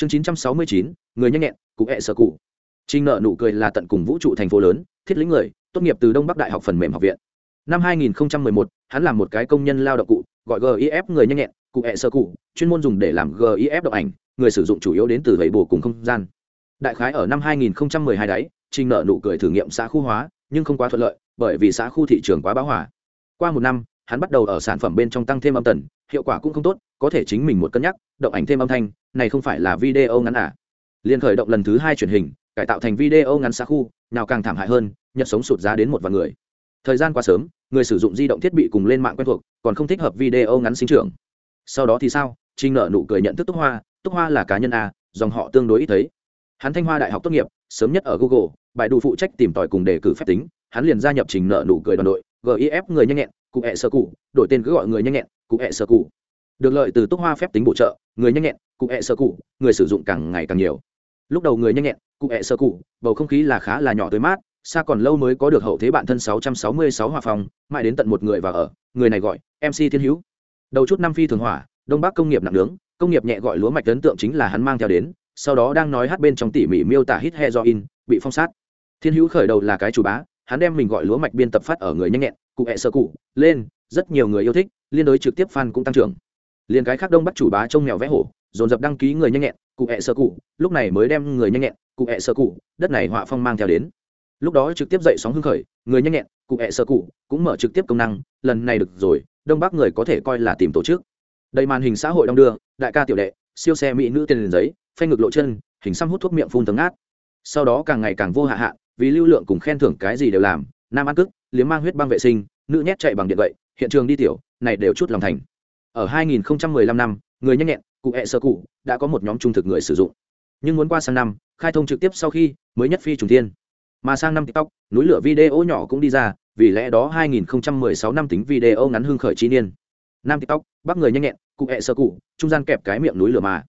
chương chín trăm sáu mươi chín người nhanh nhẹn cụ hẹ sở cụ. Trinh nợ nụ cười là tận cùng vũ trụ thành phố lớn thiết lĩnh người tốt nghiệp từ đông bắc đại học phần mềm học viện. Năm 2011, hắn làm một cái công nhân lao động cụ gọi gif người nhanh nhẹn cụ hẹ sơ cụ chuyên môn dùng để làm gif động ảnh người sử dụng chủ yếu đến từ vậy bồ cùng không gian. Đại khái ở năm 2012 đấy Trinh nợ nụ cười thử nghiệm xã khu hóa nhưng không quá thuận lợi bởi vì xã khu thị trường quá bão hòa. Qua một năm hắn bắt đầu ở sản phẩm bên trong tăng thêm âm tần, hiệu quả cũng không tốt, có thể chính mình một cân nhắc, động ảnh thêm âm thanh, này không phải là video ngắn à? Liền khởi động lần thứ hai truyền hình, cải tạo thành video ngắn xa khu, nào càng thảm hại hơn, nhật sống sụt giá đến một vài người. Thời gian quá sớm, người sử dụng di động thiết bị cùng lên mạng quen thuộc, còn không thích hợp video ngắn sinh trưởng. Sau đó thì sao? Trinh nợ nụ cười nhận thức túc hoa túc hoa là cá nhân a dòng họ tương đối ít thấy. Hắn thanh hoa đại học tốt nghiệp, sớm nhất ở google, bài đủ phụ trách tìm tòi cùng đề cử phép tính. Hắn liền gia nhập trình nợ nụ cười đoàn đội gif người nhanh nhẹn cụ hẹ sơ cụ, đổi tên cứ gọi người nhanh nhẹn, cụ hẹ sơ cụ. Được lợi từ túc hoa phép tính bổ trợ, người nhanh nhẹn, cụ hẹ sơ cụ, người sử dụng càng ngày càng nhiều. Lúc đầu người nhanh nhẹn, cụ hẹ sơ cụ, bầu không khí là khá là nhỏ tới mát, xa còn lâu mới có được hậu thế bản thân 666 hòa phòng, mãi đến tận một người và ở, người này gọi mc thiên hữu. Đầu chút năm phi thường hỏa, đông bắc công nghiệp nặng nướng, công nghiệp nhẹ gọi lúa mạch ấn tượng chính là hắn mang theo đến, sau đó đang nói hát bên trong tỉ mỉ miêu tả hít heroin bị phong sát. Thiên hữu khởi đầu là cái chủ bá hắn đem mình gọi lúa mạch biên tập phát ở người nhanh nhẹn, cụ hẹ sơ cụ, lên, rất nhiều người yêu thích, liên đối trực tiếp fan cũng tăng trưởng. Liền cái khác đông bắc chủ bá trông mèo vẽ hổ, dồn dập đăng ký người nhanh nhẹn, cụ hẹ sơ cụ, lúc này mới đem người nhanh nhẹn, cụ hẹ sơ cụ, đất này họa phong mang theo đến. Lúc đó trực tiếp dậy sóng hưng khởi, người nhanh nhẹn, cụ hẹ sơ cụ, cũng mở trực tiếp công năng, lần này được rồi, đông bắc người có thể coi là tìm tổ chức. Đầy màn hình xã hội đong đưa, đại ca tiểu đệ, siêu xe mỹ nữ tiền giấy, phanh ngực lộ chân, hình xăm hút thuốc miệng phun tấn át sau đó càng ngày càng vô hạ hạ vì lưu lượng cùng khen thưởng cái gì đều làm, nam ăn cức, liếm mang huyết băng vệ sinh, nữ nhét chạy bằng điện vậy, hiện trường đi tiểu, này đều chút lòng thành. Ở 2015 năm, người nhanh nhẹn, cụ hẹ sơ cụ, đã có một nhóm trung thực người sử dụng. Nhưng muốn qua sang năm, khai thông trực tiếp sau khi, mới nhất phi trùng tiên mà sang năm tiktok, núi lửa video nhỏ cũng đi ra, vì lẽ đó 2016 năm tính video ngắn hương khởi chi niên. Nam tiktok bắc người nhanh nhẹn, cụ hẹ sơ cụ, trung gian kẹp cái miệng núi lửa mà.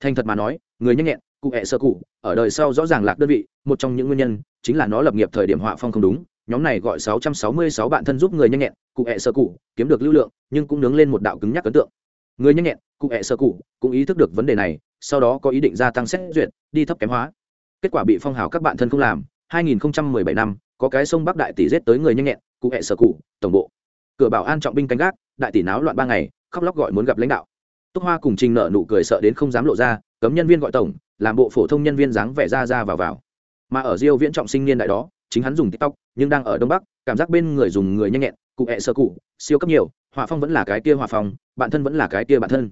Thành thật mà nói, người nhanh nhẹn cụ hẹ sơ cụ, ở đời sau rõ ràng lạc đơn vị, một trong những nguyên nhân chính là nó lập nghiệp thời điểm họa phong không đúng. Nhóm này gọi 666 bạn thân giúp người nhanh nhẹn, cụ hẹ sơ cụ, kiếm được lưu lượng, nhưng cũng nướng lên một đạo cứng nhắc ấn tượng. Người nhanh nhẹn, cụ hẹ sơ cụ, cũng ý thức được vấn đề này, sau đó có ý định gia tăng xét duyệt, đi thấp kém hóa. Kết quả bị phong hào các bạn thân không làm 2017 năm, có cái sông bắc đại tỷ giết tới người nhanh nhẹn, cụ hẹ sơ cụ, tổng bộ. Cửa bảo an trọng binh canh gác, đại tỷ náo loạn ba ngày, khóc lóc gọi muốn gặp lãnh đạo. Túc hoa cùng trình nợ nụ cười sợ đến không dám lộ ra cấm nhân viên gọi tổng, làm bộ phổ thông nhân viên dáng vẻ ra ra vào vào. Mà ở diêu viễn trọng sinh niên đại đó, chính hắn dùng tiktok, nhưng đang ở đông bắc, cảm giác bên người dùng người nhanh nhẹn, cụ hẹ sơ cụ, siêu cấp nhiều hỏa phong vẫn là cái kia hỏa phong bản thân vẫn là cái kia bản thân.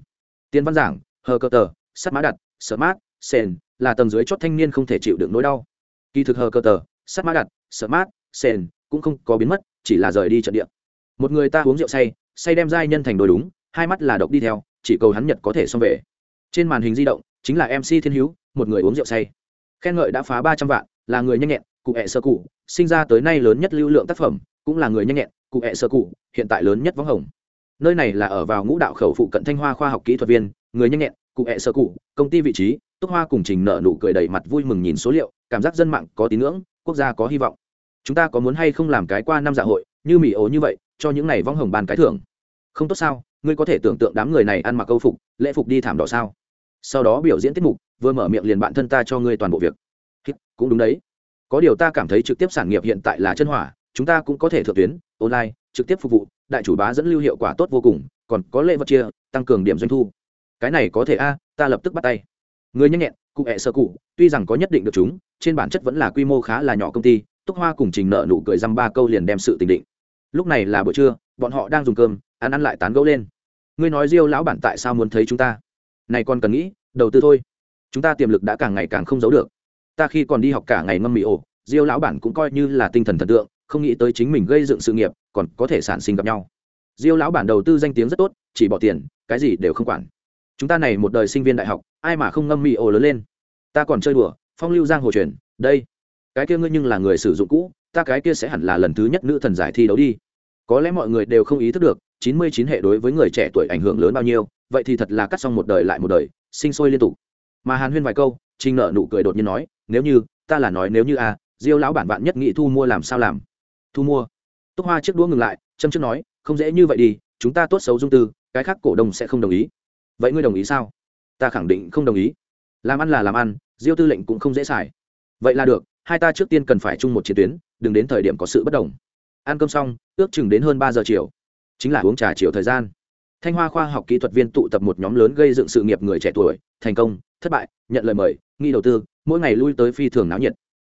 Tiên văn giảng, hờ cơ tờ, sắt mã đặt, sợ mát, sền, là tầng dưới chót thanh niên không thể chịu được nỗi đau. Kỳ thực hờ cơ tờ, sắt mã đặt, sợ mát, sền cũng không có biến mất, chỉ là rời đi trận địa. Một người ta uống rượu say say đem giai nhân thành đôi đúng, hai mắt là độc đi theo, chỉ cầu hắn nhật có thể xong về. Trên màn hình di động chính là mc thiên hữu, một người uống rượu say. Khen ngợi đã phá ba trăm vạn, là người nhanh nhẹn, cụ hẹ sơ cụ, sinh ra tới nay lớn nhất lưu lượng tác phẩm, cũng là người nhanh nhẹn, cụ hẹ sơ cụ, hiện tại lớn nhất võng hồng. Nơi này là ở vào ngũ đạo khẩu phụ cận thanh hoa khoa học kỹ thuật viên, người nhanh nhẹn, cụ hẹ sơ cụ, công ty vị trí, túc hoa cùng trình nợ nụ cười đầy mặt vui mừng nhìn số liệu, cảm giác dân mạng có tín ngưỡng, quốc gia có hy vọng. Chúng ta có muốn hay không làm cái qua năm dạ hội, như mỹ ố như vậy, cho những này võng hồng bàn cái thưởng? Không tốt sao, ngươi có thể tưởng tượng đám người này ăn mặc câu phục, lễ phục đi thảm đỏ sao? Sau đó biểu diễn tiết mục, vừa mở miệng liền bạn thân ta cho ngươi toàn bộ việc. Cũng đúng đấy. Có điều ta cảm thấy trực tiếp sản nghiệp hiện tại là chân hỏa, chúng ta cũng có thể thượng tuyến, online, trực tiếp phục vụ, đại chủ bá dẫn lưu hiệu quả tốt vô cùng, còn có lễ vật chia, tăng cường điểm doanh thu. Cái này có thể a, ta lập tức bắt tay. Người nhanh nhẹn, cụ hẹ sơ cụ, tuy rằng có nhất định được chúng, trên bản chất vẫn là quy mô khá là nhỏ công ty, túc hoa cùng trình nợ nụ cười dăm ba câu liền đem sự tình định. Lúc này là buổi trưa, bọn họ đang dùng cơm, ăn ăn lại tán gẫu lên. Ngươi nói diêu lão bản tại sao muốn thấy chúng ta? Này còn cần nghĩ, đầu tư thôi. Chúng ta tiềm lực đã càng ngày càng không giấu được. Ta khi còn đi học cả ngày ngâm mì ổ, diêu lão bản cũng coi như là tinh thần thần tượng, không nghĩ tới chính mình gây dựng sự nghiệp, còn có thể sản sinh gặp nhau. Diêu lão bản đầu tư danh tiếng rất tốt, chỉ bỏ tiền, cái gì đều không quản. Chúng ta này một đời sinh viên đại học, ai mà không ngâm mì ổ lớn lên? Ta còn chơi đùa, phong lưu giang hồ truyền, đây. Cái kia ngươi nhưng là người sử dụng cũ, ta cái kia sẽ hẳn là lần thứ nhất nữ thần giải thi đấu đi. Có lẽ mọi người đều không ý thức được, chín mươi chín hệ đối với người trẻ tuổi ảnh hưởng lớn bao nhiêu vậy thì thật là cắt xong một đời lại một đời sinh sôi liên tục. Mà hàn huyên vài câu trinh nợ nụ cười đột nhiên nói nếu như ta là nói nếu như a à, diêu lão bản bạn nhất nghị thu mua làm sao làm? Thu mua? Túc hoa chiếc đũa ngừng lại châm trước nói không dễ như vậy đi chúng ta tốt xấu dung tư cái khác cổ đông sẽ không đồng ý. Vậy ngươi đồng ý sao? Ta khẳng định không đồng ý. Làm ăn là làm ăn diêu tư lệnh cũng không dễ xài. Vậy là được hai ta trước tiên cần phải chung một chiến tuyến đừng đến thời điểm có sự bất đồng. Ăn cơm xong ước chừng đến hơn ba giờ chiều. Chính là uống trà chiều thời gian thanh hoa khoa học kỹ thuật viên tụ tập một nhóm lớn gây dựng sự nghiệp người trẻ tuổi, thành công, thất bại, nhận lời mời, nghi đầu tư, mỗi ngày lui tới phi thường náo nhiệt.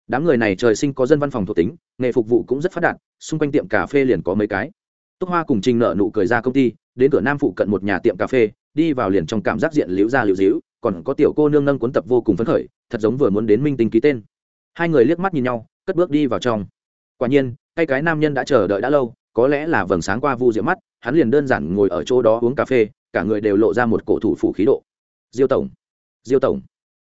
Đám người này trời sinh có dân văn phòng thuộc tính, nghề phục vụ cũng rất phát đạt, xung quanh tiệm cà phê liền có mấy cái. Túc hoa cùng trình nợ nụ cười ra công ty, đến cửa nam phụ cận một nhà tiệm cà phê, đi vào liền trong cảm giác diện liễu ra liễu dĩu, còn có tiểu cô nương nâng cuốn tập vô cùng phấn khởi, thật giống vừa muốn đến minh tinh ký tên. Hai người liếc mắt nhìn nhau, cất bước đi vào trong. Quả nhiên cái cái nam nhân đã chờ đợi đã lâu có lẽ là vầng sáng qua vu diệu mắt, hắn liền đơn giản ngồi ở chỗ đó uống cà phê, cả người đều lộ ra một cổ thủ phủ khí độ. Diêu tổng diêu tổng.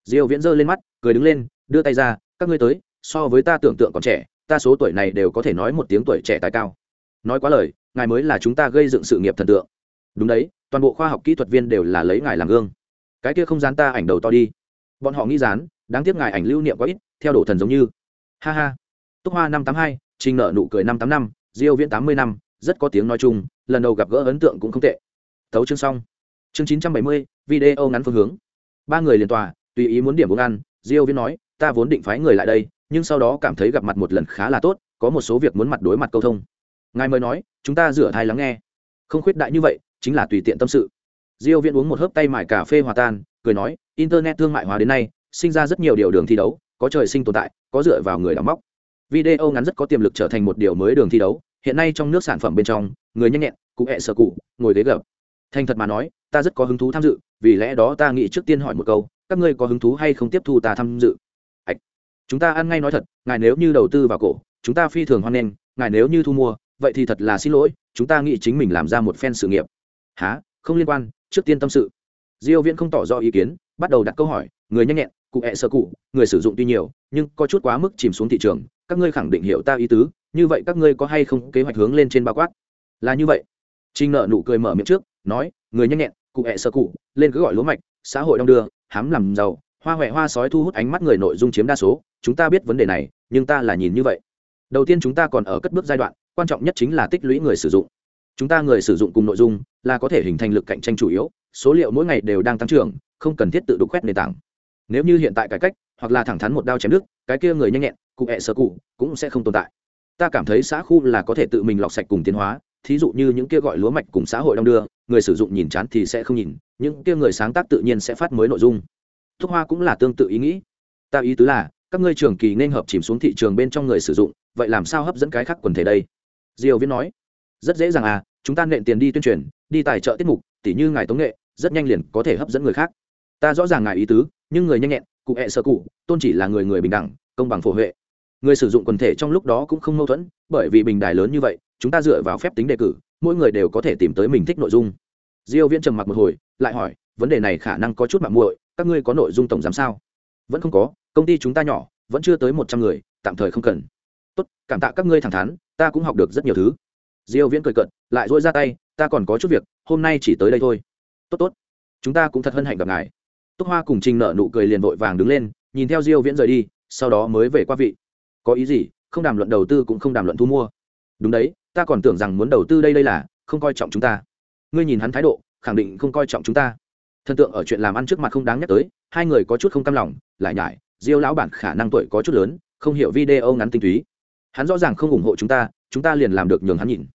Diêu viễn giơ lên mắt, cười đứng lên, đưa tay ra, các ngươi tới, so với ta tưởng tượng còn trẻ, ta số tuổi này đều có thể nói một tiếng tuổi trẻ tài cao. Nói quá lời, ngài mới là chúng ta gây dựng sự nghiệp thần tượng. Đúng đấy, toàn bộ khoa học kỹ thuật viên đều là lấy ngài làm gương. Cái kia không dán ta ảnh đầu to đi. Bọn họ nghĩ dán, đáng tiếc ngài ảnh lưu niệm quá ít, theo đổ thần giống như. Ha ha. Túc hoa năm tám hai, trình nợ nụ cười năm tám năm diêu viễn tám mươi năm, rất có tiếng nói chung, lần đầu gặp gỡ ấn tượng cũng không tệ. Tấu chương xong. Chương chín trăm bảy mươi, video ngắn phương hướng. Ba người liền tòa, tùy ý muốn điểm uống ăn, diêu viễn nói, ta vốn định phái người lại đây, nhưng sau đó cảm thấy gặp mặt một lần khá là tốt, có một số việc muốn mặt đối mặt câu thông. Ngài mới nói, chúng ta rửa thai lắng nghe. Không khuyết đại như vậy, chính là tùy tiện tâm sự. Diêu viễn uống một hớp tay mải cà phê hòa tan, cười nói, internet thương mại hóa đến nay, sinh ra rất nhiều điều đường thi đấu, có trời sinh tồn tại, có dựa vào người đóng móc video ngắn rất có tiềm lực trở thành một điều mới đường thi đấu, hiện nay trong nước sản phẩm bên trong, người nhanh nhẹn, cụ hẹ sơ cụ, ngồi ghế gập. Thành thật mà nói, ta rất có hứng thú tham dự, vì lẽ đó ta nghĩ trước tiên hỏi một câu, các ngươi có hứng thú hay không tiếp thu ta tham dự? Ảch. chúng ta ăn ngay nói thật, ngài nếu như đầu tư vào cổ, chúng ta phi thường hoan nghênh, ngài nếu như thu mua, vậy thì thật là xin lỗi, chúng ta nghĩ chính mình làm ra một phen sự nghiệp. Há không liên quan, trước tiên tâm sự. Diêu viễn không tỏ rõ ý kiến, bắt đầu đặt câu hỏi, người nhanh nhẹn, cụ hẹ sơ cụ, người sử dụng tuy nhiều, nhưng có chút quá mức chìm xuống thị trường các ngươi khẳng định hiểu ta ý tứ, như vậy các ngươi có hay không kế hoạch hướng lên trên bao quát? Là như vậy. Trinh nợ nụ cười mở miệng trước, nói, người nhanh nhẹn, cụ hẹ sơ cụ, lên cứ gọi lúa mạch, xã hội đông đưa, hám làm giàu, hoa huệ hoa sói thu hút ánh mắt người nội dung chiếm đa số, chúng ta biết vấn đề này, nhưng ta là nhìn như vậy. Đầu tiên chúng ta còn ở cất bước giai đoạn, quan trọng nhất chính là tích lũy người sử dụng. Chúng ta người sử dụng cùng nội dung là có thể hình thành lực cạnh tranh chủ yếu, số liệu mỗi ngày đều đang tăng trưởng, không cần thiết tự đục khoét nền tảng. Nếu như hiện tại cải cách hoặc là thẳng thắn một đao chém đứt cái kia người nhanh nhẹn, cụ hẹ sơ cụ, cũng sẽ không tồn tại. Ta cảm thấy xã khu là có thể tự mình lọc sạch cùng tiến hóa, thí dụ như những kia gọi lúa mạch cùng xã hội đông đưa, người sử dụng nhìn chán thì sẽ không nhìn, những kia người sáng tác tự nhiên sẽ phát mới nội dung. Thuốc hoa cũng là tương tự ý nghĩ. Ta ý tứ là, các ngươi trường kỳ nên hợp chìm xuống thị trường bên trong người sử dụng, vậy làm sao hấp dẫn cái khác quần thể đây? Diều viễn nói. Rất dễ dàng à chúng ta nện tiền đi tuyên truyền, đi tài trợ tiết mục, tỉ như ngài tống nghệ, rất nhanh liền có thể hấp dẫn người khác. Ta rõ ràng ngài ý tứ, nhưng người nhanh nhẹn cụ hẹ sơ cụ tôn chỉ là người người bình đẳng công bằng phổ huệ. Người sử dụng quần thể trong lúc đó cũng không mâu thuẫn bởi vì bình đài lớn như vậy chúng ta dựa vào phép tính đề cử mỗi người đều có thể tìm tới mình thích nội dung. Diêu viễn trầm mặc một hồi lại hỏi vấn đề này khả năng có chút mạng muội các ngươi có nội dung tổng giám sao? Vẫn không có công ty chúng ta nhỏ vẫn chưa tới một trăm người tạm thời không cần. Tốt cảm tạ các ngươi thẳng thắn ta cũng học được rất nhiều thứ. Diêu viễn cười cợt, lại duỗi ra tay ta còn có chút việc hôm nay chỉ tới đây thôi. Tốt tốt chúng ta cũng thật hân hạnh gặp ngài túc hoa cùng trình nợ nụ cười liền vội vàng đứng lên, nhìn theo diêu viễn rời đi, sau đó mới về qua vị. Có ý gì? Không đàm luận đầu tư cũng không đàm luận thu mua. Đúng đấy, ta còn tưởng rằng muốn đầu tư đây đây là, không coi trọng chúng ta. Ngươi nhìn hắn thái độ, khẳng định không coi trọng chúng ta. Thần tượng ở chuyện làm ăn trước mặt không đáng nhắc tới, hai người có chút không cam lòng, lại nhải, diêu lão bản khả năng tuổi có chút lớn, không hiểu video ngắn tinh túy. Hắn rõ ràng không ủng hộ chúng ta chúng ta liền làm được nhường hắn nhìn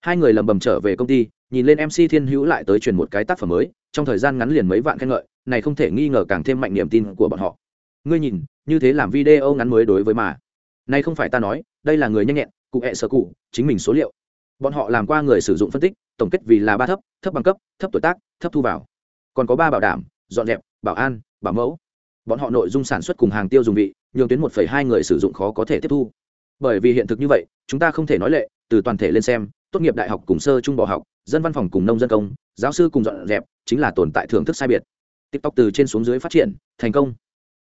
hai người lầm bầm trở về công ty, nhìn lên mc thiên hữu lại tới truyền một cái tác phẩm mới, trong thời gian ngắn liền mấy vạn khen ngợi, này không thể nghi ngờ càng thêm mạnh niềm tin của bọn họ. Ngươi nhìn, như thế làm video ngắn mới đối với mà. Này không phải ta nói, đây là người nhanh nhẹn, cụ hẹ sở cụ, chính mình số liệu. Bọn họ làm qua người sử dụng phân tích, tổng kết vì là ba thấp thấp bằng cấp, thấp tuổi tác, thấp thu vào. Còn có ba bảo đảm, dọn dẹp, bảo an, bảo mẫu. Bọn họ nội dung sản xuất cùng hàng tiêu dùng vị, nhường tuyến một hai người sử dụng khó có thể tiếp thu. Bởi vì hiện thực như vậy, chúng ta không thể nói lệ, từ toàn thể lên xem tốt nghiệp đại học cùng sơ trung bỏ học, dân văn phòng cùng nông dân công, giáo sư cùng dọn dẹp, chính là tồn tại thưởng thức sai biệt. Tiktok từ trên xuống dưới phát triển, thành công.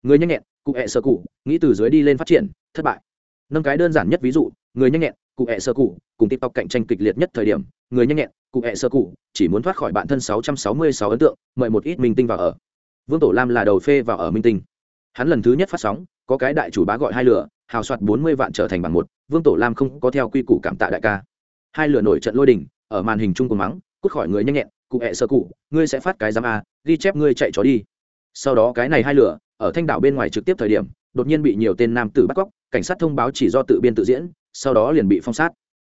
Người nhanh nhẹn, cụ hẹ sơ cụ, nghĩ từ dưới đi lên phát triển, thất bại. Nâng cái đơn giản nhất ví dụ, người nhanh nhẹn, cụ hẹ sơ cụ, cùng tiktok cạnh tranh kịch liệt nhất thời điểm, người nhanh nhẹn, cụ hẹ sơ cụ, chỉ muốn thoát khỏi bản thân 666 ấn tượng, mời một ít minh tinh vào ở. Vương tổ lam là đầu phê vào ở minh tinh. Hắn lần thứ nhất phát sóng, có cái đại chủ bá gọi hai lửa, hào soạt 40 vạn trở thành bằng một, vương tổ lam không có theo quy củ cảm tạ đại ca hai lửa nổi trận lôi đình, ở màn hình chung của mắng, cút khỏi người nhanh nhẹn, cụ hẹ sơ cụ, ngươi sẽ phát cái giám a, ghi chép ngươi chạy chó đi. Sau đó cái này hai lửa, ở thanh đảo bên ngoài trực tiếp thời điểm, đột nhiên bị nhiều tên nam tử bắt cóc, cảnh sát thông báo chỉ do tự biên tự diễn, sau đó liền bị phong sát.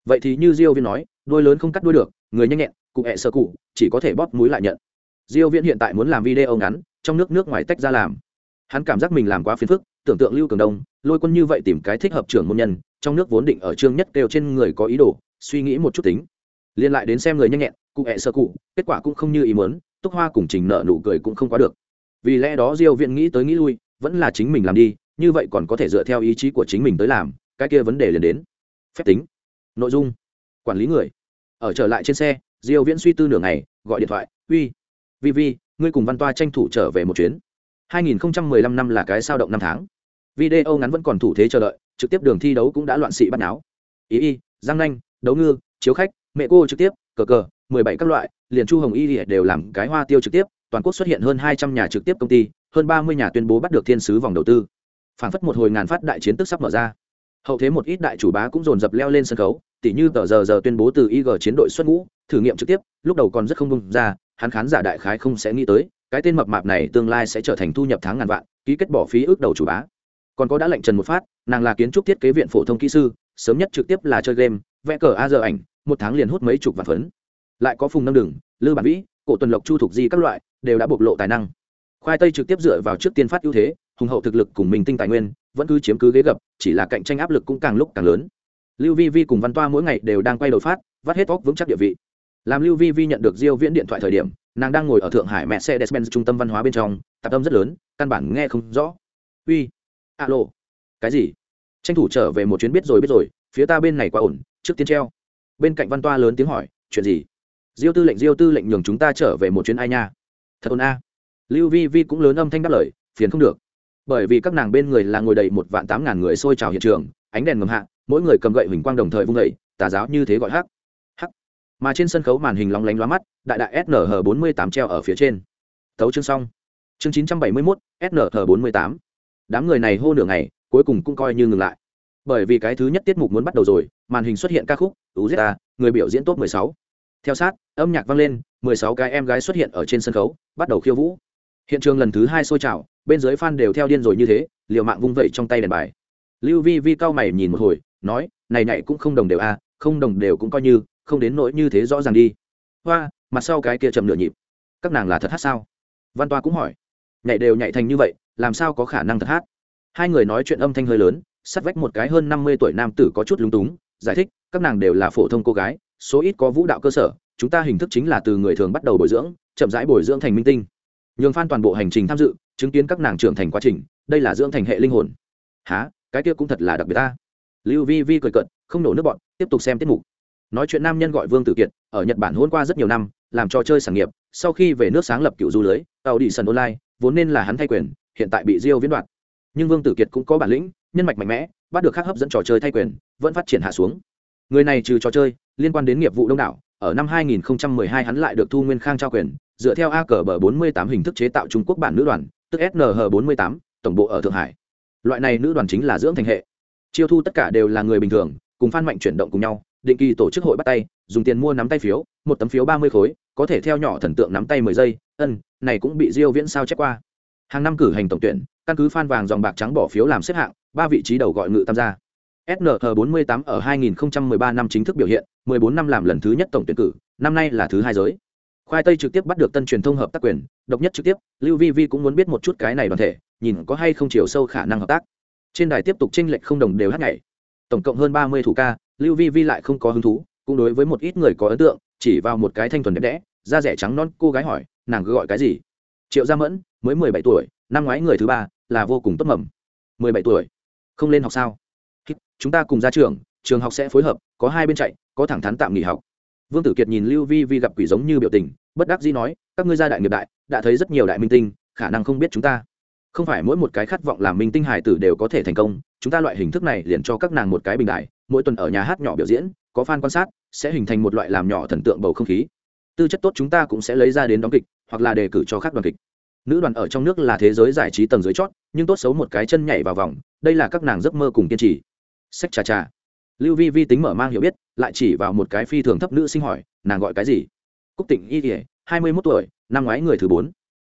Vậy thì như diêu viên nói, đuôi lớn không cắt đuôi được, người nhanh nhẹn, cụ hẹ sơ cụ, chỉ có thể bóp mũi lại nhận. Diêu viễn hiện tại muốn làm video ngắn, trong nước nước ngoài tách ra làm. Hắn cảm giác mình làm quá phiền phức, tưởng tượng lưu cường đông, lôi quân như vậy tìm cái thích hợp trưởng môn nhân, trong nước vốn định ở trương nhất đều trên người có ý đồ suy nghĩ một chút tính. Liên lại đến xem người nhanh nhẹn, cụ hẹ sơ cụ, kết quả cũng không như ý muốn, túc hoa cùng trình nợ nụ cười cũng không quá được. Vì lẽ đó diêu viện nghĩ tới nghĩ lui, vẫn là chính mình làm đi, như vậy còn có thể dựa theo ý chí của chính mình tới làm, cái kia vấn đề liền đến. Phép tính. Nội dung. Quản lý người. Ở trở lại trên xe, diêu viễn suy tư nửa ngày, gọi điện thoại, uy, vi vi, ngươi cùng văn toa tranh thủ trở về một chuyến. 2015 năm là cái sao động năm tháng. Video ngắn vẫn còn thủ thế chờ đợi, trực tiếp đường thi đấu cũng đã loạn xị bắt náo. Ý y giang nanh đấu ngư, chiếu khách, mẹ cô trực tiếp, cờ cờ 17 các loại, liền chu hồng y đều làm cái hoa tiêu trực tiếp, toàn quốc xuất hiện hơn 200 nhà trực tiếp công ty, hơn 30 nhà tuyên bố bắt được thiên sứ vòng đầu tư. Phản phất một hồi ngàn phát đại chiến tức sắp mở ra. Hậu thế một ít đại chủ bá cũng dồn dập leo lên sân khấu, tỉ như tờ giờ giờ tuyên bố từ ig chiến đội xuất ngũ, thử nghiệm trực tiếp, lúc đầu còn rất không bông ra, hắn khán giả đại khái không sẽ nghĩ tới, cái tên mập mạp này tương lai sẽ trở thành thu nhập tháng ngàn vạn, ký kết bỏ phí ước đầu chủ bá. Còn có đã lệnh trần một phát, nàng là kiến trúc thiết kế viện phổ thông kỹ sư, sớm nhất trực tiếp là chơi game vẽ cờ a giờ ảnh một tháng liền hút mấy chục vạn phấn. Lại có phùng nâng Đường, lư bản vĩ cổ tuần lộc chu thục di các loại đều đã bộc lộ tài năng. Khoai tây trực tiếp dựa vào trước tiên phát ưu thế hùng hậu thực lực cùng mình tinh tài nguyên vẫn cứ chiếm cứ ghế gập chỉ là cạnh tranh áp lực cũng càng lúc càng lớn. Lưu vi vi cùng văn toa mỗi ngày đều đang quay đầu phát vắt hết óc vững chắc địa vị. Làm lưu vi vi nhận được diêu viễn điện thoại thời điểm nàng đang ngồi ở thượng hải mẹ xe despen trung tâm văn hóa bên trong tạp âm rất lớn căn bản nghe không rõ. Uy alo. Cái gì? Tranh thủ trở về một chuyến biết rồi biết rồi phía ta bên này quá ổn trước tiên treo. Bên cạnh văn toa lớn tiếng hỏi, chuyện gì? Diêu tư lệnh, diêu tư lệnh nhường chúng ta trở về một chuyến ai nha. Thật ồn a. Lưu vi vi cũng lớn âm thanh đáp lời, phiền không được. Bởi vì các nàng bên người là ngồi đầy một vạn tám ngàn người xôi trào hiện trường, ánh đèn ngầm hạ, mỗi người cầm gậy huỳnh quang đồng thời vung gậy tà giáo như thế gọi hắc. Hắc. Mà trên sân khấu màn hình lóng lánh lóa mắt, đại đại snh bốn mươi tám treo ở phía trên. Thấu chương xong. Chương chín trăm bảy mươi mốt snh bốn mươi tám. Đám người này hô nửa ngày, cuối cùng cũng coi như ngừng lại bởi vì cái thứ nhất tiết mục muốn bắt đầu rồi màn hình xuất hiện ca khúc uzeta người biểu diễn top mười sáu. Theo sát âm nhạc vang lên mười sáu cái em gái xuất hiện ở trên sân khấu bắt đầu khiêu vũ. Hiện trường lần thứ hai sôi trào bên dưới fan đều theo điên rồi như thế liều mạng vung vẩy trong tay đèn bài. Lưu vi vi cao mày nhìn một hồi nói này này cũng không đồng đều a à, không đồng đều cũng coi như không đến nỗi như thế rõ ràng đi. Hoa mặt sau cái kia chậm nửa nhịp. Các nàng là thật hát sao? Văn toa cũng hỏi. Nhảy đều nhảy thành như vậy làm sao có khả năng thật hát? Hai người nói chuyện âm thanh hơi lớn sát vách một cái hơn năm mươi tuổi nam tử có chút lúng túng, giải thích, các nàng đều là phổ thông cô gái, số ít có vũ đạo cơ sở, chúng ta hình thức chính là từ người thường bắt đầu bồi dưỡng, chậm rãi bồi dưỡng thành minh tinh. Nhường phan toàn bộ hành trình tham dự, chứng kiến các nàng trưởng thành quá trình, đây là dưỡng thành hệ linh hồn. Há cái kia cũng thật là đặc biệt ta. Lưu vi vi cười cận không nổ nước bọn, tiếp tục xem tiết mục. Nói chuyện nam nhân gọi vương tử kiệt, ở nhật bản hôn qua rất nhiều năm, làm trò chơi sản nghiệp, sau khi về nước sáng lập cựu du lưới tàu đi sân online, vốn nên là hắn thay quyền, hiện tại bị diêu viễn đoạt. Nhưng vương tử kiệt cũng có bản lĩnh nhân mạch mạnh mẽ, bắt được khác hấp dẫn trò chơi thay quyền, vẫn phát triển hạ xuống. Người này trừ trò chơi, liên quan đến nghiệp vụ đông đảo, ở năm 2012 hắn lại được thu nguyên khang trao quyền, dựa theo a cờ bờ 48 hình thức chế tạo trung quốc bản nữ đoàn, tức snh 48 tổng bộ ở thượng hải. Loại này nữ đoàn chính là dưỡng thành hệ. Chiêu thu tất cả đều là người bình thường, cùng phan mạnh chuyển động cùng nhau, định kỳ tổ chức hội bắt tay, dùng tiền mua nắm tay phiếu, một tấm phiếu ba mươi khối, có thể theo nhỏ thần tượng nắm tay mười giây, ân, này cũng bị diêu viễn sao chép qua. Hàng năm cử hành tổng tuyển, căn cứ phan vàng dòng bạc trắng bỏ phiếu làm xếp hạng ba vị trí đầu gọi ngự tham gia. SNH 48 ở 2013 năm chính thức biểu hiện 14 năm làm lần thứ nhất tổng tuyển cử, năm nay là thứ hai giới. Khoai tây trực tiếp bắt được tân truyền thông hợp tác quyền, độc nhất trực tiếp, lưu vi vi cũng muốn biết một chút cái này đoàn thể, nhìn có hay không chiều sâu khả năng hợp tác. Trên đài tiếp tục chênh lệch không đồng đều hát nhảy. Tổng cộng hơn ba mươi thủ ca, lưu vi vi lại không có hứng thú, cũng đối với một ít người có ấn tượng, chỉ vào một cái thanh thuần đẹp đẽ, da rẻ trắng non, cô gái hỏi, nàng cứ gọi cái gì? Triệu gia mẫn, mới mười bảy tuổi, năm ngoái người thứ ba, là vô cùng tốt mầm. Mười bảy tuổi không lên học sao? Chúng ta cùng ra trường trường học sẽ phối hợp, có hai bên chạy, có thẳng thắn tạm nghỉ học. Vương tử kiệt nhìn lưu vi vi gặp quỷ giống như biểu tình, bất đắc dĩ nói, các ngươi gia đại nghiệp đại, đã thấy rất nhiều đại minh tinh, khả năng không biết chúng ta. Không phải mỗi một cái khát vọng làm minh tinh hài tử đều có thể thành công, chúng ta loại hình thức này liền cho các nàng một cái bình đại, mỗi tuần ở nhà hát nhỏ biểu diễn, có fan quan sát, sẽ hình thành một loại làm nhỏ thần tượng bầu không khí. Tư chất tốt chúng ta cũng sẽ lấy ra đến đóng kịch, hoặc là đề cử cho các đoàn kịch. Nữ đoàn ở trong nước là thế giới giải trí tầng dưới chót, nhưng tốt xấu một cái chân nhảy vào vòng đây là các nàng giấc mơ cùng kiên trì. Sách trà trà. Lưu vi vi tính mở mang hiểu biết, lại chỉ vào một cái phi thường thấp nữ sinh hỏi, nàng gọi cái gì? Cúc tịnh y kỉa hai mươi mốt tuổi, năm ngoái người thứ bốn.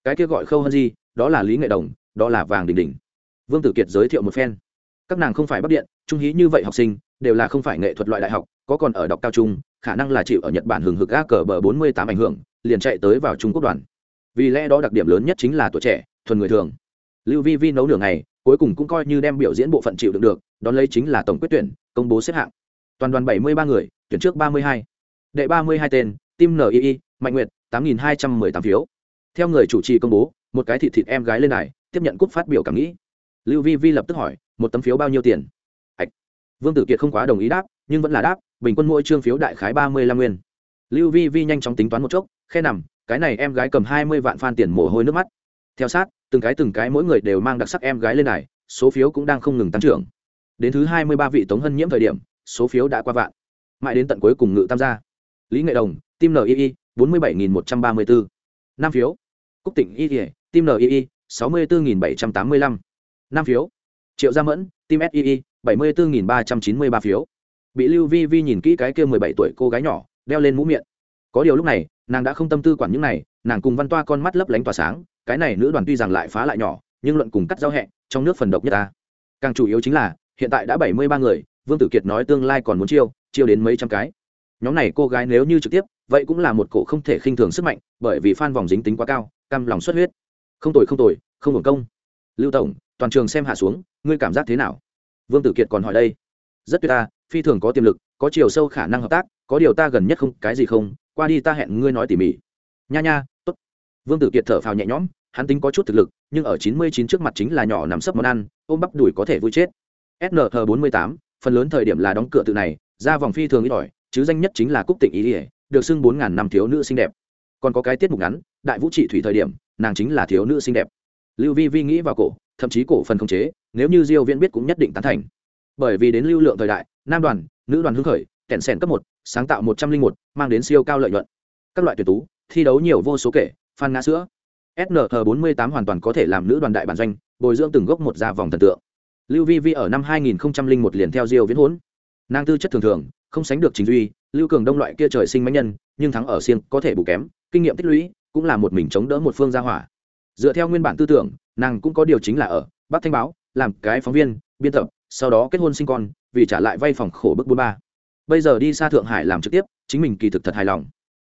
Cái kia gọi khâu hơn gì đó là lý nghệ đồng, đó là vàng đình đình. Vương tử kiệt giới thiệu một phen. Các nàng không phải bắc điện, trung hí như vậy học sinh, đều là không phải nghệ thuật loại đại học, có còn ở đọc cao trung, khả năng là chịu ở nhật bản hừng hực ga cờ bờ bốn mươi tám ảnh hưởng, liền chạy tới vào trung quốc đoàn. Vì lẽ đó đặc điểm lớn nhất chính là tuổi trẻ, thuần người thường lưu vi vi nấu nửa ngày, cuối cùng cũng coi như đem biểu diễn bộ phận chịu đựng được, đón lấy chính là tổng quyết tuyển, công bố xếp hạng. Toàn đoàn bảy mươi ba người, tuyển trước ba mươi hai. Đệ ba mươi hai tên tim nii mạnh nguyệt, tám nghìn hai trăm mười tám phiếu. Theo người chủ trì công bố, một cái thịt thịt em gái lên này tiếp nhận cúp phát biểu cảm nghĩ. Lưu vi vi lập tức hỏi, một tấm phiếu bao nhiêu tiền? Hạch. vương tử kiệt không quá đồng ý đáp, nhưng vẫn là đáp, bình quân mỗi trương phiếu đại khái ba mươi lăm nguyên. Lưu vi vi nhanh chóng tính toán một chốc, khe nằm, cái này em gái cầm hai mươi vạn phan tiền mồ hôi nước mắt. Theo sát từng cái từng cái mỗi người đều mang đặc sắc em gái lên này số phiếu cũng đang không ngừng tăng trưởng. Đến thứ hai mươi ba vị tống hân nhiễm thời điểm, số phiếu đã qua vạn. Mãi đến tận cuối cùng ngự tam gia. Lý nghệ đồng, tim nii bốn mươi bảy nghìn một trăm ba mươi bốn năm phiếu, cúc tỉnh y tim nii sáu mươi bốn nghìn bảy trăm tám mươi lăm. Năm phiếu, triệu gia mẫn, tim sii bảy mươi bốn nghìn ba trăm chín mươi ba phiếu. Bị lưu vi vi nhìn kỹ cái kia mười bảy tuổi cô gái nhỏ, đeo lên mũ miệng. Có điều lúc này, nàng đã không tâm tư quản những này, nàng cùng văn toa con mắt lấp lánh tỏa sáng cái này nữ đoàn tuy rằng lại phá lại nhỏ, nhưng luận cùng cắt giao hẹ, trong nước phần độc nhất ta. Càng chủ yếu chính là, hiện tại đã bảy mươi ba người, vương tử kiệt nói tương lai còn muốn chiêu chiêu đến mấy trăm cái. Nhóm này cô gái nếu như trực tiếp, vậy cũng là một cổ không thể khinh thường sức mạnh, bởi vì phan vòng dính tính quá cao căm lòng xuất huyết. Không tồi không tồi, không hưởng công. Lưu tổng, toàn trường xem hạ xuống, ngươi cảm giác thế nào? Vương tử kiệt còn hỏi đây. Rất tuyệt ta, phi thường có tiềm lực, có chiều sâu khả năng hợp tác, có điều ta gần nhất không, cái gì không, qua đi ta hẹn ngươi nói tỉ mỉ. Nha nha, tốt. Vương tử kiệt thở phào nhẹ nhõm hắn tính có chút thực lực, nhưng ở chín mươi chín trước mặt chính là nhỏ nằm sấp món ăn, ôm bắp đùi có thể vui chết. Snh bốn mươi tám, phần lớn thời điểm là đóng cửa tự này, ra vòng phi thường ít ỏi, chứ danh nhất chính là cúc tịnh ý ỉa được xưng bốn ngàn năm thiếu nữ xinh đẹp. Còn có cái tiết mục ngắn, đại vũ trị thủy thời điểm, nàng chính là thiếu nữ xinh đẹp. Lưu vi vi nghĩ vào cổ, thậm chí cổ phần không chế, nếu như diêu viễn biết cũng nhất định tán thành. Bởi vì đến lưu lượng thời đại, nam đoàn, nữ đoàn hưng khởi, kẹn sẻn cấp một, sáng tạo một trăm linh một, mang đến siêu cao lợi nhuận. Các loại tuyển tú, thi đấu nhiều vô số kể, phan ngã sữa snh bốn mươi tám hoàn toàn có thể làm nữ đoàn đại bản doanh, bồi dưỡng từng gốc một ra vòng thần tượng. Lưu vi vi ở năm hai nghìn một liền theo diêu viễn hỗn. Nàng tư chất thường thường, không sánh được chính duy, lưu cường đông loại kia trời sinh mãnh nhân, nhưng thắng ở siêng có thể bù kém, kinh nghiệm tích lũy, cũng là một mình chống đỡ một phương gia hỏa. Dựa theo nguyên bản tư tưởng, nàng cũng có điều chính là ở bắc thanh báo, làm cái phóng viên, biên tập, sau đó kết hôn sinh con, vì trả lại vay phòng khổ bức bốn ba. Bây giờ đi xa thượng hải làm trực tiếp, chính mình kỳ thực thật hài lòng.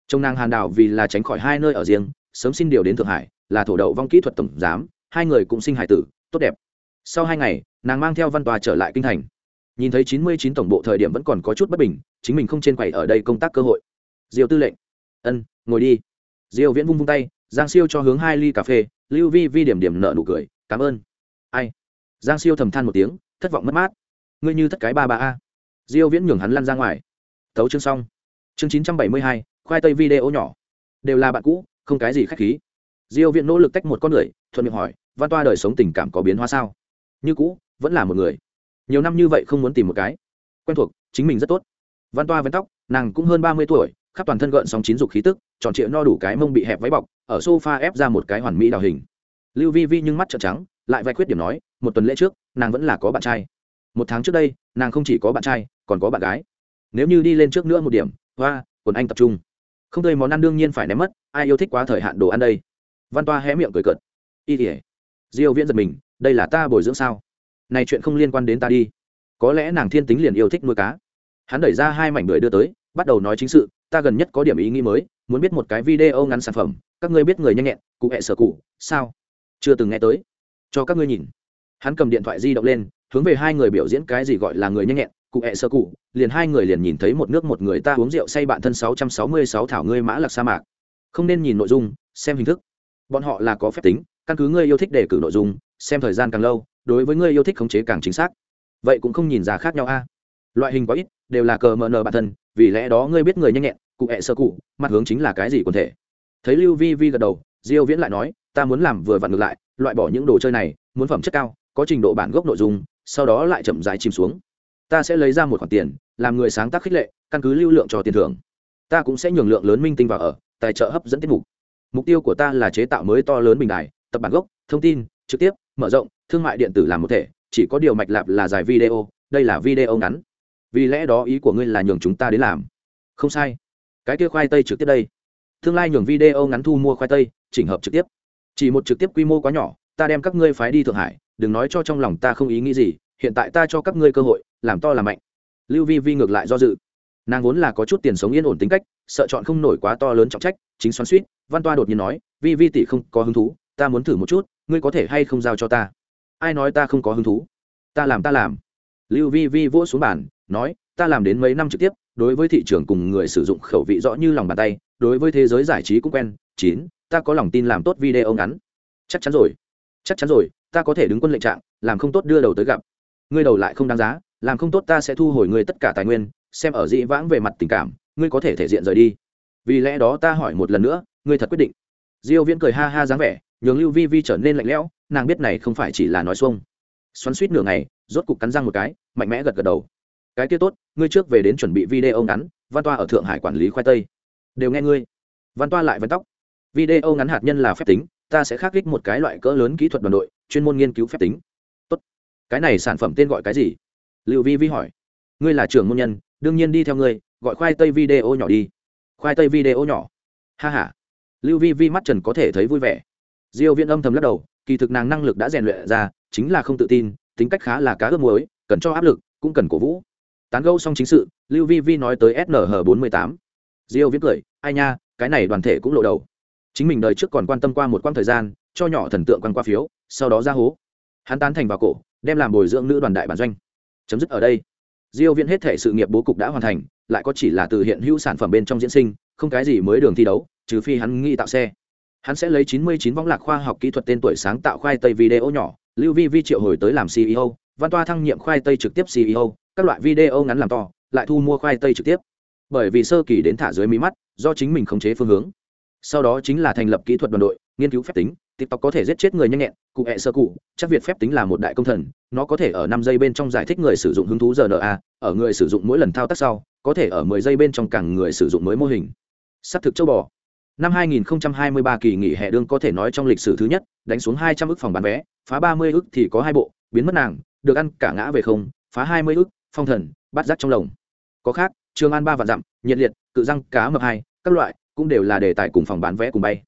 Trong nàng hàn đào vì là tránh khỏi hai nơi ở riêng, sớm xin điều đến thượng hải là thổ đậu vong kỹ thuật tổng giám hai người cũng sinh hải tử tốt đẹp. Sau hai ngày nàng mang theo văn tòa trở lại kinh thành. Nhìn thấy chín mươi chín tổng bộ thời điểm vẫn còn có chút bất bình chính mình không trên quầy ở đây công tác cơ hội. Diều tư lệnh ân ngồi đi. Diều viễn vung vung tay giang siêu cho hướng hai ly cà phê lưu vi vi điểm điểm nợ nụ cười cảm ơn. Ai? Giang siêu thầm than một tiếng thất vọng mất mát. Ngươi như thất cái ba ba a. Diêu viễn nhường hắn lăn ra ngoài. Thấu chương xong. Chương 972, khoai tây video nhỏ. Đều là bạn cũ không cái gì khách khí diêu viễn nỗ lực tách một con người, thuận miệng hỏi, văn toa đời sống tình cảm có biến hóa sao? Như cũ, vẫn là một người. Nhiều năm như vậy không muốn tìm một cái. Quen thuộc, chính mình rất tốt. Văn toa vén tóc, nàng cũng hơn 30 tuổi, khắp toàn thân gợn sóng chín dục khí tức, tròn trịa no đủ cái mông bị hẹp váy bọc, ở sofa ép ra một cái hoàn mỹ đào hình. Lưu vi vi nhưng mắt trợn trắng, lại vài khuyết điểm nói, một tuần lễ trước, nàng vẫn là có bạn trai. Một tháng trước đây, nàng không chỉ có bạn trai, còn có bạn gái. Nếu như đi lên trước nữa một điểm, hoa, quần anh tập trung. Không tươi món ăn đương nhiên phải ném mất, ai yêu thích quá thời hạn đồ ăn đây? Văn toa hé miệng cười cợt. Y tỉa diêu viễn giật mình, đây là ta bồi dưỡng sao? Này chuyện không liên quan đến ta đi. Có lẽ nàng thiên tính liền yêu thích nuôi cá. Hắn đẩy ra hai mảnh người đưa tới, bắt đầu nói chính sự, ta gần nhất có điểm ý nghĩ mới, muốn biết một cái video ngắn sản phẩm, các ngươi biết người nhanh nhẹn, cụ hẹ sở cụ, sao? Chưa từng nghe tới. Cho các ngươi nhìn. Hắn cầm điện thoại di động lên, hướng về hai người biểu diễn cái gì gọi là người nhanh nhẹn, cụ hẹ sơ cụ, liền hai người liền nhìn thấy một nước một người ta uống rượu say bạn thân sáu trăm sáu mươi sáu thảo ngươi mã lạc sa mạc. Không nên nhìn nội dung, xem hình thức bọn họ là có phép tính, căn cứ ngươi yêu thích đề cử nội dung, xem thời gian càng lâu, đối với ngươi yêu thích khống chế càng chính xác. Vậy cũng không nhìn ra khác nhau a. Loại hình có ít, đều là cờ mờ nờ bản thân, vì lẽ đó ngươi biết người nhanh nhẹn, cụ hẹ sơ cụ, mặt hướng chính là cái gì quần thể. Thấy lưu vi vi gật đầu, diêu viễn lại nói, ta muốn làm vừa vặn ngược lại, loại bỏ những đồ chơi này, muốn phẩm chất cao, có trình độ bản gốc nội dung, sau đó lại chậm rãi chìm xuống. Ta sẽ lấy ra một khoản tiền, làm người sáng tác khích lệ, căn cứ lưu lượng cho tiền thưởng. Ta cũng sẽ nhường lượng lớn minh tinh vào ở, tài trợ hấp dẫn tiết mục mục tiêu của ta là chế tạo mới to lớn bình đài, tập bản gốc, thông tin, trực tiếp, mở rộng, thương mại điện tử làm một thể, chỉ có điều mạch lạp là dài video, đây là video ngắn. Vì lẽ đó ý của ngươi là nhường chúng ta đến làm. Không sai. Cái kia khoai tây trực tiếp đây. Tương lai nhường video ngắn thu mua khoai tây, chỉnh hợp trực tiếp. Chỉ một trực tiếp quy mô quá nhỏ, ta đem các ngươi phái đi thượng hải, đừng nói cho trong lòng ta không ý nghĩ gì, hiện tại ta cho các ngươi cơ hội, làm to làm mạnh. Lưu vi vi ngược lại do dự. Nàng vốn là có chút tiền sống yên ổn tính cách, sợ chọn không nổi quá to lớn trọng trách, chính xoắn suýt văn toa đột nhiên nói, vi vi tỷ không có hứng thú, ta muốn thử một chút, ngươi có thể hay không giao cho ta? Ai nói ta không có hứng thú? Ta làm ta làm. Lưu vi vi vỗ xuống bàn, nói, ta làm đến mấy năm trực tiếp, đối với thị trường cùng người sử dụng khẩu vị rõ như lòng bàn tay, đối với thế giới giải trí cũng quen, chín, ta có lòng tin làm tốt video ngắn. Chắc chắn rồi, chắc chắn rồi, ta có thể đứng quân lệnh trạng, làm không tốt đưa đầu tới gặp. Ngươi đầu lại không đáng giá, làm không tốt ta sẽ thu hồi ngươi tất cả tài nguyên, xem ở dĩ vãng về mặt tình cảm, ngươi có thể thể diện rời đi. Vì lẽ đó ta hỏi một lần nữa ngươi thật quyết định. Diêu viễn cười ha ha dáng vẻ, nhường lưu vi vi trở nên lạnh lẽo, nàng biết này không phải chỉ là nói xuông. Xoắn suýt nửa ngày, rốt cục cắn răng một cái, mạnh mẽ gật gật đầu. Cái kia tốt, ngươi trước về đến chuẩn bị video ngắn, văn toa ở thượng hải quản lý khoai tây. Đều nghe ngươi. Văn toa lại vấn tóc. Video ngắn hạt nhân là phép tính, ta sẽ khắc kích một cái loại cỡ lớn kỹ thuật đoàn đội, chuyên môn nghiên cứu phép tính. Tốt. Cái này sản phẩm tên gọi cái gì? Lưu vi vi hỏi. Ngươi là trưởng môn nhân, đương nhiên đi theo ngươi, gọi khoai tây video nhỏ đi. Khoai tây video nhỏ. Ha h a lưu vi vi mắt trần có thể thấy vui vẻ. Diêu viên âm thầm lắc đầu, kỳ thực nàng năng lực đã rèn luyện ra, chính là không tự tin, tính cách khá là cá ướp muối, cần cho áp lực, cũng cần cổ vũ. Tán gẫu xong chính sự, lưu vi vi nói tới snh bốn mươi tám. Diêu viễn cười, ai nha, cái này đoàn thể cũng lộ đầu. Chính mình đời trước còn quan tâm qua một quãng thời gian, cho nhỏ thần tượng quan qua phiếu, sau đó ra hố. Hắn tán thành vào cổ, đem làm bồi dưỡng nữ đoàn đại bản doanh. Chấm dứt ở đây. Diêu viễn hết thể sự nghiệp bố cục đã hoàn thành, lại có chỉ là từ hiện hữu sản phẩm bên trong diễn sinh, không cái gì mới đường thi đấu trừ phi hắn nghĩ tạo xe. Hắn sẽ lấy 99 võng lạc khoa học kỹ thuật tên tuổi sáng tạo khoai tây video nhỏ, lưu vi vi triệu hồi tới làm ceo văn toa thăng nhiệm khoai tây trực tiếp ceo các loại video ngắn làm to, lại thu mua khoai tây trực tiếp. Bởi vì sơ kỳ đến thả dưới mí mắt, do chính mình khống chế phương hướng. Sau đó chính là thành lập kỹ thuật đoàn đội, nghiên cứu phép tính, tiktok có thể giết chết người nhanh nhẹn, cụ hẹ sơ cụ, chắc việc phép tính là một đại công thần, nó có thể ở năm giây bên trong giải thích người sử dụng hứng thú rna ở người sử dụng mỗi lần thao tác sau, có thể ở mười giây bên trong càng người sử dụng mới mô hình. S thực châu bò năm 2023 kỳ nghỉ hè đương có thể nói trong lịch sử thứ nhất, đánh xuống 200 ức phòng bán vé, phá 30 ức thì có hai bộ, biến mất nàng, được ăn cả ngã về không, phá 20 ức, phong thần, bắt rắc trong lồng. Có khác, trường an ba vạn dặm, nhiệt liệt, cự răng, cá mập hai, các loại, cũng đều là đề tài cùng phòng bán vé cùng bay.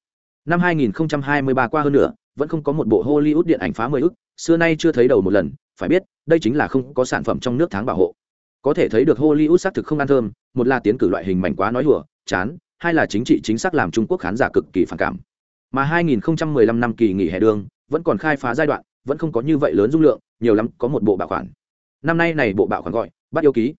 Năm 2023 qua hơn nữa vẫn không có một bộ hollywood điện ảnh phá 10 ức, xưa nay chưa thấy đầu một lần, phải biết, đây chính là không có sản phẩm trong nước tháng bảo hộ. Có thể thấy được hollywood xác thực không ăn thơm, một là tiến cử loại hình mảnh quá nói hùa, chán hai là chính trị chính xác làm trung quốc khán giả cực kỳ phản cảm. Mà 2015 năm kỳ nghỉ hè đường, vẫn còn khai phá giai đoạn, vẫn không có như vậy lớn dung lượng, nhiều lắm có một bộ bảo khoản. Năm nay này bộ bảo khoản gọi, bắt yêu ký.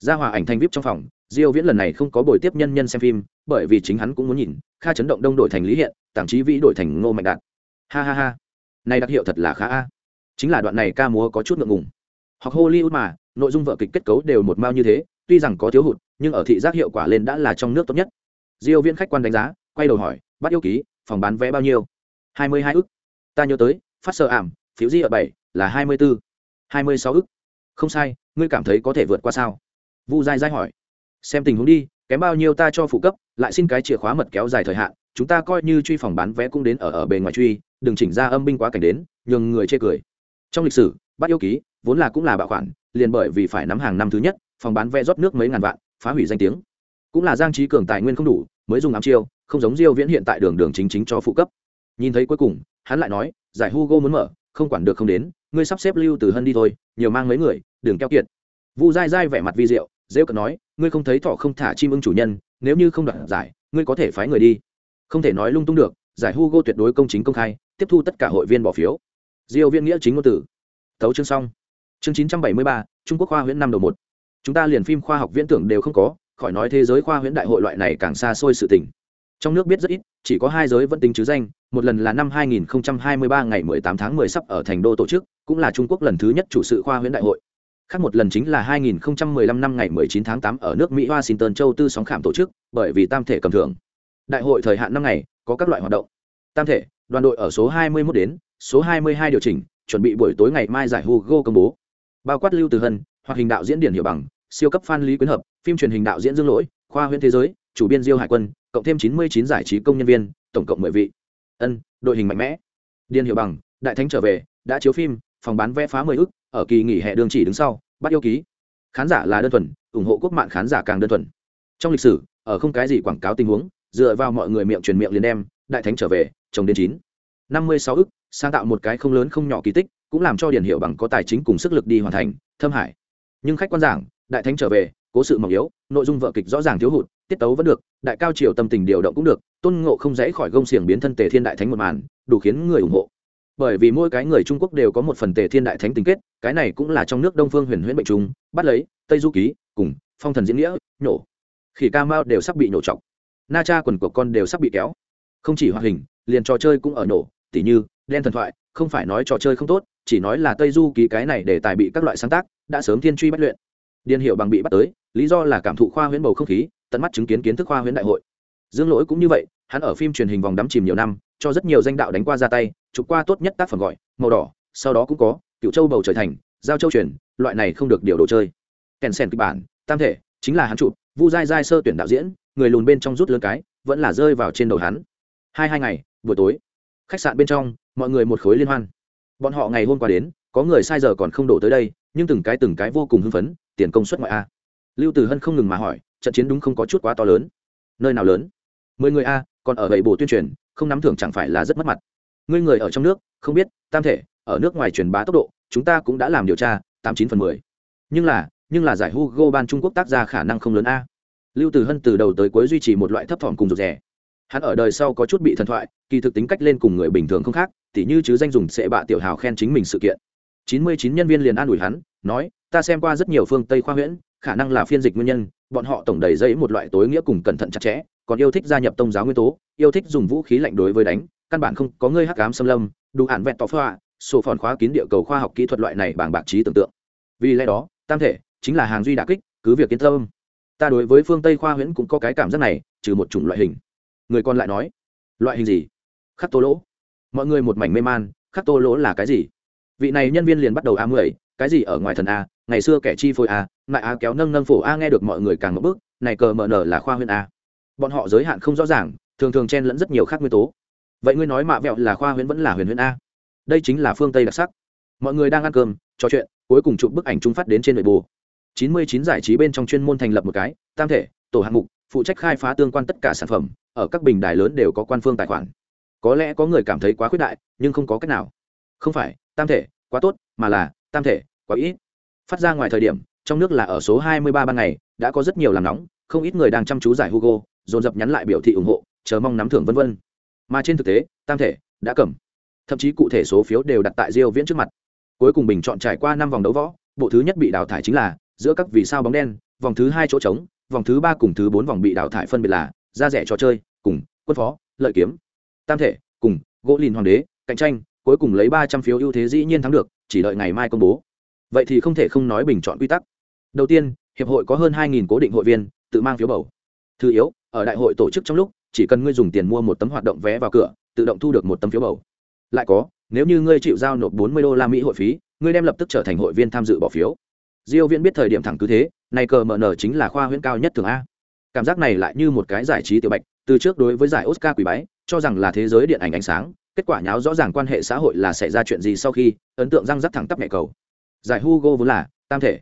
Ra hòa ảnh thành vip trong phòng, diêu viễn lần này không có buổi tiếp nhân nhân xem phim, bởi vì chính hắn cũng muốn nhìn, kha chấn động đông đổi thành lý hiện, tảng trí vĩ đổi thành ngô mạnh đạt. Ha ha ha. Này đặc hiệu thật là khá a. Chính là đoạn này ca múa có chút ngượng ngùng. Hoặc hollywood mà, nội dung vở kịch kết cấu đều một mao như thế, tuy rằng có thiếu hụt, nhưng ở thị giác hiệu quả lên đã là trong nước tốt nhất diêu viễn khách quan đánh giá, quay đầu hỏi, bắt yêu ký, phòng bán vé bao nhiêu? 22 ức. Ta nhớ tới, phát sợ ảm, phiếu di ở bảy, là 24 26 ức. Không sai, ngươi cảm thấy có thể vượt qua sao? Vu dai dai hỏi. Xem tình huống đi, kém bao nhiêu ta cho phụ cấp, lại xin cái chìa khóa mật kéo dài thời hạn, chúng ta coi như truy phòng bán vé cũng đến ở ở bề ngoài truy, đừng chỉnh ra âm binh quá cảnh đến, nhường người chê cười. Trong lịch sử, bắt yêu ký vốn là cũng là bạo khoản, liền bởi vì phải nắm hàng năm thứ nhất, phòng bán vé rót nước mấy ngàn vạn, phá hủy danh tiếng cũng là giang trí cường tài nguyên không đủ mới dùng ám chiêu không giống diêu viễn hiện tại đường đường chính chính cho phụ cấp. Nhìn thấy cuối cùng hắn lại nói giải hugo muốn mở không quản được không đến ngươi sắp xếp lưu từ hân đi thôi nhiều mang mấy người đừng keo kiệt. Vu dai dai vẻ mặt vi diệu dễ cận nói ngươi không thấy thọ không thả chim ưng chủ nhân nếu như không đoạt giải ngươi có thể phái người đi. Không thể nói lung tung được giải hugo tuyệt đối công chính công khai tiếp thu tất cả hội viên bỏ phiếu. Diêu viễn nghĩa chính ngôn tử tấu chương xong. Chương 973, trung quốc khoa huyễn năm đầu một. Chúng ta liền phim khoa học viễn tưởng đều không có khỏi nói thế giới khoa huyễn đại hội loại này càng xa xôi sự tình. Trong nước biết rất ít, chỉ có hai giới vẫn tính chứ danh, một lần là năm 2023 ngày 18 tháng 10 sắp ở thành đô tổ chức, cũng là trung quốc lần thứ nhất chủ sự khoa huyễn đại hội. Khác một lần chính là 2015 năm ngày 19 tháng 8 ở nước mỹ washington châu tư sóng khảm tổ chức, bởi vì tam thể cầm thưởng. Đại hội thời hạn năm ngày, có các loại hoạt động. Tam thể, đoàn đội ở số 21 đến, số 22 điều chỉnh, chuẩn bị buổi tối ngày mai giải hugo công bố. Bao quát lưu từ hân hoạt hình đạo diễn điển hiệu bằng siêu cấp phan lý quyến hợp, phim truyền hình đạo diễn dương lỗi, khoa huyện thế giới, chủ biên diêu hải quân, cộng thêm 99 giải trí công nhân viên, tổng cộng mười vị. Ân, đội hình mạnh mẽ. Điên hiệu bằng, đại thánh trở về, đã chiếu phim, phòng bán vé phá mười ức, ở kỳ nghỉ hè đường chỉ đứng sau, bắt yêu ký. Khán giả là đơn thuần, ủng hộ quốc mạng khán giả càng đơn thuần. Trong lịch sử, ở không cái gì quảng cáo tình huống, dựa vào mọi người miệng truyền miệng liền đem, đại thánh trở về, chồng đến chín. năm mươi sáu ức, sáng tạo một cái không lớn không nhỏ kỳ tích, cũng làm cho điển hiệu bằng có tài chính cùng sức lực đi hoàn thành, thâm hải. Nhưng khách quan giảng đại thánh trở về, cố sự mỏng yếu, nội dung vợ kịch rõ ràng thiếu hụt, tiết tấu vẫn được, đại cao triều tâm tình điều động cũng được, tôn ngộ không dễ khỏi gông xiềng biến thân tề thiên đại thánh một màn, đủ khiến người ủng hộ. Bởi vì mỗi cái người trung quốc đều có một phần tề thiên đại thánh tình kết, cái này cũng là trong nước đông phương huyền huyễn bệnh trung bắt lấy, tây du ký, cùng, phong thần diễn nghĩa, nhổ. Khỉ ca mao đều sắp bị nổ chọc. Na cha quần của con đều sắp bị kéo. Không chỉ hoạt hình, liền trò chơi cũng ở nổ, tỉ như, đen thần thoại, không phải nói trò chơi không tốt, chỉ nói là tây du ký cái này để tài bị các loại sáng tác, đã sớm thiên truy bắt luyện điền hiệu bằng bị bắt tới, lý do là cảm thụ khoa huyễn bầu không khí, tận mắt chứng kiến kiến thức khoa huyễn đại hội. Dương lỗi cũng như vậy, hắn ở phim truyền hình vòng đắm chìm nhiều năm, cho rất nhiều danh đạo đánh qua ra tay, chụp qua tốt nhất tác phẩm gọi, màu đỏ, sau đó cũng có cựu châu bầu trời thành, giao châu truyền, loại này không được điều đồ chơi. Kèn sen kịch bản, tam thể, chính là hắn chụp, vu dai dai sơ tuyển đạo diễn, người lùn bên trong rút lớn cái, vẫn là rơi vào trên đầu hắn. Hai hai ngày, buổi tối, khách sạn bên trong, mọi người một khối liên hoan. Bọn họ ngày hôm qua đến có người sai giờ còn không đổ tới đây, nhưng từng cái từng cái vô cùng hưng phấn, tiền công suất ngoại a. Lưu tử hân không ngừng mà hỏi, trận chiến đúng không có chút quá to lớn? Nơi nào lớn? Mười người a, còn ở gậy bồ tuyên truyền, không nắm thưởng chẳng phải là rất mất mặt. Ngươi người ở trong nước, không biết, tam thể, ở nước ngoài truyền bá tốc độ, chúng ta cũng đã làm điều tra, tám chín phần mười. Nhưng là nhưng là giải hugo ban trung quốc tác ra khả năng không lớn a. Lưu tử hân từ đầu tới cuối duy trì một loại thấp thỏm cùng rụt rè. Hắn ở đời sau có chút bị thần thoại, kỳ thực tính cách lên cùng người bình thường không khác, tỉ như chứ danh dùng sẽ bạ tiểu hào khen chính mình sự kiện chín mươi chín nhân viên liền an ủi hắn, nói, ta xem qua rất nhiều phương tây khoa huyễn, khả năng là phiên dịch nguyên nhân, bọn họ tổng đầy dây một loại tối nghĩa cùng cẩn thận chặt chẽ, còn yêu thích gia nhập tông giáo nguyên tố, yêu thích dùng vũ khí lạnh đối với đánh, căn bản không có ngươi hắc ám xâm lâm, đủ hạn vẹn tỏ pha sổ phòn khóa kín địa cầu khoa học kỹ thuật loại này bằng bạc trí tưởng tượng. Vì lẽ đó, tam thể chính là hàng duy đà kích, cứ việc yên tâm. Ta đối với phương tây khoa huyễn cũng có cái cảm giác này, trừ một chủng loại hình. Người còn lại nói, loại hình gì? Khắc tô lỗ. Mọi người một mảnh mê man, khắc tô lỗ là cái gì? Vị này nhân viên liền bắt đầu a mười, cái gì ở ngoài thần a, ngày xưa kẻ chi phôi a lại a kéo nâng nâng phổ a nghe được mọi người càng một bước, này cờ mờ nở là khoa huyễn a. Bọn họ giới hạn không rõ ràng, thường thường chen lẫn rất nhiều khác nguyên tố. Vậy ngươi nói mạ vẹo là khoa huyễn vẫn là huyền huyễn a? Đây chính là phương tây đặc sắc. Mọi người đang ăn cơm, trò chuyện, cuối cùng chụp bức ảnh trung phát đến trên nội bộ. Chín mươi chín giải trí bên trong chuyên môn thành lập một cái, tam thể, tổ hạng mục, phụ trách khai phá tương quan tất cả sản phẩm, ở các bình đài lớn đều có quan phương tài khoản. Có lẽ có người cảm thấy quá khuyết đại, nhưng không có cách nào không phải, tam thể, quá tốt, mà là, tam thể, quá ít. Phát ra ngoài thời điểm, trong nước là ở số 23 ban ngày, đã có rất nhiều làm nóng, không ít người đang chăm chú giải hugo, dồn dập nhắn lại biểu thị ủng hộ, chờ mong nắm thưởng vân vân. Mà trên thực tế, tam thể, đã cầm. Thậm chí cụ thể số phiếu đều đặt tại diêu viễn trước mặt. Cuối cùng bình chọn trải qua năm vòng đấu võ, bộ thứ nhất bị đào thải chính là, giữa các vì sao bóng đen, vòng thứ hai chỗ trống, vòng thứ ba cùng thứ bốn vòng bị đào thải phân biệt là ra rẻ trò chơi, cùng, quân phó, lợi kiếm. Tam thể, cùng, gỗ lìn hoàng đế, cạnh tranh cuối cùng lấy ba trăm phiếu ưu thế dĩ nhiên thắng được, chỉ đợi ngày mai công bố. Vậy thì không thể không nói bình chọn quy tắc. Đầu tiên, hiệp hội có hơn hai cố định hội viên, tự mang phiếu bầu. Thứ yếu, ở đại hội tổ chức trong lúc, chỉ cần ngươi dùng tiền mua một tấm hoạt động vé vào cửa, tự động thu được một tấm phiếu bầu. Lại có, nếu như ngươi chịu giao nộp bốn mươi đô la mỹ hội phí, ngươi đem lập tức trở thành hội viên tham dự bỏ phiếu. Diêu viễn biết thời điểm thẳng cứ thế, này cờ mở nở chính là khoa huyễn cao nhất thường a. Cảm giác này lại như một cái giải trí tiểu bạch, từ trước đối với giải oscar quỷ bái, cho rằng là thế giới điện ảnh ánh sáng kết quả nháo rõ ràng quan hệ xã hội là xảy ra chuyện gì sau khi ấn tượng răng rắc thẳng tắp mẹ cầu. Giải hugo vốn là tam thể.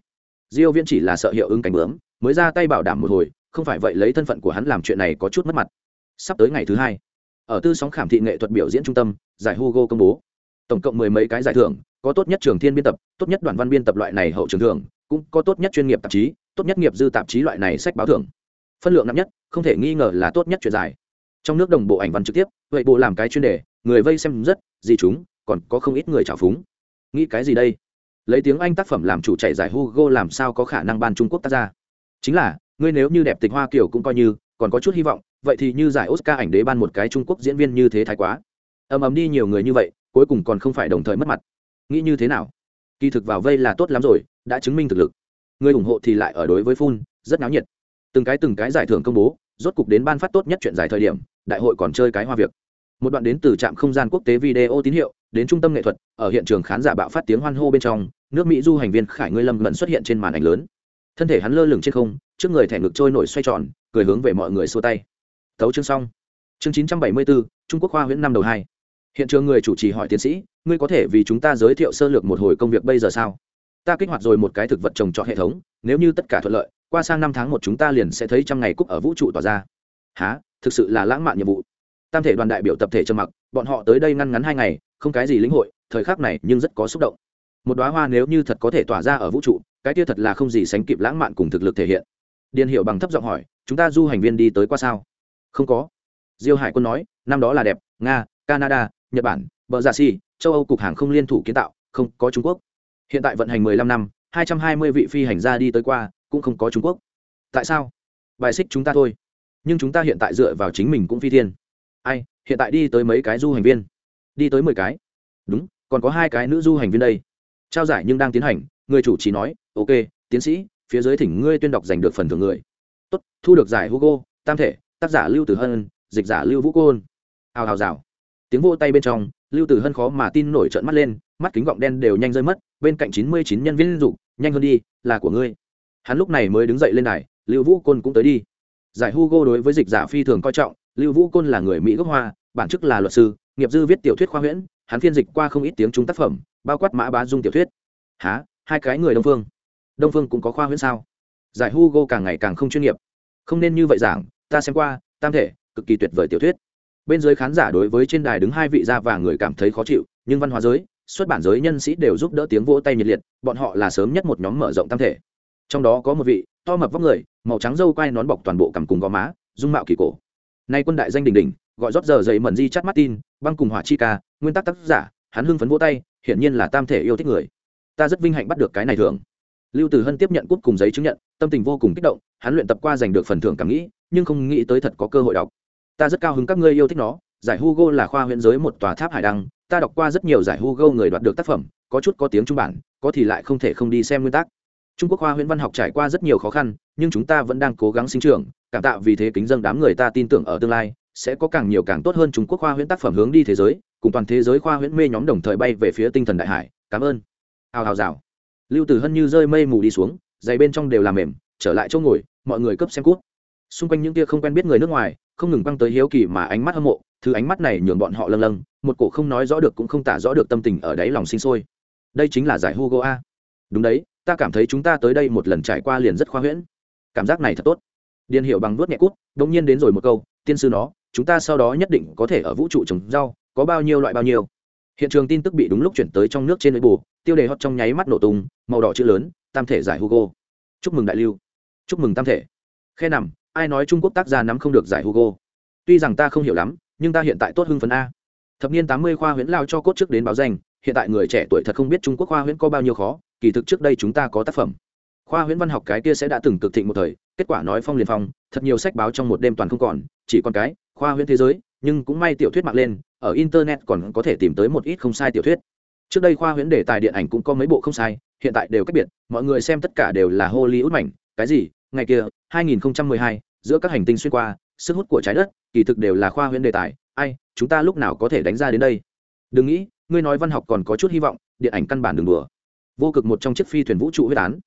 Diêu viễn chỉ là sợ hiệu ứng cánh bướm, mới ra tay bảo đảm một hồi, không phải vậy lấy thân phận của hắn làm chuyện này có chút mất mặt. Sắp tới ngày thứ hai, ở tư sóng khảm thị nghệ thuật biểu diễn trung tâm, giải hugo công bố. Tổng cộng mười mấy cái giải thưởng, có tốt nhất trường thiên biên tập, tốt nhất đoàn văn biên tập loại này hậu trường thưởng, cũng có tốt nhất chuyên nghiệp tạp chí, tốt nhất nghiệp dư tạp chí loại này sách báo thưởng. Phân lượng nặng nhất, không thể nghi ngờ là tốt nhất chuyện giải trong nước đồng bộ ảnh văn trực tiếp, vậy bộ làm cái chuyên đề người vây xem rất gì chúng, còn có không ít người trào phúng. Nghĩ cái gì đây? Lấy tiếng anh tác phẩm làm chủ chạy giải hugo làm sao có khả năng ban trung quốc tác ra? Chính là, ngươi nếu như đẹp tịch hoa kiểu cũng coi như, còn có chút hy vọng, vậy thì như giải oscar ảnh đế ban một cái trung quốc diễn viên như thế thái quá. Ầm ầm đi nhiều người như vậy, cuối cùng còn không phải đồng thời mất mặt. Nghĩ như thế nào? Kỳ thực vào vây là tốt lắm rồi, đã chứng minh thực lực. Người ủng hộ thì lại ở đối với phun rất náo nhiệt. Từng cái từng cái giải thưởng công bố, rốt cục đến ban phát tốt nhất chuyện giải thời điểm, đại hội còn chơi cái hoa việc một đoạn đến từ trạm không gian quốc tế video tín hiệu, đến trung tâm nghệ thuật, ở hiện trường khán giả bạo phát tiếng hoan hô bên trong, nước mỹ du hành viên khải ngươi lâm lần xuất hiện trên màn ảnh lớn. Thân thể hắn lơ lửng trên không, trước người thẻ ngực trôi nổi xoay tròn, cười hướng về mọi người xua tay. Tấu chương xong. Chương chín trăm bảy mươi bốn trung quốc khoa huyễn năm đầu hai. Hiện trường người chủ trì hỏi tiến sĩ, ngươi có thể vì chúng ta giới thiệu sơ lược một hồi công việc bây giờ sao? Ta kích hoạt rồi một cái thực vật trồng trọt hệ thống, nếu như tất cả thuận lợi, qua sang năm tháng một chúng ta liền sẽ thấy trăm ngày cúc ở vũ trụ tỏa ra. Há thực sự là lãng mạn nhiệm vụ tam thể đoàn đại biểu tập thể trầm mặc, bọn họ tới đây ngăn ngắn hai ngày, không cái gì lĩnh hội, thời khắc này nhưng rất có xúc động. Một đoá hoa nếu như thật có thể tỏa ra ở vũ trụ, cái kia thật là không gì sánh kịp lãng mạn cùng thực lực thể hiện. Điền hiệu bằng thấp giọng hỏi, chúng ta du hành viên đi tới qua sao? Không có. Diêu hải quân nói, năm đó là đẹp, nga, canada, nhật bản, bờ gia si châu âu cục hàng không liên thủ kiến tạo, không có trung quốc. Hiện tại vận hành 15 năm 220 vị phi hành gia đi tới qua, cũng không có trung quốc. Tại sao? Bài xích chúng ta thôi. Nhưng chúng ta hiện tại dựa vào chính mình cũng phi thiên ai, hiện tại đi tới mấy cái du hành viên. Đi tới mười cái. Đúng, còn có hai cái nữ du hành viên đây. Trao giải nhưng đang tiến hành, người chủ trì nói, ok, tiến sĩ, phía dưới thỉnh ngươi tuyên đọc giành được phần thưởng người. Tốt, thu được giải hugo, tam thể, tác giả lưu tử hân, dịch giả lưu vũ côn. Hào hào rào tiếng vô tay bên trong, lưu tử hân khó mà tin nổi trợn mắt lên, mắt kính gọng đen đều nhanh rơi mất, bên cạnh chín mươi chín nhân viên dục, nhanh hơn đi, là của ngươi. Hắn lúc này mới đứng dậy lên này lưu vũ côn cũng tới đi. Giải hugo đối với dịch giả phi thường coi trọng lưu vũ côn là người mỹ gốc hoa, bản chức là luật sư, nghiệp dư viết tiểu thuyết khoa huyễn, hắn phiên dịch qua không ít tiếng trung tác phẩm, bao quát mã bá dung tiểu thuyết. Há, hai cái người đông phương. Đông phương cũng có khoa huyễn sao? Giải hugo càng ngày càng không chuyên nghiệp. Không nên như vậy giảng, ta xem qua, tam thể, cực kỳ tuyệt vời tiểu thuyết. Bên dưới khán giả đối với trên đài đứng hai vị da và người cảm thấy khó chịu, nhưng văn hóa giới, xuất bản giới nhân sĩ đều giúp đỡ tiếng vỗ tay nhiệt liệt, bọn họ là sớm nhất một nhóm mở rộng tam thể. Trong đó có một vị, to mập vóc người, màu trắng dâu quai nón bọc toàn bộ cằm cùng gò má, dung mạo kỳ cổ nay quân đại danh đỉnh đỉnh, gọi rót giờ dậy mẩn di chắt martin, băng cùng hỏa chi ca, nguyên tắc tác giả, hắn hưng phấn vỗ tay, hiển nhiên là tam thể yêu thích người. Ta rất vinh hạnh bắt được cái này thường lưu tử hân tiếp nhận cúp cùng giấy chứng nhận, tâm tình vô cùng kích động, hắn luyện tập qua giành được phần thưởng cảm nghĩ, nhưng không nghĩ tới thật có cơ hội đọc. Ta rất cao hứng các ngươi yêu thích nó, giải hugo là khoa huyện giới một tòa tháp hải đăng, ta đọc qua rất nhiều giải hugo người đoạt được tác phẩm, có chút có tiếng trung bản, có thì lại không thể không đi xem nguyên tắc trung quốc khoa huyễn văn học trải qua rất nhiều khó khăn, nhưng chúng ta vẫn đang cố gắng sinh trưởng, cảm tạ vì thế kính dân đám người ta tin tưởng ở tương lai, sẽ có càng nhiều càng tốt hơn trung quốc khoa huyễn tác phẩm hướng đi thế giới, cùng toàn thế giới khoa huyễn mê nhóm đồng thời bay về phía tinh thần đại hải. Cảm ơn. Hào hào rào. Lưu tử hân như rơi mây mù đi xuống, giày bên trong đều làm mềm, trở lại chỗ ngồi, mọi người cấp xem cút xung quanh những kia không quen biết người nước ngoài, không ngừng băng tới hiếu kỳ mà ánh mắt hâm mộ, thứ ánh mắt này nhường bọn họ lâng lâng, một cổ không nói rõ được cũng không tả rõ được tâm tình ở đáy lòng sinh sôi. Đây chính là giải hugo a. Đúng đấy ta cảm thấy chúng ta tới đây một lần trải qua liền rất khoa huyễn. Cảm giác này thật tốt. Điền hiệu bằng vuốt nhẹ cút đ ỗ n g nhiên đến rồi một câu, tiên sư nó, chúng ta sau đó nhất định có thể ở vũ trụ trồng rau, có bao nhiêu loại bao nhiêu. Hiện trường tin tức bị đúng lúc chuyển tới trong nước trên nội bù tiêu đề hót trong nháy mắt nổ tung, màu đỏ chữ lớn, tam thể giải hugo. Chúc mừng đại lưu. Chúc mừng tam thể. Khe nằm, ai nói trung quốc tác gia nắm không được giải hugo? Tuy rằng ta không hiểu lắm, nhưng ta hiện tại tốt hưng phấn a. Thập niên tám mươi khoa huyễn lao cho cốt trước đến báo danh, hiện tại người trẻ tuổi thật không biết trung quốc khoa huyễn có bao nhiêu khó kỳ thực trước đây chúng ta có tác phẩm. Khoa huyễn văn học cái kia sẽ đã từng cực thịnh một thời kết quả nói phong liền phong thật nhiều sách báo trong một đêm toàn không còn chỉ còn cái khoa huyễn thế giới nhưng cũng may tiểu thuyết mạng lên ở internet còn có thể tìm tới một ít không sai tiểu thuyết. Trước đây khoa huyễn đề tài điện ảnh cũng có mấy bộ không sai hiện tại đều cách biệt mọi người xem tất cả đều là hollywood mảnh. Cái gì? Ngày kia 2012, giữa các hành tinh xuyên qua sức hút của trái đất kỳ thực đều là khoa huyễn đề tài. Ai chúng ta lúc nào có thể đánh ra đến đây? Đừng nghĩ ngươi nói văn học còn có chút hy vọng điện ảnh căn bản đừng đùa vô cực một trong chiếc phi thuyền vũ trụ huyết án.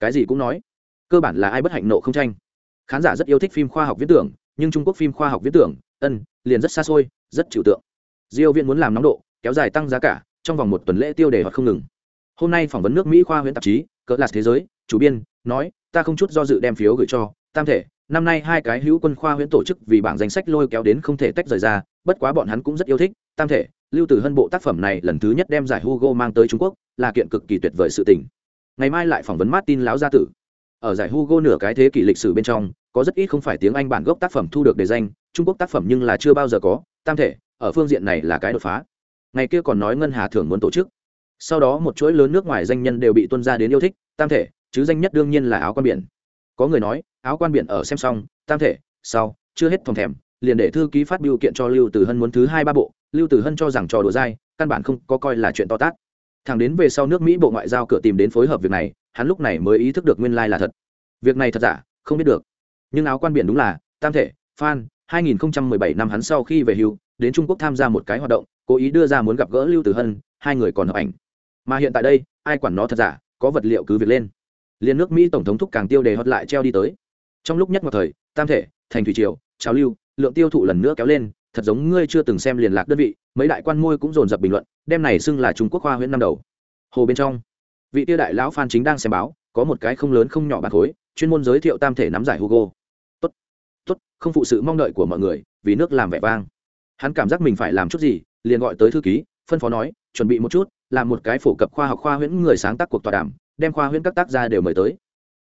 Cái gì cũng nói. Cơ bản là ai bất hạnh nộ không tranh. Khán giả rất yêu thích phim khoa học viễn tưởng, nhưng trung quốc phim khoa học viễn tưởng, ân, liền rất xa xôi, rất trừu tượng. Diêu viện muốn làm nóng độ, kéo dài tăng giá cả, trong vòng một tuần lễ tiêu đề hoặc không ngừng. Hôm nay phỏng vấn nước mỹ khoa huyễn tạp chí, cỡ là thế giới, chủ biên, nói, ta không chút do dự đem phiếu gửi cho, tam thể, năm nay hai cái hữu quân khoa huyễn tổ chức vì bảng danh sách lôi kéo đến không thể tách rời ra, bất quá bọn hắn cũng rất yêu thích, tam thể lưu tử hân bộ tác phẩm này lần thứ nhất đem giải hugo mang tới trung quốc, là kiện cực kỳ tuyệt vời sự tình. Ngày mai lại phỏng vấn martin láo gia tử. Ở giải hugo nửa cái thế kỷ lịch sử bên trong, có rất ít không phải tiếng anh bản gốc tác phẩm thu được đề danh, trung quốc tác phẩm nhưng là chưa bao giờ có, tam thể, ở phương diện này là cái đột phá. Ngày kia còn nói ngân hà thưởng muốn tổ chức. Sau đó một chuỗi lớn nước ngoài danh nhân đều bị tuân ra đến yêu thích, tam thể, chứ danh nhất đương nhiên là áo quan biển. Có người nói, áo quan biển ở xem xong, tam thể, sau, chưa hết thòng thèm, liền để thư ký phát biểu kiện cho lưu tử hân muốn thứ hai ba bộ lưu tử hân cho rằng trò đùa dai, căn bản không có coi là chuyện to tát. Thẳng đến về sau nước mỹ bộ ngoại giao cửa tìm đến phối hợp việc này, hắn lúc này mới ý thức được nguyên lai là thật. Việc này thật giả, không biết được. Nhưng áo quan biển đúng là, tam thể, phan 2017 năm hắn sau khi về hưu, đến trung quốc tham gia một cái hoạt động, cố ý đưa ra muốn gặp gỡ lưu tử hân, hai người còn hợp ảnh. Mà hiện tại đây, ai quản nó thật giả, có vật liệu cứ việc lên. Liên nước mỹ tổng thống thúc càng tiêu đề hót lại treo đi tới. Trong lúc nhất một thời, tam thể, thành thủy triều, trào lưu, lượng tiêu thụ lần nữa kéo lên thật giống ngươi chưa từng xem liên lạc đơn vị, mấy đại quan môi cũng dồn dập bình luận, đem này xưng là trung quốc khoa huyện năm đầu. Hồ bên trong, vị tiêu đại lão phan chính đang xem báo, có một cái không lớn không nhỏ bạc khối, chuyên môn giới thiệu tam thể nắm giải hugo. Tốt tốt, không phụ sự mong đợi của mọi người, vì nước làm vẻ vang. Hắn cảm giác mình phải làm chút gì, liền gọi tới thư ký, phân phó nói, chuẩn bị một chút, làm một cái phổ cập khoa học khoa huyễn người sáng tác cuộc tọa đàm, đem khoa huyễn các tác gia đều mời tới.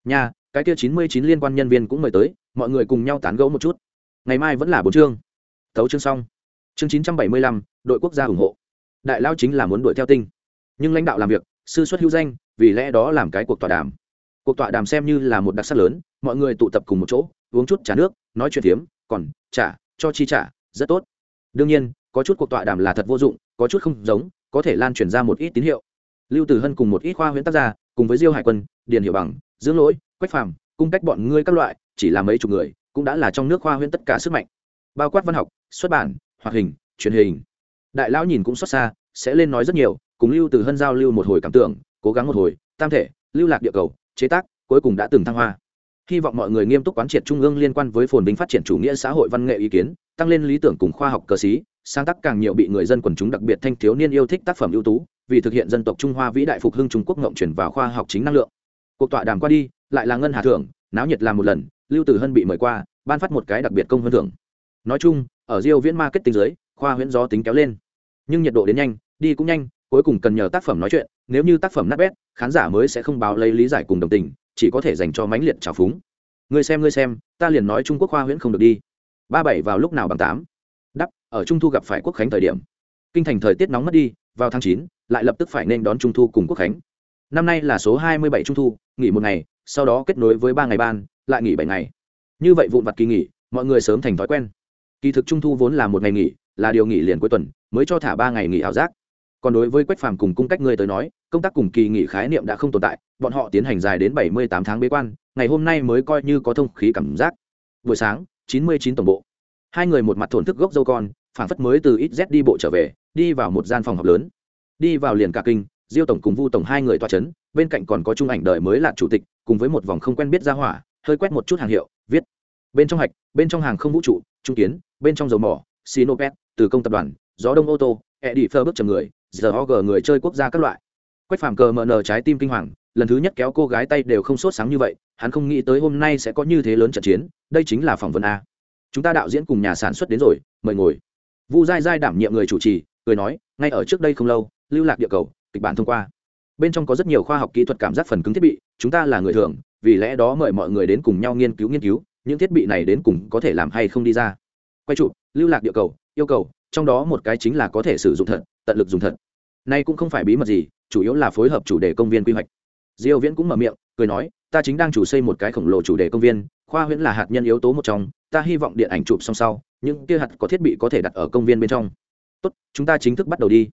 Nhà cái kia chín mươi chín liên quan nhân viên cũng mời tới, mọi người cùng nhau tán gẫu một chút. Ngày mai vẫn là bốn chương tấu chương xong. Chương chín trăm bảy mươi lăm, đội quốc gia ủng hộ. Đại lao chính là muốn đuổi theo tinh. Nhưng lãnh đạo làm việc, sư xuất hữu danh, vì lẽ đó làm cái cuộc tọa đàm. Cuộc tọa đàm xem như là một đặc sắc lớn, mọi người tụ tập cùng một chỗ, uống chút trả nước, nói chuyện phiếm, còn trả cho chi trả rất tốt. Đương nhiên, có chút cuộc tọa đàm là thật vô dụng, có chút không giống, có thể lan truyền ra một ít tín hiệu. Lưu tử hân cùng một ít khoa huyễn tác gia, cùng với diêu hải quân, điền hiệu bằng dưỡng lỗi, quách phàm, cung cách bọn ngươi các loại, chỉ là mấy chục người, cũng đã là trong nước khoa huyễn tất cả sức mạnh bao quát văn học, xuất bản, hoạt hình, truyền hình. Đại lão nhìn cũng xót xa, sẽ lên nói rất nhiều, cùng lưu từ hân giao lưu một hồi cảm tưởng, cố gắng một hồi, tam thể, lưu lạc địa cầu, chế tác, cuối cùng đã từng thăng hoa. Hy vọng mọi người nghiêm túc quán triệt trung ương liên quan với phồn binh phát triển chủ nghĩa xã hội văn nghệ ý kiến, tăng lên lý tưởng cùng khoa học cơ sĩ, sáng tác càng nhiều bị người dân quần chúng đặc biệt thanh thiếu niên yêu thích tác phẩm ưu tú, vì thực hiện dân tộc trung hoa vĩ đại phục hưng trung quốc ngộng chuyển vào khoa học chính năng lượng. Cuộc tọa đàm qua đi, lại là ngân hà thưởng, náo nhiệt làm một lần, lưu tử hân bị mời qua, ban phát một cái đặc biệt công hơn thưởng nói chung, ở diêu viễn marketing dưới, khoa huyễn gió tính kéo lên. Nhưng nhiệt độ đến nhanh, đi cũng nhanh, cuối cùng cần nhờ tác phẩm nói chuyện, nếu như tác phẩm nát bét, khán giả mới sẽ không báo lấy lý giải cùng đồng tình, chỉ có thể dành cho mãnh liệt trào phúng. Ngươi xem ngươi xem, ta liền nói trung quốc khoa huyễn không được đi. Ba bảy vào lúc nào bằng tám? Đắp, ở trung thu gặp phải quốc khánh thời điểm. Kinh thành thời tiết nóng mất đi, vào tháng chín, lại lập tức phải nên đón trung thu cùng quốc khánh. Năm nay là số hai mươi bảy trung thu, nghỉ một ngày, sau đó kết nối với ba ngày ban, lại nghỉ bảy ngày. Như vậy vụn vặt kỳ nghỉ, mọi người sớm thành thói quen kỳ thực trung thu vốn là một ngày nghỉ, là điều nghỉ liền cuối tuần, mới cho thả ba ngày nghỉ ảo giác. Còn đối với quách phàm cùng cung cách ngươi tới nói, công tác cùng kỳ nghỉ khái niệm đã không tồn tại, bọn họ tiến hành dài đến bảy mươi tám tháng bế quan, ngày hôm nay mới coi như có thông khí cảm giác. Buổi sáng, chín mươi chín tổng bộ. Hai người một mặt thổn thức gốc dâu con phản phất mới từ ít z đi bộ trở về, đi vào một gian phòng họp lớn. Đi vào liền cả kinh, diêu tổng cùng vu tổng hai người toa c h ấ n bên cạnh còn có trung ảnh đời mới là chủ tịch, cùng với một vòng không quen biết ra hỏa, hơi quét một chút hàng hiệu, viết. Bên trong hạch, bên trong hàng không vũ trụ trung kiến, bên trong dầu mỏ sinopet từ công tập đoàn, gió đông ô tô e đi phơ bước chầm người giờ ho gờ người chơi quốc gia các loại. Quách phàm cờ mờ nờ trái tim kinh hoàng, lần thứ nhất kéo cô gái tay đều không sốt sáng như vậy, hắn không nghĩ tới hôm nay sẽ có như thế lớn trận chiến, đây chính là phỏng vấn a. Chúng ta đạo diễn cùng nhà sản xuất đến rồi, mời ngồi. Vu dai dai đảm nhiệm người chủ trì, cười nói, ngay ở trước đây không lâu, lưu lạc địa cầu, kịch bản thông qua. Bên trong có rất nhiều khoa học kỹ thuật cảm giác phần cứng thiết bị, chúng ta là người thường, vì lẽ đó mời mọi người đến cùng nhau nghiên cứu nghiên cứu những thiết bị này đến cùng có thể làm hay không đi ra. Quay chụp lưu lạc địa cầu, yêu cầu, trong đó một cái chính là có thể sử dụng thật, tận lực dùng thật. Nay cũng không phải bí mật gì, chủ yếu là phối hợp chủ đề công viên quy hoạch. Diêu viễn cũng mở miệng, cười nói, ta chính đang chủ xây một cái khổng lồ chủ đề công viên, khoa huyễn là hạt nhân yếu tố một trong, ta hy vọng điện ảnh chụp xong sau, những kia hạt có thiết bị có thể đặt ở công viên bên trong. Tốt, chúng ta chính thức bắt đầu đi.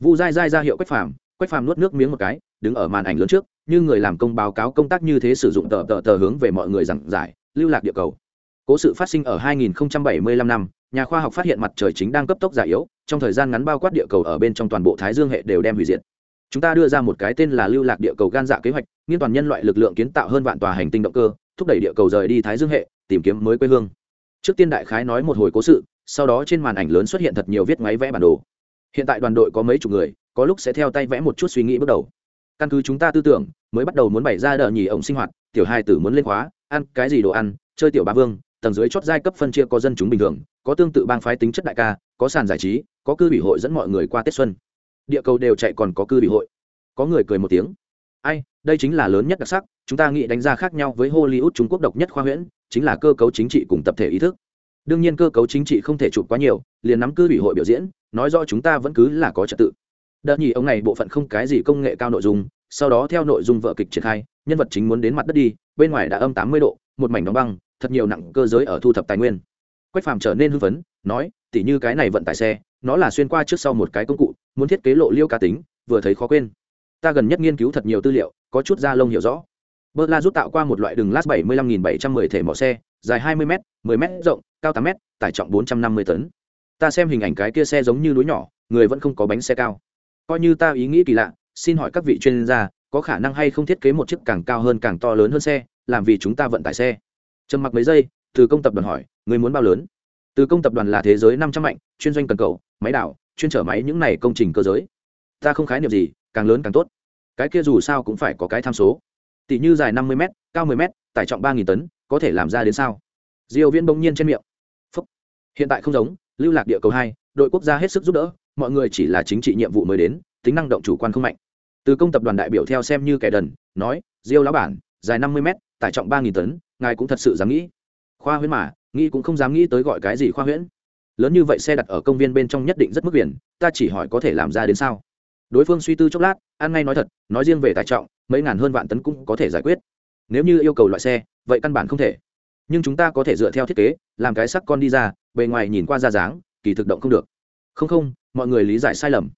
Vu dai dai ra hiệu quách phàm quách phàm nuốt nước miếng một cái đứng ở màn ảnh lớn trước, như người làm công báo cáo công tác như thế sử dụng tờ tờ tờ hướng về mọi người giảng giải, lưu lạc địa cầu. Cố sự phát sinh ở 2075 năm, nhà khoa học phát hiện mặt trời chính đang cấp tốc già yếu, trong thời gian ngắn bao quát địa cầu ở bên trong toàn bộ thái dương hệ đều đem hủy diệt. Chúng ta đưa ra một cái tên là lưu lạc địa cầu gan dạ kế hoạch, nghiên toàn nhân loại lực lượng kiến tạo hơn vạn tòa hành tinh động cơ, thúc đẩy địa cầu rời đi thái dương hệ, tìm kiếm mới quê hương. Trước tiên đại khái nói một hồi cố sự, sau đó trên màn ảnh lớn xuất hiện thật nhiều viết máy vẽ bản đồ. Hiện tại đoàn đội có mấy chục người, có lúc sẽ theo tay vẽ một chút suy nghĩ bước đầu căn cứ chúng ta tư tưởng, mới bắt đầu muốn bày ra đờ nhì ổng sinh hoạt, tiểu hai tử muốn lên khóa, ăn cái gì đồ ăn, chơi tiểu ba vương, tầng dưới chót giai cấp phân chia có dân chúng bình thường, có tương tự bang phái tính chất đại ca, có sàn giải trí, có cư ủy hội dẫn mọi người qua tết xuân. Địa cầu đều chạy còn có cư ủy hội. Có người cười một tiếng. Ai, đây chính là lớn nhất đặc sắc, chúng ta nghĩ đánh giá khác nhau với hollywood trung quốc độc nhất khoa huyễn, chính là cơ cấu chính trị cùng tập thể ý thức. Đương nhiên cơ cấu chính trị không thể chụp quá nhiều, liền nắm cư ủy hội biểu diễn, nói rõ chúng ta vẫn cứ là có trật tự đợt nhì ông này bộ phận không cái gì công nghệ cao nội dung, sau đó theo nội dung vợ kịch triển khai, nhân vật chính muốn đến mặt đất đi, bên ngoài đã âm tám mươi độ, một mảnh đóng băng, thật nhiều nặng cơ giới ở thu thập tài nguyên. Quách phàm trở nên hưng phấn, nói, tỉ như cái này vận tải xe, nó là xuyên qua trước sau một cái công cụ, muốn thiết kế lộ liêu cá tính, vừa thấy khó quên. Ta gần nhất nghiên cứu thật nhiều tư liệu, có chút da lông hiểu rõ. Bơ la rút tạo qua một loại đường lát bảy mươi lăm nghìn bảy trăm mười thể mỏ xe, dài hai mươi m mười m rộng, cao tám m tải trọng bốn trăm năm mươi tấn. Ta xem hình ảnh cái kia xe giống như núi nhỏ, người vẫn không có bánh xe cao coi như ta ý nghĩ kỳ lạ, xin hỏi các vị chuyên gia, có khả năng hay không thiết kế một chiếc càng cao hơn càng to lớn hơn xe, làm vì chúng ta vận tải xe? Trầm mặc mấy giây, từ công tập đoàn hỏi, người muốn bao lớn? Từ công tập đoàn là thế giới năm trăm mạnh, chuyên doanh cần cầu, máy đảo, chuyên trở máy những này công trình cơ giới. Ta không khái niệm gì, càng lớn càng tốt. Cái kia dù sao cũng phải có cái tham số. Tỷ như dài năm mươi m cao 10 m tải trọng ba tấn, có thể làm ra đến sao? Diêu viễn bỗng nhiên trên miệng. Phúc. hiện tại không giống, lưu lạc địa cầu hai, đội quốc gia hết sức giúp đỡ mọi người chỉ là chính trị nhiệm vụ mới đến, tính năng động chủ quan không mạnh. Từ công tập đoàn đại biểu theo xem như kẻ đần, nói, diêu lão bản, dài năm mươi m tải trọng ba nghìn tấn, ngài cũng thật sự dám nghĩ. Khoa huyễn mà, nghĩ cũng không dám nghĩ tới gọi cái gì khoa huyễn. Lớn như vậy xe đặt ở công viên bên trong nhất định rất mức biển, ta chỉ hỏi có thể làm ra đến sao? Đối phương suy tư chốc lát, ăn ngay nói thật, nói riêng về tải trọng, mấy ngàn hơn vạn tấn cũng có thể giải quyết. Nếu như yêu cầu loại xe, vậy căn bản không thể. Nhưng chúng ta có thể dựa theo thiết kế, làm cái sắc con đi ra, bề ngoài nhìn qua ra dáng, kỳ thực động không được không không mọi người lý giải sai lầm.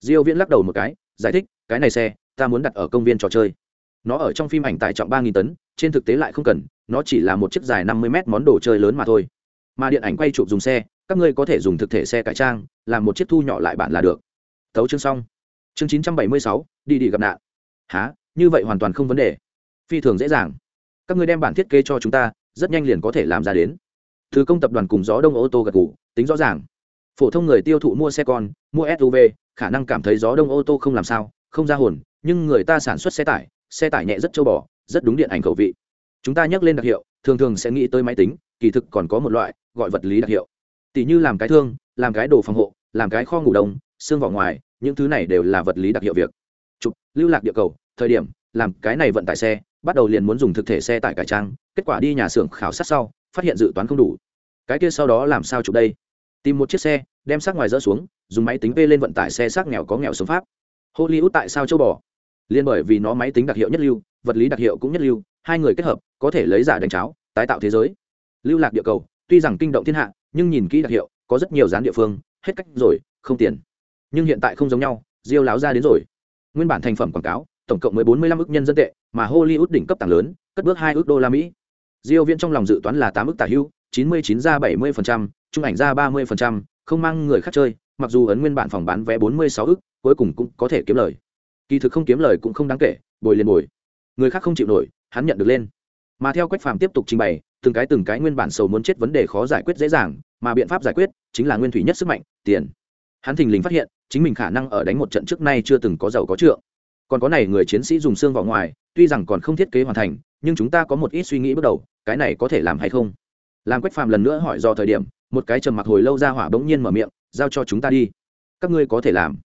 Diêu viễn lắc đầu một cái giải thích cái này xe ta muốn đặt ở công viên trò chơi. Nó ở trong phim ảnh tải trọng ba nghìn tấn trên thực tế lại không cần nó chỉ là một chiếc dài năm mươi mét món đồ chơi lớn mà thôi. Mà điện ảnh quay chụp dùng xe các ngươi có thể dùng thực thể xe cải trang làm một chiếc thu nhỏ lại bản là được. Tấu chương xong. Chương chín trăm bảy mươi sáu đi đi gặp nạn. Há như vậy hoàn toàn không vấn đề. Phi thường dễ dàng. Các ngươi đem bản thiết kế cho chúng ta rất nhanh liền có thể làm ra đến. Thứ công tập đoàn cùng gió đông ô tô gật gù, tính rõ ràng phổ thông người tiêu thụ mua xe con, mua suv khả năng cảm thấy gió đông ô tô không làm sao, không ra hồn, nhưng người ta sản xuất xe tải xe tải nhẹ rất châu bò, rất đúng điện ảnh khẩu vị. Chúng ta nhắc lên đặc hiệu, thường thường sẽ nghĩ tới máy tính, kỳ thực còn có một loại gọi vật lý đặc hiệu. Tỷ như làm cái thương, làm cái đồ phòng hộ, làm cái kho ngủ đông, xương vỏ ngoài, những thứ này đều là vật lý đặc hiệu việc. Chụp, lưu lạc địa cầu, thời điểm, làm cái này vận tải xe, bắt đầu liền muốn dùng thực thể xe tải cải trang, kết quả đi nhà xưởng khảo sát sau, phát hiện dự toán không đủ. Cái kia sau đó làm sao chụp đây? Tìm một chiếc xe, đem xác ngoài dỡ xuống, dùng máy tính p lên vận tải xe xác nghèo có nghèo sống pháp. Hollywood tại sao châu bò? Liên bởi vì nó máy tính đặc hiệu nhất lưu, vật lý đặc hiệu cũng nhất lưu, hai người kết hợp, có thể lấy giả đánh cháo, tái tạo thế giới. Lưu lạc địa cầu, tuy rằng kinh động thiên hạ, nhưng nhìn kỹ đặc hiệu, có rất nhiều dán địa phương, hết cách rồi, không tiền. Nhưng hiện tại không giống nhau, diêu láo ra đến rồi. Nguyên bản thành phẩm quảng cáo, tổng cộng mới bốn mươi lăm ước nhân dân tệ, mà hollywood đỉnh cấp tảng lớn, cất bước hai ước đô la mỹ. Diêu viễn trong lòng dự toán là tám ước tả hưu, chín mươi chín ra bảy mươi phần trăm trung ảnh ra ba mươi phần trăm không mang người khác chơi mặc dù ấn nguyên bản phòng bán vé bốn mươi sáu ức, cuối cùng cũng có thể kiếm lời. Kỳ thực không kiếm lời cũng không đáng kể bồi liền bồi. Người khác không chịu nổi hắn nhận được lên. Mà theo quách phàm tiếp tục trình bày từng cái từng cái nguyên bản sầu muốn chết vấn đề khó giải quyết dễ dàng mà biện pháp giải quyết chính là nguyên thủy nhất sức mạnh tiền. Hắn thình lình phát hiện chính mình khả năng ở đánh một trận trước nay chưa từng có giàu có trượng. Còn có này người chiến sĩ dùng xương vào ngoài tuy rằng còn không thiết kế hoàn thành nhưng chúng ta có một ít suy nghĩ bước đầu cái này có thể làm hay không? Làm quách phàm lần nữa hỏi do thời điểm một cái trầm mặc hồi lâu ra hỏa bỗng nhiên mở miệng, giao cho chúng ta đi. Các ngươi có thể làm.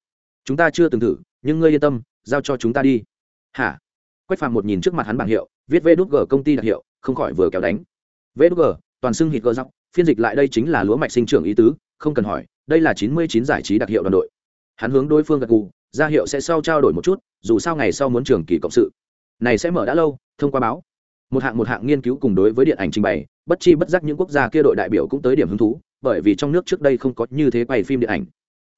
Chúng ta chưa từng thử, nhưng ngươi yên tâm, giao cho chúng ta đi. Hả? Quách phàm một nhìn trước mặt hắn bảng hiệu, viết vê đút g công ty đặc hiệu, không khỏi vừa kéo đánh. Vê đút g, toàn xưng hít gờ dọc, phiên dịch lại đây chính là lúa mạch sinh trưởng ý tứ, không cần hỏi, đây là chín mươi chín giải trí đặc hiệu đoàn đội. Hắn hướng đối phương gật gù, ra hiệu sẽ sau trao đổi một chút, dù sao ngày sau muốn trường kỳ cộng sự. Này sẽ mở đã lâu, thông qua báo một hạng một hạng nghiên cứu cùng đối với điện ảnh trình bày, bất chi bất giác những quốc gia kia đội đại biểu cũng tới điểm hứng thú, bởi vì trong nước trước đây không có như thế quay phim điện ảnh.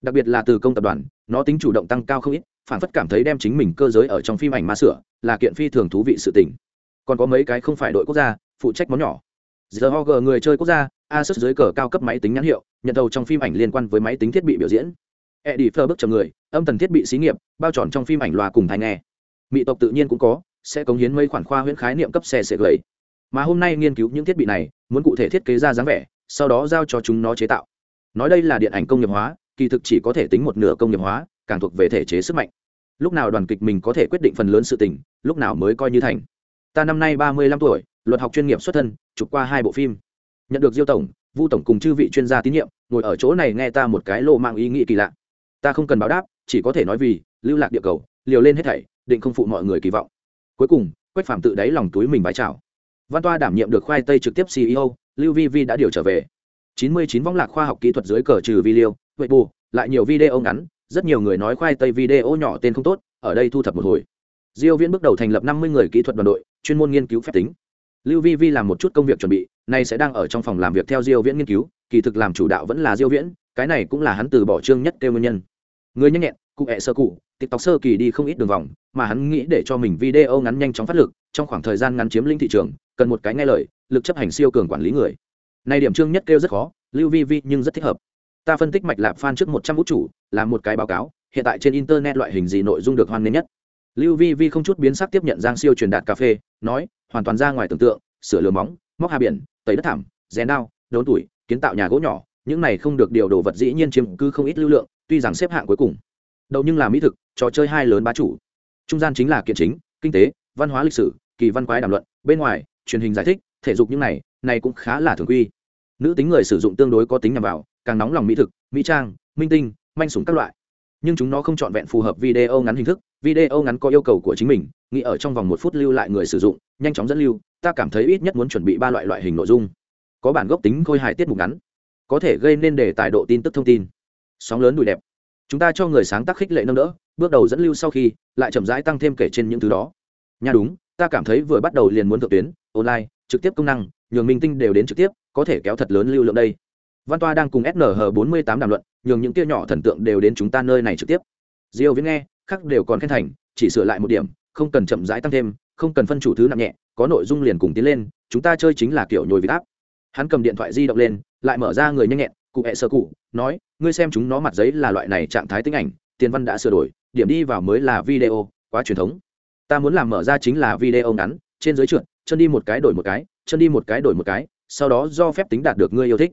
Đặc biệt là từ công tập đoàn, nó tính chủ động tăng cao không ít, phản phất cảm thấy đem chính mình cơ giới ở trong phim ảnh ma sửa, là kiện phi thường thú vị sự tình. Còn có mấy cái không phải đội quốc gia, phụ trách món nhỏ. Giờ ho g người chơi quốc gia, asus dưới cờ cao cấp máy tính nhãn hiệu, nhận đầu trong phim ảnh liên quan với máy tính thiết bị biểu diễn. Eddie phơ bước chầm người, âm tần thiết bị xí nghiệp, bao tròn trong phim ảnh loa cùng thai nghe. Mỹ tộc tự nhiên cũng có sẽ cống hiến mấy khoản khoa huyễn khái niệm cấp xe sẽ gầy. Mà hôm nay nghiên cứu những thiết bị này, muốn cụ thể thiết kế ra dáng vẻ, sau đó giao cho chúng nó chế tạo. Nói đây là điện ảnh công nghiệp hóa, kỳ thực chỉ có thể tính một nửa công nghiệp hóa, càng thuộc về thể chế sức mạnh. Lúc nào đoàn kịch mình có thể quyết định phần lớn sự tình, lúc nào mới coi như thành. Ta năm nay ba mươi lăm tuổi, luật học chuyên nghiệp xuất thân, chụp qua hai bộ phim. Nhận được diêu tổng, vu tổng cùng chư vị chuyên gia tín nhiệm, ngồi ở chỗ này nghe ta một cái lộ mạng ý nghĩ kỳ lạ. Ta không cần báo đáp, chỉ có thể nói vì, lưu lạc địa cầu, liều lên hết thảy, định không phụ mọi người kỳ vọng cuối cùng, quách phạm tự đáy lòng túi mình vái chào. Văn toa đảm nhiệm được khoai tây trực tiếp ceo lưu vi vi đã điều trở về. Chín mươi chín võng lạc khoa học kỹ thuật dưới cờ trừ video vậy bù, lại nhiều video ngắn, rất nhiều người nói khoai tây video nhỏ tên không tốt, ở đây thu thập một hồi. Diêu viễn bước đầu thành lập năm mươi người kỹ thuật đoàn đội, chuyên môn nghiên cứu phép tính. Lưu vi vi làm một chút công việc chuẩn bị, nay sẽ đang ở trong phòng làm việc theo diêu viễn nghiên cứu, kỳ thực làm chủ đạo vẫn là diêu viễn, cái này cũng là hắn từ bỏ trương nhất kêu nguyên nhân. Người nhanh nhẹn, cụ hẹ sơ cụ tiktok sơ kỳ đi không ít đường vòng mà hắn nghĩ để cho mình video ngắn nhanh chóng phát lực, trong khoảng thời gian ngắn chiếm lĩnh thị trường, cần một cái nghe lời, lực chấp hành siêu cường quản lý người. Này điểm trương nhất kêu rất khó, lưu vi vi nhưng rất thích hợp. Ta phân tích mạch lạp fan trước một trăm út chủ làm một cái báo cáo, hiện tại trên internet loại hình gì nội dung được hoan nghênh nhất. Lưu vi vi không chút biến sắc tiếp nhận giang siêu truyền đạt cà phê, nói, hoàn toàn ra ngoài tưởng tượng, sửa lừa móng, móc hà biển, tẩy đất thảm, rèn đao, đốn tuổi, kiến tạo nhà gỗ nhỏ, những này không được điều đồ vật dĩ nhiên chiếm cứ không ít lưu lượng, tuy rằng xếp hạng cuối cùng. Đầu nhưng là mỹ thực, trò chơi hai lớn bá chủ trung gian chính là kiện chính, kinh tế, văn hóa lịch sử, kỳ văn quái đàm luận, bên ngoài, truyền hình giải thích, thể dục những này này cũng khá là thường quy. Nữ tính người sử dụng tương đối có tính nhằm vào, càng nóng lòng mỹ thực, mỹ trang, minh tinh, manh súng các loại. Nhưng chúng nó không trọn vẹn phù hợp video ngắn hình thức, video ngắn có yêu cầu của chính mình, nghĩ ở trong vòng một phút lưu lại người sử dụng, nhanh chóng dẫn lưu, ta cảm thấy ít nhất muốn chuẩn bị ba loại loại hình nội dung. Có bản gốc tính khôi hài tiết mục ngắn, có thể gây nên đề tài độ tin tức thông tin. Sóng lớn đùi đẹp chúng ta cho người sáng tác khích lệ nâng đỡ, bước đầu dẫn lưu sau khi, lại chậm rãi tăng thêm kể trên những thứ đó. Nha đúng, ta cảm thấy vừa bắt đầu liền muốn thượng tuyến, online, trực tiếp công năng, nhường minh tinh đều đến trực tiếp, có thể kéo thật lớn lưu lượng đây. Văn toa đang cùng snh bốn mươi tám đàm luận, nhường những kia nhỏ thần tượng đều đến chúng ta nơi này trực tiếp. Diêu viễn nghe khắc đều còn khen thành, chỉ sửa lại một điểm, không cần chậm rãi tăng thêm, không cần phân chủ thứ nặng nhẹ, có nội dung liền cùng tiến lên, chúng ta chơi chính là kiểu nhồi vịt áp. Hắn cầm điện thoại di động lên, lại mở ra người nhanh nhẹn cụ hệ sơ cụ, nói, ngươi xem chúng nó mặt giấy là loại này trạng thái tính ảnh, tiền văn đã sửa đổi, điểm đi vào mới là video, quá truyền thống. Ta muốn làm mở ra chính là video ngắn, trên dưới trượt, chân đi một cái đổi một cái, chân đi một cái đổi một cái, sau đó do phép tính đạt được ngươi yêu thích.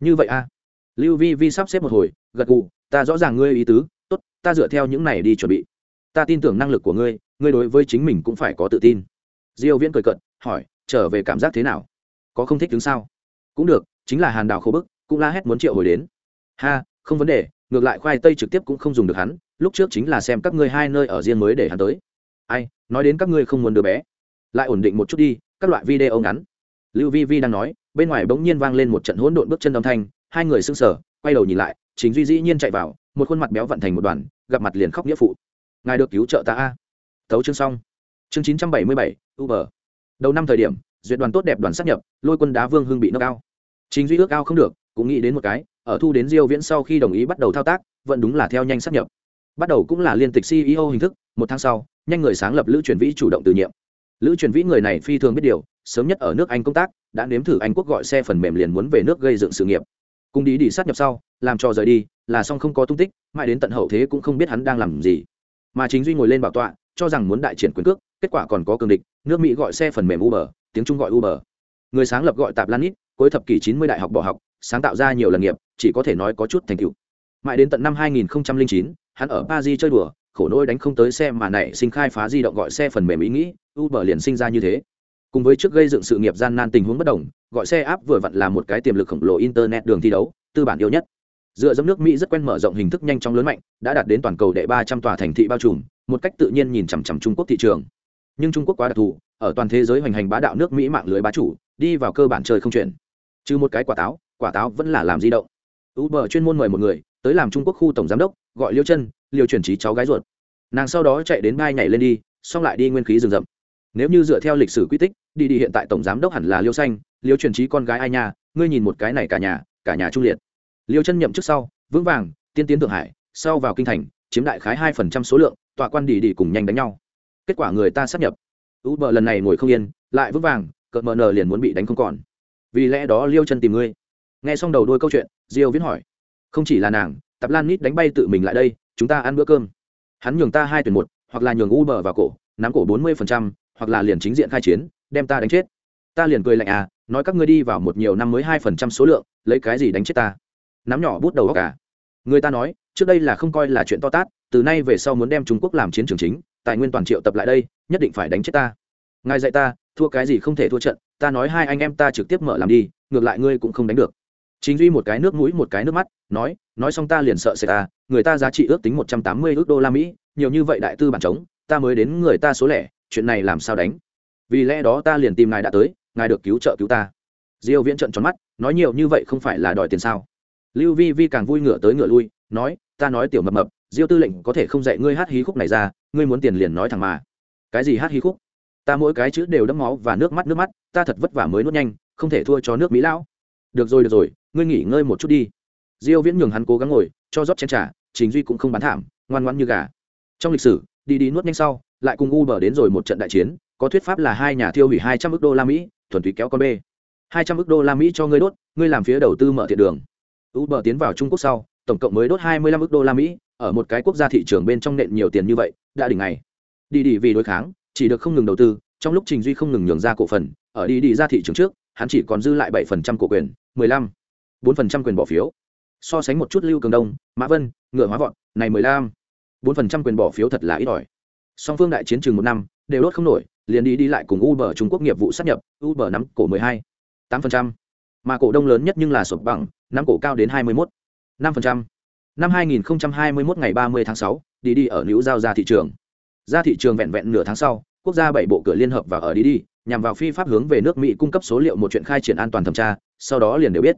Như vậy a à? lưu vi vi sắp xếp một hồi, gật gù, ta rõ ràng ngươi ý tứ, tốt, ta dựa theo những này đi chuẩn bị. Ta tin tưởng năng lực của ngươi ngươi đối với chính mình cũng phải có tự tin. Diêu viễn cười cận hỏi, trở về cảm giác thế nào? Có không thích đứng sao? Cũng được, chính là hàn đào khô bức cũng la hét muốn triệu hồi đến. Ha, không vấn đề, ngược lại khoai tây trực tiếp cũng không dùng được hắn, lúc trước chính là xem các ngươi hai nơi ở riêng mới để hắn tới. Ai, nói đến các ngươi không muốn đứa bé. Lại ổn định một chút đi, các loại video ngắn. Lưu vi vi đang nói, bên ngoài bỗng nhiên vang lên một trận hỗn độn bước chân âm thanh, hai người sững sờ, quay đầu nhìn lại chính duy dĩ nhiên chạy vào, một khuôn mặt béo vận thành một đoàn, gặp mặt liền khóc nghĩa phụ. Ngài được cứu trợ ta a. Tấu chương xong. Chương chín trăm bảy mươi bảy, uber. Đầu năm thời điểm, duyệt đoàn tốt đẹp đoàn sắp nhập, lôi quân đá vương hưng bị nâng cao chính duy ước ao không được cũng nghĩ đến một cái, ở thu đến diêu viễn sau khi đồng ý bắt đầu thao tác, vẫn đúng là theo nhanh sắp nhập. Bắt đầu cũng là liên tịch ceo hình thức, một tháng sau, nhanh người sáng lập lữ truyền vĩ chủ động từ nhiệm. Lữ truyền vĩ người này phi thường biết điều, sớm nhất ở nước anh công tác, đã nếm thử anh quốc gọi xe phần mềm liền muốn về nước gây dựng sự nghiệp. Cùng đi đi sát nhập sau, làm cho rời đi, là xong không có tung tích, mãi đến tận hậu thế cũng không biết hắn đang làm gì. Mà chính duy ngồi lên bảo tọa, cho rằng muốn đại triển quyền cước, kết quả còn có cường địch, nước mỹ gọi xe phần mềm uber, tiếng trung gọi uber. Người sáng lập gọi tạp lan ít cuối thập kỷ chín mươi đại học bỏ học sáng tạo ra nhiều lần nghiệp chỉ có thể nói có chút thành tựu. Mãi đến tận năm 2009, hắn ở paris chơi đùa khổ nỗi đánh không tới xe mà nảy sinh khai phá di động gọi xe phần mềm ý nghĩ uber liền sinh ra như thế. Cùng với trước gây dựng sự nghiệp gian nan tình huống bất đồng gọi xe app vừa vặn là một cái tiềm lực khổng lồ internet đường thi đấu tư bản yêu nhất. Dựa dẫm nước mỹ rất quen mở rộng hình thức nhanh chóng lớn mạnh đã đạt đến toàn cầu đệ ba trăm tòa thành thị bao trùm một cách tự nhiên nhìn chằm chằm trung quốc thị trường. Nhưng trung quốc quá đặc thù ở toàn thế giới hoành hành bá đạo nước mỹ mạng lưới bá chủ đi vào cơ bản trời không chuyển trừ một cái quả táo quả táo vẫn là làm di động. Uber chuyên môn mời một người, tới làm trung quốc khu tổng giám đốc, gọi liêu chân liều chuyển trí cháu gái ruột. Nàng sau đó chạy đến bay nhảy lên đi, xong lại đi nguyên khí rừng rậm. Nếu như dựa theo lịch sử quy tích, đi đi hiện tại tổng giám đốc hẳn là liêu xanh, liêu truyền trí con gái ai nha, ngươi nhìn một cái này cả nhà cả nhà trung liệt. Liêu chân nhậm trước sau, vững vàng, tiên tiến thượng hải, sau vào kinh thành, chiếm đại khái hai phần trăm số lượng, tọa quan đi đi cùng nhanh đánh nhau. Kết quả người ta sắp nhập. Uber lần này ngồi không yên, lại vững vàng, cợt mờ nờ liền muốn bị đánh không còn vì lẽ đó liêu chân tìm ngươi. Nghe xong đầu đôi câu chuyện diêu viễn hỏi không chỉ là nàng tập lan nít đánh bay tự mình lại đây chúng ta ăn bữa cơm. Hắn nhường ta hai tuyển một hoặc là nhường uber vào cổ nắm cổ bốn mươi phần trăm, hoặc là liền chính diện khai chiến đem ta đánh chết. Ta liền cười lạnh à nói các ngươi đi vào một nhiều năm mới hai phần trăm số lượng lấy cái gì đánh chết ta? Nắm nhỏ bút đầu góc cả người ta nói trước đây là không coi là chuyện to tát từ nay về sau muốn đem trung quốc làm chiến trường chính tài nguyên toàn triệu tập lại đây nhất định phải đánh chết ta. Ngài dạy ta thua cái gì không thể thua trận ta nói hai anh em ta trực tiếp mở làm đi, ngược lại ngươi cũng không đánh được. Chính duy một cái nước mũi, một cái nước mắt, nói nói xong ta liền sợ sẽ ta, người ta giá trị ước tính một trăm tám mươi ước đô la mỹ, nhiều như vậy đại tư bản chống ta mới đến người ta số lẻ, chuyện này làm sao đánh? Vì lẽ đó ta liền tìm ngài đã tới, ngài được cứu trợ cứu ta. Diêu viễn trận tròn mắt, nói nhiều như vậy không phải là đòi tiền sao? Lưu vi vi càng vui ngựa tới ngựa lui, nói, ta nói tiểu mập mập, diêu tư lệnh có thể không dạy ngươi hát hí khúc này ra, ngươi muốn tiền liền nói thẳng mà. Cái gì hát hí khúc? Ta mỗi cái chữ đều đẫm máu và nước mắt nước mắt, ta thật vất vả mới nuốt nhanh, không thể thua cho nước mỹ lão. Được rồi được rồi, ngươi nghỉ ngơi một chút đi. Diêu viễn nhường hắn cố gắng ngồi, cho rót chén trà chính duy cũng không bán thảm, ngoan ngoãn như gà. Trong lịch sử, đi đi nuốt nhanh sau, lại cùng uber đến rồi một trận đại chiến, có thuyết pháp là hai nhà thiêu hủy 200 ức đô la mỹ, thuần túy kéo con bê. 200 ức đô la mỹ cho ngươi đốt, ngươi làm phía đầu tư mở thiện đường. Uber tiến vào trung quốc sau, tổng cộng mới đốt 25 ức đô la mỹ, ở một cái quốc gia thị trường bên trong nện nhiều tiền như vậy, đã đỉnh ngày. Đi đi vì đối kháng chỉ được không ngừng đầu tư trong lúc trình duy không ngừng nhường ra cổ phần ở đi đi ra thị trường trước hắn chỉ còn dư lại bảy phần trăm cổ quyền 15 4% quyền bỏ phiếu so sánh một chút lưu cường đông mã vân ngựa hóa vọt này 15 4% quyền bỏ phiếu thật là ít ỏi song phương đại chiến trường một năm đều đốt không nổi liền đi đi lại cùng uber trung quốc nghiệp vụ sát nhập uber nắm cổ 12 8%. mà cổ đông lớn nhất nhưng là sụp bằng nắm cổ cao đến 21 5%. năm 2021 ngày 30 tháng sáu, đi đi ở nữ giao ra thị trường ra thị trường vẹn vẹn nửa tháng sau quốc gia bảy bộ cửa liên hợp và ở đi đi nhằm vào phi pháp hướng về nước mỹ cung cấp số liệu một chuyện khai triển an toàn thẩm tra sau đó liền đều biết.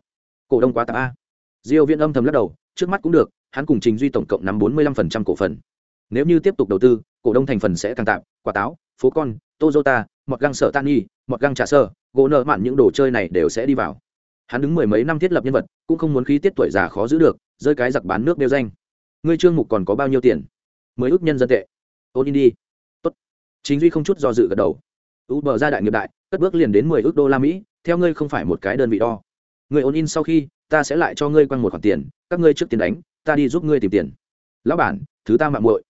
Cổ đông quá tạp a. Diêu viễn âm thầm lắc đầu trước mắt cũng được hắn cùng trình duy tổng cộng nắm 45% cổ phần. Nếu như tiếp tục đầu tư cổ đông thành phần sẽ càng tạm quả táo phố con Toyota, một găng sở tan nhi một găng trà sơ gỗ nợ mạn những đồ chơi này đều sẽ đi vào. Hắn đứng mười mấy năm thiết lập nhân vật cũng không muốn khí tiết tuổi già khó giữ được rơi cái giặc bán nước đeo danh. Ngươi trương mục còn có bao nhiêu tiền? Mới ước nhân dân tệ ôn in đi. Tốt. Chính duy không chút do dự gật đầu. Uber ra đại nghiệp đại, cất bước liền đến mười ước đô la mỹ, theo ngươi không phải một cái đơn vị đo. Người ôn in sau khi, ta sẽ lại cho ngươi quăng một khoản tiền, các ngươi trước tiền đánh, ta đi giúp ngươi tìm tiền. Lão bản, thứ ta mạng muội.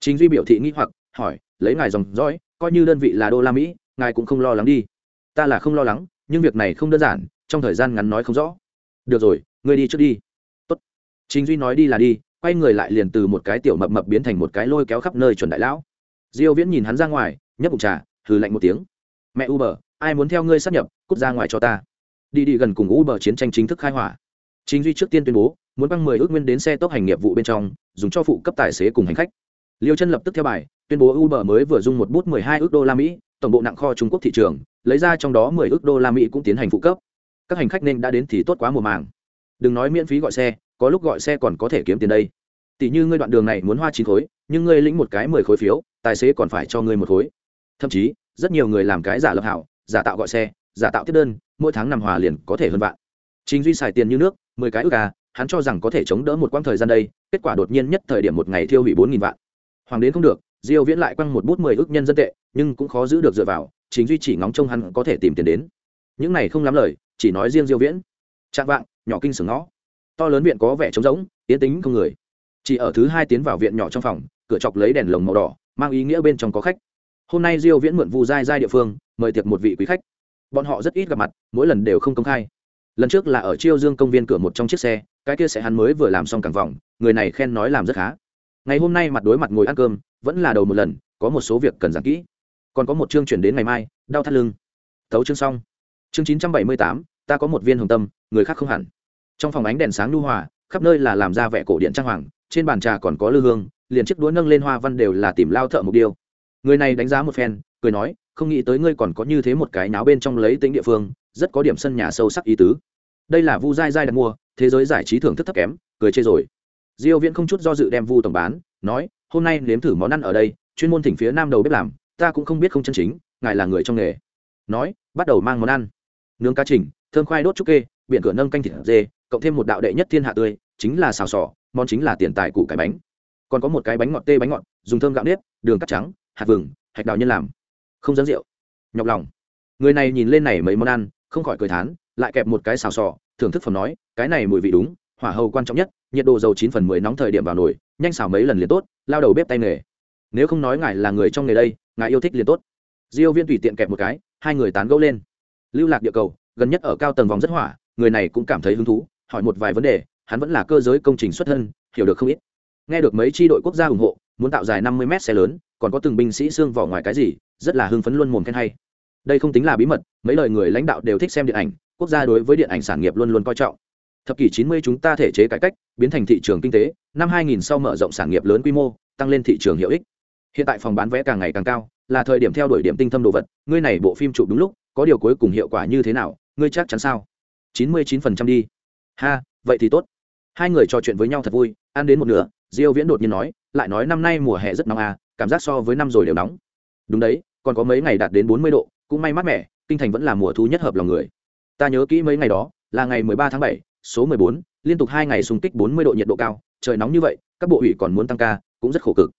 Chính duy biểu thị nghĩ hoặc, hỏi, lấy ngài dòng dõi, coi như đơn vị là đô la mỹ, ngài cũng không lo lắng đi. Ta là không lo lắng, nhưng việc này không đơn giản, trong thời gian ngắn nói không rõ. Được rồi, ngươi đi trước đi. Tốt. Chính duy nói đi là đi quay người lại liền từ một cái tiểu mập mập biến thành một cái lôi kéo khắp nơi chuẩn đại lão. Diêu viễn nhìn hắn ra ngoài, nhấp bụng trà, hừ lạnh một tiếng. Mẹ uber, ai muốn theo ngươi sát nhập, cút ra ngoài cho ta. Đi đi gần cùng uber chiến tranh chính thức khai hỏa. Chính duy trước tiên tuyên bố, muốn băng 10 ước nguyên đến xe tốc hành nghiệp vụ bên trong, dùng cho phụ cấp tài xế cùng hành khách. Liêu chân lập tức theo bài, tuyên bố uber mới vừa dùng một bút 12 ước đô la mỹ, tổng bộ nặng kho trung quốc thị trường, lấy ra trong đó 10 ước đô la mỹ cũng tiến hành phụ cấp. Các hành khách nên đã đến thì tốt quá mùa màng. Đừng nói miễn phí gọi xe có lúc gọi xe còn có thể kiếm tiền đây. Tỷ như ngươi đoạn đường này muốn hoa chín khối, nhưng ngươi lĩnh một cái mười khối phiếu, tài xế còn phải cho ngươi một khối. Thậm chí, rất nhiều người làm cái giả lập hảo, giả tạo gọi xe, giả tạo tiếp đơn, mỗi tháng nằm hòa liền có thể hơn vạn. Chính duy xài tiền như nước, mười cái ước à hắn cho rằng có thể chống đỡ một quãng thời gian đây, kết quả đột nhiên nhất thời điểm một ngày thiêu hủy bốn nghìn vạn. Hoàng đến không được, diêu viễn lại quăng một bút mười ước nhân dân tệ, nhưng cũng khó giữ được dựa vào chính duy chỉ ngóng trông hắn có thể tìm tiền đến. Những này không lắm lời, chỉ nói riêng diêu viễn. Trạng vạng, nhỏ kinh sừng ngõ to lớn viện có vẻ trống rỗng yến tính không người. Chỉ ở thứ hai tiến vào viện nhỏ trong phòng cửa chọc lấy đèn lồng màu đỏ mang ý nghĩa bên trong có khách. Hôm nay diêu viễn mượn vu giai giai địa phương mời tiệc một vị quý khách. Bọn họ rất ít gặp mặt mỗi lần đều không công khai. Lần trước là ở chiêu dương công viên cửa một trong chiếc xe cái kia sẽ hắn mới vừa làm xong càng vòng người này khen nói làm rất khá. Ngày hôm nay mặt đối mặt ngồi ăn cơm vẫn là đầu một lần có một số việc cần giảng kỹ. Còn có một chương chuyển đến ngày mai đau thắt lưng. Thấu chương xong. Chương 978, ta có một viên hồng tâm người khác không hẳn trong phòng ánh đèn sáng lưu hòa, khắp nơi là làm ra vẻ cổ điện trang hoàng, trên bàn trà còn có lư hương, liền chiếc đũa nâng lên hoa văn đều là tìm lao thợ mục điêu. Người này đánh giá một phen, cười nói, không nghĩ tới ngươi còn có như thế một cái náo bên trong lấy tính địa phương, rất có điểm sân nhà sâu sắc ý tứ. Đây là vu dai dai đặt mua, thế giới giải trí thưởng thức thấp kém, cười chê rồi. Diêu viễn không chút do dự đem vu tổng bán, nói, hôm nay nếm thử món ăn ở đây, chuyên môn thỉnh phía nam đầu bếp làm, ta cũng không biết không chân chính, ngài là người trong nghề. Nói, bắt đầu mang món ăn. Nướng cá trình thơm khoai đốt trúc kê, biển cửa nâng canh thịt dê cộng thêm một đạo đệ nhất thiên hạ tươi, chính là xào sò, món chính là tiền tài củ cải bánh. Còn có một cái bánh ngọt tê bánh ngọt, dùng thơm gạo nếp, đường cắt trắng, hạt vừng, hạch đào nhân làm. Không dẫn rượu. Nhọc lòng. Người này nhìn lên này mấy món ăn, không khỏi cười thán, lại kẹp một cái xào sò, thưởng thức phẩm nói, cái này mùi vị đúng, hỏa hầu quan trọng nhất, nhiệt độ dầu chín phần mười nóng thời điểm vào nồi, nhanh xào mấy lần liền tốt, lao đầu bếp tay nghề. Nếu không nói ngài là người trong nghề đây, ngài yêu thích liền tốt. Diêu viên tùy tiện kẹp một cái, hai người tán gẫu lên. Lưu lạc địa cầu, gần nhất ở cao tầng vòng rất hỏa, người này cũng cảm thấy hứng thú hỏi một vài vấn đề, hắn vẫn là cơ giới công trình xuất thân, hiểu được không ít. Nghe được mấy tri đội quốc gia ủng hộ, muốn tạo dài năm mươi mét xe lớn, còn có từng binh sĩ xương vỏ ngoài cái gì, rất là hưng phấn luôn mồm khen hay. Đây không tính là bí mật, mấy lời người lãnh đạo đều thích xem điện ảnh, quốc gia đối với điện ảnh sản nghiệp luôn luôn coi trọng. Thập kỷ chín mươi chúng ta thể chế cải cách, biến thành thị trường kinh tế, năm hai nghìn sau mở rộng sản nghiệp lớn quy mô, tăng lên thị trường hiệu ích. Hiện tại phòng bán vé càng ngày càng cao, là thời điểm theo đuổi điểm tinh thâm đồ vật, ngươi này bộ phim chụp đúng lúc, có điều cuối cùng hiệu quả như thế nào, ngươi chắc chắn sao? Chín mươi chín phần trăm đi ha vậy thì tốt. Hai người trò chuyện với nhau thật vui ăn đến một nửa diêu viễn đột nhiên nói lại nói năm nay mùa hè rất nóng à cảm giác so với năm rồi đều nóng. Đúng đấy còn có mấy ngày đạt đến 40 độ cũng may mát mẻ kinh thành vẫn là mùa thu nhất hợp lòng người. Ta nhớ kỹ mấy ngày đó là ngày 13 tháng 7, số 14, liên tục hai ngày xung kích 40 độ nhiệt độ cao trời nóng như vậy các bộ ủy còn muốn tăng ca cũng rất khổ cực.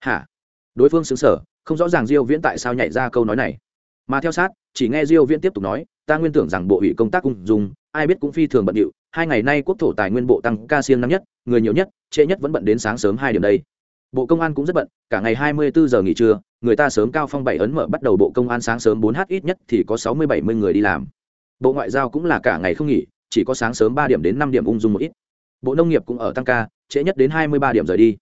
Hả? Đối phương xứng sở không rõ ràng diêu viễn tại sao nhảy ra câu nói này. Mà theo sát chỉ nghe diêu viễn tiếp tục nói ta nguyên tưởng rằng bộ ủy công tác cung dùng ai biết cũng phi thường bận điệu, hai ngày nay quốc thổ tài nguyên bộ tăng ca siêng năm nhất, người nhiều nhất, trễ nhất vẫn bận đến sáng sớm hai điểm đây. Bộ công an cũng rất bận, cả ngày hai mươi bốn giờ nghỉ trưa, người ta sớm cao phong bảy ấn mở bắt đầu bộ công an sáng sớm bốn h ít nhất thì có sáu mươi bảy mươi người đi làm. Bộ ngoại giao cũng là cả ngày không nghỉ, chỉ có sáng sớm ba điểm đến năm điểm ung dung một ít. Bộ nông nghiệp cũng ở tăng ca, trễ nhất đến hai mươi ba điểm rời đi.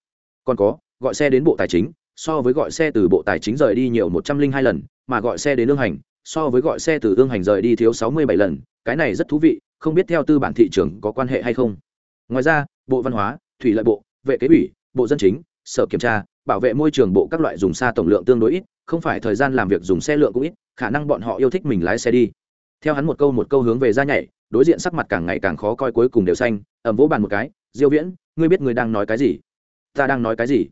Còn có, gọi xe đến bộ tài chính, so với gọi xe từ bộ tài chính rời đi nhiều một trăm linh hai lần, mà gọi xe đến lương hành so với gọi xe từ ương hành rời đi thiếu sáu mươi bảy lần, cái này rất thú vị, không biết theo tư bản thị trường có quan hệ hay không. Ngoài ra, bộ văn hóa, thủy lợi bộ, vệ kế ủy, bộ dân chính, sở kiểm tra, bảo vệ môi trường bộ các loại dùng xa tổng lượng tương đối ít, không phải thời gian làm việc dùng xe lượng cũng ít, khả năng bọn họ yêu thích mình lái xe đi. Theo hắn một câu một câu hướng về ra nhảy, đối diện sắc mặt càng ngày càng khó coi cuối cùng đều xanh, ẩm vỗ bàn một cái, diêu viễn, ngươi biết ngươi đang nói cái gì? Ta đang nói cái gì?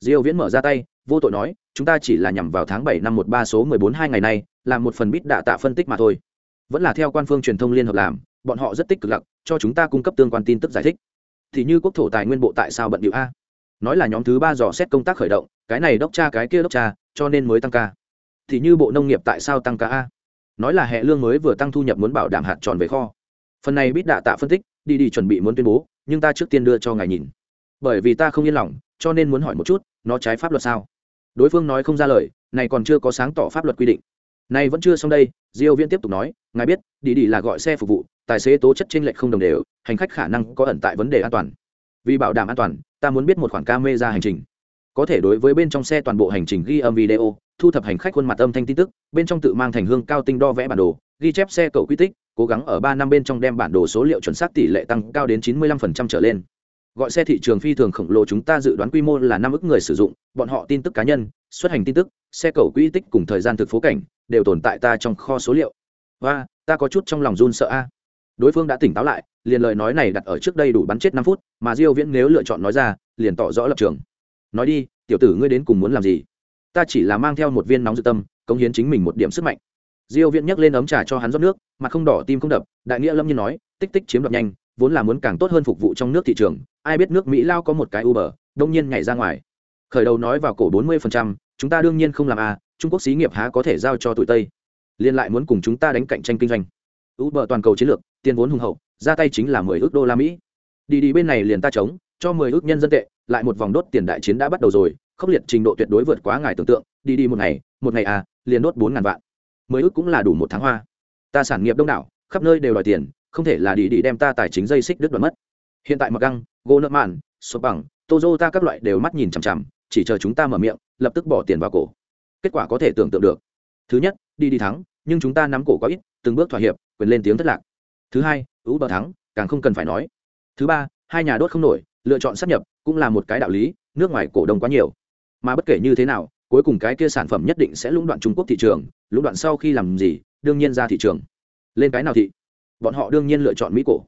Diêu viễn mở ra tay vô tội nói, chúng ta chỉ là nhằm vào tháng 7 năm 13 số 14 hai ngày này làm một phần bít đạ tạ phân tích mà thôi. Vẫn là theo quan phương truyền thông liên hợp làm, bọn họ rất tích cực lặng, cho chúng ta cung cấp tương quan tin tức giải thích. Thì như quốc thổ tài nguyên bộ tại sao bận điệu a? Nói là nhóm thứ ba dò xét công tác khởi động, cái này đốc tra cái kia đốc tra cho nên mới tăng ca. Thì như bộ nông nghiệp tại sao tăng ca a? Nói là hệ lương mới vừa tăng thu nhập muốn bảo đảm hạt tròn về kho. Phần này Bít đạ tạ phân tích, đi đi chuẩn bị muốn tuyên bố, nhưng ta trước tiên đưa cho ngài nhìn. Bởi vì ta không yên lòng cho nên muốn hỏi một chút, nó trái pháp luật sao? Đối phương nói không ra lời, này còn chưa có sáng tỏ pháp luật quy định. Này vẫn chưa xong đây, diêu viễn tiếp tục nói, ngài biết đi đi là gọi xe phục vụ, tài xế tố chất trên lệch không đồng đều, hành khách khả năng có ẩn tại vấn đề an toàn. Vì bảo đảm an toàn, ta muốn biết một khoản camera hành trình. Có thể đối với bên trong xe toàn bộ hành trình ghi âm video, thu thập hành khách khuôn mặt âm thanh tin tức, bên trong tự mang thành hương cao tinh đo vẽ bản đồ, ghi chép xe cầu quy tích, cố gắng ở ba năm bên trong đem bản đồ số liệu chuẩn xác tỷ lệ tăng cao đến chín mươi 95% trở lên gọi xe thị trường phi thường khổng lồ chúng ta dự đoán quy mô là năm ức người sử dụng, bọn họ tin tức cá nhân, xuất hành tin tức, xe cầu quỹ tích cùng thời gian thực phố cảnh, đều tồn tại ta trong kho số liệu. Và, ta có chút trong lòng run sợ a. Đối phương đã tỉnh táo lại, liền lời nói này đặt ở trước đây đủ bắn chết năm phút, mà diêu viễn nếu lựa chọn nói ra, liền tỏ rõ lập trường. Nói đi, tiểu tử ngươi đến cùng muốn làm gì? Ta chỉ là mang theo một viên nóng dự tâm, cống hiến chính mình một điểm sức mạnh. Diêu viễn nhấc lên ấm trà cho hắn rót nước mà không đỏ, tim không đập, đại nghĩa lâm như nói, tích tích chiếm đoạt nhanh, vốn là muốn càng tốt hơn phục vụ trong nước thị trường ai biết nước mỹ lao có một cái uber đông nhiên nhảy ra ngoài. Khởi đầu nói vào cổ 40%, chúng ta đương nhiên không làm a trung quốc xí nghiệp há có thể giao cho tụi tây. Liên lại muốn cùng chúng ta đánh cạnh tranh kinh doanh. Uber toàn cầu chiến lược tiền vốn hùng hậu ra tay chính là 10 ước đô la mỹ. Đi đi bên này liền ta chống cho 10 ước nhân dân tệ lại một vòng đốt tiền đại chiến đã bắt đầu rồi khốc liệt trình độ tuyệt đối vượt quá ngài tưởng tượng đi đi một ngày một ngày à liền đốt bốn ngàn vạn. mười ước cũng là đủ một tháng hoa. Ta sản nghiệp đông đảo khắp nơi đều đòi tiền không thể là đi đi đem ta tài chính dây xích đứt đoạn mất. Hiện tại mặc găng gỗ nợ mạn sốt bằng, tozo ta các loại đều mắt nhìn chằm chằm, chỉ chờ chúng ta mở miệng, lập tức bỏ tiền vào cổ. Kết quả có thể tưởng tượng được. Thứ nhất, đi đi thắng, nhưng chúng ta nắm cổ có ít, từng bước thỏa hiệp, quyền lên tiếng thất lạc. Thứ hai ú bờ thắng, càng không cần phải nói. Thứ ba, hai nhà đốt không nổi, lựa chọn sắp nhập, cũng là một cái đạo lý, nước ngoài cổ đông quá nhiều. Mà bất kể như thế nào, cuối cùng cái kia sản phẩm nhất định sẽ lũng đoạn trung quốc thị trường, lũng đoạn sau khi làm gì, đương nhiên ra thị trường. Lên cái nào thị? Bọn họ đương nhiên lựa chọn mỹ cổ.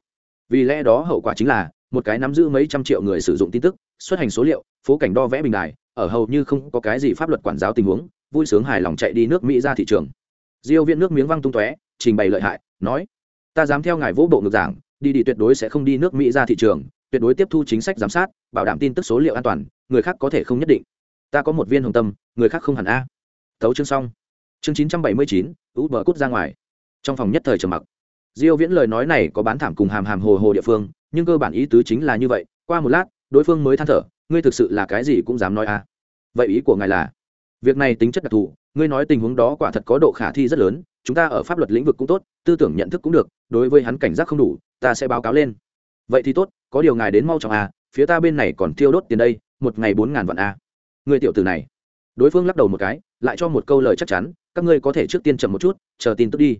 Vì lẽ đó hậu quả chính là một cái nắm giữ mấy trăm triệu người sử dụng tin tức, xuất hành số liệu, phố cảnh đo vẽ bình đài, ở hầu như không có cái gì pháp luật quản giáo tình huống, vui sướng hài lòng chạy đi nước mỹ ra thị trường. Diêu viện nước miếng văng tung tóe, trình bày lợi hại, nói, ta dám theo ngài vỗ bộ ngược giảng, đi đi tuyệt đối sẽ không đi nước mỹ ra thị trường, tuyệt đối tiếp thu chính sách giám sát, bảo đảm tin tức số liệu an toàn, người khác có thể không nhất định. Ta có một viên hồng tâm, người khác không hẳn a. Tấu chương xong. Chương chín trăm bảy mươi chín bờ cút ra ngoài. Trong phòng nhất thời trầm mặc diêu viễn lời nói này có bán thảm cùng hàm hàm hồ hồ địa phương, nhưng cơ bản ý tứ chính là như vậy, qua một lát, đối phương mới than thở, ngươi thực sự là cái gì cũng dám nói à? vậy ý của ngài là, việc này tính chất đặc thù, ngươi nói tình huống đó quả thật có độ khả thi rất lớn, chúng ta ở pháp luật lĩnh vực cũng tốt, tư tưởng nhận thức cũng được, đối với hắn cảnh giác không đủ, ta sẽ báo cáo lên vậy thì tốt, có điều ngài đến mau chóng à? phía ta bên này còn tiêu đốt tiền đây, một ngày bốn ngàn vạn a người tiểu tử này đối phương lắc đầu một cái, lại cho một câu lời chắc chắn, các ngươi có thể trước tiên chậm một chút, chờ tin tức đi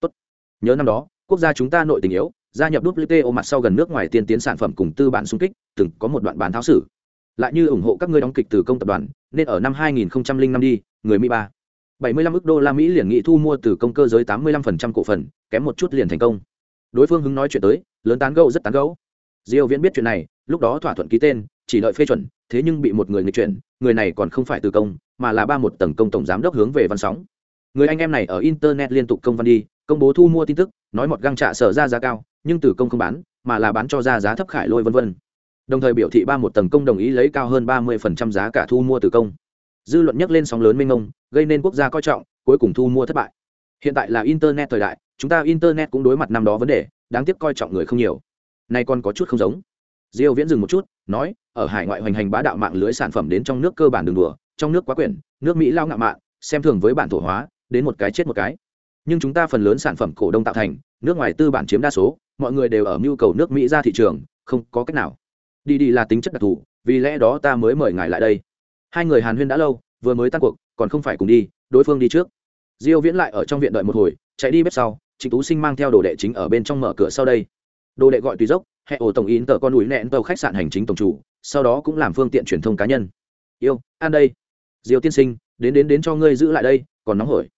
tốt nhớ năm đó quốc gia chúng ta nội tình yếu, gia nhập wto mặt sau gần nước ngoài tiên tiến sản phẩm cùng tư bản xung kích, từng có một đoạn bán tháo sử lại như ủng hộ các ngươi đóng kịch từ công tập đoàn, nên ở năm 2005 đi, người mỹ ba. 75 ức đô la mỹ liền nghị thu mua từ công cơ giới 85% cổ phần, kém một chút liền thành công. Đối phương hứng nói chuyện tới, lớn tán gẫu rất tán gẫu. Diêu viễn biết chuyện này, lúc đó thỏa thuận ký tên, chỉ đợi phê chuẩn, thế nhưng bị một người nghịch chuyển, người này còn không phải từ công, mà là ba một tầng công tổng giám đốc hướng về văn sóng. Người anh em này ở internet liên tục công văn đi công bố thu mua tin tức, nói một găng trạ sở ra giá cao, nhưng từ công không bán, mà là bán cho ra giá thấp khải lôi vân vân. Đồng thời biểu thị ba một tầng công đồng ý lấy cao hơn ba mươi giá cả thu mua từ công. Dư luận nhắc lên sóng lớn mênh mông, gây nên quốc gia coi trọng, cuối cùng thu mua thất bại. Hiện tại là internet thời đại, chúng ta internet cũng đối mặt năm đó vấn đề, đáng tiếc coi trọng người không nhiều. Nay còn có chút không giống. Diêu viễn dừng một chút, nói, ở hải ngoại hoành hành bá đạo mạng lưới sản phẩm đến trong nước cơ bản đường đùa, trong nước quá quyển, nước mỹ lao ngạo mạn, xem thường với bản thổ hóa, đến một cái chết một cái nhưng chúng ta phần lớn sản phẩm cổ đông tạo thành, nước ngoài tư bản chiếm đa số, mọi người đều ở nhu cầu nước mỹ ra thị trường, không có cách nào. Đi đi là tính chất đặc thù, vì lẽ đó ta mới mời ngài lại đây. Hai người hàn huyên đã lâu, vừa mới tan cuộc, còn không phải cùng đi, đối phương đi trước. Diêu viễn lại ở trong viện đợi một hồi, chạy đi bếp sau, trịnh tú sinh mang theo đồ đệ chính ở bên trong mở cửa sau đây. Đồ đệ gọi tùy dốc hệ ổ tổng in tờ con núi nẹn tàu khách sạn hành chính tổng chủ, sau đó cũng làm phương tiện truyền thông cá nhân. Yêu an đây. Diêu tiên sinh, đến đến đến cho ngươi giữ lại đây, còn nóng hổi.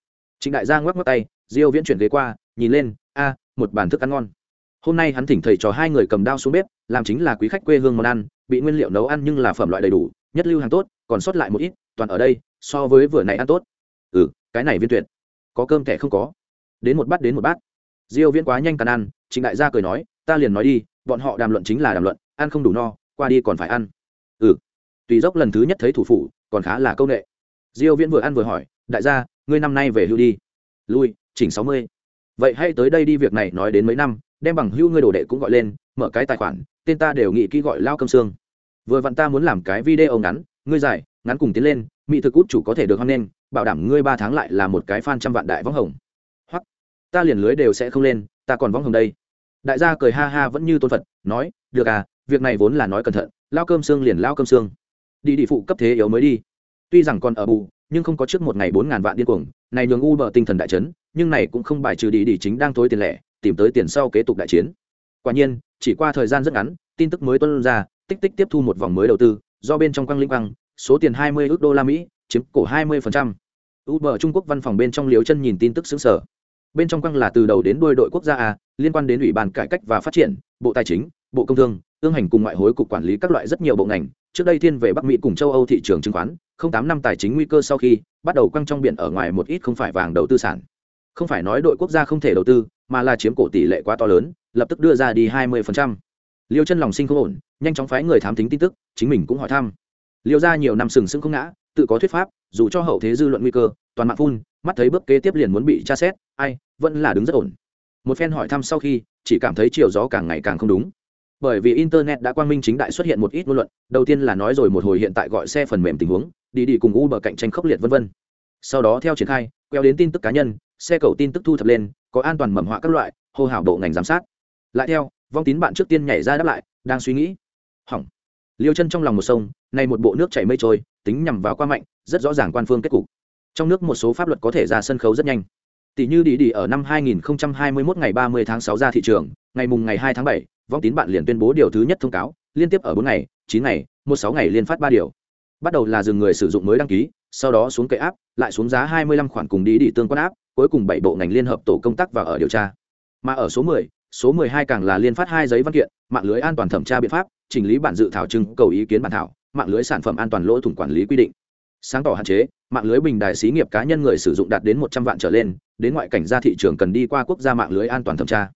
Trịnh đại gia ngoắc ngoắc tay diêu viễn chuyển ghế qua, nhìn lên, a, một bàn thức ăn ngon. Hôm nay hắn thỉnh thầy trò hai người cầm đao xuống bếp, làm chính là quý khách quê hương món ăn, bị nguyên liệu nấu ăn nhưng là phẩm loại đầy đủ, nhất lưu hàng tốt, còn sót lại một ít, toàn ở đây, so với vừa này ăn tốt. Ừ cái này viên tuyệt. Có cơm thẻ không có. Đến một bát đến một bát. Diêu viễn quá nhanh càn ăn, trịnh đại gia cười nói, ta liền nói đi, bọn họ đàm luận chính là đàm luận, ăn không đủ no, qua đi còn phải ăn. Ừ. Tùy dốc lần thứ nhất thấy thủ phủ, còn khá là câu nệ diêu viễn vừa ăn vừa hỏi, đại gia, ngươi năm nay về hưu đi? Lui chỉnh 60. vậy hãy tới đây đi việc này nói đến mấy năm, đem bằng hưu ngươi đồ đệ cũng gọi lên, mở cái tài khoản, tên ta đều nghĩ kỹ gọi lao cơm xương vừa vặn ta muốn làm cái video ngắn, ngươi giải, ngắn cùng tiến lên, mỹ thực út chủ có thể được hoan nghênh, bảo đảm ngươi ba tháng lại là một cái fan trăm vạn đại võng hồng. Hoặc, ta liền lưới đều sẽ không lên, ta còn võng hồng đây. Đại gia cười ha ha vẫn như tôn phật, nói, được à việc này vốn là nói cẩn thận, lao cơm xương liền lao cơm xương đi đi phụ cấp thế yếu mới đi. Tuy rằng còn ở bù, nhưng không có trước một ngày bốn ngàn vạn điên cuồng, này nhường u bờ tinh thần đại chấn nhưng này cũng không bài trừ đi đi chính đang thối tiền lẻ, tìm tới tiền sau kế tục đại chiến. Quả nhiên, chỉ qua thời gian rất ngắn, tin tức mới tuân ra, tích tích tiếp thu một vòng mới đầu tư, do bên trong quang linh quang, số tiền hai mươi ước đô la mỹ, chiếm cổ hai mươi uber trung quốc văn phòng bên trong liếu chân nhìn tin tức sững sờ. bên trong quang là từ đầu đến đuôi đội quốc gia a, liên quan đến ủy ban cải cách và phát triển, bộ tài chính, bộ công thương, ương hành cùng ngoại hối cục quản lý các loại rất nhiều bộ ngành. Trước đây thiên về bắc mỹ cùng châu âu thị trường chứng khoán, không tám năm tài chính nguy cơ sau khi bắt đầu quăng trong biển ở ngoài một ít không phải vàng đầu tư sản không phải nói đội quốc gia không thể đầu tư, mà là chiếm cổ tỷ lệ quá to lớn, lập tức đưa ra đi hai mươi liêu chân lòng sinh không ổn, nhanh chóng phái người thám tính tin tức, chính mình cũng hỏi thăm. Liêu ra nhiều năm sừng sững không ngã, tự có thuyết pháp, dù cho hậu thế dư luận nguy cơ, toàn mạng phun, mắt thấy bước kế tiếp liền muốn bị tra xét, ai, vẫn là đứng rất ổn. Một phen hỏi thăm sau khi, chỉ cảm thấy chiều gió càng ngày càng không đúng. Bởi vì internet đã quang minh chính đại xuất hiện một ít ngôn luận, đầu tiên là nói rồi một hồi hiện tại gọi xe phần mềm tình huống, đi đi cùng uber cạnh tranh khốc liệt vân vân. Sau đó theo triển khai, queo đến tin tức cá nhân xe cầu tin tức thu thập lên có an toàn mầm họa các loại hô hào bộ ngành giám sát. Lại theo vong tín bạn trước tiên nhảy ra đáp lại đang suy nghĩ. Hỏng. Liêu chân trong lòng một sông nay một bộ nước chảy mây trôi tính nhằm vào qua mạnh rất rõ ràng quan phương kết cục. Trong nước một số pháp luật có thể ra sân khấu rất nhanh. Tỷ như đi đi ở năm 2021 ngày 30 tháng 6 ra thị trường ngày mùng ngày 2 tháng 7, vong tín bạn liền tuyên bố điều thứ nhất thông cáo liên tiếp ở 4 ngày 9 ngày một sáu ngày liên phát ba điều. Bắt đầu là dừng người sử dụng mới đăng ký sau đó xuống cậy áp lại xuống giá 25 khoản cùng đi đi tương quan áp cuối cùng bảy bộ ngành liên hợp tổ công tác vào ở điều tra. Mà ở số 10, số 12 càng là liên phát hai giấy văn kiện mạng lưới an toàn thẩm tra biện pháp chỉnh lý bản dự thảo trưng cầu ý kiến bản thảo mạng lưới sản phẩm an toàn lỗ thủng quản lý quy định. Sáng tỏ hạn chế mạng lưới bình đài xí nghiệp cá nhân người sử dụng đạt đến một trăm vạn trở lên đến ngoại cảnh ra thị trường cần đi qua quốc gia mạng lưới an toàn thẩm tra.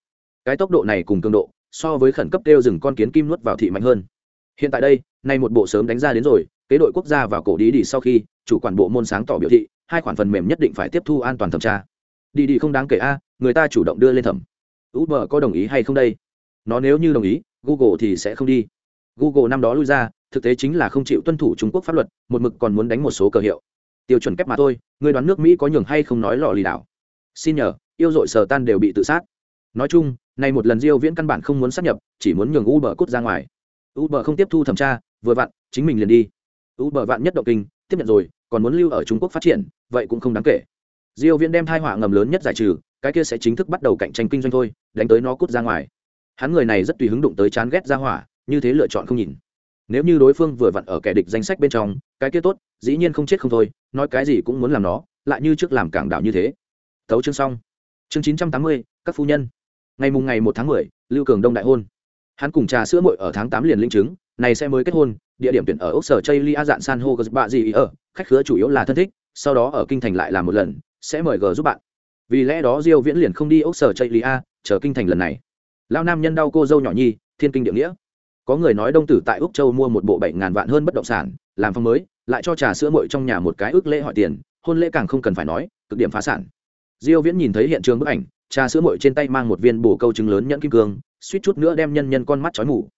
Cái tốc độ này cùng cường độ so với khẩn cấp kêu rừng con kiến kim nuốt vào thị mạnh hơn. Hiện tại đây nay một bộ sớm đánh ra đến rồi kế đội quốc gia vào cổ đi đi sau khi chủ quản bộ môn sáng tỏ biểu thị hai khoản phần mềm nhất định phải tiếp thu an toàn thẩm tra đi đi không đáng kể a, người ta chủ động đưa lên thẩm. Uber có đồng ý hay không đây? Nó nếu như đồng ý, google thì sẽ không đi. Google năm đó lui ra, thực tế chính là không chịu tuân thủ trung quốc pháp luật, một mực còn muốn đánh một số cờ hiệu. Tiêu chuẩn kép mà thôi, người đoán nước mỹ có nhường hay không nói lò lì đảo. Xin nhờ, yêu dội sờ tan đều bị tự sát. Nói chung, nay một lần diêu viễn căn bản không muốn sát nhập, chỉ muốn nhường uber cút ra ngoài. Uber không tiếp thu thẩm tra, vừa vặn, chính mình liền đi. Uber vạn nhất động kinh, tiếp nhận rồi, còn muốn lưu ở trung quốc phát triển, vậy cũng không đáng kể diêu viễn đem thai họa ngầm lớn nhất giải trừ, cái kia sẽ chính thức bắt đầu cạnh tranh kinh doanh thôi, đánh tới nó cút ra ngoài. Hắn người này rất tùy hứng đụng tới chán ghét ra hỏa, như thế lựa chọn không nhìn. Nếu như đối phương vừa vặn ở kẻ địch danh sách bên trong, cái kia tốt, dĩ nhiên không chết không thôi, nói cái gì cũng muốn làm nó, lại như trước làm cảng đảo như thế. Tấu chương xong. Chương chín trăm tám mươi, các phu nhân. Ngày mùng ngày một tháng mười, lưu cường đông đại hôn. Hắn cùng trà sữa muội ở tháng tám liền linh chứng, này sẽ mới kết hôn, địa điểm tuyển ở ốc sở chây lia dạn san hô bạ gì ở, khách khứa chủ yếu là thân thích, sau đó ở kinh thành lại làm một lần sẽ mời g giúp bạn. Vì lẽ đó diêu viễn liền không đi ốc sở chây lia chờ kinh thành lần này. Lao nam nhân đau cô dâu nhỏ nhi, thiên kinh địa nghĩa. Có người nói đông tử tại úc châu mua một bộ bảy ngàn vạn hơn bất động sản, làm phong mới, lại cho trà sữa muội trong nhà một cái ước lễ hỏi tiền, hôn lễ càng không cần phải nói, cực điểm phá sản. Diêu viễn nhìn thấy hiện trường bức ảnh, trà sữa muội trên tay mang một viên bổ câu trứng lớn nhẫn kim cương, suýt chút nữa đem nhân nhân con mắt chói mù.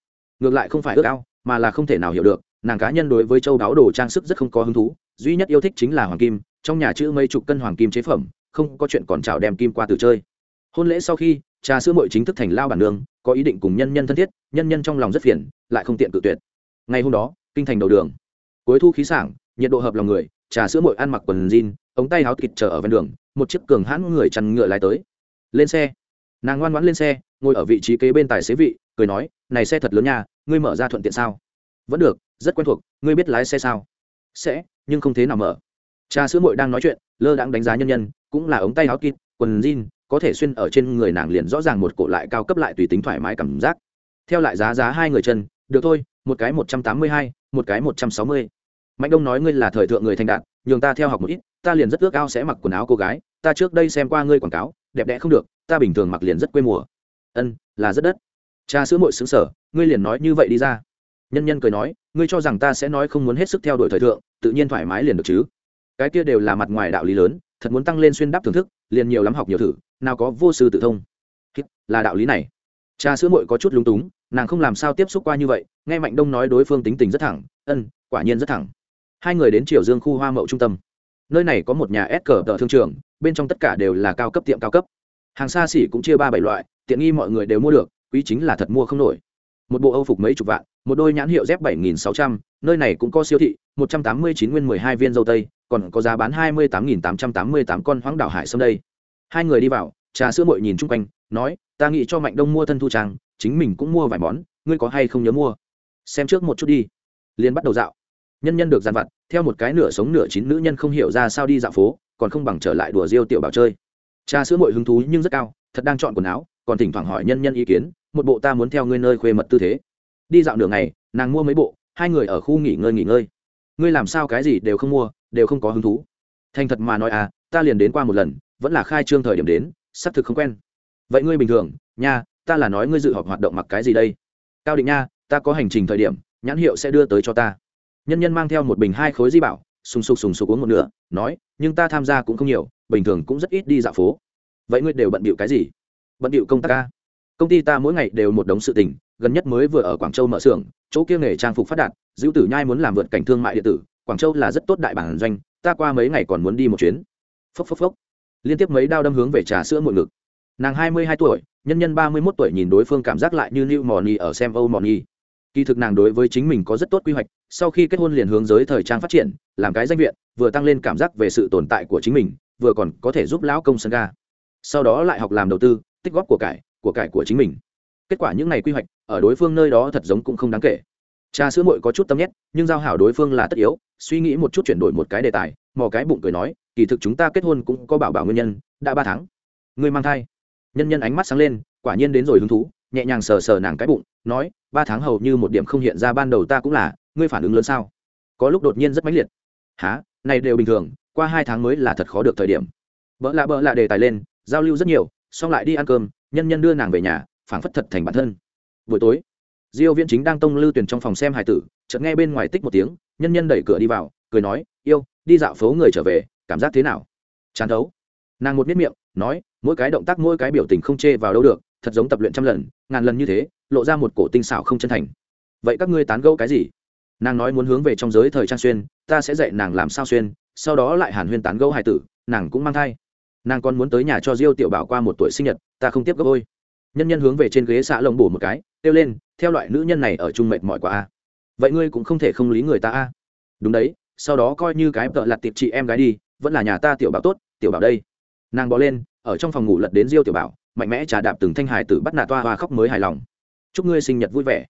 Ngược lại không phải ước ao, mà là không thể nào hiểu được, nàng cá nhân đối với châu đáo đồ trang sức rất không có hứng thú, duy nhất yêu thích chính là hoàng kim trong nhà chữ mấy chục cân hoàng kim chế phẩm, không có chuyện còn chào đem kim qua từ chơi. Hôn lễ sau khi, trà sữa mội chính thức thành lao bản nương, có ý định cùng nhân nhân thân thiết, nhân nhân trong lòng rất phiền, lại không tiện cự tuyệt. Ngày hôm đó, kinh thành đầu đường. Cuối thu khí sảng, nhiệt độ hợp lòng người, trà sữa mội ăn mặc quần jean, ống tay áo kịt chờ ở ven đường, một chiếc cường hãn người chăn ngựa lái tới. Lên xe. Nàng ngoan ngoãn lên xe, ngồi ở vị trí kế bên tài xế vị, cười nói, này xe thật lớn nha, ngươi mở ra thuận tiện sao? Vẫn được, rất quen thuộc, ngươi biết lái xe sao? Sẽ, nhưng không thế nào mở cha sữa mội đang nói chuyện lơ đãng đánh giá nhân nhân cũng là ống tay áo kín, quần jean có thể xuyên ở trên người nàng liền rõ ràng một cổ lại cao cấp lại tùy tính thoải mái cảm giác. Theo lại giá giá hai người chân được thôi một cái một trăm tám mươi hai một cái một trăm sáu mươi. Mạnh đông nói ngươi là thời thượng người thành đạt nhường ta theo học một ít ta liền rất ước ao sẽ mặc quần áo cô gái ta trước đây xem qua ngươi quảng cáo đẹp đẽ không được ta bình thường mặc liền rất quê mùa. Ân là rất đất. Cha sữa mội xứng sở ngươi liền nói như vậy đi ra. Nhân nhân cười nói ngươi cho rằng ta sẽ nói không muốn hết sức theo đuổi thời thượng tự nhiên thoải mái liền được chứ cái kia đều là mặt ngoài đạo lý lớn, thật muốn tăng lên xuyên đáp thưởng thức, liền nhiều lắm học nhiều thử, nào có vô sư tự thông. Là đạo lý này. Cha sữa muội có chút lúng túng, nàng không làm sao tiếp xúc qua như vậy, nghe mạnh đông nói đối phương tính tình rất thẳng, ân, quả nhiên rất thẳng. Hai người đến triều dương khu hoa mậu trung tâm. Nơi này có một nhà ép cờ tờ thương trường, bên trong tất cả đều là cao cấp tiệm cao cấp. Hàng xa xỉ cũng chia ba bảy loại, tiện nghi mọi người đều mua được, quý chính là thật mua không nổi. Một bộ âu phục mấy chục vạn, một đôi nhãn hiệu dép bảy nghìn sáu trăm, nơi này cũng có siêu thị, một trăm tám mươi chín nguyên mười hai viên dâu tây còn có giá bán hai mươi tám nghìn tám trăm tám mươi tám con hoang đảo hải sâm đây. Hai người đi vào, trà sữa mội nhìn chung quanh, nói, ta nghĩ cho mạnh đông mua thân thu trang, chính mình cũng mua vài món, ngươi có hay không nhớ mua? Xem trước một chút đi. Liền bắt đầu dạo. Nhân nhân được dàn vặt, theo một cái nửa sống nửa chín nữ nhân không hiểu ra sao đi dạo phố, còn không bằng trở lại đùa riêu tiểu bảo chơi. Cha sữa mội hứng thú nhưng rất cao, thật đang chọn quần áo, còn thỉnh thoảng hỏi nhân nhân ý kiến, một bộ ta muốn theo ngươi nơi khuê mật tư thế. Đi dạo nửa ngày, nàng mua mấy bộ, hai người ở khu nghỉ ngơi nghỉ ngơi. Ngươi làm sao cái gì đều không mua đều không có hứng thú. Thành thật mà nói à ta liền đến qua một lần, vẫn là khai trương thời điểm đến, xác thực không quen. Vậy ngươi bình thường, nha, ta là nói ngươi dự họp hoạt động mặc cái gì đây? Cao định nha, ta có hành trình thời điểm, nhãn hiệu sẽ đưa tới cho ta. Nhân nhân mang theo một bình hai khối di bảo, sùng sục sùng sục uống một nửa, nói, nhưng ta tham gia cũng không nhiều, bình thường cũng rất ít đi dạo phố. Vậy ngươi đều bận bịu cái gì? Bận bịu công tác ca công ty ta mỗi ngày đều một đống sự tình, gần nhất mới vừa ở quảng châu mở xưởng, chỗ kia nghề trang phục phát đạt dữ tử nhai muốn làm vượt cảnh thương mại điện tử quảng châu là rất tốt đại bản doanh, ta qua mấy ngày còn muốn đi một chuyến. Phốc phốc phốc. Liên tiếp mấy đao đâm hướng về trà sữa muội ngực. Nàng hai mươi hai tuổi, nhân nhân ba mươi mốt tuổi nhìn đối phương cảm giác lại như new nhi ở xem âu nhi. kỳ thực nàng đối với chính mình có rất tốt quy hoạch, sau khi kết hôn liền hướng giới thời trang phát triển, làm cái danh viện, vừa tăng lên cảm giác về sự tồn tại của chính mình, vừa còn có thể giúp lão công sân ga. Sau đó lại học làm đầu tư, tích góp của cải của cải của chính mình. Kết quả những ngày quy hoạch, ở đối phương nơi đó thật giống cũng không đáng kể cha sữa muội có chút tâm nhét, nhưng giao hảo đối phương là tất yếu, suy nghĩ một chút chuyển đổi một cái đề tài, mò cái bụng cười nói, kỳ thực chúng ta kết hôn cũng có bảo bảo nguyên nhân, đã ba tháng. Người mang thai. Nhân nhân ánh mắt sáng lên, quả nhiên đến rồi hứng thú, nhẹ nhàng sờ sờ nàng cái bụng, nói, ba tháng hầu như một điểm không hiện ra ban đầu ta cũng là, ngươi phản ứng lớn sao? Có lúc đột nhiên rất mãnh liệt. Há này đều bình thường, qua hai tháng mới là thật khó được thời điểm. Vợ lạ bợ lạ đề tài lên, giao lưu rất nhiều, xong lại đi ăn cơm, nhân nhân đưa nàng về nhà, phảng phất thật thành bản thân. Buổi tối diêu viễn chính đang tông lưu tuyển trong phòng xem hài tử, chợt nghe bên ngoài tích một tiếng, nhân nhân đẩy cửa đi vào, cười nói, yêu, đi dạo phố người trở về, cảm giác thế nào? Chán thấu. Nàng một miết miệng, nói, mỗi cái động tác, mỗi cái biểu tình không chê vào đâu được, thật giống tập luyện trăm lần, ngàn lần như thế, lộ ra một cổ tinh xảo không chân thành. Vậy các ngươi tán gẫu cái gì? Nàng nói muốn hướng về trong giới thời trang xuyên, ta sẽ dạy nàng làm sao xuyên, sau đó lại hàn huyên tán gẫu hài tử, nàng cũng mang thai. Nàng còn muốn tới nhà cho diêu tiểu bảo qua một tuổi sinh nhật, ta không tiếp gấp ôi. Nhân nhân hướng về trên ghế xạ lồng bổ một cái, kêu lên theo loại nữ nhân này ở chung mệt mỏi quá a. Vậy ngươi cũng không thể không lý người ta a. Đúng đấy, sau đó coi như cái vợ lặt tiệp chị em gái đi, vẫn là nhà ta tiểu bảo tốt, tiểu bảo đây. Nàng bỏ lên, ở trong phòng ngủ lật đến diêu tiểu bảo, mạnh mẽ trà đạp từng thanh hài tử bắt nạt toa hoa khóc mới hài lòng. Chúc ngươi sinh nhật vui vẻ.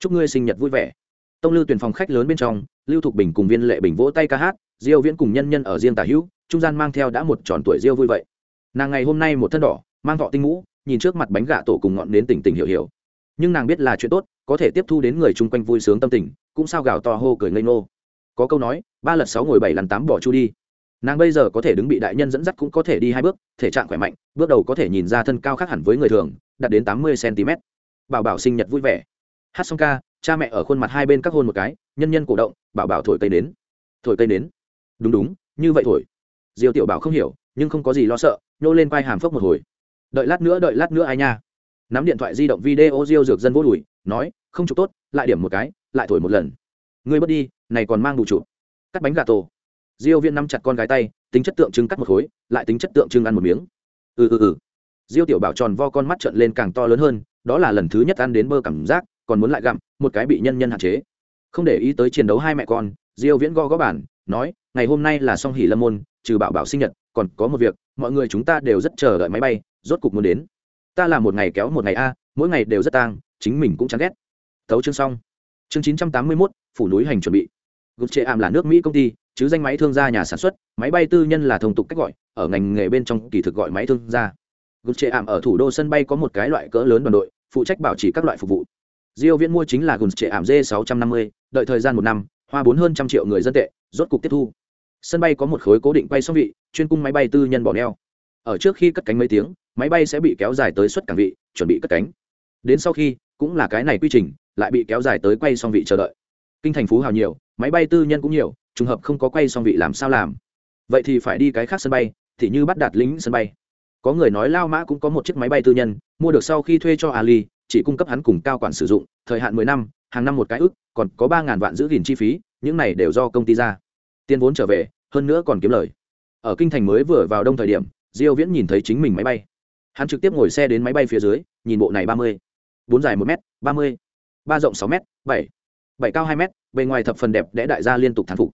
Chúc ngươi sinh nhật vui vẻ. Tông lưu tuyển phòng khách lớn bên trong, lưu thục bình cùng viên lệ bình vỗ tay ca hát, diêu viễn cùng nhân nhân ở riêng tả hữu, trung gian mang theo đã một tròn tuổi diêu vui vậy. Nàng ngày hôm nay một thân đỏ, mang thọ tinh mũ, nhìn trước mặt bánh gà tổ cùng ngọn nến tỉnh tỉnh hiểu hiểu nhưng nàng biết là chuyện tốt, có thể tiếp thu đến người chung quanh vui sướng tâm tình, cũng sao gào to hô cười ngây ngô. Có câu nói, ba lật sáu ngồi bảy lần tám bỏ chu đi. Nàng bây giờ có thể đứng bị đại nhân dẫn dắt cũng có thể đi hai bước, thể trạng khỏe mạnh, bước đầu có thể nhìn ra thân cao khác hẳn với người thường, đạt đến tám mươi cm bảo bảo sinh nhật vui vẻ. Hát xong ca, cha mẹ ở khuôn mặt hai bên các hôn một cái, nhân nhân cổ động, bảo bảo thổi cây đến thổi cây đến đúng đúng, như vậy thổi. Diêu tiểu bảo không hiểu, nhưng không có gì lo sợ, nhô lên vai hàm phốc một hồi. Đợi lát nữa, đợi lát nữa ai nha nắm điện thoại di động video diêu dược dân vô đùi, nói, không chụp tốt, lại điểm một cái, lại thổi một lần. Ngươi bớt đi, này còn mang đủ chụp. Cắt bánh gà tổ. Diêu viên nắm chặt con gái tay, tính chất tượng trưng cắt một khối, lại tính chất tượng trưng ăn một miếng. Ừ ừ ừ. Diêu tiểu bảo tròn vo con mắt trợn lên càng to lớn hơn, đó là lần thứ nhất ăn đến bơ cảm giác, còn muốn lại gặm, một cái bị nhân nhân hạn chế. Không để ý tới chiến đấu hai mẹ con, diêu viễn go gõ bản nói, ngày hôm nay là song hỷ lâm môn, trừ bảo bảo sinh nhật, còn có một việc, mọi người chúng ta đều rất chờ đợi máy bay, rốt cục muốn đến ta làm một ngày kéo một ngày a, mỗi ngày đều rất tang, chính mình cũng chán ghét. Thấu chương xong. Chương chín trăm tám mươi mốt, phủ núi hành chuẩn bị. Gục trệ ảm là nước mỹ công ty, chứ danh máy thương gia nhà sản xuất, máy bay tư nhân là thông tục cách gọi, ở ngành nghề bên trong kỳ thực gọi máy thương gia. Gục trệ ảm ở thủ đô sân bay có một cái loại cỡ lớn đoàn đội, phụ trách bảo trì các loại phục vụ. Diêu viễn mua chính là gục trệ ảm d 650 đợi thời gian một năm, hoa bốn hơn trăm triệu người dân tệ, rốt cục tiếp thu. Sân bay có một khối cố định quay xong vị, chuyên cung máy bay tư nhân bỏ neo ở trước khi cất cánh mấy tiếng, máy bay sẽ bị kéo dài tới suất cảng vị, chuẩn bị cất cánh. Đến sau khi, cũng là cái này quy trình, lại bị kéo dài tới quay xong vị chờ đợi. Kinh thành phú hào nhiều, máy bay tư nhân cũng nhiều, trùng hợp không có quay xong vị làm sao làm. Vậy thì phải đi cái khác sân bay, thì như bắt đạt lính sân bay. Có người nói lao mã cũng có một chiếc máy bay tư nhân, mua được sau khi thuê cho ali, chỉ cung cấp hắn cùng cao quản sử dụng, thời hạn mười năm, hàng năm một cái ức, còn có ba ngàn vạn giữ gìn chi phí, những này đều do công ty ra. Tiền vốn trở về, hơn nữa còn kiếm lời. Ở kinh thành mới vừa vào đông thời điểm diêu viễn nhìn thấy chính mình máy bay. Hắn trực tiếp ngồi xe đến máy bay phía dưới, nhìn bộ này ba mươi. Bốn dài một m ba mươi. Ba rộng sáu m bảy. Bảy cao hai m bề ngoài thập phần đẹp đẽ đại gia liên tục thán phục.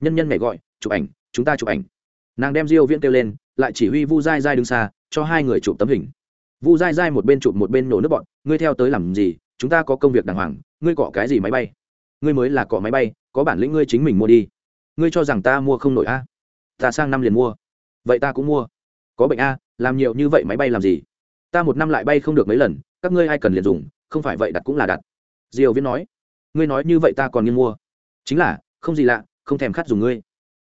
Nhân nhân mẹ gọi, chụp ảnh, chúng ta chụp ảnh. Nàng đem diêu viễn kêu lên, lại chỉ huy vu dai dai đứng xa, cho hai người chụp tấm hình. Vu dai dai một bên chụp một bên nổ nước bọn, ngươi theo tới làm gì? Chúng ta có công việc đàng hoàng, ngươi cọ cái gì máy bay? Ngươi mới là cọ máy bay, có bản lĩnh ngươi chính mình mua đi. Ngươi cho rằng ta mua không nổi a? Ta sang năm liền mua. Vậy ta cũng mua có bệnh a, làm nhiều như vậy máy bay làm gì? Ta một năm lại bay không được mấy lần, các ngươi ai cần liền dùng, không phải vậy đặt cũng là đặt. Diều viễn nói. Ngươi nói như vậy ta còn nghiêng mua. Chính là, không gì lạ, không thèm khát dùng ngươi.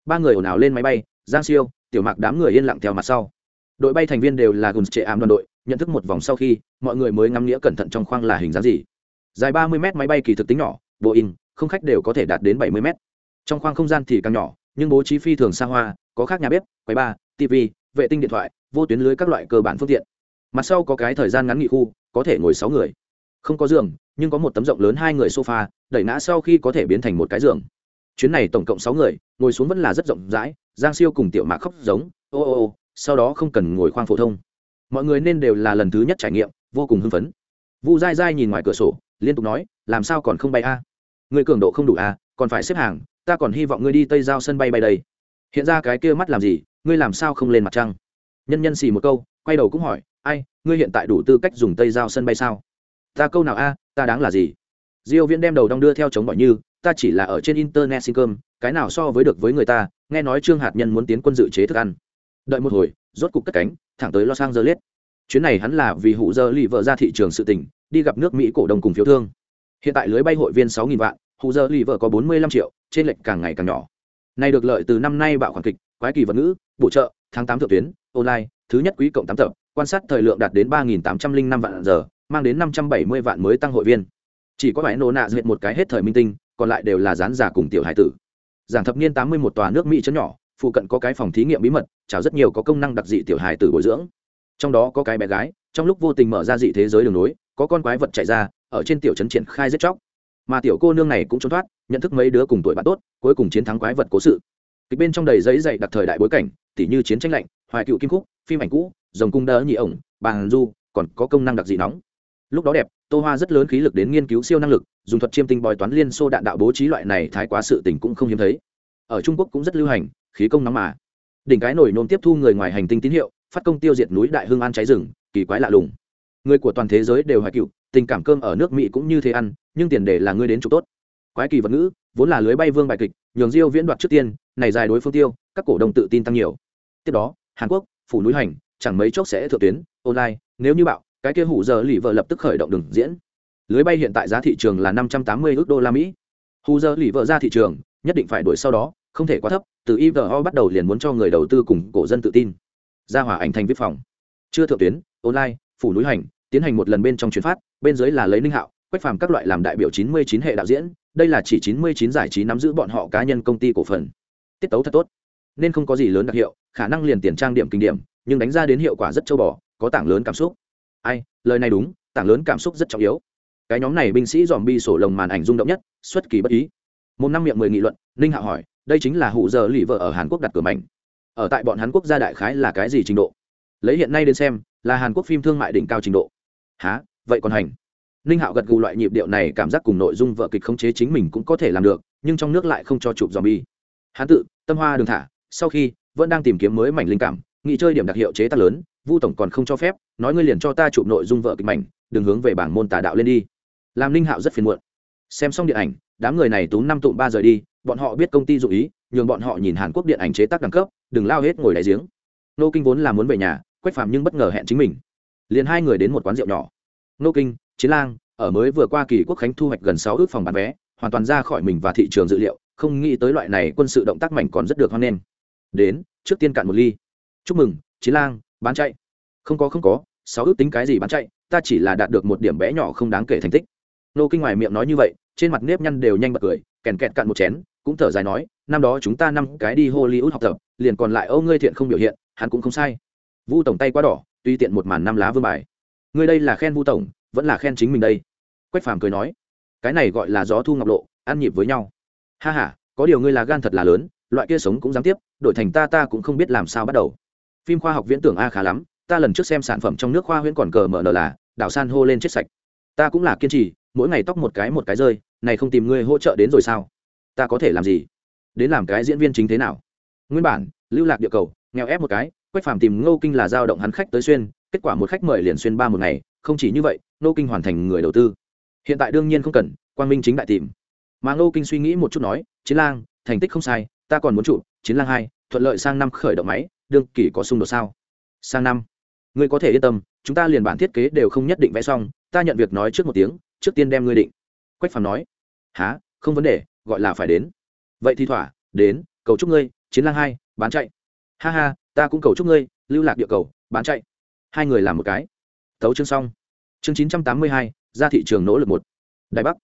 Ba người ồn ào lên máy bay, giang siêu, tiểu mạc đám người yên lặng theo mặt sau. Đội bay thành viên đều là gùn trệ ám đoàn đội, nhận thức một vòng sau khi, mọi người mới ngắm nghĩa cẩn thận trong khoang là hình dáng gì. Dài ba mươi mét máy bay kỳ thực tính nhỏ boeing không khách đều có thể đạt đến bảy mươi mét. trong khoang không gian thì càng nhỏ, nhưng bố trí phi thường xa hoa, có khác nhà bếp, quầy bar tv vệ tinh điện thoại, vô tuyến lưới các loại cơ bản phương tiện. Mặt sau có cái thời gian ngắn nghỉ khu, có thể ngồi sáu người. Không có giường, nhưng có một tấm rộng lớn hai người sofa, đẩy ngã sau khi có thể biến thành một cái giường. Chuyến này tổng cộng sáu người, ngồi xuống vẫn là rất rộng rãi, giang siêu cùng tiểu mạc khóc giống, ô ô ô, sau đó không cần ngồi khoang phổ thông. Mọi người nên đều là lần thứ nhất trải nghiệm, vô cùng hưng phấn. Vu dai dai nhìn ngoài cửa sổ, liên tục nói, làm sao còn không bay a? Người cường độ không đủ a, còn phải xếp hàng, ta còn hy vọng ngươi đi tây giao sân bay bay đây hiện ra cái kia mắt làm gì, ngươi làm sao không lên mặt trăng? Nhân nhân xì một câu, quay đầu cũng hỏi, ai, ngươi hiện tại đủ tư cách dùng tây giao sân bay sao? Ta câu nào a, ta đáng là gì? Diêu viễn đem đầu đong đưa theo chống bỏi như, ta chỉ là ở trên internet xin cơm, cái nào so với được với người ta, nghe nói trương hạt nhân muốn tiến quân dự chế thức ăn. Đợi một hồi, rốt cục cất cánh, thẳng tới los angeles. Chuyến này hắn là vì hụ giờ lì vợ ra thị trường sự tỉnh đi gặp nước mỹ cổ đông cùng phiếu thương. Hiện tại lưới bay hội viên 6.000 vạn, hụ giờ lì vợ có 45 triệu, trên lệch càng ngày càng nhỏ này được lợi từ năm nay bạo khoản kịch, quái kỳ vật ngữ, bổ trợ, tháng tám thượng tuyến, online, thứ nhất quý cộng tám tập, quan sát thời lượng đạt đến ba nghìn tám trăm linh năm vạn giờ, mang đến năm trăm bảy mươi vạn mới tăng hội viên. Chỉ có phải nổ nạ duyệt một cái hết thời minh tinh, còn lại đều là dán giả cùng tiểu hải tử. Giảng thập niên tám mươi một tòa nước mỹ chấn nhỏ, phụ cận có cái phòng thí nghiệm bí mật chào rất nhiều có công năng đặc dị tiểu hải tử bồi dưỡng. Trong đó có cái bé gái, trong lúc vô tình mở ra dị thế giới đường nối, có con quái vật chạy ra, ở trên tiểu trấn triển khai giết chóc mà tiểu cô nương này cũng trốn thoát, nhận thức mấy đứa cùng tuổi bạn tốt, cuối cùng chiến thắng quái vật cố sự. Kịch bên trong đầy giấy dày đặc thời đại bối cảnh, tỉ như chiến tranh lạnh, hoài cựu kim khúc, phim ảnh cũ, dòng cung đỡ nhị ổng, bàn du, còn có công năng đặc dị nóng. Lúc đó đẹp, tô hoa rất lớn khí lực đến nghiên cứu siêu năng lực, dùng thuật chiêm tinh bòi toán liên xô đạn đạo bố trí loại này thái quá sự tình cũng không hiếm thấy. Ở trung quốc cũng rất lưu hành, khí công nóng mà. Đỉnh cái nổi nôm tiếp thu người ngoài hành tinh tín hiệu, phát công tiêu diệt núi đại hương an cháy rừng, kỳ quái lạ lùng. Người của toàn thế giới đều hoài cựu tình cảm cơm ở nước mỹ cũng như thế ăn, nhưng tiền đề là ngươi đến chụp tốt. Quái kỳ vật ngữ, vốn là lưới bay vương bài kịch, nhường diêu viễn đoạt trước tiên, này dài đối phương tiêu, các cổ đông tự tin tăng nhiều. Tiếp đó, hàn quốc, phủ núi hành, chẳng mấy chốc sẽ thượng tuyến, online, nếu như bạo, cái kia hủ giờ lì vợ lập tức khởi động đường diễn. Lưới bay hiện tại giá thị trường là 580 ức đô la mỹ. Hủ giờ lì vợ ra thị trường, nhất định phải đuổi sau đó, không thể quá thấp, từ ivo bắt đầu liền muốn cho người đầu tư cùng cổ dân tự tin. Ra hỏa ảnh thành viết phòng. Chưa thượng tuyến, online, phủ núi hành tiến hành một lần bên trong chuyến phát, bên dưới là lấy ninh hạo, quách phàm các loại làm đại biểu 99 hệ đạo diễn, đây là chỉ 99 giải trí nắm giữ bọn họ cá nhân công ty cổ phần. Tiết tấu thật tốt, nên không có gì lớn đặc hiệu, khả năng liền tiền trang điểm kinh điểm, nhưng đánh ra đến hiệu quả rất châu bò, có tảng lớn cảm xúc. Ai, lời này đúng, tảng lớn cảm xúc rất trọng yếu. Cái nhóm này binh sĩ dòm bi sổ lồng màn ảnh rung động nhất, xuất kỳ bất ý. Một năm miệng mười nghị luận, ninh hạ hỏi, đây chính là hụ giờ lì vợ ở hàn quốc đặt cửa mạnh ở tại bọn hàn quốc gia đại khái là cái gì trình độ? Lấy hiện nay đến xem, là hàn quốc phim thương mại đỉnh cao trình độ há vậy còn hành. Ninh hạo gật gù loại nhịp điệu này cảm giác cùng nội dung vợ kịch khống chế chính mình cũng có thể làm được, nhưng trong nước lại không cho chụp dòm bi hán tự, tâm hoa đường thả, sau khi, vẫn đang tìm kiếm mới mảnh linh cảm nghị chơi điểm đặc hiệu chế tác lớn, vu tổng còn không cho phép, nói ngươi liền cho ta chụp nội dung vợ kịch mảnh, đừng hướng về bảng môn tà đạo lên đi. Làm ninh hạo rất phiền muộn. Xem xong điện ảnh, đám người này túm năm tụm ba rời đi, bọn họ biết công ty dụ ý, nhường bọn họ nhìn hàn quốc điện ảnh chế tác đẳng cấp, đừng lao hết ngồi đại giếng. Nô kinh vốn là muốn về nhà, quách phạm nhưng bất ngờ hẹn chính mình liền hai người đến một quán rượu nhỏ. Nô kinh, chiến lang, ở mới vừa qua kỳ quốc khánh thu hoạch gần sáu ước phòng bán vé, hoàn toàn ra khỏi mình và thị trường dự liệu, không nghĩ tới loại này quân sự động tác mảnh còn rất được hoan nghênh. Đến, trước tiên cạn một ly. Chúc mừng, chiến lang, bán chạy. Không có không có, sáu ước tính cái gì bán chạy, ta chỉ là đạt được một điểm bé nhỏ không đáng kể thành tích. Nô kinh ngoài miệng nói như vậy, trên mặt nếp nhăn đều nhanh bật cười, kèn kẹt cạn một chén, cũng thở dài nói, năm đó chúng ta năm cái đi hollywood học tập, liền còn lại âu ngươi thiện không biểu hiện, hắn cũng không sai. Vu tổng tay quá đỏ tuy tiện một màn năm lá vương bài. Ngươi đây là khen vu tổng, vẫn là khen chính mình đây. Quách phàm cười nói, cái này gọi là gió thu ngọc lộ, ăn nhịp với nhau. Ha h a có điều ngươi là gan thật là lớn, loại kia sống cũng dám tiếp, đổi thành ta ta cũng không biết làm sao bắt đầu. Phim khoa học viễn tưởng a khá lắm, ta lần trước xem sản phẩm trong nước khoa huyễn còn cờ mở nở là, đảo san hô lên chết sạch. Ta cũng là kiên trì, mỗi ngày tóc một cái một cái rơi, này không tìm ngươi hỗ trợ đến rồi sao? Ta có thể làm gì? Đến làm cái diễn viên chính thế nào? Nguyên bản, lưu lạc địa cầu, nghèo ép một cái quách phàm tìm ngô kinh là giao động hắn khách tới xuyên, kết quả một khách mời liền xuyên ba một ngày, không chỉ như vậy, ngô kinh hoàn thành người đầu tư. Hiện tại đương nhiên không cần, quang minh chính đại tìm. Mà ngô kinh suy nghĩ một chút nói, chiến lang, thành tích không sai, ta còn muốn trụ, chiến lang hai, thuận lợi sang năm khởi động máy, đương kỳ có xung đột sao? Sang năm. Ngươi có thể yên tâm, chúng ta liền bản thiết kế đều không nhất định vẽ xong, ta nhận việc nói trước một tiếng, trước tiên đem ngươi định. Quách phàm nói. Há không vấn đề, gọi là phải đến. Vậy thì thỏa, đến, cầu chúc ngươi, chiến lang hai, bán chạy. Ha ha ta cũng cầu chúc ngươi, lưu lạc địa cầu, bán chạy. Hai người làm một cái. Tấu chương xong. Chương chín trăm tám mươi hai, ra thị trường nỗ lực một. Đài bắc.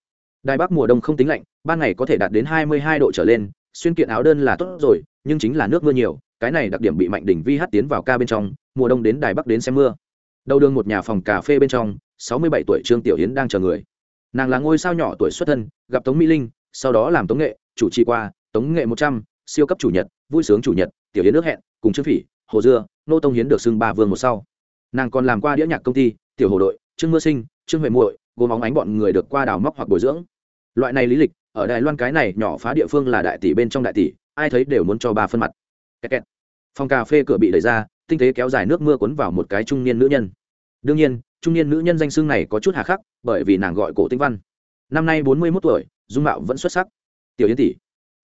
Đài bắc mùa đông không tính lạnh, ban ngày có thể đạt đến hai mươi hai độ trở lên, xuyên kiện áo đơn là tốt rồi, nhưng chính là nước mưa nhiều, cái này đặc điểm bị mạnh đỉnh vi hát tiến vào ca bên trong, mùa đông đến đài bắc đến xem mưa. Đầu đường một nhà phòng cà phê bên trong, sáu mươi bảy tuổi trương tiểu yến đang chờ người. Nàng là ngôi sao nhỏ tuổi xuất thân, gặp tống mỹ linh, sau đó làm tống nghệ, chủ trì qua, tống nghệ một trăm, siêu cấp chủ nhật, vui sướng chủ nhật, tiểu yến nước hẹn cùng trương phỉ, hồ dưa, nô tông hiến được xưng ba vương một sau. Nàng còn làm qua đĩa nhạc công ty, tiểu hồ đội, trương mưa sinh, trương huệ muội gồm óng ánh bọn người được qua đào móc hoặc bồi dưỡng. Loại này lý lịch, ở đài loan cái này nhỏ phá địa phương là đại tỷ bên trong đại tỷ, ai thấy đều muốn cho ba phân mặt. Kẹt kẹt. phòng cà phê cửa bị đẩy ra, tinh tế kéo dài nước mưa cuốn vào một cái trung niên nữ nhân. Đương nhiên, trung niên nữ nhân danh xưng này có chút hà khắc, bởi vì nàng gọi cổ tinh văn. Năm nay bốn mươi mốt tuổi, dung mạo vẫn xuất sắc. Tiểu yến tỷ.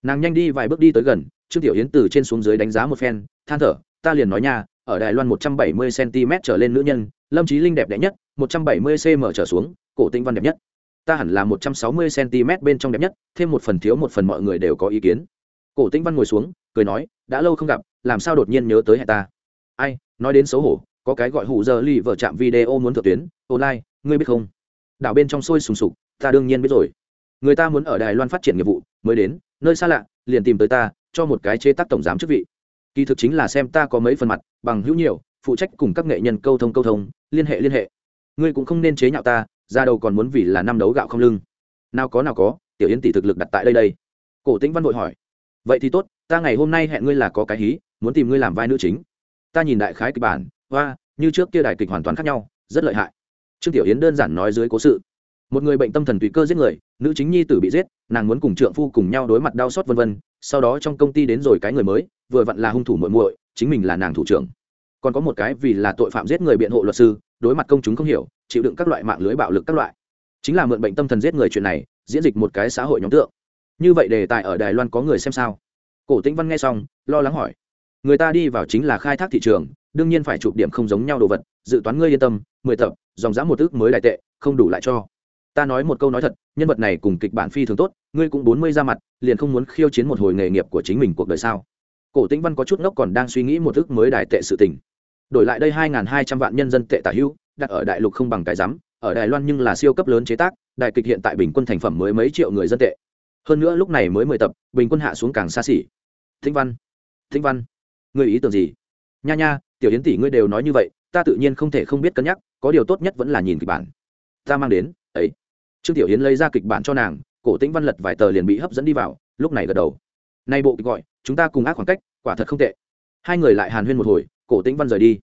Nàng nhanh đi vài bước đi tới gần, trương tiểu yến từ trên xuống dưới đánh giá một phen than thở, ta liền nói nha, ở đài loan một trăm bảy mươi cm trở lên nữ nhân, lâm trí linh đẹp đẽ nhất, một trăm bảy mươi cm trở xuống, cổ tinh văn đẹp nhất. Ta hẳn là một trăm sáu mươi cm bên trong đẹp nhất, thêm một phần thiếu một phần mọi người đều có ý kiến. Cổ tinh văn ngồi xuống, cười nói, đã lâu không gặp, làm sao đột nhiên nhớ tới hẹn ta? Ai, nói đến xấu hổ, có cái gọi hụ giờ lì vợ chạm video muốn thượng tuyến, online, ngươi biết không? Đảo bên trong sôi sùng sục, ta đương nhiên biết rồi. Người ta muốn ở đài loan phát triển nghiệp vụ, mới đến, nơi xa lạ, liền tìm tới ta, cho một cái chế tác tổng giám chức vị kỳ thực chính là xem ta có mấy phần mặt, bằng hữu nhiều, phụ trách cùng các nghệ nhân câu thông câu thông, liên hệ liên hệ. Ngươi cũng không nên chế nhạo ta, ra đầu còn muốn vì là năm đấu gạo không lưng. Nào có nào có, tiểu yến tỷ thực lực đặt tại đây đây. Cổ tĩnh văn vội hỏi. Vậy thì tốt, ta ngày hôm nay hẹn ngươi là có cái hí, muốn tìm ngươi làm vai nữ chính. Ta nhìn đại khái kịch bản, hoa, như trước kia đại kịch hoàn toàn khác nhau, rất lợi hại. Trương tiểu yến đơn giản nói dưới cố sự. Một người bệnh tâm thần tùy cơ giết người, nữ chính nhi tử bị giết, nàng muốn cùng trượng phu cùng nhau đối mặt đau xót vân vân, sau đó trong công ty đến rồi cái người mới vừa vặn là hung thủ muội muội, chính mình là nàng thủ trưởng. Còn có một cái vì là tội phạm giết người biện hộ luật sư, đối mặt công chúng không hiểu, chịu đựng các loại mạng lưới bạo lực các loại. Chính là mượn bệnh tâm thần giết người chuyện này, diễn dịch một cái xã hội nhóm tượng. Như vậy đề tài ở đài loan có người xem sao? Cổ tĩnh văn nghe xong, lo lắng hỏi. Người ta đi vào chính là khai thác thị trường, đương nhiên phải chụp điểm không giống nhau đồ vật, dự toán ngươi yên tâm, mười tập, dòng dã một ước mới đại tệ, không đủ lại cho. Ta nói một câu nói thật, nhân vật này cùng kịch bản phi thường tốt, ngươi cũng bốn mươi ra mặt, liền không muốn khiêu chiến một hồi nghề nghiệp của chính mình cuộc đời sao? Cổ tĩnh văn có chút ngốc còn đang suy nghĩ một thức mới đại tệ sự tình. Đổi lại đây hai hai trăm vạn nhân dân tệ tả hữu, đặt ở đại lục không bằng cái rắm, ở đài loan nhưng là siêu cấp lớn chế tác, đại kịch hiện tại bình quân thành phẩm mới mấy triệu người dân tệ. Hơn nữa lúc này mới mười tập, bình quân hạ xuống càng xa xỉ. Thính văn thính văn người ý tưởng gì? Nha nha, tiểu yến tỷ ngươi đều nói như vậy, ta tự nhiên không thể không biết cân nhắc, có điều tốt nhất vẫn là nhìn kịch bản. Ta mang đến, ấy. Trương tiểu yến lấy ra kịch bản cho nàng, cổ tĩnh văn lật vài tờ liền bị hấp dẫn đi vào, lúc này gật đầu nay bộ kịch gọi, chúng ta cùng ác khoảng cách, quả thật không tệ. Hai người lại hàn huyên một hồi, cổ tĩnh văn rời đi.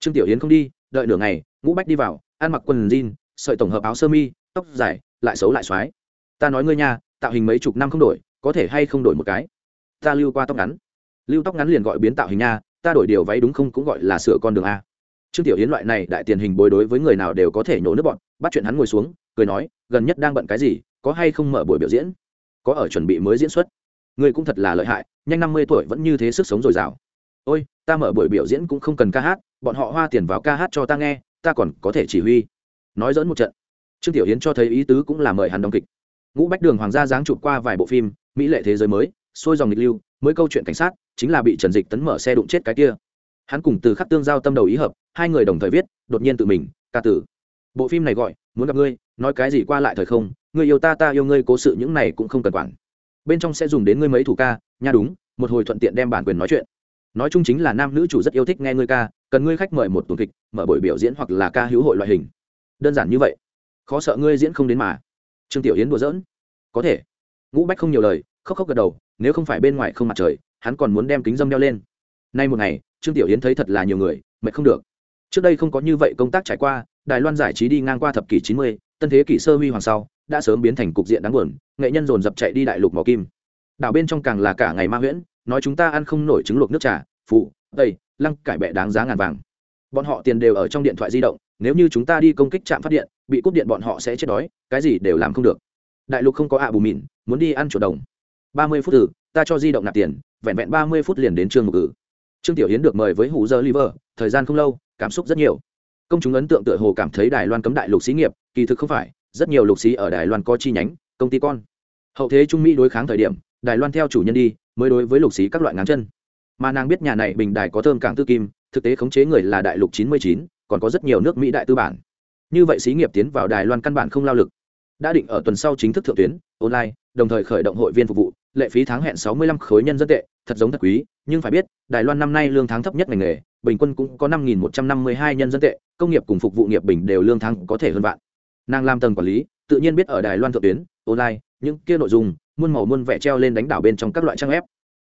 Trương tiểu yến không đi, đợi nửa ngày, ngũ bách đi vào, ăn mặc quần jean, sợi tổng hợp áo sơ mi, tóc dài, lại xấu lại x ta nói ngươi nha, tạo hình mấy chục năm không đổi, có thể hay không đổi một cái? Ta lưu qua tóc ngắn. Lưu tóc ngắn liền gọi biến tạo hình nha, ta đổi điều váy đúng không cũng gọi là sửa con đường a. Trương tiểu hiến loại này đại tiền hình bối đối với người nào đều có thể nhổ nước bọn, bắt chuyện hắn ngồi xuống, cười nói, gần nhất đang bận cái gì, có hay không mở buổi biểu diễn? Có ở chuẩn bị mới diễn xuất người cũng thật là lợi hại, nhanh năm mươi tuổi vẫn như thế sức sống dồi dào. Ôi, ta mở buổi biểu diễn cũng không cần ca hát, bọn họ hoa tiền vào ca hát cho ta nghe, ta còn có thể chỉ huy. Nói dẫn một trận. Trương tiểu hiến cho thấy ý tứ cũng là mời hắn đóng kịch. Ngũ bách đường hoàng gia giáng chụp qua vài bộ phim, mỹ lệ thế giới mới xuôi dòng nghịch lưu, mới câu chuyện cảnh sát, chính là bị trần dịch tấn mở xe đụng chết cái kia. Hắn cùng từ khắc tương giao tâm đầu ý hợp, hai người đồng thời viết, đột nhiên tự mình, ca tử, bộ phim này gọi, muốn gặp ngươi, nói cái gì qua lại thời không người yêu ta ta yêu ngươi cố sự những này cũng không cần quản bên trong sẽ dùng đến ngươi mấy thủ ca, nha đúng, một hồi thuận tiện đem bản quyền nói chuyện. Nói chung chính là nam nữ chủ rất yêu thích nghe ngươi ca, cần ngươi khách mời một tuần kịch, mở buổi biểu diễn hoặc là ca hữu hội loại hình. Đơn giản như vậy. Khó sợ ngươi diễn không đến mà. Trương tiểu yến đùa giỡn. Có thể. Ngũ bách không nhiều lời, khóc khóc gật đầu, nếu không phải bên ngoài không mặt trời, hắn còn muốn đem kính dâm đeo lên. Nay một ngày, trương tiểu yến thấy thật là nhiều người, mệt không được. Trước đây không có như vậy công tác trải qua, đài loan giải trí đi ngang qua thập kỷ chín mươi, tân thế kỷ sơ huy hoàng sau đã sớm biến thành cục diện đáng buồn, nghệ nhân dồn dập chạy đi đại lục mỏ kim. Đảo bên trong càng là cả ngày ma huyễn, nói chúng ta ăn không nổi trứng luộc nước trà, phụ đây lăng, cải bẹ đáng giá ngàn vàng. Bọn họ tiền đều ở trong điện thoại di động, nếu như chúng ta đi công kích trạm phát điện, bị cúp điện bọn họ sẽ chết đói, cái gì đều làm không được. Đại lục không có ạ bù mìn muốn đi ăn chuột đồng. Ba mươi phút từ, ta cho di động nạp tiền, vẹn vẹn ba mươi phút liền đến trương mục cử trương tiểu hiến được mời với hủ giờ liver, thời gian không lâu, cảm xúc rất nhiều. Công chúng ấn tượng tựa hồ cảm thấy đài loan cấm đại lục xí nghiệp, kỳ thực không phải rất nhiều lục xí ở đài loan có chi nhánh, công ty con. Hậu thế trung mỹ đối kháng thời điểm, đài loan theo chủ nhân đi, mới đối với lục xí các loại ngáng chân. Mà nàng biết nhà này bình đài có thơm cảng tư kim, thực tế khống chế người là đại lục chín mươi chín, còn có rất nhiều nước mỹ đại tư bản. Như vậy xí nghiệp tiến vào đài loan căn bản không lao lực. Đã định ở tuần sau chính thức thượng tuyến, online, đồng thời khởi động hội viên phục vụ, lệ phí tháng hẹn sáu mươi lăm khối nhân dân tệ, thật giống thật quý, nhưng phải biết, đài loan năm nay lương tháng thấp nhất ngành nghề, bình quân cũng có năm nghìn một trăm năm mươi hai nhân dân tệ, công nghiệp cùng phục vụ nghiệp bình đều lương tháng có thể hơn vạn nàng làm tầng quản lý, tự nhiên biết ở đài loan thượng tuyến, online, những kia nội dung, muôn màu muôn vẻ treo lên đánh đảo bên trong các loại trang web.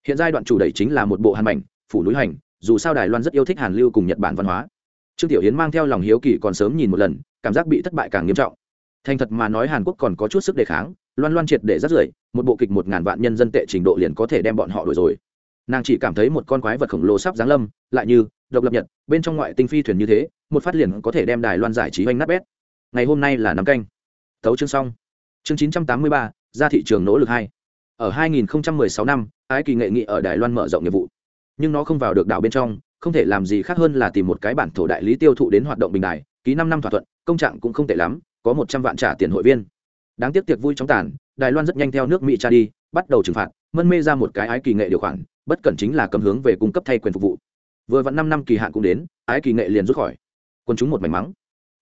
Hiện giai đoạn chủ đẩy chính là một bộ hàn mảnh, phủ núi hành, dù sao đài loan rất yêu thích hàn lưu cùng nhật bản văn hóa. Trương tiểu hiến mang theo lòng hiếu kỳ còn sớm nhìn một lần, cảm giác bị thất bại càng nghiêm trọng. Thành thật mà nói hàn quốc còn có chút sức đề kháng, loan loan triệt để rất rưởi, một bộ kịch một ngàn vạn nhân dân tệ trình độ liền có thể đem bọn họ đổi rồi. Nàng chỉ cảm thấy một con quái vật khổng lồ sắp giáng lâm, lại như độc lập nhật, bên trong ngoại tinh phi thuyền như thế, một phát liền có thể đem đài loan giải trí oanh nát bét ngày hôm nay là năm canh. Tấu chương xong. Chương chín trăm tám mươi ba, ra thị trường nỗ lực hai. Ở 2016 năm, ái kỳ nghệ nghị ở đài loan mở rộng nghiệp vụ. Nhưng nó không vào được đảo bên trong, không thể làm gì khác hơn là tìm một cái bản thổ đại lý tiêu thụ đến hoạt động bình đài, ký năm năm thỏa thuận, công trạng cũng không tệ lắm, có một trăm vạn trả tiền hội viên. Đáng tiếc tiệc vui chóng tàn, đài loan rất nhanh theo nước mỹ cha đi, bắt đầu trừng phạt, mân mê ra một cái ái kỳ nghệ điều khoản, bất cẩn chính là cấm hướng về cung cấp thay quyền phục vụ. Vừa vặn năm năm kỳ hạn cũng đến, ái kỳ nghệ liền rút khỏi. Quân chúng một mảnh mắng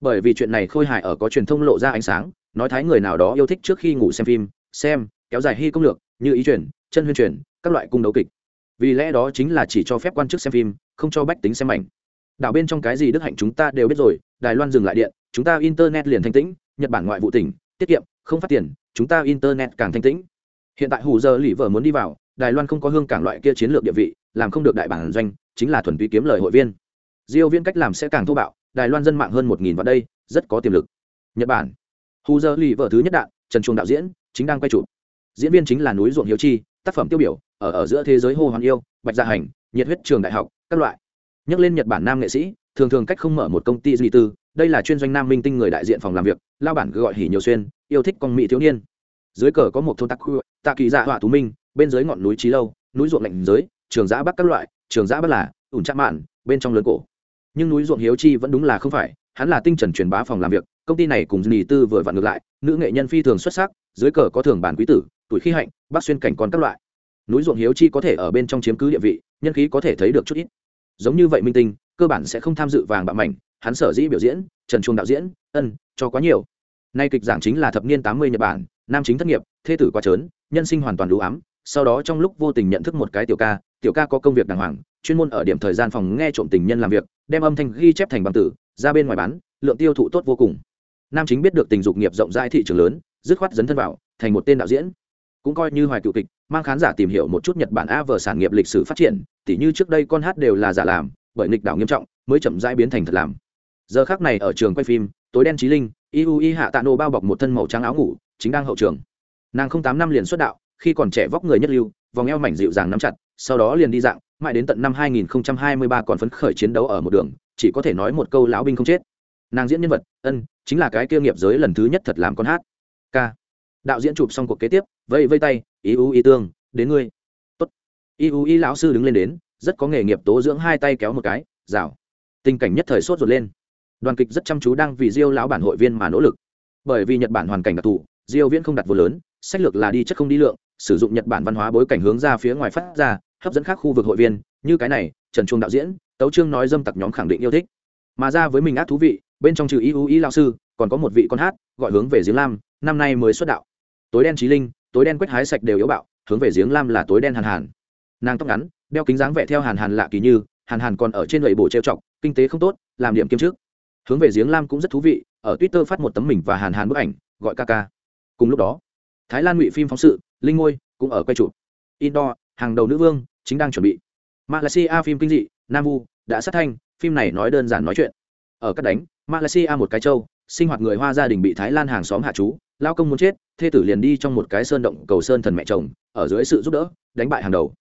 bởi vì chuyện này khôi hài ở có truyền thông lộ ra ánh sáng, nói thái người nào đó yêu thích trước khi ngủ xem phim, xem, kéo dài hy công lược, như ý truyền chân huyên truyền các loại cung đấu kịch. Vì lẽ đó chính là chỉ cho phép quan chức xem phim, không cho bách tính xem ảnh. Đảo bên trong cái gì đức hạnh chúng ta đều biết rồi, đài loan dừng lại điện, chúng ta internet liền thanh tĩnh, nhật bản ngoại vụ tỉnh, tiết kiệm, không phát tiền, chúng ta internet càng thanh tĩnh. Hiện tại hù giờ lì vợ muốn đi vào, đài loan không có hương cảng loại kia chiến lược địa vị, làm không được đại bản doanh, chính là thuần túy kiếm lời hội viên. Diêu viên cách làm sẽ càng thô bạo đài loan dân mạng hơn một nghìn vào đây, rất có tiềm lực. Nhật bản. Hù dơ lì vợ thứ nhất đạn, trần chuồng đạo diễn, chính đang quay chụp. Diễn viên chính là núi ruộng hiếu chi, tác phẩm tiêu biểu, ở ở giữa thế giới hô hoàn yêu, bạch gia hành, nhiệt huyết trường đại học, các loại. Nhắc lên nhật bản nam nghệ sĩ, thường thường cách không mở một công ty duy tư đây là chuyên doanh nam minh tinh người đại diện phòng làm việc, lao bản gọi hỉ nhiều xuyên, yêu thích con mỹ thiếu niên. Dưới cờ có một thôn tắc tạ kỳ dạ họa tú minh, bên dưới ngọn núi trí lâu, núi ruộng lạnh giới, trường giã bắc các loại, trường giã bắc là, ủn chạm mạn, bên trong lớn cổ nhưng núi ruộng hiếu chi vẫn đúng là không phải, hắn là tinh trần truyền bá phòng làm việc, công ty này cùng nhì tư vừa vặn ngược lại, nữ nghệ nhân phi thường xuất sắc, dưới cờ có thường bản quý tử, tuổi khí hạnh, bác xuyên cảnh còn các loại. Núi ruộng hiếu chi có thể ở bên trong chiếm cứ địa vị, nhân khí có thể thấy được chút ít. Giống như vậy minh tinh, cơ bản sẽ không tham dự vàng bạo mảnh, hắn sở dĩ biểu diễn, trần chuông đạo diễn, ân, cho quá nhiều. Nay kịch giảng chính là thập niên tám mươi nhật bản, nam chính thất nghiệp, thê tử quá trớn, nhân sinh hoàn toàn đủ ám, sau đó trong lúc vô tình nhận thức một cái tiểu ca tiểu ca có công việc đàng hoàng chuyên môn ở điểm thời gian phòng nghe trộm tình nhân làm việc, đem âm thanh ghi chép thành bằng tử, ra bên ngoài bán, lượng tiêu thụ tốt vô cùng. Nam chính biết được tình dục nghiệp rộng rãi thị trường lớn, dứt khoát dấn thân vào, thành một tên đạo diễn. Cũng coi như hoài cựu kịch, mang khán giả tìm hiểu một chút nhật bản a vờ sản nghiệp lịch sử phát triển, tỉ như trước đây con hát đều là giả làm, bởi nghịch đảo nghiêm trọng, mới chậm rãi biến thành thật làm. Giờ khác này ở trường quay phim, tối đen trí linh iu y hạ tạ nô bao bọc một thân màu trắng áo ngủ, chính đang hậu trường. Nàng không tám năm liền xuất đạo, khi còn trẻ vóc người nhất lưu, vòng eo mảnh dịu dàng nắm chặt, sau đó liền đi dạng mãi đến tận năm 2023 còn phấn khởi chiến đấu ở một đường chỉ có thể nói một câu lão binh không chết. Nàng diễn nhân vật ân chính là cái kia nghiệp giới lần thứ nhất thật làm con hát. Ca, đạo diễn chụp xong cuộc kế tiếp vây vây tay ý u ý tương đến ngươi. Tốt. Ý u ý lão sư đứng lên đến rất có nghề nghiệp tố dưỡng hai tay kéo một cái rào. Tình cảnh nhất thời sốt ruột lên. Đoàn kịch rất chăm chú đang vì diêu lão bản hội viên mà nỗ lực. Bởi vì nhật bản hoàn cảnh đặc thù diêu viễn không đặt vô lớn sách lược là đi chất không đi lượng sử dụng nhật bản văn hóa bối cảnh hướng ra phía ngoài phát ra hấp dẫn khác khu vực hội viên, như cái này, trần trung đạo diễn, tấu trương nói dâm tặc nhóm khẳng định yêu thích. Mà ra với mình ác thú vị, bên trong trừ y ưu y lao sư, còn có một vị con hát, gọi hướng về giếng lam, năm nay mới xuất đạo. Tối đen trí linh, tối đen quét hái sạch đều yếu bạo, hướng về giếng lam là tối đen hàn hàn. Nàng tóc ngắn, đeo kính dáng vẻ theo hàn hàn lạ kỳ như, hàn hàn còn ở trên lầy bổ trêu chọc, kinh tế không tốt, làm điểm kiêm trước hướng về giếng lam cũng rất thú vị, ở twitter phát một tấm mình và hàn hàn bức ảnh, gọi ca ca. Cùng lúc đó, thái lan ngụy phim phóng sự, linh ngôi, cũng ở quay chụp. Indoor, hàng đầu nữ vương chính đang chuẩn bị. Malaysia phim kinh dị, nam vu đã sát thanh, phim này nói đơn giản nói chuyện. Ở cắt đánh, malaysia một cái châu, sinh hoạt người hoa gia đình bị thái lan hàng xóm hạ chú lao công muốn chết, thê tử liền đi trong một cái sơn động cầu sơn thần mẹ chồng, ở dưới sự giúp đỡ, đánh bại hàng đầu.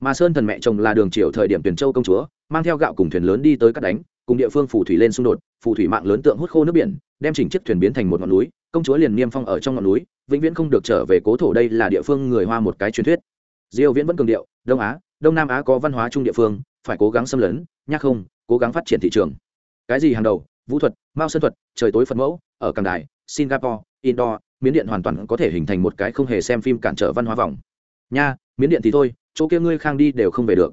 Mà sơn thần mẹ chồng là đường triều thời điểm tuyển châu công chúa, mang theo gạo cùng thuyền lớn đi tới cắt đánh, cùng địa phương phù thủy lên xung đột, phù thủy mạng lớn tượng hút khô nước biển, đem chỉnh chiếc thuyền biến thành một ngọn núi, công chúa liền niêm phong ở trong ngọn núi, vĩnh viễn không được trở về cố thổ đây là địa phương người hoa một cái truyền thuyết. Diêu viễn vẫn cường điệu, đông á đông nam á có văn hóa chung địa phương phải cố gắng xâm lấn nhắc không cố gắng phát triển thị trường. Cái gì hàng đầu? Vũ thuật mao sơn thuật trời tối phật mẫu ở càng đài singapore indoor miến điện hoàn toàn có thể hình thành một cái không hề xem phim cản trở văn hóa vòng. Nha miến điện thì thôi chỗ kia ngươi khang đi đều không về được.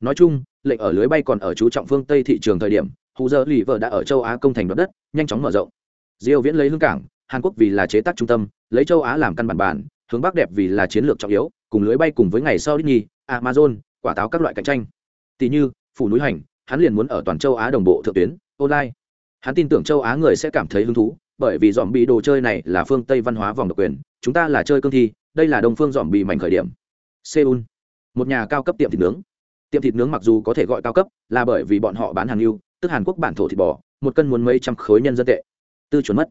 Nói chung lệnh ở lưới bay còn ở chú trọng phương tây thị trường thời điểm hù dơ lì vợ đã ở châu á công thành đoạt đất nhanh chóng mở rộng. Diêu viễn lấy hương cảng hàn quốc vì là chế tác trung tâm lấy châu á làm căn bản bản hướng bắc đẹp vì là chiến lược trọng yếu cùng lưới bay cùng với ngày sau Disney, Amazon, quả táo các loại cạnh tranh. Tỷ như, phủ núi hành, hắn liền muốn ở toàn châu Á đồng bộ thượng tuyến, online. Hắn tin tưởng châu Á người sẽ cảm thấy hứng thú, bởi vì dòm bị đồ chơi này là phương Tây văn hóa vòng độc quyền, chúng ta là chơi cương thi, đây là đồng phương dòm bị mảnh khởi điểm. Seoul, một nhà cao cấp tiệm thịt nướng. Tiệm thịt nướng mặc dù có thể gọi cao cấp, là bởi vì bọn họ bán hàng yêu, tức Hàn Quốc bản thổ thịt bò, một cân muốn mấy trăm khối nhân dân tệ. Tư chuẩn mất.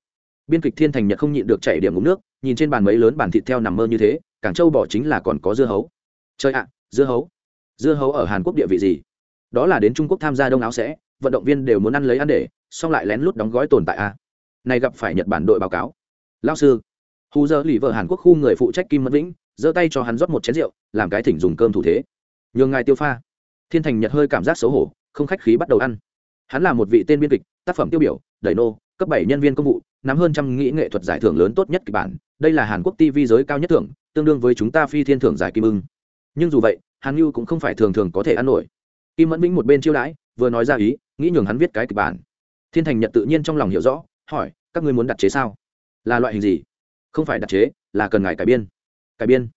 Biên kịch Thiên Thành Nhật không nhịn được chảy điểm ngụm nước, nhìn trên bàn mấy lớn bản thịt theo nằm mơ như thế, cảng châu bò chính là còn có dưa hấu chơi ạ dưa hấu dưa hấu ở hàn quốc địa vị gì? Đó là đến trung quốc tham gia đông áo sẽ, vận động viên đều muốn ăn lấy ăn để, xong lại lén lút đóng gói tồn tại a. Này gặp phải nhật bản đội báo cáo. Lao sư hù giờ lì vợ hàn quốc khu người phụ trách kim mẫn vĩnh, giơ tay cho hắn rót một chén rượu, làm cái thỉnh dùng cơm thủ thế. Nhường ngài tiêu pha. Thiên thành nhật hơi cảm giác xấu hổ, không khách khí bắt đầu ăn. Hắn là một vị tên biên kịch, tác phẩm tiêu biểu, đẩy nô, cấp bảy nhân viên công vụ, nắm hơn trăm nghĩ nghệ thuật giải thưởng lớn tốt nhất kịch bản. Đây là hàn quốc tv giới cao nhất thưởng, tương đương với chúng ta phi thiên thưởng giải kim ưng. Nhưng dù vậy hàn như cũng không phải thường thường có thể ăn nổi. Kim mẫn vĩnh một bên chiêu đãi, vừa nói ra ý, nghĩ nhường hắn viết cái kịch bản. Thiên thành nhật tự nhiên trong lòng hiểu rõ, hỏi, các ngươi muốn đặt chế sao? Là loại hình gì? Không phải đặt chế, là cần ngài cải biên. Cải biên?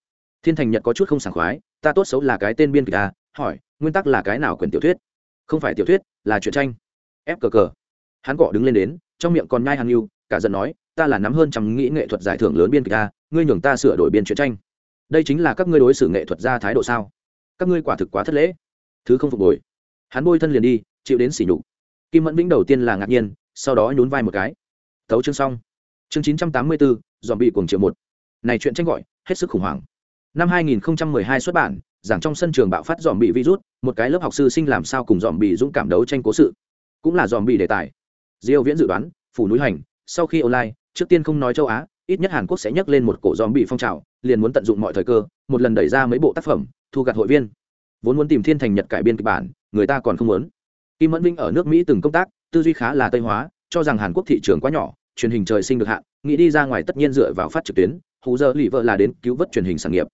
Thiên thành nhật có chút không sảng khoái, ta tốt xấu là cái tên biên kịch à hỏi, nguyên tắc là cái nào quyền tiểu thuyết? Không phải tiểu thuyết, là truyện tranh. Ép cờ cờ. Hắn gõ đứng lên đến, trong miệng còn nhai Hàn yêu cả giận nói, ta là nắm hơn trăm nghĩ nghệ thuật giải thưởng lớn biên kịch ta ngươi nhường ta sửa đổi biên truyện tranh. Đây chính là các ngươi đối xử nghệ thuật ra thái độ sao? Các ngươi quả thực quá thất lễ. Thứ không phục hồi. Hắn bôi thân liền đi, chịu đến sỉ nhục. Kim mẫn vĩnh đầu tiên là ngạc nhiên, sau đó nhún vai một cái. Thấu chương xong. Chương chín trăm tám mươi bốn dòm bị cuồng triệu một. Này chuyện tranh gọi, hết sức khủng hoảng. Năm 2012 xuất bản, giảng trong sân trường bạo phát dòm bị virus, một cái lớp học sư sinh làm sao cùng dòm bị dũng cảm đấu tranh cố sự. Cũng là dòm bị đề tài. Diêu viễn dự đoán, phủ núi hành, sau khi online, trước tiên không nói châu á, ít nhất hàn quốc sẽ nhấc lên một cổ dòm bị phong trào, liền muốn tận dụng mọi thời cơ, một lần đẩy ra mấy bộ tác phẩm thu gặt hội viên. Vốn muốn tìm thiên thành nhật cải biên kịch bản, người ta còn không muốn. Kim mẫn vinh ở nước mỹ từng công tác, tư duy khá là tây hóa, cho rằng hàn quốc thị trường quá nhỏ, truyền hình trời sinh được hạn, nghĩ đi ra ngoài tất nhiên dựa vào phát trực tuyến hù giờ lì vợ là đến cứu vớt truyền hình sản nghiệp.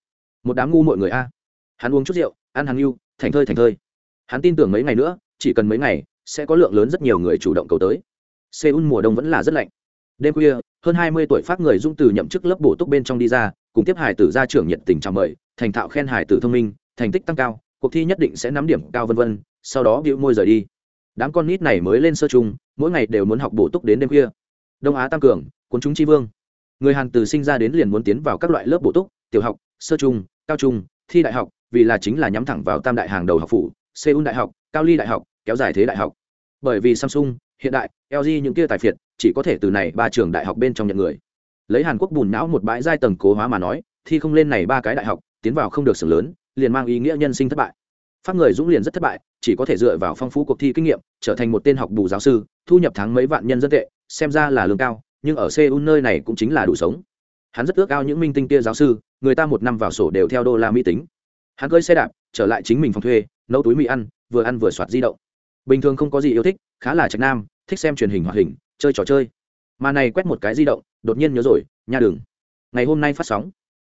Một đám ngu mọi người a. Hắn uống chút rượu, ăn hàng yêu thành thơi thành thơi. Hắn tin tưởng mấy ngày nữa, chỉ cần mấy ngày, sẽ có lượng lớn rất nhiều người chủ động cầu tới. Seoul mùa đông vẫn là rất lạnh đêm khuya, hơn hai mươi tuổi phát người dung từ nhậm chức lớp bổ túc bên trong đi ra, cùng tiếp hải tử ra trưởng nhiệt tình chào mời, thành thạo khen hải tử thông minh, thành tích tăng cao, cuộc thi nhất định sẽ nắm điểm cao vân vân, sau đó bịu môi rời đi. Đám con nít này mới lên sơ chung, mỗi ngày đều muốn học bổ túc đến đêm khuya. Đông á tăng cường, quân chúng tri vương. Người hàn từ sinh ra đến liền muốn tiến vào các loại lớp bổ túc, tiểu học, sơ trung cao trung, thi đại học, vì là chính là nhắm thẳng vào tam đại hàng đầu học phủ, seoul đại học, cao ly đại học, kéo dài thế đại học. Bởi vì samsung hiện đại lg những kia tài phiệt, chỉ có thể từ này ba trường đại học bên trong nhận người. Lấy hàn quốc bùn não một bãi giai tầng cố hóa mà nói thì không lên này ba cái đại học, tiến vào không được sưởng lớn, liền mang ý nghĩa nhân sinh thất bại. Pháp người dũng liền rất thất bại, chỉ có thể dựa vào phong phú cuộc thi kinh nghiệm, trở thành một tên học bù giáo sư, thu nhập tháng mấy vạn nhân dân tệ, xem ra là lương cao, nhưng ở seoul nơi này cũng chính là đủ sống. Hắn rất ước ao những minh tinh kia giáo sư, người ta một năm vào sổ đều theo đô la mỹ tính. Hắn cơi xe đạp, trở lại chính mình phòng thuê, nấu túi mì ăn, vừa ăn vừa soạt di động bình thường không có gì yêu thích, khá là trạch nam, thích xem truyền hình hoạt hình, chơi trò chơi. Mà này quét một cái di động, đột nhiên nhớ rồi, nhà đường. ngày hôm nay phát sóng.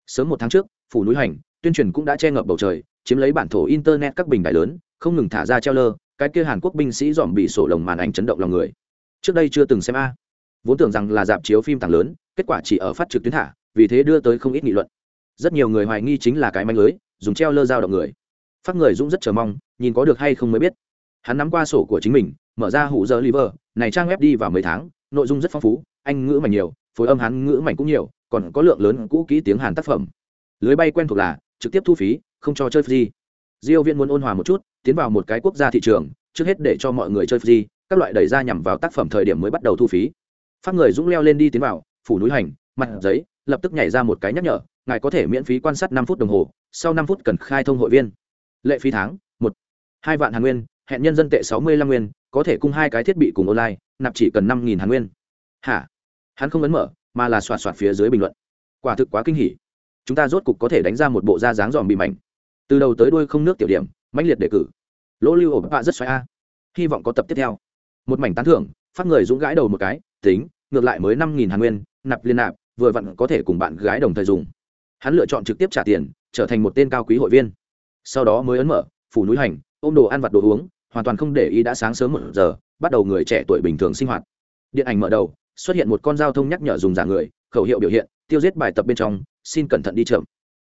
Sớm một tháng trước, phủ núi hành, tuyên truyền cũng đã che ngập bầu trời, chiếm lấy bản thổ internet các bình đại lớn, không ngừng thả ra treo lơ, cái kia hàn quốc binh sĩ dòm bị sổ lồng màn ảnh chấn động lòng người. Trước đây chưa từng xem a. Vốn tưởng rằng là dạp chiếu phim tàng lớn, kết quả chỉ ở phát trực tuyến thả, vì thế đưa tới không ít nghị luận. Rất nhiều người hoài nghi chính là cái manh lưới, dùng treo lơ dao động người. Phát người dũng rất chờ mong, nhìn có được hay không mới biết hắn nắm qua sổ của chính mình, mở ra hủ giờ liver này trang web đi vào mấy tháng, nội dung rất phong phú, anh ngữ mảnh nhiều, phối âm hắn ngữ mảnh cũng nhiều, còn có lượng lớn cũ kỹ tiếng hàn tác phẩm. Lưới bay quen thuộc là, trực tiếp thu phí, không cho chơi free. Diêu viên muốn ôn hòa một chút, tiến vào một cái quốc gia thị trường, trước hết để cho mọi người chơi free, các loại đẩy ra nhằm vào tác phẩm thời điểm mới bắt đầu thu phí. Phát người dũng leo lên đi tiến vào, phủ núi hành, mặt giấy, lập tức nhảy ra một cái nhắc nhở, ngài có thể miễn phí quan sát năm phút đồng hồ, sau năm phút cần khai thông hội viên. Lệ phí tháng, một, hai vạn hàn nguyên hẹn nhân dân tệ sáu mươi lăm nguyên, có thể cung hai cái thiết bị cùng online, nạp chỉ cần năm nghìn hàn nguyên. Hả? Hắn không ấn mở, mà là soạt soạt phía dưới bình luận. Quả thực quá kinh hỉ. Chúng ta rốt cục có thể đánh ra một bộ da dáng dòm bị mảnh. Từ đầu tới đuôi không nước tiểu điểm, mãnh liệt đề cử. Lỗ lưu ổn bạ rất xoáy a. Hy vọng có tập tiếp theo. Một mảnh tán thưởng, phát người dũng gãi đầu một cái, tính, ngược lại mới năm nghìn hàn nguyên, nạp liên nạp, vừa vặn có thể cùng bạn gái đồng thời dùng. Hắn lựa chọn trực tiếp trả tiền, trở thành một tên cao quý hội viên. Sau đó mới ấn mở, phủ núi hành ôm đồ ăn vặt đồ uống, hoàn toàn không để ý đã sáng sớm một giờ, bắt đầu người trẻ tuổi bình thường sinh hoạt. Điện ảnh mở đầu, xuất hiện một con giao thông nhắc nhở dùng giả người, khẩu hiệu biểu hiện, tiêu giết bài tập bên trong, xin cẩn thận đi chậm.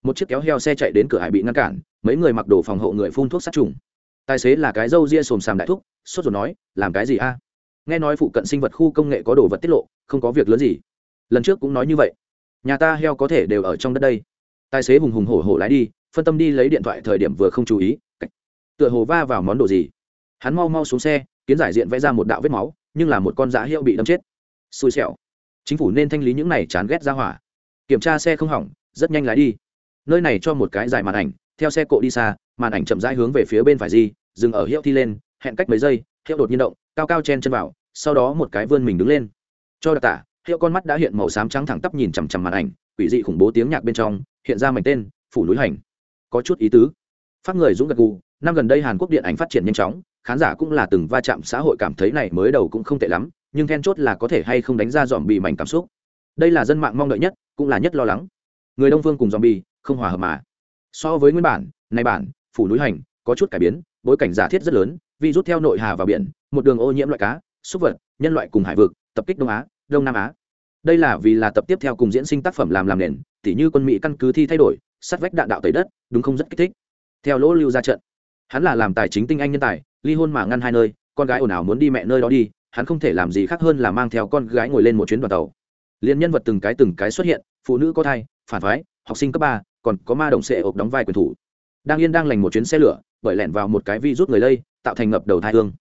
Một chiếc kéo heo xe chạy đến cửa hải bị ngăn cản, mấy người mặc đồ phòng hộ người phun thuốc sát trùng. Tài xế là cái dâu ria xồm xàm đại thúc, sốt rồi nói, làm cái gì a? Nghe nói phụ cận sinh vật khu công nghệ có đồ vật tiết lộ, không có việc lớn gì. Lần trước cũng nói như vậy. Nhà ta heo có thể đều ở trong đất đây. Tài xế hùng hùng hổ hổ lái đi, phân tâm đi lấy điện thoại thời điểm vừa không chú ý tựa hồ va vào món đồ gì. Hắn mau mau xuống xe, kiến giải diện vẽ ra một đạo vết máu, nhưng là một con dã hiệu bị đâm chết. Xui xẻo. Chính phủ nên thanh lý những này chán ghét ra hỏa. Kiểm tra xe không hỏng, rất nhanh lái đi. Nơi này cho một cái giải màn ảnh, theo xe cộ đi xa, màn ảnh chậm rãi hướng về phía bên phải di, dừng ở hiệu thi lên, hẹn cách mấy giây, hiệu đột nhiên động, cao cao chen chân vào, sau đó một cái vươn mình đứng lên. Cho đặc tả hiệu con mắt đã hiện màu xám trắng thẳng tắp nhìn chằm chằm màn ảnh, quỷ dị khủng bố tiếng nhạc bên trong, hiện ra mảnh tên, phủ núi hành. Có chút ý tứ. Phát người dũng gật gù năm gần đây hàn quốc điện ảnh phát triển nhanh chóng, khán giả cũng là từng va chạm, xã hội cảm thấy này mới đầu cũng không tệ lắm, nhưng then chốt là có thể hay không đánh ra dòm bị mảnh cảm xúc. Đây là dân mạng mong đợi nhất, cũng là nhất lo lắng. Người đông phương cùng dòm bi không hòa hợp mà. So với nguyên bản, này bản, phủ núi hành, có chút cải biến, bối cảnh giả thiết rất lớn vì rút theo nội hà vào biển, một đường ô nhiễm loại cá, súc vật, nhân loại cùng hải vực, tập kích đông á, đông nam á. Đây là vì là tập tiếp theo cùng diễn sinh tác phẩm làm làm nền, tỉ như quân mỹ căn cứ thi thay đổi, sát vách đạn đạo tới đất, đúng không rất kích thích. Theo lỗ lưu ra trận hắn là làm tài chính tinh anh nhân tài, ly hôn mà ngăn hai nơi, con gái ồn ào muốn đi mẹ nơi đó đi, hắn không thể làm gì khác hơn là mang theo con gái ngồi lên một chuyến đoàn tàu. Liên nhân vật từng cái từng cái xuất hiện, phụ nữ có thai, phản phái, học sinh cấp ba, còn có ma đồng sệ ộp đóng vai quyền thủ. Đang yên đang lành một chuyến xe lửa, bởi lẻn vào một cái vi rút người lây, tạo thành ngập đầu thai hương.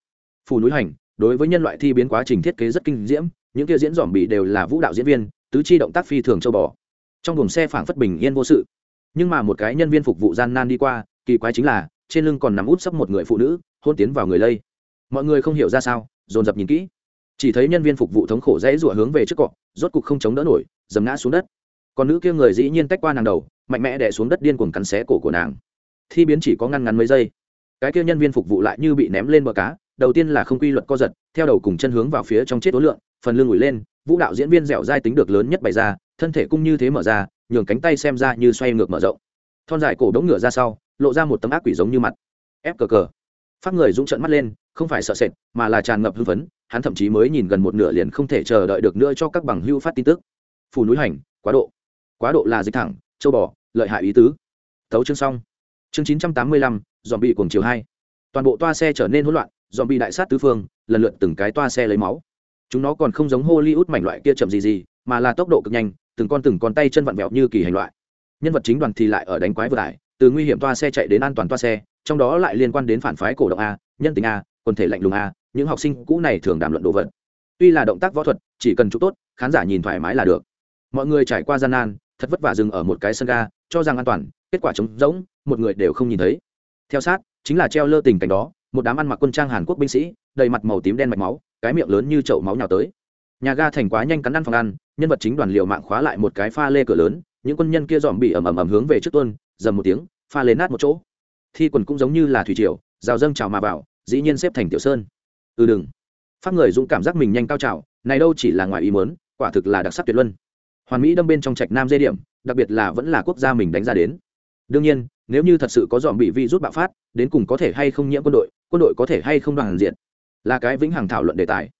Phù núi hành, đối với nhân loại thi biến quá trình thiết kế rất kinh diễm, những kia diễn dòm bị đều là vũ đạo diễn viên, tứ chi động tác phi thường châu bò. Trong buồng xe phảng phất bình yên vô sự. Nhưng mà một cái nhân viên phục vụ gian nan đi qua, kỳ quái chính là trên lưng còn nằm út sấp một người phụ nữ, hôn tiến vào người lây. Mọi người không hiểu ra sao, dồn dập nhìn kỹ. Chỉ thấy nhân viên phục vụ thống khổ rẽ rủa hướng về trước cọ, rốt cục không chống đỡ nổi, dầm ngã xuống đất. Còn nữ kia người dĩ nhiên tách qua nàng đầu, mạnh mẽ đè xuống đất điên cuồng cắn xé cổ của nàng. Thi biến chỉ có ngăn ngắn mấy giây. Cái kia nhân viên phục vụ lại như bị ném lên bờ cá, đầu tiên là không quy luật co giật, theo đầu cùng chân hướng vào phía trong chết đối lượng, phần lưng ủi lên, vũ đạo diễn viên dẻo dai tính được lớn nhất bày ra, thân thể cung như thế mở ra, nhường cánh tay xem ra như xoay ngược mở rộng. Thon dài cổ đống ngựa ra sau lộ ra một tấm ác quỷ giống như mặt. Ép cờ cờ. Phát người dũng trận mắt lên, không phải sợ sệt, mà là tràn ngập hưng phấn, hắn thậm chí mới nhìn gần một nửa liền không thể chờ đợi được nữa cho các bằng hưu phát tin tức. Phù núi hành, quá độ. Quá độ là dịch thẳng, châu bò, lợi hại ý tứ. Thấu chương xong. Chương chín trăm tám mươi lăm dòm bị cuồng chiều hai. Toàn bộ toa xe trở nên hỗn loạn dòm bị đại sát tứ phương, lần lượt từng cái toa xe lấy máu. Chúng nó còn không giống hollywood mảnh loại kia chậm gì gì, mà là tốc độ cực nhanh, từng con từng con tay chân vặn vẹo như kỳ hành loại. Nhân vật chính đoàn thì lại ở đánh quái vừa lại từ nguy hiểm toa xe chạy đến an toàn toa xe, trong đó lại liên quan đến phản phái cổ động a, nhân tình a, quần thể lạnh lùng a, những học sinh cũ này thường đàm luận đồ vật. Tuy là động tác võ thuật, chỉ cần chụp tốt, khán giả nhìn thoải mái là được. Mọi người trải qua gian nan, thật vất vả dừng ở một cái sân ga, cho rằng an toàn, kết quả trống rỗng, một người đều không nhìn thấy. Theo sát, chính là treo lơ tình cảnh đó, một đám ăn mặc quân trang hàn quốc binh sĩ, đầy mặt màu tím đen mạch máu, cái miệng lớn như chậu máu nhào tới nhà ga thành quá nhanh cắn ăn phòng ăn, nhân vật chính đoàn liệu mạng khóa lại một cái pha lê cửa lớn, những quân nhân kia dòm bị ầm ầm ầm hướng về trước tuân dầm một tiếng, pha lê nát một chỗ. Thi quần cũng giống như là thủy triều, rào dâng trào mà vào, dĩ nhiên xếp thành tiểu sơn. Ừ đừng. Phát người dũng cảm giác mình nhanh cao trào, này đâu chỉ là ngoài ý muốn, quả thực là đặc sắc tuyệt luân. Hoàn mỹ đâm bên trong trạch nam dây điểm, đặc biệt là vẫn là quốc gia mình đánh ra đến. Đương nhiên, nếu như thật sự có dòm bị vi rút bạo phát, đến cùng có thể hay không nhiễm quân đội quân đội có thể hay không đoàn diện. Là cái vĩnh hằng thảo luận đề tài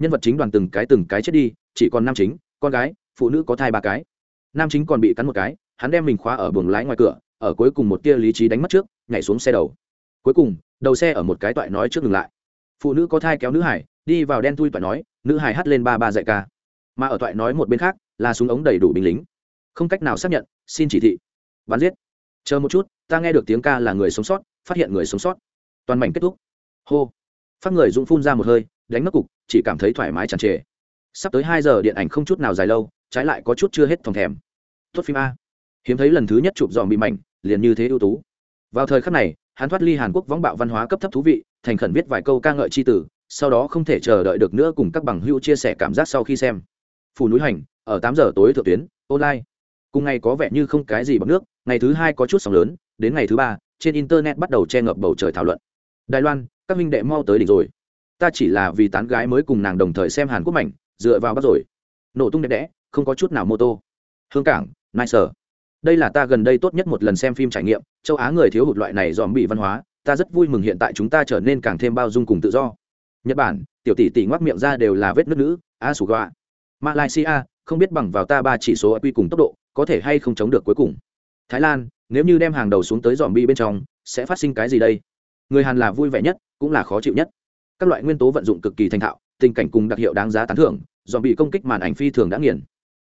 nhân vật chính đoàn từng cái từng cái chết đi, chỉ còn nam chính, con gái, phụ nữ có thai ba cái. Nam chính còn bị cắn một cái, hắn đem mình khóa ở buồng lái ngoài cửa, ở cuối cùng một tia lý trí đánh mất trước, nhảy xuống xe đầu. Cuối cùng, đầu xe ở một cái toại nói trước ngừng lại. Phụ nữ có thai kéo nữ hải, đi vào đen thui toại nói, nữ hải hắt lên ba ba dạy ca. Mà ở toại nói một bên khác, là súng ống đầy đủ binh lính. Không cách nào xác nhận, xin chỉ thị. Bắn giết. Chờ một chút, ta nghe được tiếng ca là người sống sót, phát hiện người sống sót. Toàn mảnh kết thúc. Hô. Phát người dũng phun ra một hơi đánh mất cục, chỉ cảm thấy thoải mái tràn trề. Sắp tới hai giờ điện ảnh không chút nào dài lâu, trái lại có chút chưa hết thòng thèm. Tốt phim a. Hiếm thấy lần thứ nhất chụp dòm bị mảnh, liền như thế ưu tú. Vào thời khắc này, hắn thoát ly hàn quốc võng bạo văn hóa cấp thấp thú vị, thành khẩn viết vài câu ca ngợi c h i tử, sau đó không thể chờ đợi được nữa cùng các bằng hữu chia sẻ cảm giác sau khi xem. Phù núi hành, ở tám giờ tối thượng tuyến, online. Cùng ngày có vẻ như không cái gì bằng nước, ngày thứ hai có chút sóng lớn, đến ngày thứ ba, trên internet bắt đầu che ngập bầu trời thảo luận. Đài loan, các minh đệ mau tới đỉnh rồi ta chỉ là vì tán gái mới cùng nàng đồng thời xem hàn quốc mảnh, dựa vào bắt rồi. Nổ tung đẹp đẽ, không có chút nào mô tô. Hương cảng, nice đây là ta gần đây tốt nhất một lần xem phim trải nghiệm, châu á người thiếu hụt loại này dòm bị văn hóa, ta rất vui mừng hiện tại chúng ta trở nên càng thêm bao dung cùng tự do. Nhật bản, tiểu tỷ tỷ ngoác miệng ra đều là vết nước nữ a sù gọa malaysia, không biết bằng vào ta ba chỉ số quy cùng tốc độ, có thể hay không chống được cuối cùng. Thái lan, nếu như đem hàng đầu xuống tới dòm bi bên trong, sẽ phát sinh cái gì đây? Người hàn là vui vẻ nhất, cũng là khó chịu nhất các loại nguyên tố vận dụng cực kỳ thành thạo, tình cảnh cùng đặc hiệu đáng giá tán thưởng, dòm bị công kích màn ảnh phi thường đã nghiền.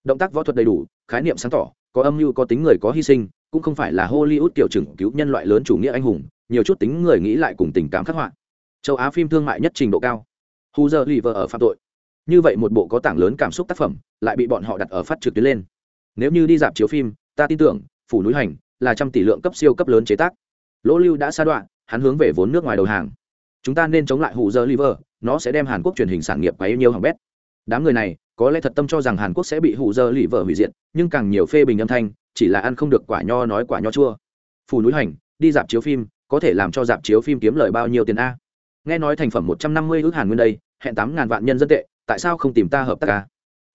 Động tác võ thuật đầy đủ, khái niệm sáng tỏ, có âm mưu có tính người có hy sinh, cũng không phải là hollywood tiểu chừng cứu nhân loại lớn chủ nghĩa anh hùng, nhiều chút tính người nghĩ lại cùng tình cảm khắc họa. Châu á phim thương mại nhất trình độ cao. Hu giờ lì vợ ở phạm tội. Như vậy một bộ có tảng lớn cảm xúc tác phẩm, lại bị bọn họ đặt ở phát trực tuyến lên. Nếu như đi dạp chiếu phim, ta tin tưởng, phủ núi hành là trăm tỷ lượng cấp siêu cấp lớn chế tác. Lỗ lưu đã xa đoạn, hắn hướng về vốn nước ngoài đầu hàng chúng ta nên chống lại hụ Dơ liver, nó sẽ đem hàn quốc truyền hình sản nghiệp quấy nhiều hỏng bét. Đám người này, có lẽ thật tâm cho rằng hàn quốc sẽ bị hụ Dơ liver hủy diệt, nhưng càng nhiều phê bình âm thanh, chỉ là ăn không được quả nho nói quả nho chua. Phủ núi hành, đi dạp chiếu phim, có thể làm cho dạp chiếu phim kiếm lời bao nhiêu tiền a? Nghe nói thành phẩm một trăm năm mươi ước hàn nguyên đây, hẹn tám ngàn vạn nhân dân tệ, tại sao không tìm ta hợp tác a?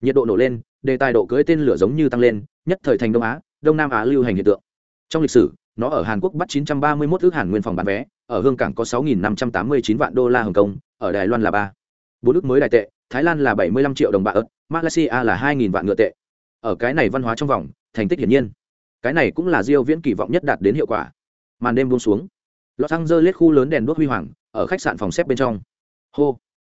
Nhiệt độ nổ lên, đề tài độ cưới tên lửa giống như tăng lên, nhất thời thành đông á, đông nam á lưu hành hiện tượng. Trong lịch sử, nó ở hàn quốc bắt 931 ước hàn nguyên phòng bán vé ở hương cảng có 6.589 vạn đô la hồng kông, ở đài loan là ba. Bốn nước mới đại tệ, thái lan là 75 triệu đồng bạc ớt, malaysia là 2.000 vạn ngựa tệ. Ở cái này văn hóa trong vòng, thành tích hiển nhiên. Cái này cũng là diêu viễn kỳ vọng nhất đạt đến hiệu quả. Màn đêm buông xuống. Los Angeles khu lớn đèn đuốc huy hoàng, ở khách sạn phòng xếp bên trong. Hô.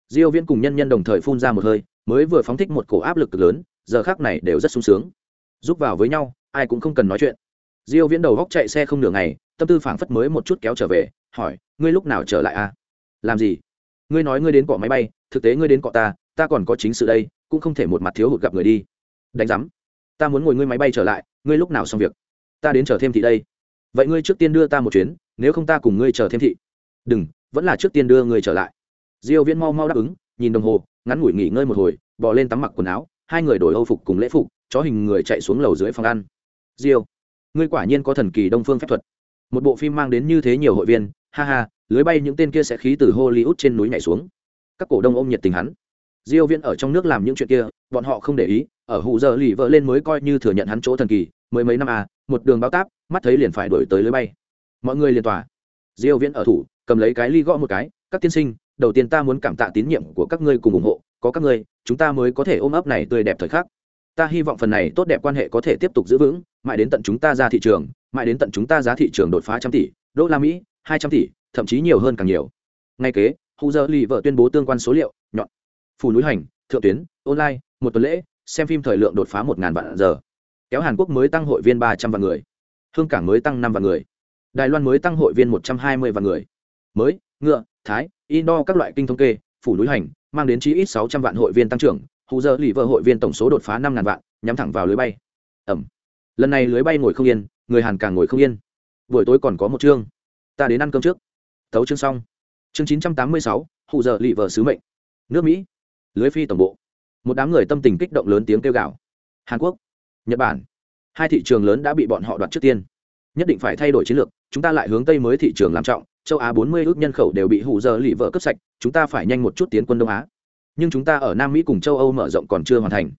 Diêu viễn cùng nhân nhân đồng thời phun ra một hơi, mới vừa phóng thích một cổ áp lực cực lớn, giờ khắc này đều rất sung sướng. Giúp vào với nhau, ai cũng không cần nói chuyện. Diêu viễn đầu góc chạy xe không nửa ngày tâm tư phảng phất mới một chút kéo trở về, hỏi, ngươi lúc nào trở lại a à? làm gì? Ngươi nói ngươi đến cọ máy bay, thực tế ngươi đến cọ ta ta còn có chính sự đây, cũng không thể một mặt thiếu hụt gặp người đi. Đánh giám, ta muốn ngồi ngươi máy bay trở lại, ngươi lúc nào xong việc? Ta đến chờ thêm thị đây. Vậy ngươi trước tiên đưa ta một chuyến, nếu không ta cùng ngươi chờ thêm thị. Đừng, vẫn là trước tiên đưa ngươi trở lại. Diêu viễn mau mau đáp ứng, nhìn đồng hồ, ngắn ngủi nghỉ ngơi một hồi, bò lên tắm mặc quần áo, hai người đổi âu phục cùng lễ phục, chó hình người chạy xuống lầu dưới phòng ăn. Diêu, ngươi quả nhiên có thần kỳ đông phương phép thuật một bộ phim mang đến như thế nhiều hội viên, ha ha, lưới bay những tên kia sẽ khí từ hollywood trên núi nhảy xuống. Các cổ đông ôm nhiệt tình hắn. Diêu viễn ở trong nước làm những chuyện kia, bọn họ không để ý, ở hụ giờ lì vợ lên mới coi như thừa nhận hắn chỗ thần kỳ, mới mấy năm à một đường báo táp, mắt thấy liền phải đổi tới lưới bay. Mọi người liền tỏa. Diêu viễn ở thủ, cầm lấy cái ly gõ một cái, các tiên sinh, đầu tiên ta muốn cảm tạ tín nhiệm của các ngươi cùng ủng hộ, có các ngươi, chúng ta mới có thể ôm ấp này tươi đẹp thời khắc. Ta hy vọng phần này tốt đẹp quan hệ có thể tiếp tục giữ vững mãi đến tận chúng ta ra thị trường, mãi đến tận chúng ta giá thị trường đột phá trăm tỷ đô la mỹ, hai trăm tỷ, thậm chí nhiều hơn càng nhiều. Ngay kế hu giờ lì vợ tuyên bố tương quan số liệu, nhọn. Phù núi hành, thượng tuyến, online, một tuần lễ, xem phim thời lượng đột phá một ngàn vạn giờ. Kéo hàn quốc mới tăng hội viên ba trăm vạn người. Hương cảng mới tăng năm vạn người. Đài loan mới tăng hội viên một trăm hai mươi vạn người. Mới, ngựa, thái, indo các loại kinh thống kê, phủ núi hành, mang đến chí ít sáu trăm vạn hội viên tăng trưởng. Hù giờ lì vợ hội viên tổng số đột phá năm ngàn vạn, nhắm thẳng vào lưới bay. Ẩm lần này lưới bay ngồi không yên, người hàn càng ngồi không yên. Buổi tối còn có một chương. Ta đến ăn cơm trước. Tấu chương xong. Chương chín trăm tám mươi sáu hụ dợ lì vợ sứ mệnh. Nước mỹ. Lưới phi tổng bộ. Một đám người tâm tình kích động lớn tiếng kêu gào. Hàn quốc. Nhật bản. Hai thị trường lớn đã bị bọn họ đoạt trước tiên. Nhất định phải thay đổi chiến lược, chúng ta lại hướng tây mới thị trường làm trọng, châu á bốn mươi ước nhân khẩu đều bị hủ giờ lì vợ cấp sạch, chúng ta phải nhanh một chút tiến quân đông á. Nhưng chúng ta ở nam mỹ cùng châu âu mở rộng còn chưa hoàn thành.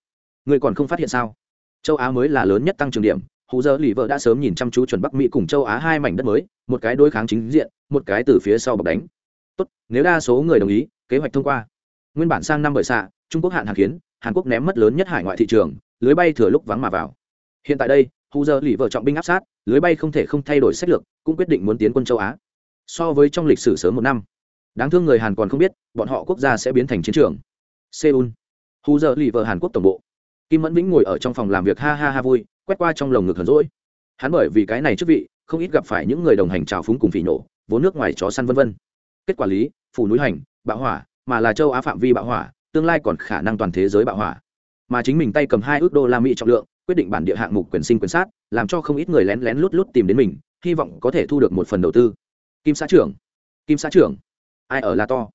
Người còn không phát hiện sao? Châu á mới là lớn nhất tăng trưởng điểm hù Dơ lì vợ đã sớm nhìn chăm chú chuẩn bắc mỹ cùng châu á hai mảnh đất mới, một cái đối kháng chính diện, một cái từ phía sau bọc đánh. Tốt, nếu đa số người đồng ý, kế hoạch thông qua. Nguyên bản sang năm bởi xạ, trung quốc hạn hàng kiến, hàn quốc ném mất lớn nhất hải ngoại thị trường, lưới bay thừa lúc vắng mà vào. Hiện tại đây hù Dơ lì vợ trọng binh áp sát, lưới bay không thể không thay đổi sách lược, cũng quyết định muốn tiến quân châu á. So với trong lịch sử sớm một năm. Đáng thương người hàn còn không biết, bọn họ quốc gia sẽ biến thành chiến trường. Seoul. Hù Dơ lì vợ hàn quốc tổng bộ kim mẫn vĩnh ngồi ở trong phòng làm việc ha ha ha vui, quét qua trong lồng ngực hờn rỗi hắn bởi vì cái này chức vị, không ít gặp phải những người đồng hành trào phúng cùng phỉ nổ vốn nước ngoài chó săn vân vân. Kết quả lý, phủ núi hành, bạo hỏa, mà là châu á phạm vi bạo hỏa, tương lai còn khả năng toàn thế giới bạo hỏa. Mà chính mình tay cầm hai ước đô la mỹ trọng lượng, quyết định bản địa hạng mục quyền sinh quyền sát, làm cho không ít người lén lén lút lút tìm đến mình, hy vọng có thể thu được một phần đầu tư. Kim xã trưởng, kim xã trưởng, ai ở là to?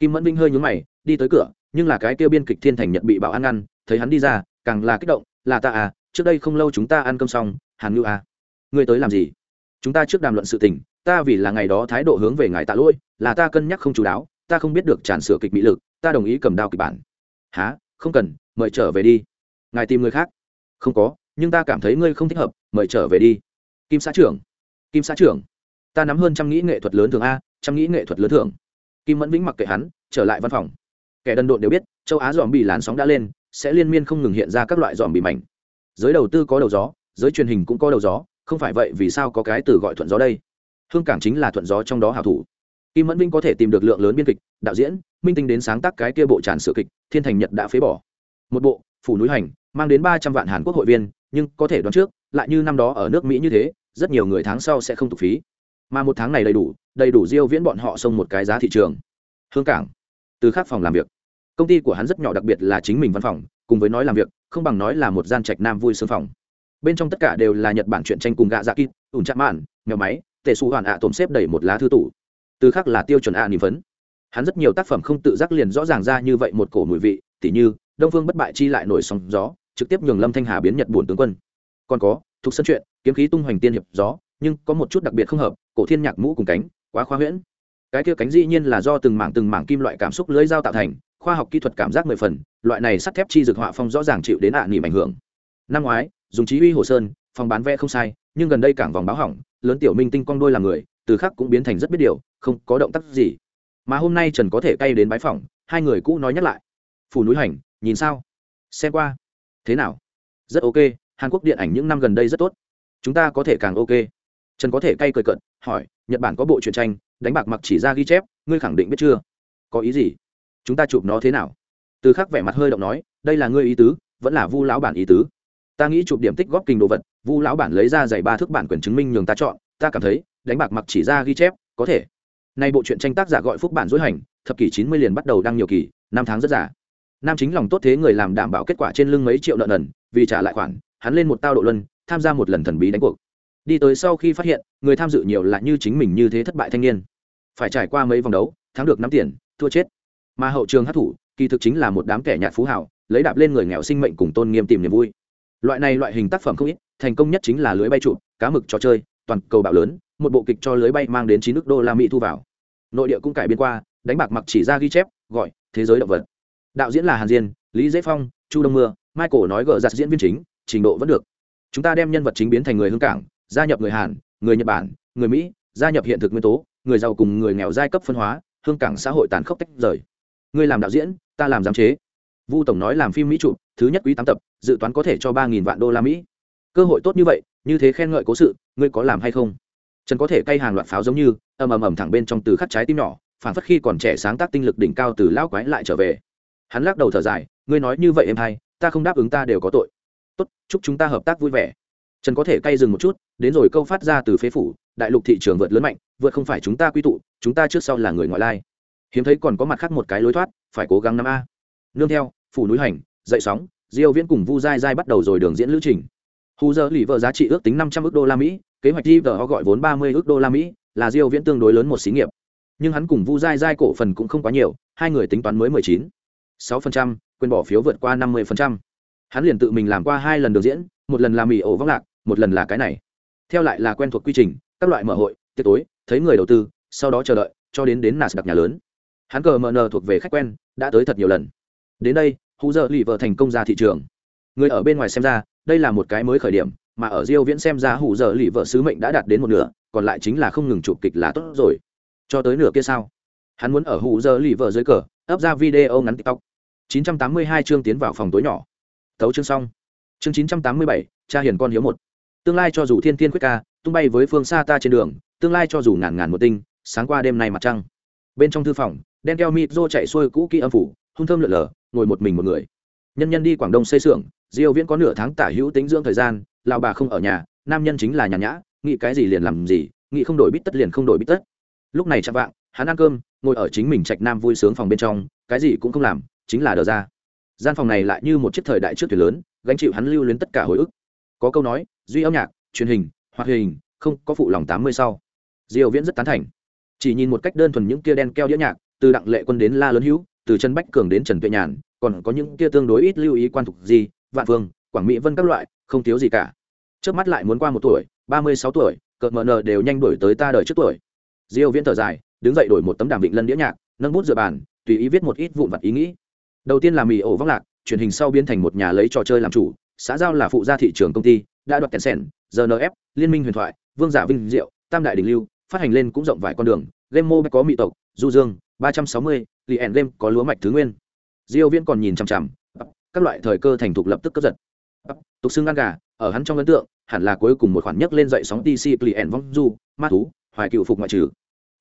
Kim mẫn vinh hơi nhún mày, đi tới cửa, nhưng là cái kêu biên kịch thiên thành nhật bị bảo an ngăn, thấy hắn đi ra càng là kích động, là ta à trước đây không lâu chúng ta ăn cơm xong, hàn ngư à. Ngươi tới làm gì? Chúng ta trước đàm luận sự tình, ta vì là ngày đó thái độ hướng về ngài tạ lỗi, là ta cân nhắc không chú đáo, ta không biết được tràn sửa kịch mỹ lực, ta đồng ý cầm đao kịch bản. Há không cần, mời trở về đi. Ngài tìm người khác. Không có, nhưng ta cảm thấy ngươi không thích hợp, mời trở về đi. Kim xã trưởng. Kim xã trưởng. Ta nắm hơn trăm nghĩ nghệ thuật lớn thường a, trăm nghĩ nghệ thuật lớn thường. Kim mẫn vĩnh mặc kệ hắn, trở lại văn phòng. Kẻ đần độn đều biết, châu á dòm bị làn sóng đã lên sẽ liên miên không ngừng hiện ra các loại dòm bị mảnh. Giới đầu tư có đầu gió, giới truyền hình cũng có đầu gió, không phải vậy vì sao có cái từ gọi thuận gió đây? Hương cảng chính là thuận gió trong đó hảo thủ. Kim mẫn vinh có thể tìm được lượng lớn biên kịch, đạo diễn, minh tinh đến sáng tác cái kia bộ tràn sửa kịch, thiên thành nhật đã phế bỏ. Một bộ, phủ núi hành, mang đến ba trăm vạn hàn quốc hội viên, nhưng có thể đoán trước, lại như năm đó ở nước mỹ như thế, rất nhiều người tháng sau sẽ không tục phí. Mà một tháng này đầy đủ đầy đủ diêu viễn bọn họ xông một cái giá thị trường. Hương cảng, từ khác phòng làm việc công ty của hắn rất nhỏ đặc biệt là chính mình văn phòng, cùng với nói làm việc, không bằng nói là một gian trạch nam vui sướng phòng. Bên trong tất cả đều là nhật bản truyện tranh cùng gạ dạ kít ủn chạm mạn mèo máy, tệ xù hoàn ạ à tôm xếp đầy một lá thư tủ. Từ khác là tiêu chuẩn ạ à niềm phấn. Hắn rất nhiều tác phẩm không tự giác liền rõ ràng ra như vậy một cổ mùi vị, tỉ như, đông phương bất bại chi lại nổi sóng gió, trực tiếp nhường lâm thanh hà biến nhật buồn tướng quân. Còn có thuộc sân truyện, kiếm khí tung hoành tiên hiệp gió, nhưng có một chút đặc biệt không hợp, cổ thiên nhạc mũ cùng cánh, quá khoa huyễn. Cái kia cánh dĩ nhiên là do từng mảng từng mảng kim loại cảm xúc lưới dao tạo thành khoa học kỹ thuật cảm giác mười phần, loại này sắt thép chi dược họa phong rõ ràng chịu đến ạ à nỉm ảnh hưởng. Năm ngoái, dùng chí uy hồ sơn, phòng bán vé không sai, nhưng gần đây cảng vòng báo hỏng, lớn tiểu minh tinh con đôi là người, từ khác cũng biến thành rất biết điều, không có động tác gì. Mà hôm nay trần có thể cay đến bái phòng hai người cũ nói nhắc lại. Phủ núi hành, nhìn sao? Xem qua. Thế nào? Rất ok, hàn quốc điện ảnh những năm gần đây rất tốt. Chúng ta có thể càng ok. Trần có thể cay cười cận hỏi, nhật bản có bộ truyện tranh, đánh bạc mặc chỉ ra ghi chép, ngươi khẳng định biết chưa? Có ý gì? Chúng ta chụp nó thế nào? Từ khắc vẻ mặt hơi động nói, đây là ngươi ý tứ, vẫn là vu lão bản ý tứ. Ta nghĩ chụp điểm tích góp kinh đồ vật, vu lão bản lấy ra giày ba thước bản quyền chứng minh nhường ta chọn, ta cảm thấy, đánh bạc mặc chỉ ra ghi chép, có thể. Nay bộ truyện tranh tác giả gọi phúc bản dối hành, thập kỷ chín mươi liền bắt đầu đăng nhiều kỳ, năm tháng rất giả nam chính lòng tốt thế người làm đảm bảo kết quả trên lưng mấy triệu nợ nần, vì trả lại khoản, hắn lên một tao độ luân, tham gia một lần thần bí đánh cuộc. Đi tới sau khi phát hiện, người tham dự nhiều là như chính mình như thế thất bại thanh niên. Phải trải qua mấy vòng đấu, thắng được nắm tiền, thua chết mà hậu trường hát thủ, kỳ thực chính là một đám kẻ nhạt phú hảo lấy đạp lên người nghèo sinh mệnh cùng tôn nghiêm tìm niềm vui. Loại này loại hình tác phẩm không ít, thành công nhất chính là lưới bay chụp, cá mực trò chơi, toàn cầu bạo lớn, một bộ kịch cho lưới bay mang đến chín nước đô la mỹ thu vào. Nội địa cũng cải biên qua, đánh bạc mặc chỉ ra ghi chép, gọi, thế giới động vật. Đạo diễn là hàn diên, lý dễ phong, chu đông mưa, michael nói gờ giặt diễn viên chính, trình độ vẫn được. Chúng ta đem nhân vật chính biến thành người hương cảng, gia nhập người hàn, người nhật bản, người mỹ, gia nhập hiện thực nguyên tố, người giàu cùng người nghèo giai cấp phân hóa, hương cảng xã hội tàn khốc tách rời ngươi làm đạo diễn, ta làm giám chế. Vu tổng nói làm phim mỹ chụp, thứ nhất quý tám tập, dự toán có thể cho ba nghìn vạn đô la mỹ. Cơ hội tốt như vậy, như thế khen ngợi cố sự, ngươi có làm hay không? Trần có thể cay hàng loạt pháo giống như, ầm ầm ầm thẳng bên trong từ khắc trái tim nhỏ phản phất khi còn trẻ sáng tác tinh lực đỉnh cao từ lão quái lại trở về. Hắn lắc đầu thở dài, ngươi nói như vậy em hay, ta không đáp ứng ta đều có tội. Tốt, chúc chúng ta hợp tác vui vẻ. Trần có thể cay dừng một chút, đến rồi câu phát ra từ phế phủ, đại lục thị trường vượt lớn mạnh, vượt không phải chúng ta quy tụ, chúng ta trước sau là người ngoại lai hiếm thấy còn có mặt khác một cái lối thoát phải cố gắng năm a. Nương theo phủ núi hành dậy sóng diêu viễn cùng vu dai dai bắt đầu rồi đường diễn lữ trình. Hù giờ lì vợ giá trị ước tính 500 ước đô la mỹ kế hoạch đi vợ họ gọi vốn 30 ước đô la mỹ là diêu viễn tương đối lớn một xí nghiệp. Nhưng hắn cùng vu dai dai cổ phần cũng không quá nhiều hai người tính toán mới 19 6%, quyền bỏ phiếu vượt qua năm mươi hắn liền tự mình làm qua hai lần đường diễn một lần là mì ổ vắng lạc một lần là cái này. Theo lại là quen thuộc quy trình các loại mở hội tiệc tối thấy người đầu tư sau đó chờ đợi cho đến đến nạt đặc nhà lớn hắn cờ mờ nờ thuộc về khách quen đã tới thật nhiều lần. Đến đây hú giờ lì vợ thành công ra thị trường. Người ở bên ngoài xem ra đây là một cái mới khởi điểm mà ở diêu viễn xem ra hủ giờ lì vợ sứ mệnh đã đạt đến một nửa còn lại chính là không ngừng chụp kịch là tốt rồi. Cho tới nửa kia sao? Hắn muốn ở hủ giờ lì vợ dưới cờ ấp ra video ngắn tiktok. 982 chương tiến vào phòng tối nhỏ. Thấu chương xong. Chương 987, cha hiền con hiếu một. Tương lai cho dù thiên thiên quyết ca tung bay với phương xa ta trên đường tương lai cho dù ngàn ngàn một tinh sáng qua đêm nay mặt trăng bên trong thư phòng, đen keo mịt rô chạy xuôi cũ kỹ âm phủ, hung thơm lượn lờ, ngồi một mình một người. Nhân nhân đi quảng đông xây xưởng, diêu viễn có nửa tháng tả hữu tính dưỡng thời gian, lão bà không ở nhà, nam nhân chính là nhàn nhã, nghĩ cái gì liền làm gì, nghĩ không đổi bít tất liền không đổi bít tất. Lúc này chạm vạng, hắn ăn cơm, ngồi ở chính mình trạch nam vui sướng phòng bên trong, cái gì cũng không làm, chính là đờ ra. Gian phòng này lại như một chiếc thời đại trước thuyền lớn, gánh chịu hắn lưu luyến tất cả hồi ức. Có câu nói, duy âm nhạc, truyền hình, hoạt hình, không có phụ lòng tám mươi sau. Diêu viễn rất tán thành chỉ nhìn một cách đơn thuần những kia đen keo đĩa nhạc, từ đặng lệ quân đến la lớn hữu, từ trần bách cường đến trần tuệ nhàn, còn có những kia tương đối ít lưu ý quan thục gì, vạn phương quảng mỹ vân các loại, không thiếu gì cả. Trước mắt lại muốn qua một tuổi, ba mươi sáu tuổi, cợt mờ nờ đều nhanh đổi tới ta đời trước tuổi. Diêu viễn thở dài, đứng dậy đổi một tấm đàm vịnh lân đĩa nhạc, nâng bút dựa bàn, tùy ý viết một ít vụn vặt ý nghĩ. Đầu tiên là mì ổ vắng lạc, truyền hình sau biến thành một nhà lấy trò chơi làm chủ, xã giao là phụ gia thị trường công ty, đã đoạt kèn sẻn rnf liên minh huyền thoại, vương giả vinh diệu, tam đại đình lưu phát hành lên cũng rộng vài con đường game mobile có mỹ tộc du dương ba trăm sáu mươi lì ẻn game có lúa mạch thứ nguyên diêu viễn còn nhìn chằm chằm các loại thời cơ thành thục lập tức cướp giật tục xương ăn gà ở hắn trong ấn tượng hẳn là cuối cùng một khoản nhất lên dậy sóng DC Client vong du, ma thú, hoài cựu phục ngoại trừ.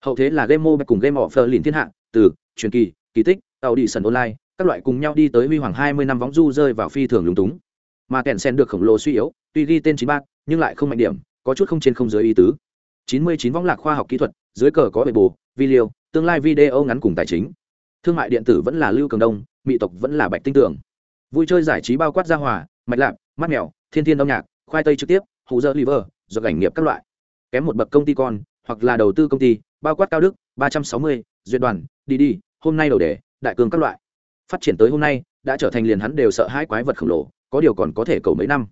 Hậu thế là game mobile cùng game offer liền thiên hạ, từ truyền kỳ, kỳ tích, tàu đi sần online, các loại cùng nhau đi tới huy hoàng 20 năm vong du rơi vào phi thường lúng túng. Mà kèn sen được khổng lồ suy yếu, tuy ghi tên chín bát, nhưng lại không mạnh điểm, có chút không trên không dưới ý tứ. 99 vong lạc khoa học kỹ thuật, dưới cờ có bề bù, video, tương lai video ngắn cùng tài chính. Thương mại điện tử vẫn là lưu cường đông, mỹ tộc vẫn là bạch tinh tưởng. Vui chơi giải trí bao quát gia hòa, mạch lạc, mắt mèo, thiên thiên âm nhạc, khoai tây trực tiếp hủ dơ liver do cảnh nghiệp các loại kém một bậc công ty con hoặc là đầu tư công ty bao quát cao đức ba trăm sáu mươi duyệt đoàn đi đi hôm nay đầu đề đại cường các loại phát triển tới hôm nay đã trở thành liền hắn đều sợ hai quái vật khổng lồ có điều còn có thể cầu mấy năm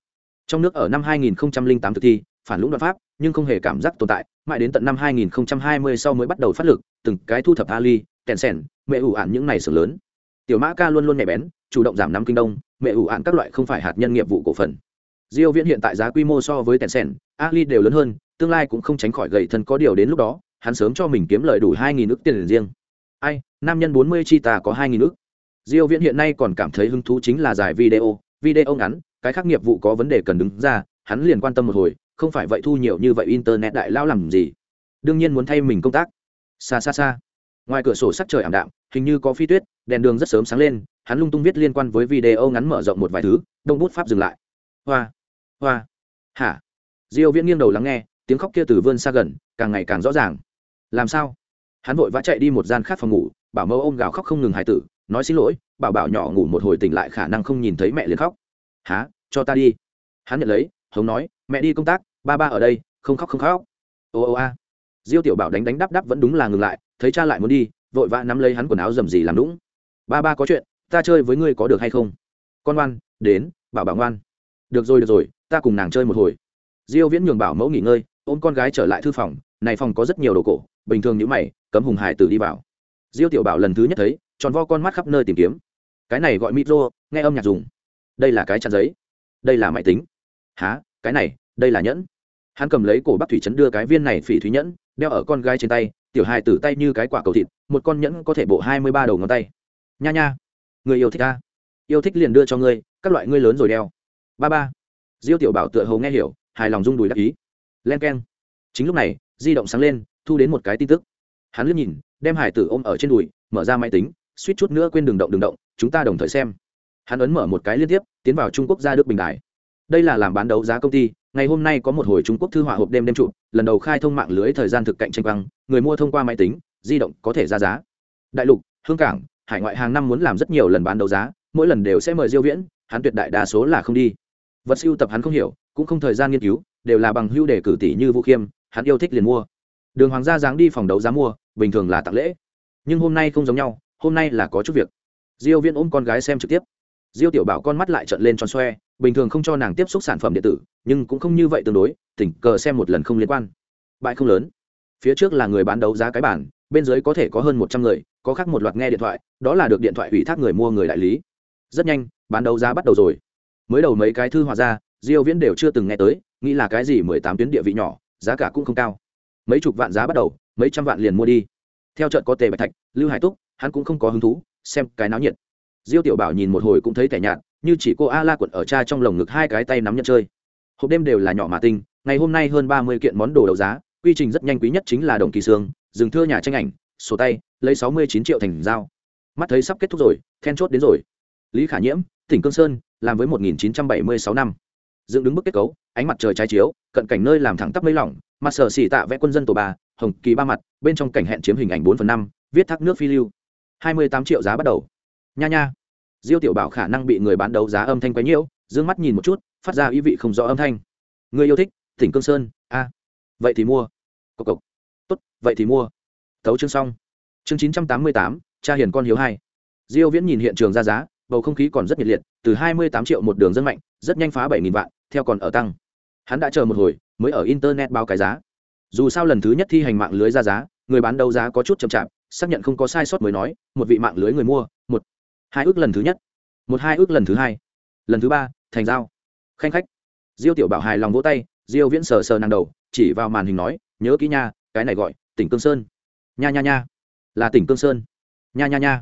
trong nước ở năm 2008 thực thi phản lũng đoạn pháp nhưng không hề cảm giác tồn tại, mãi đến tận năm 2020 sau mới bắt đầu phát lực, từng cái thu thập ali kèn sèn, mẹ ủ ạn những này sưởng lớn. Tiểu mã ca luôn luôn nhạy bén, chủ động giảm năm kinh đông, mẹ ủ ạn các loại không phải hạt nhân nghiệp vụ cổ phần. Diêu viễn hiện tại giá quy mô so với tencent ali đều lớn hơn, tương lai cũng không tránh khỏi gầy thân có điều đến lúc đó, hắn sớm cho mình kiếm lợi đủ 2.000 ức tiền riêng. Ai, nam nhân 40 chi ta có 2.000 ức. Diêu viễn hiện nay còn cảm thấy hứng thú chính là giải video video ngắn, cái khác nghiệp vụ có vấn đề cần đứng ra, hắn liền quan tâm một hồi không phải vậy thu nhiều như vậy internet đại lao làm gì? Đương nhiên muốn thay mình công tác. Xa xa xa. Ngoài cửa sổ sắc trời ảm đạm, hình như có phi tuyết, đèn đường rất sớm sáng lên, hắn lung tung viết liên quan với video ngắn mở rộng một vài thứ, đông bút pháp dừng lại. Hoa hoa. Hả? Diêu viễn nghiêng đầu lắng nghe, tiếng khóc kia từ vươn xa gần, càng ngày càng rõ ràng. Làm sao? Hắn vội vã chạy đi một gian khác phòng ngủ, bảo mẫu ôm gào khóc không ngừng hài tử, nói xin lỗi, bảo bảo nhỏ ngủ một hồi tỉnh lại khả năng không nhìn thấy mẹ liền khóc. Há cho ta đi. Hắn nhận lấy, hống nói mẹ đi công tác, ba ba ở đây, không khóc không khóc. Ô ô, a. Diêu tiểu bảo đánh đánh đắp đắp vẫn đúng là ngừng lại, thấy cha lại muốn đi, vội vã nắm lấy hắn quần áo dầm gì làm lũng ba ba có chuyện, ta chơi với ngươi có được hay không? Con ngoan, đến, bảo bảo ngoan. Được rồi được rồi, ta cùng nàng chơi một hồi. Diêu viễn nhường bảo mẫu nghỉ ngơi, ôm con gái trở lại thư phòng, này phòng có rất nhiều đồ cổ, bình thường như mày, cấm hùng hải tử đi vào. Diêu tiểu bảo lần thứ nhất thấy, tròn vo con mắt khắp nơi tìm kiếm. Cái này gọi micro nghe âm nhạc dùng. Đây là cái chăn giấy. Đây là máy tính. Há cái này, đây là nhẫn. Hắn cầm lấy cổ bắc thủy trấn đưa cái viên này phỉ thúy nhẫn, đeo ở con gái trên tay, tiểu hài tử tay như cái quả cầu thịt, một con nhẫn có thể bộ hai mươi ba đầu ngón tay. Nha nha, người yêu thích ta. Yêu thích liền đưa cho ngươi, các loại ngươi lớn rồi đeo. Ba ba. Diêu tiểu bảo tựa hầu nghe hiểu, hài lòng rung đùi đắc ý. Len k e n chính lúc này, di động sáng lên, thu đến một cái tin tức. Hắn liếc nhìn, đem hải tử ôm ở trên đùi, mở ra máy tính, suýt chút nữa quên đường động đường động, chúng ta đồng thời xem. Hắn ấn mở một cái liên tiếp, tiến vào trung quốc ra đức bình đại đây là làm bán đấu giá công ty, ngày hôm nay có một hồi trung quốc thư họa hộp đêm đêm trụ, lần đầu khai thông mạng lưới thời gian thực cạnh tranh băng người mua thông qua máy tính, di động có thể ra giá. Đại lục, hương cảng, hải ngoại hàng năm muốn làm rất nhiều lần bán đấu giá, mỗi lần đều sẽ mời diêu viễn, hắn tuyệt đại đa số là không đi. Vật siêu tập hắn không hiểu, cũng không thời gian nghiên cứu, đều là bằng hưu để cử tỷ như vũ khiêm, hắn yêu thích liền mua. Đường hoàng gia dáng đi phòng đấu giá mua, bình thường là tặng lễ. Nhưng hôm nay không giống nhau, hôm nay là có chút việc. Diêu viễn ôm con gái xem trực tiếp diêu tiểu bảo con mắt lại trợn lên tròn xoe, bình thường không cho nàng tiếp xúc sản phẩm điện tử, nhưng cũng không như vậy tương đối tỉnh cờ xem một lần không liên quan. Bãi không lớn. Phía trước là người bán đấu giá cái bản, bên dưới có thể có hơn một trăm người, có khác một loạt nghe điện thoại, đó là được điện thoại ủy thác người mua người đại lý. Rất nhanh, bán đấu giá bắt đầu rồi. Mới đầu mấy cái thư hòa ra, diêu viễn đều chưa từng nghe tới, nghĩ là cái gì mười tám tuyến địa vị nhỏ, giá cả cũng không cao. Mấy chục vạn giá bắt đầu, mấy trăm vạn liền mua đi. Theo trận có tề bạch thạch, lưu hải túc, hắn cũng không có hứng thú, xem cái náo nhiệt diêu tiểu bảo nhìn một hồi cũng thấy tẻ nhạt như chỉ cô a la quận ở cha trong lồng ngực hai cái tay nắm nhận chơi. Hộp đêm đều là nhỏ mà tinh ngày hôm nay hơn ba mươi kiện món đồ đấu giá quy trình rất nhanh quý nhất chính là đồng kỳ xương dừng thưa nhà tranh ảnh sổ tay lấy sáu mươi chín triệu thành dao. Mắt thấy sắp kết thúc rồi then chốt đến rồi. Lý khả nhiễm tỉnh cương sơn làm với một nghìn chín trăm bảy mươi sáu năm. Dựng đứng bức kết cấu ánh mặt trời trái chiếu cận cảnh nơi làm thẳng tắp mấy lỏng mặt sở xỉ tạ vẽ quân dân tổ bà, hồng kỳ ba mặt bên trong cảnh hẹn chiếm hình ảnh bốn phần năm viết thác nước phi lưu. Hai mươi tám triệu giá bắt đầu nha nha. Diêu tiểu bảo khả năng bị người bán đấu giá âm thanh quấy nhiễu d mắt nhìn một chút, phát ra ý vị không rõ âm thanh. Người yêu thích tỉnh cương sơn, a. Vậy thì mua. Cộc cộc. Tốt, vậy thì mua. Thấu chương xong. Chương chín trăm tám mươi tám, cha hiền con hiếu hai. Diêu viễn nhìn hiện trường ra giá, bầu không khí còn rất nhiệt liệt, từ hai mươi tám triệu một đường dân mạnh, rất nhanh phá bảy nghìn vạn, theo còn ở tăng. Hắn đã chờ một hồi, mới ở internet báo cái giá. Dù sao lần thứ nhất thi hành mạng lưới ra giá, người bán đấu giá có chút chậm chạp, xác nhận không có sai sót mới nói, một vị mạng lưới người mua, một hai ước lần thứ nhất. Một hai ước lần thứ hai. Lần thứ ba, thành giao. Khanh khách. Diêu tiểu bảo hài lòng vỗ tay, diêu viễn sờ sờ nàng đầu, chỉ vào màn hình nói, nhớ kỹ nha, cái này gọi tỉnh cương sơn. Nha nha nha. Là tỉnh cương sơn. Nha nha nha.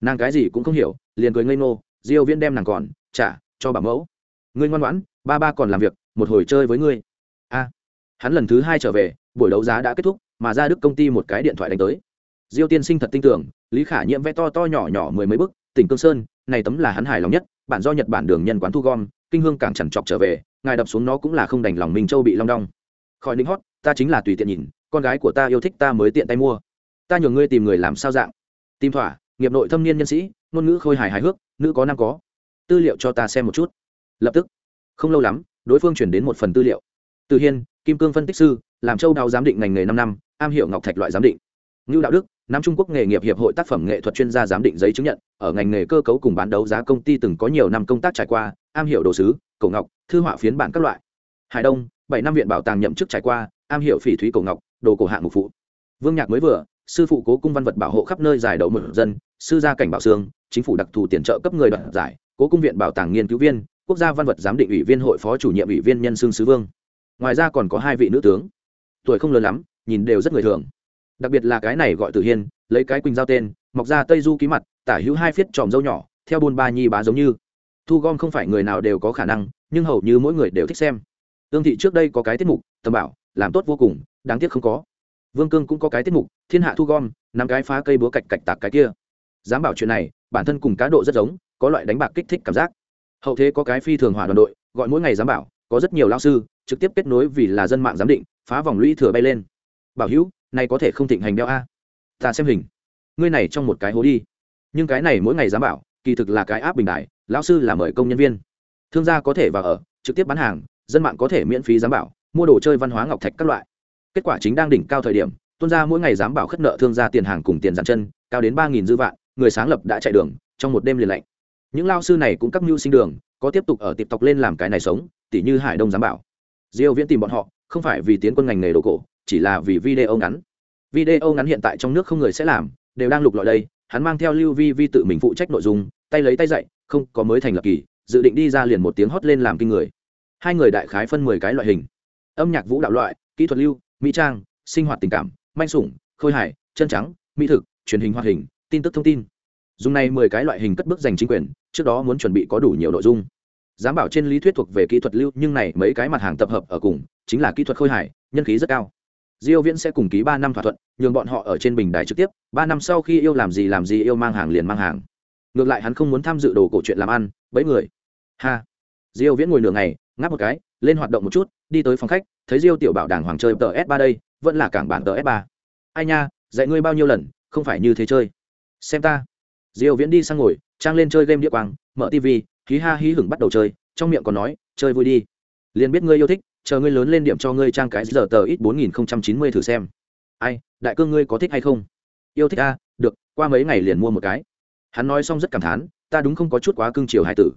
Nàng cái gì cũng không hiểu, liền cười ngây ngô, diêu viễn đem nàng còn trả cho bảo mẫu. Ngươi ngoan ngoãn, ba ba còn làm việc, một hồi chơi với ngươi. A. Hắn lần thứ hai trở về, buổi đấu giá đã kết thúc, mà ra đức công ty một cái điện thoại đánh tới. Diêu tiên sinh thật tin tưởng, lý khả nhiễm vẽ to to nhỏ nhỏ mười mấy bức tỉnh cương sơn, này tấm là hắn hài lòng nhất, bản do nhật bản đường nhân quán thu gom, kinh hương càng chẳng chọc trở về, ngài đập xuống nó cũng là không đành lòng minh châu bị long đong. Khỏi đính hót, ta chính là tùy tiện nhìn, con gái của ta yêu thích ta mới tiện tay mua. Ta nhường ngươi tìm người làm sao dạng? Tìm thỏa, nghiệp nội thâm niên nhân sĩ, ngôn ngữ khôi hài hài hước, nữ có nam có. Tư liệu cho ta xem một chút. Lập tức. Không lâu lắm, đối phương chuyển đến một phần tư liệu. Từ hiên, kim cương phân tích sư, làm châu đào giám định ngành nghề năm năm, am hiểu ngọc thạch loại giám định. Ngưu đạo đức nam trung quốc nghề nghiệp hiệp hội tác phẩm nghệ thuật chuyên gia giám định giấy chứng nhận, ở ngành nghề cơ cấu cùng bán đấu giá công ty từng có nhiều năm công tác trải qua, am hiểu đồ sứ, cổ ngọc, thư họa phiến bản các loại. Hải đông, bảy năm viện bảo tàng nhậm chức trải qua, am hiểu phỉ thúy cổ ngọc, đồ cổ hạng mục phụ. Vương nhạc mới vừa, sư phụ cố cung văn vật bảo hộ khắp nơi giải đấu một dân, sư gia cảnh bảo sương chính phủ đặc thù tiền trợ cấp người đoạt giải, cố cung viện bảo tàng nghiên cứu viên, quốc gia văn vật giám định ủy viên hội phó chủ nhiệm ủy viên nhân xương sứ vương. Ngoài ra còn có hai vị nữ tướng. Tuổi không lớn lắm, nhìn đều rất người thường đặc biệt là cái này gọi tử hiên, lấy cái quỳnh giao tên, mọc ra tây du ký mặt, tả hữu hai phiết tròm dâu nhỏ, theo buôn ba nhi bá giống như. Thu gom không phải người nào đều có khả năng, nhưng hầu như mỗi người đều thích xem. Ương thị trước đây có cái tiết mục, tầm bảo, làm tốt vô cùng, đáng tiếc không có. Vương cương cũng có cái tiết mục, thiên hạ thu gom, năm cái phá cây búa cạch cạch tạc cái kia. Dám bảo chuyện này, bản thân cùng cá độ rất giống, có loại đánh bạc kích thích cảm giác. Hậu thế có cái phi thường hỏa đoàn đội, gọi mỗi ngày dám bảo, có rất nhiều lao sư, trực tiếp kết nối vì là dân mạng giám định, phá vòng lũy thừa bay lên. Bảo hữu này có thể không thịnh hành đeo a? Ta xem hình. Ngươi này trong một cái hố đi. Nhưng cái này mỗi ngày dám bảo, kỳ thực là cái áp bình đại, lão sư là mời công nhân viên. Thương gia có thể vào ở, trực tiếp bán hàng, dân mạng có thể miễn phí giám bảo, mua đồ chơi văn hóa ngọc thạch các loại. Kết quả chính đang đỉnh cao thời điểm, tuân ra mỗi ngày giám bảo khất nợ thương gia tiền hàng cùng tiền giàn chân, cao đến ba nghìn dư vạn, người sáng lập đã chạy đường, trong một đêm liền lạnh. Những lao sư này cũng các mưu sinh đường, có tiếp tục ở tiệp tộc lên làm cái này sống, tỉ như hải đông giám bảo. Diêu viễn tìm bọn họ, không phải vì tiến quân ngành nghề đồ cổ chỉ là vì video ngắn. Video ngắn hiện tại trong nước không người sẽ làm, đều đang lục lọi đây, hắn mang theo lưu vi vi tự mình phụ trách nội dung, tay lấy tay dạy, không có mới thành lập kỳ, dự định đi ra liền một tiếng hót lên làm kinh người. Hai người đại khái phân mười cái loại hình. Âm nhạc vũ đạo loại, kỹ thuật lưu, mỹ trang, sinh hoạt tình cảm, manh sủng, khôi hài, chân trắng, mỹ thực, truyền hình hoạt hình, tin tức thông tin. Dùng này mười cái loại hình cất bước giành chính quyền, trước đó muốn chuẩn bị có đủ nhiều nội dung. Dám bảo trên lý thuyết thuộc về kỹ thuật lưu, nhưng này mấy cái mặt hàng tập hợp ở cùng, chính là kỹ thuật khôi hài, nhân khí rất cao diêu viễn sẽ cùng ký ba năm thỏa thuận nhường bọn họ ở trên bình đài trực tiếp ba năm sau khi yêu làm gì làm gì yêu mang hàng liền mang hàng. Ngược lại hắn không muốn tham dự đồ cổ chuyện làm ăn bấy người. Ha. Diêu viễn ngồi nửa ngày ngáp một cái lên hoạt động một chút đi tới phòng khách thấy diêu tiểu bảo đàng hoàng chơi tờ s 3 đây vẫn là cảng bản tờ s 3 ai nha dạy ngươi bao nhiêu lần không phải như thế chơi. Xem ta. Diêu viễn đi sang ngồi trang lên chơi game địa quang mở TV, khí ha hí hửng bắt đầu chơi trong miệng còn nói chơi vui đi. Liền biết ngươi yêu thích chờ ngươi lớn lên điểm cho ngươi trang cái giờ tờ ít bốn nghìn chín mươi thử xem. Ai, đại cương ngươi có thích hay không? Yêu thích a được, qua mấy ngày liền mua một cái. Hắn nói xong rất cảm thán, ta đúng không có chút quá cưng chiều hải tử.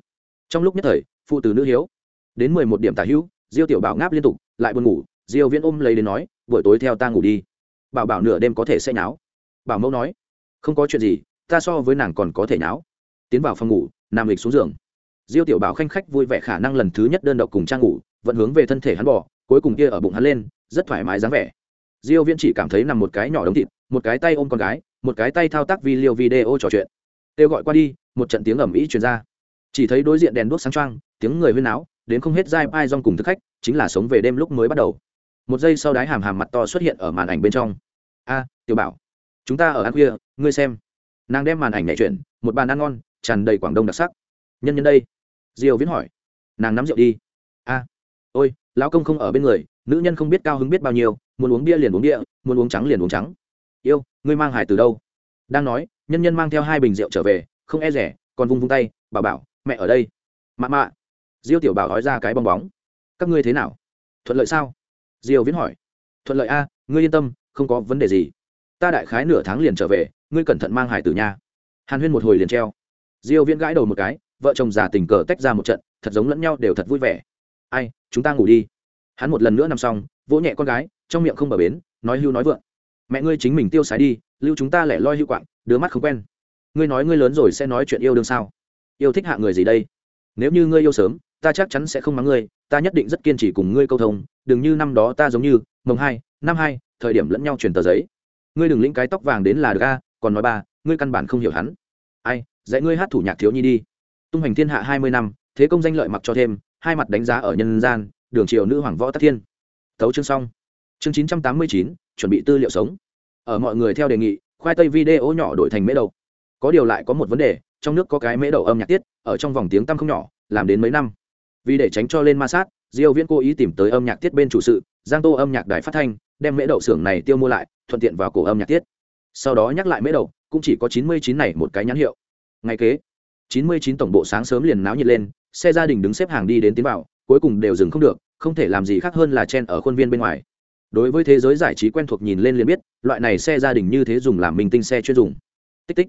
Trong lúc nhất thời, phụ tử nữ hiếu. Đến mười một điểm tả hữu, diêu tiểu bảo ngáp liên tục, lại buồn ngủ, diêu viễn ôm lấy đến nói, buổi tối theo ta ngủ đi. Bảo bảo nửa đêm có thể sẽ nháo. Bảo mẫu nói, không có chuyện gì, ta so với nàng còn có thể nháo. Tiến vào phòng ngủ, nam lịch xuống giường. Diêu tiểu bảo khanh khách vui vẻ khả năng lần thứ nhất đơn độc cùng trang ngủ vẫn hướng về thân thể hắn bỏ, cuối cùng kia ở bụng hắn lên, rất thoải mái dáng vẻ. Diêu viễn chỉ cảm thấy nằm một cái nhỏ đống thịt, một cái tay ôm con gái, một cái tay thao tác video video trò chuyện. Kêu gọi qua đi, một trận tiếng ầm ĩ truyền ra. Chỉ thấy đối diện đèn đuốc sáng trang tiếng người huyên náo, đến không hết dai pai rong cùng thức khách, chính là sống về đêm lúc mới bắt đầu. Một giây sau đái hàm hàm mặt to xuất hiện ở màn ảnh bên trong. A, tiểu bảo, chúng ta ở ăn khuya, ngươi xem. Nàng đem màn ảnh nhảy chuyển, một bàn ăn ngon, tràn đầy quảng đông đặc sắc. Nhân nhân đây. Diều viễn hỏi. Nàng nắm rượu đi. A ôi, lão công không ở bên người, nữ nhân không biết cao hứng biết bao nhiêu, muốn uống bia liền uống bia, muốn uống trắng liền uống trắng. Yêu, ngươi mang hải từ đâu? Đang nói, nhân nhân mang theo hai bình rượu trở về, không e rẻ, còn vung vung tay, bảo bảo, mẹ ở đây. Mạ mạ. Diêu tiểu bảo nói ra cái bong bóng. Các ngươi thế nào? Thuận lợi sao? Diêu viễn hỏi. Thuận lợi a, ngươi yên tâm, không có vấn đề gì. Ta đại khái nửa tháng liền trở về, ngươi cẩn thận mang hải tử nha. Hàn huyên một hồi liền treo. Diêu viễn gãi đầu một cái, vợ chồng già tình cờ tách ra một trận, thật giống lẫn nhau đều thật vui vẻ. Ai chúng ta ngủ đi. Hắn một lần nữa nằm xong, vỗ nhẹ con gái, trong miệng không bờ bến, nói hưu nói vượng. Mẹ ngươi chính mình tiêu sái đi, lưu chúng ta lẻ loi hưu quạng, đứa mắt không quen. Ngươi nói ngươi lớn rồi sẽ nói chuyện yêu đương sao? Yêu thích hạ người gì đây? Nếu như ngươi yêu sớm, ta chắc chắn sẽ không mắng ngươi, ta nhất định rất kiên trì cùng ngươi câu thông, đừng như năm đó ta giống như, mồng hai, năm hai, thời điểm lẫn nhau truyền tờ giấy. Ngươi đừng lĩnh cái tóc vàng đến là được a, còn nói ba, ngươi căn bản không hiểu hắn. Ai, dạy ngươi hát thủ nhạc thiếu nhi đi. Tung hành thiên hạ hai mươi năm, thế công danh lợi mặc cho thêm hai mặt đánh giá ở nhân gian, đường triều nữ hoàng võ tắc thiên. Tấu chương xong. Chương chín trăm tám mươi chín, chuẩn bị tư liệu sống. Ở mọi người theo đề nghị, khoai tây video nhỏ đổi thành mễ đầu. Có điều lại có một vấn đề, trong nước có cái mễ đầu âm nhạc tiết, ở trong vòng tiếng tăm không nhỏ, làm đến mấy năm. Vì để tránh cho lên ma sát, diêu viễn cố ý tìm tới âm nhạc tiết bên chủ sự, giang tô âm nhạc đài phát thanh, đem mễ đậu xưởng này tiêu mua lại, thuận tiện vào cổ âm nhạc tiết. Sau đó nhắc lại mễ đậu cũng chỉ có 99 này một cái nhãn hiệu. Ngay kế 99 tổng bộ sáng sớm liền náo nhiệt lên xe gia đình đứng xếp hàng đi đến tiến vào, cuối cùng đều dừng không được, không thể làm gì khác hơn là chen ở khuôn viên bên ngoài. Đối với thế giới giải trí quen thuộc nhìn lên liền biết, loại này xe gia đình như thế dùng làm minh tinh xe chuyên dùng. Tích tích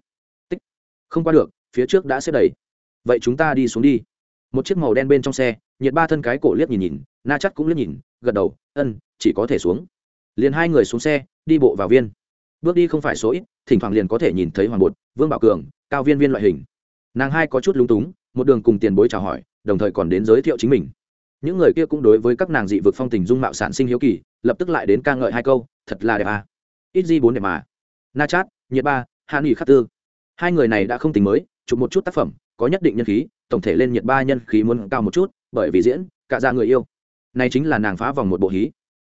tích. Không qua được, phía trước đã xếp đầy. Vậy chúng ta đi xuống đi. Một chiếc màu đen bên trong xe, nhiệt ba thân cái cổ liếc nhìn nhìn, na chắc cũng liếc nhìn, gật đầu, ân, chỉ có thể xuống. Liền hai người xuống xe, đi bộ vào viên. Bước đi không phải số ít, thỉnh thoảng liền có thể nhìn thấy hoàng bột, vương bảo cường, cao viên viên loại hình. Nàng hai có chút lúng túng một đường cùng tiền bối chào hỏi, đồng thời còn đến giới thiệu chính mình. Những người kia cũng đối với các nàng dị vực phong tình dung mạo sản sinh hiếu kỳ, lập tức lại đến ca ngợi hai câu, thật là đẹp à. ít di bốn đẹp mà. Na chát, nhiệt ba, hạ nghỉ khắc tư. Hai người này đã không tình mới, chụp một chút tác phẩm, có nhất định nhân khí, tổng thể lên nhiệt ba nhân khí muốn cao một chút, bởi vì diễn, cả ra người yêu. Này chính là nàng phá vòng một bộ hí.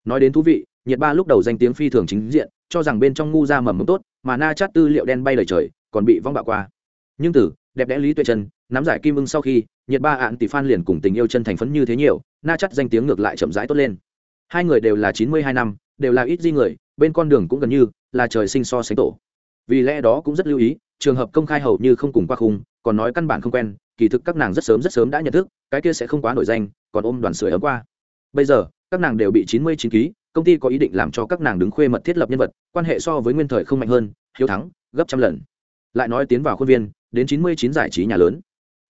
Nói đến thú vị, nhiệt ba lúc đầu danh tiếng phi thường chính diện, cho rằng bên trong ngu ra mầm mống tốt, mà na chát tư liệu đen bay lời trời, còn bị vong bạo qua. Nhưng từ đẹp đẽ lý tuệ chân nắm giải kim ưng sau khi, nhiệt ba ạn tỷ phan liền cùng tình yêu chân thành phấn như thế nhiều, na chắt danh tiếng ngược lại chậm rãi tốt lên. Hai người đều là chín mươi hai năm, đều là ít di người, bên con đường cũng gần như là trời sinh so sánh tổ. Vì lẽ đó cũng rất lưu ý, trường hợp công khai hầu như không cùng qua khung, còn nói căn bản không quen, kỳ thực các nàng rất sớm rất sớm đã nhận thức, cái kia sẽ không quá nổi danh, còn ôm đoàn sưởi ấm qua. Bây giờ, các nàng đều bị chín mươi chín ký, công ty có ý định làm cho các nàng đứng khuê mật thiết lập nhân vật, quan hệ so với nguyên thời không mạnh hơn, hiếu thắng, gấp trăm lần. Lại nói tiến vào khuôn viên đến chín mươi chín giải trí nhà lớn.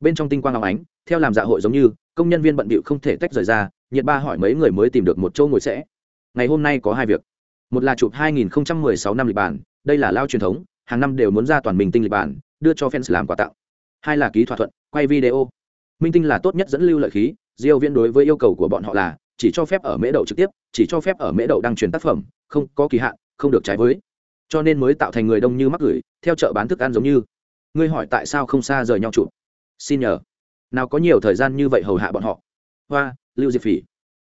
Bên trong tinh quang long ánh, theo làm dạ hội giống như, công nhân viên bận bịu không thể tách rời ra nhiệt ba hỏi mấy người mới tìm được một chỗ ngồi sẽ. Ngày hôm nay có hai việc. Một là chụp 2016 năm lịch bản, đây là lao truyền thống, hàng năm đều muốn ra toàn mình tinh lịch bản, đưa cho fans làm quà tặng. Hai là ký thỏa thuận, quay video. Minh tinh là tốt nhất dẫn lưu lợi khí, diêu viên đối với yêu cầu của bọn họ là, chỉ cho phép ở mễ đậu trực tiếp, chỉ cho phép ở mễ đậu đăng truyền tác phẩm, không có kỳ hạn, không được trái với. Cho nên mới tạo thành người đông như mắc gửi, theo chợ bán thức ăn giống như ngươi hỏi tại sao không xa rời nhau chụp? Xin nhờ. Nào có nhiều thời gian như vậy hầu hạ bọn họ? Hoa, lưu diệp phỉ.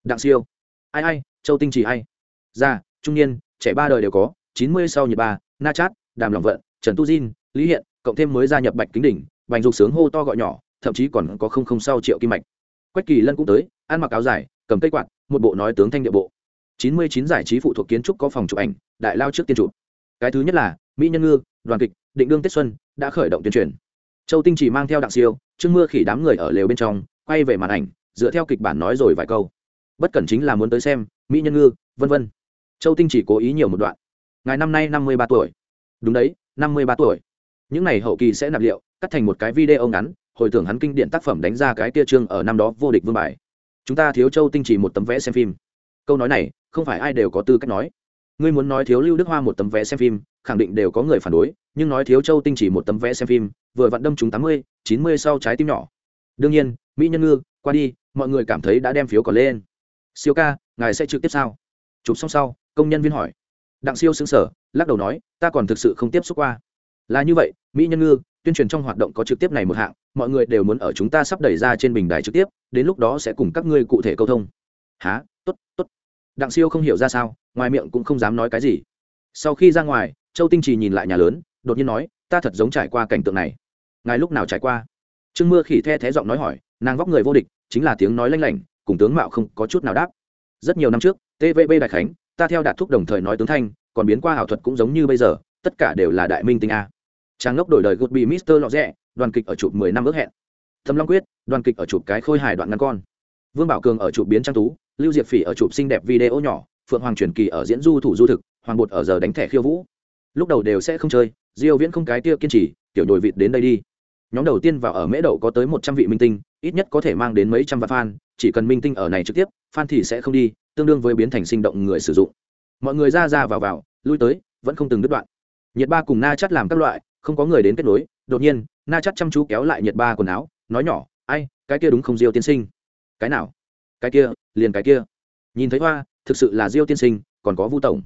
Đặng siêu. Ai ai, châu tinh chỉ ai? Già trung niên, trẻ ba đời đều có, chín mươi sau nhật ba, na chát, đàm lòng vận, trần tu diên lý hiện, cộng thêm mới gia nhập bạch kính đỉnh, bành dục sướng hô to gọi nhỏ, thậm chí còn có không không sau triệu kim mạch. Quách kỳ lân cũng tới, ăn mặc áo dài, cầm cây quạt, một bộ nói tướng thanh địa bộ. Chín mươi chín giải trí phụ thuộc kiến trúc có phòng chụp ảnh, đại lao trước tiên chụp cái thứ nhất là, mỹ nhân ngư, đoàn kịch, định đương tết xuân đã khởi động tuyên truyền. Châu tinh chỉ mang theo đặng siêu, trương mưa khỉ đám người ở lều bên trong, quay về màn ảnh, dựa theo kịch bản nói rồi vài câu. Bất cẩn chính là muốn tới xem, mỹ nhân ngư, vân vân. Châu tinh chỉ cố ý nhiều một đoạn. Ngài năm nay năm mươi ba tuổi. Đúng đấy, năm mươi ba tuổi. Những ngày hậu kỳ sẽ nạp liệu, cắt thành một cái video ngắn, hồi tưởng hắn kinh điển tác phẩm đánh ra cái tia trương ở năm đó vô địch vương bài. Chúng ta thiếu châu tinh chỉ một tấm vẽ xem phim. Câu nói này, không phải ai đều có tư cách nói ngươi muốn nói thiếu lưu đức hoa một tấm vé xem phim, khẳng định đều có người phản đối, nhưng nói thiếu châu tinh chỉ một tấm vé xem phim, vừa vặn đâm chúng tám mươi, chín mươi sau trái tim nhỏ. Đương nhiên, mỹ nhân ngư, qua đi, mọi người cảm thấy đã đem phiếu còn lên. Siêu ca, ngài sẽ trực tiếp sao? Chụp xong sau, công nhân viên hỏi. Đặng siêu xứng sở lắc đầu nói, ta còn thực sự không tiếp xúc qua. Là như vậy, mỹ nhân ngư, tuyên truyền trong hoạt động có trực tiếp này một hạng, mọi người đều muốn ở chúng ta sắp đẩy ra trên bình đài trực tiếp, đến lúc đó sẽ cùng các ngươi cụ thể câu thông. Há t ố t t ố t đặng siêu không hiểu ra sao, ngoài miệng cũng không dám nói cái gì. Sau khi ra ngoài, châu tinh trì nhìn lại nhà lớn, đột nhiên nói, ta thật giống trải qua cảnh tượng này. Ngài lúc nào trải qua? Trương mưa khỉ the thé giọng nói hỏi, nàng vóc người vô địch, chính là tiếng nói lanh lảnh, cùng tướng mạo không có chút nào đáp. Rất nhiều năm trước tvb đại khánh, ta theo đạt thúc đồng thời nói tướng thanh, còn biến qua ảo thuật cũng giống như bây giờ, tất cả đều là đại minh tinh a. Trang ngốc đổi đời gột bị mister lọ rẽ đoàn kịch ở chụp mười năm ước hẹn. Thâm long quyết, đoàn kịch ở chụp cái khôi hài đoạn ngắn con. Vương bảo cường ở chụp biến trang tú lưu diệp phỉ ở chụp xinh đẹp video nhỏ, phượng hoàng truyền kỳ ở diễn du thủ du thực, hoàng bột ở giờ đánh thẻ khiêu vũ. Lúc đầu đều sẽ không chơi, diêu viễn không cái tia kiên trì tiểu nhồi vịt đến đây đi. Nhóm đầu tiên vào ở mễ đậu có tới một trăm vị minh tinh, ít nhất có thể mang đến mấy trăm vạn fan, chỉ cần minh tinh ở này trực tiếp, fan thì sẽ không đi, tương đương với biến thành sinh động người sử dụng. Mọi người ra ra vào vào, lui tới, vẫn không từng đứt đoạn. Nhiệt ba cùng na chắt làm các loại, không có người đến kết nối, đột nhiên, na chắt chăm chú kéo lại nhiệt ba quần áo, nói nhỏ, ai, cái kia đúng không diêu tiên sinh? Cái nào? Cái kia, liền cái kia. Nhìn thấy hoa, thực sự là diêu tiên sinh, còn có vu tổng.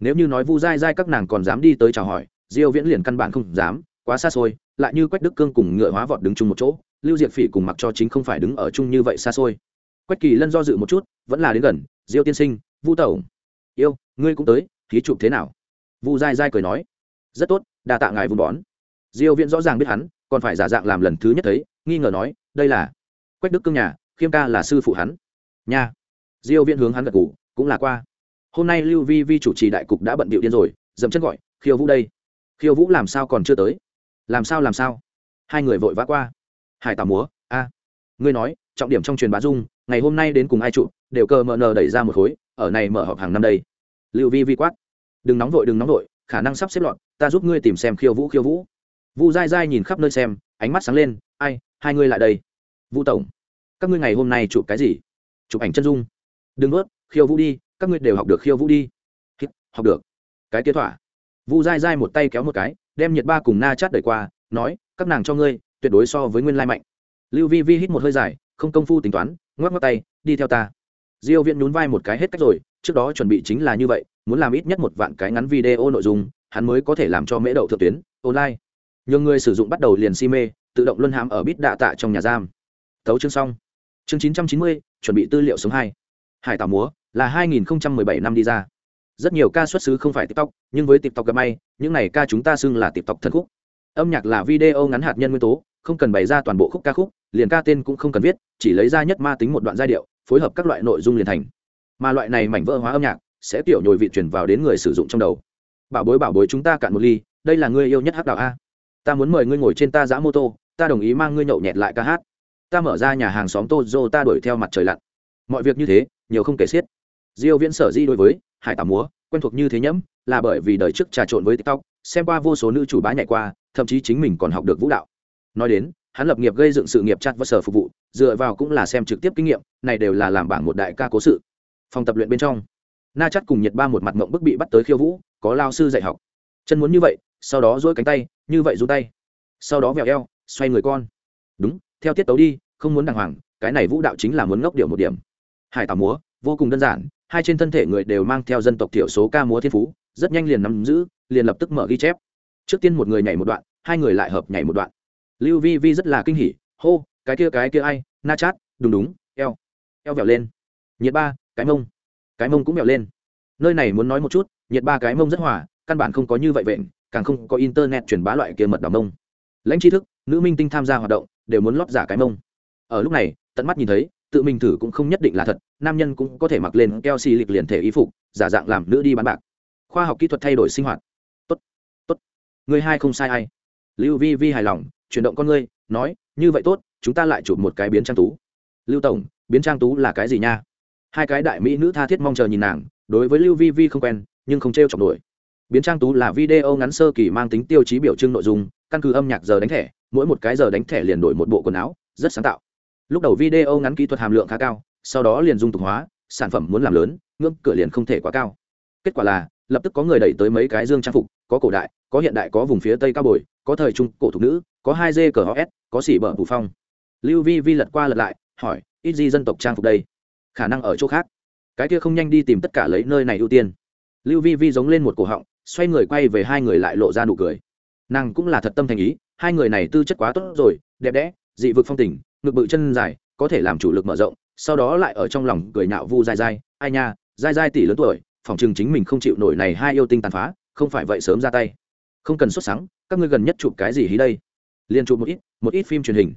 Nếu như nói vu dai dai các nàng còn dám đi tới chào hỏi, diêu viễn liền căn bản không dám, quá xa xôi, lại như quách đức cương cùng ngựa hóa vọt đứng chung một chỗ, lưu diệp phỉ cùng mặc cho chính không phải đứng ở chung như vậy xa xôi. Quách kỳ lân do dự một chút, vẫn là đến gần, diêu tiên sinh, vu tổng. Yêu, ngươi cũng tới, khí chụp thế nào? Vu dai dai cười nói, rất tốt, đa tạ ngài vun bón. Diêu viễn rõ ràng biết hắn, còn phải giả dạng làm lần thứ nhất thấy, nghi ngờ nói, đây là quách đức cương nhà, khiêm ca là sư phụ hắn nha. Diêu viễn hướng hắn gật gù, cũng là qua. Hôm nay lưu vi vi chủ trì đại cục đã bận bịu điên rồi, dậm chân gọi, khiêu vũ đây. Khiêu vũ làm sao còn chưa tới? Làm sao làm sao? Hai người vội vã qua. Hải tảo múa, a. Ngươi nói, trọng điểm trong truyền bá dung, ngày hôm nay đến cùng ai trụ, đều cờ mờ nờ đẩy ra một khối, ở này mở họp hàng năm đây. Lưu vi vi quát. Đừng nóng vội, đừng nóng vội, khả năng sắp xếp loạn, ta giúp ngươi tìm xem khiêu vũ khiêu vũ. Vu dai dai nhìn khắp nơi xem, ánh mắt sáng lên, ai, hai ngươi lại đây. Vu tổng, các ngươi ngày hôm nay chụp cái gì? Chụp ảnh chân dung. Đừng ướt khiêu vũ đi các ngươi đều học được khiêu vũ đi. Học được. Cái kế thỏa. Vu dai dai một tay kéo một cái đem nhiệt ba cùng na chát đẩy qua nói các nàng cho ngươi tuyệt đối so với nguyên lai mạnh. Lưu vi vi hít một hơi dài không công phu tính toán ngoắc ngoắc tay đi theo ta. Diêu viễn nhún vai một cái hết cách rồi trước đó chuẩn bị chính là như vậy muốn làm ít nhất một vạn cái ngắn video nội dung hắn mới có thể làm cho mễ đậu thượng tuyến online. Nhiều người sử dụng bắt đầu liền si mê tự động luân hãm ở bít đạ tạ trong nhà giam. Thấu chương xong. Chương 990, chuẩn bị tư liệu sống hai. Hải tảo múa, là 2017 năm đi ra. Rất nhiều ca xuất xứ không phải tiktok, nhưng với tiktok gặp may, những này ca chúng ta xưng là tiktok thần khúc. Âm nhạc là video ngắn hạt nhân nguyên tố, không cần bày ra toàn bộ khúc ca khúc, liền ca tên cũng không cần viết, chỉ lấy ra nhất ma tính một đoạn giai điệu, phối hợp các loại nội dung liền thành. Mà loại này mảnh vỡ hóa âm nhạc, sẽ tiểu nhồi vị chuyển vào đến người sử dụng trong đầu. Bảo bối bảo bối chúng ta cạn một ly, đây là người yêu nhất hắc đạo a. Ta muốn mời ngươi ngồi trên ta giã mô tô, ta đồng ý mang ngươi nhậu nhẹt lại ca hát ta mở ra nhà hàng xóm tozo, ta đuổi theo mặt trời lặn. Mọi việc như thế, nhiều không kể xiết. Diêu viễn sở di đối với hải tảo múa, quen thuộc như thế nhẫm, là bởi vì đời trước trà trộn với tiktok, xem qua vô số nữ chủ bá nhảy qua, thậm chí chính mình còn học được vũ đạo. Nói đến, hắn lập nghiệp gây dựng sự nghiệp chặt và sở phục vụ, dựa vào cũng là xem trực tiếp kinh nghiệm, này đều là làm bảng một đại ca cố sự. Phòng tập luyện bên trong, na chắt cùng nhiệt ba một mặt mộng bức bị bắt tới khiêu vũ, có lao sư dạy học. Chân muốn như vậy, sau đó dỗi cánh tay, như vậy rút tay. Sau đó vèo eo, xoay người con. Đúng theo tiết tấu đi, không muốn đàng hoàng, cái này vũ đạo chính là muốn ngốc điệu một điểm. Hải tảo múa, vô cùng đơn giản, hai trên thân thể người đều mang theo dân tộc thiểu số ca múa thiên phú, rất nhanh liền nắm giữ, liền lập tức mở ghi chép. Trước tiên một người nhảy một đoạn, hai người lại hợp nhảy một đoạn. Lưu vi vi rất là kinh hỉ, hô, cái kia cái kia ai, na chát đúng đúng eo eo vẹo lên. Nhiệt ba, cái mông cái mông cũng vẹo lên. Nơi này muốn nói một chút, nhiệt ba, cái mông rất hòa, căn bản không có như vậy vện càng không có internet truyền bá loại kia mật đào mông. Lãnh tri thức, nữ minh tinh tham gia hoạt động đều muốn lót giả cái mông. Ở lúc này, tận mắt nhìn thấy, tự mình thử cũng không nhất định là thật, nam nhân cũng có thể mặc lên keo xì lịch liền thể y phục, giả dạng làm nữ đi bán bạc. Khoa học kỹ thuật thay đổi sinh hoạt. Tốt tốt. Người hai không sai ai. Lưu vi vi hài lòng, chuyển động con ngươi, nói, như vậy tốt, chúng ta lại chụp một cái biến trang tú. Lưu tổng, biến trang tú là cái gì nha? Hai cái đại mỹ nữ tha thiết mong chờ nhìn nàng, đối với lưu vi vi không quen, nhưng không t r e o chọc nổi. Biến trang tú là video ngắn sơ kỳ mang tính tiêu chí biểu trưng nội dung, căn cứ âm nhạc giờ đánh thẻ mỗi một cái giờ đánh thẻ liền đổi một bộ quần áo, rất sáng tạo. Lúc đầu video ngắn kỹ thuật hàm lượng khá cao, sau đó liền dung tục hóa, sản phẩm muốn làm lớn, ngưỡng cửa liền không thể quá cao. Kết quả là, lập tức có người đẩy tới mấy cái dương trang phục, có cổ đại, có hiện đại, có vùng phía tây cao bồi có thời trung, cổ thục nữ, có hai dê cờ hs có xỉ bờ phủ phong. Lưu vi vi lật qua lật lại, hỏi, ít gì dân tộc trang phục đây? Khả năng ở chỗ khác. Cái kia không nhanh đi tìm tất cả lấy nơi này ưu tiên. Lưu vi vi giống lên một cổ họng, xoay người quay về hai người lại lộ ra nụ cười nàng cũng là thật tâm thành ý, hai người này tư chất quá tốt rồi, đẹp đẽ, dị vực phong tình, ngực bự chân dài, có thể làm chủ lực mở rộng, sau đó lại ở trong lòng cười nạo vu dai dai ai nha dai dai tỷ lớn tuổi, phòng chừng chính mình không chịu nổi này hai yêu tinh tàn phá, không phải vậy sớm ra tay. Không cần xuất sáng các ngươi gần nhất chụp cái gì hí đây? Liên chụp một ít một ít phim truyền hình.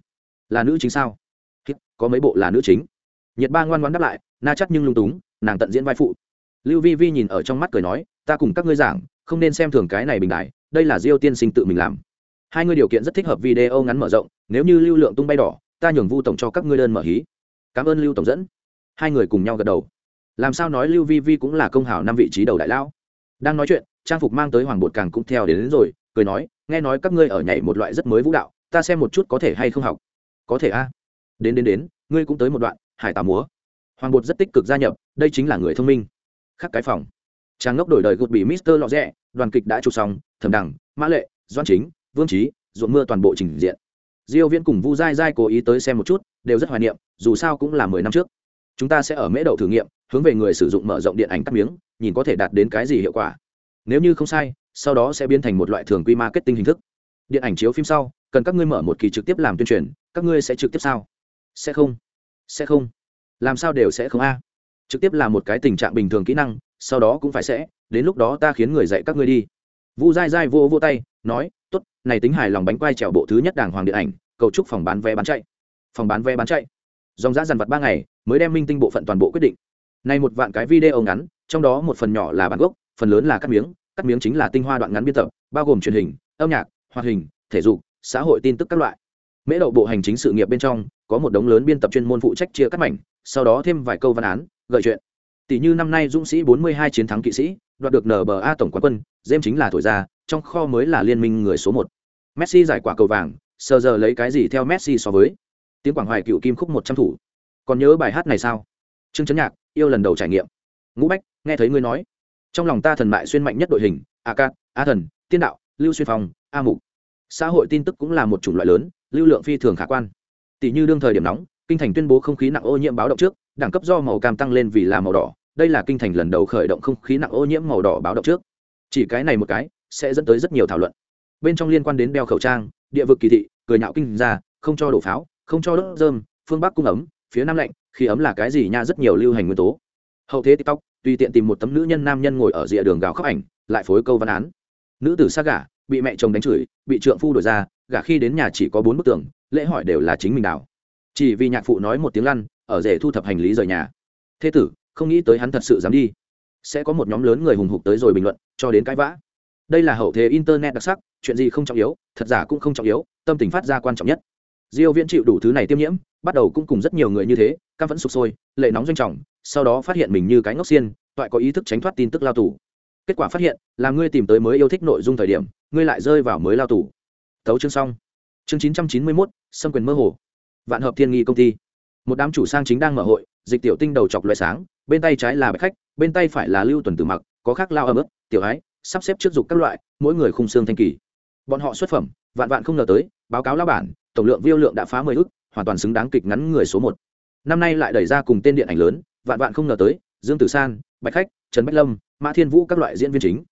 Là nữ chính sao? Có mấy bộ là nữ chính. Nhiệt ba ngoan ngoan đáp lại, na chắc nhưng lung túng, nàng tận diễn vai phụ. Lưu vi vi nhìn ở trong mắt cười nói, ta cùng các ngươi giảng, không nên xem thường cái này bình đại đây là diêu tiên sinh tự mình làm. Hai ngươi điều kiện rất thích hợp video ngắn mở rộng nếu như lưu lượng tung bay đỏ ta nhường vu tổng cho các ngươi đơn mở hí. Cảm ơn lưu tổng dẫn. Hai người cùng nhau gật đầu. Làm sao nói lưu vi vi cũng là công hảo năm vị trí đầu đại lão. Đang nói chuyện trang phục mang tới hoàng bột càng cũng theo đến, đến rồi cười nói nghe nói các ngươi ở nhảy một loại rất mới vũ đạo ta xem một chút có thể hay không học. Có thể a. Đến đến đến ngươi cũng tới một đoạn hải tà múa. Hoàng bột rất tích cực gia nhập đây chính là người thông minh. Khắc cái phòng trang ngốc đổi đời gột bị mister lọ Rẹ, đoàn kịch đã chụp xong thẩm đẳng mã lệ doan chính vương trí ruộng mưa toàn bộ trình diện. Diêu viễn cùng vu Gai Gai cố ý tới xem một chút đều rất hoài niệm dù sao cũng là mười năm trước. Chúng ta sẽ ở mễ đầu thử nghiệm hướng về người sử dụng mở rộng điện ảnh cắt miếng nhìn có thể đạt đến cái gì hiệu quả. Nếu như không sai sau đó sẽ biến thành một loại thường quy marketing hình thức. Điện ảnh chiếu phim sau cần các ngươi mở một kỳ trực tiếp làm tuyên truyền các ngươi sẽ trực tiếp sao? Sẽ không. Sẽ không. Làm sao đều sẽ không a. Trực tiếp là một cái tình trạng bình thường kỹ năng sau đó cũng phải sẽ, đến lúc đó ta khiến người dạy các ngươi đi. Vu dai dai vô vô tay, nói, tốt, này tính hài lòng bánh quai trèo bộ thứ nhất đàng hoàng điện ảnh, cầu chúc phòng bán vé bán chạy. Phòng bán vé bán chạy. Dòng giá dàn vật ba ngày, mới đem minh tinh bộ phận toàn bộ quyết định. Này một vạn cái video ngắn, trong đó một phần nhỏ là bản gốc, phần lớn là cắt miếng cắt miếng chính là tinh hoa đoạn ngắn biên tập, bao gồm truyền hình, âm nhạc, hoạt hình, thể dục, xã hội tin tức các loại. Mễ đậu bộ hành chính sự nghiệp bên trong, có một đống lớn biên tập chuyên môn phụ trách chia cắt mảnh, sau đó thêm vài câu văn án, gợi chuyện tỷ như năm nay dũng sĩ 42 chiến thắng kỵ sĩ, đoạt được nba tổng quán quân jem chính là thổi ra, trong kho mới là liên minh người số một. Messi giải quả cầu vàng, sờ giờ lấy cái gì theo messi so với? Tiếng quảng hoài cựu kim khúc một trăm thủ. Còn nhớ bài hát này sao? Trương chấn nhạc, yêu lần đầu trải nghiệm. Ngũ bách, nghe thấy ngươi nói. Trong lòng ta thần mại xuyên mạnh nhất đội hình, a ca a thần, tiên đạo, lưu xuyên phong, a mục. Xã hội tin tức cũng là một chủng loại lớn, lưu lượng phi thường khả quan. Tỷ như đương thời điểm nóng, kinh thành tuyên bố không khí nặng ô nhiễm báo động trước, đẳng cấp do màu cam tăng lên vì là màu đỏ đây là kinh thành lần đầu khởi động không khí nặng ô nhiễm màu đỏ báo động trước. Chỉ cái này một cái, sẽ dẫn tới rất nhiều thảo luận. Bên trong liên quan đến đeo khẩu trang, địa vực kỳ thị, cười nhạo kinh ra, không cho đổ pháo, không cho đốt dơm phương bắc cung ấm, phía nam lạnh, khi ấm là cái gì nha rất nhiều lưu hành nguyên tố. Hậu thế tiktok, tùy tiện tìm một tấm nữ nhân nam nhân ngồi ở rìa đường gào khóc ảnh, lại phối câu văn án. Nữ tử xa gả, bị mẹ chồng đánh chửi, bị trượng phu đổi ra, gả khi đến nhà chỉ có bốn bức tường, lễ hỏi đều là chính mình đào chỉ vì nhạc phụ nói một tiếng lăn, ở rể thu thập hành lý rời nhà. Thế tử không nghĩ tới hắn thật sự dám đi. Sẽ có một nhóm lớn người hùng hục tới rồi bình luận cho đến cãi vã. Đây là hậu thế internet đặc sắc chuyện gì không trọng yếu thật giả cũng không trọng yếu tâm tình phát ra quan trọng nhất. Diêu viễn chịu đủ thứ này tiêm nhiễm bắt đầu cũng cùng rất nhiều người như thế cam vẫn sụp sôi lệ nóng doanh trọng sau đó phát hiện mình như cái ngốc xiên toại có ý thức tránh thoát tin tức lao tù. Kết quả phát hiện là ngươi tìm tới mới yêu thích nội dung thời điểm ngươi lại rơi vào mới lao tù. Tấu chương xong. Chương 991, xâm quyền mơ hồ. Vạn hợp thiên nghi công ty. Một đám chủ sang chính đang mở hội dịch tiểu tinh đầu chọc loại sáng bên tay trái là bạch khách bên tay phải là lưu tuần tử mặc có khác lao ấm ức tiểu ái sắp xếp trước dục các loại mỗi người khung xương thanh kỳ. Bọn họ xuất phẩm vạn vạn không ngờ tới báo cáo lao bản tổng lượng viêu lượng đã phá mười ức hoàn toàn xứng đáng kịch ngắn người số một. Năm nay lại đẩy ra cùng tên điện ảnh lớn vạn vạn không ngờ tới dương tử san bạch khách trần bách lâm mã thiên vũ các loại diễn viên chính.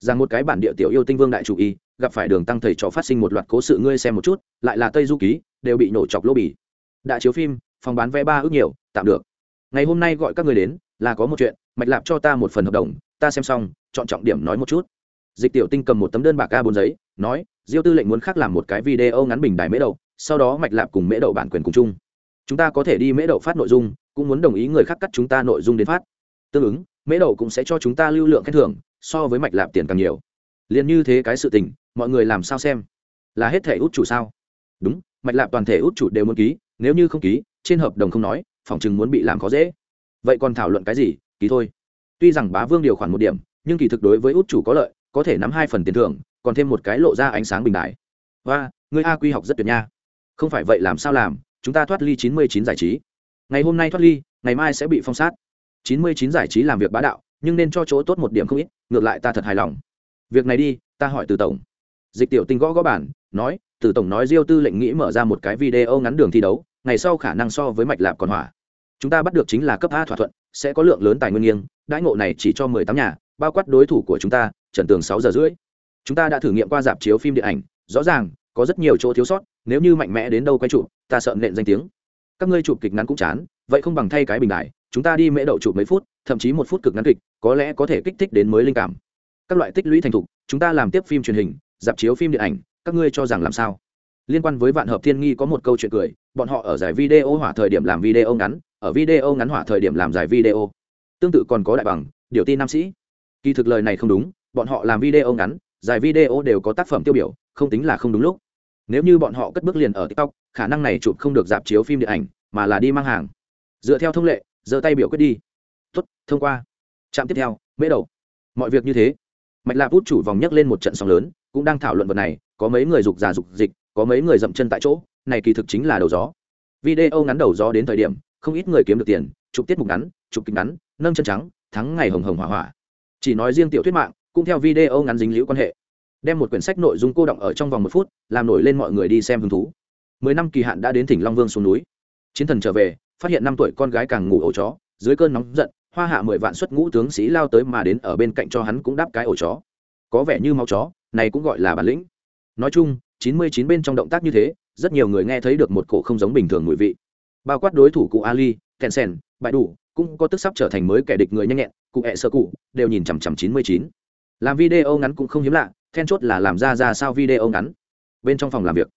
Rằng một cái bản địa tiểu yêu tinh vương đại chủ y gặp phải đường tăng thầy trò phát sinh một loạt cố sự ngươi xem một chút lại là tây du ký đều bị nổ chọc lô bỉ, đã chiếu phim phòng bán vé ba ước nhiều tạm được ngày hôm nay gọi các người đến, là có một chuyện, mạch lạp cho ta một phần hợp đồng, ta xem xong, chọn trọng điểm nói một chút. Dịch tiểu tinh cầm một tấm đơn bạc a bốn giấy, nói, diêu tư lệnh muốn khác làm một cái video ngắn bình đài mễ đậu sau đó mạch lạp cùng mễ đậu bản quyền cùng chung. Chúng ta có thể đi mễ đậu phát nội dung, cũng muốn đồng ý người khác cắt chúng ta nội dung đến phát. Tương ứng, mễ đậu cũng sẽ cho chúng ta lưu lượng khen thưởng, so với mạch lạp tiền càng nhiều. Liền như thế cái sự tình, mọi người làm sao xem? Là hết thể út chủ sao? Đúng, mạch lạp toàn thể út chủ đều muốn ký, nếu như không ký, trên hợp đồng không nói phòng chừng muốn bị làm khó dễ. Vậy còn thảo luận cái gì? Ký thôi. Tuy rằng bá vương điều khoản một điểm, nhưng kỳ thực đối với út chủ có lợi, có thể nắm hai phần tiền thưởng, còn thêm một cái lộ ra ánh sáng bình đại. Và người a quy học rất tuyệt nha. Không phải vậy làm sao làm, chúng ta thoát ly chín mươi chín giải trí. Ngày hôm nay thoát ly, ngày mai sẽ bị phong sát. chín mươi chín giải trí làm việc bá đạo, nhưng nên cho chỗ tốt một điểm không ít, ngược lại ta thật hài lòng. Việc này đi, ta hỏi từ tổng. Dịch tiểu tinh gõ gõ bản nói, từ tổng nói diêu tư lệnh nghĩ mở ra một cái video ngắn đường thi đấu ngày sau khả năng so với mạch lạp còn hỏa. Chúng ta bắt được chính là cấp a thỏa thuận, sẽ có lượng lớn tài nguyên nghiêng, đãi ngộ này chỉ cho mười tám nhà, bao quát đối thủ của chúng ta, trần tường sáu giờ rưỡi. Chúng ta đã thử nghiệm qua dạp chiếu phim điện ảnh, rõ ràng, có rất nhiều chỗ thiếu sót, nếu như mạnh mẽ đến đâu quay chụp, ta sợ nện danh tiếng. Các ngươi chụp kịch ngắn cũng chán, vậy không bằng thay cái bình đại chúng ta đi mễ đậu chụp mấy phút, thậm chí một phút cực ngắn kịch, có lẽ có thể kích thích đến mới linh cảm. Các loại tích lũy thành thục, chúng ta làm tiếp phim truyền hình, dạp chiếu phim điện ảnh, các ngươi cho rằng làm sao? Liên quan với vạn hợp thiên nghi có một câu chuyện cười, bọn họ ở giải video hỏa thời điểm làm video ngắn, ở video ngắn hỏa thời điểm làm giải video. Tương tự còn có đại bằng, điều tin nam sĩ. Kỳ thực lời này không đúng, bọn họ làm video ngắn, giải video đều có tác phẩm tiêu biểu, không tính là không đúng lúc. Nếu như bọn họ cất bước liền ở tiktok, khả năng này chụp không được dạp chiếu phim điện ảnh, mà là đi mang hàng. Dựa theo thông lệ, giơ tay biểu quyết đi. Tốt, thông qua. Trạm tiếp theo, mễ đầu. Mọi việc như thế. Mạch lạp út chủ vòng nhấc lên một trận sóng lớn, cũng đang thảo luận vật này, có mấy người dục già dục dịch có mấy người dậm chân tại chỗ, này kỳ thực chính là đầu gió. Video ngắn đầu gió đến thời điểm, không ít người kiếm được tiền, chụp tiết mục ngắn, chụp kịch ngắn, nâng chân trắng, thắng ngày hồng hồng hỏa hỏa. Chỉ nói riêng tiểu thuyết mạng, cũng theo video ngắn dính liễu quan hệ. Đem một quyển sách nội dung cô động ở trong vòng một phút, làm nổi lên mọi người đi xem hứng thú. Mười năm kỳ hạn đã đến thỉnh long vương xuống núi. Chiến thần trở về, phát hiện năm tuổi con gái càng ngủ ổ chó, dưới cơn nóng giận, hoa hạ mười vạn xuất ngũ tướng sĩ lao tới mà đến ở bên cạnh cho hắn cũng đáp cái ổ chó. Có vẻ như máu chó, này cũng gọi là bản lĩnh. Nói chung chín mươi chín bên trong động tác như thế, rất nhiều người nghe thấy được một cổ không giống bình thường mùi vị. Bao quát đối thủ cụ ali kensen bại đủ cũng có tức sắp trở thành mới kẻ địch người nhanh nhẹn, cụ hẹ sơ cụ, đều nhìn chằm chằm chín mươi chín. Làm video ngắn cũng không hiếm lạ, then chốt là làm ra ra sao video ngắn. Bên trong phòng làm việc.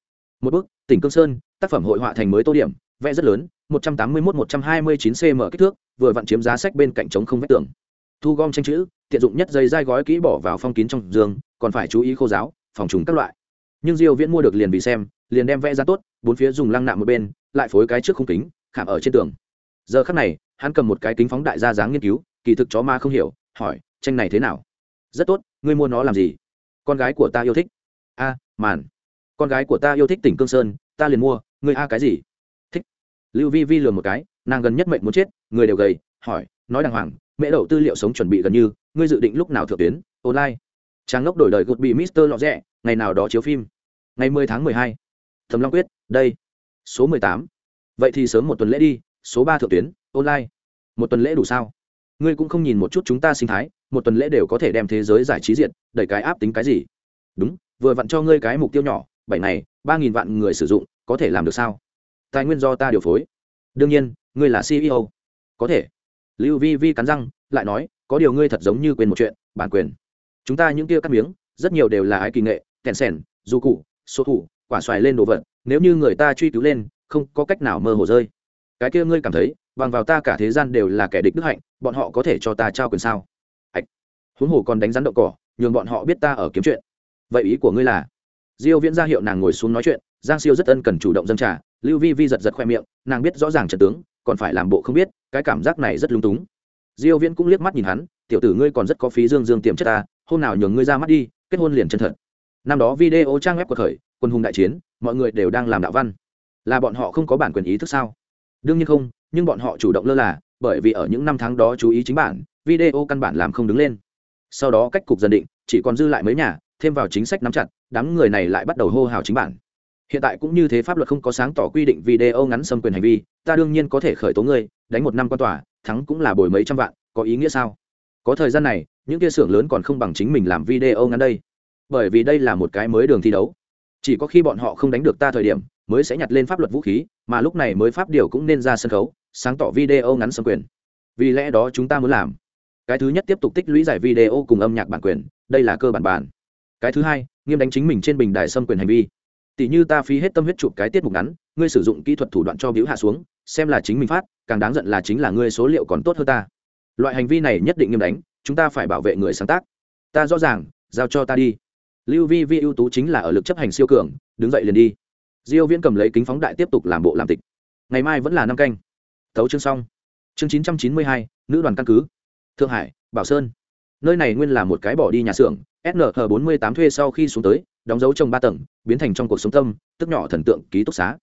Một bức tỉnh cương sơn, tác phẩm hội họa thành mới tô điểm, vẽ rất lớn, một trăm tám mươi một một trăm hai mươi chín cm kích thước, vừa vặn chiếm giá sách bên cạnh trống không vách tường. Thu gom tranh chữ, tiện dụng nhất dây dai gói kỹ bỏ vào phong kín trong giường, còn phải chú ý khô giáo, phòng trùng các loại nhưng diêu viễn mua được liền vì xem, liền đem vẽ ra tốt, bốn phía dùng lăng nạm một bên, lại phối cái trước khung kính, khảm ở trên tường. Giờ khắc này, hắn cầm một cái kính phóng đại ra dáng nghiên cứu, kỳ thực chó ma không hiểu, hỏi, tranh này thế nào? Rất tốt, ngươi mua nó làm gì? Con gái của ta yêu thích. A, màn. Con gái của ta yêu thích tỉnh cương sơn, ta liền mua, ngươi a cái gì? Thích. Lưu vi vi lừa một cái, nàng gần nhất mệnh muốn chết, người đều gầy, hỏi, nói đàng hoàng, mẹ đậu tư liệu sống chuẩn bị gần như, ngươi dự định lúc nào thượng tuyến? Online. Trang ngốc đổi đời gột bị mister lọ rẽ ngày nào đó chiếu phim ngày mười tháng mười hai. Thầm long quyết, đây. Số mười tám. Vậy thì sớm một tuần lễ đi, số ba thượng tuyến, online. Một tuần lễ đủ sao? Ngươi cũng không nhìn một chút chúng ta sinh thái, một tuần lễ đều có thể đem thế giới giải trí diện đẩy cái áp tính cái gì? Đúng, vừa vặn cho ngươi cái mục tiêu nhỏ, bảy này ba nghìn vạn người sử dụng, có thể làm được sao? Tài nguyên do ta điều phối. Đương nhiên, ngươi là ceo có thể. Lưu vi vi cắn răng, lại nói, có điều ngươi thật giống như quên một chuyện, bản quyền. Chúng ta những kia cắt miếng, rất nhiều đều là ái kỳ nghệ, kèn sèn du cụ số thủ quả xoài lên đồ vật nếu như người ta truy cứu lên không có cách nào mơ hồ rơi. Cái kia ngươi cảm thấy bằng vào ta cả thế gian đều là kẻ địch đức hạnh bọn họ có thể cho ta trao quyền sao? Hạnh, huống hồ còn đánh rắn đậu cỏ nhường bọn họ biết ta ở kiếm chuyện. Vậy ý của ngươi là? Diêu viễn ra hiệu nàng ngồi xuống nói chuyện giang siêu rất ân cần chủ động dâng trà lưu vi vi giật giật khoe miệng nàng biết rõ ràng trận tướng còn phải làm bộ không biết cái cảm giác này rất lung túng. Diêu viễn cũng liếc mắt nhìn hắn tiểu tử ngươi còn rất có phí dương dương tiềm chất ta hôm nào nhường ngươi ra mắt đi kết hôn liền chân thật năm đó video trang web của khởi, quân hùng đại chiến, mọi người đều đang làm đạo văn. Là bọn họ không có bản quyền ý thức sao? Đương nhiên không, nhưng bọn họ chủ động lơ là, bởi vì ở những năm tháng đó chú ý chính bản, video căn bản làm không đứng lên. Sau đó cách cục dần định, chỉ còn dư lại mấy nhà, thêm vào chính sách nắm chặt, đám người này lại bắt đầu hô hào chính bản. Hiện tại cũng như thế pháp luật không có sáng tỏ quy định video ngắn xâm quyền hành vi, ta đương nhiên có thể khởi tố ngươi, đánh một năm quan tòa, thắng cũng là bồi mấy trăm vạn, có ý nghĩa sao? Có thời gian này, những kia xưởng lớn còn không bằng chính mình làm video ngắn đây bởi vì đây là một cái mới đường thi đấu. Chỉ có khi bọn họ không đánh được ta thời điểm, mới sẽ nhặt lên pháp luật vũ khí, mà lúc này mới pháp điều cũng nên ra sân khấu, sáng tỏ video ngắn xâm quyền. Vì lẽ đó chúng ta muốn làm. Cái thứ nhất tiếp tục tích lũy giải video cùng âm nhạc bản quyền, đây là cơ bản bản. Cái thứ hai, nghiêm đánh chính mình trên bình đài xâm quyền hành vi. Tỷ như ta phí hết tâm huyết chụp cái tiết mục ngắn, ngươi sử dụng kỹ thuật thủ đoạn cho biểu hạ xuống, xem là chính mình phát, càng đáng giận là chính là ngươi số liệu còn tốt hơn ta. Loại hành vi này nhất định nghiêm đánh, chúng ta phải bảo vệ người sáng tác. Ta rõ ràng, giao cho ta đi lưu vi vi ưu tú chính là ở lực chấp hành siêu cường đứng dậy liền đi. Diêu viễn cầm lấy kính phóng đại tiếp tục làm bộ làm tịch. Ngày mai vẫn là năm canh. Thấu chương xong. Chương 992, nữ đoàn căn cứ. Thượng hải bảo sơn. Nơi này nguyên là một cái bỏ đi nhà xưởng snh 48 thuê sau khi xuống tới đóng dấu trong ba tầng biến thành trong cuộc sống tâm tức nhỏ thần tượng ký túc xá.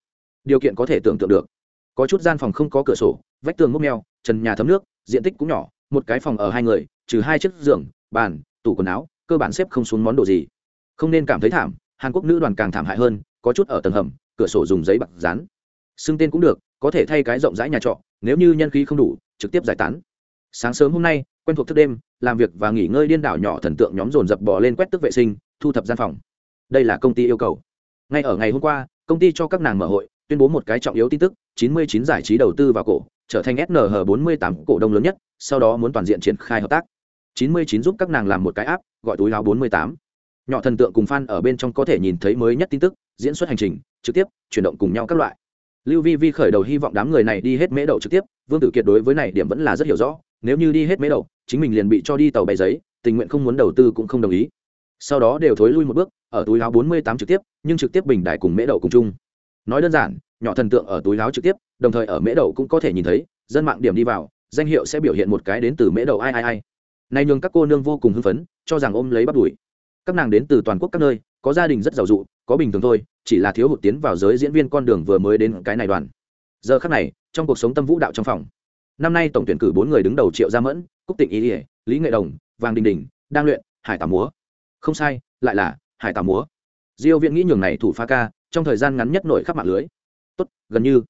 Điều kiện có thể tưởng tượng được. Có chút gian phòng không có cửa sổ vách tường mốc meo trần nhà thấm nước diện tích cũng nhỏ một cái phòng ở hai người trừ hai chiếc giường bàn tủ quần áo cơ bản xếp không xuống món đồ gì không nên cảm thấy thảm, hàn quốc nữ đoàn càng thảm hại hơn, có chút ở tầng hầm, cửa sổ dùng giấy bạc dán. Xưng tên cũng được, có thể thay cái rộng rãi nhà trọ, nếu như nhân khí không đủ, trực tiếp giải tán. Sáng sớm hôm nay, quen thuộc thức đêm, làm việc và nghỉ ngơi điên đảo nhỏ thần tượng nhóm dồn dập bỏ lên quét tức vệ sinh, thu thập gian phòng. Đây là công ty yêu cầu. Ngay ở ngày hôm qua, công ty cho các nàng mở hội, tuyên bố một cái trọng yếu tin tức 99 giải trí đầu tư vào cổ, trở thành snh 48 cổ đông lớn nhất, sau đó muốn toàn diện triển khai hợp tác. 99 giúp các nàng làm một cái áp gọi túi áo 48 nhỏ thần tượng cùng fan ở bên trong có thể nhìn thấy mới nhất tin tức, diễn xuất hành trình, trực tiếp, chuyển động cùng nhau các loại. Lưu vi vi khởi đầu hy vọng đám người này đi hết mễ đậu trực tiếp, vương tử kiệt đối với này điểm vẫn là rất hiểu rõ, nếu như đi hết mễ đậu chính mình liền bị cho đi tàu bay giấy, tình nguyện không muốn đầu tư cũng không đồng ý. Sau đó đều thối lui một bước, ở túi áo 48 trực tiếp, nhưng trực tiếp bình đại cùng mễ đậu cùng chung. Nói đơn giản, nhỏ thần tượng ở túi áo trực tiếp, đồng thời ở mễ đậu cũng có thể nhìn thấy, dân mạng điểm đi vào, danh hiệu sẽ biểu hiện một cái đến từ mễ đậu ai ai ai. Nay nhường các cô nương vô cùng hưng phấn, cho rằng ôm lấy bắt đuổi các nàng đến từ toàn quốc các nơi, có gia đình rất giàu dụ, có bình thường thôi, chỉ là thiếu hụt tiến vào giới diễn viên con đường vừa mới đến cái này đoàn. Giờ khắc này, trong cuộc sống tâm vũ đạo trong phòng, năm nay tổng tuyển cử bốn người đứng đầu triệu gia mẫn, cúc tịnh ý ỉa lý nghệ đồng, vàng đình đình đang luyện, hải tà múa. Không sai, lại là hải tà múa. Diêu viện nghĩ nhường này thủ pha ca, trong thời gian ngắn nhất nổi khắp mạng lưới. Tốt, gần như.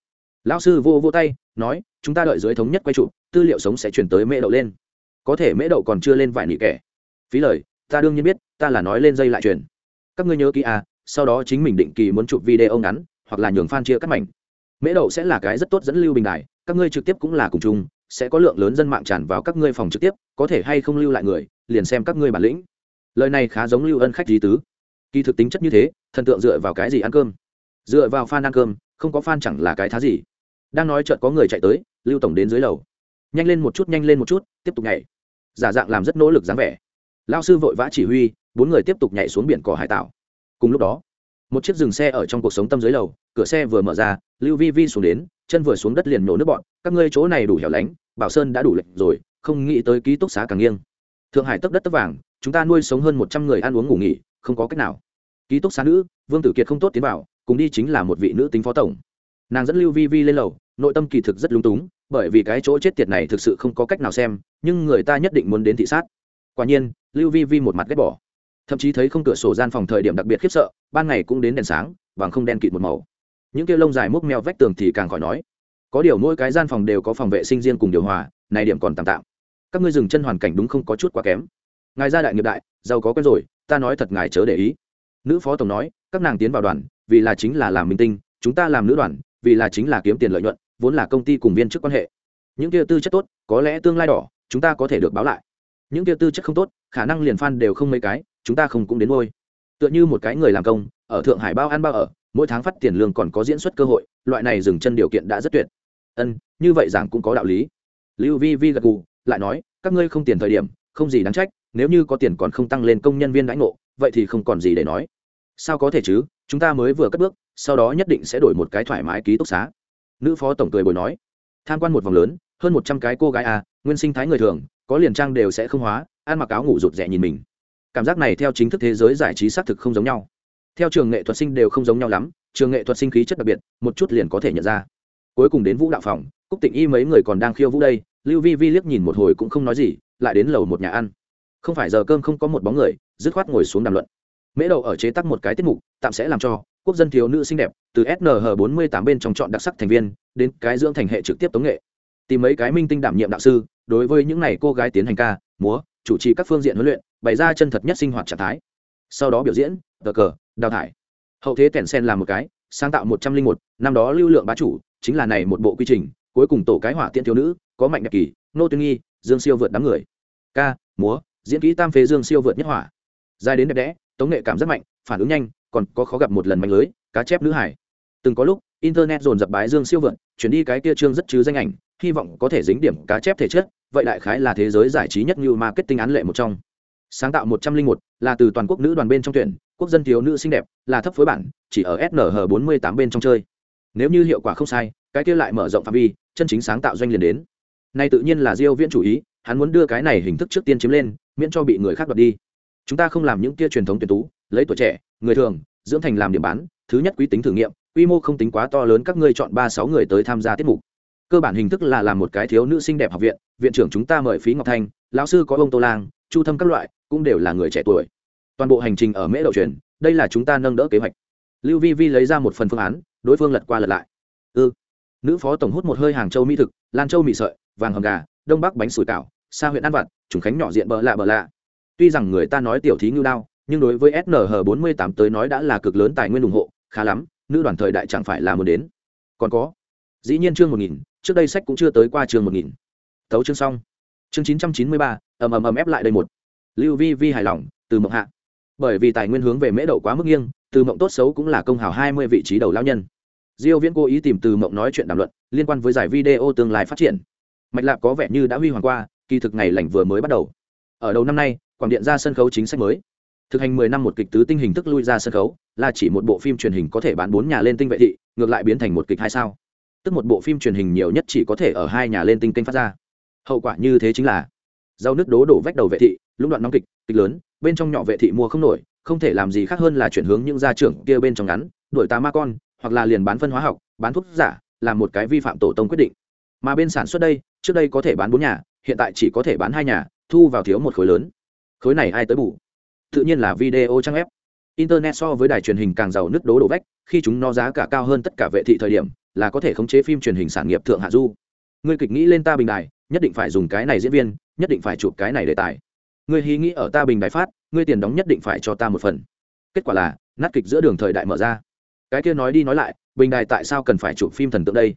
Lão sư vô vô tay, nói, chúng ta đợi dưới thống nhất quay trụ, tư liệu sống sẽ chuyển tới mễ đậu lên. Có thể mễ đậu còn chưa lên vài nị kẻ. Phí lời ta đương nhiên biết, ta là nói lên dây lại truyền. Các ngươi nhớ kỹ à sau đó chính mình định kỳ muốn chụp video ngắn, hoặc là nhường fan chia cắt mảnh. Mễ đậu sẽ là cái rất tốt dẫn lưu bình đại các ngươi trực tiếp cũng là cùng chung, sẽ có lượng lớn dân mạng tràn vào các ngươi phòng trực tiếp, có thể hay không lưu lại người, liền xem các ngươi bản lĩnh. Lời này khá giống lưu ân khách lý tứ. Kỳ thực tính chất như thế, thần tượng dựa vào cái gì ăn cơm? Dựa vào fan ăn cơm, không có fan chẳng là cái thá gì. Đang nói chợt có người chạy tới, lưu tổng đến dưới lầu. Nhanh lên một chút, nhanh lên một chút, tiếp tục nhảy. Giả dạng làm rất nỗ lực dáng vẻ lao sư vội vã chỉ huy, bốn người tiếp tục nhảy xuống biển cỏ hải tảo cùng lúc đó, một chiếc dừng xe ở trong cuộc sống tâm dưới lầu, cửa xe vừa mở ra, lưu vi vi xuống đến, chân vừa xuống đất liền nổ nước bọn. Các ngươi chỗ này đủ hẻo lánh, bảo sơn đã đủ lệnh rồi, không nghĩ tới ký túc xá càng nghiêng. Thượng hải tấp đất tấp vàng, chúng ta nuôi sống hơn một trăm người ăn uống ngủ nghỉ, không có cách nào. Ký túc xá nữ, vương tử kiệt không tốt tiến vào, cùng đi chính là một vị nữ tính phó tổng. Nàng dẫn lưu vi vi lên lầu, nội tâm kỳ thực rất lung túng, bởi vì cái chỗ chết tiệt này thực sự không có cách nào xem, nhưng người ta nhất định muốn đến thị sát quả nhiên, lưu vi vi một mặt ghét bỏ. Thậm chí thấy không cửa sổ gian phòng thời điểm đặc biệt khiếp sợ, ban ngày cũng đến đèn sáng, vàng không đen kịt một màu. Những kia lông dài múc meo vách tường thì càng khỏi nói. Có điều mỗi cái gian phòng đều có phòng vệ sinh riêng cùng điều hòa này điểm còn tạm tạm. Các ngươi dừng chân hoàn cảnh đúng không có chút quá kém. Ngài gia đại nghiệp đại, giàu có quen rồi, ta nói thật ngài chớ để ý. Nữ phó tổng nói, các nàng tiến vào đoàn, vì là chính là làm minh tinh, chúng ta làm nữ đoàn, vì là chính là kiếm tiền lợi nhuận, vốn là công ty cùng viên chức quan hệ. Những kia tư chất tốt, có lẽ tương lai đỏ, chúng ta có thể được báo lại những kia tư chất không tốt, khả năng liền phan đều không mấy cái, chúng ta không cũng đến ngôi. Tựa như một cái người làm công, ở thượng hải bao ăn bao ở, mỗi tháng phát tiền lương còn có diễn xuất cơ hội, loại này dừng chân điều kiện đã rất tuyệt. Ân, như vậy giảng cũng có đạo lý. Lưu vi vi gật gù, lại nói, các ngươi không tiền thời điểm, không gì đáng trách, nếu như có tiền còn không tăng lên công nhân viên đãi ngộ, vậy thì không còn gì để nói. Sao có thể chứ, chúng ta mới vừa cất bước, sau đó nhất định sẽ đổi một cái thoải mái ký túc xá. Nữ phó tổng cười bồi nói, tham quan một vòng lớn, hơn một trăm cái cô gái à nguyên sinh thái người thường có liền trang đều sẽ không hóa, ăn mặc áo ngủ rụt rẻ nhìn mình. Cảm giác này theo chính thức thế giới giải trí xác thực không giống nhau. Theo trường nghệ thuật sinh đều không giống nhau lắm, trường nghệ thuật sinh khí chất đặc biệt, một chút liền có thể nhận ra. Cuối cùng đến vũ đạo phòng, cúc tịnh y mấy người còn đang khiêu vũ đây, lưu vi vi liếc nhìn một hồi cũng không nói gì, lại đến lầu một nhà ăn. Không phải giờ cơm không có một bóng người, dứt khoát ngồi xuống đàm luận. Mễ đầu ở chế tắc một cái tiết mục, tạm sẽ làm cho, quốc dân thiếu nữ xinh đẹp, từ snh 48 bên trong chọn đặc sắc thành viên, đến cái dưỡng thành hệ trực tiếp tống nghệ. Tìm mấy cái minh tinh đảm nhiệm đạo sư đối với những này cô gái tiến hành ca, múa, chủ trì các phương diện huấn luyện, bày ra chân thật nhất sinh hoạt trạng thái. Sau đó biểu diễn, tờ cờ, đào thải. Hậu thế kèn sen làm một cái, sáng tạo một trăm linh một, năm đó lưu lượng bá chủ, chính là này một bộ quy trình, cuối cùng tổ cái hỏa tiễn thiếu nữ, có mạnh đẹp kỳ nô tuyên nghi, dương siêu vượt đám người. Ca, múa, diễn kỹ tam phế dương siêu vượt nhất hỏa. Dài đến đẹp đẽ, tống nghệ cảm rất mạnh, phản ứng nhanh, còn có khó gặp một lần mạnh lưới, cá chép nữ hải. Từng có lúc, internet dồn dập bái dương siêu vượt, chuyển đi cái kia trương rất chứ danh ảnh hy vọng có thể dính điểm cá chép thể chất, vậy đại khái là thế giới giải trí nhất như marketing án lệ một trong. Sáng tạo một trăm linh một là từ toàn quốc nữ đoàn bên trong tuyển, quốc dân thiếu nữ xinh đẹp, là thấp phối bản, chỉ ở snh bốn mươi tám bên trong chơi. Nếu như hiệu quả không sai, cái kia lại mở rộng phạm vi, chân chính sáng tạo doanh liền đến. Nay tự nhiên là diêu viễn chủ ý, hắn muốn đưa cái này hình thức trước tiên chiếm lên, miễn cho bị người khác đoạt đi. Chúng ta không làm những kia truyền thống tuyển tú, lấy tuổi trẻ, người thường, dưỡng thành làm điểm bán, thứ nhất quý tính thử nghiệm, quy mô không tính quá to lớn các ngươi chọn ba sáu người tới tham gia tiết mục cơ bản hình thức là làm một cái thiếu nữ xinh đẹp học viện viện trưởng chúng ta mời phí ngọc thanh, lão sư có ông tô lang, chu thâm các loại, cũng đều là người trẻ tuổi. Toàn bộ hành trình ở mễ đậu truyền, đây là chúng ta nâng đỡ kế hoạch. Lưu vi vi lấy ra một phần phương án, đối phương lật qua lật lại. Ư ừ. nữ phó tổng hút một hơi hàng châu mỹ thực, lan châu mì sợi, vàng hầm gà, đông bắc bánh sủi cảo, xa huyện an vặt trùng khánh nhỏ diện bờ lạ bờ lạ. Tuy rằng người ta nói tiểu thí ngưu đao, nhưng đối với snh bốn mươi tám tới nói đã là cực lớn tài nguyên ủng hộ, khá lắm, nữ đoàn thời đại chẳng phải là muốn đến. Còn có. Dĩ nhiên chương một nghìn trước đây sách cũng chưa tới qua trường một nghìn. Tấu chương xong. Chương chín trăm chín mươi ba, ầm ầm ầm ép lại đây một. Lưu vi vi hài lòng, từ mộng hạ. Bởi vì tài nguyên hướng về mễ đậu quá mức nghiêng, từ mộng tốt xấu cũng là công hào hai mươi vị trí đầu lao nhân. Diêu viễn cố ý tìm từ mộng nói chuyện đàm luận, liên quan với giải video tương lai phát triển. Mạch lạc có vẻ như đã huy hoàng qua, kỳ thực ngày lành vừa mới bắt đầu. Ở đầu năm nay, quảng điện ra sân khấu chính sách mới. Thực hành 10 năm một kịch tứ tinh hình thức lui ra sân khấu, là chỉ một bộ phim truyền hình có thể bán bốn nhà lên tinh vệ thị, ngược lại biến thành một kịch hai sao tức một bộ phim truyền hình nhiều nhất chỉ có thể ở hai nhà lên tinh kênh phát ra. Hậu quả như thế chính là, rau nước đố đổ vách đầu vệ thị, lũng đoạn nóng kịch kịch lớn, bên trong nhỏ vệ thị mua không nổi, không thể làm gì khác hơn là chuyển hướng những gia trưởng kia bên trong ngắn, đuổi tà ma con, hoặc là liền bán phân hóa học, bán thuốc giả là một cái vi phạm tổ tông quyết định. Mà bên sản xuất đây, trước đây có thể bán bốn nhà, hiện tại chỉ có thể bán hai nhà, thu vào thiếu một khối lớn. Khối này ai tới bù? Tự nhiên là video trang web. Internet so với đài truyền hình càng giàu nứt đố đổ vách, khi chúng nó giá cả cao hơn tất cả vệ thị thời điểm là có thể khống chế phim truyền hình sản nghiệp thượng hạ du. Ngươi kịch nghĩ lên ta bình đài, nhất định phải dùng cái này diễn viên, nhất định phải chụp cái này đề tài. Ngươi hí nghĩ ở ta bình đài phát, ngươi tiền đóng nhất định phải cho ta một phần. Kết quả là, nát kịch giữa đường thời đại mở ra. Cái kia nói đi nói lại, bình đài tại sao cần phải chụp phim thần tượng đây?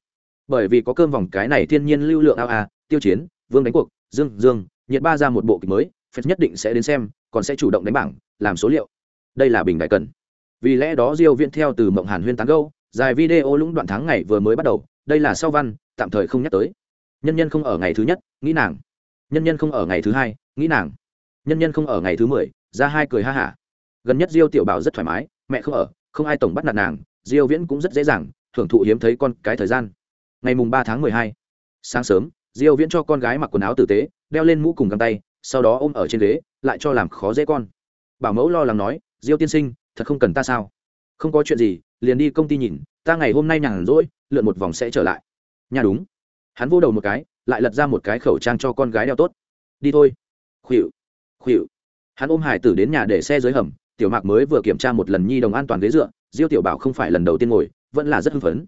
Bởi vì có cơm vòng cái này thiên nhiên lưu lượng ao à tiêu chiến, vương đánh cuộc, dương dương, nhiệt ba ra một bộ kịch mới, phép nhất định sẽ đến xem, còn sẽ chủ động đánh bảng, làm số liệu. Đây là bình đại cần. Vì lẽ đó diêu viễn theo từ mộng hàn huyên tán gâu dài video lũng đoạn tháng ngày vừa mới bắt đầu, đây là sau văn, tạm thời không nhắc tới. Nhân nhân không ở ngày thứ nhất, nghĩ nàng. Nhân nhân không ở ngày thứ hai, nghĩ nàng. Nhân nhân không ở ngày thứ mười, ra hai cười ha hả. Gần nhất diêu tiểu bảo rất thoải mái, mẹ không ở, không ai tổng bắt nạt nàng, diêu viễn cũng rất dễ dàng, thưởng thụ hiếm thấy con cái thời gian. Ngày mùng ba tháng mười hai, sáng sớm, diêu viễn cho con gái mặc quần áo tử tế, đeo lên mũ cùng găng tay, sau đó ôm ở trên ghế, lại cho làm khó dễ con. Bảo mẫu lo lắng nói, diêu tiên sinh, thật không cần ta sao? Không có chuyện gì liền đi công ty nhìn, ta ngày hôm nay nhàn rỗi, lượn một vòng sẽ trở lại. Nhà đúng. Hắn vô đầu một cái, lại lật ra một cái khẩu trang cho con gái đeo tốt. Đi thôi. Khuỵu khuỵu. Hắn ôm hải tử đến nhà để xe dưới hầm, tiểu mạc mới vừa kiểm tra một lần nhi đồng an toàn ghế dựa, diêu tiểu bảo không phải lần đầu tiên ngồi, vẫn là rất hưng phấn.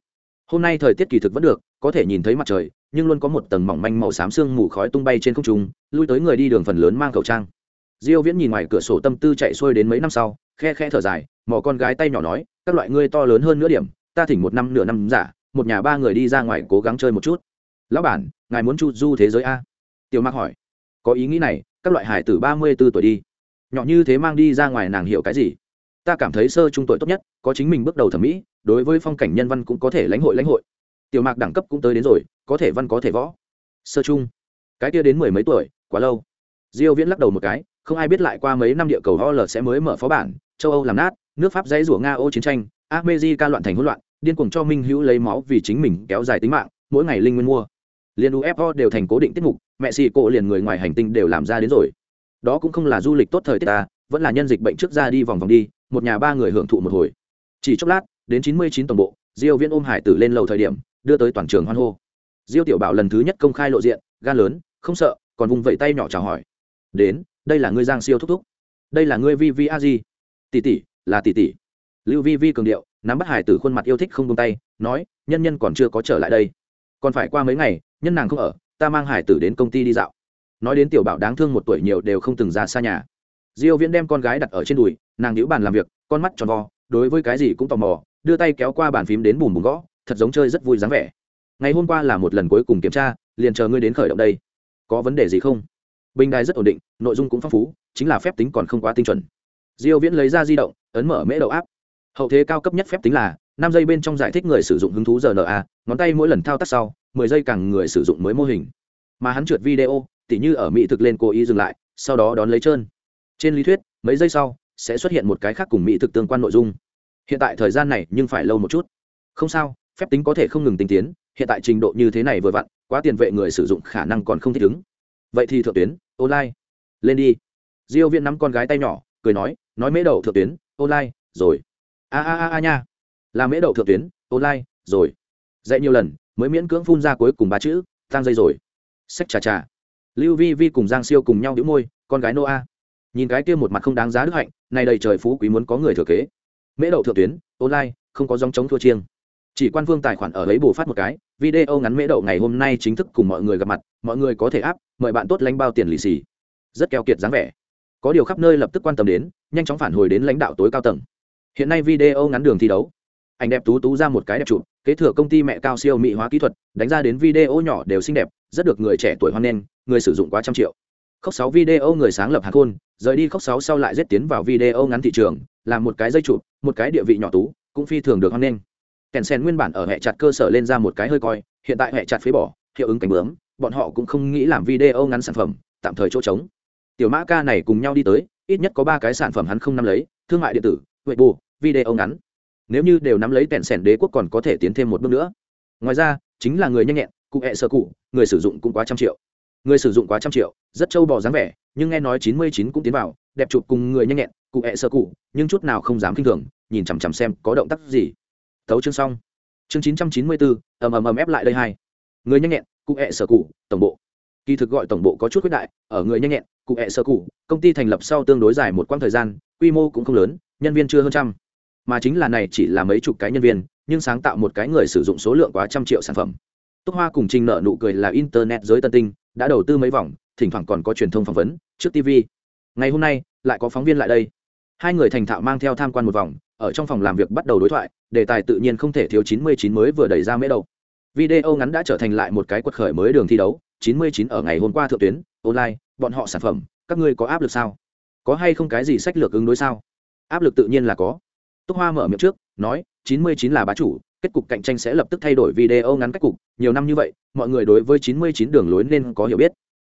Hôm nay thời tiết kỳ thực vẫn được, có thể nhìn thấy mặt trời, nhưng luôn có một tầng mỏng manh màu xám sương mù khói tung bay trên không trung, lui tới người đi đường phần lớn mang khẩu trang diêu viễn nhìn ngoài cửa sổ tâm tư chạy xuôi đến mấy năm sau, khe khe thở dài, mò con gái tay nhỏ nói, các loại ngươi to lớn hơn nửa điểm, ta thỉnh một năm nửa năm giả, một nhà ba người đi ra ngoài cố gắng chơi một chút. Lão bản, ngài muốn chu du thế giới a? Tiểu mạc hỏi. Có ý nghĩ này, các loại hải tử ba mươi 34 tuổi đi. Nhỏ như thế mang đi ra ngoài nàng hiểu cái gì? Ta cảm thấy sơ trung tuổi tốt nhất, có chính mình bước đầu thẩm mỹ, đối với phong cảnh nhân văn cũng có thể lãnh hội lãnh hội. Tiểu mạc đẳng cấp cũng tới đến rồi, có thể văn có thể võ. Sơ trung. Cái kia đến mười mấy tuổi, quá lâu. Diêu viễn lắc đầu một cái không ai biết lại qua mấy năm địa cầu ho sẽ mới mở phó bản, châu âu làm nát, nước pháp dãy rủa nga ô chiến tranh armenia loạn thành hỗn loạn, điên cuồng cho minh hữu lấy máu vì chính mình kéo dài tính mạng, mỗi ngày linh nguyên mua. Liên ufo đều thành cố định tiết mục, mẹ xì cộ liền người ngoài hành tinh đều làm ra đến rồi. Đó cũng không là du lịch tốt thời tiết ta, vẫn là nhân dịch bệnh trước ra đi vòng vòng đi, một nhà ba người hưởng thụ một hồi. Chỉ chốc lát, đến chín mươi chín tổng bộ, diêu viễn ôm hải tử lên lầu thời điểm, đưa tới toàn trường hoan hô. Diêu tiểu bảo lần thứ nhất công khai lộ diện, gan lớn, không sợ, còn vùng vẫy tay nhỏ chào hỏi. Đến đây là ngươi giang siêu thúc thúc. Đây là ngươi vi vi a di. Tỷ tỷ, là tỷ tỷ. Lưu vi vi cường điệu, nắm bắt hải tử khuôn mặt yêu thích không buông tay, nói, nhân nhân còn chưa có trở lại đây. Còn phải qua mấy ngày, nhân nàng không ở, ta mang hải tử đến công ty đi dạo. Nói đến tiểu bảo đáng thương một tuổi nhiều đều không từng ra xa nhà. Diêu viễn đem con gái đặt ở trên đùi, nàng nhíu bàn làm việc, con mắt tròn vo, đối với cái gì cũng tò mò, đưa tay kéo qua bàn phím đến bùm bùm gõ, thật giống chơi rất vui dáng vẻ. Ngày hôm qua là một lần cuối cùng kiểm tra, liền chờ ngươi đến khởi động đây. Có vấn đề gì không? Bình đài rất ổn định, nội dung cũng phong phú, chính là phép tính còn không quá tinh chuẩn. Diêu viễn lấy ra di động, ấn mở mễ đầu áp hậu thế cao cấp nhất phép tính là, năm giây bên trong giải thích người sử dụng hứng thú rna ngón tay mỗi lần thao tác sau 10 giây càng người sử dụng mới mô hình. Mà hắn trượt video, tỉ như ở mỹ thực lên cố ý dừng lại, sau đó đón lấy trơn. Trên lý thuyết, mấy giây sau, sẽ xuất hiện một cái khác cùng mỹ thực tương quan nội dung. Hiện tại thời gian này nhưng phải lâu một chút. Không sao, phép tính có thể không ngừng tinh tiến, hiện tại trình độ như thế này vừa vặn, quá tiền vệ người sử dụng khả năng còn không thích ứng. Vậy thì thượng tuyến online. Lên đi. Diêu viên nắm con gái tay nhỏ, cười nói nói mễ đậu thượng tuyến, online, rồi. A a a a nha. Là mễ đậu thượng tuyến, online, rồi. Dạy nhiều lần, mới miễn cưỡng phun ra cuối cùng ba chữ tăng dây rồi. Sách trà trà lưu vi vi cùng giang siêu cùng nhau đĩu môi, con gái noa. Nhìn cái kia một mặt không đáng giá đức hạnh, này đầy trời phú quý muốn có người thừa kế. Mễ đậu thượng tuyến, online, không có dòng chống thua chiêng. Chỉ quan Vương tài khoản ở ấy bù phát một cái video ngắn mễ đậu ngày hôm nay chính thức cùng mọi người gặp mặt, mọi người có thể áp, mời bạn tốt lãnh bao tiền lì xì. Rất keo kiệt dáng vẻ. Có điều khắp nơi lập tức quan tâm đến, nhanh chóng phản hồi đến lãnh đạo tối cao tầng. Hiện nay video ngắn đường thi đấu. Ảnh đẹp tú tú ra một cái đẹp chụp, kế thừa công ty mẹ cao siêu mỹ hóa kỹ thuật, đánh ra đến video nhỏ đều xinh đẹp, rất được người trẻ tuổi hoan nghênh, người sử dụng quá trăm triệu. Khóc sáu video người sáng lập hạt khôn, rời đi khóc sáu sau lại giết tiến vào video ngắn thị trường, làm một cái dây chụp, một cái địa vị nhỏ tú, cũng phi thường được hoan nghênh kèn sen nguyên bản ở hệ chặt cơ sở lên ra một cái hơi coi, hiện tại hệ chặt phế bỏ, hiệu ứng cánh bướm, bọn họ cũng không nghĩ làm video ngắn sản phẩm, tạm thời chỗ trống. Tiểu mã ca này cùng nhau đi tới, ít nhất có ba cái sản phẩm hắn không nắm lấy, thương mại điện tử huệ bù video ngắn. Nếu như đều nắm lấy tẹn sẻn đế quốc còn có thể tiến thêm một bước nữa. Ngoài ra, chính là người nhanh nhẹn, cụ hẹ sơ cụ, người sử dụng cũng quá trăm triệu. Người sử dụng quá trăm triệu, rất trâu bò dáng vẻ, nhưng nghe nói chín mươi chín cũng tiến vào, đẹp chụp cùng người nhanh nhẹn, cụ hẹ sơ cụ, nhưng chút nào không dám k i n h thường, nhìn chằm chằm xem có động tác gì thấu chương xong. Chương chín trăm chín mươi bốn ầm ầm ầm ép lại đây hai. Người nhanh nhẹn, cụ hẹ sở cụ, tổng bộ. Kỳ thực gọi tổng bộ có chút quyết đại, ở người nhanh nhẹn, cụ hẹ sở cụ, công ty thành lập sau tương đối dài một quãng thời gian, quy mô cũng không lớn, nhân viên chưa hơn trăm. Mà chính là này chỉ là mấy chục cái nhân viên, nhưng sáng tạo một cái người sử dụng số lượng quá trăm triệu sản phẩm. Túc hoa cùng trình nợ nụ cười là internet giới tân tinh, đã đầu tư mấy vòng, thỉnh thoảng còn có truyền thông phỏng vấn, trước tv ngày hôm nay, lại có phóng viên lại đây. Hai người thành thạo mang theo tham quan một vòng, ở trong phòng làm việc bắt đầu đối thoại đề tài tự nhiên không thể thiếu 99 mới vừa đẩy ra mễ đầu. Video ngắn đã trở thành lại một cái quật khởi mới đường thi đấu 99 ở ngày hôm qua thượng tuyến, online, bọn họ sản phẩm, các ngươi có áp lực sao? Có hay không cái gì sách lược ứng đối sao? Áp lực tự nhiên là có. Túc hoa mở miệng trước, nói, chín mươi chín là bá chủ, kết cục cạnh tranh sẽ lập tức thay đổi video ngắn cách cục, nhiều năm như vậy, mọi người đối với chín mươi chín đường lối nên có hiểu biết.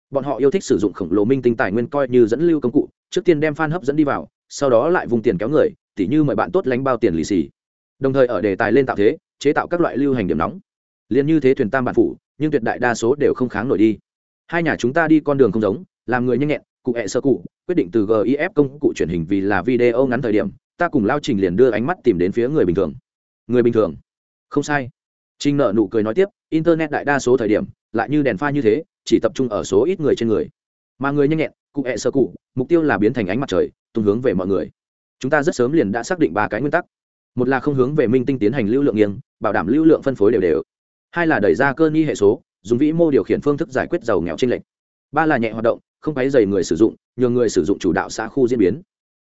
Bọn họ yêu thích sử dụng khổng lồ minh tinh tài nguyên coi như dẫn lưu công cụ, trước tiên đem fan hấp dẫn đi vào, sau đó lại vùng tiền kéo người, tỉ như mời bạn tốt lánh bao tiền lì xì đồng thời ở đề tài lên tạo thế, chế tạo các loại lưu hành điểm nóng. Liền như thế thuyền tam bản phủ, nhưng tuyệt đại đa số đều không kháng nổi đi. Hai nhà chúng ta đi con đường không giống, làm người nhanh nhẹn, cụ hẹ sơ cụ, quyết định từ gif công cụ truyền hình vì là video ngắn thời điểm, ta cùng lao trình liền đưa ánh mắt tìm đến phía người bình thường. Người bình thường? Không sai. Trinh nợ nụ cười nói tiếp, internet đại đa số thời điểm, lại như đèn pha như thế, chỉ tập trung ở số ít người trên người. Mà người nhanh nhẹn, cụ hẹ sơ cụ, mục tiêu là biến thành ánh mặt trời, tung hướng về mọi người. Chúng ta rất sớm liền đã xác định ba cái nguyên tắc một là không hướng về minh tinh tiến hành lưu lượng nghiêng, bảo đảm lưu lượng phân phối đều đều. Hai là đẩy ra cơ nghi hệ số, dùng vĩ mô điều khiển phương thức giải quyết giàu nghèo trên lệch. Ba là nhẹ hoạt động, không phải dày người sử dụng, nhờ người sử dụng chủ đạo xã khu diễn biến.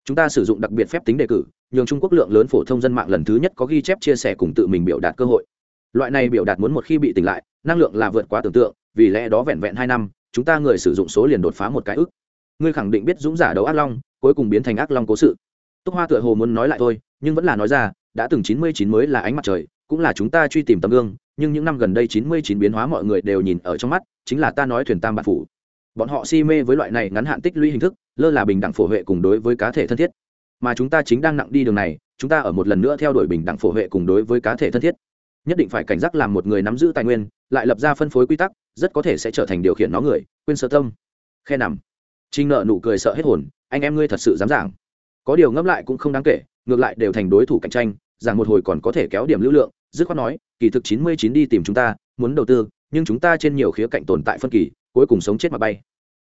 Chúng ta sử dụng đặc biệt phép tính đề cử, nhường trung quốc lượng lớn phổ thông dân mạng lần thứ nhất có ghi chép chia sẻ cùng tự mình biểu đạt cơ hội. Loại này biểu đạt muốn một khi bị tỉnh lại, năng lượng là vượt quá tưởng tượng, vì lẽ đó vẹn vẹn hai năm, chúng ta người sử dụng số liền đột phá một cái ức. Ngươi khẳng định biết dũng giả đấu ác long, cuối cùng biến thành ác long cố sự. Túc hoa tựa hồ muốn nói lại thôi, nhưng vẫn là nói ra đã từng chín mươi chín mới là ánh mặt trời, cũng là chúng ta truy tìm tấm gương, nhưng những năm gần đây chín mươi chín biến hóa mọi người đều nhìn ở trong mắt, chính là ta nói thuyền tam bản phủ. Bọn họ si mê với loại này ngắn hạn tích lũy hình thức, lơ là bình đẳng phổ huệ cùng đối với cá thể thân thiết. Mà chúng ta chính đang nặng đi đường này, chúng ta ở một lần nữa theo đuổi bình đẳng phổ huệ cùng đối với cá thể thân thiết. Nhất định phải cảnh giác làm một người nắm giữ tài nguyên, lại lập ra phân phối quy tắc, rất có thể sẽ trở thành điều khiển nó người, quên sơ tâm. Khe nằm. Trinh nợ nụ cười sợ hết hồn, anh em ngươi thật sự dám giảng. Có điều ngẫm lại cũng không đáng kể ngược lại đều thành đối thủ cạnh tranh, rằng một hồi còn có thể kéo điểm lưu lượng, dứt khoát nói, kỳ thực chín mươi chín đi tìm chúng ta, muốn đầu tư, nhưng chúng ta trên nhiều khía cạnh tồn tại phân kỳ, cuối cùng sống chết mà bay.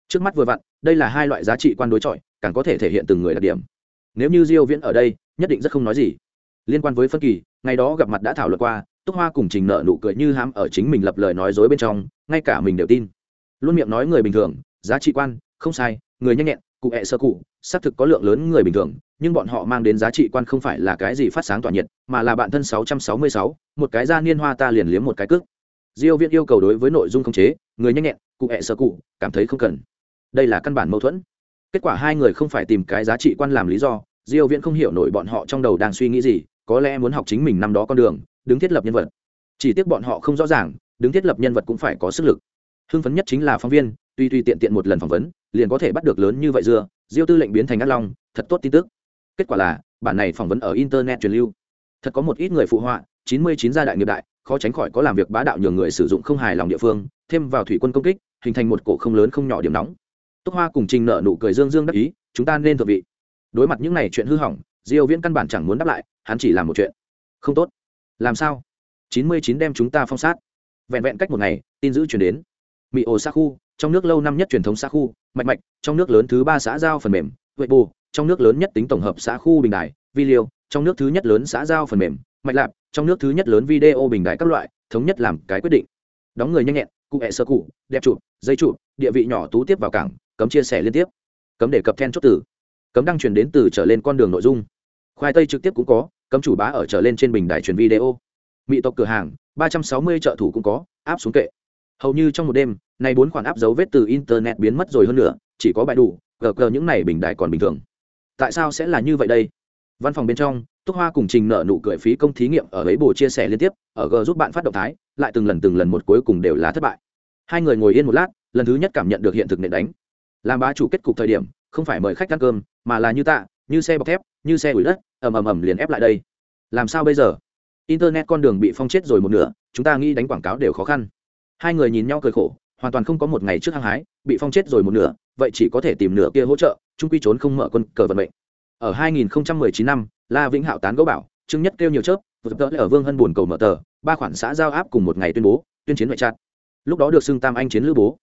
Trước mắt vừa vặn, đây là hai loại giá trị quan đối chọi, càng có thể thể hiện từng người đặc điểm. Nếu như diêu viễn ở đây, nhất định rất không nói gì. Liên quan với phân kỳ, ngày đó gặp mặt đã thảo luận qua, túc hoa cùng trình nợ nụ cười như ham ở chính mình lập lời nói dối bên trong, ngay cả mình đều tin. Luôn miệng nói người bình thường, giá trị quan, không sai, người nhanh nhẹn cụ hẹ sơ cụ xác thực có lượng lớn người bình thường nhưng bọn họ mang đến giá trị quan không phải là cái gì phát sáng tỏa nhiệt mà là bạn thân 666, một cái da niên hoa ta liền liếm một cái cước. Diêu viễn yêu cầu đối với nội dung không chế người nhanh nhẹn cụ hẹ sơ cụ cảm thấy không cần. Đây là căn bản mâu thuẫn. Kết quả hai người không phải tìm cái giá trị quan làm lý do diêu viễn không hiểu nổi bọn họ trong đầu đang suy nghĩ gì có lẽ muốn học chính mình năm đó con đường đứng thiết lập nhân vật. Chỉ tiếc bọn họ không rõ ràng đứng thiết lập nhân vật cũng phải có sức lực. Hưng phấn nhất chính là phóng viên tuy tuy tiện tiện một lần phỏng vấn, liền có thể bắt được lớn như vậy dưa, diêu tư lệnh biến thành ác long, thật tốt tin tức. Kết quả là, bản này phỏng vấn ở internet truyền lưu. Thật có một ít người phụ họa 99 gia đại nghiệp đại, khó tránh khỏi có làm việc bá đạo nhường người sử dụng không hài lòng địa phương, thêm vào thủy quân công kích, hình thành một cổ không lớn không nhỏ điểm nóng. Túc hoa cùng trình nợ nụ cười dương dương đắc ý, chúng ta nên thượng vị. Đối mặt những này chuyện hư hỏng, diêu viễn căn bản chẳng muốn đáp lại, hắn chỉ làm một chuyện. Không tốt. Làm sao? 99 đem chúng ta phong sát. Vẹn vẹn cách một ngày, tin dữ truyền đến mỹ ổ xa khu, trong nước lâu năm nhất truyền thống xã khu, mạch mạch, trong nước lớn thứ ba xã giao phần mềm huệ bù trong nước lớn nhất tính tổng hợp xã khu bình đài, vi liêu, trong nước thứ nhất lớn xã giao phần mềm, mạch lạp, trong nước thứ nhất lớn video bình đài các loại, thống nhất làm cái quyết định. Đóng người nhanh nhẹn, cụ hẹ sơ cụ, đẹp chụp, dây chụp, địa vị nhỏ tú tiếp vào cảng, cấm chia sẻ liên tiếp. Cấm để cập then chốt tử cấm đăng truyền đến từ trở lên con đường nội dung. Khoai tây trực tiếp cũng có, cấm chủ bá ở trở lên trên bình đài truyền video. Mỹ tộc cửa hàng, ba trăm sáu mươi trợ thủ cũng có, áp xuống kệ hầu như trong một đêm, nay bốn khoản áp dấu vết từ internet biến mất rồi hơn nữa, chỉ có bài đủ gờ gờ những này bình đại còn bình thường. Tại sao sẽ là như vậy đây? Văn phòng bên trong, túc hoa cùng trình nợ nụ cười phí công thí nghiệm ở ấy bồ chia sẻ liên tiếp, ở g giúp bạn phát động thái, lại từng lần từng lần một cuối cùng đều là thất bại. Hai người ngồi yên một lát, lần thứ nhất cảm nhận được hiện thực nện đánh. Làm bá chủ kết cục thời điểm, không phải mời khách ăn cơm, mà là như tạ, như xe bọc thép, như xe ủi đất, ầm ầm ầm liền ép lại đây. Làm sao bây giờ? Internet con đường bị phong chết rồi một nửa, chúng ta nghĩ đánh quảng cáo đều khó khăn hai người nhìn nhau cười khổ, hoàn toàn không có một ngày trước hăng hái, bị phong chết rồi một nửa, vậy chỉ có thể tìm nửa kia hỗ trợ trung quy trốn không mở quân cờ vận mệnh. Ở 2019 năm, la vĩnh hạo tán gấu bảo chứng nhất kêu nhiều chớp, vượt tớ ở vương hân buồn cầu mở tờ, ba khoản xã giao áp cùng một ngày tuyên bố, tuyên chiến ngoại chặt. Lúc đó được xưng tam anh chiến lữ bố.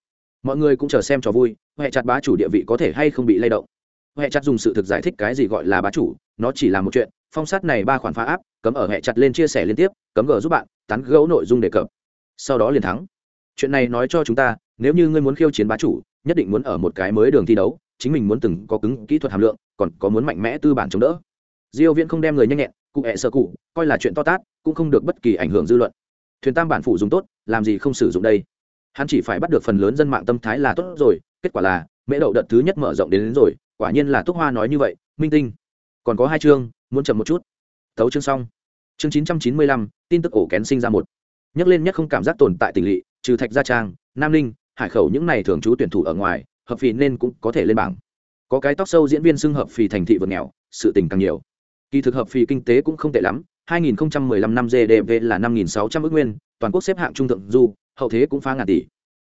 Mọi người cũng chờ xem trò vui, huệ chặt bá chủ địa vị có thể hay không bị lay động. Huệ chặt dùng sự thực giải thích cái gì gọi là bá chủ, nó chỉ là một chuyện, phong sát này ba khoản phá áp, cấm ở huệ chặt lên chia sẻ liên tiếp, cấm gờ giúp bạn, tán gấu nội dung đề cập. Sau đó liền thắng chuyện này nói cho chúng ta nếu như ngươi muốn khiêu chiến bá chủ nhất định muốn ở một cái mới đường thi đấu chính mình muốn từng có cứng kỹ thuật hàm lượng còn có muốn mạnh mẽ tư bản chống đỡ. Diêu viễn không đem người nhanh nhẹn cụ hẹ sợ cụ coi là chuyện to tát cũng không được bất kỳ ảnh hưởng dư luận. Thuyền tam bản phụ dùng tốt làm gì không sử dụng đây? Hắn chỉ phải bắt được phần lớn dân mạng tâm thái là tốt rồi kết quả là mễ đậu đợt thứ nhất mở rộng đến, đến rồi quả nhiên là túc hoa nói như vậy minh tinh còn có hai chương muốn chậm một chút. Thấu chương xong. Chương 995, tin tức ổ kén sinh ra một. Nhắc lên nhất không cảm giác tồn tại tình lỵ trừ thạch gia trang, nam ninh, hải khẩu những này thường trú tuyển thủ ở ngoài, hợp phì nên cũng có thể lên bảng. Có cái tóc sâu diễn viên xưng hợp phì thành thị vượt nghèo, sự tình càng nhiều. Kỳ thực hợp phì kinh tế cũng không tệ lắm 2015 năm GDP là 5.600 ước nguyên, toàn quốc xếp hạng trung thượng du, hậu thế cũng phá ngàn tỷ.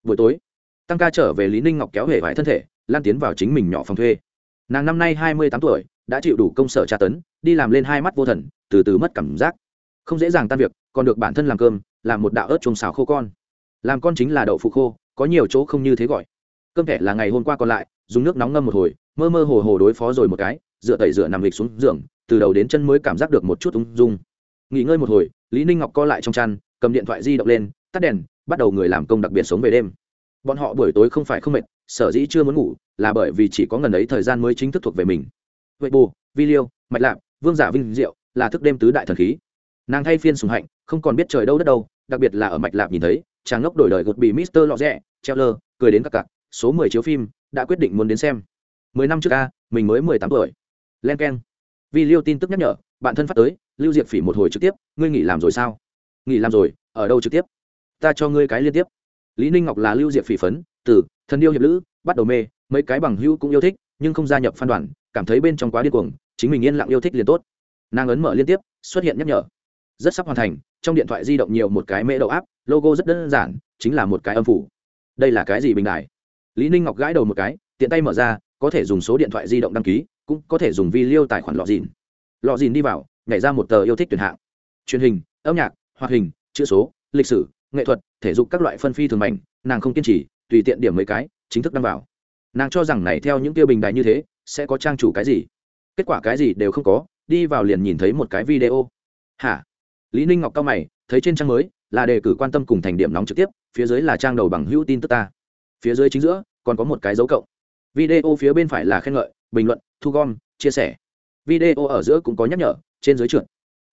Buổi tối, tăng ca trở về lý ninh ngọc kéo hề vải thân thể, lan tiến vào chính mình nhỏ phòng thuê. Nàng năm nay hai mươi tám tuổi, đã chịu đủ công sở tra tấn, đi làm lên hai mắt vô thần, từ từ mất cảm giác. Không dễ dàng tan việc, còn được bản thân làm cơm, làm một đạo ớt trồng xào khô con làm con chính là đậu phụ khô, có nhiều chỗ không như thế gọi. Cơm thẻ là ngày hôm qua còn lại, dùng nước nóng ngâm một hồi, mơ mơ hồ hồ đối phó rồi một cái, dựa tẩy dựa nằm lịch xuống giường, từ đầu đến chân mới cảm giác được một chút ung dung. Nghỉ ngơi một hồi, lý ninh ngọc co lại trong chăn, cầm điện thoại di động lên, tắt đèn, bắt đầu người làm công đặc biệt sống về đêm. Bọn họ buổi tối không phải không mệt, sở dĩ chưa muốn ngủ, là bởi vì chỉ có ngần ấy thời gian mới chính thức thuộc về mình. Vậy bù vi liêu mạch lạp vương giả vinh diệu, là thức đêm tứ đại thần khí. Nàng thay phiên sùng hạnh, không còn biết trời đâu đất đâu, đặc biệt là ở mạch lạp nhìn thấy chàng ngốc đổi đời gột bị mister lọ rẽ treo lơ cười đến các cặc, số mười chiếu phim đã quyết định muốn đến xem. Mười năm trước a mình mới mười tám tuổi. Len keng. vì liêu tin tức nhắc nhở bạn thân phát tới lưu diệp phỉ một hồi trực tiếp ngươi nghỉ làm rồi sao? Nghỉ làm rồi ở đâu trực tiếp? Ta cho ngươi cái liên tiếp. Lý ninh ngọc là lưu diệp phỉ phấn từ thần yêu hiệp lữ bắt đầu mê mấy cái bằng hữu cũng yêu thích nhưng không gia nhập phan đoàn cảm thấy bên trong quá điên cuồng chính mình yên lặng yêu thích liền tốt. Nàng ấn mở liên tiếp xuất hiện nhắc nhở. Rất sắp hoàn thành trong điện thoại di động nhiều một cái mễ đầu áp logo rất đơn giản, chính là một cái âm phủ. Đây là cái gì bình đại lý ninh ngọc gãi đầu một cái, tiện tay mở ra, có thể dùng số điện thoại di động đăng ký, cũng có thể dùng vi liêu tài khoản lọ dìn. Lọ dìn đi vào, nhảy ra một tờ yêu thích tuyển hạng. Truyền hình, âm nhạc, hoạt hình, chữ số, lịch sử, nghệ thuật, thể dục các loại phân phi thường mạnh nàng không kiên trì, tùy tiện điểm mấy cái, chính thức đăng vào. Nàng cho rằng này theo những tiêu bình đài như thế, sẽ có trang chủ cái gì. Kết quả cái gì đều không có, đi vào liền nhìn thấy một cái video. Hả? Lý ninh ngọc cao mày, thấy trên trang mới là đề cử quan tâm cùng thành điểm nóng trực tiếp, phía dưới là trang đầu bằng hữu tin tức ta. Phía dưới chính giữa, còn có một cái dấu cộng. Video phía bên phải là khen ngợi, bình luận, thu gom, chia sẻ. Video ở giữa cũng có nhắc nhở, trên dưới trượt.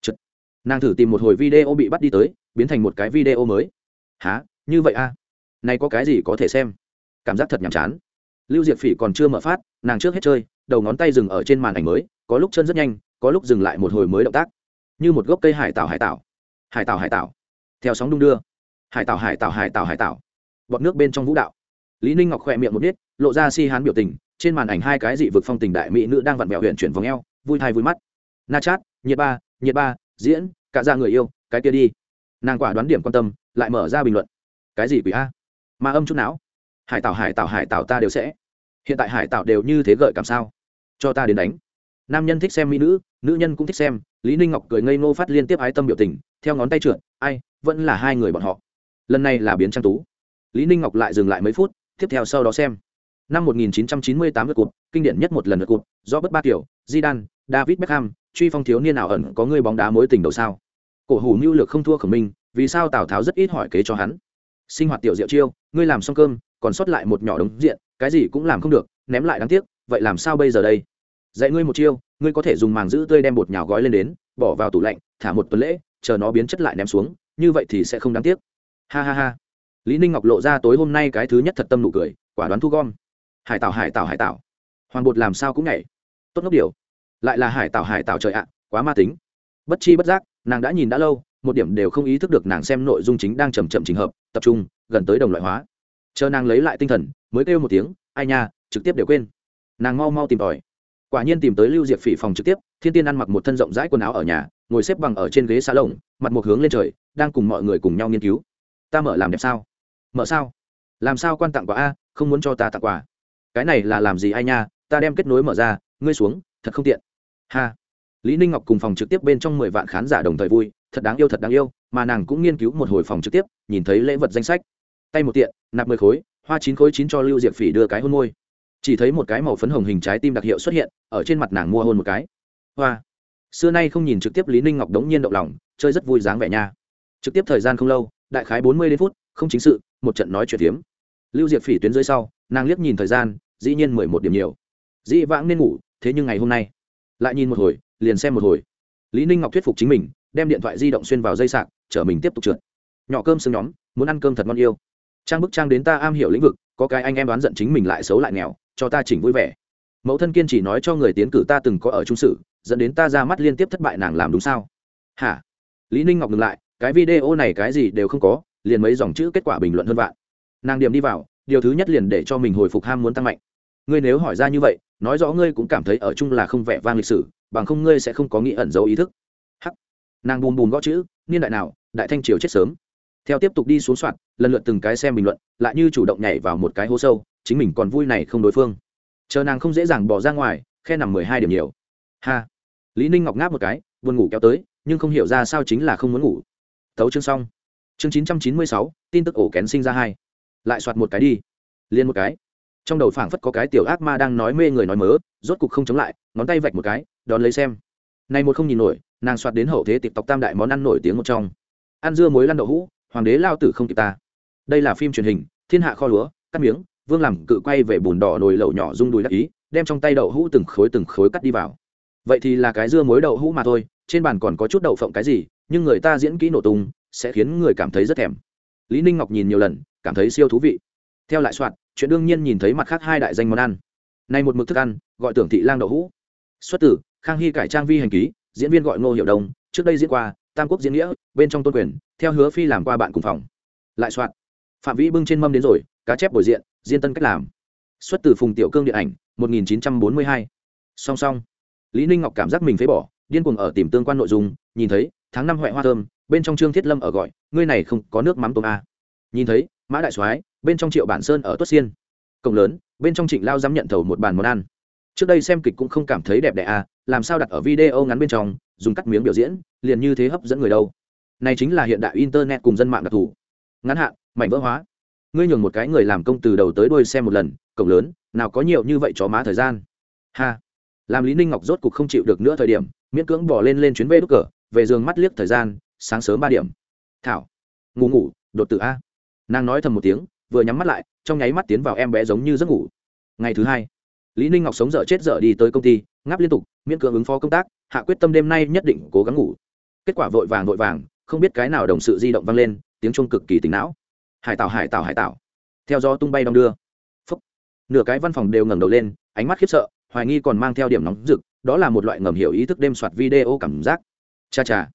Trượt. Nàng thử tìm một hồi video bị bắt đi tới, biến thành một cái video mới. Há như vậy a à? này có cái gì có thể xem? Cảm giác thật nhàm chán. Lưu diệp phỉ còn chưa mở phát, nàng trước hết chơi, đầu ngón tay dừng ở trên màn ảnh mới, có lúc chân rất nhanh, có lúc dừng lại một hồi mới động tác. Như một gốc cây hải tảo hải tảo. Hải tảo hải tảo theo sóng đung đưa. Hải tảo hải tảo hải tảo hải tảo. Bọt nước bên trong vũ đạo. Lý ninh ngọc khỏe miệng một biết lộ ra si hán biểu tình, trên màn ảnh hai cái dị vực phong tình đại mỹ nữ đang vặn vẹo huyện chuyển vòng eo, vui thai vui mắt. Na chát, nhiệt ba nhiệt ba, diễn, cả ra người yêu, cái kia đi. Nàng quả đoán điểm quan tâm, lại mở ra bình luận. Cái gì quỷ a? Mà âm chút não. Hải tảo hải tảo hải tảo ta đều sẽ. Hiện tại hải tảo đều như thế gợi cảm sao? Cho ta đến đánh. Nam nhân thích xem mỹ nữ nữ nhân cũng thích xem. Lý ninh ngọc cười ngây ngô phát liên tiếp ái tâm biểu tình, theo ngón tay trượt, ai vẫn là hai người bọn họ. Lần này là biến trang tú. Lý ninh ngọc lại dừng lại mấy phút tiếp theo sau đó xem. Năm 1998 lượt cụt kinh điển nhất một lần lượt cụt do bất ba kiểu Zidane, David Beckham, truy phong thiếu niên nào ẩn có người bóng đá mối tình đầu sao? Cổ hủ mưu lược không thua khẩm minh vì sao tào tháo rất ít hỏi kế cho hắn? Sinh hoạt tiểu diệu chiêu ngươi làm xong cơm còn sót lại một nhỏ đống diện cái gì cũng làm không được ném lại đáng tiếc vậy làm sao bây giờ đây? Dạy ngươi một chiêu ngươi có thể dùng màng giữ tươi đem bột nhào gói lên đến bỏ vào tủ lạnh thả một tuần lễ chờ nó biến chất lại ném xuống như vậy thì sẽ không đáng tiếc. Ha ha ha. Lý ninh ngọc lộ ra tối hôm nay cái thứ nhất thật tâm nụ cười, quả đoán thu gom. Hải tảo hải tảo hải tảo. Hoàng bột làm sao cũng nhảy. Tốt ngốc điều. Lại là hải tảo hải tảo trời ạ, quá ma tính. Bất chi bất giác, nàng đã nhìn đã lâu, một điểm đều không ý thức được nàng xem nội dung chính đang chầm chậm trình hợp, tập trung, gần tới đồng loại hóa. Chờ nàng lấy lại tinh thần, mới kêu một tiếng, ai nha, trực tiếp đều quên. Nàng mau mau tìm tòi. Quả nhiên tìm tới lưu diệp phỉ phòng trực tiếp, thiên tiên ăn mặc một thân rộng rãi quần áo ở nhà ngồi xếp bằng ở trên ghế xa lồng, mặt một hướng lên trời, đang cùng mọi người cùng nhau nghiên cứu. Ta mở làm đẹp sao? Mở sao? Làm sao quan tặng quà a, không muốn cho ta tặng quà? Cái này là làm gì ai nha? Ta đem kết nối mở ra, ngươi xuống, thật không tiện. Ha. Lý ninh ngọc cùng phòng trực tiếp bên trong mười vạn khán giả đồng thời vui, thật đáng yêu, thật đáng yêu, mà nàng cũng nghiên cứu một hồi phòng trực tiếp, nhìn thấy lễ vật danh sách. Tay một tiện, nạp mười khối, hoa chín khối chín cho lưu diệp phỉ đưa cái hôn môi. Chỉ thấy một cái màu phấn hồng hình trái tim đặc hiệu xuất hiện, ở trên mặt nàng mua hôn một cái. Hoa xưa nay không nhìn trực tiếp lý ninh ngọc đống nhiên động lòng, chơi rất vui dáng vẻ nha. Trực tiếp thời gian không lâu, đại khái bốn mươi đến phút, không chính sự, một trận nói chuyện phiếm. Lưu diệp phỉ tuyến dưới sau, nàng liếc nhìn thời gian, dĩ nhiên mười một điểm nhiều. Dĩ vãng nên ngủ, thế nhưng ngày hôm nay, lại nhìn một hồi, liền xem một hồi. Lý ninh ngọc thuyết phục chính mình, đem điện thoại di động xuyên vào dây sạc, chở mình tiếp tục trượt. Nhỏ cơm xương nhóm, muốn ăn cơm thật ngon yêu. Trang bức trang đến ta am hiểu lĩnh vực, có cái anh em đoán giận chính mình lại xấu lại nghèo, cho ta chỉnh vui vẻ. Mẫu thân kiên chỉ nói cho người tiến cử ta từng có ở trung sự dẫn đến ta ra mắt liên tiếp thất bại nàng làm đúng sao? Hả? Lý ninh ngọc ngừng lại, cái video này cái gì đều không có, liền mấy dòng chữ kết quả bình luận hơn vạn. Nàng điểm đi vào, điều thứ nhất liền để cho mình hồi phục ham muốn tăng mạnh. Ngươi nếu hỏi ra như vậy, nói rõ ngươi cũng cảm thấy ở chung là không vẻ vang lịch sử, bằng không ngươi sẽ không có nghĩ ẩn dấu ý thức. Hắc. Nàng bùm bùm gõ chữ, niên đại nào, đại thanh triều chết sớm. Theo tiếp tục đi xuống soạn, lần lượt từng cái xem bình luận, lại như chủ động nhảy vào một cái hố sâu, chính mình còn vui này không đối phương. Chờ nàng không dễ dàng bỏ ra ngoài, khe nằm mười hai điểm nhiều. Ha lý ninh ngọc ngáp một cái, buồn ngủ kéo tới, nhưng không hiểu ra sao chính là không muốn ngủ. Thấu chương xong. Chương chín trăm chín mươi sáu, tin tức ổ kén sinh ra hai. Lại soạt một cái đi. Liên một cái. Trong đầu phảng phất có cái tiểu ác ma đang nói mê người nói mớ, rốt cục không chống lại, ngón tay vạch một cái, đón lấy xem. Này một không nhìn nổi, nàng soạt đến hậu thế tịp tộc tam đại món ăn nổi tiếng một trong. Ăn dưa muối lăn đậu hũ, hoàng đế lao tử không kịp ta. Đây là phim truyền hình, thiên hạ kho lúa, cắt miếng, vương làm cự quay về bùn đỏ nồi lẩu nhỏ rung đùi đắc ý, đem trong tay đậu hũ từng khối từng khối cắt đi vào vậy thì là cái dưa muối đậu hũ mà thôi, trên bàn còn có chút đậu phộng cái gì, nhưng người ta diễn kỹ nổ tung, sẽ khiến người cảm thấy rất thèm. Lý ninh ngọc nhìn nhiều lần, cảm thấy siêu thú vị. Theo lại soạn, chuyện đương nhiên nhìn thấy mặt khác hai đại danh món ăn. Này một mực thức ăn, gọi tưởng thị lang đậu hũ. Xuất tử khang hy cải trang vi hành ký, diễn viên gọi ngô hiệu đông, trước đây diễn qua, tam quốc diễn nghĩa, bên trong tôn quyền, theo hứa phi làm qua bạn cùng phòng. Lại soạn, phạm vĩ bưng trên mâm đến rồi, cá chép bồi diện diên tân cách làm. Xuất từ phùng tiểu cương điện ảnh 1942. song song lý ninh ngọc cảm giác mình phế bỏ, điên cuồng ở tìm tương quan nội dung, nhìn thấy, tháng năm huệ hoa thơm, bên trong trương thiết lâm ở gọi, ngươi này không có nước mắm tôm a. Nhìn thấy, mã đại soái, bên trong triệu bản sơn ở tuất xiên. Cổng lớn, bên trong trịnh lao dám nhận thầu một bàn món ăn. Trước đây xem kịch cũng không cảm thấy đẹp đẽ a, làm sao đặt ở video ngắn bên trong, dùng cắt miếng biểu diễn, liền như thế hấp dẫn người đâu. Này chính là hiện đại internet cùng dân mạng đặc thù. Ngắn hạn, mảnh vỡ hóa. Ngươi nhường một cái người làm công từ đầu tới đuôi xem một lần, cổng lớn, nào có nhiều như vậy chó má thời gian. Ha làm lý ninh ngọc rốt cục không chịu được nữa thời điểm, miễn cưỡng bỏ lên lên chuyến vê đúc cờ, về giường mắt liếc thời gian, sáng sớm ba điểm. Thảo, ngủ ngủ, đột tử a. Nàng nói thầm một tiếng, vừa nhắm mắt lại, trong nháy mắt tiến vào em bé giống như giấc ngủ. Ngày thứ hai, lý ninh ngọc sống dở chết dở đi tới công ty, ngáp liên tục, miễn cưỡng ứng phó công tác, hạ quyết tâm đêm nay nhất định cố gắng ngủ. Kết quả vội vàng vội vàng, không biết cái nào đồng sự di động vang lên, tiếng chuông cực kỳ tỉnh não. Hải tảo hải tảo hải tảo. Theo gió tung bay đong đưa. Phúc. nửa cái văn phòng đều ngẩng đầu lên, ánh mắt khiếp sợ hoài nghi còn mang theo điểm nóng rực, đó là một loại ngầm hiểu ý thức đêm soạt video cảm giác. Cha cha,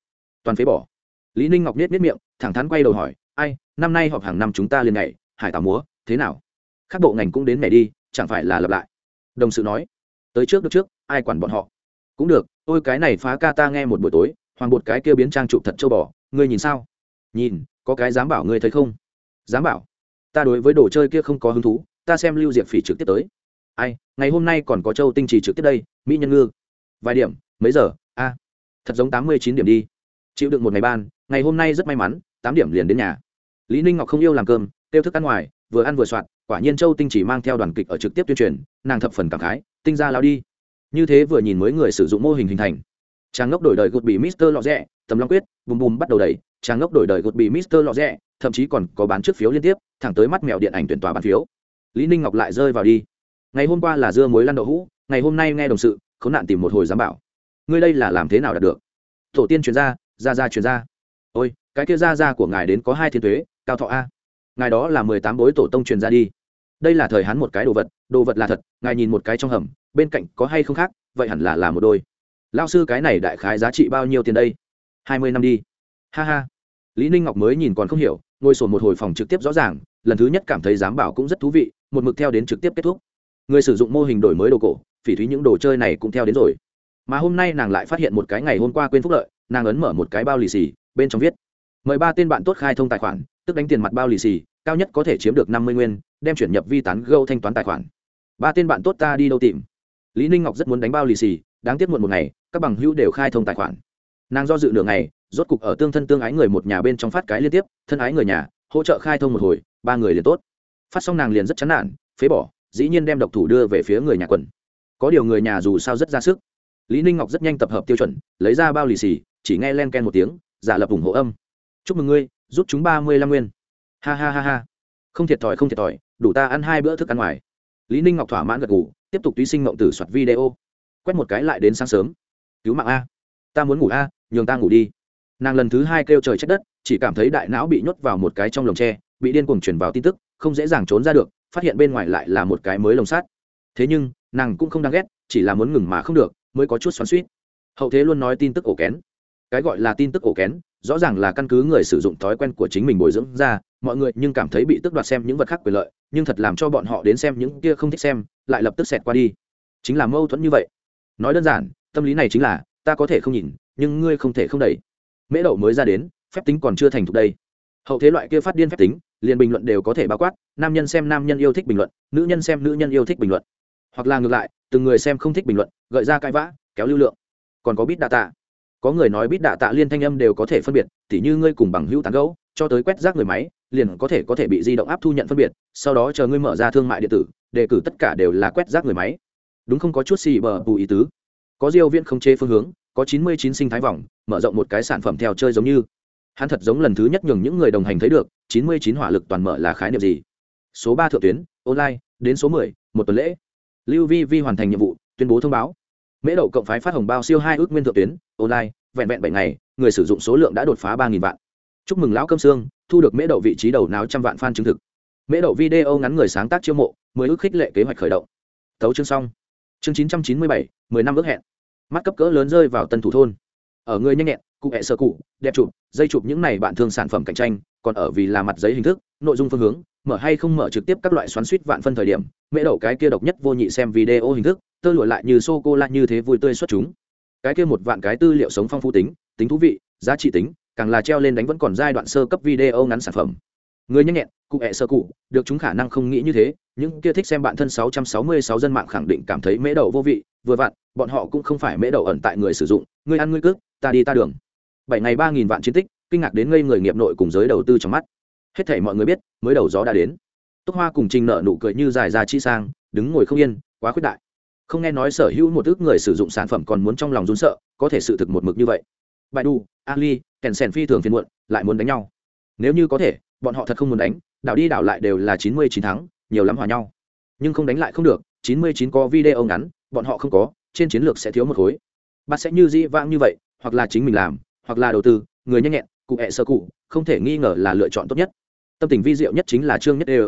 toàn phế bỏ. Lý ninh ngọc nết nết miệng, thẳng thắn quay đầu hỏi, ai, năm nay họp hàng năm chúng ta liền ngày hải tảo múa, thế nào? Các bộ ngành cũng đến mẹ đi, chẳng phải là lặp lại? Đồng sự nói, tới trước được trước, ai quản bọn họ? Cũng được, ôi cái này phá ca ta nghe một buổi tối, hoàng bột cái kia biến trang trụ thật châu bò, ngươi nhìn sao? Nhìn, có cái dám bảo ngươi thấy không? Dám bảo? Ta đối với đồ chơi kia không có hứng thú, ta xem lưu diệp phỉ trực tiếp tới ai, ngày hôm nay còn có châu tinh trì trực tiếp đây, mỹ nhân ngư. Vài điểm, mấy giờ? A. Thật giống tám mươi chín điểm đi. Chịu đựng một ngày ban, ngày hôm nay rất may mắn, tám điểm liền đến nhà. Lý ninh ngọc không yêu làm cơm, tiêu thức ăn ngoài, vừa ăn vừa soạn, quả nhiên châu tinh chỉ mang theo đoàn kịch ở trực tiếp tuyên truyền, nàng thập phần cảm khái, tinh ra lao đi. Như thế vừa nhìn mới người sử dụng mô hình hình thành. Trang ngốc đổi đời gột bị mister lọ rẽ tầm long quyết, bùm bùm bắt đầu đẩy, trang ngốc đổi đời gột bị mister lọ rẽ thậm chí còn có bán trước phiếu liên tiếp, thẳng tới mắt mèo điện ảnh tuyển tòa bán phiếu. Lý ninh ngọc lại rơi vào đi ngày hôm qua là dưa muối lăn đậu hũ, ngày hôm nay nghe đồng sự k h ố n nạn tìm một hồi giám bảo. Ngươi đây là làm thế nào đạt được? Tổ tiên chuyên gia gia gia chuyên gia. Ôi, cái kia gia gia của ngài đến có hai thiên thuế cao thọ a. Ngài đó là mười tám bối tổ tông truyền ra đi. Đây là thời hắn một cái đồ vật đồ vật là thật, ngài nhìn một cái trong hầm, bên cạnh có hay không khác, vậy hẳn là là một đôi. Lao sư cái này đại khái giá trị bao nhiêu tiền đây? Hai mươi năm đi. Ha ha. Lý ninh ngọc mới nhìn còn không hiểu, ngồi sổn một hồi phòng trực tiếp rõ ràng, lần thứ nhất cảm thấy giám bảo cũng rất thú vị, một mực theo đến trực tiếp kết thúc người sử dụng mô hình đổi mới đồ cổ, phỉ thúy những đồ chơi này cũng theo đến rồi. Mà hôm nay nàng lại phát hiện một cái ngày hôm qua quên phúc lợi, nàng ấn mở một cái bao lì xì, bên trong viết, mời ba tên bạn tốt khai thông tài khoản, tức đánh tiền mặt bao lì xì, cao nhất có thể chiếm được năm mươi nguyên, đem chuyển nhập vi tán gâu thanh toán tài khoản. Ba tên bạn tốt ta đi đâu tìm? Lý ninh ngọc rất muốn đánh bao lì xì, đáng tiếc muộn một ngày, các bằng hữu đều khai thông tài khoản. Nàng do dự nửa ngày, rốt cục ở tương thân tương ái người một nhà bên trong phát cái liên tiếp, thân ái người nhà, hỗ trợ khai thông một hồi, ba người liền tốt. Phát xong nàng liền rất chán nản, phế bỏ dĩ nhiên đem độc thủ đưa về phía người nhà quần. Có điều người nhà dù sao rất ra sức. Lý ninh ngọc rất nhanh tập hợp tiêu chuẩn, lấy ra bao lì xì, chỉ nghe len ken một tiếng, giả lập ủng hộ âm. Chúc mừng ngươi, giúp chúng ba mươi lăm nguyên. Ha ha ha ha. Không thiệt thòi, không thiệt thòi, đủ ta ăn hai bữa thức ăn ngoài. Lý ninh ngọc thỏa mãn gật ngủ tiếp tục túy sinh mộng tử soạt video. Quét một cái lại đến sáng sớm. Cứu mạng a. Ta muốn ngủ a, nhường ta ngủ đi. Nàng lần thứ hai kêu trời trách đất, chỉ cảm thấy đại não bị nhốt vào một cái trong lồng tre, bị điên cuồng chuyển vào tin tức, không dễ dàng trốn ra được phát hiện bên ngoài lại là một cái mới lồng sát thế nhưng, nàng cũng không đáng ghét, chỉ là muốn ngừng mà không được, mới có chút xoắn suýt hậu thế luôn nói tin tức ổ kén. Cái gọi là tin tức ổ kén, rõ ràng là căn cứ người sử dụng thói quen của chính mình bồi dưỡng ra, mọi người nhưng cảm thấy bị tước đoạt xem những vật khác quyền lợi, nhưng thật làm cho bọn họ đến xem những kia không thích xem, lại lập tức xẹt qua đi. Chính là mâu thuẫn như vậy. Nói đơn giản, tâm lý này chính là, ta có thể không nhìn, nhưng ngươi không thể không đẩy. Mễ đậu mới ra đến, phép tính còn chưa thành thục đây hậu thế loại kia phát điên phép tính, liền bình luận đều có thể bao quát, nam nhân xem nam nhân yêu thích bình luận, nữ nhân xem nữ nhân yêu thích bình luận. Hoặc là ngược lại, từng người xem không thích bình luận, gợi ra cãi vã, kéo lưu lượng. Còn có bít đạ tạ. Có người nói bít đạ tạ liên thanh âm đều có thể phân biệt, tỉ như ngươi cùng bằng hữu tán gấu cho tới quét rác người máy, liền có thể có thể bị di động áp thu nhận phân biệt, sau đó chờ ngươi mở ra thương mại điện tử, đề cử tất cả đều là quét rác người máy. Đúng không? Có chút xì bờ bù ý tứ. Có diêu viên không chế phương hướng, có chín mươi chín sinh thái vòng, mở rộng một cái sản phẩm theo chơi giống như hắn thật giống lần thứ nhất nhường những người đồng hành thấy được, chín mươi chín hỏa lực toàn mở là khái niệm gì? Số ba thượng tuyến, online, đến số mười, một tuần lễ. Lưu vi vi hoàn thành nhiệm vụ, tuyên bố thông báo. Mễ đậu cộng phái phát hồng bao siêu hai ước nguyên thượng tuyến, online, vẹn vẹn bảy ngày, người sử dụng số lượng đã đột phá ba nghìn vạn. Chúc mừng lão cơm xương thu được mễ đậu vị trí đầu náo trăm vạn fan chứng thực. Mễ đậu video ngắn người sáng tác chiêu mộ, mười ước khích lệ kế hoạch khởi động. Tấu chương xong. Chương chín trăm chín mươi bảy, mười năm ước hẹn. Mắt cấp cỡ lớn rơi vào tân thủ thôn. Ở người nhanh nhẹn cụ hẹ sơ cụ, đẹp chụp, dây chụp những này bạn thương sản phẩm cạnh tranh, còn ở vì là mặt giấy hình thức, nội dung phương hướng, mở hay không mở trực tiếp các loại xoắn suýt vạn phân thời điểm mễ đậu cái kia độc nhất vô nhị xem video hình thức, tơ lụa lại như sô cô la như thế vui tươi xuất chúng. Cái kia một vạn cái tư liệu sống phong phú tính tính thú vị, giá trị tính, càng là treo lên đánh vẫn còn giai đoạn sơ cấp video ngắn sản phẩm. Người nhanh nhẹn, cụ hẹ sơ cụ, được chúng khả năng không nghĩ như thế, những kia thích xem bạn thân 666 dân mạng khẳng định cảm thấy mễ đậu vô vị, vừa vặn, bọn họ cũng không phải mễ đậu ẩn tại người sử dụng người ăn người cước ta đi ta đường bảy ngày ba nghìn vạn chiến tích, kinh ngạc đến ngây người nghiệp nội cùng giới đầu tư trong mắt. Hết thể mọi người biết, mới đầu gió đã đến. Túc hoa cùng trình nợ nụ cười như dài ra chi sang, đứng ngồi không yên, quá khuyết đại. Không nghe nói sở hữu một ước người sử dụng sản phẩm còn muốn trong lòng run sợ, có thể sự thực một mực như vậy. Bài đu ali kèn sèn phi thường phiền muộn, lại muốn đánh nhau. Nếu như có thể, bọn họ thật không muốn đánh, đảo đi đảo lại đều là chín mươi chín thắng, nhiều lắm hòa nhau. Nhưng không đánh lại không được, chín mươi chín có video ngắn, bọn họ không có, trên chiến lược sẽ thiếu một khối. Bạn sẽ như dĩ vãng như vậy, hoặc là chính mình làm hoặc là đầu tư, người nhanh nhẹn, cụ hẹ sơ cụ, không thể nghi ngờ là lựa chọn tốt nhất. Tâm tình vi diệu nhất chính là trương nhất đê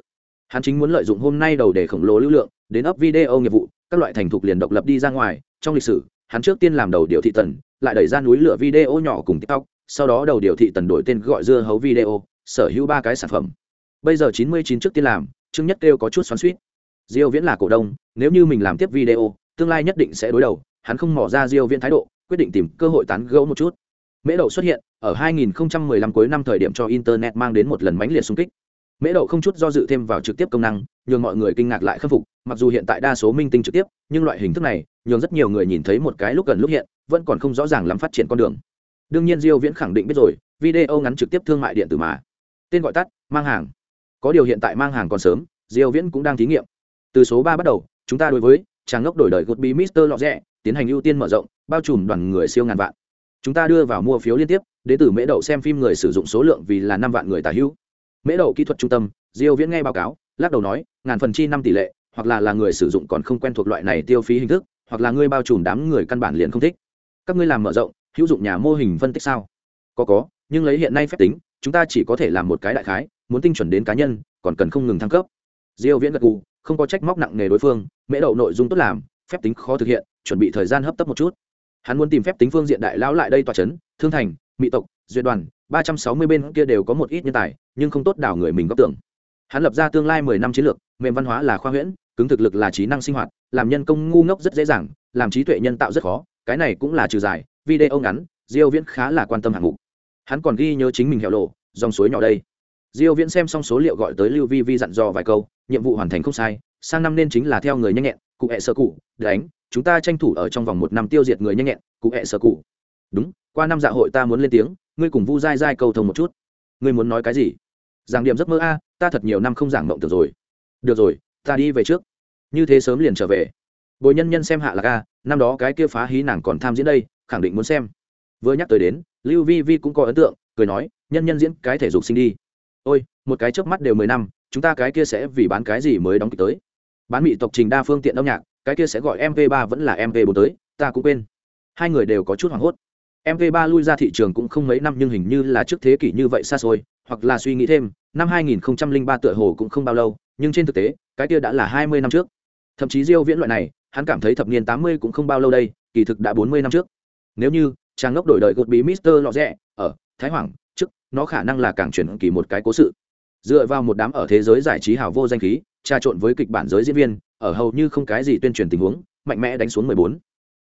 hắn chính muốn lợi dụng hôm nay đầu để khổng lồ lưu lượng, đến ấp video nghiệp vụ, các loại thành thục liền độc lập đi ra ngoài. Trong lịch sử, hắn trước tiên làm đầu điều thị tần, lại đẩy ra núi lửa video nhỏ cùng tiktok, sau đó đầu điều thị tần đổi tên gọi dưa hấu video, sở hữu ba cái sản phẩm. Bây giờ chín mươi chín trước tiên làm, trương nhất kêu có chút xoắn suýt diêu viễn là cổ đông, nếu như mình làm tiếp video, tương lai nhất định sẽ đối đầu. Hắn không mỏ ra diêu viễn thái độ, quyết định tìm cơ hội tán gẫu một chút mễ đậu xuất hiện, ở 2015 cuối năm thời điểm cho internet mang đến một lần mãnh liệt xung kích. Mễ đậu không chút do dự thêm vào trực tiếp công năng, nhường mọi người kinh ngạc lại khâm phục, mặc dù hiện tại đa số minh tinh trực tiếp, nhưng loại hình thức này, nhường rất nhiều người nhìn thấy một cái lúc gần lúc hiện, vẫn còn không rõ ràng lắm phát triển con đường. Đương nhiên diêu viễn khẳng định biết rồi, video ngắn trực tiếp thương mại điện tử mà. Tên gọi tắt, mang hàng. Có điều hiện tại mang hàng còn sớm, diêu viễn cũng đang thí nghiệm. Từ số 3 bắt đầu, chúng ta đối với chàng ngốc đổi đời gột bí Mister lọ rẻ tiến hành ưu tiên mở rộng, bao trùm đoàn người siêu ngàn vạn chúng ta đưa vào mua phiếu liên tiếp đến từ mễ đậu xem phim người sử dụng số lượng vì là năm vạn người tả hữu. Mễ đậu kỹ thuật trung tâm, diêu viễn nghe báo cáo, lắc đầu nói, ngàn phần chi năm tỷ lệ, hoặc là là người sử dụng còn không quen thuộc loại này tiêu phí hình thức, hoặc là ngươi bao trùm đám người căn bản liền không thích. Các ngươi làm mở rộng, hữu dụng nhà mô hình phân tích sao? Có có, nhưng lấy hiện nay phép tính, chúng ta chỉ có thể làm một cái đại khái, muốn tinh chuẩn đến cá nhân, còn cần không ngừng thăng cấp. Diêu viễn gật gù, không có trách móc nặng nề đối phương, mễ đậu nội dung tốt làm, phép tính khó thực hiện, chuẩn bị thời gian hấp tấp một chút hắn muốn tìm phép tính phương diện đại lão lại đây tòa chấn, thương thành, mỹ tộc, duyệt đoàn, ba trăm sáu mươi bên kia đều có một ít nhân tài, nhưng không tốt đảo người mình góp tưởng. Hắn lập ra tương lai mười năm chiến lược, mềm văn hóa là khoa huyễn, cứng thực lực là trí năng sinh hoạt, làm nhân công ngu ngốc rất dễ dàng, làm trí tuệ nhân tạo rất khó, cái này cũng là trừ dài video ngắn, diêu viễn khá là quan tâm hạng mục. Hắn còn ghi nhớ chính mình hẻo lộ dòng suối nhỏ đây. Diêu viễn xem xong số liệu gọi tới lưu vi vi dặn dò vài câu, nhiệm vụ hoàn thành không sai, sang năm nên chính là theo người nhanh nhẹn cụ hệ sơ cụ, đánh, chúng ta tranh thủ ở trong vòng một năm tiêu diệt người nhanh nhẹn, cụ hệ sơ cụ. Đúng, qua năm dạ hội ta muốn lên tiếng, ngươi cùng vu dai dai cầu thông một chút. Ngươi muốn nói cái gì? Giảng điểm giấc mơ a, ta thật nhiều năm không giảng mộng tưởng rồi. Được rồi, ta đi về trước. Như thế sớm liền trở về. Bồi nhân nhân xem hạ là ca năm đó cái kia phá hí nàng còn tham diễn đây, khẳng định muốn xem. Vừa nhắc tới đến, lưu vi vi cũng có ấn tượng, cười nói, nhân nhân diễn cái thể dục sinh đi. Ôi, một cái chớp mắt đều mười năm, chúng ta cái kia sẽ vì bán cái gì mới đóng kịch tới? Bán mỹ tộc trình đa phương tiện âm nhạc, cái kia sẽ gọi mv ba vẫn là mv 4 tới, ta cũng quên. Hai người đều có chút hoảng hốt. Mv ba lui ra thị trường cũng không mấy năm nhưng hình như là trước thế kỷ như vậy xa xôi, hoặc là suy nghĩ thêm, năm 2003 tựa hồ cũng không bao lâu, nhưng trên thực tế, cái kia đã là 20 năm trước. Thậm chí diêu viễn loại này, hắn cảm thấy thập niên 80 cũng không bao lâu đây, kỳ thực đã 40 năm trước. Nếu như, chàng ngốc đổi đời gột bí Mister lọ rẽ ở Thái Hoàng, trước, nó khả năng là càng chuyển kỳ một cái cố sự dựa vào một đám ở thế giới giải trí hào vô danh khí, trà trộn với kịch bản giới diễn viên, ở hầu như không cái gì tuyên truyền tình huống, mạnh mẽ đánh xuống 14.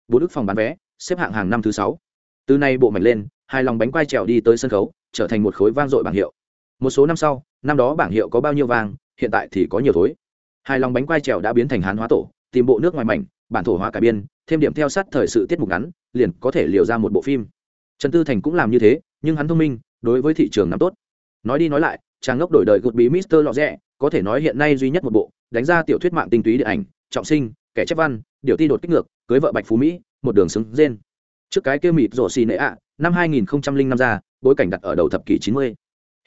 bốn. Đức phòng bán vé, xếp hạng hàng năm thứ sáu. Từ nay bộ mạnh lên, hai lòng bánh quai trèo đi tới sân khấu, trở thành một khối vang dội bảng hiệu. Một số năm sau, năm đó bảng hiệu có bao nhiêu vàng hiện tại thì có nhiều thối. Hai lòng bánh quai trèo đã biến thành hán hóa tổ, tìm bộ nước ngoài mảnh, bản thổ hóa cải biên, thêm điểm theo sát thời sự tiết mục ngắn, liền có thể liều ra một bộ phim. Trần tư thành cũng làm như thế, nhưng hắn thông minh, đối với thị trường nắm tốt. Nói đi nói lại Trang ngốc đổi đời gột bí mister lọ rẽ có thể nói hiện nay duy nhất một bộ đánh ra tiểu thuyết mạng tinh túy điện ảnh trọng sinh kẻ chép văn điều ti đột kích ngược cưới vợ bạch phú mỹ một đường xứng rên trước cái kia mịt rổ xì nệ ạ năm 2005 ra bối cảnh đặt ở đầu thập kỷ 90.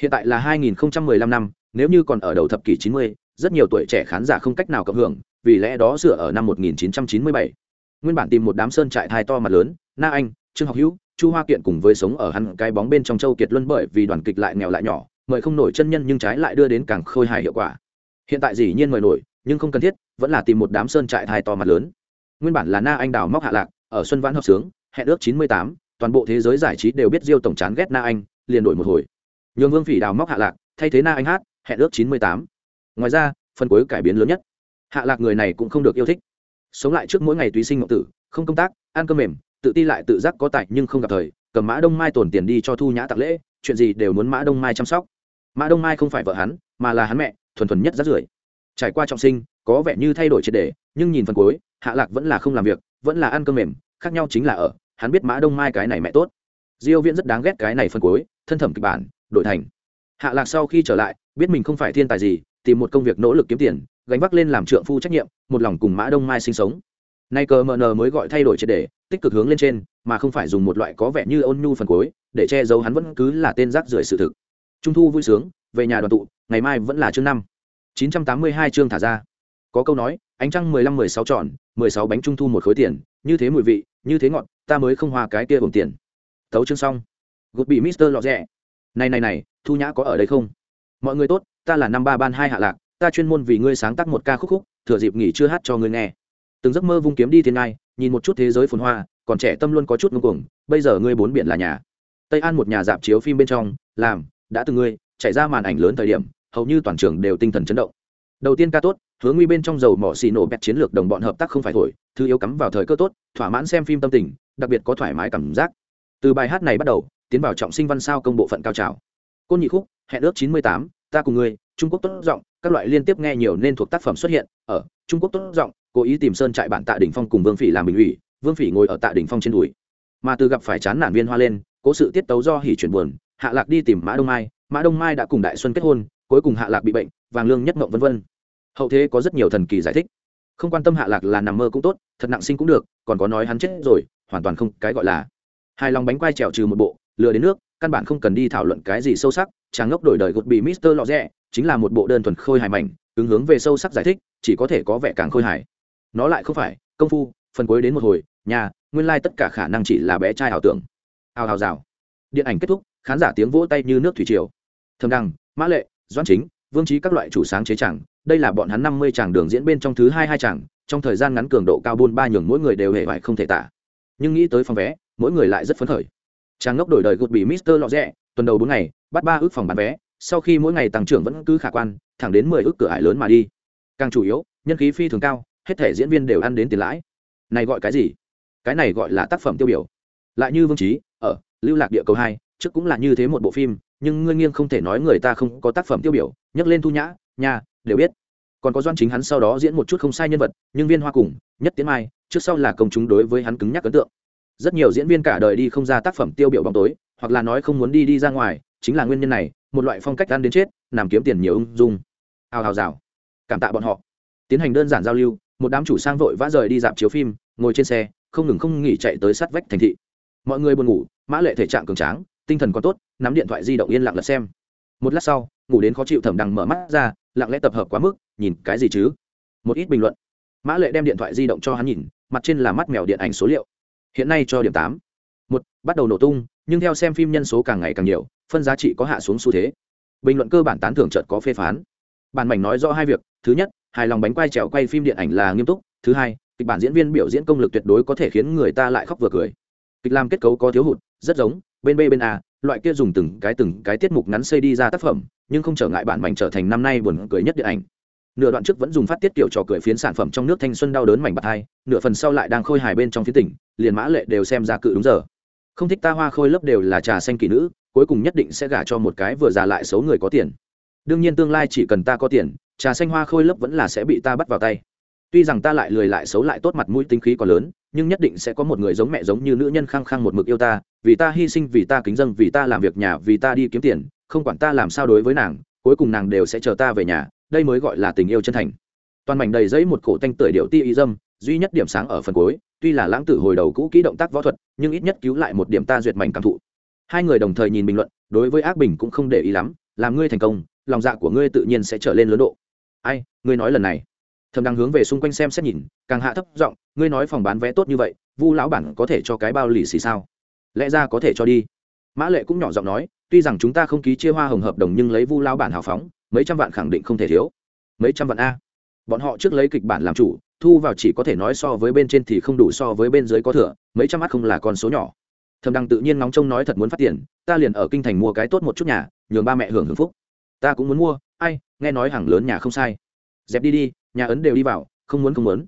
hiện tại là 2015 năm nếu như còn ở đầu thập kỷ 90, rất nhiều tuổi trẻ khán giả không cách nào cộng hưởng vì lẽ đó sửa ở năm 1997. nguyên bản tìm một đám sơn trại thai to mặt lớn na anh trương học hữu chu hoa kiện cùng với sống ở hắn cái bóng bên trong châu kiệt luân bởi vì đoàn kịch lại nghèo lại nhỏ mời không nổi chân nhân nhưng trái lại đưa đến càng khôi hài hiệu quả. Hiện tại dĩ nhiên mời nổi, nhưng không cần thiết, vẫn là tìm một đám sơn trại thai to mặt lớn. Nguyên bản là na anh đào móc hạ lạc, ở xuân vãn hợp sướng, hẹn ước chín mươi tám, toàn bộ thế giới giải trí đều biết diêu tổng chán ghét na anh, liền đổi một hồi. Nhường vương phỉ đào móc hạ lạc, thay thế na anh hát, hẹn ước chín mươi tám. Ngoài ra, phần cuối cải biến lớn nhất. Hạ lạc người này cũng không được yêu thích. Sống lại trước mỗi ngày tùy sinh ngọc tử, không công tác, ăn cơm mềm, tự ti lại tự giác có tài nhưng không gặp thời, cầm mã đông mai tổn tiền đi cho thu nhã tặng lễ, chuyện gì đều muốn mã đông mai chăm sóc mã đông mai không phải vợ hắn, mà là hắn mẹ, thuần thuần nhất rát rưởi. Trải qua trọng sinh, có vẻ như thay đổi triệt đề nhưng nhìn phần cuối, hạ lạc vẫn là không làm việc, vẫn là ăn cơm mềm, khác nhau chính là ở, hắn biết mã đông mai cái này mẹ tốt. Diêu viễn rất đáng ghét cái này phần cuối, thân thẩm kịch bản, đổi thành. Hạ lạc sau khi trở lại, biết mình không phải thiên tài gì, tìm một công việc nỗ lực kiếm tiền, gánh vác lên làm trượng phu trách nhiệm, một lòng cùng mã đông mai sinh sống. Nay cờ mờ nờ mới gọi thay đổi triệt đề tích cực hướng lên trên, mà không phải dùng một loại có vẻ như ôn nhu phần cuối, để che giấu hắn vẫn cứ là tên rác rưởi sự thực trung thu vui sướng, về nhà đoàn tụ, ngày mai vẫn là chương năm. 982 chương thả ra. Có câu nói, ánh trăng mười lăm mười sáu tròn, mười sáu bánh trung thu một khối tiền, như thế mùi vị, như thế ngọt, ta mới không hòa cái kia gồm tiền. Tấu chương xong. Gục bị mister lọt rẻ này này này, thu nhã có ở đây không? Mọi người tốt, ta là năm ba ban hai hạ lạc, ta chuyên môn vì ngươi sáng tác một ca khúc khúc, thừa dịp nghỉ chưa hát cho ngươi nghe. Từng giấc mơ vung kiếm đi thiên ngai, nhìn một chút thế giới phồn hoa, còn trẻ tâm luôn có chút ngưng cuồng, bây giờ ngươi bốn biển là nhà. Tây an một nhà dạp chiếu phim bên trong, làm đã từng ngươi chạy ra màn ảnh lớn thời điểm, hầu như toàn trường đều tinh thần chấn động. Đầu tiên ca tốt, hướng nguy bên trong dầu mỏ xì nổ bẹt chiến lược đồng bọn hợp tác không phải thổi, thứ yếu cắm vào thời cơ tốt, thỏa mãn xem phim tâm tình, đặc biệt có thoải mái cảm giác. Từ bài hát này bắt đầu, tiến vào trọng sinh văn sao công bộ phận cao trào. Côn nhị khúc, hẹn ước chín mươi tám, ta cùng ngươi, trung quốc tốt giọng, các loại liên tiếp nghe nhiều nên thuộc tác phẩm xuất hiện ở trung quốc tốt giọng, cố ý tìm sơn trại bản tạ đỉnh phong cùng vương phỉ làm bình ủy, vương phỉ ngồi ở tạ đỉnh phong trên đùi. Mà từ gặp phải chán nản viên hoa lên, cố sự tiết tấu do hỉ chuyển buồn hạ lạc đi tìm mã đông mai, mã đông mai đã cùng đại xuân kết hôn, cuối cùng hạ lạc bị bệnh, vàng lương nhất mộng vân vân. Hậu thế có rất nhiều thần kỳ giải thích. Không quan tâm hạ lạc là nằm mơ cũng tốt, thật nặng sinh cũng được, còn có nói hắn chết rồi, hoàn toàn không cái gọi là. Hai lòng bánh quai trèo trừ một bộ, lừa đến nước, căn bản không cần đi thảo luận cái gì sâu sắc, chàng ngốc đổi đời gột bị mister lọ rẽ chính là một bộ đơn thuần khôi hài mảnh, ứng hướng về sâu sắc giải thích, chỉ có thể có vẻ càng khôi hài. Nó lại không phải, công phu, phần cuối đến một hồi, nhà, nguyên lai tất cả khả năng chỉ là bé trai ảo tưởng. Ào ào rào. Điện ảnh kết thúc khán giả tiếng vỗ tay như nước thủy triều. Thầm đăng mã lệ, doãn chính, vương trí các loại chủ sáng chế chẳng đây là bọn hắn năm mươi chàng đường diễn bên trong thứ hai hai chàng, trong thời gian ngắn cường độ cao buôn ba nhường mỗi người đều hề hoài không thể tả. Nhưng nghĩ tới phòng vé, mỗi người lại rất phấn khởi. Trang ngốc đổi đời gột bị mister lọ rẽ tuần đầu bốn ngày, bắt ba ước phòng bán vé, sau khi mỗi ngày tăng trưởng vẫn cứ khả quan, thẳng đến mười ước cửa ải lớn mà đi. Càng chủ yếu, nhân khí phi thường cao, hết thể diễn viên đều ăn đến tiền lãi. Này gọi cái gì? Cái này gọi là tác phẩm tiêu biểu. Lại như vương trí, ở lưu lạc địa cầu hai trước cũng là như thế một bộ phim, nhưng ngươi nghiêng không thể nói người ta không có tác phẩm tiêu biểu, nhắc lên thu nhã nhà đều biết. Còn có doan chính hắn sau đó diễn một chút không sai nhân vật, nhưng viên hoa cùng, nhất tiến mai, trước sau là công chúng đối với hắn cứng nhắc ấn tượng. Rất nhiều diễn viên cả đời đi không ra tác phẩm tiêu biểu bóng tối, hoặc là nói không muốn đi đi ra ngoài, chính là nguyên nhân này, một loại phong cách ăn đến chết làm kiếm tiền nhiều ung dung. Hào hào rào. Cảm tạ bọn họ. Tiến hành đơn giản giao lưu, một đám chủ sang vội vã rời đi dạp chiếu phim, ngồi trên xe, không ngừng không nghỉ chạy tới sát vách thành thị. Mọi người buồn ngủ, mã lệ thể trạng cường tráng tinh thần còn tốt, nắm điện thoại di động yên lặng lật xem. Một lát sau, ngủ đến khó chịu thẩm đằng mở mắt ra, lặng lẽ tập hợp quá mức, nhìn cái gì chứ? Một ít bình luận. Mã lệ đem điện thoại di động cho hắn nhìn, mặt trên là mắt mèo điện ảnh số liệu. Hiện nay cho điểm tám. Một, bắt đầu nổ tung, nhưng theo xem phim nhân số càng ngày càng nhiều, phân giá trị có hạ xuống xu thế. Bình luận cơ bản tán thưởng chợt có phê phán. Bản mảnh nói rõ hai việc, thứ nhất, hài lòng bánh quay trèo quay phim điện ảnh là nghiêm túc, thứ hai, kịch bản diễn viên biểu diễn công lực tuyệt đối có thể khiến người ta lại khóc vừa cười. Kịch làm kết cấu có thiếu hụt, rất giống bên b bên a, loại kia dùng từng cái từng cái tiết mục ngắn xây đi ra tác phẩm, nhưng không trở ngại bản mảnh trở thành năm nay buồn cười nhất điện ảnh. Nửa đoạn trước vẫn dùng phát tiết kiểu trò cười phiến sản phẩm trong nước thanh xuân đau đớn mảnh bạc hai, nửa phần sau lại đang khôi hài bên trong phía tỉnh, liền mã lệ đều xem ra cự đúng giờ. Không thích ta hoa khôi lớp đều là trà xanh kỳ nữ, cuối cùng nhất định sẽ gả cho một cái vừa già lại xấu người có tiền. Đương nhiên tương lai chỉ cần ta có tiền, trà xanh hoa khôi lớp vẫn là sẽ bị ta bắt vào tay tuy rằng ta lại lười lại xấu lại tốt mặt mũi tính khí còn lớn, nhưng nhất định sẽ có một người giống mẹ giống như nữ nhân khăng khăng một mực yêu ta, vì ta hy sinh, vì ta kính dân vì ta làm việc nhà, vì ta đi kiếm tiền, không quản ta làm sao đối với nàng, cuối cùng nàng đều sẽ chờ ta về nhà, đây mới gọi là tình yêu chân thành. Toàn mảnh đầy giấy một cổ tanh tưởi điệu ti y dâm, duy nhất điểm sáng ở phần cuối, tuy là lãng tử hồi đầu cũ kỹ động tác võ thuật, nhưng ít nhất cứu lại một điểm ta duyệt mảnh cảm thụ. Hai người đồng thời nhìn bình luận, đối với ác bình cũng không để ý lắm, làm ngươi thành công, lòng dạ của ngươi tự nhiên sẽ trở lên lớn độ. Ai, ngươi nói lần này? Thầm đang hướng về xung quanh xem xét nhìn, càng hạ thấp giọng, ngươi nói phòng bán vé tốt như vậy, vu lão bản có thể cho cái bao lì xì sao? Lẽ ra có thể cho đi. Mã lệ cũng nhỏ giọng nói, tuy rằng chúng ta không ký chia hoa hồng hợp đồng nhưng lấy vu lão bản hào phóng, mấy trăm vạn khẳng định không thể thiếu. Mấy trăm vạn a? Bọn họ trước lấy kịch bản làm chủ, thu vào chỉ có thể nói so với bên trên thì không đủ so với bên dưới có thừa, mấy trăm mắt không là con số nhỏ. Thầm đăng tự nhiên nóng trông nói thật muốn phát tiền, ta liền ở kinh thành mua cái tốt một chút nhà, nhường ba mẹ hưởng hưởng phúc. Ta cũng muốn mua, ai, nghe nói hàng lớn nhà không sai. Dẹp đi đi nhà ấn đều đi vào, không muốn không muốn.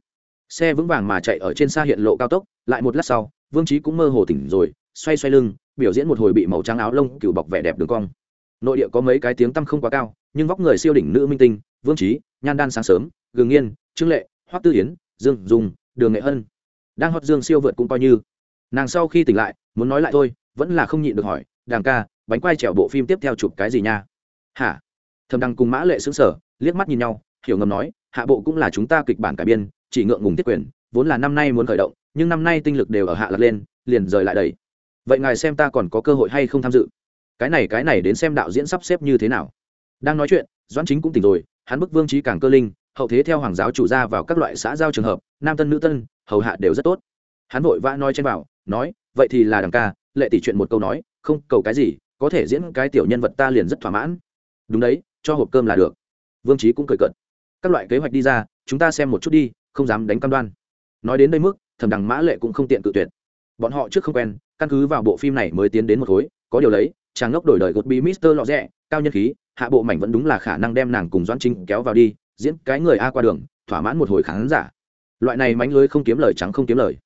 Xe vững vàng mà chạy ở trên xa hiện lộ cao tốc, lại một lát sau, vương trí cũng mơ hồ tỉnh rồi, xoay xoay lưng, biểu diễn một hồi bị màu trắng áo lông cựu bọc vẻ đẹp đường cong. Nội địa có mấy cái tiếng tăm không quá cao, nhưng vóc người siêu đỉnh nữ minh tinh, vương trí nhan đan sáng sớm, gừng nghiên, trương lệ, hoắc tư yến, dương dùng đường nghệ hân. Đang hót dương siêu vượt cũng coi như. Nàng sau khi tỉnh lại, muốn nói lại thôi, vẫn là không nhịn được hỏi, đàng ca, bánh quay trèo bộ phim tiếp theo chụp cái gì nha? Hả? Thầm đăng cùng mã lệ xứng sở liếc mắt nhìn nhau, hiểu ngầm nói hạ bộ cũng là chúng ta kịch bản cải biên, chỉ ngượng ngùng tiết quyền, vốn là năm nay muốn khởi động, nhưng năm nay tinh lực đều ở hạ lật lên, liền rời lại đầy. Vậy ngài xem ta còn có cơ hội hay không tham dự? Cái này cái này đến xem đạo diễn sắp xếp như thế nào. Đang nói chuyện, doãn chính cũng tỉnh rồi, hắn bức vương trí càng cơ linh, hậu thế theo hoàng giáo chủ ra vào các loại xã giao trường hợp, nam tân, nữ tân, hầu hạ đều rất tốt. Hắn vội vã nói trên bảo, nói, vậy thì là đằng ca, lệ tỷ chuyện một câu nói, không cầu cái gì, có thể diễn cái tiểu nhân vật ta liền rất thỏa mãn. Đúng đấy, cho hộp cơm là được. Vương trí cũng cười cợt các loại kế hoạch đi ra, chúng ta xem một chút đi, không dám đánh cam đoan. Nói đến đây mức, thẩm đằng mã lệ cũng không tiện cự tuyệt. Bọn họ trước không quen, căn cứ vào bộ phim này mới tiến đến một khối, có điều lấy, chàng ngốc đổi đời gột bí mister lọ rẽ cao nhân khí, hạ bộ mảnh vẫn đúng là khả năng đem nàng cùng doãn trinh kéo vào đi, diễn cái người a qua đường, thỏa mãn một hồi khán giả. Loại này mánh lưới không kiếm lời trắng không kiếm lời.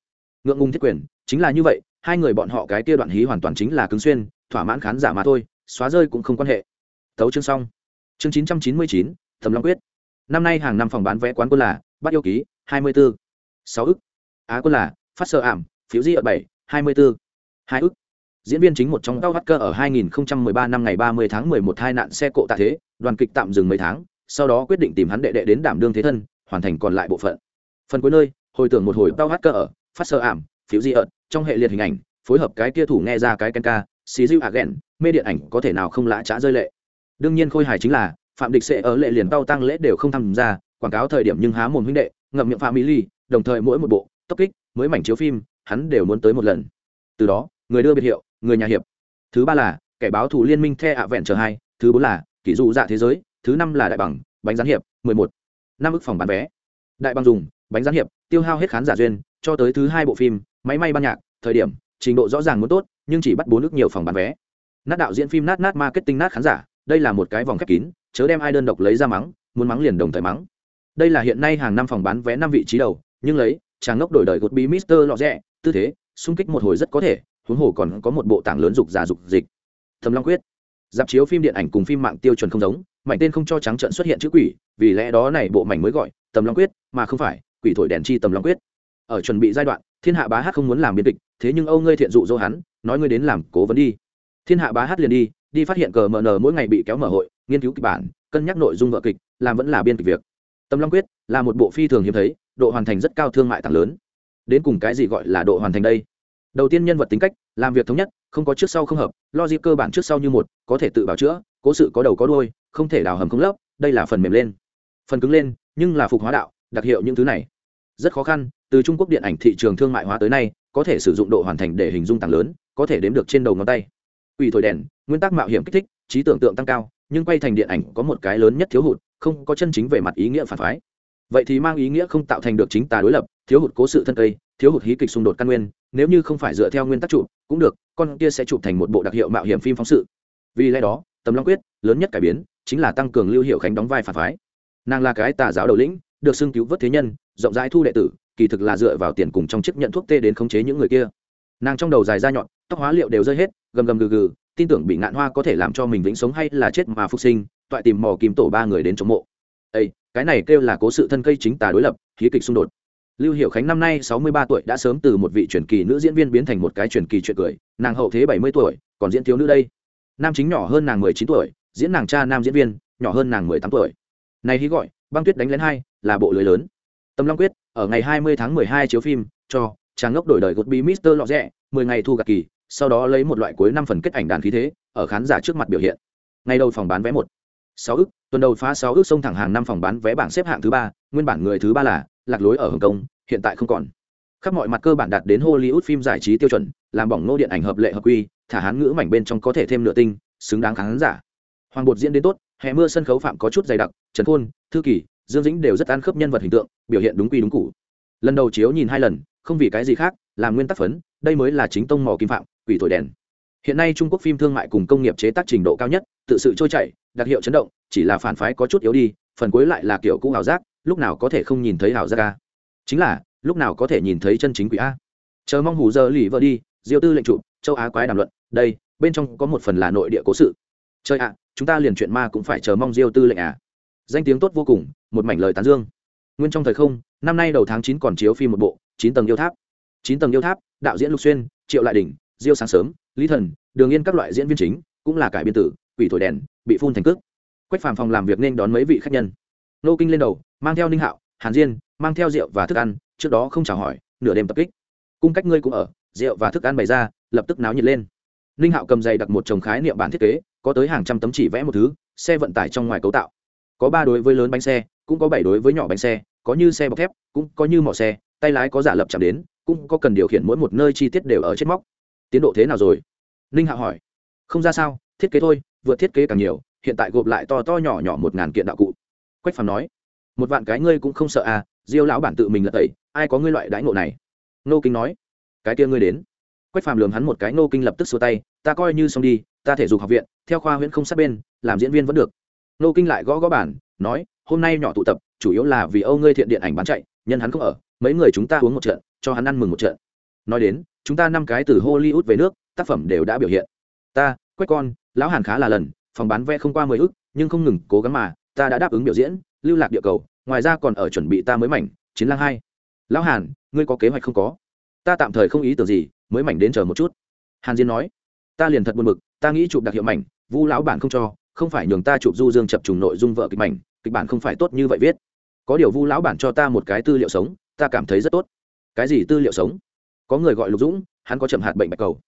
Ngượng ngùng thiết quyền, chính là như vậy, hai người bọn họ cái kia đoạn hí hoàn toàn chính là cứng xuyên, thỏa mãn khán giả mà thôi, xóa rơi cũng không quan hệ. Tấu chương xong. Chương chín trăm chín mươi chín thầm long quyết năm nay hàng năm phòng bán vé quán quân là bắt yêu ký, hai mươi bốn sáu ức. Á quân là phát sơ ảm, phiếu di ở bảy, hai mươi bốn hai ức. Diễn viên chính một trong cao hacker ở 2013 năm ngày 30 tháng 11 hai nạn xe cộ tạ thế, đoàn kịch tạm dừng mấy tháng, sau đó quyết định tìm hắn đệ đệ đến đảm đương thế thân, hoàn thành còn lại bộ phận. Phần cuối nơi, hồi tưởng một hồi cao hacker ở phát sơ ảm, phiếu di ợt, trong hệ liệt hình ảnh, phối hợp cái kia thủ nghe ra cái ken ca xí diêu again mê điện ảnh có thể nào không lã trá rơi lệ. Đương nhiên khôi hài chính là phạm địch sẽ ở lệ liền tao tăng lễ đều không tham gia, quảng cáo thời điểm nhưng há mồm huynh đệ, ngậm miệng phạm mỹ ly, đồng thời mỗi một bộ, tốc kích, mới mảnh chiếu phim, hắn đều muốn tới một lần. Từ đó, người đưa biệt hiệu, người nhà hiệp. Thứ ba là, kẻ báo thủ liên minh the ạ vẹn chờ hai, thứ bốn là, kỷ dụ dạ thế giới, thứ năm là đại bằng, bánh gián hiệp, mười một. Năm ức phòng bán vé. Đại bằng dùng, bánh gián hiệp, tiêu hao hết khán giả duyên, cho tới thứ hai bộ phim, máy may ban nhạc, thời điểm, trình độ rõ ràng muốn tốt, nhưng chỉ bắt bốn ức nhiều phòng bán vé. Nát đạo diễn phim nát nát marketing nát khán giả, đây là một cái vòng khép kín chớ đem ai đơn độc lấy ra mắng, muốn mắng liền đồng thời mắng. Đây là hiện nay hàng năm phòng bán vé năm vị trí đầu, nhưng lấy, chàng ngốc đổi đời gột bí mister lọ rẽ tư thế, xung kích một hồi rất có thể, huống hồ còn có một bộ tảng lớn dục già dục dịch. Thầm long quyết, dạp chiếu phim điện ảnh cùng phim mạng tiêu chuẩn không giống, mảnh tên không cho trắng trận xuất hiện chữ quỷ, vì lẽ đó này bộ mảnh mới gọi tầm long quyết, mà không phải, quỷ thổi đèn chi tầm long quyết. Ở chuẩn bị giai đoạn, thiên hạ bá hát không muốn làm biên kịch, thế nhưng âu ngươi thiện dụ dỗ hắn, nói ngươi đến làm cố vấn đi. Thiên hạ bá hát liền đi đi phát hiện cờ mờ nờ mỗi ngày bị kéo mở hội, nghiên cứu kịch bản, cân nhắc nội dung vợ kịch, làm vẫn là biên kịch việc. Tâm long quyết là một bộ phi thường hiếm thấy, độ hoàn thành rất cao thương mại tặng lớn. Đến cùng cái gì gọi là độ hoàn thành đây? Đầu tiên nhân vật tính cách, làm việc thống nhất, không có trước sau không hợp, logic cơ bản trước sau như một, có thể tự bảo chữa, cố sự có đầu có đôi không thể đào hầm không lấp, đây là phần mềm lên. Phần cứng lên, nhưng là phục hóa đạo, đặc hiệu những thứ này. Rất khó khăn, từ trung quốc điện ảnh thị trường thương mại hóa tới nay, có thể sử dụng độ hoàn thành để hình dung tăng lớn, có thể đếm được trên đầu ngón tay ủy thổi đèn, nguyên tắc mạo hiểm kích thích, trí tưởng tượng tăng cao, nhưng quay thành điện ảnh có một cái lớn nhất thiếu hụt, không có chân chính về mặt ý nghĩa phản phái. Vậy thì mang ý nghĩa không tạo thành được chính tà đối lập, thiếu hụt cố sự thân cây, thiếu hụt hí kịch xung đột căn nguyên, nếu như không phải dựa theo nguyên tắc chụp, cũng được, con kia sẽ chụp thành một bộ đặc hiệu mạo hiểm phim phóng sự. Vì lẽ đó tấm long quyết, lớn nhất cải biến, chính là tăng cường lưu hiệu khánh đóng vai phản phái. Nàng là cái tà giáo đầu lĩnh, được xưng cứu vớt thế nhân, rộng rãi thu đệ tử, kỳ thực là dựa vào tiền cùng trong chiếc nhận thuốc tê đến khống chế những người kia. Nàng trong đầu dài da nhọn, tóc hóa liệu đều rơi hết gầm gầm gừ gừ, tin tưởng bị ngạn hoa có thể làm cho mình vĩnh sống hay là chết mà phục sinh, toại tìm mò kim tổ ba người đến chống mộ. Ây cái này kêu là cố sự thân cây chính tà đối lập khí kịch xung đột. Lưu hiệu khánh năm nay sáu mươi ba tuổi, đã sớm từ một vị truyền kỳ nữ diễn viên biến thành một cái truyền kỳ chuyện cười, nàng hậu thế bảy mươi tuổi, còn diễn thiếu nữ đây. Nam chính nhỏ hơn nàng mười chín tuổi, diễn nàng cha nam diễn viên, nhỏ hơn nàng mười tám tuổi. Này hí gọi, băng tuyết đánh lén hai, là bộ lưới lớn. Tâm long quyết, ở ngày hai mươi tháng mười hai chiếu phim, cho, chàng ngốc đổi đời gột bí mister lọ rẽ mười ngày thu gạt kỳ sau đó lấy một loại cuối năm phần kết ảnh đàn khí thế, ở khán giả trước mặt biểu hiện. Ngày đầu phòng bán vé một. Sáu ức, tuần đầu phá sáu ước sông thẳng hàng năm phòng bán vé bảng xếp hạng thứ ba, nguyên bản người thứ ba là lạc lối ở hồng kông, hiện tại không còn. Khắp mọi mặt cơ bản đạt đến hollywood phim giải trí tiêu chuẩn, làm bỏng nô điện ảnh hợp lệ hợp quy, thả hán ngữ mảnh bên trong có thể thêm nửa tinh, xứng đáng khán giả. Hoàng bột diễn đến tốt, hè mưa sân khấu phạm có chút dày đặc, trần khôn, thư kỳ, dương dĩnh đều rất ăn khớp nhân vật hình tượng, biểu hiện đúng quy đúng cụ lần đầu chiếu nhìn hai lần, không vì cái gì khác làm nguyên tắc phấn, đây mới là chính tông mò kim phạm quỷ thổi đèn. Hiện nay trung quốc phim thương mại cùng công nghiệp chế tác trình độ cao nhất, tự sự trôi chảy, đặc hiệu chấn động, chỉ là phản phái có chút yếu đi, phần cuối lại là kiểu cũ ảo giác, lúc nào có thể không nhìn thấy ảo giác a? Chính là, lúc nào có thể nhìn thấy chân chính quỷ a? Chờ mong hủ giờ lì vợ đi, diêu tư lệnh trụ, châu á quái đàm luận, đây, bên trong có một phần là nội địa cố sự. Chơi ạ, chúng ta liền chuyện ma cũng phải chờ mong diêu tư lệnh à? Danh tiếng tốt vô cùng, một mảnh lời tán dương. Nguyên trong thời không, năm nay đầu tháng chín còn chiếu phim một bộ, chín tầng yêu tháp. Chín tầng yêu tháp, đạo diễn lục xuyên, triệu lại đỉnh diêu sáng sớm, lý thần, đường yên các loại diễn viên chính cũng là cải biên tử, quỷ thổi đèn, bị phun thành cước. Quách phàm phòng làm việc nên đón mấy vị khách nhân. Nô kinh lên đầu, mang theo ninh hạo, hàn diên, mang theo rượu và thức ăn, trước đó không chào hỏi, nửa đêm tập kích. Cung cách ngươi cũng ở, rượu và thức ăn bày ra, lập tức náo nhiệt lên. Ninh hạo cầm dày đặt một chồng khái niệm bản thiết kế, có tới hàng trăm tấm chỉ vẽ một thứ, xe vận tải trong ngoài cấu tạo. Có ba đối với lớn bánh xe, cũng có bảy đối với nhỏ bánh xe, có như xe bọc thép, cũng có như mỏ xe, tay lái có giả lập chạm đến, cũng có cần điều khiển mỗi một nơi chi tiết đều ở trên móc tiến độ thế nào rồi? Ninh hạo hỏi. Không ra sao, thiết kế thôi vượt thiết kế càng nhiều, hiện tại gộp lại to to nhỏ nhỏ một ngàn kiện đạo cụ. Quách phàm nói. Một vạn cái ngươi cũng không sợ à diêu lão bản tự mình là tẩy, ai có ngươi loại đãi ngộ này? Nô kinh nói. Cái kia ngươi đến. Quách phàm lường hắn một cái, nô kinh lập tức xua tay. Ta coi như xong đi, ta thể dục học viện, theo khoa huyễn không sát bên, làm diễn viên vẫn được. Nô kinh lại gõ gõ bản, nói, hôm nay nhỏ tụ tập, chủ yếu là vì âu ngươi thiện điện ảnh bán chạy, nhân hắn không ở, mấy người chúng ta uống một trận, cho hắn ăn mừng một trận. Nói đến chúng ta năm cái từ hollywood về nước, tác phẩm đều đã biểu hiện. Ta, quách con, lão hàn khá là lần, phòng bán vé không qua mười ức, nhưng không ngừng cố gắng mà, ta đã đáp ứng biểu diễn, lưu lạc địa cầu, ngoài ra còn ở chuẩn bị ta mới mảnh, chiến lang hai. Lão hàn, ngươi có kế hoạch không có? Ta tạm thời không ý tưởng gì, mới mảnh đến chờ một chút. Hàn diên nói, ta liền thật buồn bực, ta nghĩ chụp đặc hiệu mảnh, vu lão bản không cho, không phải nhường ta chụp du dương chập trùng nội dung vợ kịch mảnh, kịch bản không phải tốt như vậy viết. Có điều vu lão bản cho ta một cái tư liệu sống, ta cảm thấy rất tốt. Cái gì tư liệu sống? Có người gọi lục dũng, hắn có chậm hạt bệnh bạch cầu.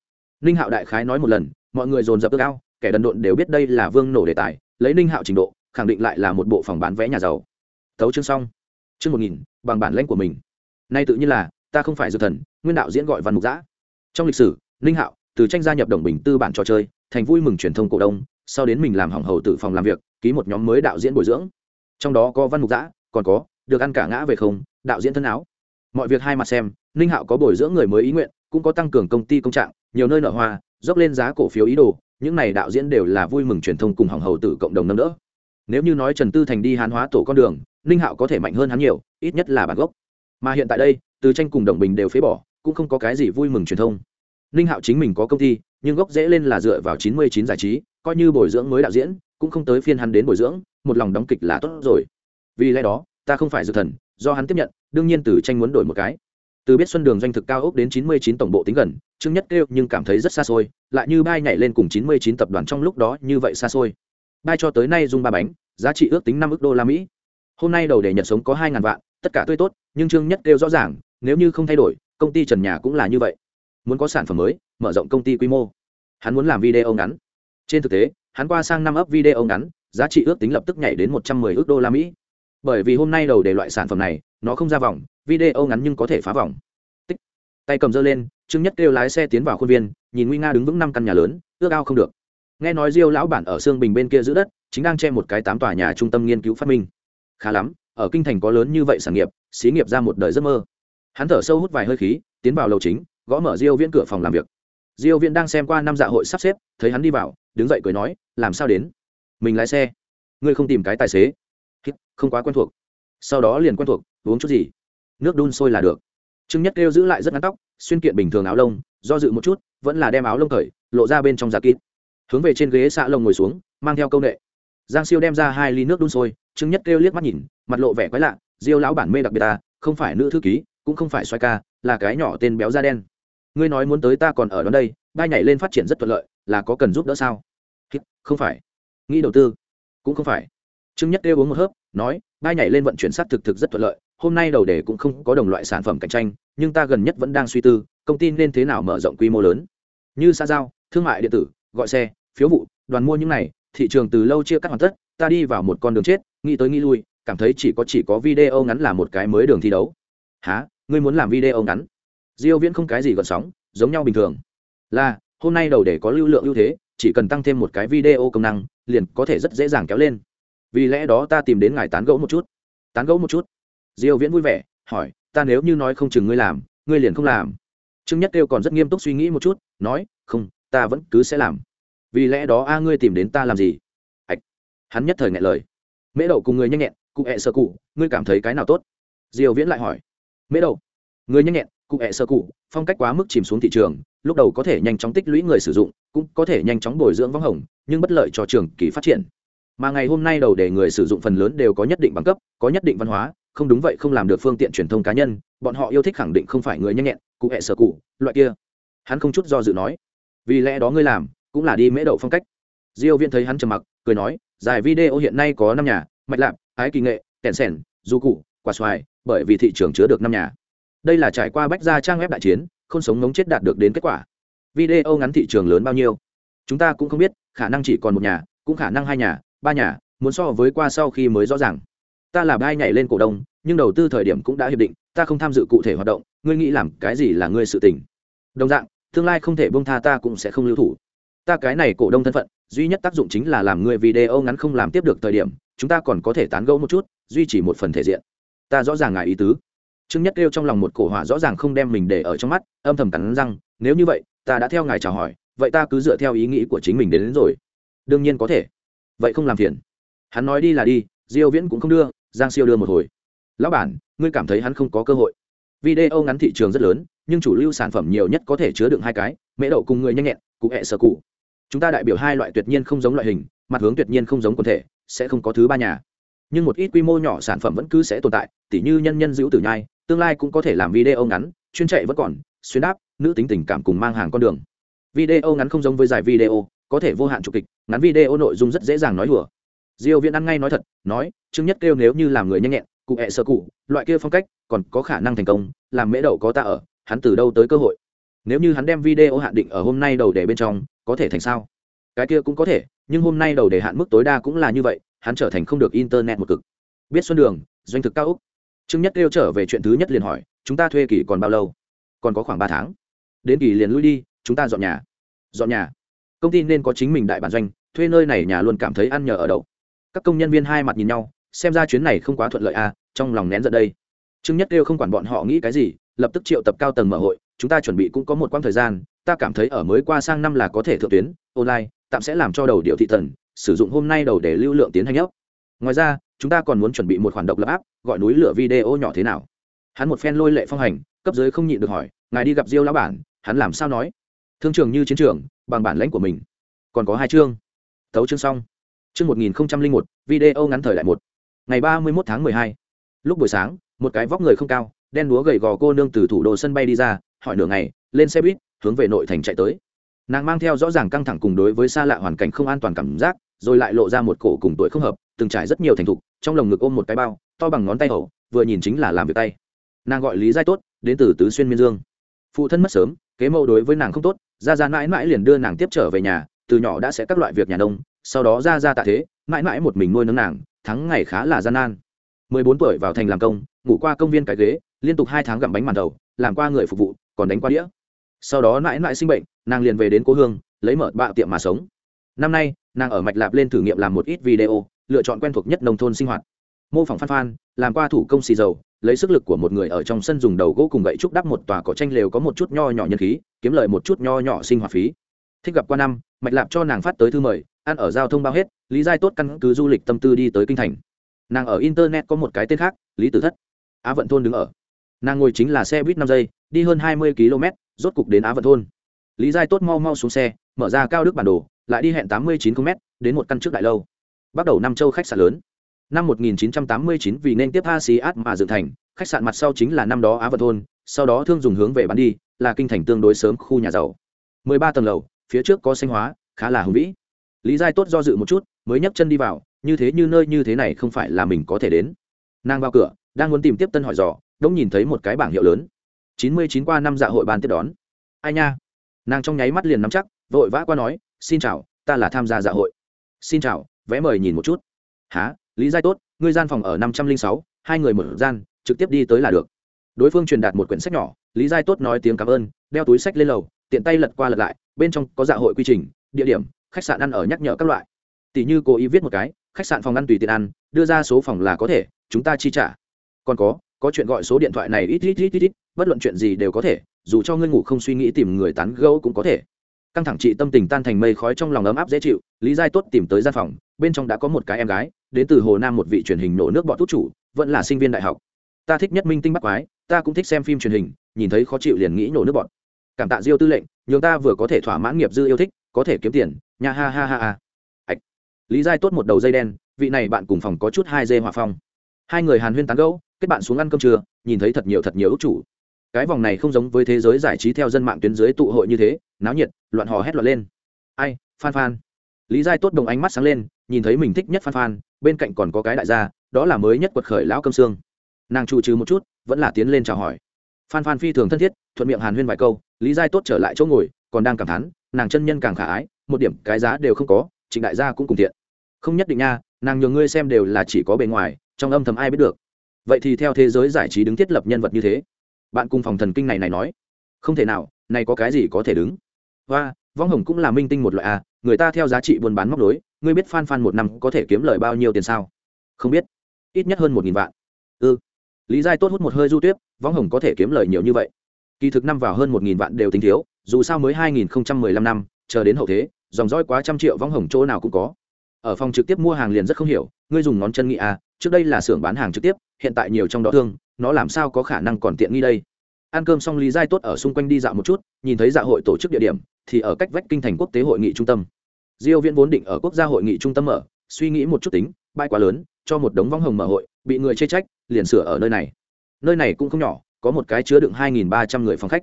Ninh hạo đại khái nói một lần, mọi người dồn dập ước ao, kẻ đần độn đều biết đây là vương nổ đề tài, lấy ninh hạo trình độ, khẳng định lại là một bộ phòng bán vé nhà giàu. Thấu chương xong. Chương một nghìn, bằng bản lãnh của mình. Nay tự nhiên là, ta không phải dược thần, nguyên đạo diễn gọi văn mục giã trong lịch sử, ninh hạo, từ tranh gia nhập đồng bình tư bản trò chơi, thành vui mừng truyền thông cổ đông, sau đến mình làm hỏng hầu tự phòng làm việc, ký một nhóm mới đạo diễn bồi dưỡng. Trong đó có văn mục giã còn có, được ăn cả ngã về không, đạo diễn thân áo mọi việc hai mặt xem, ninh hạo có bồi dưỡng người mới ý nguyện, cũng có tăng cường công ty công trạng, nhiều nơi nợ hoa, dốc lên giá cổ phiếu ý đồ, những này đạo diễn đều là vui mừng truyền thông cùng hỏng hầu tử cộng đồng nâng đỡ. Nếu như nói trần tư thành đi hán hóa tổ con đường, ninh hạo có thể mạnh hơn hắn nhiều, ít nhất là bản gốc. Mà hiện tại đây, từ tranh cùng đồng bình đều phế bỏ, cũng không có cái gì vui mừng truyền thông. Ninh hạo chính mình có công ty, nhưng gốc dễ lên là dựa vào chín mươi chín giải trí, coi như bồi dưỡng mới đạo diễn, cũng không tới phiên hắn đến bồi dưỡng, một lòng đóng kịch là tốt rồi. Vì lẽ đó, ta không phải dự thần, do hắn tiếp nhận đương nhiên từ tranh muốn đổi một cái. Từ biết xuân đường doanh thực cao ốc đến chín mươi chín tổng bộ tính gần, trương nhất kêu nhưng cảm thấy rất xa xôi, lại như bay nhảy lên cùng chín mươi chín tập đoàn trong lúc đó như vậy xa xôi. Bay cho tới nay dùng ba bánh, giá trị ước tính năm ước đô la mỹ. Hôm nay đầu đề nhật sống có hai ngàn vạn, tất cả tươi tốt, nhưng trương nhất kêu rõ ràng, nếu như không thay đổi, công ty trần nhà cũng là như vậy. Muốn có sản phẩm mới, mở rộng công ty quy mô. Hắn muốn làm video ngắn. Trên thực tế, hắn qua sang năm ấp video ngắn, giá trị ước tính lập tức nhảy đến một trăm mười ước đô la mỹ bởi vì hôm nay đầu đề loại sản phẩm này, nó không ra vòng, video ngắn nhưng có thể phá vòng. Tích. tay cầm dơ lên, trương nhất kêu lái xe tiến vào khuôn viên, nhìn nguy nga đứng vững năm căn nhà lớn, ước ao không được. Nghe nói diêu lão bản ở xương bình bên kia giữ đất, chính đang che một cái tám tòa nhà trung tâm nghiên cứu phát minh. Khá lắm, ở kinh thành có lớn như vậy sản nghiệp, xí nghiệp ra một đời giấc mơ. Hắn thở sâu hút vài hơi khí, tiến vào lầu chính, gõ mở diêu viễn cửa phòng làm việc. Diêu viễn đang xem qua năm dạ hội sắp xếp, thấy hắn đi vào, đứng dậy cười nói, làm sao đến? Mình lái xe. Ngươi không tìm cái tài xế không quá quen thuộc. Sau đó liền quen thuộc, uống chút gì. Nước đun sôi là được. Trương nhất kêu giữ lại rất ngắn tóc, xuyên kiện bình thường áo lông, do dự một chút, vẫn là đem áo lông cởi, lộ ra bên trong giả kín hướng về trên ghế xạ lông ngồi xuống, mang theo công nghệ giang siêu đem ra hai ly nước đun sôi, trương nhất kêu liếc mắt nhìn, mặt lộ vẻ quái lạ, diêu lão bản mê đặc biệt ta, không phải nữ thư ký, cũng không phải xoay ca, là cái nhỏ tên béo da đen. Ngươi nói muốn tới ta còn ở đó đây, bay nhảy lên phát triển rất thuận lợi, là có cần giúp đỡ sao? Không phải. Nghĩ đầu tư, cũng không phải trương nhất kêu uống một hớp, nói bay nhảy lên vận chuyển sát thực thực rất thuận lợi, hôm nay đầu đề cũng không có đồng loại sản phẩm cạnh tranh, nhưng ta gần nhất vẫn đang suy tư, công ty nên thế nào mở rộng quy mô lớn. Như xã giao, thương mại điện tử, gọi xe, phiếu vụ, đoàn mua những này, thị trường từ lâu chia cắt hoàn tất, ta đi vào một con đường chết, nghĩ tới nghĩ lui, cảm thấy chỉ có chỉ có video ngắn là một cái mới đường thi đấu. Há ngươi muốn làm video ngắn? Diêu viễn không cái gì gợn sóng, giống nhau bình thường. Là, hôm nay đầu để có lưu lượng ưu thế, chỉ cần tăng thêm một cái video công năng, liền có thể rất dễ dàng kéo lên vì lẽ đó ta tìm đến ngài tán gẫu một chút. Tán gẫu một chút? Diêu viễn vui vẻ, hỏi, ta nếu như nói không chừng ngươi làm, ngươi liền không làm. Trương nhất kêu còn rất nghiêm túc suy nghĩ một chút, nói, không, ta vẫn cứ sẽ làm. Vì lẽ đó a, ngươi tìm đến ta làm gì? Ạch hắn nhất thời ngại lời. Mễ đậu cùng người nhanh nhẹn, cụ hẹ sơ cụ, ngươi cảm thấy cái nào tốt? Diêu viễn lại hỏi. Mễ đậu, người nhanh nhẹn, cụ hẹ sơ cụ, phong cách quá mức chìm xuống thị trường, lúc đầu có thể nhanh chóng tích lũy người sử dụng, cũng có thể nhanh chóng bồi dưỡng vắng hồng, nhưng bất lợi cho trường kỳ phát triển mà ngày hôm nay đầu để người sử dụng phần lớn đều có nhất định bằng cấp, có nhất định văn hóa, không đúng vậy không làm được phương tiện truyền thông cá nhân, bọn họ yêu thích khẳng định không phải người nhanh nhẹn, cụ hẹ sở cụ, loại kia. Hắn không chút do dự nói, vì lẽ đó ngươi làm, cũng là đi mễ đậu phong cách. Diêu viên thấy hắn trầm mặc, cười nói, giải video hiện nay có năm nhà, mạch lạp, ái kỳ nghệ, kèn sèn du cụ, quả xoài, bởi vì thị trường chứa được năm nhà. Đây là trải qua bách gia trang web đại chiến, không sống ngống chết đạt được đến kết quả. Video ngắn thị trường lớn bao nhiêu? Chúng ta cũng không biết, khả năng chỉ còn một nhà, cũng khả năng hai nhà ba nhà muốn so với qua sau khi mới rõ ràng. Ta là bai nhảy lên cổ đông nhưng đầu tư thời điểm cũng đã hiệp định ta không tham dự cụ thể hoạt động ngươi nghĩ làm cái gì là ngươi sự tình. Đồng dạng tương lai không thể bông tha ta cũng sẽ không lưu thủ. Ta cái này cổ đông thân phận duy nhất tác dụng chính là làm người video ngắn không làm tiếp được thời điểm chúng ta còn có thể tán gẫu một chút duy trì một phần thể diện. Ta rõ ràng ngài ý tứ. Trương nhất kêu trong lòng một cổ hỏa rõ ràng không đem mình để ở trong mắt âm thầm cắn răng nếu như vậy ta đã theo ngài chào hỏi vậy ta cứ dựa theo ý nghĩ của chính mình đến, đến rồi. Đương nhiên có thể vậy không làm phiền. Hắn nói đi là đi, diêu viễn cũng không đưa, giang siêu đưa một hồi. Lão bản, ngươi cảm thấy hắn không có cơ hội. Video ngắn thị trường rất lớn, nhưng chủ lưu sản phẩm nhiều nhất có thể chứa đựng hai cái, mễ đậu cùng người nhanh nhẹn, cụ hẹ sở cụ. Chúng ta đại biểu hai loại tuyệt nhiên không giống loại hình, mặt hướng tuyệt nhiên không giống quần thể, sẽ không có thứ ba nhà. Nhưng một ít quy mô nhỏ sản phẩm vẫn cứ sẽ tồn tại, tỉ như nhân nhân giữ tử nhai, tương lai cũng có thể làm video ngắn, chuyên chạy vẫn còn, xuyên đáp, nữ tính tình cảm cùng mang hàng con đường. Video ngắn không giống với dài video có thể vô hạn chụp kịch, ngắn video nội dung rất dễ dàng nói đùa. Diêu viễn ăn ngay nói thật, nói chương nhất kêu nếu như làm người nhanh nhẹn, cụ hẹ sơ cụ, loại kia phong cách, còn có khả năng thành công, làm mễ đậu có ta ở, hắn từ đâu tới cơ hội? Nếu như hắn đem video hạn định ở hôm nay đầu để bên trong, có thể thành sao? Cái kia cũng có thể, nhưng hôm nay đầu để hạn mức tối đa cũng là như vậy, hắn trở thành không được internet một cực. Biết xuân đường, doanh thực cao úc. Trương nhất kêu trở về chuyện thứ nhất liền hỏi, chúng ta thuê kỳ còn bao lâu? Còn có khoảng ba tháng. Đến kỳ liền lui đi, chúng ta dọn nhà. Dọn nhà? Công ty nên có chính mình đại bản doanh, thuê nơi này nhà luôn cảm thấy ăn nhờ ở đậu. Các công nhân viên hai mặt nhìn nhau, xem ra chuyến này không quá thuận lợi à trong lòng nén giận đây. Trương nhất kêu không quản bọn họ nghĩ cái gì, lập tức triệu tập cao tầng mở hội, chúng ta chuẩn bị cũng có một quãng thời gian, ta cảm thấy ở mới qua sang năm là có thể thượng tuyến, online, tạm sẽ làm cho đầu điệu thị thần, sử dụng hôm nay đầu để lưu lượng tiến hành ốc ngoài ra, chúng ta còn muốn chuẩn bị một khoản độc lập áp gọi núi lửa video nhỏ thế nào. Hắn một phen lôi lệ phong hành, cấp dưới không nhịn được hỏi, ngài đi gặp diêu lão bản, hắn làm sao nói? Thương trường như chiến trường bằng bản lãnh của mình. Còn có hai chương. Tấu chương xong. Chương một nghìn một, video ngắn thời đại một. Ngày ba mươi một tháng mười hai. Lúc buổi sáng, một cái vóc người không cao, đen đúa gầy gò cô nương từ thủ đô sân bay đi ra, hỏi nửa ngày, lên xe buýt, hướng về nội thành chạy tới. Nàng mang theo rõ ràng căng thẳng cùng đối với xa lạ hoàn cảnh không an toàn cảm giác, rồi lại lộ ra một cổ cùng tuổi không hợp, từng trải rất nhiều thành thục, trong lồng ngực ôm một cái bao, to bằng ngón tay hậu, vừa nhìn chính là làm việc tay. Nàng gọi lý giai tốt, đến từ tứ xuyên miên dương. Phụ thân mất sớm, kế mẫu đối với nàng không tốt ra ra mãi mãi liền đưa nàng tiếp trở về nhà, từ nhỏ đã sẽ các loại việc nhà nông, sau đó ra ra tạ thế, mãi mãi một mình nuôi nấng nàng, thắng ngày khá là gian nan. Mười bốn tuổi vào thành làm công, ngủ qua công viên cái ghế, liên tục hai tháng gặm bánh màn đầu, làm qua người phục vụ, còn đánh qua đĩa. Sau đó mãi mãi sinh bệnh, nàng liền về đến cố hương, lấy mở bạo tiệm mà sống. Năm nay, nàng ở mạch lạp lên thử nghiệm làm một ít video, lựa chọn quen thuộc nhất nông thôn sinh hoạt. Mô phỏng phan phan, làm qua thủ công xì dầu lấy sức lực của một người ở trong sân dùng đầu gỗ cùng gậy trúc đắp một tòa cỏ tranh lều có một chút nho nhỏ nhân khí, kiếm lời một chút nho nhỏ sinh hoạt phí. Thích gặp qua năm, mạch lạp cho nàng phát tới thư mời, ăn ở giao thông bao hết, lý giai tốt căn cứ du lịch tâm tư đi tới kinh thành. Nàng ở internet có một cái tên khác, lý tử thất. Á vận thôn đứng ở. Nàng ngồi chính là xe buýt năm giây, đi hơn hai mươi km, rốt cục đến á vận thôn. Lý giai tốt mau mau xuống xe, mở ra cao đức bản đồ, lại đi hẹn tám mươi chín km, đến một căn trước đại lâu. Bắt đầu năm châu khách sạn lớn năm 1989 vì nên tiếp Asiat mà dựng thành, khách sạn mặt sau chính là năm đó á vận thôn, sau đó thương dùng hướng về bán đi, là kinh thành tương đối sớm khu nhà giàu. 13 tầng lầu, phía trước có sinh hóa, khá là hùng vĩ. Lý giai tốt do dự một chút, mới nhấc chân đi vào, như thế như nơi như thế này không phải là mình có thể đến. Nàng vào cửa, đang muốn tìm tiếp tân hỏi dò đông nhìn thấy một cái bảng hiệu lớn. 99 qua năm dạ hội ban tiếp đón. Ai nha? Nàng trong nháy mắt liền nắm chắc, vội vã qua nói, xin chào, ta là tham gia dạ hội. Xin chào, vẽ mời nhìn một chút. Hả lý giai tốt, ngươi gian phòng ở năm trăm linh sáu, hai người một gian, trực tiếp đi tới là được. Đối phương truyền đạt một quyển sách nhỏ, lý giai tốt nói tiếng cảm ơn, đeo túi sách lên lầu, tiện tay lật qua lật lại, bên trong có dạ hội quy trình, địa điểm, khách sạn ăn ở nhắc nhở các loại. Tỷ như cố ý viết một cái, khách sạn phòng ăn tùy tiện ăn, đưa ra số phòng là có thể, chúng ta chi trả. Còn có có chuyện gọi số điện thoại này ít ít ít ít ít, bất luận chuyện gì đều có thể, dù cho ngươi ngủ không suy nghĩ tìm người tán gẫu cũng có thể. Căng thẳng chị tâm tình tan thành mây khói trong lòng ấm áp dễ chịu, lý giai tốt tìm tới gian phòng, bên trong đã có một cái em gái đến từ hồ nam một vị truyền hình nổ nước bọt tút chủ, vẫn là sinh viên đại học. Ta thích nhất minh tinh bắc quái, ta cũng thích xem phim truyền hình, nhìn thấy khó chịu liền nghĩ nổ nước bọt. Cảm tạ diêu tư lệnh, nhường ta vừa có thể thỏa mãn nghiệp dư yêu thích, có thể kiếm tiền, nha ha ha ha ha. Ạch lý giai tốt một đầu dây đen, vị này bạn cùng phòng có chút hai dê hòa phong. Hai người hàn huyên tán gẫu, kết bạn xuống ăn cơm trưa, nhìn thấy thật nhiều thật nhiều ước chủ. Cái vòng này không giống với thế giới giải trí theo dân mạng tuyến dưới tụ hội như thế, náo nhiệt, loạn hò hét loạn lên. Ai, phan phan. Lý giai tốt đồng ánh mắt sáng lên, nhìn thấy mình thích nhất phan phan bên cạnh còn có cái đại gia đó là mới nhất quật khởi lão cơm xương. Nàng trụ trừ một chút vẫn là tiến lên chào hỏi. Phan phan phi thường thân thiết thuận miệng hàn huyên vài câu lý giai tốt trở lại chỗ ngồi còn đang cảm thán nàng chân nhân càng khả ái một điểm cái giá đều không có trịnh đại gia cũng cùng tiện không nhất định nha nàng nhường ngươi xem đều là chỉ có bề ngoài trong âm thầm ai biết được. Vậy thì theo thế giới giải trí đứng thiết lập nhân vật như thế. Bạn cùng phòng thần kinh này này nói. Không thể nào này có cái gì có thể đứng? Và vong hồng cũng là minh tinh một loại à, người ta theo giá trị buôn bán móc đối ngươi biết phan phan một năm có thể kiếm lời bao nhiêu tiền sao? Không biết. Ít nhất hơn một nghìn vạn. Ư ừ. lý giai tốt hút một hơi du tuyết vong hồng có thể kiếm lời nhiều như vậy. Kỳ thực năm vào hơn một nghìn vạn đều tính thiếu, dù sao mới hai nghìn không trăm mười lăm năm, chờ đến hậu thế, dòng dõi quá trăm triệu vong hồng chỗ nào cũng có. Ở phòng trực tiếp mua hàng liền rất không hiểu, ngươi dùng ngón chân nghĩ à trước đây là xưởng bán hàng trực tiếp, hiện tại nhiều trong đó thương, nó làm sao có khả năng còn tiện nghi đây? Ăn cơm xong lý giai tốt ở xung quanh đi dạo một chút, nhìn thấy dạ hội tổ chức địa điểm, thì ở cách vách kinh thành quốc tế hội nghị trung tâm diêu viễn vốn định ở quốc gia hội nghị trung tâm mở, suy nghĩ một chút tính bãi quá lớn cho một đống vong hồng mở hội bị người chê trách liền sửa ở nơi này. Nơi này cũng không nhỏ có một cái chứa đựng hai nghìn ba trăm người phòng khách.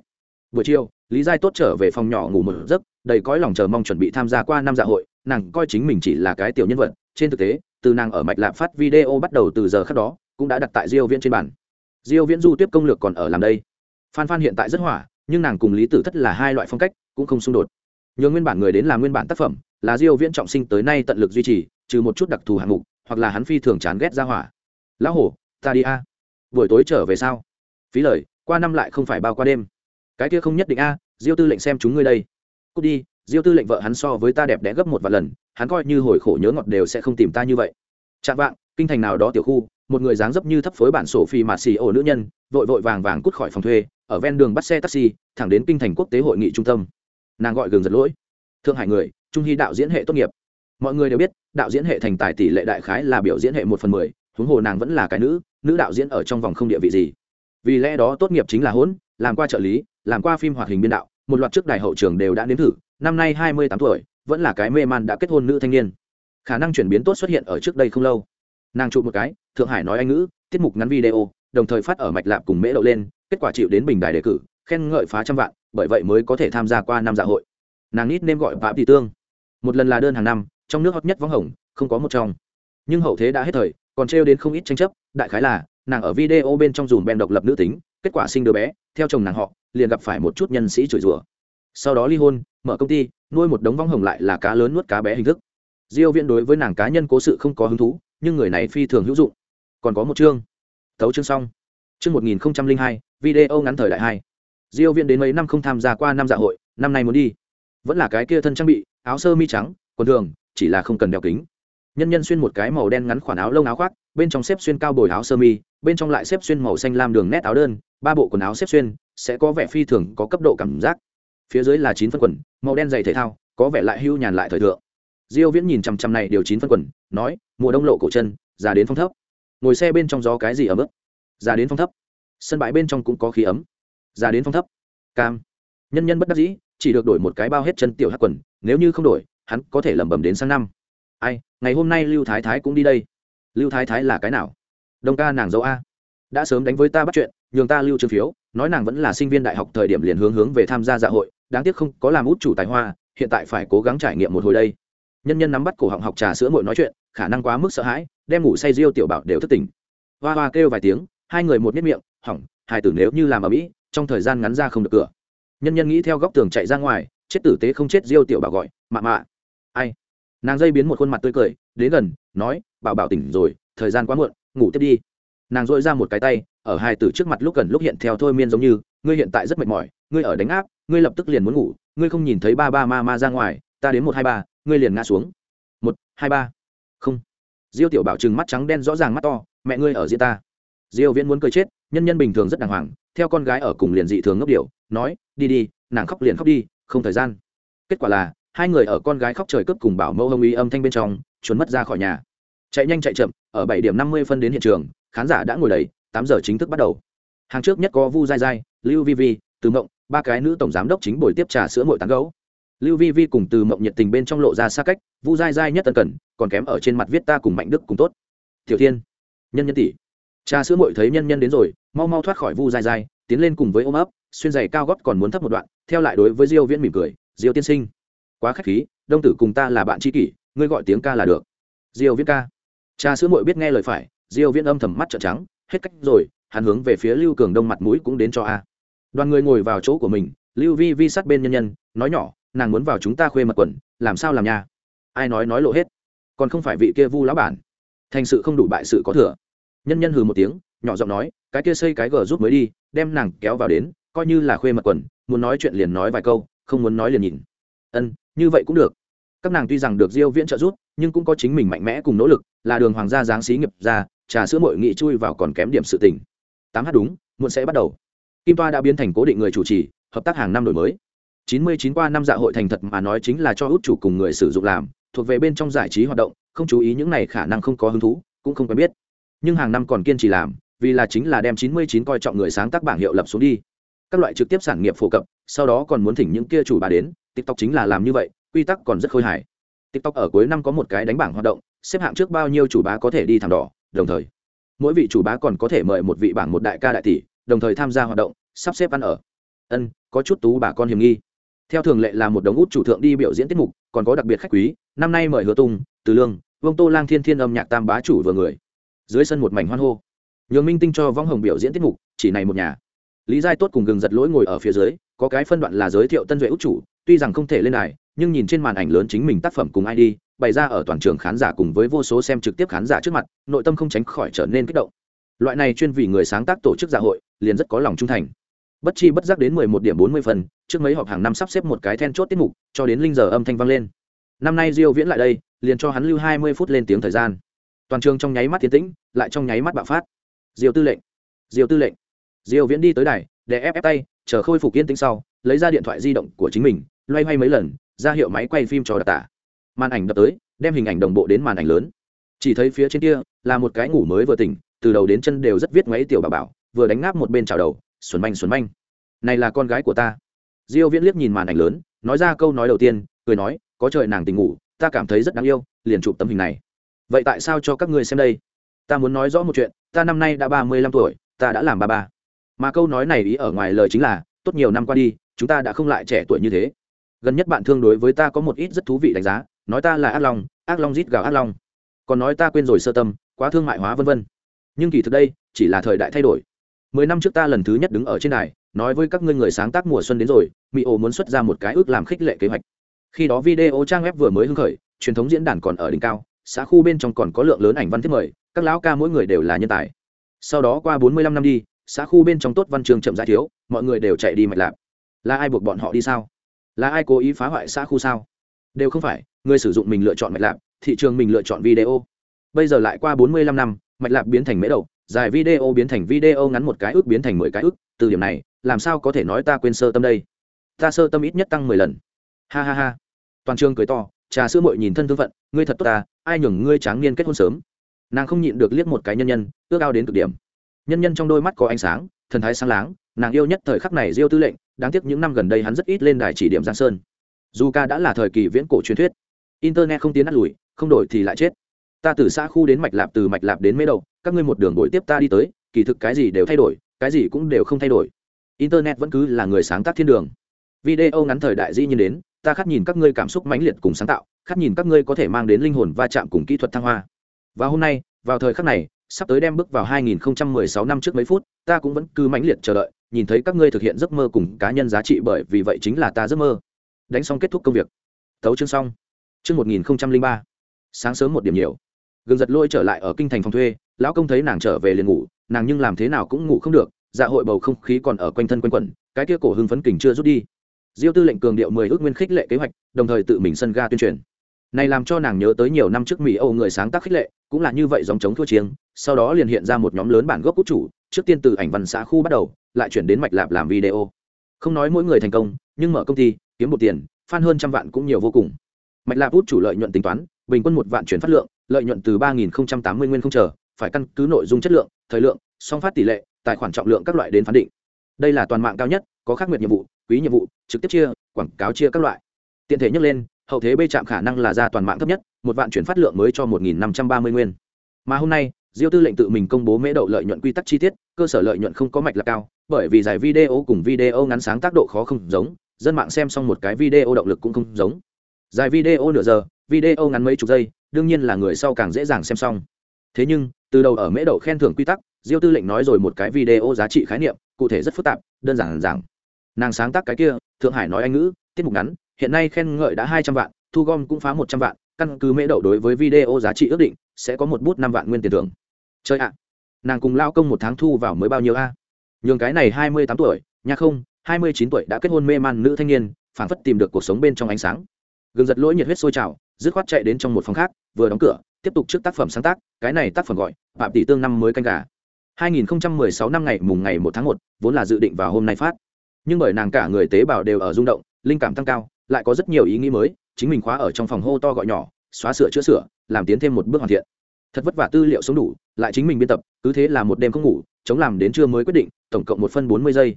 Buổi chiều lý giai tốt trở về phòng nhỏ ngủ một giấc đầy cõi lòng chờ mong chuẩn bị tham gia qua năm dạ hội nàng coi chính mình chỉ là cái tiểu nhân vật. Trên thực tế từ nàng ở mạch lạp phát video bắt đầu từ giờ khác đó cũng đã đặt tại diêu viễn trên bản diêu viễn du tiếp công lược còn ở làm đây. Phan phan hiện tại rất hỏa nhưng nàng cùng lý tử thất là hai loại phong cách cũng không xung đột. Nhờ nguyên bản người đến làm nguyên bản tác phẩm là diêu viễn trọng sinh tới nay tận lực duy trì, trừ một chút đặc thù hạng mục, hoặc là hắn phi thường chán ghét ra hỏa. Lão hổ, ta đi a. Buổi tối trở về sao? Phí lời, qua năm lại không phải bao qua đêm. Cái kia không nhất định a, diêu tư lệnh xem chúng ngươi đây. Cút đi, diêu tư lệnh vợ hắn so với ta đẹp đẽ gấp một vài lần, hắn coi như hồi khổ nhớ ngọt đều sẽ không tìm ta như vậy. Chạm vạng, kinh thành nào đó tiểu khu, một người dáng dấp như thấp phối bản sổ phi mạt xì ổ nữ nhân, vội vội vàng vàng cút khỏi phòng thuê, ở ven đường bắt xe taxi, thẳng đến kinh thành quốc tế hội nghị trung tâm. Nàng gọi gừng giật lỗi. Thượng hải người trung hy đạo diễn hệ tốt nghiệp. Mọi người đều biết, đạo diễn hệ thành tài tỷ lệ đại khái là biểu diễn hệ một phần mười, huống hồ nàng vẫn là cái nữ nữ đạo diễn ở trong vòng không địa vị gì. Vì lẽ đó tốt nghiệp chính là hỗn, làm qua trợ lý, làm qua phim hoạt hình biên đạo, một loạt trước đại hậu trường đều đã nếm thử, năm nay hai mươi tám tuổi, vẫn là cái mê man đã kết hôn nữ thanh niên. Khả năng chuyển biến tốt xuất hiện ở trước đây không lâu. Nàng chụp một cái, thượng hải nói anh ngữ, tiết mục ngắn video, đồng thời phát ở mạch lạp cùng mễ đậu lên, kết quả chịu đến bình đài đề cử, khen ngợi phá trăm vạn, bởi vậy mới có thể tham gia qua năm dạ hội. Nàng ít nêm gọi phạm thị tương một lần là đơn hàng năm, trong nước hot nhất võng hồng, không có một trong. Nhưng hậu thế đã hết thời, còn trêu đến không ít tranh chấp, đại khái là, nàng ở video bên trong dùm bèn độc lập nữ tính, kết quả sinh đứa bé, theo chồng nàng họ, liền gặp phải một chút nhân sĩ chửi rủa. Sau đó ly hôn, mở công ty, nuôi một đống vong hồng lại là cá lớn nuốt cá bé hình thức. Diêu viễn đối với nàng cá nhân cố sự không có hứng thú, nhưng người này phi thường hữu dụng. Còn có một chương. Tấu chương xong. Chương 1002 video ngắn thời đại hai. Diêu viễn đến mấy năm không tham gia qua năm dạ hội, năm nay muốn đi vẫn là cái kia thân trang bị, áo sơ mi trắng, quần thường, chỉ là không cần đeo kính. Nhân nhân xuyên một cái màu đen ngắn khoản áo lông áo khoác, bên trong xếp xuyên cao bồi áo sơ mi, bên trong lại xếp xuyên màu xanh lam đường nét áo đơn, ba bộ quần áo xếp xuyên, sẽ có vẻ phi thường có cấp độ cảm giác. Phía dưới là chín phân quần, màu đen dày thể thao, có vẻ lại hưu nhàn lại thời thượng. Diêu viễn nhìn chằm chằm này điều chín phân quần, nói, mùa đông lộ cổ chân, già đến phong thấp. Ngồi xe bên trong gió cái gì ở mức già đến phong thấp. Sân bãi bên trong cũng có khí ấm. Già đến phong thấp. Cam. Nhân nhân bất đắc dĩ chỉ được đổi một cái bao hết chân tiểu hắc quần, nếu như không đổi, hắn có thể lẩm bẩm đến sang năm. Ai, ngày hôm nay lưu thái thái cũng đi đây. Lưu thái thái là cái nào? Đông ca nàng dâu a. Đã sớm đánh với ta bắt chuyện, nhường ta lưu trương phiếu, nói nàng vẫn là sinh viên đại học thời điểm liền hướng hướng về tham gia dạ hội, đáng tiếc không có làm út chủ tài hoa, hiện tại phải cố gắng trải nghiệm một hồi đây. Nhân nhân nắm bắt cổ họng học trà sữa muội nói chuyện, khả năng quá mức sợ hãi, đem ngủ say riêu tiểu bảo đều thất tỉnh. Hoa hoa kêu vài tiếng, hai người một miết miệng, hỏng, hai tử nếu như làm ở mỹ, trong thời gian ngắn ra không được cửa nhân nhân nghĩ theo góc tường chạy ra ngoài, chết tử tế không chết diêu tiểu bảo gọi, mạ mạ. Ai? Nàng dây biến một khuôn mặt tươi cười, đến gần, nói, bảo bảo tỉnh rồi, thời gian quá muộn, ngủ tiếp đi. Nàng dội ra một cái tay, ở hai tử trước mặt lúc gần lúc hiện theo thôi miên giống như, ngươi hiện tại rất mệt mỏi, ngươi ở đánh áp, ngươi lập tức liền muốn ngủ, ngươi không nhìn thấy ba ba ma ma ra ngoài, ta đến một hai ba, ngươi liền ngã xuống. Một, hai ba. Không. Diêu tiểu bảo trừng mắt trắng đen rõ ràng mắt to, mẹ ngươi ở diễn ta. Diêu viễn muốn cười chết, nhân nhân bình thường rất đàng hoàng, theo con gái ở cùng liền dị thường ngốc điệu, nói đi đi, nàng khóc liền khóc đi, không thời gian. Kết quả là, hai người ở con gái khóc trời cướp cùng bảo mẫu hông ý âm thanh bên trong, trốn mất ra khỏi nhà. Chạy nhanh chạy chậm, ở bảy điểm năm mươi phân đến hiện trường, khán giả đã ngồi đầy, tám giờ chính thức bắt đầu. Hàng trước nhất có vu dai dai lưu vi vi, từ mộng, ba cái nữ tổng giám đốc chính buổi tiếp trà sữa mội tán gấu. Lưu vi vi cùng từ mộng nhiệt tình bên trong lộ ra xa cách, vu dai dai nhất tân cần, còn kém ở trên mặt viết ta cùng mạnh đức cùng tốt. Tiểu thiên, nhân nhân tỷ. Trà sữa mội thấy nhân nhân đến rồi, mau mau thoát khỏi vu dai dai tiến lên cùng với ôm ấp xuyên giày cao gót còn muốn thấp một đoạn, theo lại đối với diêu viễn mỉm cười, diêu tiên sinh, quá khách khí, đông tử cùng ta là bạn tri kỷ, ngươi gọi tiếng ca là được. Diêu viễn ca. Cha sữa muội biết nghe lời phải, diêu viễn âm thầm mắt trợn trắng, hết cách rồi, hắn hướng về phía lưu cường đông mặt mũi cũng đến cho a. Đoàn người ngồi vào chỗ của mình, lưu vi vi sát bên nhân nhân, nói nhỏ, nàng muốn vào chúng ta khuê mật quần làm sao làm nha? Ai nói nói lộ hết. Còn không phải vị kia vu lão bản. Thành sự không đủ bại sự có thừa. Nhân nhân hừ một tiếng, nhỏ giọng nói, cái kia xây cái gờ rút mới đi, đem nàng kéo vào đến coi như là khuê mật quần, muốn nói chuyện liền nói vài câu, không muốn nói liền nhìn. Ân, như vậy cũng được. Các nàng tuy rằng được diêu viễn trợ giúp, nhưng cũng có chính mình mạnh mẽ cùng nỗ lực, là đường hoàng gia giáng xí nghiệp ra, trà sữa muội nghị chui vào còn kém điểm sự tình. Tám h đúng, muộn sẽ bắt đầu. Kim toa đã biến thành cố định người chủ trì, hợp tác hàng năm đổi mới. 99 qua năm dạ hội thành thật mà nói chính là cho út chủ cùng người sử dụng làm, thuộc về bên trong giải trí hoạt động, không chú ý những này khả năng không có hứng thú, cũng không quen biết. Nhưng hàng năm còn kiên trì làm, vì là chính là đem 99 coi trọng người sáng tác bảng hiệu lập xuống đi các loại trực tiếp sản nghiệp phổ cập, sau đó còn muốn thỉnh những kia chủ bà đến, tiktok chính là làm như vậy, quy tắc còn rất khôi hài. Tiktok ở cuối năm có một cái đánh bảng hoạt động, xếp hạng trước bao nhiêu chủ bá có thể đi thảm đỏ, đồng thời, mỗi vị chủ bá còn có thể mời một vị bảng một đại ca đại tỷ, đồng thời tham gia hoạt động, sắp xếp ăn ở. Ân, có chút tú bà con hiểm nghi. Theo thường lệ là một đống út chủ thượng đi biểu diễn tiết mục, còn có đặc biệt khách quý, năm nay mời hứa tung từ lương, vương tô lang thiên thiên âm nhạc tam bá chủ vừa người. Dưới sân một mảnh hoan hô. Nhường minh tinh cho vong hồng biểu diễn tiết mục, chỉ này một nhà lý giai tốt cùng gừng giật lỗi ngồi ở phía dưới có cái phân đoạn là giới thiệu tân duệ út chủ tuy rằng không thể lên đài nhưng nhìn trên màn ảnh lớn chính mình tác phẩm cùng ID, bày ra ở toàn trường khán giả cùng với vô số xem trực tiếp khán giả trước mặt nội tâm không tránh khỏi trở nên kích động. Loại này chuyên vì người sáng tác tổ chức dạ hội liền rất có lòng trung thành. Bất chi bất giác đến mười một điểm bốn mươi phần trước mấy họp hàng năm sắp xếp một cái then chốt tiết mục cho đến linh giờ âm thanh vang lên. Năm nay diêu viễn lại đây liền cho hắn lưu hai mươi phút lên tiếng thời gian. Toàn trường trong nháy mắt tiến tĩnh lại trong nháy mắt bạo phát. Diêu tư lệnh! Diêu tư lệnh! Diêu viễn đi tới đài, để ép ép tay, chờ khôi phục yên tĩnh sau, lấy ra điện thoại di động của chính mình, loay hoay mấy lần, ra hiệu máy quay phim cho đặc tả. Màn ảnh đập tới, đem hình ảnh đồng bộ đến màn ảnh lớn. Chỉ thấy phía trên kia, là một cái ngủ mới vừa tỉnh, từ đầu đến chân đều rất viết ngoáy tiểu bà bảo, vừa đánh ngáp một bên chào đầu xuẩn manh xuẩn manh, này là con gái của ta. Diêu viễn liếc nhìn màn ảnh lớn, nói ra câu nói đầu tiên, cười nói, có trời nàng tình ngủ, ta cảm thấy rất đáng yêu, liền chụp tấm hình này. Vậy tại sao cho các ngươi xem đây? Ta muốn nói rõ một chuyện, ta năm nay đã ba mươi lăm tuổi, ta đã làm ba ba mà câu nói này ý ở ngoài lời chính là, tốt nhiều năm qua đi, chúng ta đã không lại trẻ tuổi như thế. Gần nhất bạn thương đối với ta có một ít rất thú vị đánh giá, nói ta là ác long ác long rít gào ác long. Còn nói ta quên rồi sơ tâm, quá thương mại hóa vân vân. Nhưng kỳ thực đây, chỉ là thời đại thay đổi. Mười năm trước ta lần thứ nhất đứng ở trên đài, nói với các ngươi người sáng tác mùa xuân đến rồi mỹ ổ muốn xuất ra một cái ước làm khích lệ kế hoạch. Khi đó video trang web vừa mới hưng khởi, truyền thống diễn đàn còn ở đỉnh cao, xã khu bên trong còn có lượng lớn ảnh văn thiết mời, các lão ca mỗi người đều là nhân tài. Sau đó qua bốn mươi lăm năm đi xã khu bên trong tốt văn trường chậm rãi thiếu, mọi người đều chạy đi mạch lạc là ai buộc bọn họ đi sao? Là ai cố ý phá hoại xã khu sao? Đều không phải, người sử dụng mình lựa chọn mạch lạc thị trường mình lựa chọn video. Bây giờ lại qua bốn mươi lăm năm, mạch lạc biến thành mễ đầu, dài video biến thành video ngắn một cái ước biến thành mười cái ước, từ điểm này, làm sao có thể nói ta quên sơ tâm đây? Ta sơ tâm ít nhất tăng mười lần. Ha ha ha. Toàn trường cười to, trà sữa mội nhìn thân thương phận, ngươi thật tốt ta, ai nhường ngươi tráng niên kết hôn sớm? Nàng không nhịn được liếc một cái nhân nhân, ước ao đến cực điểm nhân nhân trong đôi mắt có ánh sáng, thần thái sáng láng, nàng yêu nhất thời khắc này diêu tư lệnh, đáng tiếc những năm gần đây hắn rất ít lên đài chỉ điểm giang sơn. Dù ca đã là thời kỳ viễn cổ truyền thuyết, internet không tiến nát lùi, không đổi thì lại chết. Ta từ xã khu đến mạch lạp từ mạch lạp đến mê đầu, các ngươi một đường đổi tiếp ta đi tới, kỳ thực cái gì đều thay đổi, cái gì cũng đều không thay đổi. Internet vẫn cứ là người sáng tác thiên đường. Video ngắn thời đại di nhiên đến, ta khát nhìn các ngươi cảm xúc mãnh liệt cùng sáng tạo khát nhìn các ngươi có thể mang đến linh hồn va chạm cùng kỹ thuật thăng hoa. Và hôm nay, vào thời khắc này sắp tới đem bước vào 2016 năm trước mấy phút, ta cũng vẫn cứ mãnh liệt chờ đợi, nhìn thấy các ngươi thực hiện giấc mơ cùng cá nhân giá trị bởi vì vậy chính là ta giấc mơ. Đánh xong kết thúc công việc. Tấu chương xong. Chương 1003 sáng sớm một điểm nhiều. Gương giật lôi trở lại ở kinh thành phòng thuê, lão công thấy nàng trở về liền ngủ, nàng nhưng làm thế nào cũng ngủ không được dạ hội bầu không khí còn ở quanh thân quanh quẩn, cái kia cổ hưng phấn kình chưa rút đi. Diêu tư lệnh cường điệu mười ước nguyên khích lệ kế hoạch, đồng thời tự mình sân ga tuyên truyền. Này làm cho nàng nhớ tới nhiều năm trước mỹ âu người sáng tác khích lệ, cũng là như vậy dòng chống thua chiêng sau đó liền hiện ra một nhóm lớn bản gốc cốt chủ, trước tiên từ ảnh văn xã khu bắt đầu, lại chuyển đến mạch lạp làm video. Không nói mỗi người thành công, nhưng mở công ty, kiếm một tiền, fan hơn trăm vạn cũng nhiều vô cùng. Mạch lạp út chủ lợi nhuận tính toán, bình quân một vạn chuyển phát lượng, lợi nhuận từ ba nghìn tám mươi nguyên không chờ, phải căn cứ nội dung chất lượng, thời lượng, song phát tỷ lệ, tài khoản trọng lượng các loại đến phán định. Đây là toàn mạng cao nhất, có khắc nguyệt nhiệm vụ, quý nhiệm vụ, trực tiếp chia, quảng cáo chia các loại. Tiện thể nhắc lên, hậu thế bê chạm khả năng là ra toàn mạng thấp nhất, một vạn chuyển phát lượng mới cho một nghìn năm trăm ba mươi nguyên. Mà hôm nay diêu tư lệnh tự mình công bố mễ đậu lợi nhuận quy tắc chi tiết, cơ sở lợi nhuận không có mạch là cao, bởi vì giải video cùng video ngắn sáng tác độ khó không giống, dân mạng xem xong một cái video động lực cũng không giống. Dài video nửa giờ, video ngắn mấy chục giây, đương nhiên là người sau càng dễ dàng xem xong. Thế nhưng, từ đầu ở mễ đậu khen thưởng quy tắc, diêu tư lệnh nói rồi một cái video giá trị khái niệm, cụ thể rất phức tạp, đơn giản rằng nàng sáng tác cái kia, thượng hải nói anh ngữ, tiết mục ngắn, hiện nay khen ngợi đã hai trăm vạn, thu gom cũng phá một trăm vạn, căn cứ mễ đậu đối với video giá trị ước định, sẽ có một bút năm vạn nguyên tiền thưởng chơi ạ nàng cùng lao công một tháng thu vào mới bao nhiêu a? Nhường cái này hai mươi tám tuổi nhà không hai mươi chín tuổi đã kết hôn mê man nữ thanh niên phảng phất tìm được cuộc sống bên trong ánh sáng. Gừng giật lỗi nhiệt huyết sôi trào dứt khoát chạy đến trong một phòng khác vừa đóng cửa tiếp tục trước tác phẩm sáng tác cái này tác phẩm gọi phạm tỷ tương năm mới canh gà. 2016 năm ngày mùng ngày 1 tháng 1, vốn là dự định vào hôm nay phát. Nhưng bởi nàng cả người tế bào đều ở rung động linh cảm tăng cao lại có rất nhiều ý nghĩ mới chính mình khóa ở trong phòng hô to gọi nhỏ xóa sửa chữa sửa làm tiến thêm một bước hoàn thiện thật vất vả tư liệu sống đủ, lại chính mình biên tập, cứ thế là một đêm không ngủ, chống làm đến trưa mới quyết định, tổng cộng một phân bốn mươi giây.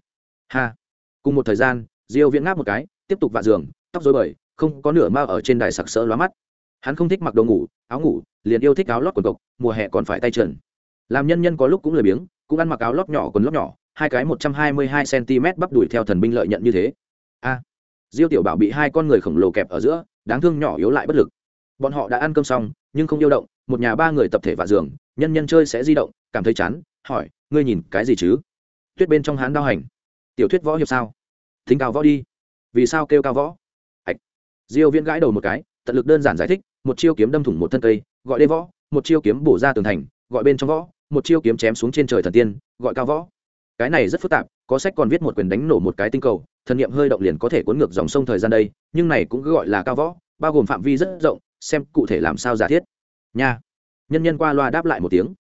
Ha. Cùng một thời gian, diêu viễn ngáp một cái, tiếp tục vạ giường, tóc rối bời, không có nửa mao ở trên đài sặc sỡ lóa mắt. Hắn không thích mặc đồ ngủ, áo ngủ, liền yêu thích áo lót quần cộc, mùa hè còn phải tay trần. Làm nhân nhân có lúc cũng lười biếng, cũng ăn mặc áo lót nhỏ quần lót nhỏ, hai cái một trăm hai mươi hai cm bắp đuổi theo thần binh lợi nhận như thế. A. Diêu tiểu bảo bị hai con người khổng lồ kẹp ở giữa, đáng thương nhỏ yếu lại bất lực. Bọn họ đã ăn cơm xong, nhưng không yêu động một nhà ba người tập thể vạ giường, nhân nhân chơi sẽ di động, cảm thấy chán, hỏi, ngươi nhìn cái gì chứ? Tuyết bên trong hán đao hành. Tiểu thuyết võ hiệp sao? Thính cao võ đi. Vì sao kêu cao võ? Ạch diêu viễn gãi đầu một cái, tận lực đơn giản giải thích, một chiêu kiếm đâm thủng một thân cây, gọi đê võ, một chiêu kiếm bổ ra tường thành, gọi bên trong võ, một chiêu kiếm chém xuống trên trời thần tiên, gọi cao võ. Cái này rất phức tạp, có sách còn viết một quyền đánh nổ một cái tinh cầu, thần niệm hơi động liền có thể cuốn ngược dòng sông thời gian đây, nhưng này cũng cứ gọi là cao võ, bao gồm phạm vi rất rộng, xem cụ thể làm sao giả thiết nha. Nhân nhân qua loa đáp lại một tiếng.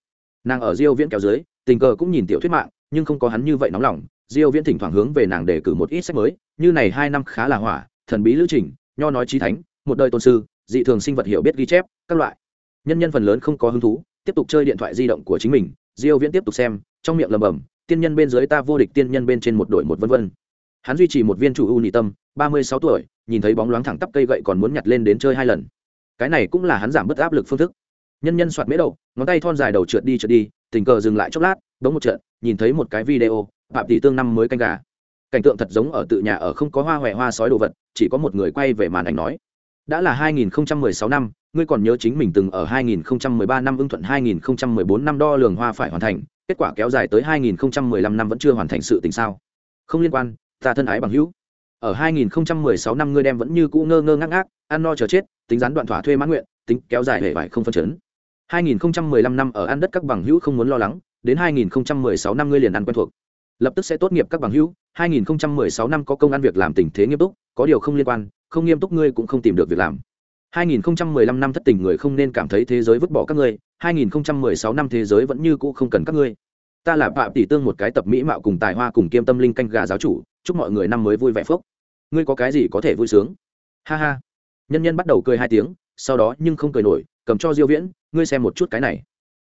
Nàng ở diêu viễn kéo dưới, tình cờ cũng nhìn tiểu thuyết mạng, nhưng không có hắn như vậy nóng lòng. Diêu viễn thỉnh thoảng hướng về nàng để cử một ít sách mới, như này hai năm khá là hỏa, thần bí lữ trình, nho nói chí thánh, một đời tôn sư, dị thường sinh vật hiểu biết ghi chép, các loại. Nhân nhân phần lớn không có hứng thú, tiếp tục chơi điện thoại di động của chính mình. Diêu viễn tiếp tục xem, trong miệng lẩm bẩm, tiên nhân bên dưới ta vô địch, tiên nhân bên trên một đội một vân vân. Hắn duy trì một viên chủ u nhị tâm 36 tuổi, nhìn thấy bóng loáng thẳng tắp cây gậy còn muốn nhặt lên đến chơi hai lần. Cái này cũng là hắn giảm bớt áp lực phương thức nhân nhân soạt mễ đầu, ngón tay thon dài đầu trượt đi trượt đi, tình cờ dừng lại chốc lát, đống một trận, nhìn thấy một cái video, phạm tỷ tương năm mới canh gà. Cảnh tượng thật giống ở tự nhà ở không có hoa hoẹ hoa sói đồ vật, chỉ có một người quay về màn ảnh nói. Đã là 2016 năm, ngươi còn nhớ chính mình từng ở 2013 năm ưng thuận 2014 năm đo lường hoa phải hoàn thành, kết quả kéo dài tới 2015 năm vẫn chưa hoàn thành sự tình sao? Không liên quan, ta thân ái bằng hữu. Ở 2016 năm ngươi đem vẫn như cũ ngơ ngơ ngác ngác, ăn no chờ chết, tính gián đoạn thỏa thuê mãn nguyện, tính kéo dài hệ vải không phân chấn. 2015 năm ở ăn đất các bằng hữu không muốn lo lắng, đến 2016 năm ngươi liền ăn quen thuộc. Lập tức sẽ tốt nghiệp các bằng hữu 2016 năm có công ăn việc làm tình thế nghiêm túc, có điều không liên quan, không nghiêm túc ngươi cũng không tìm được việc làm. 2015 năm thất tình người không nên cảm thấy thế giới vứt bỏ các ngươi 2016 năm thế giới vẫn như cũ không cần các ngươi. Ta là phạm tỷ tương một cái tập mỹ mạo cùng tài hoa cùng kiêm tâm linh canh gà giáo chủ, chúc mọi người năm mới vui vẻ phúc. Ngươi có cái gì có thể vui sướng? Ha ha. Nhân nhân bắt đầu cười hai tiếng, sau đó nhưng không cười nổi, cầm cho diêu viễn ngươi xem một chút cái này.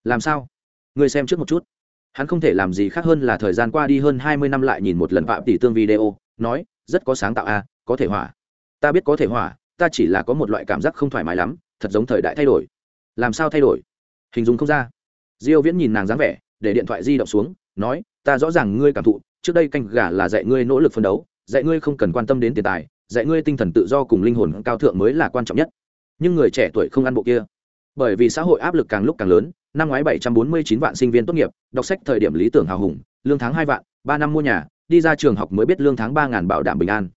Làm sao? Ngươi xem trước một chút. Hắn không thể làm gì khác hơn là thời gian qua đi hơn 20 năm lại nhìn một lần phạm tỷ tương video, nói, rất có sáng tạo a có thể hỏa. Ta biết có thể hỏa, ta chỉ là có một loại cảm giác không thoải mái lắm, thật giống thời đại thay đổi. Làm sao thay đổi? Hình dung không ra. Diêu viễn nhìn nàng dáng vẻ, để điện thoại di động xuống, nói, ta rõ ràng ngươi cảm thụ, trước đây canh gà là dạy ngươi nỗ lực phấn đấu, dạy ngươi không cần quan tâm đến tiền tài, dạy ngươi tinh thần tự do cùng linh hồn cao thượng mới là quan trọng nhất. Nhưng người trẻ tuổi không ăn bộ kia bởi vì xã hội áp lực càng lúc càng lớn, năm ngoái 749 vạn sinh viên tốt nghiệp, đọc sách thời điểm lý tưởng hào hùng, lương tháng hai vạn, ba năm mua nhà, đi ra trường học mới biết lương tháng ba ngàn bảo đảm bình an.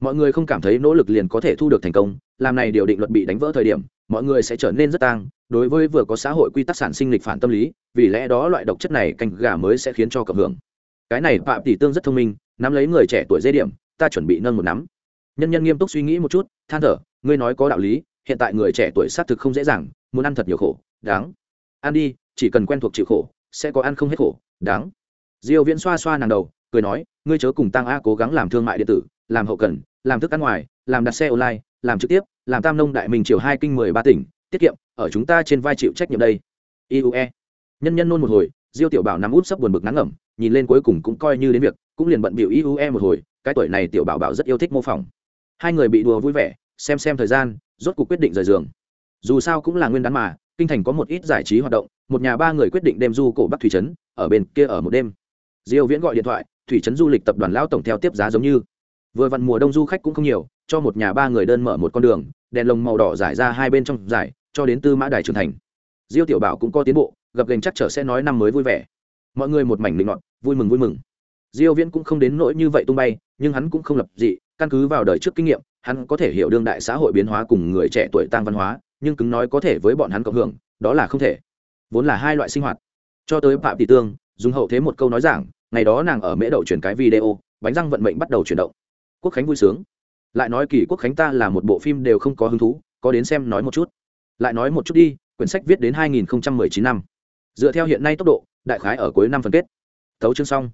Mọi người không cảm thấy nỗ lực liền có thể thu được thành công, làm này điều định luật bị đánh vỡ thời điểm, mọi người sẽ trở nên rất tang, đối với vừa có xã hội quy tắc sản sinh lịch phản tâm lý, vì lẽ đó loại độc chất này canh gà mới sẽ khiến cho cộng hưởng. Cái này phạm tỷ tương rất thông minh, nắm lấy người trẻ tuổi dây điểm, ta chuẩn bị nâng một nắm. Nhân nhân nghiêm túc suy nghĩ một chút, than thở, ngươi nói có đạo lý, hiện tại người trẻ tuổi xác thực không dễ dàng muốn ăn thật nhiều khổ, đáng. Ăn đi, chỉ cần quen thuộc chịu khổ, sẽ có ăn không hết khổ, đáng. Diêu viễn xoa xoa nàng đầu, cười nói, ngươi chớ cùng tăng a cố gắng làm thương mại điện tử, làm hậu cần, làm thức ăn ngoài, làm đặt xe online, làm trực tiếp, làm tam nông đại mình triều hai kinh mười ba tỉnh, tiết kiệm, ở chúng ta trên vai chịu trách nhiệm đây. Iue nhân nhân nôn một hồi, diêu tiểu bảo nằm út sấp buồn bực ngắn ngẩm, nhìn lên cuối cùng cũng coi như đến việc, cũng liền bận biểu iue một hồi, cái tuổi này tiểu bảo bảo rất yêu thích mô phỏng. Hai người bị đùa vui vẻ, xem xem thời gian, rốt cuộc quyết định rời giường dù sao cũng là nguyên đán mà, kinh thành có một ít giải trí hoạt động, một nhà ba người quyết định đem du cổ bắc thủy trấn ở bên kia ở một đêm. Diêu viễn gọi điện thoại, thủy trấn du lịch tập đoàn lão tổng theo tiếp giá giống như. Vừa vặn mùa đông du khách cũng không nhiều, cho một nhà ba người đơn mở một con đường, đèn lồng màu đỏ giải ra hai bên trong giải cho đến tư mã đài trưởng thành. Diêu tiểu bảo cũng có tiến bộ, gặp gành chắc trở sẽ nói năm mới vui vẻ. Mọi người một mảnh linh ngọt vui mừng vui mừng. Diêu viễn cũng không đến nỗi như vậy tung bay, nhưng hắn cũng không lập dị, căn cứ vào đời trước kinh nghiệm, hắn có thể hiểu đương đại xã hội biến hóa cùng người trẻ tuổi tăng văn hóa nhưng cứng nói có thể với bọn hắn cộng hưởng, đó là không thể. Vốn là hai loại sinh hoạt. Cho tới phạm tỷ tương, dùng hậu thế một câu nói giảng, ngày đó nàng ở mễ đậu chuyển cái video, bánh răng vận mệnh bắt đầu chuyển động. Quốc khánh vui sướng. Lại nói kỳ quốc khánh ta là một bộ phim đều không có hứng thú, có đến xem nói một chút. Lại nói một chút đi, quyển sách viết đến 2019 năm. Dựa theo hiện nay tốc độ, đại khái ở cuối năm phân kết. Tấu chương xong.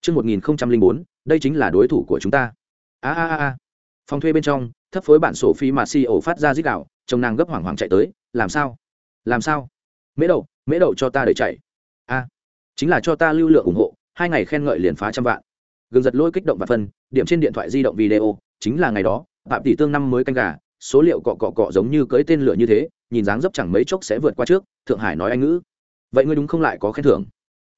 Chương 1004 đây chính là đối thủ của chúng ta. A a a a. Phòng thuê bên trong thấp phối bản sổ phi mà si ổ phát ra dích đạo chồng nàng gấp hoảng hoảng chạy tới, làm sao? Làm sao? Mễ đậu mễ đậu cho ta đợi chạy. A, chính là cho ta lưu lượng ủng hộ, hai ngày khen ngợi liền phá trăm vạn. Gừng giật lôi kích động và phân, điểm trên điện thoại di động video, chính là ngày đó, phạm tỷ tương năm mới canh gà, số liệu cọ cọ cọ giống như cưỡi tên lửa như thế, nhìn dáng dấp chẳng mấy chốc sẽ vượt qua trước, thượng hải nói anh ngữ. Vậy ngươi đúng không lại có khen thưởng?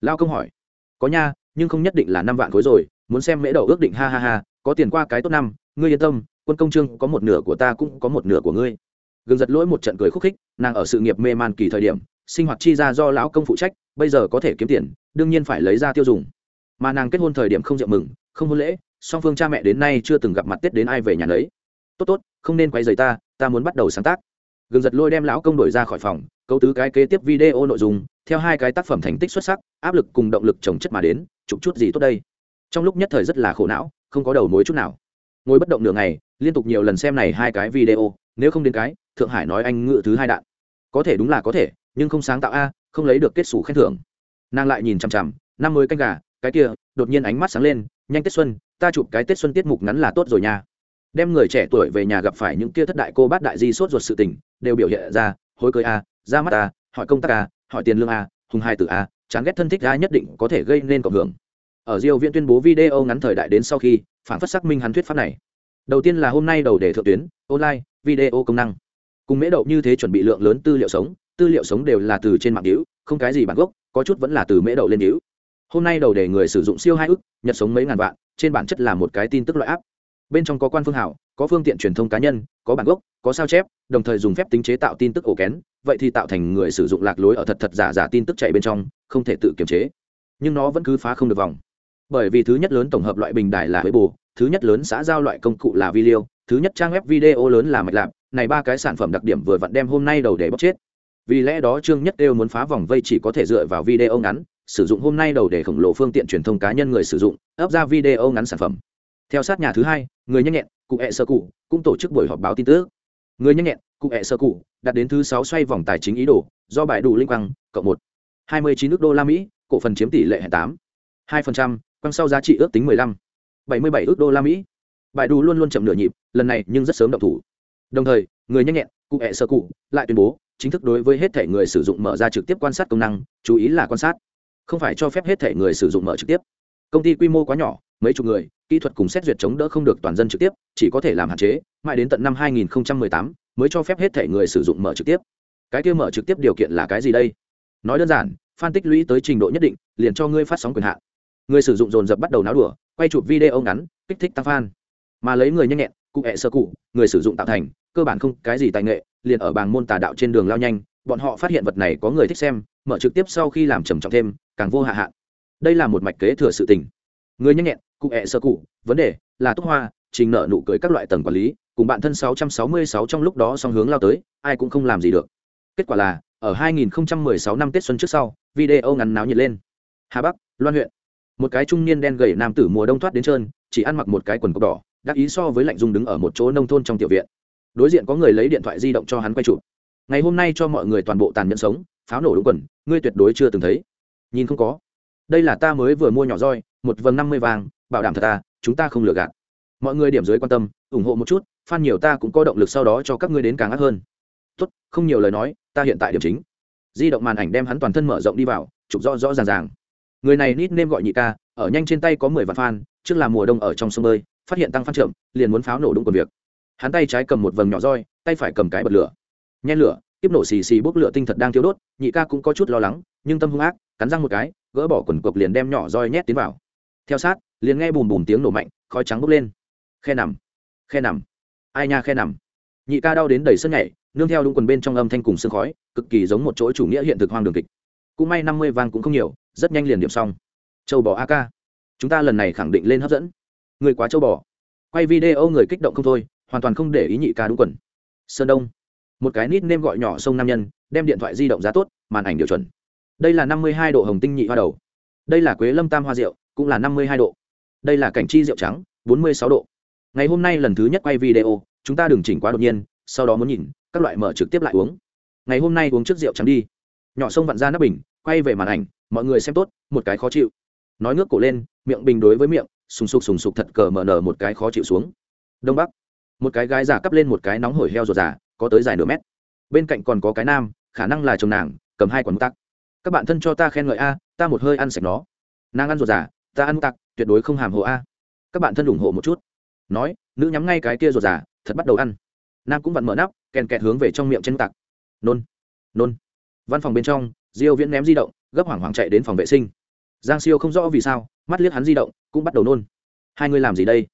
Lao công hỏi. Có nha, nhưng không nhất định là năm vạn khối rồi, muốn xem mễ đầu ước định, ha ha ha có tiền qua cái tốt năm, ngươi yên tâm, quân công trương có một nửa của ta cũng có một nửa của ngươi. Gương giật lỗi một trận cười khúc khích, nàng ở sự nghiệp mê man kỳ thời điểm, sinh hoạt chi ra do lão công phụ trách, bây giờ có thể kiếm tiền, đương nhiên phải lấy ra tiêu dùng. Mà nàng kết hôn thời điểm không rượu mừng, không hôn lễ, song phương cha mẹ đến nay chưa từng gặp mặt tết đến ai về nhà lấy tốt tốt, không nên quay giày ta ta muốn bắt đầu sáng tác. Gương giật lôi đem lão công đổi ra khỏi phòng, cấu tứ cái kế tiếp video nội dung, theo hai cái tác phẩm thành tích xuất sắc, áp lực cùng động lực trồng chất mà đến, chụp chút gì tốt đây. Trong lúc nhất thời rất là khổ não không có đầu mối chút nào. Ngồi bất động nửa ngày, liên tục nhiều lần xem này hai cái video, nếu không đến cái, thượng hải nói anh ngự thứ hai đạn. Có thể đúng là có thể, nhưng không sáng tạo a, không lấy được kết xù khen thưởng. Nàng lại nhìn chằm chằm, năm mươi canh gà, cái kia, đột nhiên ánh mắt sáng lên, nhanh tết xuân, ta chụp cái tết xuân tiết mục ngắn là tốt rồi nha. Đem người trẻ tuổi về nhà gặp phải những kia thất đại cô bát đại di sốt ruột sự tình, đều biểu hiện ra, hối cưới a, ra mắt a, hỏi công tác a, hỏi tiền lương a, hùng hai từ a, chán ghét thân thích a nhất định có thể gây nên cộng hưởng ở diêu viện tuyên bố video ngắn thời đại đến sau khi, phản phát xác minh hắn thuyết pháp này. Đầu tiên là hôm nay đầu để thượng tuyến, online, video công năng. Cùng mễ đậu như thế chuẩn bị lượng lớn tư liệu sống, tư liệu sống đều là từ trên mạng hữu không cái gì bản gốc, có chút vẫn là từ mễ đậu lên hữu hôm nay đầu để người sử dụng siêu hai ức, nhật sống mấy ngàn vạn, trên bản chất là một cái tin tức loại áp bên trong có quan phương hảo, có phương tiện truyền thông cá nhân, có bản gốc, có sao chép, đồng thời dùng phép tính chế tạo tin tức ổ kén, vậy thì tạo thành người sử dụng lạc lối ở thật thật giả giả tin tức chạy bên trong, không thể tự kiềm chế. Nhưng nó vẫn cứ phá không được vòng bởi vì thứ nhất lớn tổng hợp loại bình đài là huế bù thứ nhất lớn xã giao loại công cụ là video thứ nhất trang web video lớn là mạch lạc này ba cái sản phẩm đặc điểm vừa vặn đem hôm nay đầu để bóc chết. Vì lẽ đó trương nhất đều muốn phá vòng vây chỉ có thể dựa vào video ngắn, sử dụng hôm nay đầu để khổng lồ phương tiện truyền thông cá nhân người sử dụng, ấp ra video ngắn sản phẩm. Theo sát nhà thứ hai, người nhanh nhẹn, cụ hẹ sơ cụ, cũng tổ chức buổi họp báo tin tức. Người nhanh nhẹn, cụ hẹ sơ cụ, đặt đến thứ sáu xoay vòng tài chính ý đồ, do bài đủ linh quang, cộng một. hai mươi chín nước đô la mỹ, cổ phần chiếm tỷ lệ hệ tám. hai phần trăm quăng sau giá trị ước tính mười lăm, bảy mươi bảy ước đô la mỹ. Bài đủ luôn luôn chậm nửa nhịp, lần này nhưng rất sớm động thủ. Đồng thời, người nhanh nhẹn, cụ hẹ sơ cụ, lại tuyên bố, chính thức đối với hết thể người sử dụng mở ra trực tiếp quan sát công năng, chú ý là quan sát. Không phải cho phép hết thể người sử dụng mở trực tiếp. Công ty quy mô quá nhỏ, mấy chục người, kỹ thuật cùng xét duyệt chống đỡ không được toàn dân trực tiếp, chỉ có thể làm hạn chế, mãi đến tận năm 2018 mới cho phép hết thể người sử dụng mở trực tiếp. Cái kia mở trực tiếp điều kiện là cái gì đây? Nói đơn giản fan tích lũy tới trình độ nhất định, liền cho ngươi phát sóng quyền hạn người sử dụng dồn dập bắt đầu náo đùa, quay chụp video ngắn, kích thích tăng fan. Mà lấy người nhanh nhẹn, cụ hẹ sơ cụ, người sử dụng tạo thành, cơ bản không cái gì tài nghệ, liền ở bảng môn tà đạo trên đường lao nhanh, bọn họ phát hiện vật này có người thích xem, mở trực tiếp sau khi làm trầm trọng thêm, càng vô hạ hạn. Đây là một mạch kế thừa sự tình. Người nhanh nhẹn, cụ hẹ sơ cụ, vấn đề là túc hoa, trình nợ nụ cười các loại tầng quản lý, cùng bạn thân 666 trong lúc đó song hướng lao tới, ai cũng không làm gì được. Kết quả là, ở 2016 năm tết xuân trước sau, video ngắn náo nhiệt lên. Hà bắc, loan huyện một cái trung niên đen gầy nam tử mùa đông thoát đến trơn, chỉ ăn mặc một cái quần cộc đỏ, đắc ý so với lạnh dung đứng ở một chỗ nông thôn trong tiểu viện. Đối diện có người lấy điện thoại di động cho hắn quay chụp. Ngày hôm nay cho mọi người toàn bộ tàn nhẫn sống, pháo nổ đúng quần, ngươi tuyệt đối chưa từng thấy. Nhìn không có. Đây là ta mới vừa mua nhỏ roi, một vầng năm mươi vàng, bảo đảm thật ta chúng ta không lừa gạt. Mọi người điểm dưới quan tâm, ủng hộ một chút, fan nhiều ta cũng có động lực sau đó cho các ngươi đến càng ác hơn. Tốt, không nhiều lời nói, ta hiện tại điểm chính. Di động màn ảnh đem hắn toàn thân mở rộng đi vào, chụp rõ rõ ràng ràng người này nít nêm gọi nhị ca ở nhanh trên tay có mười vạn phan, trước là mùa đông ở trong sông bơi phát hiện tăng phan trượm liền muốn pháo nổ đúng còn việc. Hắn tay trái cầm một vầng nhỏ roi tay phải cầm cái bật lửa. Nhen lửa tiếp nổ xì xì bốc lửa tinh thật đang thiếu đốt nhị ca cũng có chút lo lắng nhưng tâm hung ác cắn răng một cái gỡ bỏ quần cộc liền đem nhỏ roi nhét tiến vào. Theo sát liền nghe bùm bùm tiếng nổ mạnh khói trắng bốc lên. Khe nằm khe nằm. Ai nha khe nằm. Nhị ca đau đến đầy sân nhảy nương theo đúng quần bên trong âm thanh cùng sương khói cực kỳ giống một chỗ chủ nghĩa hiện thực hoang đường kịch. Cũng may năm mươi vang cũng không nhiều rất nhanh liền điểm xong. Châu bò a ca chúng ta lần này khẳng định lên hấp dẫn. Người quá châu bò. Quay video người kích động không thôi, hoàn toàn không để ý nhị ca đúng quần. Sơn đông. Một cái nít nêm gọi nhỏ sông nam nhân, đem điện thoại di động giá tốt, màn ảnh điều chuẩn. Đây là năm mươi hai độ hồng tinh nhị hoa đầu. Đây là quế lâm tam hoa rượu, cũng là năm mươi hai độ. Đây là cảnh chi rượu trắng, bốn mươi sáu độ. Ngày hôm nay lần thứ nhất quay video, chúng ta đừng chỉnh quá đột nhiên, sau đó muốn nhìn, các loại mở trực tiếp lại uống. Ngày hôm nay uống trước rượu trắng đi. Nhỏ sông vặn ra nắp bình, quay về màn ảnh mọi người xem tốt, một cái khó chịu. Nói ngước cổ lên, miệng bình đối với miệng, sùng sục sùng sục thật cờ mở nở một cái khó chịu xuống. Đông bắc. Một cái gái giả cắp lên một cái nóng hổi heo ruột giả có tới dài nửa mét. Bên cạnh còn có cái nam, khả năng là chồng nàng, cầm hai quần tắc các bạn thân cho ta khen ngợi a, ta một hơi ăn sạch nó. Nàng ăn ruột giả ta ăn tặc, tuyệt đối không hàm hồ a. Các bạn thân ủng hộ một chút. Nói, nữ nhắm ngay cái kia ruột giả thật bắt đầu ăn. Nam cũng vặn mở nắp, kèn kẹt hướng về trong miệng chân tặc. Nôn nôn. Văn phòng bên trong diêu viễn ném di động, gấp hoảng hoảng chạy đến phòng vệ sinh. Giang siêu không rõ vì sao, mắt liếc hắn di động, cũng bắt đầu nôn. Hai người làm gì đây?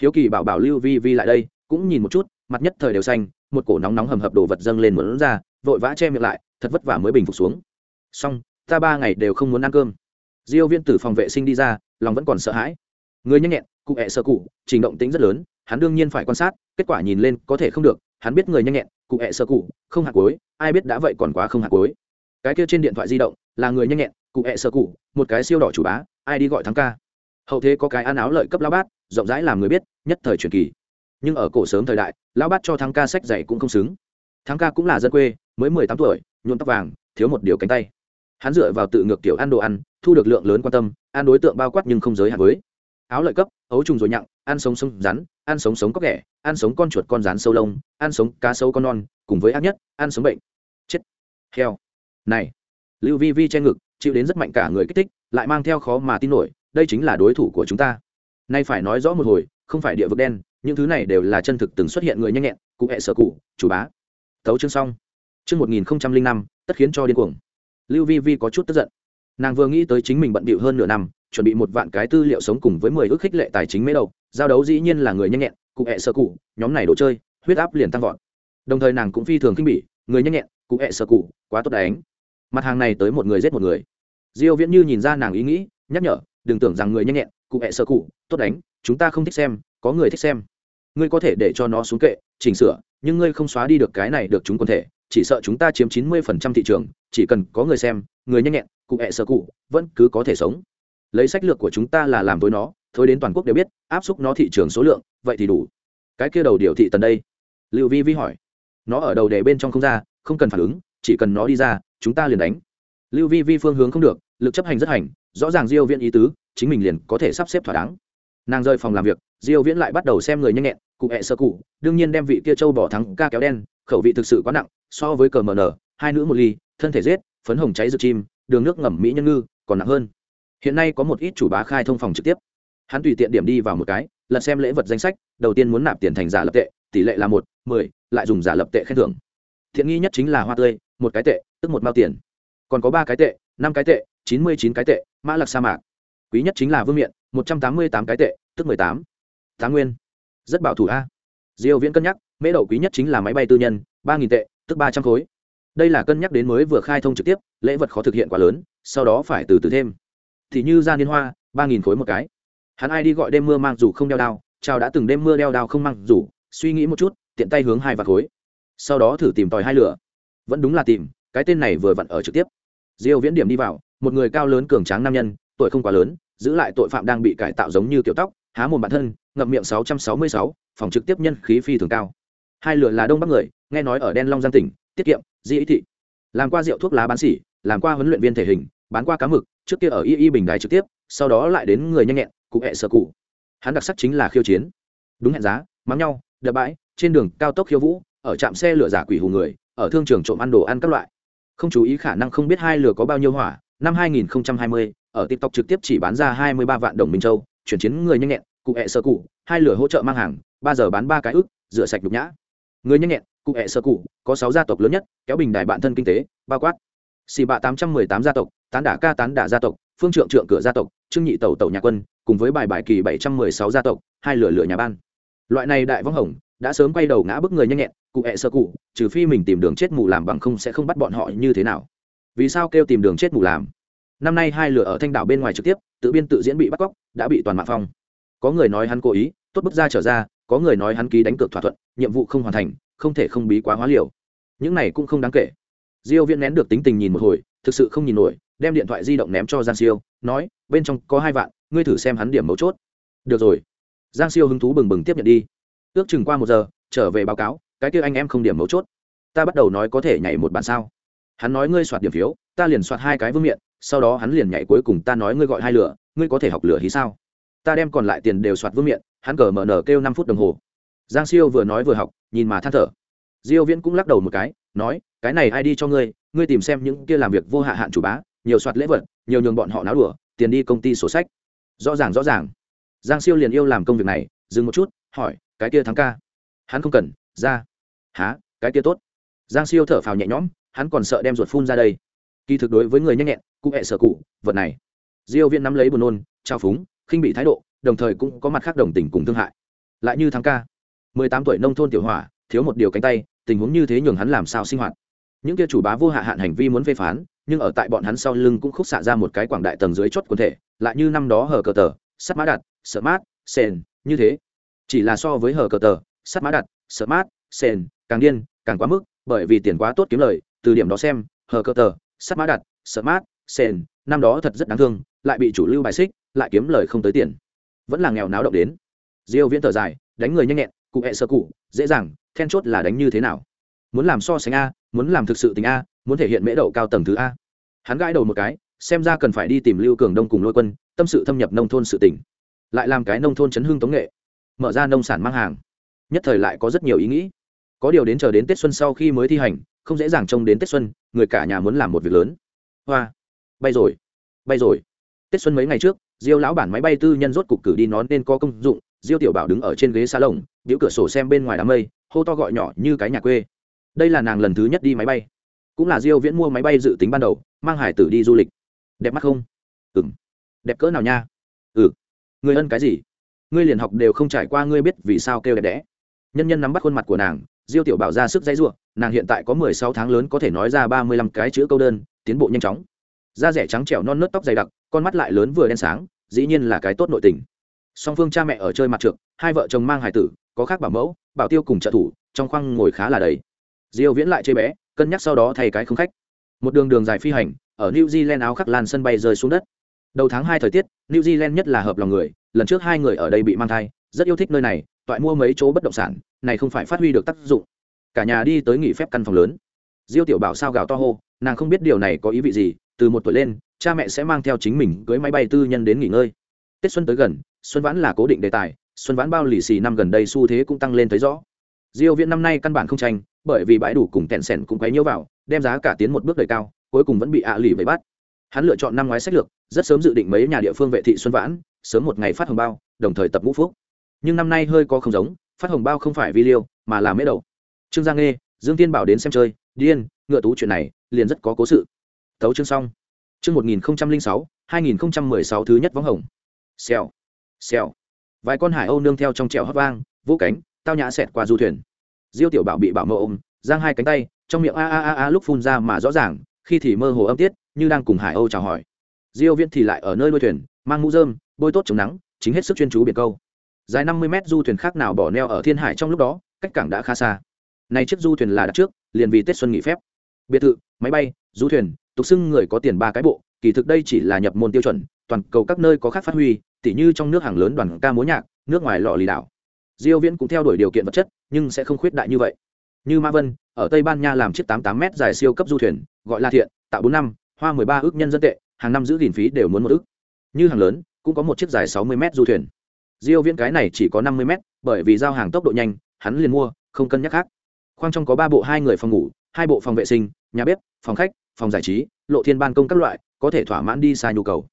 Hiếu kỳ bảo bảo lưu vi vi lại đây, cũng nhìn một chút, mặt nhất thời đều xanh, một cổ nóng nóng hầm hập đồ vật dâng lên muốn ra, vội vã che miệng lại, thật vất vả mới bình phục xuống. Xong, ta ba ngày đều không muốn ăn cơm. Diêu viên từ phòng vệ sinh đi ra, lòng vẫn còn sợ hãi. Người nhanh nhẹn, cụ hẹ sơ cụ, trình động tính rất lớn, hắn đương nhiên phải quan sát, kết quả nhìn lên có thể không được, hắn biết người nhanh nhẹn, cụ hẹ sơ cụ, không hạt cối ai biết đã vậy còn quá không hạt cối cái kia trên điện thoại di động là người nhanh nhẹn, cụ hẹ sơ cụ, một cái siêu đỏ chủ bá, ai đi gọi thắng ca. Hậu thế có cái ăn áo lợi cấp lao bát, rộng rãi làm người biết, nhất thời truyền kỳ. Nhưng ở cổ sớm thời đại, lão bát cho thắng ca sách dạy cũng không xứng. Thắng ca cũng là dân quê, mới mười tám tuổi, nhuộm tóc vàng, thiếu một điều cánh tay. Hắn dựa vào tự ngược kiểu ăn đồ ăn, thu được lượng lớn quan tâm, ăn đối tượng bao quát nhưng không giới hạn với. Áo lợi cấp, ấu trùng rồi nhặng, ăn sống sống rắn, ăn sống sống có ghẻ ăn sống con chuột con rán sâu lông, ăn sống cá sâu con non, cùng với ác nhất, ăn sống bệnh. Chết. Heo này, lưu vi vi che ngực, chịu đến rất mạnh cả người kích thích, lại mang theo khó mà tin nổi, đây chính là đối thủ của chúng ta. Nay phải nói rõ một hồi, không phải địa vực đen, những thứ này đều là chân thực từng xuất hiện người nhanh nhẹn, cụ hệ sở cụ, chủ bá. Tấu chương xong. Chương một nghìn năm tất khiến cho điên cuồng. Lưu vi vi có chút tức giận. Nàng vừa nghĩ tới chính mình bận bịu hơn nửa năm, chuẩn bị một vạn cái tư liệu sống cùng với mười ước khích lệ tài chính mấy đầu, giao đấu dĩ nhiên là người nhanh nhẹn, cụ hệ sở cụ, nhóm này đồ chơi, huyết áp liền tăng vọt. Đồng thời nàng cũng phi thường kinh bỉ, người nhanh nhẹn, cụ hệ sở cụ, quá tốt đánh mặt hàng này tới một người giết một người. Diêu viễn như nhìn ra nàng ý nghĩ, nhắc nhở, đừng tưởng rằng người nhanh nhẹn, cụ hẹ sơ cụ, tốt đánh, chúng ta không thích xem, có người thích xem. Ngươi có thể để cho nó xuống kệ, chỉnh sửa, nhưng ngươi không xóa đi được cái này được chúng quần thể, chỉ sợ chúng ta chiếm 90% thị trường, chỉ cần có người xem, người nhanh nhẹn, cụ hẹ sơ cụ, vẫn cứ có thể sống. Lấy sách lược của chúng ta là làm với nó thôi đến toàn quốc đều biết, áp xúc nó thị trường số lượng, vậy thì đủ. Cái kia đầu điều thị tần đây. Lưu vi vi hỏi. Nó ở đầu đề bên trong không ra, không cần phản ứng chỉ cần nó đi ra, chúng ta liền đánh. Lưu vi vi phương hướng không được, lực chấp hành rất hành, rõ ràng diêu viễn ý tứ, chính mình liền có thể sắp xếp thỏa đáng. Nàng rời phòng làm việc, diêu viễn lại bắt đầu xem người nhanh nhẹn, cụ hẹ sơ cụ, đương nhiên đem vị kia châu bỏ thắng ca kéo đen, khẩu vị thực sự quá nặng, so với cờ mờ nở, hai nữ một ly, thân thể giết phấn hồng cháy rực chim, đường nước ngầm mỹ nhân ngư, còn nặng hơn. Hiện nay có một ít chủ bá khai thông phòng trực tiếp. Hắn tùy tiện điểm đi vào một cái, lật xem lễ vật danh sách, đầu tiên muốn nạp tiền thành giả lập tệ, tỷ lệ là một, mười, lại dùng giả lập tệ khen thưởng. Thiện nghi nhất chính là hoa tươi một cái tệ, tức một mao tiền. Còn có ba cái tệ, năm cái tệ, chín mươi chín cái tệ, mã lạc sa mạc. Quý nhất chính là vương miện, một trăm tám mươi tám cái tệ, tức mười tám. Tám nguyên. Rất bảo thủ a. Diêu viễn cân nhắc, mễ đậu quý nhất chính là máy bay tư nhân, ba nghìn tệ, tức ba trăm khối. Đây là cân nhắc đến mới vừa khai thông trực tiếp, lễ vật khó thực hiện quá lớn, sau đó phải từ từ thêm. Thì như ra niên hoa, ba nghìn khối một cái. Hắn ai đi gọi đêm mưa mang dù không đeo đao, chào đã từng đêm mưa đeo đao không mang dù, suy nghĩ một chút, tiện tay hướng hai vạt khối. Sau đó thử tìm tòi hai lửa vẫn đúng là tìm cái tên này vừa vặn ở trực tiếp. Diêu viễn điểm đi vào một người cao lớn cường tráng nam nhân tuổi không quá lớn giữ lại tội phạm đang bị cải tạo giống như kiểu tóc há mồm bản thân ngậm miệng 666, phòng trực tiếp nhân khí phi thường cao. Hai lửa là đông bắc người nghe nói ở đen long giang tỉnh tiết kiệm di ý thị. Làm qua rượu thuốc lá bán xỉ làm qua huấn luyện viên thể hình bán qua cá mực trước kia ở y y bình đài trực tiếp sau đó lại đến người nhanh nhẹn cụ hẹ sơ cụ. Hắn đặc sắc chính là khiêu chiến. Đúng hẹn giá mắng nhau đập bãi trên đường cao tốc khiêu vũ ở trạm xe lửa giả quỷ hù người ở thương trường trộm ăn đồ ăn các loại. Không chú ý khả năng không biết hai lửa có bao nhiêu hỏa năm 2020, ở tiktok trực tiếp chỉ bán ra 23 vạn đồng minh châu chuyển chiến người nhanh nhẹn cụ hẹ sơ cụ hai lửa hỗ trợ mang hàng ba giờ bán ba cái ức rửa sạch đục nhã. Người nhanh nhẹn cụ hẹ sơ cụ có sáu gia tộc lớn nhất kéo bình đài bản thân kinh tế bao quát. Xì bạ tám trăm mười tám gia tộc tán đả ca tán đả gia tộc phương trượng trượng cửa gia tộc trương nhị tẩu tẩu nhà quân cùng với bài bài kỳ bảy trăm mười sáu gia tộc hai lửa lửa nhà ban. Loại này đại vong hồng đã sớm quay đầu ngã bức người nhanh nhẹn, cụ hẹ sơ cụ, trừ phi mình tìm đường chết mù làm bằng không sẽ không bắt bọn họ như thế nào. Vì sao kêu tìm đường chết mù làm? Năm nay hai lửa ở thanh đảo bên ngoài trực tiếp, tự biên tự diễn bị bắt cóc, đã bị toàn mạng phong. Có người nói hắn cố ý, tốt bức ra trở ra, có người nói hắn ký đánh cược thỏa thuận, nhiệm vụ không hoàn thành, không thể không bí quá hóa liều. Những này cũng không đáng kể. Diêu viễn nén được tính tình nhìn một hồi, thực sự không nhìn nổi, đem điện thoại di động ném cho giang siêu, nói, bên trong có hai vạn, ngươi thử xem hắn điểm mấu chốt. Được rồi. Giang siêu hứng thú bừng bừng tiếp nhận đi ước chừng qua một giờ, trở về báo cáo, cái kia anh em không điểm mấu chốt. Ta bắt đầu nói có thể nhảy một bản sao. Hắn nói ngươi soạt điểm phiếu, ta liền soạt hai cái vương miện, sau đó hắn liền nhảy cuối cùng ta nói ngươi gọi hai lửa, ngươi có thể học lửa hí sao? Ta đem còn lại tiền đều soạt vương miện, hắn cờ mở nở kêu năm phút đồng hồ. Giang siêu vừa nói vừa học, nhìn mà than thở. Diêu viễn cũng lắc đầu một cái, nói, cái này ai đi cho ngươi ngươi tìm xem những kia làm việc vô hạ hạn chủ bá, nhiều soạt lễ vật, nhiều nhường bọn họ náo đùa, tiền đi công ty sổ sách. Rõ ràng rõ ràng. Giang siêu liền yêu làm công việc này, dừng một chút, hỏi cái kia thắng ca. Hắn không cần, ra. Há cái kia tốt. Giang siêu thở phào nhẹ nhõm, hắn còn sợ đem ruột phun ra đây. Kỳ thực đối với người nhanh nhẹn, cụ hẹ sợ cụ, vật này. Diêu viên nắm lấy buồn nôn, trao phúng, khinh bị thái độ, đồng thời cũng có mặt khác đồng tình cùng thương hại. Lại như thắng ca. 18 tuổi nông thôn tiểu hỏa, thiếu một điều cánh tay, tình huống như thế nhường hắn làm sao sinh hoạt. Những kia chủ bá vô hạ hạn hành vi muốn phê phán, nhưng ở tại bọn hắn sau lưng cũng khúc xạ ra một cái quảng đại tầng dưới chốt quần thể, lại như năm đó hờ cờ tờ, sắt mã đặt sợ mát, sền, như thế chỉ là so với hờ cờ tờ, sắt mã đặt, sợ mát, sền, càng điên, càng quá mức, bởi vì tiền quá tốt kiếm lời, từ điểm đó xem, hờ cờ tờ, sắt mã đặt, sợ mát, sền, năm đó thật rất đáng thương, lại bị chủ lưu bài xích, lại kiếm lời không tới tiền. Vẫn là nghèo náo động đến. Diêu viễn thở dài, đánh người nhanh nhẹn, cụ hẹ sơ cụ, dễ dàng, then chốt là đánh như thế nào? Muốn làm so sánh a, muốn làm thực sự tình a, muốn thể hiện mễ đậu cao tầng thứ a. Hắn gãi đầu một cái, xem ra cần phải đi tìm lưu cường đông cùng lôi quân, tâm sự thâm nhập nông thôn sự tỉnh lại làm cái nông thôn chấn hương tống nghệ mở ra nông sản mang hàng. Nhất thời lại có rất nhiều ý nghĩ. Có điều đến chờ đến tết xuân sau khi mới thi hành, không dễ dàng trông đến tết xuân, người cả nhà muốn làm một việc lớn. Hoa, bay rồi bay rồi. Tết xuân mấy ngày trước, diêu lão bản máy bay tư nhân rốt cục cử đi nó nên có công dụng, diêu tiểu bảo đứng ở trên ghế xa lồng điếu cửa sổ xem bên ngoài đám mây, hô to gọi nhỏ như cái nhà quê. Đây là nàng lần thứ nhất đi máy bay. Cũng là diêu viễn mua máy bay dự tính ban đầu, mang hải tử đi du lịch. Đẹp mắt không? Ừ đẹp cỡ nào nha? Ừ. Người ân cái gì? Ngươi liền học đều không trải qua, ngươi biết vì sao kêu đẹp đẽ. Nhân nhân nắm bắt khuôn mặt của nàng, diêu tiểu bảo ra sức dãy ruộng nàng hiện tại có mười sáu tháng lớn có thể nói ra ba mươi lăm cái chữ câu đơn, tiến bộ nhanh chóng. Da rẻ trắng trẻo non nớt tóc dày đặc, con mắt lại lớn vừa đen sáng, dĩ nhiên là cái tốt nội tình. Song phương cha mẹ ở chơi mặt trượt, hai vợ chồng mang hải tử, có khác bảo mẫu, bảo tiêu cùng trợ thủ, trong khoang ngồi khá là đầy. Diêu viễn lại chơi bé, cân nhắc sau đó thay cái không khách. Một đường đường dài phi hành, ở new zealand áo khắc lan sân bay rơi xuống đất đầu tháng hai thời tiết, new zealand nhất là hợp lòng người, lần trước hai người ở đây bị mang thai, rất yêu thích nơi này, toại mua mấy chỗ bất động sản, này không phải phát huy được tác dụng. Cả nhà đi tới nghỉ phép căn phòng lớn. Diêu tiểu bảo sao gào to hô, nàng không biết điều này có ý vị gì, từ một tuổi lên, cha mẹ sẽ mang theo chính mình cưới máy bay tư nhân đến nghỉ ngơi. Tết xuân tới gần, xuân vãn là cố định đề tài, xuân vãn bao lì xì năm gần đây xu thế cũng tăng lên thấy rõ. Diêu viễn năm nay căn bản không tranh, bởi vì bãi đủ cùng tẹn sẻn cũng quấy nhiễu vào, đem giá cả tiến một bước đời cao, cuối cùng vẫn bị ạ lì vây bắt hắn lựa chọn năm ngoái sách lược, rất sớm dự định mấy nhà địa phương vệ thị xuân vãn, sớm một ngày phát hồng bao, đồng thời tập ngũ phúc. Nhưng năm nay hơi có không giống, phát hồng bao không phải vi liêu, mà là mễ đầu. Trương giang nghe dương tiên bảo đến xem chơi, điên, ngựa tú chuyện này, liền rất có cố sự. Thấu chương xong. Chương một nghìn sáu, hai nghìn sáu thứ nhất võng hồng. Xèo. Xèo. Vài con hải âu nương theo trong trèo hót vang, vũ cánh, tao nhã xẹt qua du thuyền. Diêu tiểu bảo bị bảo mẫu ôm, giang hai cánh tay, trong miệng a a a a lúc phun ra mà rõ ràng, khi thì mơ hồ âm tiết như đang cùng hải âu chào hỏi. Diêu viễn thì lại ở nơi đuôi thuyền, mang mũ rơm, bôi tốt chống nắng, chính hết sức chuyên chú biển câu. Dài 50 mét du thuyền khác nào bỏ neo ở thiên hải trong lúc đó, cách cảng đã khá xa. Này chiếc du thuyền là đặt trước, liền vì tết xuân nghỉ phép. Biệt thự, máy bay, du thuyền, tục xưng người có tiền ba cái bộ, kỳ thực đây chỉ là nhập môn tiêu chuẩn, toàn cầu các nơi có khác phát huy, tỉ như trong nước hàng lớn đoàn ca múa nhạc, nước ngoài lọ lì đảo. Diêu viễn cũng theo đuổi điều kiện vật chất, nhưng sẽ không khuyết đại như vậy. Như ma vân, ở tây ban nha làm chiếc 88 m dài siêu cấp du thuyền, gọi là thiện, tạo bốn năm hoa 13 ước nhân dân tệ, hàng năm giữ gìn phí đều muốn một ước. Như hàng lớn, cũng có một chiếc dài 60 m du thuyền. Diêu viễn cái này chỉ có 50 m bởi vì giao hàng tốc độ nhanh, hắn liền mua, không cân nhắc khác. Khoang trong có ba bộ hai người phòng ngủ, hai bộ phòng vệ sinh, nhà bếp, phòng khách, phòng giải trí, lộ thiên ban công các loại, có thể thỏa mãn đi xa nhu cầu.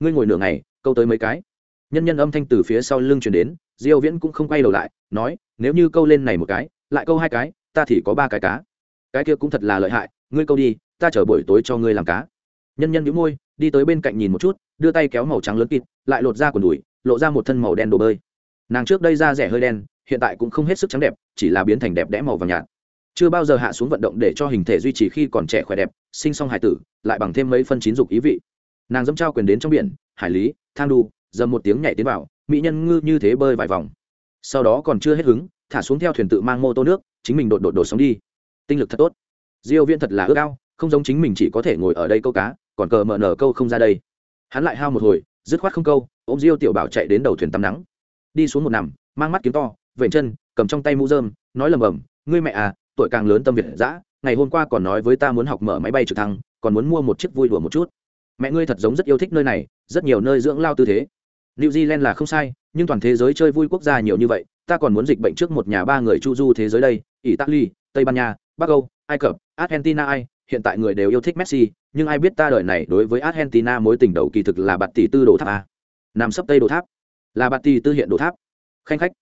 Ngươi ngồi nửa ngày, câu tới mấy cái? Nhân nhân âm thanh từ phía sau lưng truyền đến, diêu viễn cũng không quay đầu lại, nói, nếu như câu lên này một cái, lại câu hai cái, ta thì có ba cái cá. Cái kia cũng thật là lợi hại, ngươi câu đi, ta chờ buổi tối cho ngươi làm cá nhân nhân nhíu môi, đi tới bên cạnh nhìn một chút, đưa tay kéo màu trắng lớn kịt, lại lột ra quần đùi, lộ ra một thân màu đen đồ bơi. Nàng trước đây da rẻ hơi đen, hiện tại cũng không hết sức trắng đẹp, chỉ là biến thành đẹp đẽ màu vàng nhạt. Chưa bao giờ hạ xuống vận động để cho hình thể duy trì khi còn trẻ khỏe đẹp, sinh song hải tử, lại bằng thêm mấy phân chín dục ý vị. Nàng dẫm trao quyền đến trong biển, hải lý, thang đu, dầm một tiếng nhảy tiến vào, mỹ nhân ngư như thế bơi vài vòng. Sau đó còn chưa hết hứng, thả xuống theo thuyền tự mang mô tô nước, chính mình đột đột đột sống đi. Tinh lực thật tốt. Diêu viên thật là ước ao, không giống chính mình chỉ có thể ngồi ở đây câu cá còn cờ mở nở câu không ra đây. Hắn lại hao một hồi, dứt khoát không câu, ôm diêu tiểu bảo chạy đến đầu thuyền tắm nắng. Đi xuống một nằm, mang mắt kiếm to vện chân, cầm trong tay mũ dơm nói lầm bầm, ngươi mẹ à tuổi càng lớn tâm việt dã, ngày hôm qua còn nói với ta muốn học mở máy bay trực thăng, còn muốn mua một chiếc vui đùa một chút. Mẹ ngươi thật giống rất yêu thích nơi này, rất nhiều nơi dưỡng lao tư thế. New zealand là không sai, nhưng toàn thế giới chơi vui quốc gia nhiều như vậy, ta còn muốn dịch bệnh trước một nhà ba người chu du thế giới đây, italy, tây ban nha, bắc âu, ai cập, argentina ai hiện tại người đều yêu thích messi, nhưng ai biết ta đời này đối với argentina mối tình đầu kỳ thực là bạt tỷ tư đồ tháp a. Nằm sấp tây đồ tháp. Là bạt tỷ tư hiện đồ tháp. Khanh khách.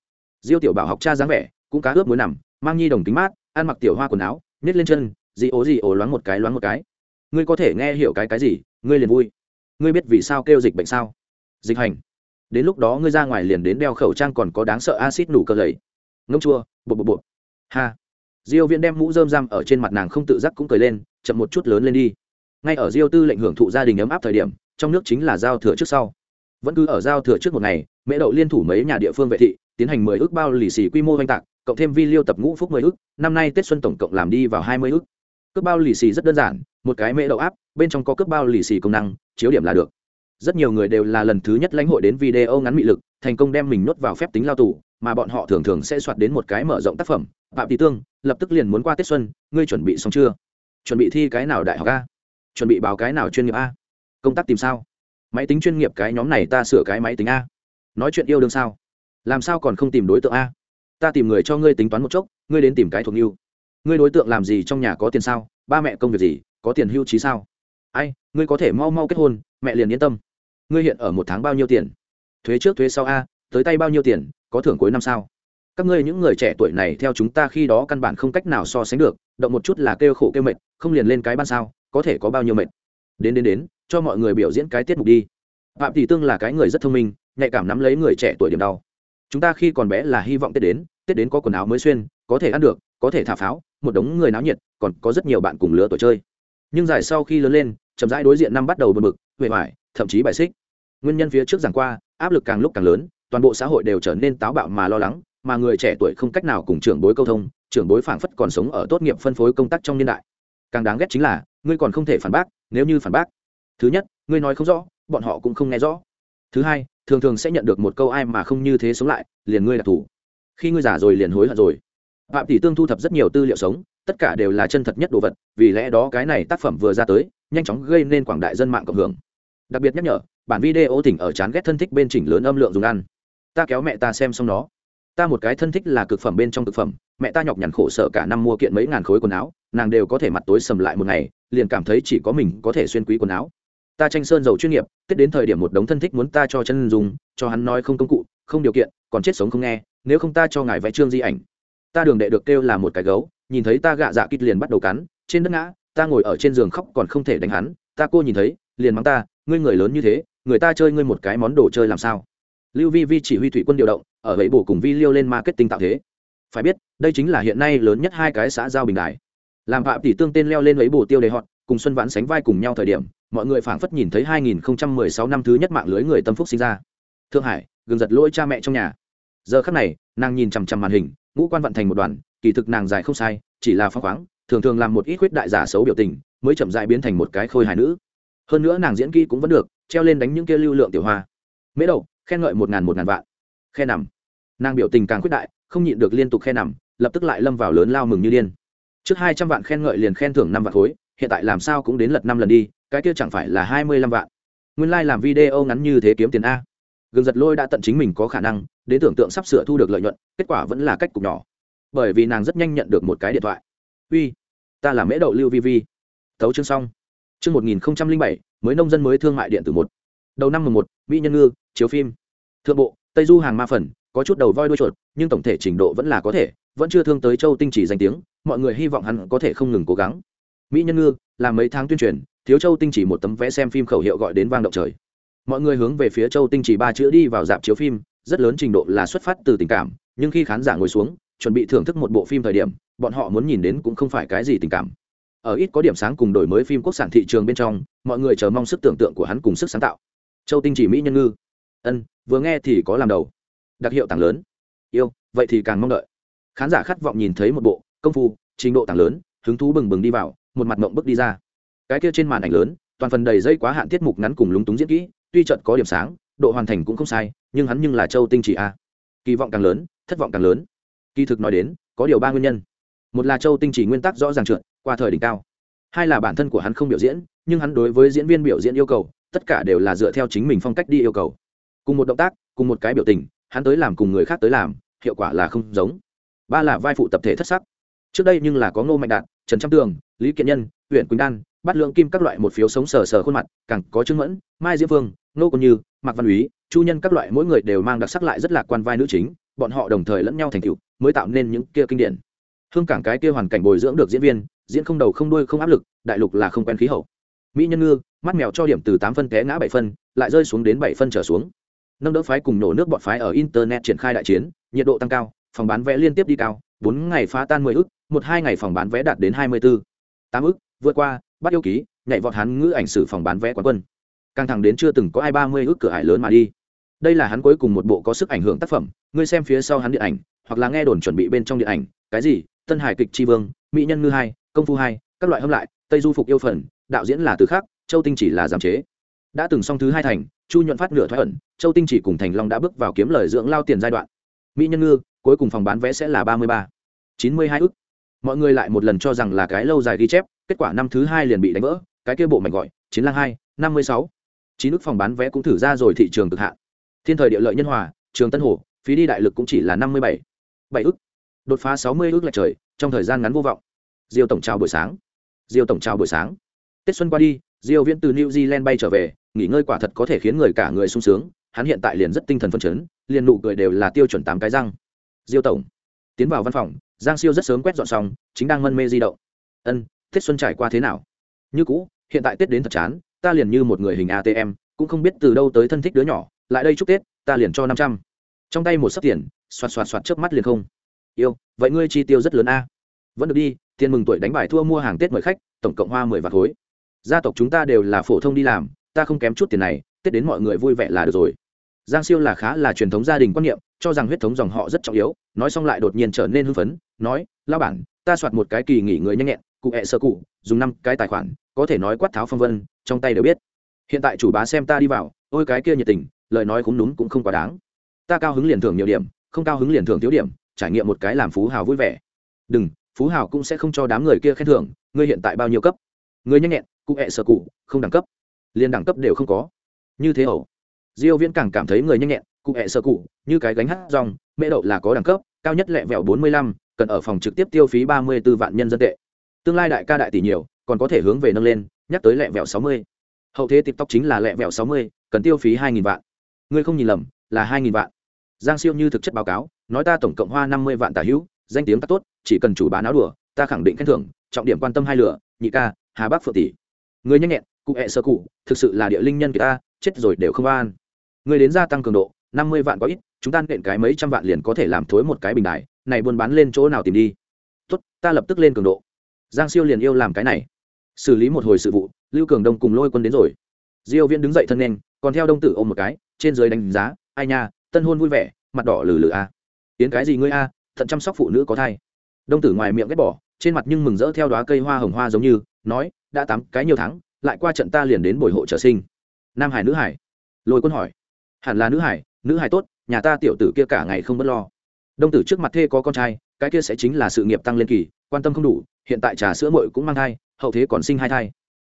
Diêu tiểu bảo học cha dáng vẻ, cũng cá ướp muối nằm, mang nhi đồng tính mát, ăn mặc tiểu hoa quần áo nhét lên chân, dị ố dị ố loáng một cái loáng một cái. Ngươi có thể nghe hiểu cái cái gì? Ngươi liền vui. Ngươi biết vì sao kêu dịch bệnh sao? Dịch hành. Đến lúc đó ngươi ra ngoài liền đến đeo khẩu trang còn có đáng sợ axit nủ cơ lấy. ngông chua, bụp bụp bụp. Ha. Diêu viễn đem mũ rơm răm ở trên mặt nàng không tự giác cũng cười lên chậm một chút lớn lên đi. Ngay ở diêu tư lệnh hưởng thụ gia đình ấm áp thời điểm, trong nước chính là giao thừa trước sau. Vẫn cứ ở giao thừa trước một ngày, mễ đậu liên thủ mấy nhà địa phương vệ thị, tiến hành mười ước bao lì xì quy mô oanh tạc, cộng thêm vi liêu tập ngũ phúc mười ước, năm nay tết xuân tổng cộng làm đi vào hai mươi ước. Cước bao lì xì rất đơn giản, một cái mễ đậu áp, bên trong có cước bao lì xì công năng, chiếu điểm là được. Rất nhiều người đều là lần thứ nhất lãnh hội đến video ngắn mị lực, thành công đem mình nuốt vào phép tính lao tù, mà bọn họ thường thường sẽ soạt đến một cái mở rộng tác phẩm. Phạm tỷ tương, lập tức liền muốn qua tết xuân, ngươi chuẩn bị xong chưa? Chuẩn bị thi cái nào đại học a? Chuẩn bị báo cái nào chuyên nghiệp a? Công tác tìm sao? Máy tính chuyên nghiệp cái nhóm này ta sửa cái máy tính a. Nói chuyện yêu đương sao? Làm sao còn không tìm đối tượng a? Ta tìm người cho ngươi tính toán một chốc, ngươi đến tìm cái thuộc yêu. Ngươi đối tượng làm gì trong nhà có tiền sao? Ba mẹ công việc gì? Có tiền hưu trí sao? Ai, ngươi có thể mau mau kết hôn, mẹ liền yên tâm. Ngươi hiện ở một tháng bao nhiêu tiền? Thuế trước thuế sau a, tới tay bao nhiêu tiền? Có thưởng cuối năm sao? Các ngươi những người trẻ tuổi này theo chúng ta khi đó căn bản không cách nào so sánh được, động một chút là kêu khổ kêu mệt, không liền lên cái ban sao, có thể có bao nhiêu mệt. Đến đến đến, cho mọi người biểu diễn cái tiết mục đi. Phạm tỷ tương là cái người rất thông minh, nhạy cảm nắm lấy người trẻ tuổi điểm đau. Chúng ta khi còn bé là hy vọng tết đến tết đến có quần áo mới xuyên, có thể ăn được, có thể thả pháo, một đống người náo nhiệt, còn có rất nhiều bạn cùng lứa tuổi chơi. Nhưng dài sau khi lớn lên, chậm rãi đối diện năm bắt đầu bật mực huệ hoại thậm chí bài xích. Nguyên nhân phía trước giảng qua, áp lực càng lúc càng lớn, toàn bộ xã hội đều trở nên táo bạo mà lo lắng mà người trẻ tuổi không cách nào cùng trưởng bối câu thông, trưởng bối phảng phất còn sống ở tốt nghiệp phân phối công tác trong niên đại. Càng đáng ghét chính là, ngươi còn không thể phản bác, nếu như phản bác. Thứ nhất, ngươi nói không rõ, bọn họ cũng không nghe rõ. Thứ hai, thường thường sẽ nhận được một câu ai mà không như thế sống lại, liền ngươi là thủ. khi ngươi già rồi liền hối hận rồi. Phạm tỷ tương thu thập rất nhiều tư liệu sống, tất cả đều là chân thật nhất đồ vật, vì lẽ đó cái này tác phẩm vừa ra tới, nhanh chóng gây nên quảng đại dân mạng cộng hưởng. Đặc biệt nhắc nhở, bản video thỉnh ở chán ghét thân thích bên chỉnh lớn âm lượng dùng ăn. Ta kéo mẹ ta xem xong nó ta một cái thân thích là cực phẩm bên trong cực phẩm, mẹ ta nhọc nhằn khổ sở cả năm mua kiện mấy ngàn khối quần áo, nàng đều có thể mặt tối sầm lại một ngày, liền cảm thấy chỉ có mình có thể xuyên quý quần áo. Ta tranh sơn dầu chuyên nghiệp, tết đến thời điểm một đống thân thích muốn ta cho chân dùng, cho hắn nói không công cụ, không điều kiện, còn chết sống không nghe, nếu không ta cho ngài vẽ trương di ảnh. Ta đường đệ được kêu là một cái gấu, nhìn thấy ta gạ dạ kít liền bắt đầu cắn, trên đất ngã, ta ngồi ở trên giường khóc còn không thể đánh hắn, ta cô nhìn thấy, liền mắng ta, ngươi người lớn như thế, người ta chơi ngươi một cái món đồ chơi làm sao? Lưu vi vi chỉ huy thủy quân điều động, ở vậy bổ cùng vi liêu lên marketing tạo thế. Phải biết, đây chính là hiện nay lớn nhất hai cái xã giao bình đại. Làm phạm tỷ tương tên leo lên lấy bổ tiêu đề họ cùng xuân vãn sánh vai cùng nhau thời điểm, mọi người phảng phất nhìn thấy 2016 năm thứ nhất mạng lưới người tâm phúc sinh ra. Thượng hải, gừng giật lỗi cha mẹ trong nhà. Giờ khắc này, nàng nhìn chằm chằm màn hình, ngũ quan vận thành một đoàn, kỳ thực nàng dài không sai, chỉ là phong khoáng, thường thường làm một ít khuyết đại giả xấu biểu tình, mới chậm dại biến thành một cái khôi hài nữ. Hơn nữa nàng diễn kỹ cũng vẫn được, treo lên đánh những kia lưu lượng tiểu hoa. Mễ đầu khen ngợi một ngàn một ngàn vạn. Khe nằm. Nàng biểu tình càng quyết đại, không nhịn được liên tục khe nằm, lập tức lại lâm vào lớn lao mừng như điên. Trước hai trăm vạn khen ngợi liền khen thưởng năm vạn khối, hiện tại làm sao cũng đến lật năm lần đi, cái kia chẳng phải là hai mươi lăm vạn. Nguyên lai、like、làm video ngắn như thế kiếm tiền a. Gừng giật lôi đã tận chính mình có khả năng, đến tưởng tượng sắp sửa thu được lợi nhuận, kết quả vẫn là cách cục nhỏ. Bởi vì nàng rất nhanh nhận được một cái điện thoại. Uy, ta là mễ đậu lưu vi vi. Thấu chương xong. Chương một nghìn bảy, mới nông dân mới thương mại điện tử một. Đầu năm mười một, mỹ nhân ngư, chiếu phim thượng bộ, tây du hàng ma phần, có chút đầu voi đuôi chuột, nhưng tổng thể trình độ vẫn là có thể, vẫn chưa thương tới châu tinh chỉ danh tiếng, mọi người hy vọng hắn có thể không ngừng cố gắng. Mỹ nhân ngư làm mấy tháng tuyên truyền, thiếu châu tinh chỉ một tấm vé xem phim khẩu hiệu gọi đến vang động trời. Mọi người hướng về phía châu tinh chỉ ba chữ đi vào dạp chiếu phim, rất lớn trình độ là xuất phát từ tình cảm, nhưng khi khán giả ngồi xuống, chuẩn bị thưởng thức một bộ phim thời điểm, bọn họ muốn nhìn đến cũng không phải cái gì tình cảm. Ở ít có điểm sáng cùng đổi mới phim quốc sản thị trường bên trong, mọi người chờ mong sức tưởng tượng của hắn cùng sức sáng tạo. Châu tinh chỉ mỹ nhân ngư ân, vừa nghe thì có làm đầu. Đặc hiệu tàng lớn. Yêu, vậy thì càng mong đợi. Khán giả khát vọng nhìn thấy một bộ, công phu, trình độ tàng lớn, hứng thú bừng bừng đi vào, một mặt mộng bước đi ra. Cái kia trên màn ảnh lớn, toàn phần đầy dây quá hạn tiết mục ngắn cùng lúng túng diễn kỹ, tuy trận có điểm sáng, độ hoàn thành cũng không sai, nhưng hắn nhưng là châu tinh chỉ a. Kỳ vọng càng lớn, thất vọng càng lớn. Kỳ thực nói đến, có điều ba nguyên nhân. Một là châu tinh chỉ nguyên tắc rõ ràng trượt, qua thời đỉnh cao. Hai là bản thân của hắn không biểu diễn, nhưng hắn đối với diễn viên biểu diễn yêu cầu, tất cả đều là dựa theo chính mình phong cách đi yêu cầu cùng một động tác, cùng một cái biểu tình, hắn tới làm cùng người khác tới làm, hiệu quả là không giống. Ba là vai phụ tập thể thất sắc. Trước đây nhưng là có ngô mạnh đạt, trần trăm tường, lý kiện nhân huyện quỳnh đan bắt lượng kim các loại một phiếu sống sờ sờ khuôn mặt, càng có trương mẫn, mai diễm phương nô còn như, mạc văn úy, chu nhân các loại mỗi người đều mang đặc sắc lại rất lạc quan vai nữ chính, bọn họ đồng thời lẫn nhau thành tựu, mới tạo nên những kia kinh điển. Hương cảng cái kia hoàn cảnh bồi dưỡng được diễn viên, diễn không đầu không đuôi không áp lực, đại lục là không quen khí hậu. Mỹ nhân ngư, mắt mèo cho điểm từ tám phân té ngã bảy phân, lại rơi xuống đến bảy phân trở xuống nâng đỡ phái cùng nổ nước bọn phái ở internet triển khai đại chiến, nhiệt độ tăng cao, phòng bán vé liên tiếp đi cao, bốn ngày phá tan mười ức, một hai ngày phòng bán vé đạt đến hai mươi bốn tám ức, vượt qua, bắt yêu ký, nhảy vọt hắn ngữ ảnh sử phòng bán vé quán quân. Căng thẳng đến chưa từng có ai ba mươi ức cửa hải lớn mà đi. Đây là hắn cuối cùng một bộ có sức ảnh hưởng tác phẩm, ngươi xem phía sau hắn điện ảnh, hoặc là nghe đồn chuẩn bị bên trong điện ảnh, cái gì, tân hải kịch tri vương, mỹ nhân ngư hai, công phu hai, các loại hâm lại, tây du phục yêu phần, đạo diễn là từ khác châu tinh chỉ là giảm chế đã từng xong thứ hai thành, chu nhuận phát nửa thoái ẩn, châu tinh chỉ cùng thành long đã bước vào kiếm lời dưỡng lao tiền giai đoạn. Mỹ nhân ngư, cuối cùng phòng bán vé sẽ là ba mươi ba, chín mươi hai ức. Mọi người lại một lần cho rằng là cái lâu dài ghi chép, kết quả năm thứ hai liền bị đánh vỡ, cái kia bộ mạch gọi, chiến lang hai, năm mươi sáu. Chín ức phòng bán vé cũng thử ra rồi thị trường cực hạn. Thiên thời địa lợi nhân hòa, trường tân hồ, phí đi đại lực cũng chỉ là năm mươi bảy bảy ức. Đột phá sáu mươi ức lệch trời, trong thời gian ngắn vô vọng. Diêu tổng chào buổi sáng. Diêu tổng chào buổi sáng. Tết xuân qua đi, diêu viễn từ new zealand bay trở về nghỉ ngơi quả thật có thể khiến người cả người sung sướng, hắn hiện tại liền rất tinh thần phấn chấn, liền nụ cười đều là tiêu chuẩn tám cái răng. Diêu tổng, tiến vào văn phòng, giang siêu rất sớm quét dọn xong, chính đang mân mê di động. Ân, tết xuân trải qua thế nào? Như cũ, hiện tại tết đến thật chán, ta liền như một người hình atm cũng không biết từ đâu tới thân thích đứa nhỏ, lại đây chúc tết, ta liền cho năm trăm. Trong tay một sấp tiền, xoạt xoạt xoạt trước mắt liền không. Yêu, vậy ngươi chi tiêu rất lớn a? Vẫn được đi, tiền mừng tuổi đánh bài thua mua hàng tết mời khách, tổng cộng hoa mười vạt khối. Gia tộc chúng ta đều là phổ thông đi làm ta không kém chút tiền này, tết đến mọi người vui vẻ là được rồi. Giang siêu là khá là truyền thống gia đình quan niệm, cho rằng huyết thống dòng họ rất trọng yếu, nói xong lại đột nhiên trở nên hưng phấn, nói lao bản, ta soạt một cái kỳ nghỉ người nhanh nhẹn, cụ hẹ sơ cụ, dùng năm cái tài khoản, có thể nói quát tháo phong vân, trong tay đều biết. Hiện tại chủ bá xem ta đi vào, ôi cái kia nhiệt tình, lời nói cũng đúng cũng không quá đáng. Ta cao hứng liền thưởng nhiều điểm, không cao hứng liền thưởng thiếu điểm, trải nghiệm một cái làm phú hào vui vẻ. Đừng, phú hào cũng sẽ không cho đám người kia khen thưởng, ngươi hiện tại bao nhiêu cấp? Ngươi nhanh nhẹn, cụ hẹ sơ cụ, không đẳng cấp liền đẳng cấp đều không có. Như thế ẩu. Diêu viễn càng cảm thấy người nhanh nhẹn cụ hẹ sơ cụ như cái gánh hát rong mễ đậu là có đẳng cấp cao nhất lẹ vẹo 45, cần ở phòng trực tiếp tiêu phí 34 vạn nhân dân tệ. Tương lai đại ca đại tỷ nhiều còn có thể hướng về nâng lên nhắc tới lẹ vẹo 60. hậu thế tiktok chính là lẹ vẹo 60, cần tiêu phí 2.000 vạn. Ngươi không nhìn lầm là 2.000 vạn. Giang siêu như thực chất báo cáo nói ta tổng cộng hoa 50 vạn tả hữu danh tiếng ta tốt chỉ cần chủ bán áo đùa ta khẳng định khen thưởng trọng điểm quan tâm hai lửa nhị ca hà bắc phượng tỷ. Người nhanh nhẹn cụ hẹ sơ cụ, thực sự là địa linh nhân ta, chết rồi đều không an. Người đến gia tăng cường độ, năm mươi vạn có ít, chúng ta nện cái mấy trăm vạn liền có thể làm thối một cái bình đại này buôn bán lên chỗ nào tìm đi. Tốt, ta lập tức lên cường độ. Giang siêu liền yêu làm cái này. Xử lý một hồi sự vụ, lưu cường đông cùng lôi quân đến rồi. Diêu viễn đứng dậy thân nhanh còn theo đông tử ôm một cái, trên dưới đánh giá, ai nha, tân hôn vui vẻ, mặt đỏ lử lử a. Tiến cái gì ngươi a, thận chăm sóc phụ nữ có thai. Đông tử ngoài miệng ghét bỏ, trên mặt nhưng mừng rỡ theo đóa cây hoa hồng hoa giống như, nói, đã tắm cái nhiều tháng lại qua trận ta liền đến bồi hộ trở sinh. Nam hải nữ hải. Lôi quân hỏi. Hẳn là nữ hải nữ hải tốt, nhà ta tiểu tử kia cả ngày không b ấ t lo. Đông tử trước mặt thê có con trai, cái kia sẽ chính là sự nghiệp tăng lên kỳ, quan tâm không đủ, hiện tại trà sữa mội cũng mang thai, hậu thế còn sinh hai thai.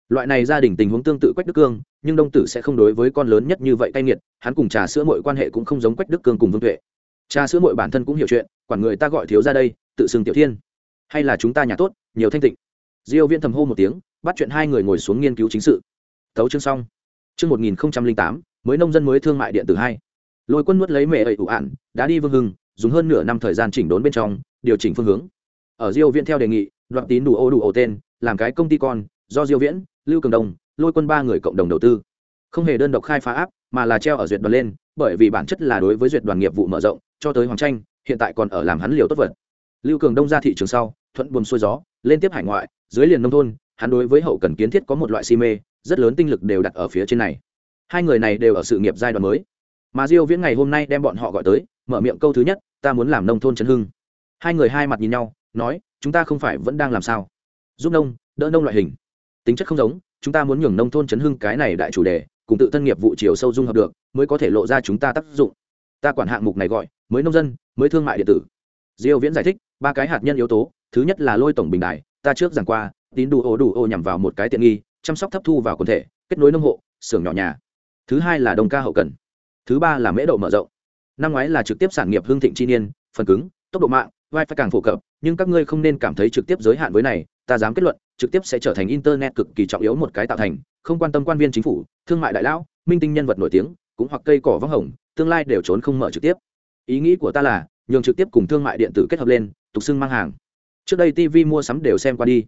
Loại này gia đình tình huống tương tự quách đức cương, nhưng đông tử sẽ không đối với con lớn nhất như vậy cay nghiệt, hắn cùng trà sữa mội quan hệ cũng không giống quách đức cương cùng vương tuệ. Trà sữa mội bản thân cũng hiểu chuyện, quản người ta gọi thiếu ra đây, tự xưng tiểu thiên. Hay là chúng ta nhà tốt, nhiều thanh tịnh. Diêu viên thầm hô một tiếng bắt chuyện hai người ngồi xuống nghiên cứu chính sự. Tấu chương xong. Chương một nghìn tám, mới nông dân mới thương mại điện tử hai. Lôi quân nuốt lấy mẹ ẩy ủ ạn, đã đi vương hưng, dùng hơn nửa năm thời gian chỉnh đốn bên trong, điều chỉnh phương hướng. Ở diêu viễn theo đề nghị, đoạn tín đủ ô đủ ổ tên, làm cái công ty con, do diêu viễn, lưu cường đồng lôi quân ba người cộng đồng đầu tư. Không hề đơn độc khai phá áp, mà là treo ở duyệt đoàn lên, bởi vì bản chất là đối với duyệt đoàn nghiệp vụ mở rộng, cho tới hoàng tranh hiện tại còn ở làm hắn liều tốt vật. Lưu cường đông ra thị trường sau, thuận buồm xuôi gió, lên tiếp hải ngoại, dưới liền nông thôn hắn đối với hậu cần kiến thiết có một loại si mê, rất lớn tinh lực đều đặt ở phía trên này. Hai người này đều ở sự nghiệp giai đoạn mới. Mà diêu viễn ngày hôm nay đem bọn họ gọi tới, mở miệng câu thứ nhất, ta muốn làm nông thôn chấn hưng. Hai người hai mặt nhìn nhau, nói, chúng ta không phải vẫn đang làm sao? Giúp nông, đỡ nông loại hình. Tính chất không giống, chúng ta muốn nhường nông thôn chấn hưng cái này đại chủ đề, cùng tự thân nghiệp vụ chiều sâu dung hợp được, mới có thể lộ ra chúng ta tác dụng. Ta quản hạng mục này gọi, mới nông dân, mới thương mại điện tử. Diêu viễn giải thích, ba cái hạt nhân yếu tố, thứ nhất là lôi tổng bình đài, ta trước giảng qua tín đủ ô đủ ô nhằm vào một cái tiện nghi, chăm sóc thấp thu vào quần thể, kết nối nông hộ, xưởng nhỏ nhà. Thứ hai là đồng ca hậu cần. Thứ ba là mễ độ mở rộng. Năm ngoái là trực tiếp sản nghiệp hương thịnh chi niên, phần cứng, tốc độ mạng vai phải càng phổ cập, nhưng các ngươi không nên cảm thấy trực tiếp giới hạn với này, ta dám kết luận, trực tiếp sẽ trở thành internet cực kỳ trọng yếu một cái tạo thành, không quan tâm quan viên chính phủ, thương mại đại lão, minh tinh nhân vật nổi tiếng, cũng hoặc cây cỏ vắng hồng, tương lai đều trốn không mở trực tiếp. Ý nghĩ của ta là, nhường trực tiếp cùng thương mại điện tử kết hợp lên, tục xưng mang hàng. Trước đây tv mua sắm đều xem qua đi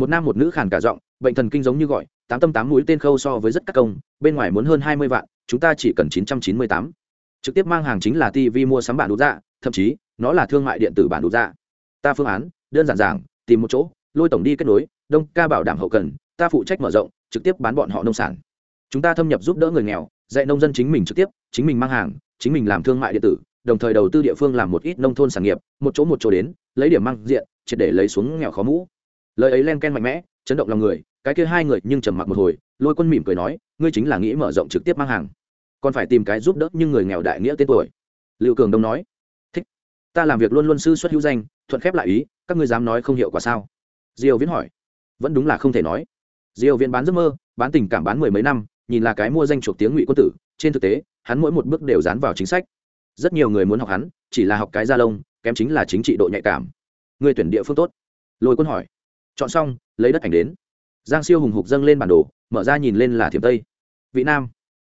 một nam một nữ khàn cả giọng, bệnh thần kinh giống như gọi, tám tâm tám mũi tên khâu so với rất các công, bên ngoài muốn hơn hai mươi vạn, chúng ta chỉ cần chín trăm chín mươi tám. Trực tiếp mang hàng chính là tv mua sắm bản đủ dạ thậm chí, nó là thương mại điện tử bản đủ dạ. Ta phương án, đơn giản giản tìm một chỗ, lôi tổng đi kết nối, đông ca bảo đảm hậu cần, ta phụ trách mở rộng, trực tiếp bán bọn họ nông sản. Chúng ta thâm nhập giúp đỡ người nghèo, dạy nông dân chính mình trực tiếp, chính mình mang hàng, chính mình làm thương mại điện tử, đồng thời đầu tư địa phương làm một ít nông thôn sản nghiệp, một chỗ một chỗ đến, lấy điểm mang diện, triệt để lấy xuống nghèo khó mũ lời ấy len ken mạnh mẽ, chấn động lòng người, cái kia hai người nhưng trầm mặc một hồi, lôi quân mỉm cười nói, ngươi chính là nghĩ mở rộng trực tiếp mang hàng, còn phải tìm cái giúp đỡ nhưng người nghèo đại nghĩa tên tuổi. Liệu cường đông nói, thích, ta làm việc luôn luôn sư xuất hữu danh, thuận khép lại ý, các ngươi dám nói không hiệu quả sao? Diều viễn hỏi, vẫn đúng là không thể nói. Diều viễn bán giấc mơ, bán tình cảm bán mười mấy năm, nhìn là cái mua danh chuộc tiếng ngụy quân tử, trên thực tế, hắn mỗi một bước đều dán vào chính sách. Rất nhiều người muốn học hắn, chỉ là học cái da lông, kém chính là chính trị độ nhạy cảm. Người tuyển địa phương tốt? Lôi quân hỏi chọn xong, lấy đất ảnh đến. Giang siêu hùng hục dâng lên bản đồ, mở ra nhìn lên là thiểm tây. Vị nam.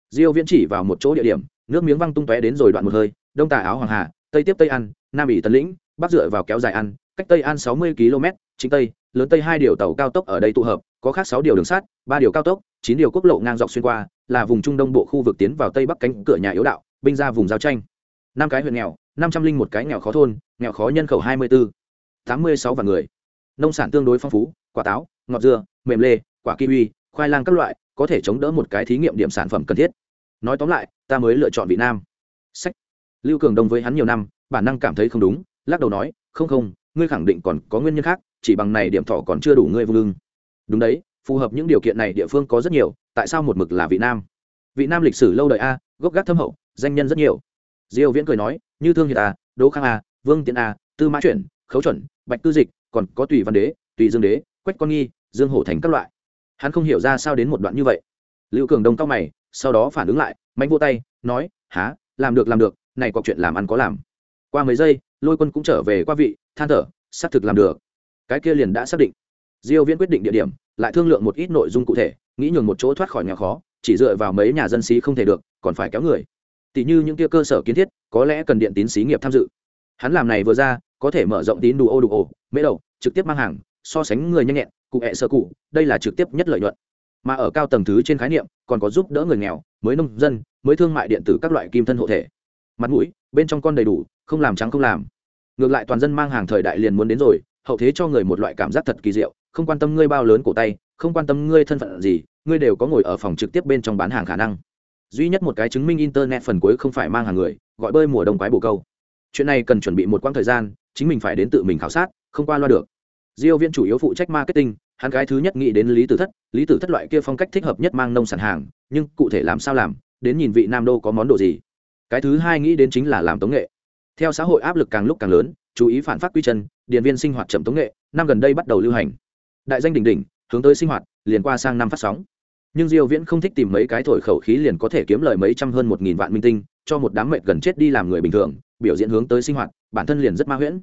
Diêu viễn chỉ vào một chỗ địa điểm, nước miếng văng tung tóe đến rồi đoạn một hơi, đông tà áo hoàng hà, tây tiếp tây ăn, nam ỉ tấn lĩnh, bắc dựa vào kéo dài ăn, cách tây an 60 km, chính tây, lớn tây hai điều tàu cao tốc ở đây tụ hợp, có khác sáu điều đường sắt, ba điều cao tốc, chín điều quốc lộ ngang dọc xuyên qua, là vùng trung đông bộ khu vực tiến vào tây bắc cánh cửa nhà yếu đạo, binh ra vùng giao tranh. Năm cái huyện nghèo, năm trăm linh một cái nghèo khó thôn, nghèo khó nhân khẩu hai mươi bốn tám mươi sáu vạn người nông sản tương đối phong phú, quả táo, ngọt dưa mềm lê, quả kiwi, khoai lang các loại, có thể chống đỡ một cái thí nghiệm điểm sản phẩm cần thiết. Nói tóm lại, ta mới lựa chọn việt nam. Sách. Lưu cường đông với hắn nhiều năm, bản năng cảm thấy không đúng, lắc đầu nói, không không, ngươi khẳng định còn có nguyên nhân khác, chỉ bằng này điểm thọ còn chưa đủ ngươi vương lưng. Đúng đấy, phù hợp những điều kiện này địa phương có rất nhiều, tại sao một mực là vị nam? Vị nam lịch sử lâu đời a, gốc gác thâm hậu, danh nhân rất nhiều. Diêu viễn cười nói, như thương hiệt a, đỗ khang a, vương tiễn a, tư mã chuyển khấu chuẩn, bạch tư dịch, còn có tùy văn đế, tùy dương đế, quách con nghi, dương hổ thành các loại. Hắn không hiểu ra sao đến một đoạn như vậy. Lưu cường đông cao mày, sau đó phản ứng lại, mạnh vô tay, nói, há, làm được làm được, này có chuyện làm ăn có làm. Qua mấy giây, lôi quân cũng trở về qua vị, than thở, xác thực làm được. Cái kia liền đã xác định. Diêu viễn quyết định địa điểm, lại thương lượng một ít nội dung cụ thể, nghĩ nhường một chỗ thoát khỏi nghèo khó, chỉ dựa vào mấy nhà dân sĩ không thể được, còn phải kéo người. Tỷ như những kia cơ sở kiến thiết, có lẽ cần điện tín xí nghiệp tham dự. Hắn làm này vừa ra có thể mở rộng tín đủ ô đủ ô mễ đầu, trực tiếp mang hàng, so sánh người nhanh nhẹn, cụ hẹ sơ cụ, đây là trực tiếp nhất lợi nhuận. Mà ở cao tầng thứ trên khái niệm, còn có giúp đỡ người nghèo, mới nông dân, mới thương mại điện tử các loại kim thân hộ thể. Mặt mũi, bên trong con đầy đủ, không làm trắng không làm. Ngược lại toàn dân mang hàng thời đại liền muốn đến rồi, hậu thế cho người một loại cảm giác thật kỳ diệu, không quan tâm ngươi bao lớn cổ tay, không quan tâm ngươi thân phận gì, ngươi đều có ngồi ở phòng trực tiếp bên trong bán hàng khả năng. Duy nhất một cái chứng minh internet phần cuối không phải mang hàng người, gọi bơi mùa đông quái bồ câu. Chuyện này cần chuẩn bị một quãng thời gian chính mình phải đến tự mình khảo sát, không qua loa được. Diêu viên chủ yếu phụ trách marketing, hắn cái thứ nhất nghĩ đến lý tử thất, lý tử thất loại kia phong cách thích hợp nhất mang nông sản hàng, nhưng cụ thể làm sao làm, đến nhìn vị nam đô có món đồ gì. Cái thứ hai nghĩ đến chính là làm tống nghệ. Theo xã hội áp lực càng lúc càng lớn, chú ý phản phát quy chân điện viên sinh hoạt chậm tống nghệ, năm gần đây bắt đầu lưu hành. Đại danh đỉnh đỉnh, hướng tới sinh hoạt, liền qua sang năm phát sóng. Nhưng diêu viễn không thích tìm mấy cái thổi khẩu khí liền có thể kiếm lời mấy trăm hơn một nghìn vạn minh tinh, cho một đám mệt gần chết đi làm người bình thường, biểu diễn hướng tới sinh hoạt, bản thân liền rất ma huyễn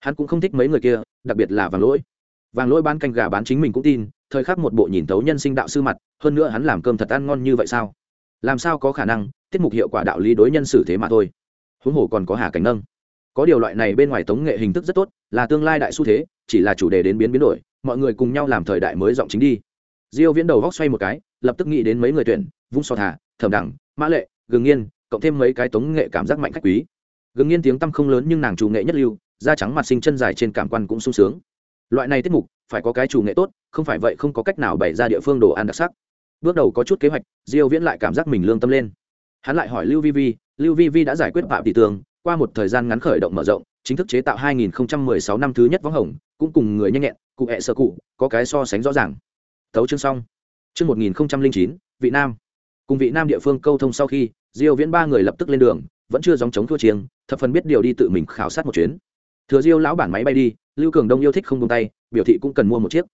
hắn cũng không thích mấy người kia, đặc biệt là vàng lỗi. Vàng lỗi bán canh gà bán chính mình cũng tin, thời khắc một bộ nhìn tấu nhân sinh đạo sư mặt, hơn nữa hắn làm cơm thật ăn ngon như vậy sao? Làm sao có khả năng, tiết mục hiệu quả đạo lý đối nhân xử thế mà thôi. Huống hồ còn có hà cảnh nâng. Có điều loại này bên ngoài tống nghệ hình thức rất tốt, là tương lai đại xu thế, chỉ là chủ đề đến biến biến đổi, mọi người cùng nhau làm thời đại mới giọng chính đi. Diêu viễn đầu góc xoay một cái, lập tức nghĩ đến mấy người tuyển, vung so thả thẩm đẳng mã lệ, gừng nghiên, cộng thêm mấy cái tống nghệ cảm giác mạnh khách quý. Gừng nghiên tiếng tăm không lớn nhưng nàng chủ nghệ nhất lưu da trắng mặt sinh chân dài trên cảm quan cũng sung sướng. Loại này tiết mục, phải có cái chủ nghệ tốt, không phải vậy không có cách nào bày ra địa phương đồ ăn đặc sắc. Bước đầu có chút kế hoạch, diêu viễn lại cảm giác mình lương tâm lên. Hắn lại hỏi lưu vi vi, lưu vi vi đã giải quyết phạm tỷ tường, qua một thời gian ngắn khởi động mở rộng, chính thức chế tạo 2016 năm thứ nhất võng hồng, cũng cùng người nhanh nhẹn, cụ hẹ sơ cụ, có cái so sánh rõ ràng. Tấu chương xong. Chương 1009 vị nam. Cùng vị nam địa phương câu thông sau khi, diêu viễn ba người lập tức lên đường, vẫn chưa dòng chống thua chiêng, thập phần biết điều đi tự mình khảo sát một chuyến thừa diêu lão bản máy bay đi lưu cường đông yêu thích không buông tay biểu thị cũng cần mua một chiếc.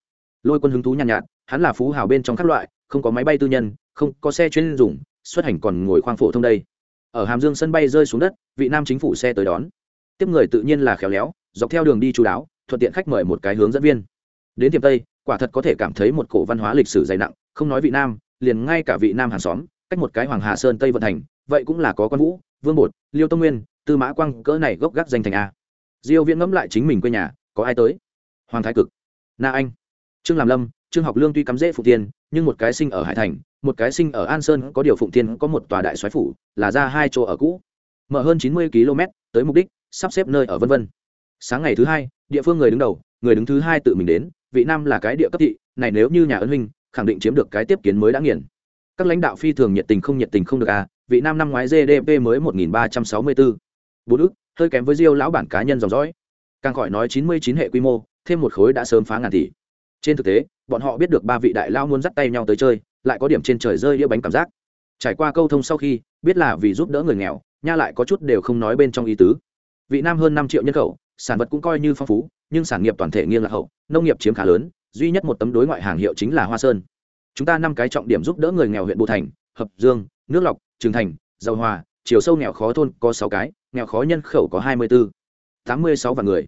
Lôi quân hứng thú nhàn nhạt, nhạt hắn là phú hào bên trong các loại không có máy bay tư nhân không có xe chuyên dùng xuất hành còn ngồi khoang phổ thông đây. Ở hàm dương sân bay rơi xuống đất vị nam chính phủ xe tới đón. Tiếp người tự nhiên là khéo léo dọc theo đường đi chú đáo thuận tiện khách mời một cái hướng dẫn viên. Đến tiệm tây quả thật có thể cảm thấy một cổ văn hóa lịch sử dày nặng không nói vị nam liền ngay cả vị nam hàng xóm cách một cái hoàng hà sơn tây vận thành vậy cũng là có quan vũ vương bột liêu tông nguyên tư mã quang cỡ này gốc gác danh thành a diêu viễn ngẫm lại chính mình quê nhà, có ai tới? Hoàng thái cực. Na anh. Trương làm lâm, trương học lương tuy cắm dễ phụ tiên nhưng một cái sinh ở hải thành, một cái sinh ở an sơn, có điều phụng tiên có một tòa đại xoáy phủ, là ra hai chỗ ở cũ. Mở hơn 90 km, tới mục đích, sắp xếp nơi ở vân vân. Sáng ngày thứ hai, địa phương người đứng đầu, người đứng thứ hai tự mình đến, vị nam là cái địa cấp thị, này nếu như nhà ân huynh, khẳng định chiếm được cái tiếp kiến mới đã nghiền. Các lãnh đạo phi thường nhiệt tình không nhiệt tình không được à vị nam năm ngoái gdp mới 1364 bốn bốn ức, hơi kém với diêu lão bản cá nhân dòng dõi. Càng khỏi nói chín mươi chín hệ quy mô, thêm một khối đã sớm phá ngàn tỷ. Trên thực tế, bọn họ biết được ba vị đại lao muốn dắt tay nhau tới chơi, lại có điểm trên trời rơi đĩa bánh cảm giác. Trải qua câu thông sau khi, biết là vì giúp đỡ người nghèo, nha lại có chút đều không nói bên trong ý tứ. Vị nam hơn năm triệu nhân khẩu, sản vật cũng coi như phong phú, nhưng sản nghiệp toàn thể nghiêng lạc hậu, nông nghiệp chiếm khá lớn, duy nhất một tấm đối ngoại hàng hiệu chính là hoa sơn. Chúng ta năm cái trọng điểm giúp đỡ người nghèo huyện bồ thành, hợp dương, nước lọc, trường thành, dầu hòa, chiều sâu nghèo khó thôn có sáu cái nghèo khó nhân khẩu có hai mươi bốn tám mươi sáu vạn người.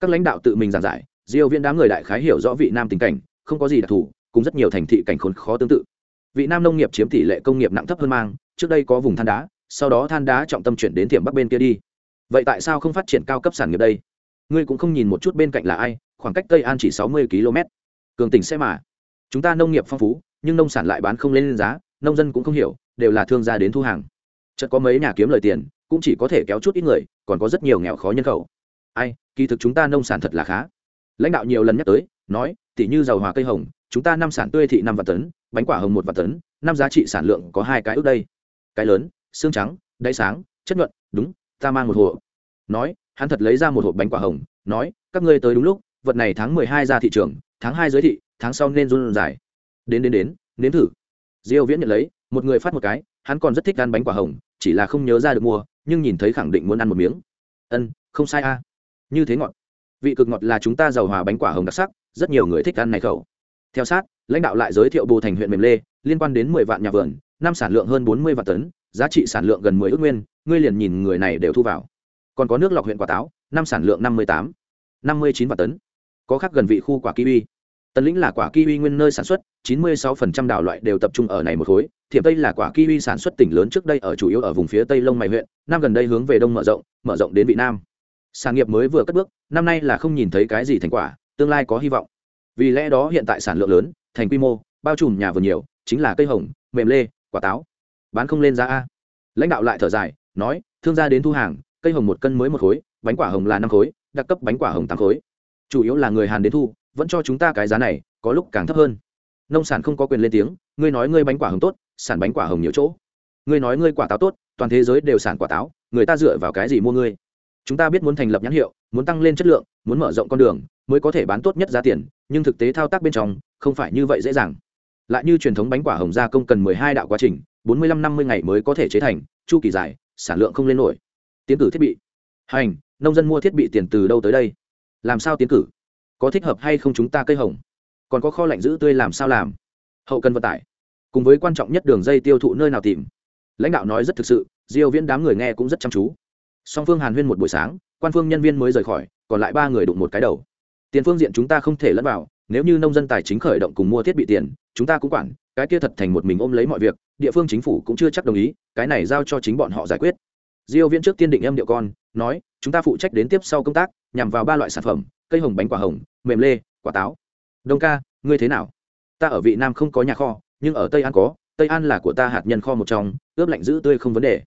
Các lãnh đạo tự mình giảng giải, diêu viễn đám người đại khái hiểu rõ vị nam tình cảnh, không có gì đặc thù cũng rất nhiều thành thị cảnh khốn khó tương tự. Vị nam nông nghiệp chiếm tỷ lệ công nghiệp nặng thấp hơn mang, trước đây có vùng than đá, sau đó than đá trọng tâm chuyển đến tiệm bắc bên kia đi. Vậy tại sao không phát triển cao cấp sản nghiệp đây? Ngươi cũng không nhìn một chút bên cạnh là ai, khoảng cách tây an chỉ sáu mươi km. Cường tỉnh xe mà. Chúng ta nông nghiệp phong phú, nhưng nông sản lại bán không lên giá, nông dân cũng không hiểu, đều là thương gia đến thu hàng. Chợt có mấy nhà kiếm lời tiền cũng chỉ có thể kéo chút ít người, còn có rất nhiều nghèo khó nhân khẩu. Ai, kỳ thực chúng ta nông sản thật là khá. Lãnh đạo nhiều lần nhắc tới, nói, tỉ như dầu hòa cây hồng, chúng ta năm sản tươi thị năm vạn tấn, bánh quả hồng một vạn tấn, năm giá trị sản lượng có hai cái ước đây. Cái lớn, xương trắng, đáy sáng, chất nhuận, đúng, ta mang một hộ nói, hắn thật lấy ra một hộp bánh quả hồng, nói, các ngươi tới đúng lúc, vật này tháng mười hai ra thị trường, tháng hai giới thị, tháng sau nên run dài đến đến đến, nếm thử. Diêu viễn nhận lấy, một người phát một cái, hắn còn rất thích ăn bánh quả hồng, chỉ là không nhớ ra được mua nhưng nhìn thấy khẳng định muốn ăn một miếng. Ân, không sai a. Như thế ngọt. Vị cực ngọt là chúng ta giàu hòa bánh quả hồng đặc sắc, rất nhiều người thích ăn này khẩu. Theo sát, lãnh đạo lại giới thiệu bồ thành huyện mềm lê, liên quan đến mười vạn nhà vườn, năm sản lượng hơn bốn mươi vạn tấn, giá trị sản lượng gần mười ước nguyên, ngươi liền nhìn người này đều thu vào. Còn có nước lọc huyện quả táo, năm sản lượng năm mươi tám, năm mươi chín vạn tấn. Có khác gần vị khu quả kiwi. Tấn lĩnh là quả kiwi nguyên nơi sản xuất 96% đào loại đều tập trung ở này một khối thiểm tây là quả kiwi sản xuất tỉnh lớn trước đây ở chủ yếu ở vùng phía tây lông mày huyện, năm gần đây hướng về đông mở rộng mở rộng đến vị nam. Sản nghiệp mới vừa cất bước, năm nay là không nhìn thấy cái gì thành quả, tương lai có hy vọng. Vì lẽ đó hiện tại sản lượng lớn, thành quy mô, bao trùm nhà vườn nhiều, chính là cây hồng, mềm lê, quả táo. Bán không lên giá a. Lãnh đạo lại thở dài, nói, thương gia đến thu hàng, cây hồng một cân mới một khối, bánh quả hồng là năm khối, đặc cấp bánh quả hồng tám khối. Chủ yếu là người hàn đến thu, vẫn cho chúng ta cái giá này, có lúc càng thấp hơn. Nông sản không có quyền lên tiếng, ngươi nói ngươi bánh quả hồng tốt sản bánh quả hồng nhiều chỗ. Ngươi nói ngươi quả táo tốt, toàn thế giới đều sản quả táo, người ta dựa vào cái gì mua ngươi? Chúng ta biết muốn thành lập nhãn hiệu, muốn tăng lên chất lượng, muốn mở rộng con đường, mới có thể bán tốt nhất giá tiền, nhưng thực tế thao tác bên trong, không phải như vậy dễ dàng. Lại như truyền thống bánh quả hồng gia công cần mười hai đạo quá trình, bốn mươi lăm năm mươi ngày mới có thể chế thành, chu kỳ dài, sản lượng không lên nổi. Tiến cử thiết bị. Hành, nông dân mua thiết bị tiền từ đâu tới đây? Làm sao tiến cử? Có thích hợp hay không chúng ta cây hồng? Còn có kho lạnh giữ tươi làm sao làm? Hậu cần vận tải cùng với quan trọng nhất đường dây tiêu thụ nơi nào tìm. Lãnh đạo nói rất thực sự, diêu viễn đám người nghe cũng rất chăm chú. Song phương hàn huyên một buổi sáng, quan phương nhân viên mới rời khỏi, còn lại ba người đụng một cái đầu. Tiền phương diện chúng ta không thể lẫn vào, nếu như nông dân tài chính khởi động cùng mua thiết bị tiền, chúng ta cũng quản, cái kia thật thành một mình ôm lấy mọi việc, địa phương chính phủ cũng chưa chắc đồng ý, cái này giao cho chính bọn họ giải quyết. Diêu viễn trước tiên định em điệu con, nói, chúng ta phụ trách đến tiếp sau công tác, nhằm vào ba loại sản phẩm, cây hồng bánh quả hồng, mềm lê, quả táo. Đông ca, ngươi thế nào? Ta ở vị nam không có nhà kho nhưng ở tây an có, tây an là của ta hạt nhân kho một trong, ướp lạnh giữ tươi không vấn đề.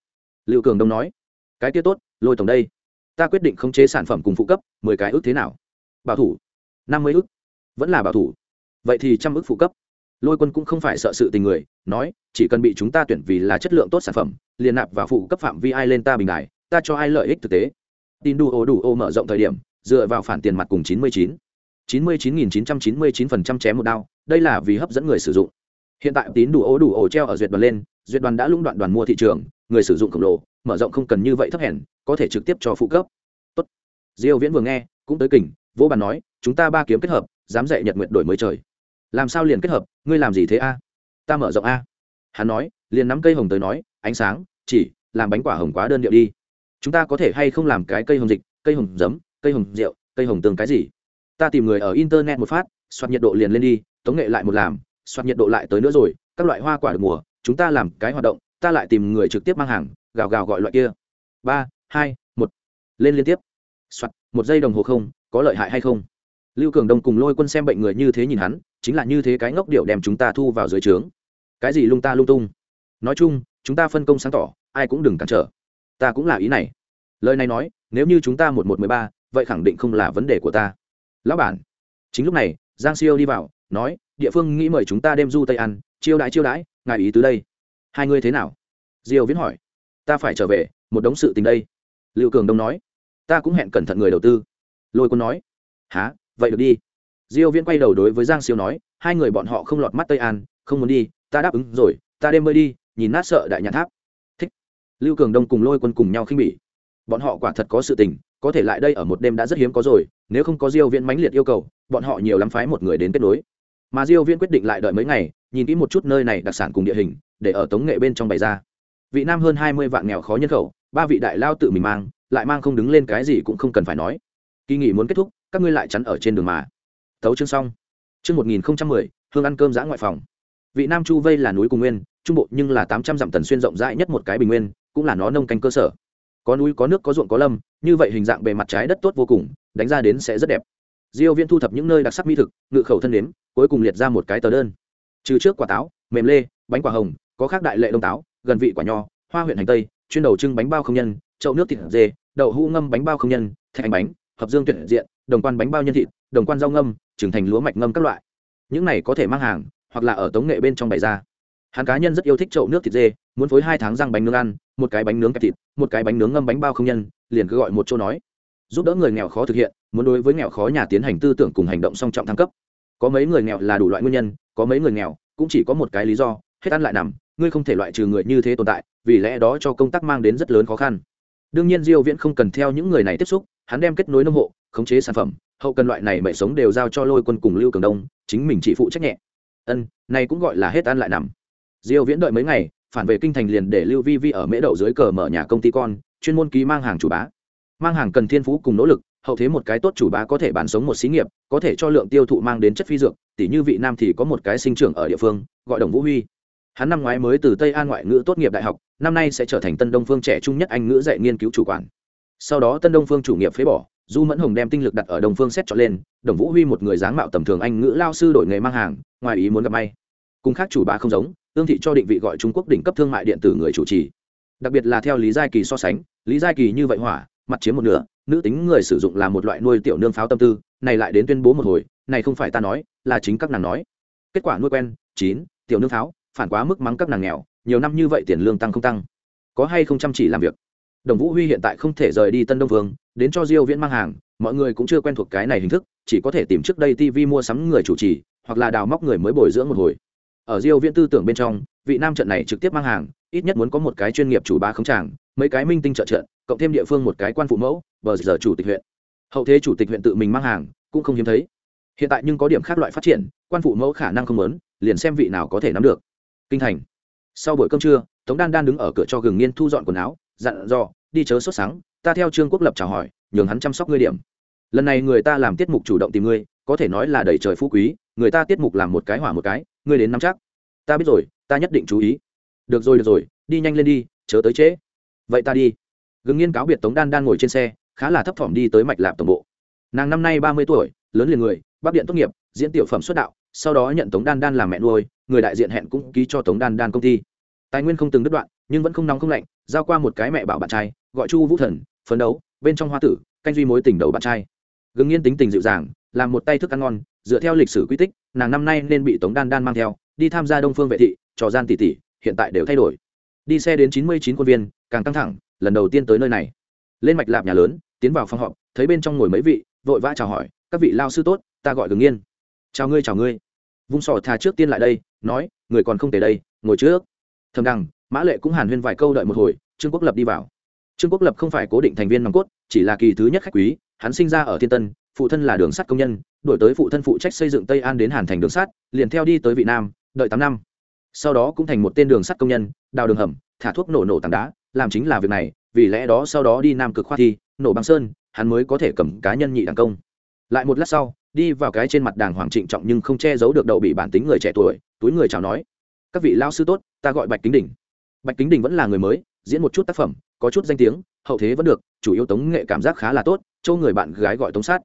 Liệu cường đông nói, cái kia tốt, lôi tổng đây. Ta quyết định khống chế sản phẩm cùng phụ cấp, mười cái ước thế nào? Bảo thủ, năm mươi ước. Vẫn là bảo thủ. Vậy thì trăm ước phụ cấp. Lôi quân cũng không phải sợ sự tình người, nói, chỉ cần bị chúng ta tuyển vì là chất lượng tốt sản phẩm, liền nạp và phụ cấp phạm vi ai lên ta bình đài, ta cho ai lợi ích thực tế. Tin đủ ô đủ ô mở rộng thời điểm, dựa vào phản tiền mặt cùng chín mươi chín. chín mươi chín nghìn chín trăm chín mươi chín phần trăm chém một đao, đây là vì hấp dẫn người sử dụng hiện tại tín đủ ố đủ ổ treo ở duyệt đoàn lên, duyệt đoàn đã lũng đoạn đoàn mua thị trường, người sử dụng khổng lồ, mở rộng không cần như vậy thấp hèn, có thể trực tiếp cho phụ cấp. Tốt. Diêu viễn vừa nghe, cũng tới kình, vỗ bàn nói, chúng ta ba kiếm kết hợp, dám dạy nhật nguyện đổi mới trời. Làm sao liền kết hợp, ngươi làm gì thế a? Ta mở rộng a. Hắn nói, liền nắm cây hồng tới nói, ánh sáng, chỉ, làm bánh quả hồng quá đơn điệu đi. Chúng ta có thể hay không làm cái cây hồng dịch, cây hồng giấm, cây hồng rượu, cây hồng tương cái gì? Ta tìm người ở internet một phát, soạt nhiệt độ liền lên đi, tống nghệ lại một làm soạt nhiệt độ lại tới nữa rồi, các loại hoa quả được mùa, chúng ta làm cái hoạt động, ta lại tìm người trực tiếp mang hàng, gào gào gọi loại kia. Ba, hai, một. Lên liên tiếp. Soạt, một giây đồng hồ không, có lợi hại hay không? Lưu cường đông cùng lôi quân xem bệnh người như thế nhìn hắn, chính là như thế cái ngốc điệu đem chúng ta thu vào dưới trướng. Cái gì lung ta lung tung? Nói chung, chúng ta phân công sáng tỏ, ai cũng đừng cản trở. Ta cũng là ý này. Lời này nói, nếu như chúng ta một một mười ba, vậy khẳng định không là vấn đề của ta. Lão bản. Chính lúc này, giang siêu đi vào, nói địa phương nghĩ mời chúng ta đem du tây ăn, chiêu đãi chiêu đãi, ngài ý tứ đây. Hai ngươi thế nào? Diêu viễn hỏi. Ta phải trở về, một đống sự tình đây. Lưu cường đông nói. Ta cũng hẹn cẩn thận người đầu tư. Lôi quân nói. Há vậy được đi. Diêu viễn quay đầu đối với giang siêu nói. Hai người bọn họ không lọt mắt tây an, không muốn đi. Ta đáp ứng rồi, ta đêm bơi đi, nhìn nát sợ đại nhãn tháp. Thích. Lưu cường đông cùng lôi quân cùng nhau khinh bỉ. Bọn họ quả thật có sự tình, có thể lại đây ở một đêm đã rất hiếm có rồi. Nếu không có diêu viễn mãnh liệt yêu cầu, bọn họ nhiều lắm phái một người đến kết nối mà diêu viễn quyết định lại đợi mấy ngày, nhìn kỹ một chút nơi này đặc sản cùng địa hình, để ở tống nghệ bên trong bày ra. Vị nam hơn 20 vạn nghèo khó nhân khẩu, ba vị đại lao tự mình mang, lại mang không đứng lên cái gì cũng không cần phải nói. Kỳ nghỉ muốn kết thúc, các ngươi lại chắn ở trên đường mà. Thấu chương xong. Chương 1010 hương ăn cơm giã ngoại phòng. Vị nam chu vây là núi cùng nguyên, trung bộ nhưng là 800 dặm tần xuyên rộng rãi nhất một cái bình nguyên, cũng là nó nông canh cơ sở. Có núi, có nước, có ruộng, có lâm, như vậy hình dạng bề mặt trái đất tốt vô cùng, đánh ra đến sẽ rất đẹp diêu viên thu thập những nơi đặc sắc mỹ thực, ngự khẩu thân nếm, cuối cùng liệt ra một cái tờ đơn. Trừ trước quả táo, mềm lê, bánh quả hồng, có khác đại lệ đông táo, gần vị quả nho, hoa huyện hành tây, chuyên đầu trưng bánh bao không nhân, chậu nước thịt dê, đậu hũ ngâm bánh bao không nhân, thạch bánh, hợp dương tuyển diện, đồng quan bánh bao nhân thịt, đồng quan rau ngâm, trưởng thành lúa mạch ngâm các loại. Những này có thể mang hàng, hoặc là ở tống nghệ bên trong bày ra. Hắn cá nhân rất yêu thích chậu nước thịt dê, muốn phối hai tháng răng bánh nướng ăn, một cái bánh nướng kẹp thịt, một cái bánh nướng ngâm bánh bao không nhân, liền cứ gọi một chỗ nói giúp đỡ người nghèo khó thực hiện, muốn đối với nghèo khó nhà tiến hành tư tưởng cùng hành động song trọng thăng cấp. Có mấy người nghèo là đủ loại nguyên nhân, có mấy người nghèo cũng chỉ có một cái lý do, hết ăn lại nằm, ngươi không thể loại trừ người như thế tồn tại, vì lẽ đó cho công tác mang đến rất lớn khó khăn. Đương nhiên diêu viễn không cần theo những người này tiếp xúc, hắn đem kết nối nông hộ, khống chế sản phẩm, hậu cần loại này mẹ sống đều giao cho lôi quân cùng lưu cường đông, chính mình chỉ phụ trách nhẹ. Ân, này cũng gọi là hết ăn lại nằm. Diêu viễn đợi mấy ngày, phản về kinh thành liền để lưu vi vi ở mễ đậu dưới cờ mở nhà công ty con, chuyên môn ký mang hàng chủ bá mang hàng cần thiên phú cùng nỗ lực, hậu thế một cái tốt chủ bá có thể bán sống một xí nghiệp, có thể cho lượng tiêu thụ mang đến chất phi dược tỷ như vị nam thì có một cái sinh trưởng ở địa phương, gọi đồng vũ huy. Hắn năm ngoái mới từ tây an ngoại ngữ tốt nghiệp đại học, năm nay sẽ trở thành tân đông phương trẻ trung nhất anh ngữ dạy nghiên cứu chủ quản. Sau đó tân đông phương chủ nghiệp phế bỏ, du mẫn hồng đem tinh lực đặt ở đồng phương xét chọn lên, đồng vũ huy một người dáng mạo tầm thường anh ngữ lao sư đổi nghề mang hàng, ngoài ý muốn gặp may. Cùng khác chủ bá không giống ương thị cho định vị gọi trung quốc đỉnh cấp thương mại điện tử người chủ trì. Đặc biệt là theo lý giai kỳ so sánh, lý giai kỳ như vậy hỏa mặt chiếm một nửa, nữ tính người sử dụng là một loại nuôi tiểu nương pháo tâm tư, này lại đến tuyên bố một hồi, này không phải ta nói, là chính các nàng nói. Kết quả nuôi quen, chín, tiểu nương pháo, phản quá mức mắng các nàng nghèo, nhiều năm như vậy tiền lương tăng không tăng. Có hay không chăm chỉ làm việc? Đồng vũ huy hiện tại không thể rời đi tân đông vương, đến cho diêu viễn mang hàng, mọi người cũng chưa quen thuộc cái này hình thức, chỉ có thể tìm trước đây tv mua sắm người chủ trì, hoặc là đào móc người mới bồi dưỡng một hồi. Ở diêu viễn tư tưởng bên trong, vị nam trận này trực tiếp mang hàng, ít nhất muốn có một cái chuyên nghiệp chủ bá không tràng mấy cái minh tinh trợ trận, cộng thêm địa phương một cái quan phụ mẫu, bờ giờ chủ tịch huyện. Hậu thế chủ tịch huyện tự mình mang hàng, cũng không hiếm thấy. Hiện tại nhưng có điểm khác loại phát triển, quan phụ mẫu khả năng không lớn liền xem vị nào có thể nắm được. Kinh thành. Sau buổi cơm trưa, tống đan đan đứng ở cửa cho gừng nghiên thu dọn quần áo, dặn dò, đi chớ sốt sáng ta theo trương quốc lập chào hỏi, nhường hắn chăm sóc ngươi điểm. Lần này người ta làm tiết mục chủ động tìm ngươi, có thể nói là đầy trời phú quý, người ta tiết mục làm một cái hỏa một cái, ngươi đến nắm chắc. Ta biết rồi, ta nhất định chú ý. Được rồi được rồi, đi nhanh lên đi, chớ tới trễ vậy ta đi. Gừng nghiên cáo biệt tống đan đang ngồi trên xe, khá là thấp thỏm đi tới mạch lạp tổng bộ. Nàng năm nay ba mươi tuổi, lớn liền người bắc điện tốt nghiệp, diễn tiểu phẩm xuất đạo, sau đó nhận tống đan đan làm mẹ nuôi, người đại diện hẹn cũng ký cho tống đan đan công ty. Tài nguyên không từng đứt đoạn, nhưng vẫn không nóng không lạnh, giao qua một cái mẹ bảo bạn trai, gọi chu vũ thần, phấn đấu, bên trong hoa tử, canh duy mối tình đầu bạn trai. Gừng nghiên tính tình dịu dàng, làm một tay thức ăn ngon, dựa theo lịch sử quy tích, nàng năm nay nên bị tống đan đan mang theo, đi tham gia đông phương vệ thị, trò gian tỷ tỷ hiện tại đều thay đổi. Đi xe đến chín mươi chín quân viên càng căng thẳng lần đầu tiên tới nơi này. Lên mạch lạp nhà lớn tiến vào phòng họp thấy bên trong ngồi mấy vị vội vã chào hỏi các vị lao sư tốt ta gọi gừng yên, chào ngươi chào ngươi. Vung sò thà trước tiên lại đây nói người còn không thể đây ngồi trước. Thầm đằng mã lệ cũng hàn huyên vài câu đợi một hồi trương quốc lập đi vào. Trương quốc lập không phải cố định thành viên nòng cốt chỉ là kỳ thứ nhất khách quý hắn sinh ra ở thiên tân phụ thân là đường sắt công nhân đổi tới phụ thân phụ trách xây dựng tây an đến hàn thành đường sắt liền theo đi tới vị nam đợi tám năm. Sau đó cũng thành một tên đường sắt công nhân đào đường hầm thả thuốc nổ nổ tảng đá làm chính là việc này, vì lẽ đó sau đó đi nam cực khoa thi, nổ băng sơn, hắn mới có thể cầm cá nhân nhị đảng công. Lại một lát sau, đi vào cái trên mặt đàng hoàng trịnh trọng nhưng không che giấu được đậu bị bản tính người trẻ tuổi, túi người chào nói, các vị lao sư tốt, ta gọi bạch kính đình. Bạch kính đình vẫn là người mới, diễn một chút tác phẩm, có chút danh tiếng, hậu thế vẫn được, chủ yếu tống nghệ cảm giác khá là tốt châu người bạn gái gọi tống sát.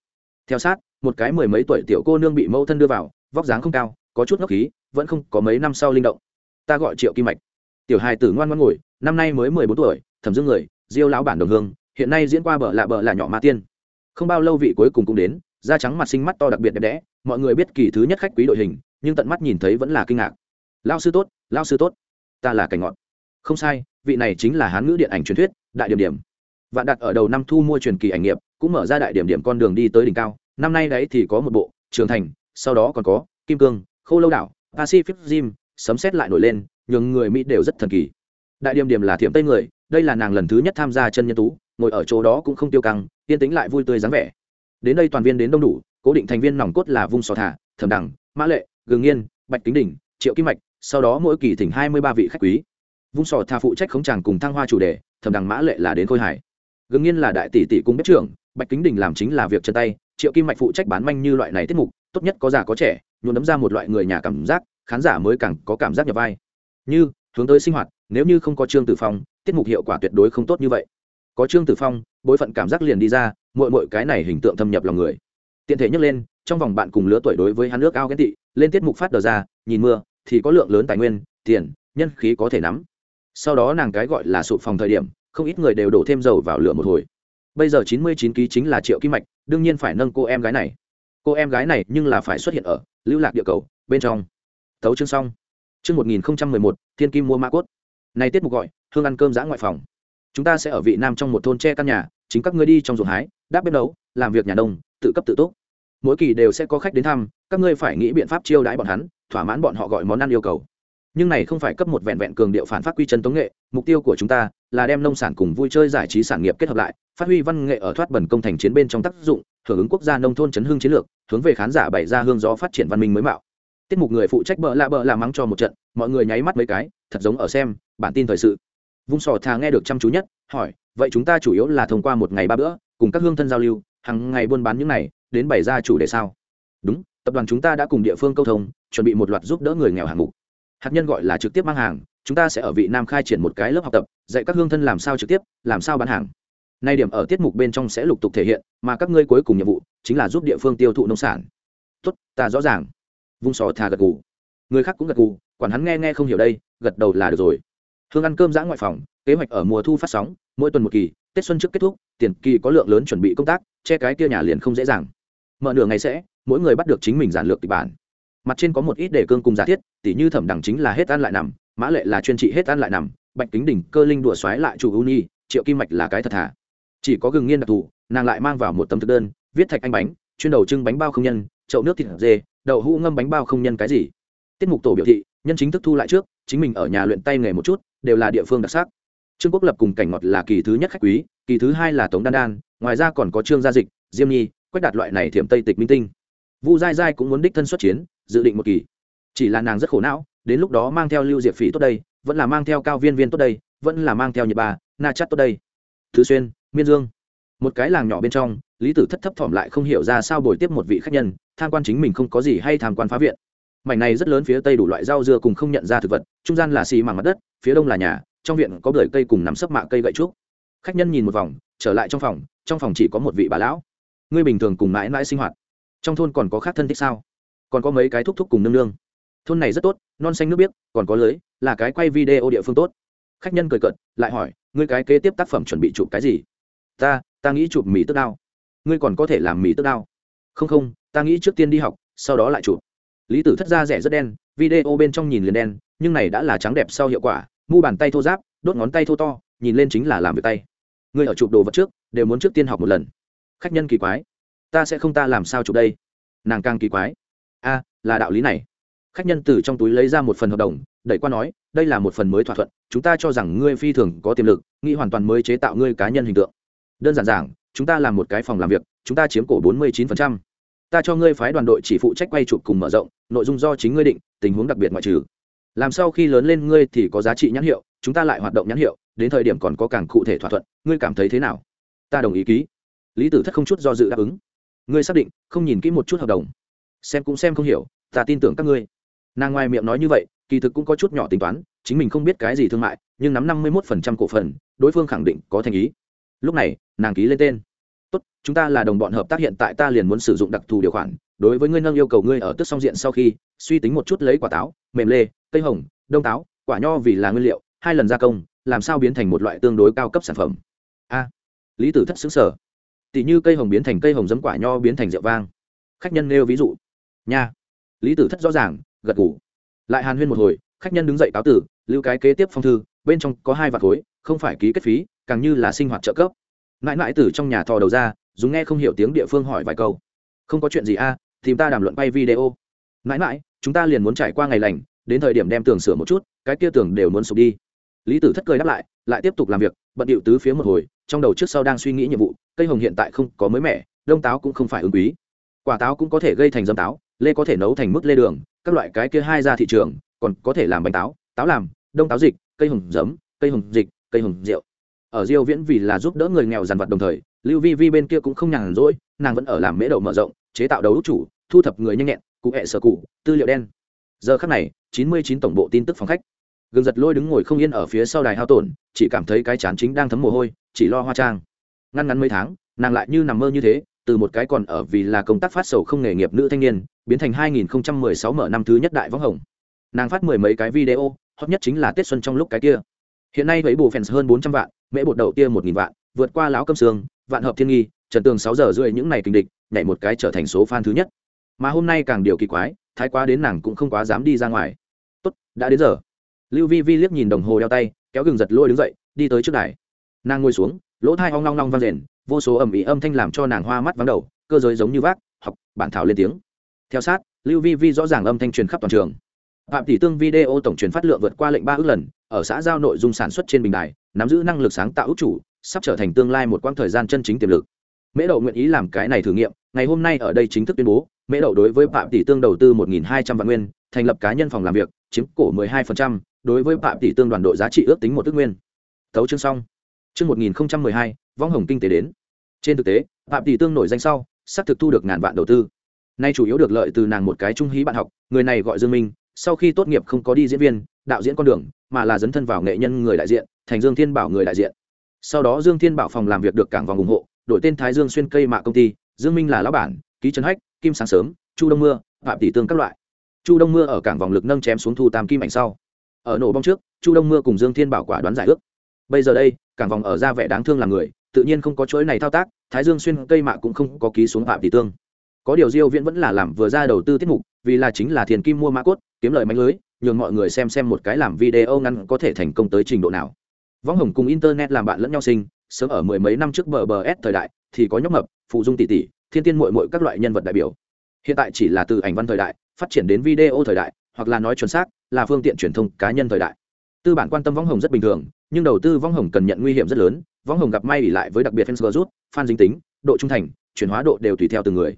Theo sát, một cái mười mấy tuổi tiểu cô nương bị mẫu thân đưa vào, vóc dáng không cao, có chút ngốc khí, vẫn không có mấy năm sau linh động. Ta gọi triệu kim mạch tiểu hài tử ngoan ngoan ngồi, năm nay mới mười bốn tuổi, thẩm dương người, diêu lão bản đồng hương, hiện nay diễn qua bờ lạ bờ là nhỏ ma tiên. Không bao lâu vị cuối cùng cũng đến, da trắng mặt sinh mắt to đặc biệt đẹp đẽ, mọi người biết kỳ thứ nhất khách quý đội hình, nhưng tận mắt nhìn thấy vẫn là kinh ngạc. Lao sư tốt lao sư tốt, ta là cảnh ngọn không sai, vị này chính là hán ngữ điện ảnh truyền thuyết, đại điểm điểm. Vạn đặt ở đầu năm thu mua truyền kỳ ảnh nghiệp, cũng mở ra đại điểm điểm con đường đi tới đỉnh cao, năm nay đấy thì có một bộ, trường thành, sau đó còn có, kim cương khâu lâu đảo, pacific gym sấm xét lại nổi lên nhường người mỹ đều rất thần kỳ. Đại điểm điểm là thiểm tây người, đây là nàng lần thứ nhất tham gia chân nhân tú, ngồi ở chỗ đó cũng không tiêu căng, yên tĩnh lại vui tươi dáng vẻ. Đến đây toàn viên đến đông đủ, cố định thành viên nòng cốt là vung sò thả, thẩm đẳng mã lệ, gừng nghiên, bạch kính đỉnh, triệu kim mạch, sau đó mỗi kỳ thỉnh hai mươi ba vị khách quý. Vung sò thả phụ trách khống tràng cùng thăng hoa chủ đề, thẩm đẳng mã lệ là đến khôi hải gừng nghiên là đại tỷ tỷ cung bếp trưởng, bạch kính đỉnh làm chính là việc chân tay, triệu kim mạch phụ trách bán manh như loại này tiết mục, tốt nhất có già có trẻ, nhuộm đấm ra một loại người nhà cảm giác, khán giả mới càng có cảm giác nhập vai như, hướng tới sinh hoạt, nếu như không có trương tử phong, tiết mục hiệu quả tuyệt đối không tốt như vậy. Có trương tử phong, bối phận cảm giác liền đi ra mỗi mỗi cái này hình tượng thâm nhập lòng người. Tiện thể nhắc lên, trong vòng bạn cùng lứa tuổi đối với hắn nước ao ghét tị, lên tiết mục phát đờ ra, nhìn mưa, thì có lượng lớn tài nguyên, tiền, nhân khí có thể nắm. Sau đó nàng cái gọi là sụp phòng thời điểm, không ít người đều đổ thêm dầu vào lửa một hồi. Bây giờ chín mươi chín ký chính là triệu kim mạch, đương nhiên phải nâng cô em gái này. Cô em gái này nhưng là phải xuất hiện ở lưu lạc địa cầu, bên trong. Tấu chương xong chương một nghìn một, thiên kim mua ma cốt. Này tiết mục gọi, hương ăn cơm giã ngoại phòng. Chúng ta sẽ ở vị nam trong một thôn tre căn nhà, chính các ngươi đi trong ruộng hái, đáp bếp nấu, làm việc nhà nông, tự cấp tự túc. Mỗi kỳ đều sẽ có khách đến thăm, các ngươi phải nghĩ biện pháp chiêu đãi bọn hắn, thỏa mãn bọn họ gọi món ăn yêu cầu. Nhưng này không phải cấp một vẹn vẹn cường điệu phản phát quy chân tống nghệ, mục tiêu của chúng ta là đem nông sản cùng vui chơi giải trí sản nghiệp kết hợp lại, phát huy văn nghệ ở thoát bẩn công thành chiến bên trong tác dụng, hưởng ứng quốc gia nông thôn chấn hương chiến lược, hướng về khán giả bày ra hương gió phát triển văn minh mới mạo tiết mục người phụ trách bợ lạ bợ làm mắng cho một trận, mọi người nháy mắt mấy cái, thật giống ở xem, bản tin thời sự. Vung sò thà nghe được chăm chú nhất, hỏi, vậy chúng ta chủ yếu là thông qua một ngày ba bữa, cùng các hương thân giao lưu, hàng ngày buôn bán những này, đến bày ra chủ đề sao? Đúng, tập đoàn chúng ta đã cùng địa phương câu thông, chuẩn bị một loạt giúp đỡ người nghèo hàng mục. Hạt nhân gọi là trực tiếp mang hàng, chúng ta sẽ ở vị nam khai triển một cái lớp học tập, dạy các hương thân làm sao trực tiếp, làm sao bán hàng. Nay điểm ở tiết mục bên trong sẽ lục tục thể hiện, mà các ngươi cuối cùng nhiệm vụ, chính là giúp địa phương tiêu thụ nông sản. Tốt, ta rõ ràng vung sò thà gật gù. Người khác cũng gật gù, quản hắn nghe nghe không hiểu đây, gật đầu là được rồi. Hương ăn cơm giã ngoại phòng, kế hoạch ở mùa thu phát sóng, mỗi tuần một kỳ, tết xuân trước kết thúc, tiền kỳ có lượng lớn chuẩn bị công tác, che cái kia nhà liền không dễ dàng. Mở nửa ngày sẽ, mỗi người bắt được chính mình giản lược kịch bản. Mặt trên có một ít đề cương cùng giả thiết, tỉ như thẩm đẳng chính là hết ăn lại nằm, mã lệ là chuyên trị hết ăn lại nằm, bạch kính đỉnh cơ linh đùa xoáy lại chủ uni triệu kim mạch là cái thật thà. Chỉ có gừng nghiên đặc thù, nàng lại mang vào một tấm thực đơn, viết thạch anh bánh, chuyên đầu trưng bánh bao không nhân chậu nước thịt dê, đậu hũ ngâm bánh bao không nhân cái gì. Tiết mục tổ biểu thị, nhân chính thức thu lại trước, chính mình ở nhà luyện tay nghề một chút, đều là địa phương đặc sắc. Trương quốc lập cùng cảnh ngọt là kỳ thứ nhất khách quý, kỳ thứ hai là tống đan đan, ngoài ra còn có trương gia dịch, diêm nhi, quách đạt loại này thiểm tây tịch minh tinh. Vu dai dai cũng muốn đích thân xuất chiến, dự định một kỳ. Chỉ là nàng rất khổ não, đến lúc đó mang theo lưu diệp phỉ tốt đây, vẫn là mang theo cao viên viên tốt đây, vẫn là mang theo nhật bà, na chắt tốt đây. Thứ xuyên, miên dương. Một cái làng nhỏ bên trong lý tử thất thấp thỏm lại không hiểu ra sao bồi tiếp một vị khách nhân, tham quan chính mình không có gì hay tham quan phá viện. Mảnh này rất lớn phía tây đủ loại rau dưa cùng không nhận ra thực vật, trung gian là xì mảng mặt đất, phía đông là nhà, trong viện có bưởi cây cùng nắm sấp mạ cây gậy trúc. Khách nhân nhìn một vòng, trở lại trong phòng trong phòng chỉ có một vị bà lão. Ngươi bình thường cùng mãi mãi sinh hoạt. Trong thôn còn có khác thân thích sao? Còn có mấy cái thúc thúc cùng nương nương. Thôn này rất tốt, non xanh nước biếc, còn có lưới, là cái quay video địa phương tốt. Khách nhân cười cợt, lại hỏi, ngươi cái kế tiếp tác phẩm chuẩn bị chụp cái gì? Ta ta nghĩ chụp mì tức đao ngươi còn có thể làm mì tức đao. Không không, ta nghĩ trước tiên đi học, sau đó lại chụp. Lý tử thất ra rẻ rất đen, video bên trong nhìn liền đen, nhưng này đã là trắng đẹp sau hiệu quả, mu bàn tay thô giáp đốt ngón tay thô to, nhìn lên chính là làm việc tay. Ngươi ở chụp đồ vật trước, đều muốn trước tiên học một lần. Khách nhân kỳ quái. Ta sẽ không ta làm sao chụp đây? Nàng càng kỳ quái. A, là đạo lý này. Khách nhân từ trong túi lấy ra một phần hợp đồng, đẩy qua nói, đây là một phần mới thỏa thuận, chúng ta cho rằng ngươi phi thường có tiềm lực, nghĩ hoàn toàn mới chế tạo ngươi cá nhân hình tượng. Đơn giản giảng chúng ta làm một cái phòng làm việc, chúng ta chiếm cổ bốn mươi chín ta cho ngươi phái đoàn đội chỉ phụ trách quay chụp cùng mở rộng, nội dung do chính ngươi định, tình huống đặc biệt ngoại trừ. Làm sau khi lớn lên ngươi thì có giá trị nhãn hiệu, chúng ta lại hoạt động nhãn hiệu, đến thời điểm còn có càng cụ thể thỏa thuận, ngươi cảm thấy thế nào? Ta đồng ý ký. Lý tử thất không chút do dự đáp ứng. Ngươi xác định, không nhìn kỹ một chút hợp đồng. Xem cũng xem không hiểu, ta tin tưởng các ngươi. Nàng ngoài miệng nói như vậy, kỳ thực cũng có chút nhỏ tính toán, chính mình không biết cái gì thương mại, nhưng nắm năm mươi một phần trăm cổ phần, đối phương khẳng định có thành ý lúc này, nàng ký lên tên. Tốt, chúng ta là đồng bọn hợp tác hiện tại ta liền muốn sử dụng đặc thù điều khoản. Đối với ngươi nâng yêu cầu ngươi ở tức song diện sau khi, suy tính một chút lấy quả táo, mềm lê, cây hồng, đông táo, quả nho vì là nguyên liệu, hai lần gia công, làm sao biến thành một loại tương đối cao cấp sản phẩm? A, lý tử thất xứng sở tỷ như cây hồng biến thành cây hồng giấm quả nho biến thành rượu vang. Khách nhân nêu ví dụ. Nha. Lý tử thất rõ ràng, gật ngủ lại hàn huyên một hồi, khách nhân đứng dậy cáo tử, lưu cái kế tiếp phong thư bên trong có hai vạt khối, không phải ký kết phí, càng như là sinh hoạt trợ cấp. Mãi mãi từ trong nhà thò đầu ra, dùng nghe không hiểu tiếng địa phương hỏi vài câu. Không có chuyện gì a, tìm ta đàm luận bay video. Mãi mãi chúng ta liền muốn trải qua ngày lành, đến thời điểm đem tường sửa một chút, cái kia tường đều muốn sụp đi. Lý tử thất cười đáp lại lại tiếp tục làm việc, bận điệu tứ phía một hồi, trong đầu trước sau đang suy nghĩ nhiệm vụ, cây hồng hiện tại không có mới mẻ, đông táo cũng không phải ứng quý. Quả táo cũng có thể gây thành dâm táo, lê có thể nấu thành mức lê đường, các loại cái kia hai ra thị trường, còn có thể làm bánh táo táo làm, đông táo dịch cây hồng giấm, cây hồng dịch, cây hồng rượu. Ở diêu viễn vì là giúp đỡ người nghèo dàn vật đồng thời, lưu vi vi bên kia cũng không nhàn rỗi, nàng vẫn ở làm mễ đầu mở rộng, chế tạo đấu chủ, thu thập người nhanh nhẹn, cụ hệ sở cụ, tư liệu đen. Giờ khắc này 99 tổng bộ tin tức phòng khách. Gương giật lôi đứng ngồi không yên ở phía sau đài hao tổn, chỉ cảm thấy cái chán chính đang thấm mồ hôi, chỉ lo hoa trang. Ngăn ngắn mấy tháng, nàng lại như nằm mơ như thế, từ một cái còn ở vì là công tác phát sầu không nghề nghiệp nữ thanh niên, biến thành 2016 mở năm thứ nhất đại võng hồng. Nàng phát mười mấy cái video hot nhất chính là tết xuân trong lúc cái kia. Hiện nay với bù fans hơn 400 vạn, mễ bột đầu tia một nghìn vạn, vượt qua lão cơm sương, vạn hợp thiên nghi, trần tường sáu giờ rưỡi những ngày kinh địch, nhảy một cái trở thành số fan thứ nhất. Mà hôm nay càng điều kỳ quái, thái quá đến nàng cũng không quá dám đi ra ngoài. Tốt, đã đến giờ. Lưu vi vi liếc nhìn đồng hồ đeo tay, kéo gừng giật lôi đứng dậy, đi tới trước đài. Nàng ngồi xuống, lỗ thai hoang long long vang rền, vô số ẩm ý âm thanh làm cho nàng hoa mắt vắng đầu, cơ giới giống như vác, học, bản thảo lên tiếng. Theo sát, lưu vi vi rõ ràng âm thanh truyền khắp toàn trường phạm tỷ tương video tổng truyền phát lượng vượt qua lệnh ba ước lần ở xã giao nội dung sản xuất trên bình đài nắm giữ năng lực sáng tạo ước chủ sắp trở thành tương lai một quãng thời gian chân chính tiềm lực. Mễ đậu nguyện ý làm cái này thử nghiệm ngày hôm nay ở đây chính thức tuyên bố mễ đậu đối với phạm tỷ tương đầu tư một hai trăm vạn nguyên thành lập cá nhân phòng làm việc chiếm cổ 12%, đối với phạm tỷ tương đoàn đội giá trị ước tính một ước nguyên. Tấu chương xong. Chương 1012, vong hồng kinh tế đến. Trên thực tế phạm tỷ tương nổi danh sau sắp thực thu được ngàn vạn đầu tư. Nay chủ yếu được lợi từ nàng một cái trung hí bạn học người này gọi dương minh sau khi tốt nghiệp không có đi diễn viên, đạo diễn con đường, mà là dấn thân vào nghệ nhân người đại diện, thành dương thiên bảo người đại diện. Sau đó dương thiên bảo phòng làm việc được cảng vòng ủng hộ, đổi tên thái dương xuyên cây mạ công ty, dương minh là lão bản, ký trấn hách, kim sáng sớm, chu đông mưa, phạm tỷ tương các loại. Chu đông mưa ở cảng vòng lực nâng chém xuống thu tam kim ảnh sau. Ở nổ bong trước, chu đông mưa cùng dương thiên bảo quả đoán giải ước. Bây giờ đây, cảng vòng ở ra vẻ đáng thương làm người, tự nhiên không có chuỗi này thao tác, thái dương xuyên cây mạ cũng không có ký xuống phạm tỷ tương. Có điều diêu viễn vẫn là làm vừa ra đầu tư tiết mục, vì là chính là thiền kim mua mã cốt kiếm lời mánh lưới, nhường mọi người xem xem một cái làm video ngắn có thể thành công tới trình độ nào. Võng hồng cùng internet làm bạn lẫn nhau sinh, sớm ở mười mấy năm trước bờ bờ s thời đại, thì có nhóc mập, phụ dung tỷ tỷ, thiên tiên muội muội các loại nhân vật đại biểu. Hiện tại chỉ là từ ảnh văn thời đại, phát triển đến video thời đại, hoặc là nói chuẩn xác, là phương tiện truyền thông cá nhân thời đại. Tư bản quan tâm võng hồng rất bình thường, nhưng đầu tư võng hồng cần nhận nguy hiểm rất lớn, võng hồng gặp may ỉ lại với đặc biệt fans rút, fan dính tính, độ trung thành, chuyển hóa độ đều tùy theo từng người.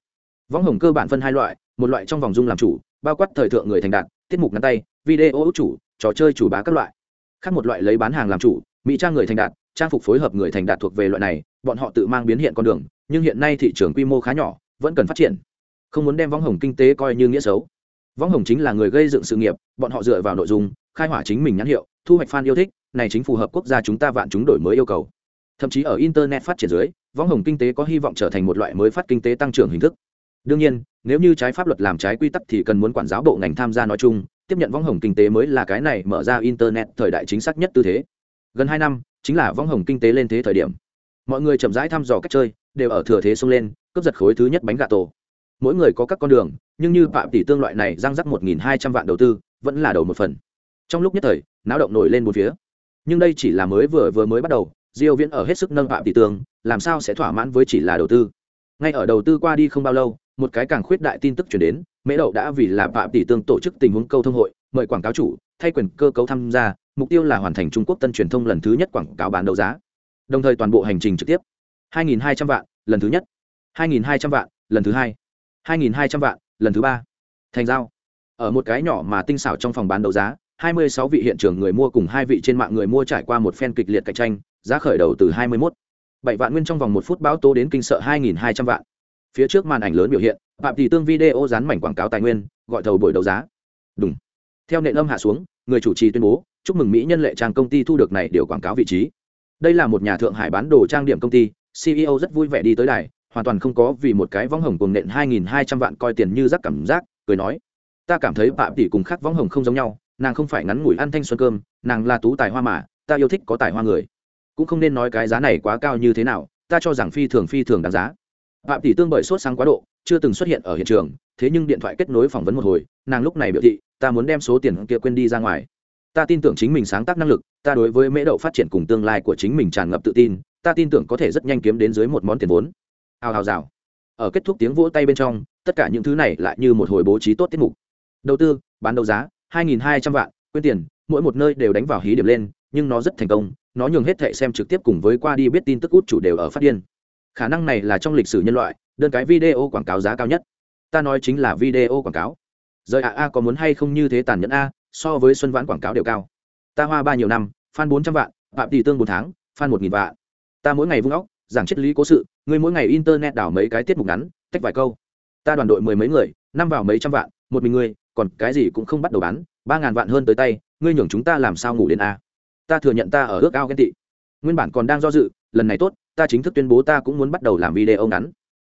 Võng hồng cơ bản phân hai loại, một loại trong vòng dung làm chủ, bao quát thời thượng người thành đạt tiết mục ngắn tay, video chủ, trò chơi chủ bá các loại. Khác một loại lấy bán hàng làm chủ, mỹ trang người thành đạt, trang phục phối hợp người thành đạt thuộc về loại này, bọn họ tự mang biến hiện con đường, nhưng hiện nay thị trường quy mô khá nhỏ, vẫn cần phát triển. Không muốn đem võng hồng kinh tế coi như nghĩa xấu. Võng hồng chính là người gây dựng sự nghiệp, bọn họ dựa vào nội dung, khai hỏa chính mình nhãn hiệu, thu hoạch fan yêu thích, này chính phù hợp quốc gia chúng ta vạn chúng đổi mới yêu cầu. Thậm chí ở internet phát triển dưới võng hồng kinh tế có hy vọng trở thành một loại mới phát kinh tế tăng trưởng hình thức đương nhiên, nếu như trái pháp luật làm trái quy tắc thì cần muốn quản giáo bộ ngành tham gia nói chung, tiếp nhận võng hồng kinh tế mới là cái này mở ra internet thời đại chính xác nhất tư thế. Gần hai năm, chính là võng hồng kinh tế lên thế thời điểm. Mọi người chậm rãi thăm dò cách chơi, đều ở thừa thế xông lên, cướp giật khối thứ nhất bánh gà tổ. Mỗi người có các con đường, nhưng như phạm tỷ tương loại này răng rắc một nghìn hai trăm vạn đầu tư, vẫn là đầu một phần. Trong lúc nhất thời, náo động nổi lên một phía. Nhưng đây chỉ là mới vừa vừa mới bắt đầu, diêu viễn ở hết sức nâng phạm tỷ tương, làm sao sẽ thỏa mãn với chỉ là đầu tư? Ngay ở đầu tư qua đi không bao lâu một cái càng khuyết đại tin tức chuyển đến, mễ đậu đã vì là phạm tỷ tương tổ chức tình huống câu thông hội, mời quảng cáo chủ, thay quyền cơ cấu tham gia, mục tiêu là hoàn thành trung quốc tân truyền thông lần thứ nhất quảng cáo bán đấu giá. Đồng thời toàn bộ hành trình trực tiếp. 2.200 vạn, lần thứ nhất. 2.200 vạn, lần thứ hai. 2.200 vạn, lần thứ ba. Thành giao. Ở một cái nhỏ mà tinh xảo trong phòng bán đấu giá 26 vị hiện trường người mua cùng hai vị trên mạng người mua trải qua một phen kịch liệt cạnh tranh, giá khởi đầu từ 21 7 vạn nguyên trong vòng một phút báo tố đến kinh sợ 2.200 vạn phía trước màn ảnh lớn biểu hiện, phạm tỷ tương video dán mảnh quảng cáo tài nguyên, gọi thầu buổi đấu giá. Đúng theo nệ âm hạ xuống, người chủ trì tuyên bố, chúc mừng mỹ nhân lệ trang công ty thu được này điều quảng cáo vị trí. Đây là một nhà thượng hải bán đồ trang điểm công ty ceo rất vui vẻ đi tới đài, hoàn toàn không có vì một cái võng hồng cùng nện hai nghìn hai trăm vạn coi tiền như rắc cảm giác, cười nói, ta cảm thấy phạm tỷ cùng khác võng hồng không giống nhau, nàng không phải ngắn ngủi ăn thanh xuân cơm, nàng là tú tài hoa mà, ta yêu thích có tài hoa người. Cũng không nên nói cái giá này quá cao như thế nào, ta cho rằng phi thường phi thường đáng giá phạm tỷ tương bởi sốt sáng quá độ, chưa từng xuất hiện ở hiện trường, thế nhưng điện thoại kết nối phỏng vấn một hồi, nàng lúc này biểu thị, ta muốn đem số tiền kia quên đi ra ngoài. Ta tin tưởng chính mình sáng tác năng lực, ta đối với mễ đậu phát triển cùng tương lai của chính mình tràn ngập tự tin, ta tin tưởng có thể rất nhanh kiếm đến dưới một món tiền vốn. Hào hào rào. Ở kết thúc tiếng vỗ tay bên trong, tất cả những thứ này lại như một hồi bố trí tốt tiết mục. Đầu tư, bán đấu giá 2.200 vạn quyên tiền, mỗi một nơi đều đánh vào hí điểm lên, nhưng nó rất thành công, nó nhường hết thệ xem trực tiếp cùng với qua đi biết tin tức út chủ đều ở phát điên khả năng này là trong lịch sử nhân loại, đơn cái video quảng cáo giá cao nhất. Ta nói chính là video quảng cáo. Rời a a có muốn hay không như thế tàn nhẫn a, so với xuân vãn quảng cáo đều cao. Ta hoa ba nhiều năm, fan bốn trăm vạn, phạm tỷ tương một tháng, fan một nghìn vạn. Ta mỗi ngày vung óc, giảng triết lý cố sự người mỗi ngày internet đảo mấy cái tiết mục ngắn, tách vài câu. Ta đoàn đội mười mấy người, năm vào mấy trăm vạn, một mình ngươi, còn cái gì cũng không bắt đầu bán, ba ngàn vạn hơn tới tay, ngươi nhường chúng ta làm sao ngủ đến a? Ta thừa nhận ta ở ước ao ghen tị. Nguyên bản còn đang do dự, lần này tốt ta chính thức tuyên bố ta cũng muốn bắt đầu làm video ngắn.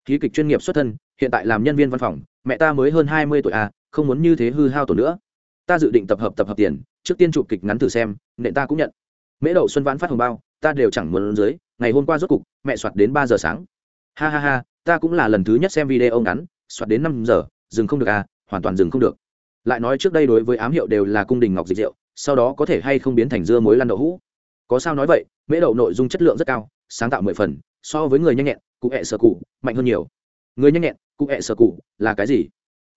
Ký kịch chuyên nghiệp xuất thân, hiện tại làm nhân viên văn phòng, mẹ ta mới hơn hai mươi tuổi à? không muốn như thế hư hao tổ nữa. Ta dự định tập hợp tập hợp tiền, trước tiên chụp kịch ngắn thử xem, nện ta cũng nhận. Mễ đậu xuân vãn phát hồng bao, ta đều chẳng muốn dưới, ngày hôm qua rốt cục, mẹ soạt đến ba giờ sáng. Ha ha ha, ta cũng là lần thứ nhất xem video ngắn, soạt đến năm giờ, dừng không được à hoàn toàn dừng không được. Lại nói trước đây đối với ám hiệu đều là cung đình ngọc dịch rượu sau đó có thể hay không biến thành dưa muối lăn đậu hũ. Có sao nói vậy, mễ đậu nội dung chất lượng rất cao sáng tạo mười phần, so với người nhanh nhẹn, cụ hẹ sở cụ, mạnh hơn nhiều. Người nhanh nhẹn, cụ hẹ sở cụ, là cái gì?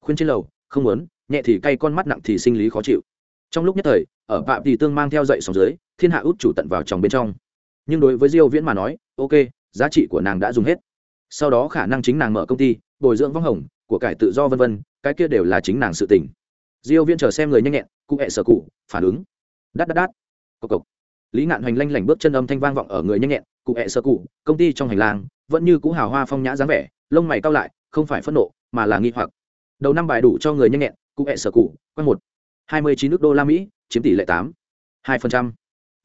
Khuyên trên lầu, không muốn, nhẹ thì cay, con mắt nặng thì sinh lý khó chịu. Trong lúc nhất thời, ở phạm thì tương mang theo dậy sóng dưới, thiên hạ út chủ tận vào trong bên trong. Nhưng đối với diêu viễn mà nói, ok, giá trị của nàng đã dùng hết. Sau đó khả năng chính nàng mở công ty, bồi dưỡng vong hồng, của cải tự do vân vân, cái kia đều là chính nàng sự tình. Diêu viễn chờ xem người nhanh nhẹn, cụ hẹ sở cụ, phản ứng. Đắt đắt đắt. Cộc cộc lý ngạn hoành lanh lảnh bước chân âm thanh vang vọng ở người nhanh nhẹn, cụ hẹ sơ cụ, công ty trong hành lang, vẫn như cũ hào hoa phong nhã dáng vẻ, lông mày cao lại, không phải phẫn nộ, mà là nghi hoặc. Đầu năm bài đủ cho người nhanh nhẹn, cụ hẹ sơ cụ, quanh một. Hai mươi chín nước đô la mỹ, chiếm tỷ lệ tám. Hai phần trăm.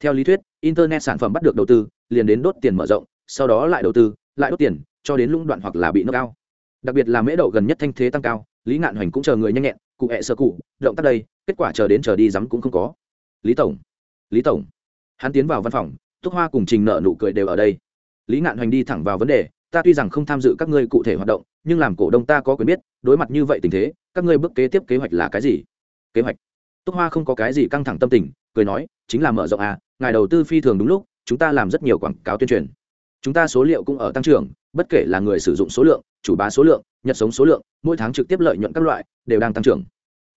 Theo lý thuyết, internet sản phẩm bắt được đầu tư, liền đến đốt tiền mở rộng, sau đó lại đầu tư, lại đốt tiền, cho đến lũng đoạn hoặc là bị nâng cao. Đặc biệt là mễ đậu gần nhất thanh thế tăng cao, lý ngạn hoành cũng chờ người nhanh nhẹn, cụ hẹ sơ cụ, động tác đây, kết quả chờ đến chờ đi rắm cũng không có. Lý tổng. Lý tổng hắn tiến vào văn phòng, túc hoa cùng trình nợ nụ cười đều ở đây. Lý ngạn hoành đi thẳng vào vấn đề, ta tuy rằng không tham dự các ngươi cụ thể hoạt động, nhưng làm cổ đông ta có quyền biết, đối mặt như vậy tình thế, các ngươi bước kế tiếp kế hoạch là cái gì? Kế hoạch? Túc hoa không có cái gì căng thẳng tâm tình, cười nói, chính là mở rộng à ngài đầu tư phi thường đúng lúc, chúng ta làm rất nhiều quảng cáo tuyên truyền. Chúng ta số liệu cũng ở tăng trưởng, bất kể là người sử dụng số lượng, chủ bá số lượng, nhật sống số lượng, mỗi tháng trực tiếp lợi nhuận các loại, đều đang tăng trưởng.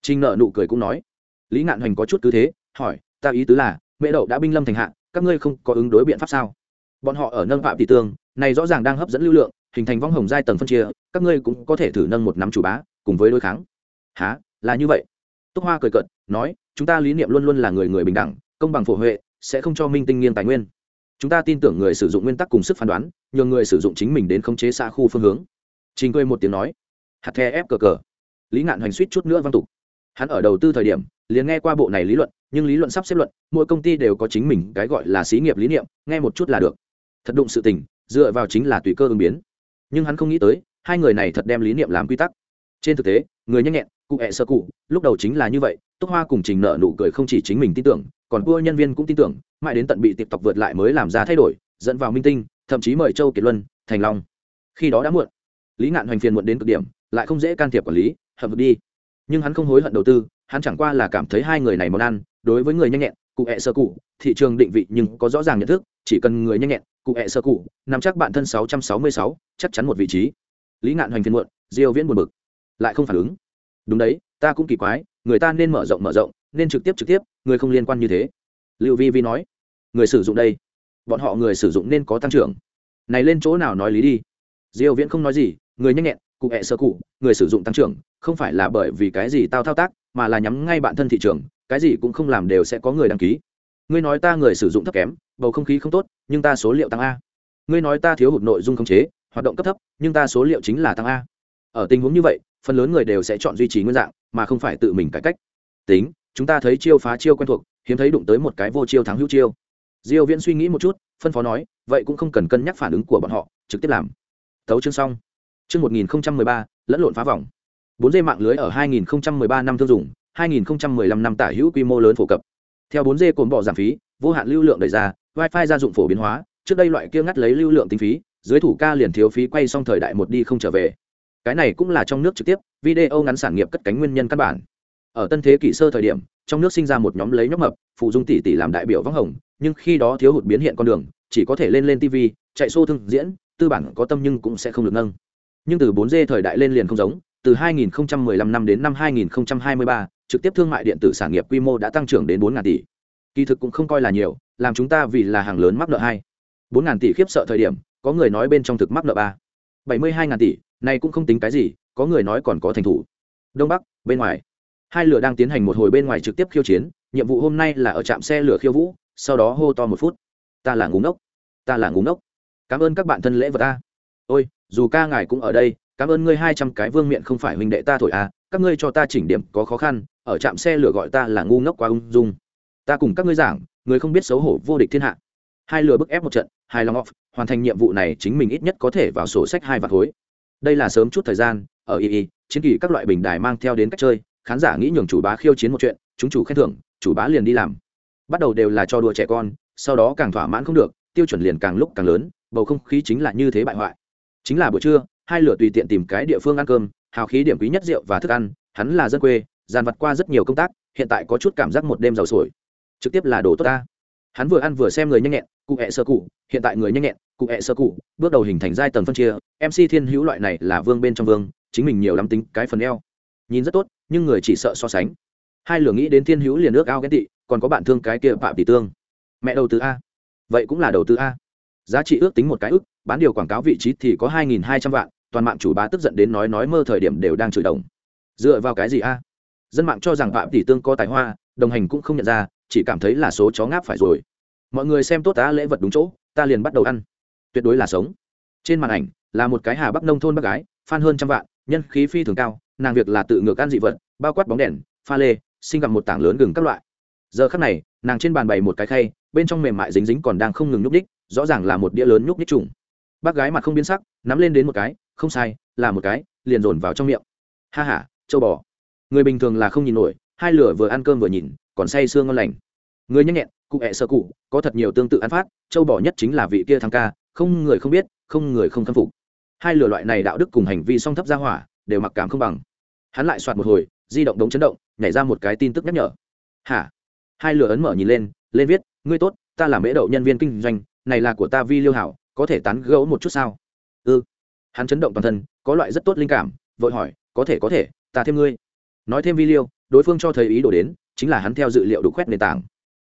Trinh nợ nụ cười cũng nói. Lý ngạn hoành có chút cứ thế, hỏi, ta ý tứ là mẹ đậu đã binh lâm thành hạ, các ngươi không có ứng đối biện pháp sao? Bọn họ ở nâng phạm tỷ tương này rõ ràng đang hấp dẫn lưu lượng, hình thành vong hồng giai tầng phân chia, các ngươi cũng có thể thử nâng một nắm chủ bá, cùng với đối kháng. Há là như vậy. Túc hoa cười cợt, nói, chúng ta lý niệm luôn luôn là người người bình đẳng, công bằng phổ huệ, sẽ không cho minh tinh nghiêng tài nguyên. Chúng ta tin tưởng người sử dụng nguyên tắc cùng sức phán đoán, nhờ người sử dụng chính mình đến khống chế xa khu phương hướng. Trình cười một tiếng nói, hạt the ép cờ cờ. Lý ngạn hoành suýt chút nữa văng tục. Hắn ở đầu tư thời điểm liền nghe qua bộ này lý luận, nhưng lý luận sắp xếp luận, mỗi công ty đều có chính mình cái gọi là xí nghiệp lý niệm, nghe một chút là được. Thật đụng sự tình, dựa vào chính là tùy cơ ứng biến. Nhưng hắn không nghĩ tới, hai người này thật đem lý niệm làm quy tắc. Trên thực tế, người nhanh nhẹn, cụ hẹ sơ cụ, lúc đầu chính là như vậy, túc hoa cùng trình nợ nụ cười không chỉ chính mình tin tưởng, còn cua nhân viên cũng tin tưởng, mãi đến tận bị tiệp tộc vượt lại mới làm ra thay đổi, dẫn vào minh tinh, thậm chí mời châu kiệt luân, thành long. Khi đó đã muộn. Lý ngạn hoành phiền muộn đến cực điểm, lại không dễ can thiệp quản lý, hậm đi nhưng hắn không hối hận đầu tư, hắn chẳng qua là cảm thấy hai người này món ăn, đối với người nhanh nhẹn, cụ hẹ sơ cụ, thị trường định vị nhưng có rõ ràng nhận thức, chỉ cần người nhanh nhẹn, cụ hẹ sơ cụ nằm chắc bản thân sáu trăm sáu mươi sáu, chắc chắn một vị trí. Lý ngạn hoành phiền muộn, diêu viễn buồn bực, lại không phản ứng. Đúng đấy, ta cũng kỳ quái, người ta nên mở rộng mở rộng, nên trực tiếp trực tiếp, người không liên quan như thế. Liệu vi vi nói, người sử dụng đây, bọn họ người sử dụng nên có tăng trưởng. Này lên chỗ nào nói lý đi. Diêu viễn không nói gì, người nhanh nhẹn cụ hẹ sơ cụ, người sử dụng tăng trưởng, không phải là bởi vì cái gì tao thao tác, mà là nhắm ngay bản thân thị trường, cái gì cũng không làm đều sẽ có người đăng ký. Ngươi nói ta người sử dụng thấp kém, bầu không khí không tốt, nhưng ta số liệu tăng a. Ngươi nói ta thiếu hụt nội dung khống chế, hoạt động cấp thấp, nhưng ta số liệu chính là tăng a. Ở tình huống như vậy, phần lớn người đều sẽ chọn duy trì nguyên dạng, mà không phải tự mình cải cách. Tính, chúng ta thấy chiêu phá chiêu quen thuộc, hiếm thấy đụng tới một cái vô chiêu thắng hữu chiêu. Diêu viễn suy nghĩ một chút, phân phó nói, vậy cũng không cần cân nhắc phản ứng của bọn họ, trực tiếp làm. Thấu chương xong chương một nghìn ba, lẫn lộn phá vòng. Bốn d mạng lưới ở 2013 năm tiêu dùng 2015 năm tả hữu quy mô lớn phổ cập. Theo 4G cồn bỏ giảm phí, vô hạn lưu lượng đẩy ra, wifi gia dụng phổ biến hóa, trước đây loại kia ngắt lấy lưu lượng tính phí, dưới thủ ca liền thiếu phí quay xong thời đại một đi không trở về. Cái này cũng là trong nước trực tiếp, video ngắn sản nghiệp cất cánh nguyên nhân căn bản. Ở tân thế kỷ sơ thời điểm, trong nước sinh ra một nhóm lấy nhóc mập, phụ dung tỷ tỷ làm đại biểu vắng hồng, nhưng khi đó thiếu hụt biến hiện con đường, chỉ có thể lên lên tv chạy xô thương diễn, tư bản có tâm nhưng cũng sẽ không được nâng nhưng từ 4 d thời đại lên liền không giống từ 2015 năm đến năm 2023, trực tiếp thương mại điện tử sản nghiệp quy mô đã tăng trưởng đến 4.000 tỷ. Kỳ thực cũng không coi là nhiều, làm chúng ta vì là hàng lớn mắc nợ hai. 4.000 tỷ khiếp sợ thời điểm, có người nói bên trong thực mắc nợ ba. 72.000 tỷ, này cũng không tính cái gì, có người nói còn có thành thủ. Đông Bắc, bên ngoài. Hai lửa đang tiến hành một hồi bên ngoài trực tiếp khiêu chiến, nhiệm vụ hôm nay là ở trạm xe lửa khiêu vũ, sau đó hô to một phút. Ta là ngu ngốc, ta là ngu ngốc. Cảm ơn các bạn thân lễ vật ta. Ôi, dù ca ngài cũng ở đây, cảm ơn ngươi hai trăm cái vương miện không phải huynh đệ ta thổi à các ngươi cho ta chỉnh điểm có khó khăn ở trạm xe lửa gọi ta là ngu ngốc quá ung dung. Ta cùng các ngươi giảng người không biết xấu hổ vô địch thiên hạ. Hai lừa bức ép một trận hai long off hoàn thành nhiệm vụ này chính mình ít nhất có thể vào sổ sách hai vạt khối. Đây là sớm chút thời gian ở y y chiến kỳ các loại bình đài mang theo đến cách chơi khán giả nghĩ nhường chủ bá khiêu chiến một chuyện chúng chủ khen thưởng chủ bá liền đi làm. Bắt đầu đều là cho đùa trẻ con sau đó càng thỏa mãn không được tiêu chuẩn liền càng lúc càng lớn bầu không khí chính là như thế bại hoại chính là buổi trưa, hai lửa tùy tiện tìm cái địa phương ăn cơm, hào khí điểm quý nhất rượu và thức ăn, hắn là dân quê, dàn vặt qua rất nhiều công tác, hiện tại có chút cảm giác một đêm giàu sổi. Trực tiếp là đồ tốt ta. Hắn vừa ăn vừa xem người nhanh nhẹn, cụ hẹ sơ cụ, hiện tại người nhanh nhẹn, cụ hẹ sơ cụ, bước đầu hình thành giai tầng phân chia mc thiên hữu loại này là vương bên trong vương, chính mình nhiều lắm tính cái phần eo. Nhìn rất tốt, nhưng người chỉ sợ so sánh. Hai lửa nghĩ đến thiên hữu liền ước ao ghét tị, còn có bạn thương cái kia phạm tỷ tương. Mẹ đầu tư a. Vậy cũng là đầu tư a giá trị ước tính một cái ước bán điều quảng cáo vị trí thì có hai nghìn hai trăm vạn, toàn mạng chủ bá tức giận đến nói nói mơ thời điểm đều đang chửi đồng. Dựa vào cái gì a? Dân mạng cho rằng phạm tỷ tương có tài hoa, đồng hành cũng không nhận ra, chỉ cảm thấy là số chó ngáp phải rồi. Mọi người xem tốt ta lễ vật đúng chỗ, ta liền bắt đầu ăn. Tuyệt đối là sống. Trên màn ảnh, là một cái hà bắc nông thôn bác gái phan hơn trăm vạn, nhân khí phi thường cao, nàng việc là tự ngược ăn dị vật, bao quát bóng đèn, pha lê, sinh gặp một tảng lớn gừng các loại. Giờ khắc này, nàng trên bàn bày một cái khay, bên trong mềm mại dính dính còn đang không ngừng nhúc đích rõ ràng là một đĩa lớn nhúc nhích trùng. Bác gái mặt không biến sắc, nắm lên đến một cái, không sai, là một cái, liền dồn vào trong miệng. Ha h a châu bò. Người bình thường là không nhìn nổi, hai lửa vừa ăn cơm vừa nhìn, còn say sương ngon lành. Người nhanh nhẹn, cụ hẹ sơ cụ, có thật nhiều tương tự ăn phát, châu bò nhất chính là vị kia thăng ca, không người không biết, không người không khâm phục. Hai lửa loại này đạo đức cùng hành vi song thấp ra hỏa, đều mặc cảm không bằng. Hắn lại soạt một hồi, di động đống chấn động, nhảy ra một cái tin tức nhắc nhở. Hả? Hai lửa ấn mở nhìn lên lên viết, ngươi tốt, ta là mễ đậu nhân viên kinh doanh này là của ta vi liêu hảo, có thể tán gẫu một chút sao? Ư ừ. hắn chấn động toàn thân, có loại rất tốt linh cảm, vội hỏi, có thể có thể, ta thêm ngươi. Nói thêm vi liêu, đối phương cho thấy ý đồ đến, chính là hắn theo dự liệu đục khoét nền tảng.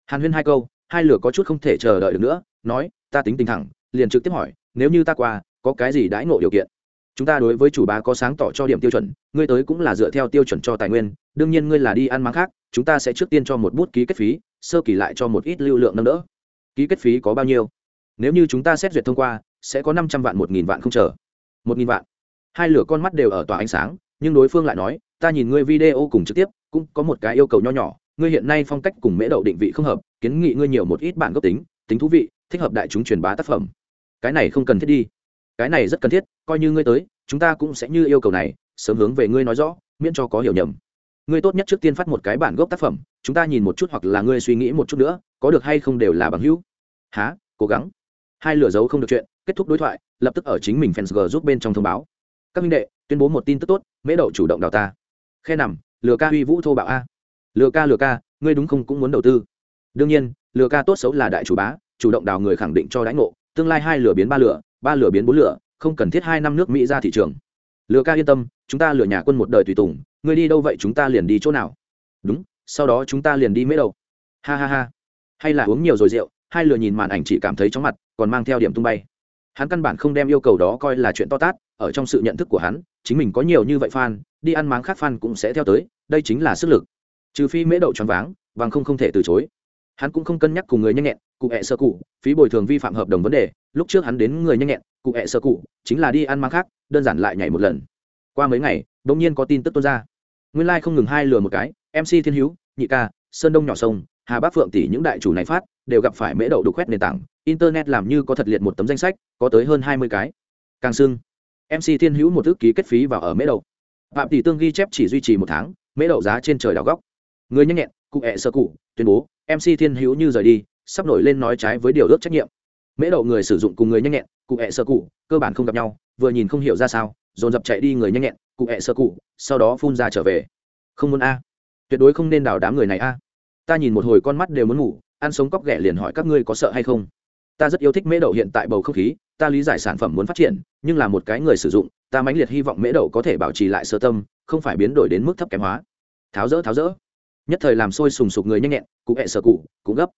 Hàn huyên hai câu, hai lửa có chút không thể chờ đợi được nữa, nói, ta tính tình thẳng, liền trực tiếp hỏi, nếu như ta qua, có cái gì đãi ngộ điều kiện? Chúng ta đối với chủ bá có sáng tỏ cho điểm tiêu chuẩn, ngươi tới cũng là dựa theo tiêu chuẩn cho tài nguyên, đương nhiên ngươi là đi ăn máng khác, chúng ta sẽ trước tiên cho một bút ký kết phí, sơ kỳ lại cho một ít lưu lượng nâng đỡ. Ký kết phí có bao nhiêu? Nếu như chúng ta xét duyệt thông qua, sẽ có năm trăm vạn, một nghìn vạn không chờ. Một nghìn vạn. Hai lửa con mắt đều ở tòa ánh sáng, nhưng đối phương lại nói, ta nhìn ngươi video cùng trực tiếp, cũng có một cái yêu cầu nho nhỏ, ngươi hiện nay phong cách cùng mễ đậu định vị không hợp, kiến nghị ngươi nhiều một ít bản gốc tính tính thú vị, thích hợp đại chúng truyền bá tác phẩm. Cái này không cần thiết đi. Cái này rất cần thiết, coi như ngươi tới, chúng ta cũng sẽ như yêu cầu này, sớm hướng về ngươi nói rõ, miễn cho có hiểu nhầm. Ngươi tốt nhất trước tiên phát một cái bản gốc tác phẩm, chúng ta nhìn một chút hoặc là ngươi suy nghĩ một chút nữa, có được hay không đều là bằng hữu. Há cố gắng hai lửa dấu không được chuyện, kết thúc đối thoại, lập tức ở chính mình fans g giúp bên trong thông báo. Các minh đệ, tuyên bố một tin tức tốt, mễ đậu chủ động đào ta. Khe nằm, lừa ca huy vũ thô bạo a. Lừa ca lừa ca, ngươi đúng không cũng muốn đầu tư. Đương nhiên, lừa ca tốt xấu là đại chủ bá, chủ động đào người khẳng định cho đánh ngộ, tương lai hai lửa biến ba lửa ba lửa biến bốn lửa, không cần thiết hai năm nước mỹ ra thị trường. Lừa ca yên tâm, chúng ta lừa nhà quân một đời tùy tùng, ngươi đi đâu vậy chúng ta liền đi chỗ nào? Đúng, sau đó chúng ta liền đi mễ đầu ha ha ha. Hay là uống nhiều rồi rượu hai lừa nhìn màn ảnh chỉ cảm thấy chóng mặt, còn mang theo điểm tung bay. Hắn căn bản không đem yêu cầu đó coi là chuyện to tát, ở trong sự nhận thức của hắn, chính mình có nhiều như vậy fan, đi ăn máng khác fan cũng sẽ theo tới, đây chính là sức lực. Trừ phi mễ đậu choáng váng, bằng không không thể từ chối. Hắn cũng không cân nhắc cùng người nhanh nhẹn, cụ hẹ sơ cụ, phí bồi thường vi phạm hợp đồng vấn đề, lúc trước hắn đến người nhanh nhẹn, cụ hẹ sơ cụ, chính là đi ăn máng khác, đơn giản lại nhảy một lần. Qua mấy ngày đ ỗ n g nhiên có tin tức tuôn ra. Nguyên lai、like、không ngừng hai lừa một cái mc thiên hữu, nhị ca, sơn đông nhỏ sông, hà bác phượng tỷ những đại chủ này phát đều gặp phải mễ đậu đục khoét nền tảng, internet làm như có thật liệt một tấm danh sách, có tới hơn hai mươi cái. Càng sưng mc thiên hữu một ước ký kết phí vào ở mễ đậu. Phạm tỷ tương ghi chép chỉ duy trì một tháng, mễ đậu giá trên trời đảo góc. Người nhanh nhẹn, cụ hẹ sơ cụ, tuyên bố mc thiên hữu như rời đi, sắp nổi lên nói trái với điều ước trách nhiệm. Mễ đậu người sử dụng cùng người nhanh nhẹn, cụ hẹ sơ cụ, cơ bản không gặp nhau, vừa nhìn không hiểu ra sao, dồn dập chạy đi người nhanh nhẹn, cụ hẹ sơ cụ, sau đó phun ra trở về. Không muốn a. Tuyệt đối không nên đào đám người này a. Ta nhìn một hồi con mắt đều muốn ngủ ăn sống cóc ghẻ liền hỏi các ngươi có sợ hay không? Ta rất yêu thích mễ đậu hiện tại bầu không khí, ta lý giải sản phẩm muốn phát triển, nhưng là một cái người sử dụng, ta mãnh liệt hy vọng mễ đậu có thể bảo trì lại sơ tâm, không phải biến đổi đến mức thấp kém hóa. Tháo rỡ tháo rỡ. Nhất thời làm sôi sùng sục người nhanh nhẹn, cụ hẹ sợ cụ cũng gấp.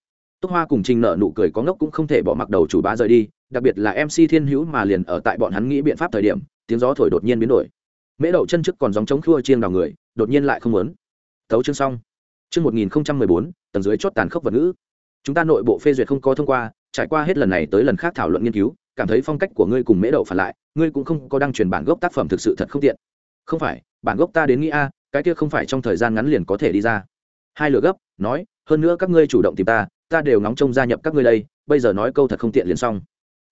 Túc hoa cùng trình nợ nụ cười có ngốc cũng không thể bỏ mặc đầu chủ bá rời đi, đặc biệt là mc thiên hữu mà liền ở tại bọn hắn nghĩ biện pháp thời điểm, tiếng gió thổi đột nhiên biến đổi. Mễ đậu chân trước còn dòng chống khua chiêng đào người, đột nhiên lại không muốn. Thấu chương xong. Chương một nghìn bốn, tầng dưới chốt tàn khốc vật ngữ chúng ta nội bộ phê duyệt không có thông qua, trải qua hết lần này tới lần khác thảo luận nghiên cứu, cảm thấy phong cách của ngươi cùng mễ đậu phản lại, ngươi cũng không có đăng truyền bản gốc tác phẩm thực sự thật không tiện. Không phải, bản gốc ta đến nghĩ a, cái kia không phải trong thời gian ngắn liền có thể đi ra. Hai lửa gấp, nói, hơn nữa các ngươi chủ động tìm ta ta đều ngóng trông gia nhập các ngươi đây, bây giờ nói câu thật không tiện liền xong.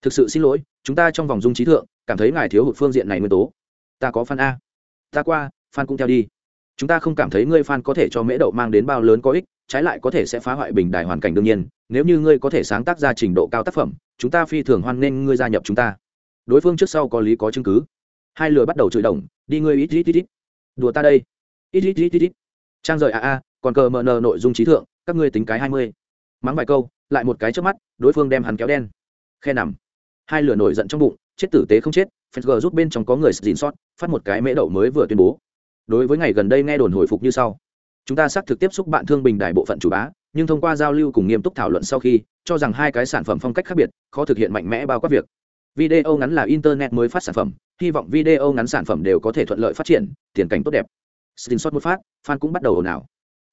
Thực sự xin lỗi, chúng ta trong vòng dung trí thượng, cảm thấy ngài thiếu hụt phương diện này nguyên tố. Ta có fan a. Ta qua, fan cũng theo đi. Chúng ta không cảm thấy ngươi fan có thể cho mễ đậu mang đến bao lớn có ích trái lại có thể sẽ phá hoại bình đài hoàn cảnh đương nhiên, nếu như ngươi có thể sáng tác ra trình độ cao tác phẩm, chúng ta phi thường hoan nghênh ngươi gia nhập chúng ta. Đối phương trước sau có lý có chứng cứ. Hai lừa bắt đầu chửi đồng, đi ngươi ít ít ít ít. Đùa ta đây. Ít ít ít ít ít. Trang rời a a, còn cờ mờ nờ nội dung trí thượng, các ngươi tính cái hai mươi. Mắng vài câu, lại một cái trước mắt, đối phương đem hắn kéo đen. Khe nằm. Hai lửa nổi giận trong bụng, chết tử tế không chết g rút bên trong có người xin sót, phát một cái mễ đậu mới vừa tuyên bố. Đối với ngày gần đây nghe đồn hồi phục như sau chúng ta xác thực tiếp xúc bạn thương bình đại bộ phận chủ bá, nhưng thông qua giao lưu cùng nghiêm túc thảo luận sau khi, cho rằng hai cái sản phẩm phong cách khác biệt, khó thực hiện mạnh mẽ bao quát việc. Video ngắn là internet mới phát sản phẩm, hy vọng video ngắn sản phẩm đều có thể thuận lợi phát triển, tiền cảnh tốt đẹp. Screenshot một phát, fan cũng bắt đầu ồn ào.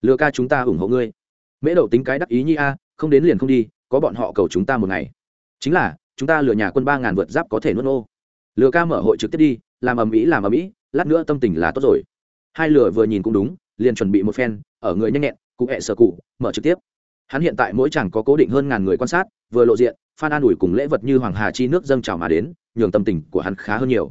Lừa ca chúng ta ủng hộ ngươi. Mễ đậu tính cái đắc ý nhi a, không đến liền không đi, có bọn họ cầu chúng ta một ngày. Chính là, chúng ta lừa nhà quân ba ngàn vượt giáp có thể nuốt ô lừa ca mở hội trực tiếp đi, làm ầm ĩ, làm ầm ĩ, lát nữa tâm tình là tốt rồi. Hai lừa vừa nhìn cũng đúng liền chuẩn bị một phen, ở người nhanh nhẹn, cụ hẹ sở cụ, mở trực tiếp. Hắn hiện tại mỗi chẳng có cố định hơn ngàn người quan sát, vừa lộ diện, phan an ủi cùng lễ vật như hoàng hà chi nước dâng trào mà đến, nhường tâm tình của hắn khá hơn nhiều.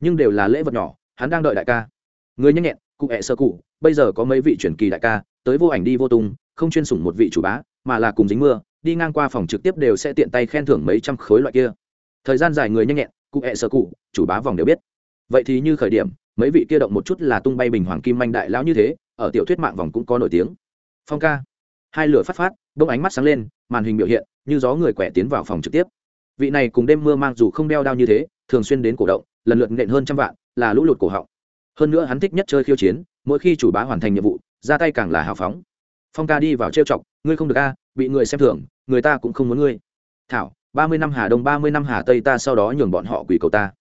Nhưng đều là lễ vật nhỏ, hắn đang đợi đại ca. Người nhanh nhẹn, cụ hẹ sơ cụ, bây giờ có mấy vị truyền kỳ đại ca, tới vô ảnh đi vô tung, không chuyên sủng một vị chủ bá, mà là cùng dính mưa, đi ngang qua phòng trực tiếp đều sẽ tiện tay khen thưởng mấy trăm khối loại kia. Thời gian dài người nhanh nhẹn, cụ hẹ sơ cụ, chủ bá vòng đều biết. Vậy thì như khởi điểm mấy vị kia động một chút là tung bay bình hoàng kim manh đại lão như thế, ở tiểu thuyết mạng vòng cũng có nổi tiếng. Phong ca. Hai lửa phát phát, đông ánh mắt sáng lên, màn hình biểu hiện, như gió người quẻ tiến vào phòng trực tiếp. Vị này cùng đêm mưa mang dù không đeo đao như thế, thường xuyên đến cổ động, lần lượt nện hơn trăm vạn, là lũ lụt cổ họng. Hơn nữa hắn thích nhất chơi khiêu chiến, mỗi khi chủ bá hoàn thành nhiệm vụ, ra tay càng là hào phóng. Phong ca đi vào trêu chọc, ngươi không được a, bị người xem thường, người ta cũng không muốn ngươi. Thảo, ba mươi năm hà đông, ba mươi năm hà tây ta sau đó nhường bọn họ quỷ cầu ta.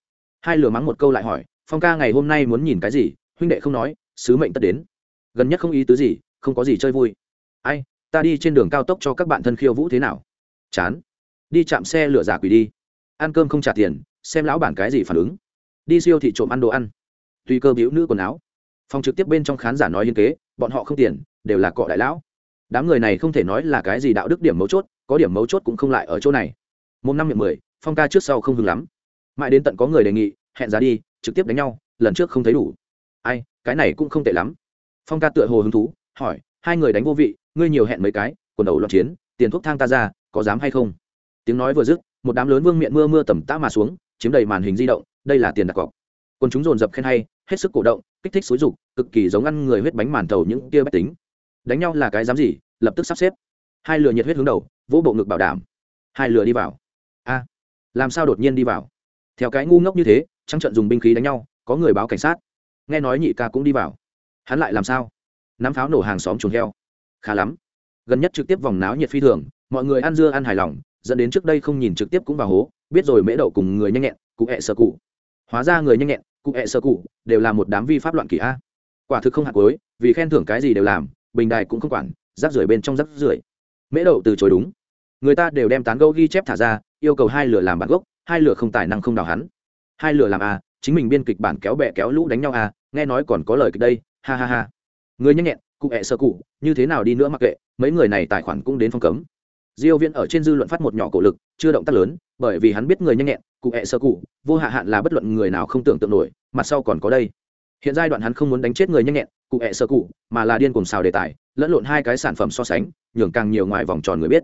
Hai lừa mắng một câu lại hỏi phong ca ngày hôm nay muốn nhìn cái gì? Huynh đệ không nói, sứ mệnh tất đến. Gần nhất không ý tứ gì, không có gì chơi vui. Ai, ta đi trên đường cao tốc cho các bạn thân khiêu vũ thế nào? Chán. Đi chạm xe lửa giả quỷ đi. Ăn cơm không trả tiền, xem lão bản cái gì phản ứng. Đi siêu thị trộm ăn đồ ăn. Tùy cơ biểu nữ quần áo. Phòng trực tiếp bên trong khán giả nói hiên kế, bọn họ không tiền, đều là cọ đại lão. Đám người này không thể nói là cái gì đạo đức điểm mấu chốt, có điểm mấu chốt cũng không lại ở chỗ này. Một năm miệng mười, phong ca trước sau không hứng lắm. Mãi đến tận có người đề nghị, hẹn ra đi trực tiếp đánh nhau, lần trước không thấy đủ. Ai, cái này cũng không tệ lắm. Phong ca tựa hồ hứng thú, hỏi, hai người đánh vô vị, ngươi nhiều hẹn mấy cái, quần đầu loạn chiến, tiền thuốc thang ta ra, có dám hay không? Tiếng nói vừa dứt, một đám lớn vương miệng mưa mưa tầm tã mà xuống, chiếm đầy màn hình di động, đây là tiền đặt cọc. Quân chúng dồn dập khen hay, hết sức cổ động, kích thích xúi dục, cực kỳ giống ăn người huyết bánh màn thầu những kia bách tính. Đánh nhau là cái dám gì, lập tức sắp xếp. Hai lửa nhiệt huyết hướng đầu, vỗ bộ ngực bảo đảm. Hai lửa đi vào. A, làm sao đột nhiên đi vào? Theo cái ngu ngốc như thế trắng trận dùng binh khí đánh nhau, có người báo cảnh sát. Nghe nói nhị ca cũng đi vào. Hắn lại làm sao? Nắm pháo nổ hàng xóm chuồng heo. Khá lắm. Gần nhất trực tiếp vòng náo nhiệt phi thường, mọi người ăn dưa ăn hài lòng, dẫn đến trước đây không nhìn trực tiếp cũng vào hố, biết rồi mễ đậu cùng người nhanh nhẹn, cụ hẹ sơ cụ. Hóa ra người nhanh nhẹn, cụ hẹ sơ cụ, đều là một đám vi pháp loạn kỷ a. Quả thực không hạt cối vì khen thưởng cái gì đều làm, bình đài cũng không quản, rác rưởi bên trong rác rưởi. Mễ đậu từ chối đúng. Người ta đều đem tán gấu ghi chép thả ra, yêu cầu hai lửa làm bản gốc, hai lửa không tài năng không đào hắn hai lửa làm à? chính mình biên kịch bản kéo bẹ kéo lũ đánh nhau à? nghe nói còn có lời kịch đây, ha ha ha người nhanh nhẹn, cụ hẹ sơ cụ, như thế nào đi nữa mặc kệ, mấy người này tài khoản cũng đến phong cấm diêu viễn ở trên dư luận phát một nhỏ cổ lực, chưa động tác lớn, bởi vì hắn biết người nhanh nhẹn, cụ hẹ sơ cụ, vô hạ hạn là bất luận người nào không tưởng tượng nổi, mặt sau còn có đây hiện giai đoạn hắn không muốn đánh chết người nhanh nhẹn, cụ hẹ sơ cụ, mà là điên cùng xào đề tài, lẫn lộn hai cái sản phẩm so sánh, nhường càng nhiều ngoài vòng tròn người biết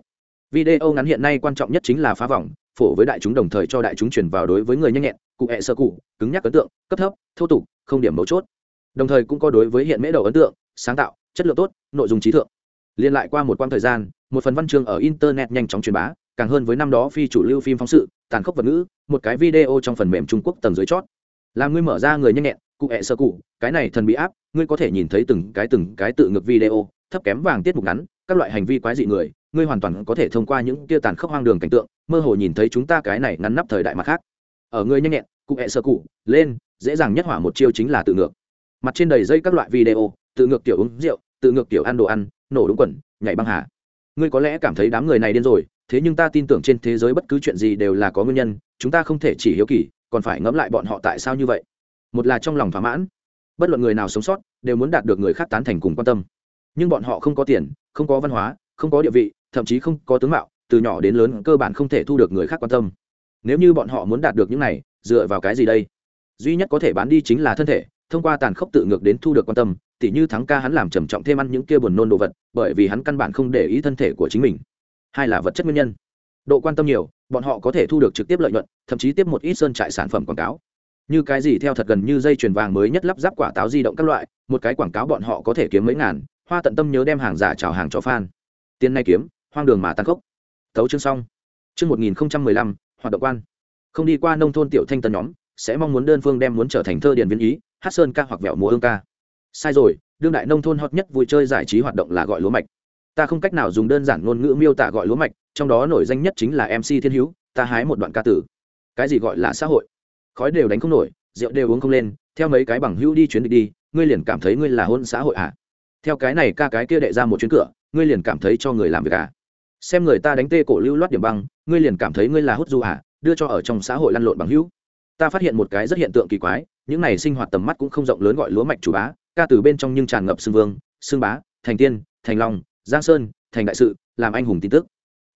video ngắn hiện nay quan trọng nhất chính là phá vòng, phổ với đại chúng đồng thời cho đại chúng truyền vào đối với người nhanh nhẹn, cụ hẹ sơ cụ, cứng nhắc ấn tượng, cấp thấp, thô tục, không điểm mấu chốt. Đồng thời cũng có đối với hiện mễ đầu ấn tượng, sáng tạo, chất lượng tốt, nội dung trí thượng. Liên lại qua một quãng thời gian, một phần văn chương ở internet nhanh chóng truyền bá, càng hơn với năm đó phi chủ lưu phim phóng sự, tàn khốc vật ngữ, một cái video trong phần mềm trung quốc tầng dưới chót. Làm ngươi mở ra người nhanh nhẹn, cụ hẹ sơ cụ, cái này thần bị áp ngươi có thể nhìn thấy từng cái từng cái tự ngược video, thấp kém vàng tiết mục ngắn, các loại hành vi quái dị người ngươi hoàn toàn có thể thông qua những kia tàn khốc hoang đường cảnh tượng, mơ hồ nhìn thấy chúng ta cái này ngắn nắp thời đại mặt khác. Ở ngươi nhanh nhẹn, cụ hẹ sơ cụ, lên, dễ dàng nhất hỏa một chiêu chính là tự ngược. Mặt trên đầy dây các loại video, tự ngược kiểu uống rượu, tự ngược kiểu ăn đồ ăn, nổ đúng quần, nhảy băng hà. Ngươi có lẽ cảm thấy đám người này điên rồi, thế nhưng ta tin tưởng trên thế giới bất cứ chuyện gì đều là có nguyên nhân, chúng ta không thể chỉ hiếu kỳ, còn phải ngẫm lại bọn họ tại sao như vậy. Một là trong lòng thỏa mãn, bất luận người nào sống sót, đều muốn đạt được người khác tán thành cùng quan tâm. Nhưng bọn họ không có tiền, không có văn hóa, không có địa vị thậm chí không có tướng mạo, từ nhỏ đến lớn cơ bản không thể thu được người khác quan tâm. Nếu như bọn họ muốn đạt được những này, dựa vào cái gì đây? Duy nhất có thể bán đi chính là thân thể, thông qua tàn khốc tự ngược đến thu được quan tâm, tỉ như thắng ca hắn làm trầm trọng thêm ăn những kia buồn nôn đồ vật, bởi vì hắn căn bản không để ý thân thể của chính mình. Hai là vật chất nguyên nhân. Độ quan tâm nhiều, bọn họ có thể thu được trực tiếp lợi nhuận, thậm chí tiếp một ít sơn trại sản phẩm quảng cáo. Như cái gì theo thật gần như dây chuyền vàng mới nhất lắp ráp quả táo di động các loại, một cái quảng cáo bọn họ có thể kiếm mấy ngàn, hoa tận tâm nhớ đem hàng giả trào hàng cho fan. Tiền này kiếm hoang đường mà tăng khốc. Tấu chương xong. Chương một nghìn lăm, hoạt động quan. Không đi qua nông thôn tiểu thanh tân nhóm, sẽ mong muốn đơn phương đem muốn trở thành thơ điền viên ý, hát sơn ca hoặc vẹo múa ương ca. Sai rồi, đương đại nông thôn hot nhất vui chơi giải trí hoạt động là gọi lúa mạch. Ta không cách nào dùng đơn giản ngôn ngữ miêu tả gọi lúa mạch, trong đó nổi danh nhất chính là mc thiên hữu, ta hái một đoạn ca tử. Cái gì gọi là xã hội? Khói đều đánh không nổi, rượu đều uống không lên, theo mấy cái bằng hữu đi chuyến đi đi, ngươi liền cảm thấy ngươi là hôn xã hội à? Theo cái này ca cái kia đệ ra một chuyến cửa, ngươi liền cảm thấy cho người làm việc à? Xem người ta đánh tê cổ lưu loát điểm băng, ngươi liền cảm thấy ngươi là hút du à đưa cho ở trong xã hội lăn lộn bằng hữu. Ta phát hiện một cái rất hiện tượng kỳ quái, những này sinh hoạt tầm mắt cũng không rộng lớn gọi lúa mạch chủ bá, ca từ bên trong nhưng tràn ngập xương vương xương bá, thành tiên, thành long, giang sơn, thành đại sự, làm anh hùng tin tức.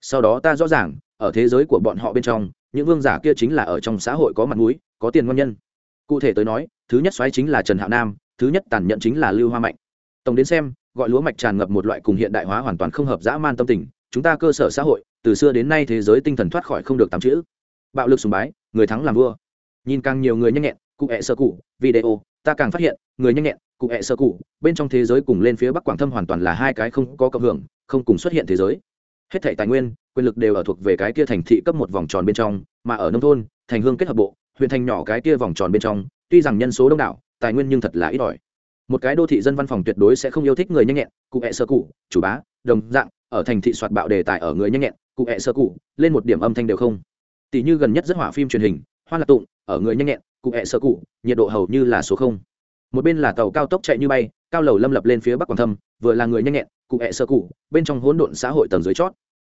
Sau đó ta rõ ràng, ở thế giới của bọn họ bên trong, những vương giả kia chính là ở trong xã hội có mặt mũi, có tiền ngon nhân. Cụ thể tới nói, thứ nhất xoáy chính là trần hạo nam, thứ nhất tàn nhẫn chính là lưu hoa mạnh. Tổng đến xem, gọi lúa mạch tràn ngập một loại cùng hiện đại hóa hoàn toàn không hợp dã man tâm tình chúng ta cơ sở xã hội, từ xưa đến nay thế giới tinh thần thoát khỏi không được tám chữ. Bạo lực sùng bái, người thắng làm vua. Nhìn càng nhiều người nhanh nhẹn, cụ hẹ sơ cụ, video, ta càng phát hiện, người nhanh nhẹn, cụ hẹ sơ cụ, bên trong thế giới cùng lên phía bắc quảng thâm hoàn toàn là hai cái không có cộng hưởng, không cùng xuất hiện thế giới. Hết thảy tài nguyên, quyền lực đều ở thuộc về cái kia thành thị cấp một vòng tròn bên trong, mà ở nông thôn, thành hương kết hợp bộ, huyện thành nhỏ cái kia vòng tròn bên trong, tuy rằng nhân số đông đảo, tài nguyên nhưng thật là ít ỏi. Một cái đô thị dân văn phòng tuyệt đối sẽ không yêu thích người nhanh nhẹn, cụ hẹ sơ cụ, chủ bá, đồng dạng ở thành thị soạt bạo đề tài ở người nhanh nhẹn, cụ hẹ sơ cụ, lên một điểm âm thanh đều không. Tỷ như gần nhất rất hỏa phim truyền hình hoa lạc tụng, ở người nhanh nhẹn, cụ hẹ sơ cụ, nhiệt độ hầu như là số không. Một bên là tàu cao tốc chạy như bay, cao lầu lâm lập lên phía bắc quảng thâm, vừa là người nhanh nhẹn, cụ hẹ sơ cụ, bên trong hỗn độn xã hội tầng dưới chót.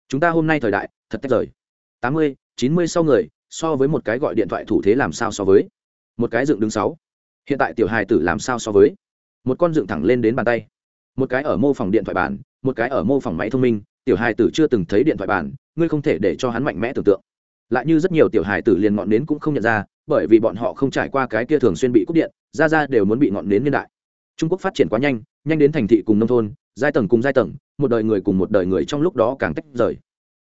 Chúng ta hôm nay thời đại, thật tách rời. Tám mươi, chín mươi sau người, so với một cái gọi điện thoại thủ thế làm sao so với? Một cái dựng đứng sáu. Hiện tại tiểu hài tử làm sao so với? Một con dựng thẳng lên đến bàn tay. Một cái ở mô phòng điện thoại bản một cái ở mô phỏng máy thông minh, tiểu hài tử chưa từng thấy điện thoại bản ngươi không thể để cho hắn mạnh mẽ tưởng tượng. Lại như rất nhiều tiểu hài tử liền ngọn nến cũng không nhận ra, bởi vì bọn họ không trải qua cái kia thường xuyên bị cúp điện, ra ra đều muốn bị ngọn nến niên đại. Trung quốc phát triển quá nhanh nhanh đến thành thị cùng nông thôn, giai tầng cùng giai tầng, một đời người cùng một đời người trong lúc đó càng tách rời.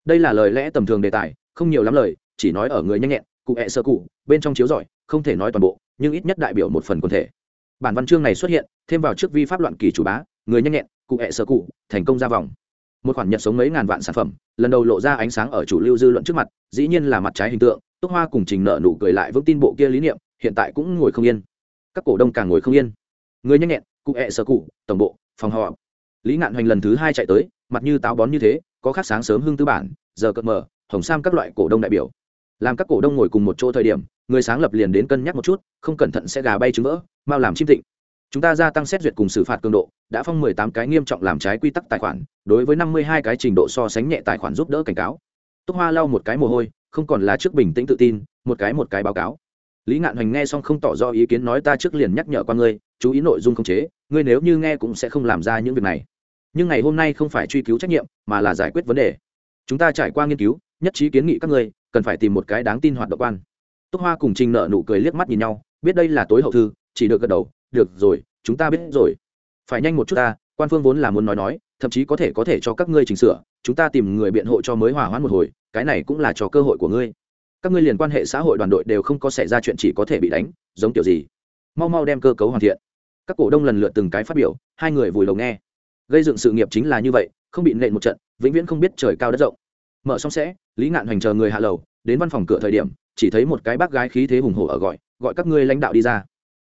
Đây là lời lẽ tầm thường đề tài, không nhiều lắm lời, chỉ nói ở người nhanh nhẹn, cụ hẹ sơ cụ, bên trong chiếu giỏi, không thể nói toàn bộ, nhưng ít nhất đại biểu một phần quần thể. Bản văn chương này xuất hiện, thêm vào trước vi pháp loạn kỳ chủ bá, người nhanh nhẹn cụ hẹ sơ cụ, thành công ra vòng. Một khoản nhật sống mấy ngàn vạn sản phẩm, lần đầu lộ ra ánh sáng ở chủ lưu dư luận trước mặt, dĩ nhiên là mặt trái hình tượng, túc hoa cùng trình nợ nụ cười lại vững tin bộ kia lý niệm, hiện tại cũng ngồi không yên. Các cổ đông càng ngồi không yên. Người nhanh nhẹn, cụ hẹ sơ cụ, tổng bộ, phòng họ lý ngạn hoành lần thứ hai chạy tới, mặt như táo bón như thế, có khác sáng sớm hưng tư bản, giờ cợt mờ, hồng sam các loại cổ đông đại biểu. Làm các cổ đông ngồi cùng một chỗ thời điểm, người sáng lập liền đến cân nhắc một chút, không cẩn thận sẽ gà bay trứng vỡ, mau làm chim tịnh chúng ta gia tăng xét duyệt cùng xử phạt cường độ, đã phong mười tám cái nghiêm trọng làm trái quy tắc tài khoản, đối với năm mươi hai cái trình độ so sánh nhẹ tài khoản giúp đỡ cảnh cáo. Túc hoa lau một cái mồ hôi, không còn là trước bình tĩnh tự tin, một cái một cái báo cáo. Lý ngạn hoành nghe xong không tỏ rõ ý kiến nói ta trước liền nhắc nhở qua ngươi, chú ý nội dung không chế, ngươi nếu như nghe cũng sẽ không làm ra những việc này. Nhưng ngày hôm nay không phải truy cứu trách nhiệm, mà là giải quyết vấn đề. Chúng ta trải qua nghiên cứu, nhất trí kiến nghị các ngươi, cần phải tìm một cái đáng tin hoạt động quan. Túc hoa cùng trình nợ nụ cười liếc mắt nhìn nhau, biết đây là tối hậu thư, chỉ được gật đầu được rồi, chúng ta biết rồi. Phải nhanh một chút ta, quan phương vốn là muốn nói nói, thậm chí có thể có thể cho các ngươi chỉnh sửa, chúng ta tìm người biện hộ cho mới hòa hoãn một hồi, cái này cũng là cho cơ hội của ngươi. Các ngươi liền quan hệ xã hội đoàn đội đều không có xảy ra chuyện chỉ có thể bị đánh, giống kiểu gì? Mau mau đem cơ cấu hoàn thiện. Các cổ đông lần lượt từng cái phát biểu, hai người vùi đầu nghe. Gây dựng sự nghiệp chính là như vậy, không bị nện một trận, vĩnh viễn không biết trời cao đất rộng. Mở xong sẽ, lý ngạn hoành chờ người hạ lầu, đến văn phòng cửa thời điểm, chỉ thấy một cái bác gái khí thế hùng hổ ở gọi gọi các ngươi lãnh đạo đi ra.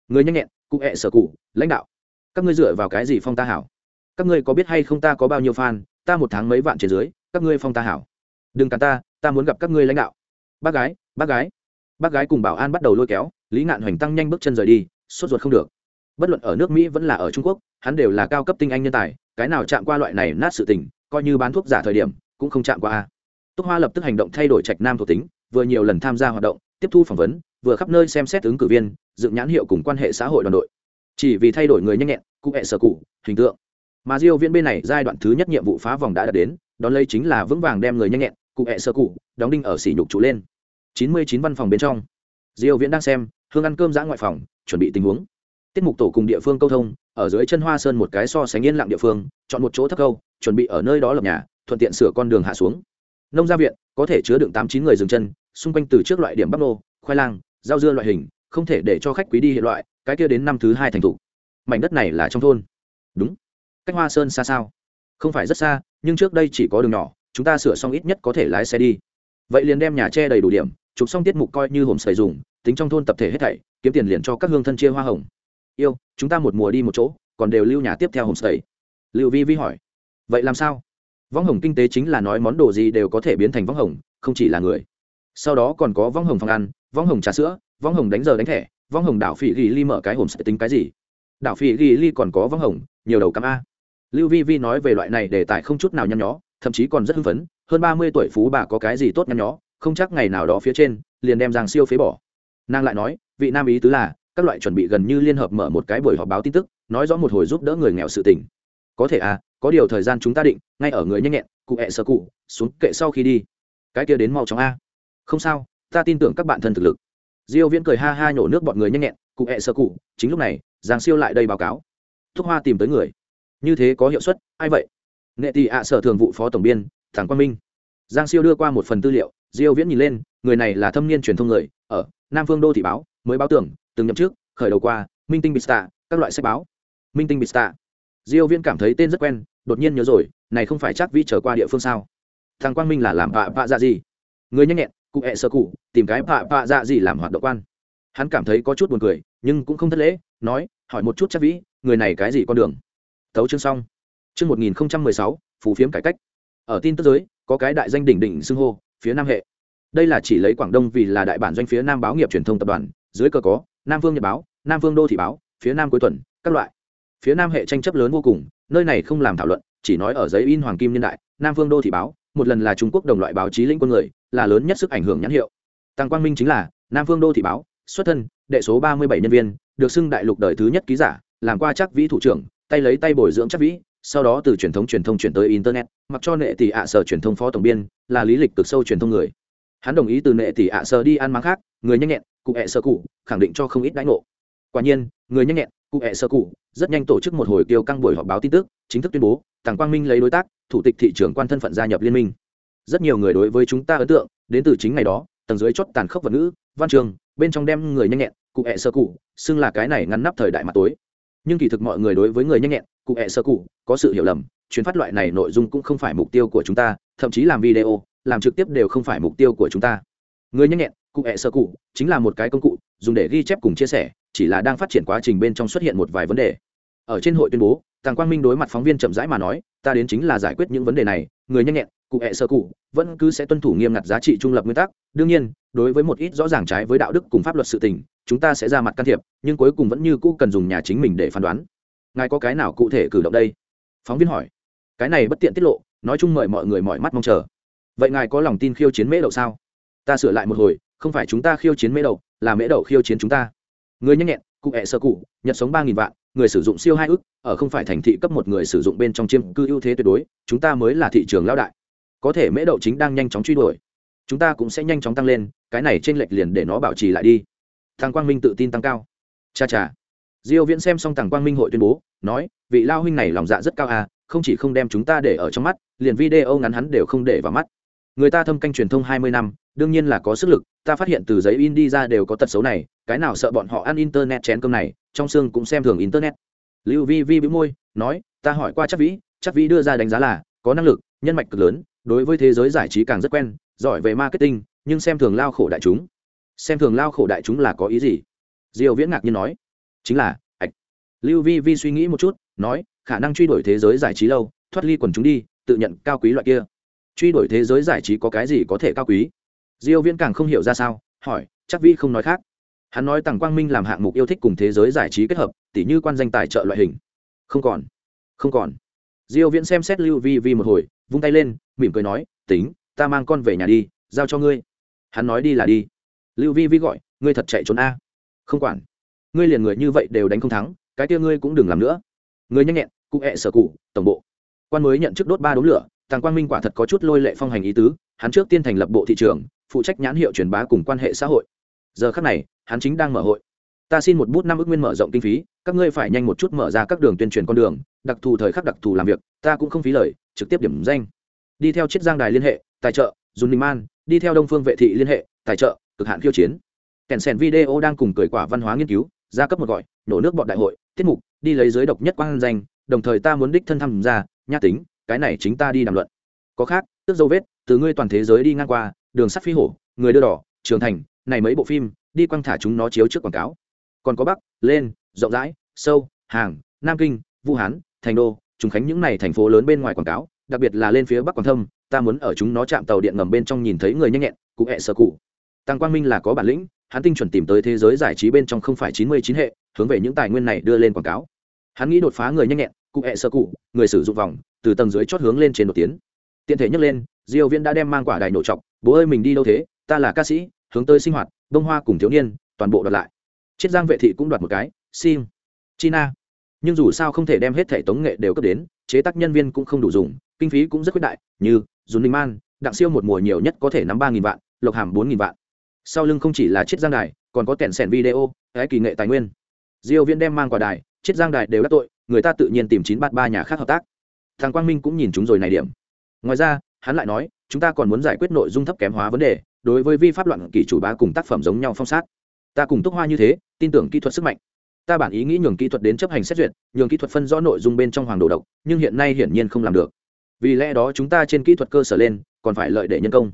Người nhanh nhẹn cụ hẹ sở cụ, lãnh đạo. Các ngươi dựa vào cái gì phong ta hảo? Các ngươi có biết hay không ta có bao nhiêu fan, ta một tháng mấy vạn trên dưới, các ngươi phong ta hảo. Đừng cản ta ta muốn gặp các ngươi lãnh đạo. Bác gái bác gái. Bác gái cùng bảo an bắt đầu lôi kéo, lý ngạn hoành tăng nhanh bước chân rời đi, sốt ruột không được. Bất luận ở nước mỹ vẫn là ở trung quốc, hắn đều là cao cấp tinh anh nhân tài, cái nào chạm qua loại này nát sự tình, coi như bán thuốc giả thời điểm, cũng không chạm qua a. Túc hoa lập tức hành động thay đổi trạch nam thuộc tính, vừa nhiều lần tham gia hoạt động, tiếp thu phỏng vấn vừa khắp nơi xem xét ứng cử viên, dựng nhãn hiệu cùng quan hệ xã hội đoàn đội. Chỉ vì thay đổi người nhanh nhẹn, cụ hệ sở cụ, hình tượng. Mà diêu viễn bên này giai đoạn thứ nhất nhiệm vụ phá vòng đã đạt đến, đón lấy chính là vững vàng đem người nhanh nhẹn, cụ hệ sở cụ, đóng đinh ở sỉ nhục trụ lên. 99 văn phòng bên trong. Diêu viễn đang xem, hương ăn cơm giã ngoại phòng, chuẩn bị tình huống. Tiết mục tổ cùng địa phương câu thông, ở dưới chân hoa sơn một cái so sánh yên lặng địa phương, chọn một chỗ thấp câu, chuẩn bị ở nơi đó lập nhà, thuận tiện sửa con đường hạ xuống. Nông gia viện, có thể chứa đựng tám chín người dừng chân, xung quanh từ trước loại điểm bắp nô, khoai lang rau dưa loại hình, không thể để cho khách quý đi hiện loại, cái kia đến năm thứ hai thành thủ mảnh đất này là trong thôn. Đúng. Cách hoa sơn xa sao? Không phải rất xa, nhưng trước đây chỉ có đường nhỏ, chúng ta sửa xong ít nhất có thể lái xe đi. Vậy liền đem nhà tre đầy đủ điểm, chụp xong tiết mục coi như hồn sầy dùng, tính trong thôn tập thể hết thảy, kiếm tiền liền cho các hương thân chia hoa hồng. Yêu, chúng ta một mùa đi một chỗ, còn đều lưu nhà tiếp theo hồn sầy. Lưu vi vi hỏi. Vậy làm sao? Võng hồng kinh tế chính là nói món đồ gì đều có thể biến thành võng hồng, không chỉ là người. Sau đó còn có võng hồng phòng ăn võng hồng trà sữa võng hồng đánh giờ đánh thẻ võng hồng đảo phỉ ghi ly mở cái hồn sẽ tính cái gì? Đảo phỉ ghi ly còn có võng hồng, nhiều đầu cắm a. Lưu vi vi nói về loại này đề tài không chút nào nhăn nhó, thậm chí còn rất hưng phấn, hơn ba mươi tuổi phú bà có cái gì tốt nhăn nhó, không chắc ngày nào đó phía trên, liền đem giang siêu phế bỏ. Nàng lại nói, vị nam ý tứ là, các loại chuẩn bị gần như liên hợp mở một cái buổi họp báo tin tức, nói rõ một hồi giúp đỡ người nghèo sự tình. Có thể à có điều thời gian chúng ta định, ngay ở người nhanh nhẹn, cụ hẹ sơ cụ, xuống kệ sau khi đi. Cái kia đến mau chóng a. Không sao ta tin tưởng các bạn thân thực lực. Diêu viễn cười ha ha nhổ nước bọn người nhanh nhẹn, cụ hẹ sơ cụ, chính lúc này, giang siêu lại đây báo cáo. Thúc hoa tìm tới người. Như thế có hiệu suất, ai vậy? Nghệ tỷ ạ sở thường vụ phó tổng biên thằng quang minh. Giang siêu đưa qua một phần tư liệu, diêu viễn nhìn lên, người này là thâm niên truyền thông người, ở nam phương đô thị báo, mới báo tưởng, từng nhậm chức, khởi đầu qua, minh tinh bista, các loại sách báo. Minh tinh bista. Diêu viễn cảm thấy tên rất quen, đột nhiên nhớ rồi, này không phải chắc vi trở qua địa phương sao? Thằng quang minh là làm vạ vạ dạ gì? Người nhanh nhẹn cụ hẹ sơ cụ, tìm cái bạ bạ dạ gì làm hoạt động quan. Hắn cảm thấy có chút buồn cười, nhưng cũng không thất lễ, nói, hỏi một chút chắc vĩ, người này cái gì con đường? Tấu chương xong. Chương 1016 phù phiếm cải cách. Ở tin tức giới, có cái đại danh đỉnh đỉnh xưng hô, phía nam hệ. Đây là chỉ lấy quảng đông vì là đại bản doanh phía nam báo nghiệp truyền thông tập đoàn, dưới cơ có, nam vương nhật báo, nam vương đô thị báo, phía nam cuối tuần, các loại. Phía nam hệ tranh chấp lớn vô cùng, nơi này không làm thảo luận, chỉ nói ở giấy in hoàng kim nhân đại, nam vương đô thị báo một lần là trung quốc đồng loại báo chí lĩnh quân người, là lớn nhất sức ảnh hưởng nhãn hiệu. Tăng quang minh chính là nam Phương đô thị báo, xuất thân, đệ số ba mươi bảy nhân viên, được xưng đại lục đời thứ nhất ký giả, làm qua chắc vĩ thủ trưởng, tay lấy tay bồi dưỡng chắc vĩ, sau đó từ truyền thống truyền thông chuyển tới internet, mặc cho nệ tỷ ạ sở truyền thông phó tổng biên, là lý lịch cực sâu truyền thông người. Hắn đồng ý từ nệ tỷ ạ sở đi ăn máng khác, người nhanh nhẹn, cụ hẹ sơ cụ, khẳng định cho không ít đãi ngộ. Quả nhiên, người nhanh nhẹn cụ hẹ sơ cụ, rất nhanh tổ chức một hồi kiêu căng buổi họp báo tin tức, chính thức tuyên bố, tàng quang minh lấy đối tác, thủ tịch thị trưởng quan thân phận gia nhập liên minh. Rất nhiều người đối với chúng ta ấn tượng, đến từ chính ngày đó, tầng dưới chót tàn khốc vật ngữ, văn trường, bên trong đem người nhanh nhẹn, cụ hẹ sơ cụ, xưng là cái này ngăn nắp thời đại mặt tối. Nhưng kỳ thực mọi người đối với người nhanh nhẹn, cụ hẹ sơ cụ, có sự hiểu lầm chuyến phát loại này nội dung cũng không phải mục tiêu của chúng ta, thậm chí làm video, làm trực tiếp đều không phải mục tiêu của chúng ta. Người nhanh nhẹn, cụ hẹ sơ cụ, chính là một cái công cụ dùng để ghi chép cùng chia sẻ, chỉ là đang phát triển quá trình bên trong xuất hiện một vài vấn đề. Ở trên hội tuyên bố, tàng quang minh đối mặt phóng viên chậm rãi mà nói, ta đến chính là giải quyết những vấn đề này, người nhanh nhẹn, cụ hẹ sơ cụ, vẫn cứ sẽ tuân thủ nghiêm ngặt giá trị trung lập nguyên tắc. Đương nhiên, đối với một ít rõ ràng trái với đạo đức cùng pháp luật sự tình, chúng ta sẽ ra mặt can thiệp, nhưng cuối cùng vẫn như cũ cần dùng nhà chính mình để phán đoán. Ngài có cái nào cụ thể cử động đây? Phóng viên hỏi. Cái này bất tiện tiết lộ, nói chung mời mọi người mọi mắt mong chờ. Vậy ngài có lòng tin khiêu chiến mễ đậu sao? Ta sửa lại một hồi, không phải chúng ta khiêu chiến mễ đậu là mễ đậu khiêu chiến chúng ta. Người nhanh nhẹn, cụ hẹ sơ cụ, nhận sống ba nghìn vạn, người sử dụng siêu hai ước, ở không phải thành thị cấp một người sử dụng bên trong chiêm cư ưu thế tuyệt đối, chúng ta mới là thị trường lao đại. Có thể mễ đậu chính đang nhanh chóng truy đuổi, chúng ta cũng sẽ nhanh chóng tăng lên, cái này trên lệch liền để nó bảo trì lại đi. Thằng quang minh tự tin tăng cao. Cha cha. Diêu viễn xem xong thằng quang minh hội tuyên bố, nói, vị lao huynh này lòng dạ rất cao à không chỉ không đem chúng ta để ở trong mắt, liền video ngắn hắn đều không để vào mắt. Người ta thâm canh truyền thông 20 năm đương nhiên là có sức lực, ta phát hiện từ giấy in đi ra đều có tật xấu này, cái nào sợ bọn họ ăn internet chén cơm này, trong xương cũng xem thường internet. Lưu vi vi bĩu môi, nói, ta hỏi qua chắc vĩ chắc vĩ đưa ra đánh giá là, có năng lực, nhân mạch cực lớn, đối với thế giới giải trí càng rất quen, giỏi về marketing, nhưng xem thường lao khổ đại chúng. Xem thường lao khổ đại chúng là có ý gì? Diều viễn ngạc nhiên nói, chính là, ạch. Lưu vi vi suy nghĩ một chút, nói, khả năng truy đuổi thế giới giải trí lâu, thoát ly quần chúng đi, tự nhận cao quý loại kia. Truy đuổi thế giới giải trí có cái gì có thể cao quý? Diêu viễn càng không hiểu ra sao, hỏi, chắc vi không nói khác. Hắn nói tằng quang minh làm hạng mục yêu thích cùng thế giới giải trí kết hợp, tỉ như quan danh tài trợ loại hình. Không còn không còn. Diêu viễn xem xét lưu vi vi một hồi, vung tay lên, mỉm cười nói, tính, ta mang con về nhà đi, giao cho ngươi. Hắn nói đi là đi. Lưu vi vi gọi, ngươi thật chạy trốn a. Không quản. Ngươi liền người như vậy đều đánh không thắng, cái kia ngươi cũng đừng làm nữa. Ngươi nhanh nhẹn, cụ hẹ sở cụ, tổng bộ. Quan mới nhận chức đốt ba đống lửa tàng quang minh quả thật có chút lôi lệ phong hành ý tứ, hắn trước tiên thành lập bộ thị trường, phụ trách nhãn hiệu truyền bá cùng quan hệ xã hội. Giờ khắc này, hắn chính đang mở hội. Ta xin một bút năm ước nguyên mở rộng kinh phí, các ngươi phải nhanh một chút mở ra các đường tuyên truyền con đường, đặc thù thời khắc đặc thù làm việc, ta cũng không phí lời, trực tiếp điểm danh. Đi theo chiết giang đài liên hệ, tài trợ dùng ninh man, đi theo đông phương vệ thị liên hệ, tài trợ, cực hạn khiêu chiến. Kèn sèn video đang cùng cười quả văn hóa nghiên cứu gia cấp một gọi, nổ nước bọn đại hội, tiết mục, đi lấy giới độc nhất quang danh, đồng thời ta muốn đích thân tham gia nha tính cái này chính ta đi đàm luận. Có khác tức dấu vết, từ ngươi toàn thế giới đi ngang qua, đường sắt phi hổ, người đưa đỏ, trường thành, này mấy bộ phim, đi quăng thả chúng nó chiếu trước quảng cáo. Còn có bắc, lên, rộng rãi, sâu, hàng, nam kinh, vũ hán, thành đô, trùng khánh những này thành phố lớn bên ngoài quảng cáo, đặc biệt là lên phía bắc quảng thâm, ta muốn ở chúng nó chạm tàu điện ngầm bên trong nhìn thấy người nhanh nhẹn, cụ hẹ sơ cụ. Tăng quang minh là có bản lĩnh, hắn tinh chuẩn tìm tới thế giới giải trí bên trong không phải chín mươi chín hệ, hướng về những tài nguyên này đưa lên quảng cáo. Hắn nghĩ đột phá người nhanh nhẹn, cụ hẹ sơ cụ, người sử dụng vòng từ tầng dưới chót hướng lên trên một tiến tiện thể nhấc lên, diêu viễn đã đem mang quả đài nổ trọc bố ơi, mình đi đâu thế? Ta là ca sĩ, hướng tới sinh hoạt, bông hoa cùng thiếu niên, toàn bộ đoạt lại. Chiết giang vệ thị cũng đoạt một cái sim china. Nhưng dù sao không thể đem hết thể tống nghệ đều cấp đến, chế tác nhân viên cũng không đủ dùng, kinh phí cũng rất quyết đại, như dùn ninh man, đặng siêu một mùa nhiều nhất có thể nắm ba nghìn vạn, lộc hàm bốn nghìn vạn. Sau lưng không chỉ là chiết giang đài, còn có kẹn sẻn video, cái kỳ nghệ tài nguyên. Diêu viễn đem mang quả đài, chiết giang đài đều đắc tội, người ta tự nhiên tìm chín bát ba nhà khác hợp tác thằng quang minh cũng nhìn chúng rồi này điểm. Ngoài ra, hắn lại nói, chúng ta còn muốn giải quyết nội dung thấp kém hóa vấn đề, đối với vi pháp loạn kỷ chủ bá cùng tác phẩm giống nhau phong sát. Ta cùng túc hoa như thế, tin tưởng kỹ thuật sức mạnh. Ta bản ý nghĩ nhường kỹ thuật đến chấp hành xét duyệt, nhường kỹ thuật phân rõ nội dung bên trong hoàng đồ độc, nhưng hiện nay hiển nhiên không làm được. Vì lẽ đó chúng ta trên kỹ thuật cơ sở lên, còn phải lợi để nhân công.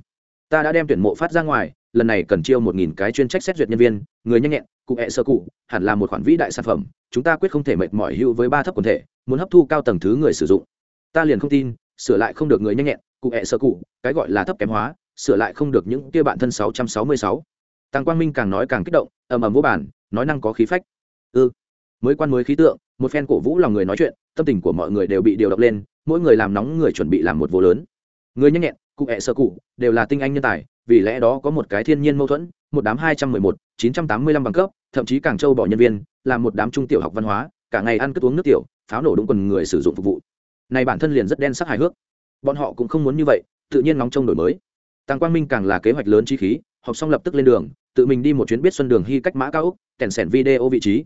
Ta đã đem tuyển mộ phát ra ngoài, lần này cần chiêu một nghìn cái chuyên trách xét duyệt nhân viên, người nhanh nhẹn, cụ hẹ sơ cụ, hẳn là một khoản vĩ đại sản phẩm, chúng ta quyết không thể mệt mỏi hữu với ba thấp quần thể, muốn hấp thu cao tầng thứ người sử dụng ta liền không tin, sửa lại không được người nhanh nhẹn, cụ hẹ sơ cụ, cái gọi là thấp kém hóa, sửa lại không được những kia bạn thân sáu trăm sáu mươi sáu. Tăng quang minh càng nói càng kích động, ầm ầm vô bản nói năng có khí phách. Ư ừ. mới quan mới khí tượng, một phen cổ vũ lòng người nói chuyện, tâm tình của mọi người đều bị điều động lên, mỗi người làm nóng người chuẩn bị làm một vô lớn. Người nhanh nhẹn, cụ hẹ sơ cụ, đều là tinh anh nhân tài, vì lẽ đó có một cái thiên nhiên mâu thuẫn, một đám hai trăm mười một, chín trăm tám mươi lăm bằng cấp, thậm chí càng châu bỏ nhân viên làm một đám trung tiểu học văn hóa, cả ngày ăn cất uống nước tiểu, pháo nổ đúng quần người sử dụng phục vụ này bản thân liền rất đen sắc hài hước. Bọn họ cũng không muốn như vậy, tự nhiên nóng trông đổi mới. Tăng quang minh càng là kế hoạch lớn chi khí, học xong lập tức lên đường, tự mình đi một chuyến biết xuân đường hy cách mã cao úc, kèn sẻn video vị trí.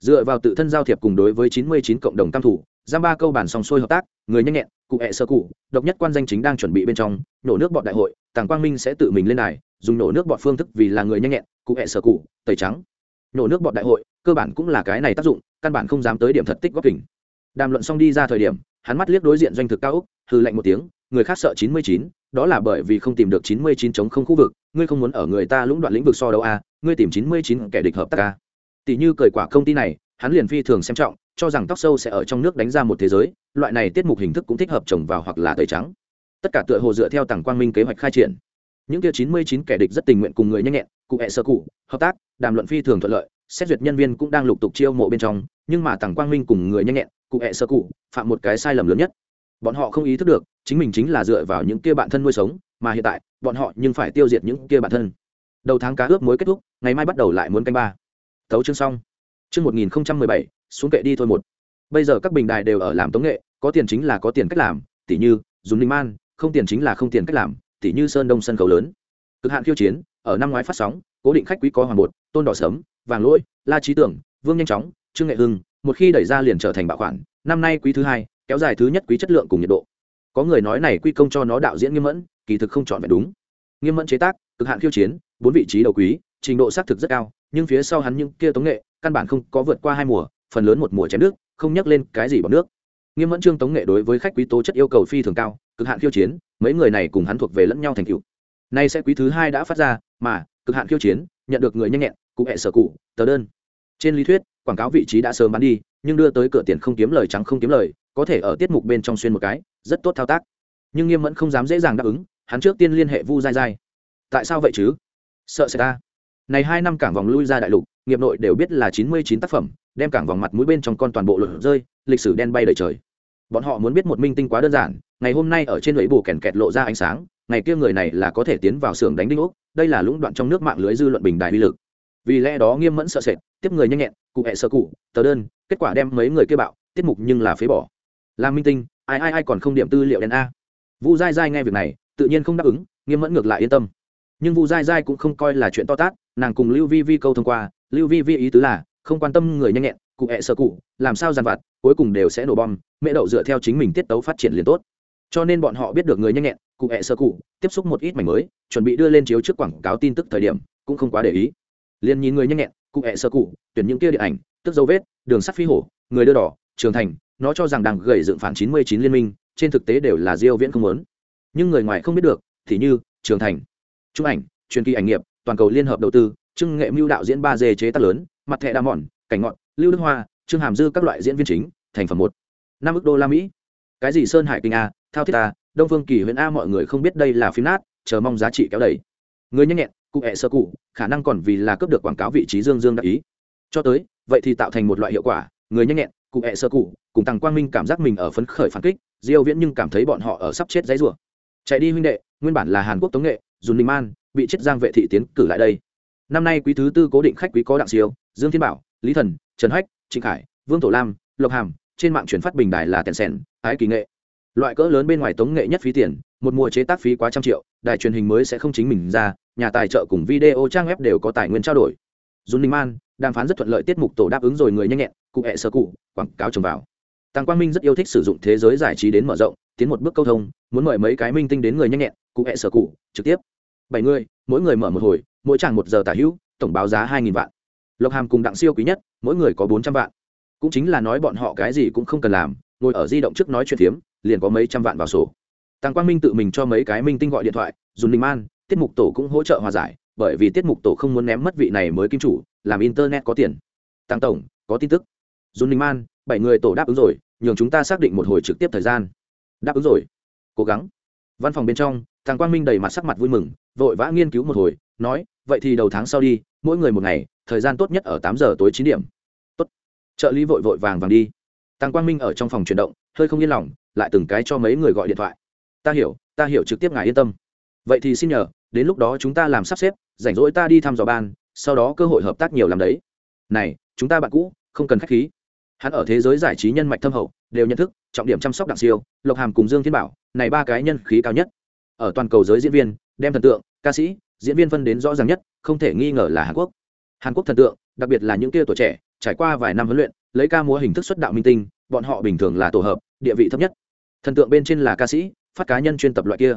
Dựa vào tự thân giao thiệp cùng đối với chín mươi chín cộng đồng tam thủ, giam ba câu bản song xuôi hợp tác, người nhanh nhẹn, cụ hẹ sơ cụ, độc nhất quan danh chính đang chuẩn bị bên trong, nổ nước bọn đại hội, tàng quang minh sẽ tự mình lên đài, dùng nổ nước bọn phương thức vì là người nhanh nhẹn, cụ hẹ sơ cụ, tẩy trắng. Nổ nước bọn đại hội, cơ bản cũng là cái này tác dụng, căn bản không dám tới điểm thật tích góp kình. Đàm luận xong đi ra thời điểm hắn mắt liếc đối diện doanh thực cao úc hư lạnh một tiếng, người khác sợ chín mươi chín, đó là bởi vì không tìm được chín mươi chín chống không khu vực, ngươi không muốn ở người ta lũng đoạn lĩnh vực so đấu a, ngươi tìm chín mươi chín kẻ địch hợp tác a. Tỷ như cởi quả công ty này, hắn liền phi thường xem trọng, cho rằng tóc sâu sẽ ở trong nước đánh ra một thế giới, loại này tiết mục hình thức cũng thích hợp trồng vào hoặc là tẩy trắng. Tất cả tựa hồ dựa theo tàng quang minh kế hoạch khai triển. Những kia chín mươi chín kẻ địch rất tình nguyện cùng người nhanh nhẹn, cụ hẹ sơ cụ, hợp tác, đàm luận phi thường thuận lợi, xét duyệt nhân viên cũng đang lục tục chiêu mộ bên trong, nhưng mà tàng quang minh cùng người nhanh nhẹn cụ hẹ sơ cụ, phạm một cái sai lầm lớn nhất. Bọn họ không ý thức được, chính mình chính là dựa vào những kia bạn thân nuôi sống, mà hiện tại, bọn họ nhưng phải tiêu diệt những kia bạn thân. Đầu tháng cá ướp mới kết thúc, ngày mai bắt đầu lại muốn canh ba. Thấu chương xong. Chương một nghìn bảy, xuống kệ đi thôi một. Bây giờ các bình đài đều ở làm tống nghệ, có tiền chính là có tiền cách làm, tỉ như, dùng ninh man, không tiền chính là không tiền cách làm, tỉ như sơn đông sân khấu lớn. Cực hạn khiêu chiến, ở năm ngoái phát sóng, cố định khách quý có hoàng bột, tôn đỏ sớm, vàng lỗi, la trí tưởng, vương nhanh chóng, trương nghệ hưng một khi đẩy ra liền trở thành bạo khoản năm nay quý thứ hai, kéo dài thứ nhất quý chất lượng cùng nhiệt độ. Có người nói này quy công cho nó đạo diễn nghiêm mẫn, kỳ thực không chọn vẹn đúng. Nghiêm mẫn chế tác, cực hạn khiêu chiến, bốn vị trí đầu quý, trình độ xác thực rất cao, nhưng phía sau hắn những kia tống nghệ, căn bản không có vượt qua hai mùa, phần lớn một mùa chém nước, không nhắc lên cái gì bằng nước. Nghiêm mẫn trương tống nghệ đối với khách quý tố chất yêu cầu phi thường cao, cực hạn khiêu chiến, mấy người này cùng hắn thuộc về lẫn nhau thành cựu nay sẽ quý thứ hai đã phát ra, mà, cực hạn khiêu chiến, nhận được người nhanh nhẹn, cụ hệ sở cụ, tờ đơn. Trên lý thuyết quảng cáo vị trí đã sớm bán đi, nhưng đưa tới cửa tiền không kiếm lời trắng không kiếm lời, có thể ở tiết mục bên trong xuyên một cái, rất tốt thao tác. Nhưng nghiêm mẫn không dám dễ dàng đáp ứng, hắn trước tiên liên hệ vu dai dai tại sao vậy chứ? Sợ sẽ ta. Này hai năm cảng vòng lui ra đại lục, nghiệp nội đều biết là chín mươi chín tác phẩm, đem cảng vòng mặt mũi bên trong con toàn bộ lột rơi, lịch sử đen bay đời trời. Bọn họ muốn biết một minh tinh quá đơn giản, ngày hôm nay ở trên lưỡi bù kèn kẹt lộ ra ánh sáng, ngày kia người này là có thể tiến vào xưởng đánh đinh ốc, đây là lũng đoạn trong nước mạng lưới dư luận bình đài uy lực. Vì lẽ đó nghiêm mẫn sợ sệt tiếp người nhanh nhẹn, cụ hẹ sơ cụ, tờ đơn, kết quả đem mấy người kia bạo, tiết mục nhưng là phế bỏ. Làm minh tinh, ai ai ai còn không điểm tư liệu đen a. Vu dai dai nghe việc này, tự nhiên không đáp ứng, nghiêm mẫn ngược lại yên tâm. Nhưng vu dai dai cũng không coi là chuyện to tát, nàng cùng lưu vi vi câu thông qua, lưu vi vi ý tứ là, không quan tâm người nhanh nhẹn, cụ hẹ sơ cụ, làm sao dàn vặt, cuối cùng đều sẽ nổ bom, mẹ đậu dựa theo chính mình tiết tấu phát triển liền tốt. Cho nên bọn họ biết được người nhanh nhẹn, cụ hẹ sơ cụ, tiếp xúc một ít mảnh mới, chuẩn bị đưa lên chiếu trước quảng cáo tin tức thời điểm, cũng không quá để ý. Liền nhìn người nhanh nhẹn cụ hẹ sơ cụ, tuyển những kia điện ảnh tức dấu vết, đường sắt phi hổ, người đưa đỏ, trường thành, nó cho rằng đang gầy dựng phản chín mươi chín liên minh, trên thực tế đều là diêu viễn không muốn. Nhưng người ngoài không biết được, thì như trường thành. Chụp ảnh, truyền kỳ ảnh nghiệp, toàn cầu liên hợp đầu tư, trưng nghệ mưu đạo diễn ba d chế tác lớn, mặt thẻ đa mòn cảnh ngọn, lưu đức hoa, trương hàm dư các loại diễn viên chính, thành phẩm một. Năm ức đô la mỹ. Cái gì sơn hải kinh a, thao thiết a, đông phương kỳ huyện a mọi người không biết đây là phim nát, chờ mong giá trị kéo đẩy người nhanh nhẹn cụ hẹ sơ cụ, khả năng còn vì là cướp được quảng cáo vị trí dương dương đắc ý. Cho tới, vậy thì tạo thành một loại hiệu quả, người nhanh nhẹn, cụ hẹ sơ cụ, cùng tăng quang minh cảm giác mình ở phấn khởi phản kích, diêu viễn nhưng cảm thấy bọn họ ở sắp chết dãy rủa. Chạy đi huynh đệ, nguyên bản là hàn quốc tống nghệ, dùn ninh man, bị chết giang vệ thị tiến cử lại đây. Năm nay quý thứ tư cố định khách quý có đặng siêu, dương thiên bảo, lý thần, trần hách trịnh khải, vương tổ lam, lộc hàm, trên mạng truyền phát bình đài là tèn sèn ái kỳ nghệ. Loại cỡ lớn bên ngoài tống nghệ nhất phí tiền một mùa chế tác phí quá trăm triệu, đài truyền hình mới sẽ không chính mình ra, nhà tài trợ cùng video trang web đều có tài nguyên trao đổi. Dùn ninh man đàm phán rất thuận lợi tiết mục tổ đáp ứng rồi người nhanh nhẹn, cụ hẹ sơ cụ, quảng cáo trồng vào. Tăng quang minh rất yêu thích sử dụng thế giới giải trí đến mở rộng, tiến một bước câu thông, muốn mời mấy cái minh tinh đến người nhanh nhẹn, cụ hẹ sơ cụ, trực tiếp. Bảy người, mỗi người mở một hồi, mỗi chàng một giờ tả hữu, tổng báo giá hai nghìn vạn. Lộc hàm cùng đặng siêu quý nhất, mỗi người có bốn trăm vạn. Cũng chính là nói bọn họ cái gì cũng không cần làm, ngồi ở di động trước nói chuyện phiếm, liền có mấy trăm vạn vào sổ tăng quang minh tự mình cho mấy cái minh tinh gọi điện thoại, dùng ninh man, tiết mục tổ cũng hỗ trợ hòa giải, bởi vì tiết mục tổ không muốn ném mất vị này mới kim chủ, làm internet có tiền. Tăng tổng, có tin tức. Dùng ninh man, bảy người tổ đáp ứng rồi, nhường chúng ta xác định một hồi trực tiếp thời gian. Đáp ứng rồi. Cố gắng. Văn phòng bên trong, Tàng quang minh đầy mặt sắc mặt vui mừng, vội vã nghiên cứu một hồi, nói, vậy thì đầu tháng sau đi, mỗi người một ngày, thời gian tốt nhất ở tám giờ tối chín điểm. Tốt. Trợ lý vội vội vàng vàng đi. Tăng quang minh ở trong phòng chuyển động, hơi không yên lòng, lại từng cái cho mấy người gọi điện thoại ta hiểu ta hiểu trực tiếp ngài yên tâm. Vậy thì xin nhờ, đến lúc đó chúng ta làm sắp xếp, rảnh rỗi ta đi thăm dò ban, sau đó cơ hội hợp tác nhiều làm đấy. Này, chúng ta bạn cũ, không cần khách khí. Hắn ở thế giới giải trí nhân mạch thâm hậu, đều nhận thức, trọng điểm chăm sóc đặng siêu, lộc hàm cùng dương thiên bảo, này ba cái nhân khí cao nhất. Ở toàn cầu giới diễn viên, đem thần tượng, ca sĩ, diễn viên phân đến rõ ràng nhất, không thể nghi ngờ là hàn quốc. Hàn quốc thần tượng, đặc biệt là những kia tuổi trẻ, trải qua vài năm huấn luyện, lấy ca múa hình thức xuất đạo minh tinh, bọn họ bình thường là tổ hợp, địa vị thấp nhất. Thần tượng bên trên là ca sĩ phát cá nhân chuyên tập loại kia.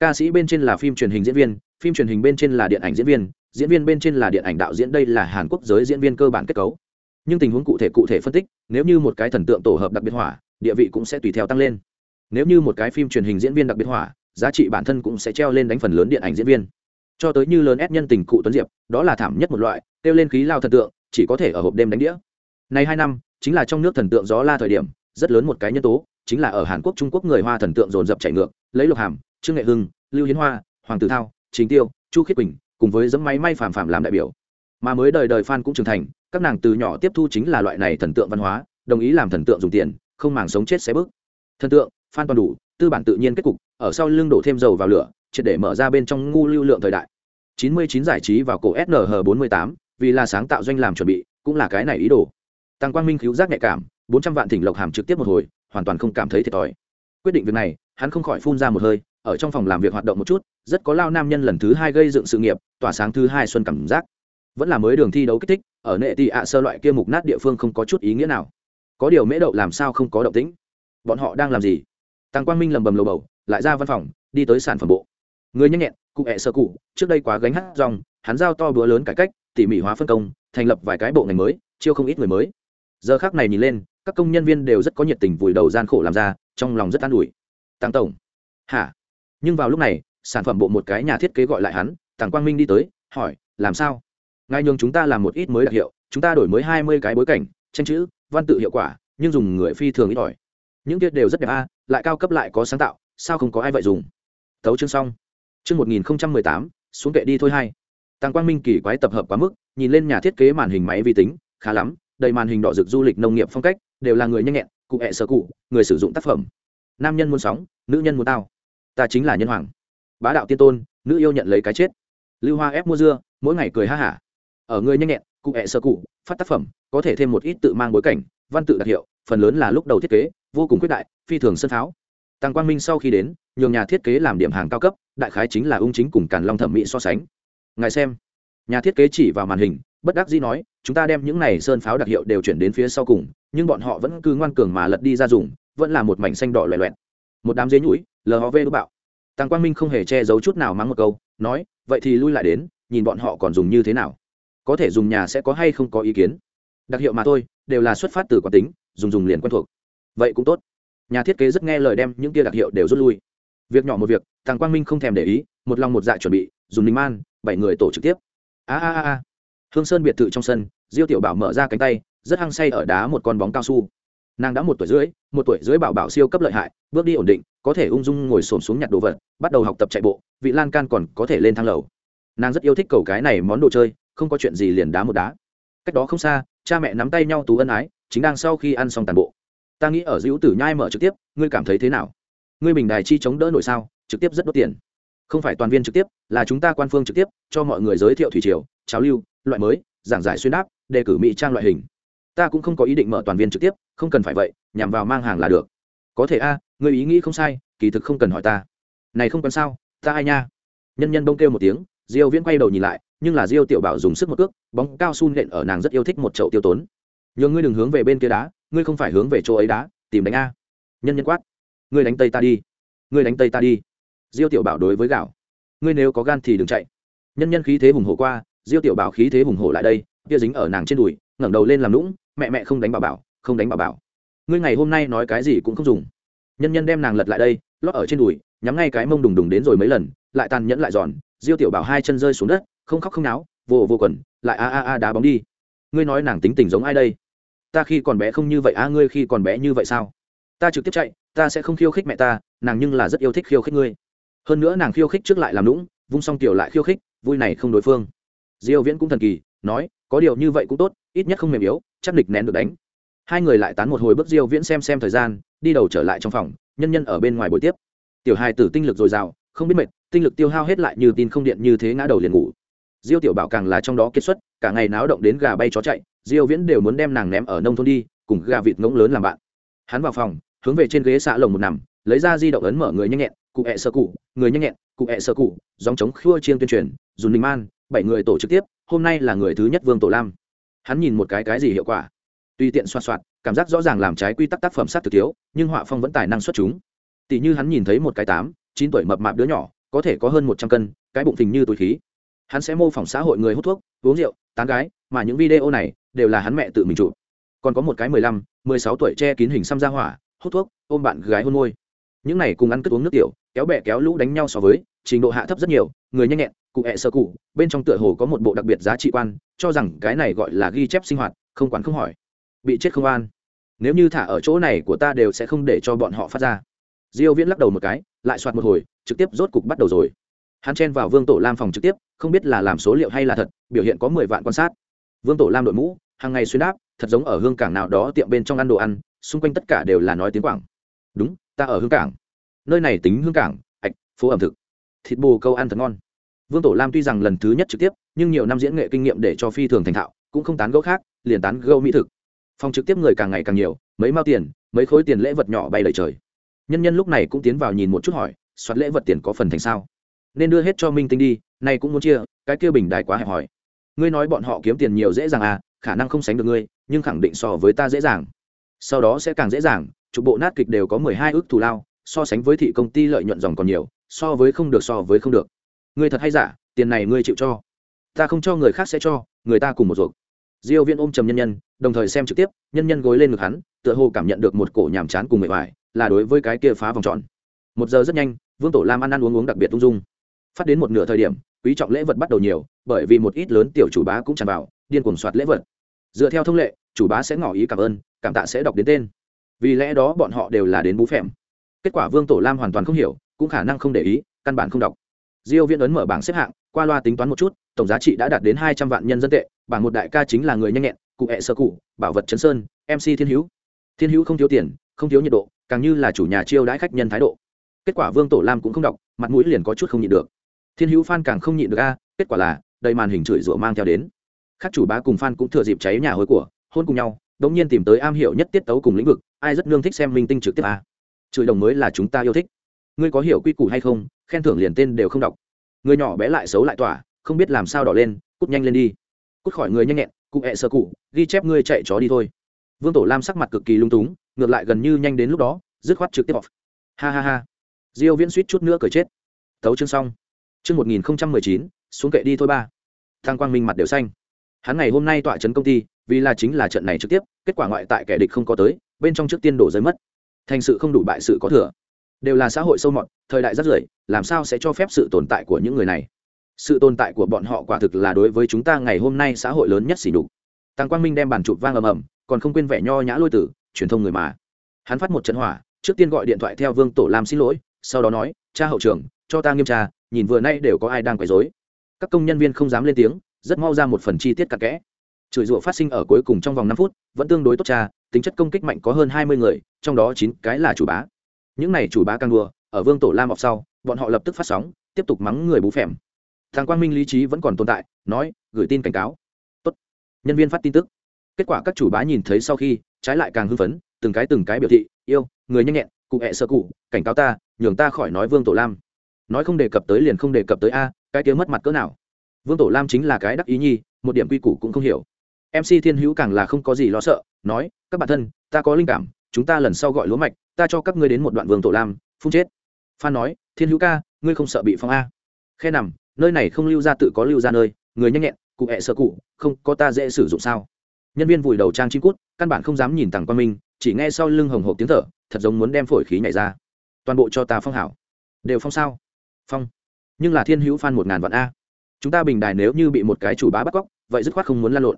Ca sĩ bên trên là phim truyền hình diễn viên, phim truyền hình bên trên là điện ảnh diễn viên diễn viên bên trên là điện ảnh đạo diễn, đây là hàn quốc giới diễn viên cơ bản kết cấu. Nhưng tình huống cụ thể cụ thể phân tích, nếu như một cái thần tượng tổ hợp đặc biệt hỏa, địa vị cũng sẽ tùy theo tăng lên. Nếu như một cái phim truyền hình diễn viên đặc biệt hỏa, giá trị bản thân cũng sẽ treo lên đánh phần lớn điện ảnh diễn viên. Cho tới như lớn ép nhân tình cụ tuấn diệp, đó là thảm nhất một loại, kêu lên khí lao thần tượng, chỉ có thể ở hộp đêm đánh đĩa. Này hai năm, chính là trong nước thần tượng gió la thời điểm, rất lớn một cái nhân tố chính là ở hàn quốc trung quốc người hoa thần tượng dồn dập chạy ngược lấy lục hàm trương nghệ hưng lưu hiến hoa hoàng tử thao chính tiêu chu khiết quỳnh cùng với dẫm máy may phàm phàm làm đại biểu. Mà mới đời đời fan cũng trưởng thành các nàng từ nhỏ tiếp thu chính là loại này thần tượng văn hóa đồng ý làm thần tượng dùng tiền không màng sống chết xé bước. Thần tượng fan toàn đủ tư bản tự nhiên kết cục ở sau lưng đổ thêm dầu vào lửa triệt để mở ra bên trong ngu lưu lượng thời đại. 99 giải trí vào cổ SNH 48, vì là sáng tạo doanh làm chuẩn bị cũng là cái này ý đồ. Tăng quang minh cứu giác nhạy cảm 400 vạn thỉnh lộc hàm trực tiếp một hồi hoàn toàn không cảm thấy thiệt thòi. Quyết định việc này, hắn không khỏi phun ra một hơi, ở trong phòng làm việc hoạt động một chút, rất có lao nam nhân lần thứ hai gây dựng sự nghiệp, tỏa sáng thứ hai xuân cảm giác. Vẫn là mới đường thi đấu kích thích, ở nệ tị ạ sơ loại kia mục nát địa phương không có chút ý nghĩa nào. Có điều mễ đậu làm sao không có động tĩnh? Bọn họ đang làm gì? Tăng quang minh lầm bầm lầu bầu, lại ra văn phòng, đi tới sản phẩm bộ. Người nhanh nhẹn, cụ hẹ sơ cụ, trước đây quá gánh hát rong, hắn giao to bữa lớn cải cách, tỉ mỉ hóa phân công, thành lập vài cái bộ ngành mới, chiêu không ít người mới. Giờ khác này nhìn lên các công nhân viên đều rất có nhiệt tình vùi đầu gian khổ làm ra, trong lòng rất an ủi. Tăng tổng. Hả? Nhưng vào lúc này, sản phẩm bộ một cái nhà thiết kế gọi lại hắn, tàng quang minh đi tới, hỏi, làm sao? Ngài nhường chúng ta làm một ít mới đặc hiệu, chúng ta đổi mới hai mươi cái bối cảnh, tranh chữ, văn tự hiệu quả, nhưng dùng người phi thường ít ỏi. Những tiết đều rất đẹp a, lại cao cấp lại có sáng tạo, sao không có ai vậy dùng? Tấu chương xong. Chương một nghìn không trăm mười tám, xuống kệ đi thôi hai. Tăng quang minh kỳ quái tập hợp quá mức, nhìn lên nhà thiết kế màn hình máy vi tính, khá lắm, đầy màn hình đỏ rực du lịch nông nghiệp phong cách đều là người nhanh nhẹn, cụ hẹ sơ cụ, người sử dụng tác phẩm. Nam nhân muốn sóng, nữ nhân muốn tao. Ta chính là nhân hoàng. Bá đạo tiên tôn, nữ yêu nhận lấy cái chết. Lưu hoa ép mua dưa, mỗi ngày cười ha hả. Ở người nhanh nhẹn, cụ hẹ sơ cụ, phát tác phẩm, có thể thêm một ít tự mang bối cảnh, văn tự đặc hiệu, phần lớn là lúc đầu thiết kế, vô cùng quyết đại, phi thường sân pháo tăng quang minh sau khi đến, nhường nhà thiết kế làm điểm hàng cao cấp, đại khái chính là ung chính cùng càn long thẩm mỹ so sánh. Ngài xem. Nhà thiết kế chỉ vào màn hình bất đắc dĩ nói, chúng ta đem những này sơn pháo đặc hiệu đều chuyển đến phía sau cùng, nhưng bọn họ vẫn cứ ngoan cường mà lật đi ra dùng, vẫn là một mảnh xanh đỏ loẹ loẹt một đám dế nhũi lhv đũ bạo. Tăng quang minh không hề che giấu chút nào mắng một câu, nói, vậy thì lui lại đến, nhìn bọn họ còn dùng như thế nào. Có thể dùng nhà sẽ có hay không có ý kiến. Đặc hiệu mà thôi, đều là xuất phát từ quán tính, dùng dùng liền quen thuộc. Vậy cũng tốt. Nhà thiết kế rất nghe lời đem những kia đặc hiệu đều rút lui. Việc nhỏ một việc thằng quang minh không thèm để ý, một lòng một dạ chuẩn bị, dùng ninh man, bảy người tổ trực tiếp. A a a a hương sơn biệt thự trong sân, diêu tiểu bảo mở ra cánh tay, rất hăng say ở đá một con bóng cao su. Nàng đã một tuổi rưỡi, một tuổi rưỡi bảo bảo siêu cấp lợi hại, bước đi ổn định, có thể ung dung ngồi xổm xuống nhặt đồ vật, bắt đầu học tập chạy bộ, vị lan can còn có thể lên thang lầu. Nàng rất yêu thích cầu cái này món đồ chơi, không có chuyện gì liền đá một đá. Cách đó không xa, cha mẹ nắm tay nhau tú ân ái, chính đang sau khi ăn xong tàn bộ. Ta nghĩ ở dữ tử nhai mở trực tiếp, ngươi cảm thấy thế nào? Ngươi bình đài chi chống đỡ nổi sao, trực tiếp rất đốt tiền. Không phải toàn viên trực tiếp, là chúng ta quan phương trực tiếp, cho mọi người giới thiệu thủy triều trào lưu loại mới, giảng giải xuyên đáp, đề cử mỹ trang loại hình. Ta cũng không có ý định mở toàn viên trực tiếp, không cần phải vậy, nhằm vào mang hàng là được. Có thể a, người ý nghĩ không sai, kỳ thực không cần hỏi ta. Này không cần sao, ta ai nha? Nhân nhân bông kêu một tiếng, diêu viễn quay đầu nhìn lại, nhưng là diêu tiểu bảo dùng sức một cước, bóng cao su nện ở nàng rất yêu thích một chậu tiêu tốn. Nhường ngươi đừng hướng về bên kia đá, ngươi không phải hướng về chỗ ấy đá, tìm đánh a. Nhân nhân quát. Ngươi đánh tây ta đi. Ngươi đánh tây ta đi. Diêu tiểu bảo đối với gạo. Ngươi nếu có gan thì đừng chạy. Nhân nhân khí thế hùng hổ qua diêu tiểu bảo khí thế hùng hổ lại đây, kia dính ở nàng trên đùi, ngẩng đầu lên làm lũng mẹ mẹ không đánh bảo bảo, không đánh bảo bảo. Ngươi ngày hôm nay nói cái gì cũng không dùng. Nhân nhân đem nàng lật lại đây, lót ở trên đùi, nhắm ngay cái mông đùng đùng đến rồi mấy lần, lại tàn nhẫn lại giòn, diêu tiểu bảo hai chân rơi xuống đất, không khóc không náo, vồ vô quần, lại a a a đá bóng đi. Ngươi nói nàng tính tình giống ai đây? Ta khi còn bé không như vậy a, ngươi khi còn bé như vậy sao? Ta trực tiếp chạy, ta sẽ không khiêu khích mẹ ta, nàng nhưng là rất yêu thích khiêu khích ngươi. Hơn nữa nàng khiêu khích trước lại làm lũng vung xong tiểu lại khiêu khích, vui này không đối phương diêu viễn cũng thần kỳ, nói, có điều như vậy cũng tốt, ít nhất không mềm yếu, chắc địch nén được đánh. Hai người lại tán một hồi bước diêu viễn xem xem thời gian, đi đầu trở lại trong phòng, nhân nhân ở bên ngoài buổi tiếp. Tiểu hài tử tinh lực dồi dào, không biết mệt, tinh lực tiêu hao hết lại như tin không điện như thế ngã đầu liền ngủ. Diêu tiểu bảo càng là trong đó kết xuất, cả ngày náo động đến gà bay chó chạy, diêu viễn đều muốn đem nàng ném ở nông thôn đi, cùng gà vịt ngỗng lớn làm bạn. Hắn vào phòng, hướng về trên ghế xạ lồng một nằm, lấy ra di động ấn mở người nhanh nhẹn, cụ hẹ sơ cụ, người nhanh nhẹn, cụ hẹ sơ cụ dòng chống khua chiêng tuyên truyền dùng ninh man bảy người tổ trực tiếp, hôm nay là người thứ nhất vương tổ lam. Hắn nhìn một cái cái gì hiệu quả? Tùy tiện xoa xoạt, cảm giác rõ ràng làm trái quy tắc tác phẩm sát thực thiếu, nhưng họa phong vẫn tài năng xuất chúng. Tỷ như hắn nhìn thấy một cái tám, chín tuổi mập mạp đứa nhỏ, có thể có hơn một trăm cân, cái bụng phình như túi khí. Hắn sẽ mô phỏng xã hội người hút thuốc, uống rượu, tán gái, mà những video này đều là hắn mẹ tự mình chụp. Còn có một cái mười lăm, mười sáu tuổi che kín hình xăm ra hỏa, hút thuốc, ôm bạn gái hôn môi. Những này cùng ăn cất uống nước tiểu, kéo bẹ kéo lũ đánh nhau so với, trình độ hạ thấp rất nhiều, người nhanh nhẹn cụ hẹ sơ cụ, bên trong tựa hồ có một bộ đặc biệt giá trị quan, cho rằng cái này gọi là ghi chép sinh hoạt, không quản không hỏi. Bị chết không an. Nếu như thả ở chỗ này của ta đều sẽ không để cho bọn họ phát ra. Diêu viễn lắc đầu một cái, lại soạt một hồi, trực tiếp rốt cục bắt đầu rồi. Hắn chen vào vương tổ lam phòng trực tiếp, không biết là làm số liệu hay là thật, biểu hiện có 10 vạn quan sát. Vương tổ lam đội mũ, hàng ngày xuyên đáp, thật giống ở hương cảng nào đó tiệm bên trong ăn đồ ăn, xung quanh tất cả đều là nói tiếng quảng. Đúng, ta ở hương cảng. Nơi này tính hương cảng, ạch, phố ẩm thực. Thịt bồ câu ăn thật ngon vương tổ lam tuy rằng lần thứ nhất trực tiếp, nhưng nhiều năm diễn nghệ kinh nghiệm để cho phi thường thành thạo, cũng không tán gẫu khác, liền tán gẫu mỹ thực. Phòng trực tiếp người càng ngày càng nhiều, mấy mao tiền, mấy khối tiền lễ vật nhỏ bay lời trời. Nhân nhân lúc này cũng tiến vào nhìn một chút hỏi, soạt lễ vật tiền có phần thành sao? Nên đưa hết cho minh tinh đi, nay cũng muốn chia, cái kia bình đài quá hẹp hòi. Ngươi nói bọn họ kiếm tiền nhiều dễ dàng à khả năng không sánh được ngươi, nhưng khẳng định so với ta dễ dàng. Sau đó sẽ càng dễ dàng chục bộ nát kịch đều có mười hai ước thù lao, so sánh với thị công ty lợi nhuận dòng còn nhiều, so với không được so với không được ngươi thật hay giả, tiền này ngươi chịu cho. Ta không cho người khác sẽ cho, người ta cùng một ruột. Diêu viên ôm trầm nhân nhân, đồng thời xem trực tiếp, nhân nhân gối lên ngực hắn, tựa hồ cảm nhận được một cổ nhàm chán cùng mệt mỏi, là đối với cái kia phá vòng tròn. Một giờ rất nhanh, vương tổ lam ăn ăn uống uống đặc biệt ung dung. Phát đến một nửa thời điểm, quý trọng lễ vật bắt đầu nhiều, bởi vì một ít lớn tiểu chủ bá cũng tràn vào, điên cuồng soạt lễ vật. Dựa theo thông lệ, chủ bá sẽ ngỏ ý cảm ơn, cảm tạ sẽ đọc đến tên. Vì lẽ đó bọn họ đều là đến bú phèm. Kết quả vương tổ lam hoàn toàn không hiểu, cũng khả năng không để ý, căn bản không đọc diêu viễn ấn mở bảng xếp hạng, qua loa tính toán một chút, tổng giá trị đã đạt đến 200 vạn nhân dân tệ, bảng một đại ca chính là người nhanh nhẹn, cụ hẹ sơ cụ, bảo vật chấn sơn mc thiên hữu. Thiên hữu không thiếu tiền, không thiếu nhiệt độ, càng như là chủ nhà chiêu đãi khách nhân thái độ. Kết quả vương tổ lam cũng không đọc, mặt mũi liền có chút không nhịn được. Thiên hữu phan càng không nhịn được a, kết quả là, đầy màn hình chửi rủa mang theo đến. Các chủ bá cùng phan cũng thừa dịp cháy nhà hối của, hôn cùng nhau, đống nhiên tìm tới am hiểu nhất tiết tấu cùng lĩnh vực, ai rất nương thích xem minh tinh trực tiếp a. Chửi đồng mới là chúng ta yêu thích ngươi có hiểu quy củ hay không, khen thưởng liền tên đều không đọc. Người nhỏ bé lại xấu lại tỏa, không biết làm sao đỏ lên, cút nhanh lên đi. Cút khỏi người nhanh nhẹn, cụ hẹ sơ cụ, ghi chép ngươi chạy chó đi thôi. Vương tổ lam sắc mặt cực kỳ lung túng, ngược lại gần như nhanh đến lúc đó, dứt khoát trực tiếp off. Ha ha ha. Diêu viễn suýt chút nữa cười chết. Tấu chương xong. Chương 1019 xuống kệ đi thôi ba. Thang quang minh mặt đều xanh. Hắn ngày hôm nay tọa chấn công ty, vì là chính là trận này trực tiếp, kết quả ngoại tại kẻ địch không có tới, bên trong trước tiên đổ rơi mất. Thành sự không đủ bại sự có thừa đều là xã hội sâu mọt, thời đại rất rưởi, làm sao sẽ cho phép sự tồn tại của những người này? Sự tồn tại của bọn họ quả thực là đối với chúng ta ngày hôm nay xã hội lớn nhất xỉ đục tăng quang minh đem bàn chụp vang ầm ầm, còn không quên vẻ nho nhã lôi tử, truyền thông người mà. Hắn phát một trận hỏa, trước tiên gọi điện thoại theo vương tổ làm xin lỗi, sau đó nói, cha hậu trưởng, cho ta nghiêm tra, nhìn vừa nay đều có ai đang quấy rối. Các công nhân viên không dám lên tiếng, rất mau ra một phần chi tiết cặn kẽ. Chửi rủa phát sinh ở cuối cùng trong vòng năm phút, vẫn tương đối tốt cha, tính chất công kích mạnh có hơn hai mươi người, trong đó chín cái là chủ bá những này chủ bá càng đùa ở vương tổ lam học sau, bọn họ lập tức phát sóng, tiếp tục mắng người bú phèm. Thằng quang minh lý trí vẫn còn tồn tại, nói, gửi tin cảnh cáo. Tốt. Nhân viên phát tin tức. Kết quả các chủ bá nhìn thấy sau khi, trái lại càng hưng phấn, từng cái từng cái biểu thị, yêu, người nhanh nhẹn, cụ hẹ sơ cụ, cảnh cáo ta, nhường ta khỏi nói vương tổ lam. Nói không đề cập tới liền không đề cập tới a, cái tiếng mất mặt cỡ nào. Vương tổ lam chính là cái đắc ý nhi, một điểm quy củ cũng không hiểu. Mc thiên hữu càng là không có gì lo sợ, nói, các bạn thân, ta có linh cảm, chúng ta lần sau gọi lúa mạch ta cho các ngươi đến một đoạn vương tổ lam, phun chết. Phan nói, thiên hữu ca, ngươi không sợ bị phong a. Khe nằm, nơi này không lưu ra tự có lưu ra nơi, người nhanh nhẹn, cụ hẹ sợ cụ, không có ta dễ sử dụng sao? Nhân viên vùi đầu trang chim cút, căn bản không dám nhìn tặng quan minh chỉ nghe sau lưng hồng hộp tiếng thở, thật giống muốn đem phổi khí nhảy ra. Toàn bộ cho ta phong hảo. Đều phong sao? Phong. Nhưng là thiên hữu phan một ngàn vạn a. Chúng ta bình đài nếu như bị một cái chủ bá bắt cóc, vậy dứt khoát không muốn lan lộn.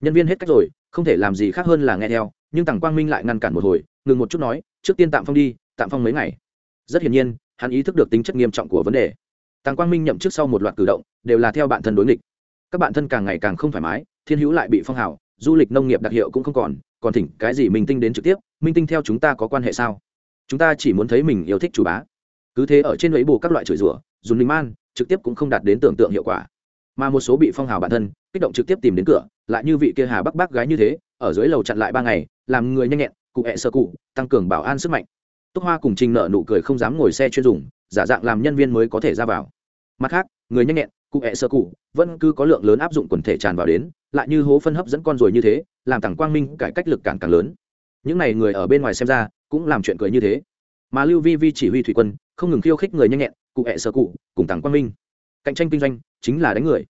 Nhân viên hết cách rồi, không thể làm gì khác hơn là nghe theo, nhưng tặng quang minh lại ngăn cản một hồi, ngừng một chút nói trước tiên tạm phong đi, tạm phong mấy ngày. Rất hiển nhiên, hắn ý thức được tính chất nghiêm trọng của vấn đề. Tàng quang minh nhậm chức sau một loạt cử động, đều là theo bạn thân đối nghịch. Các bạn thân càng ngày càng không thoải mái, thiên hữu lại bị phong hào, du lịch nông nghiệp đặc hiệu cũng không còn còn thỉnh cái gì minh tinh đến trực tiếp, minh tinh theo chúng ta có quan hệ sao? Chúng ta chỉ muốn thấy mình yêu thích chủ bá. Cứ thế ở trên ấy bù các loại chửi rủa, dùng linh man, trực tiếp cũng không đạt đến tưởng tượng hiệu quả. Mà một số bị phong hào bản thân, kích động trực tiếp tìm đến cửa, lại như vị kia hà bắc bác gái như thế, ở dưới lầu chặn lại ba ngày, làm người nhanh nhẹn cụ hẹ sơ cụ, tăng cường bảo an sức mạnh. Túc hoa cùng trình nợ nụ cười không dám ngồi xe chuyên dùng, giả dạng làm nhân viên mới có thể ra vào. Mặt khác, người nhanh nhẹn, cụ hẹ sơ cụ, vẫn cứ có lượng lớn áp dụng quần thể tràn vào đến, lại như hố phân hấp dẫn con rồi như thế, làm tặng quang minh cải cách lực càng càng lớn. Những n à y người ở bên ngoài xem ra, cũng làm chuyện cười như thế. Mà lưu vi vi chỉ huy thủy quân, không ngừng khiêu khích người nhanh nhẹn, cụ hẹ sơ cụ, cùng tặng quang minh. Cạnh tranh kinh doanh, chính là đánh người.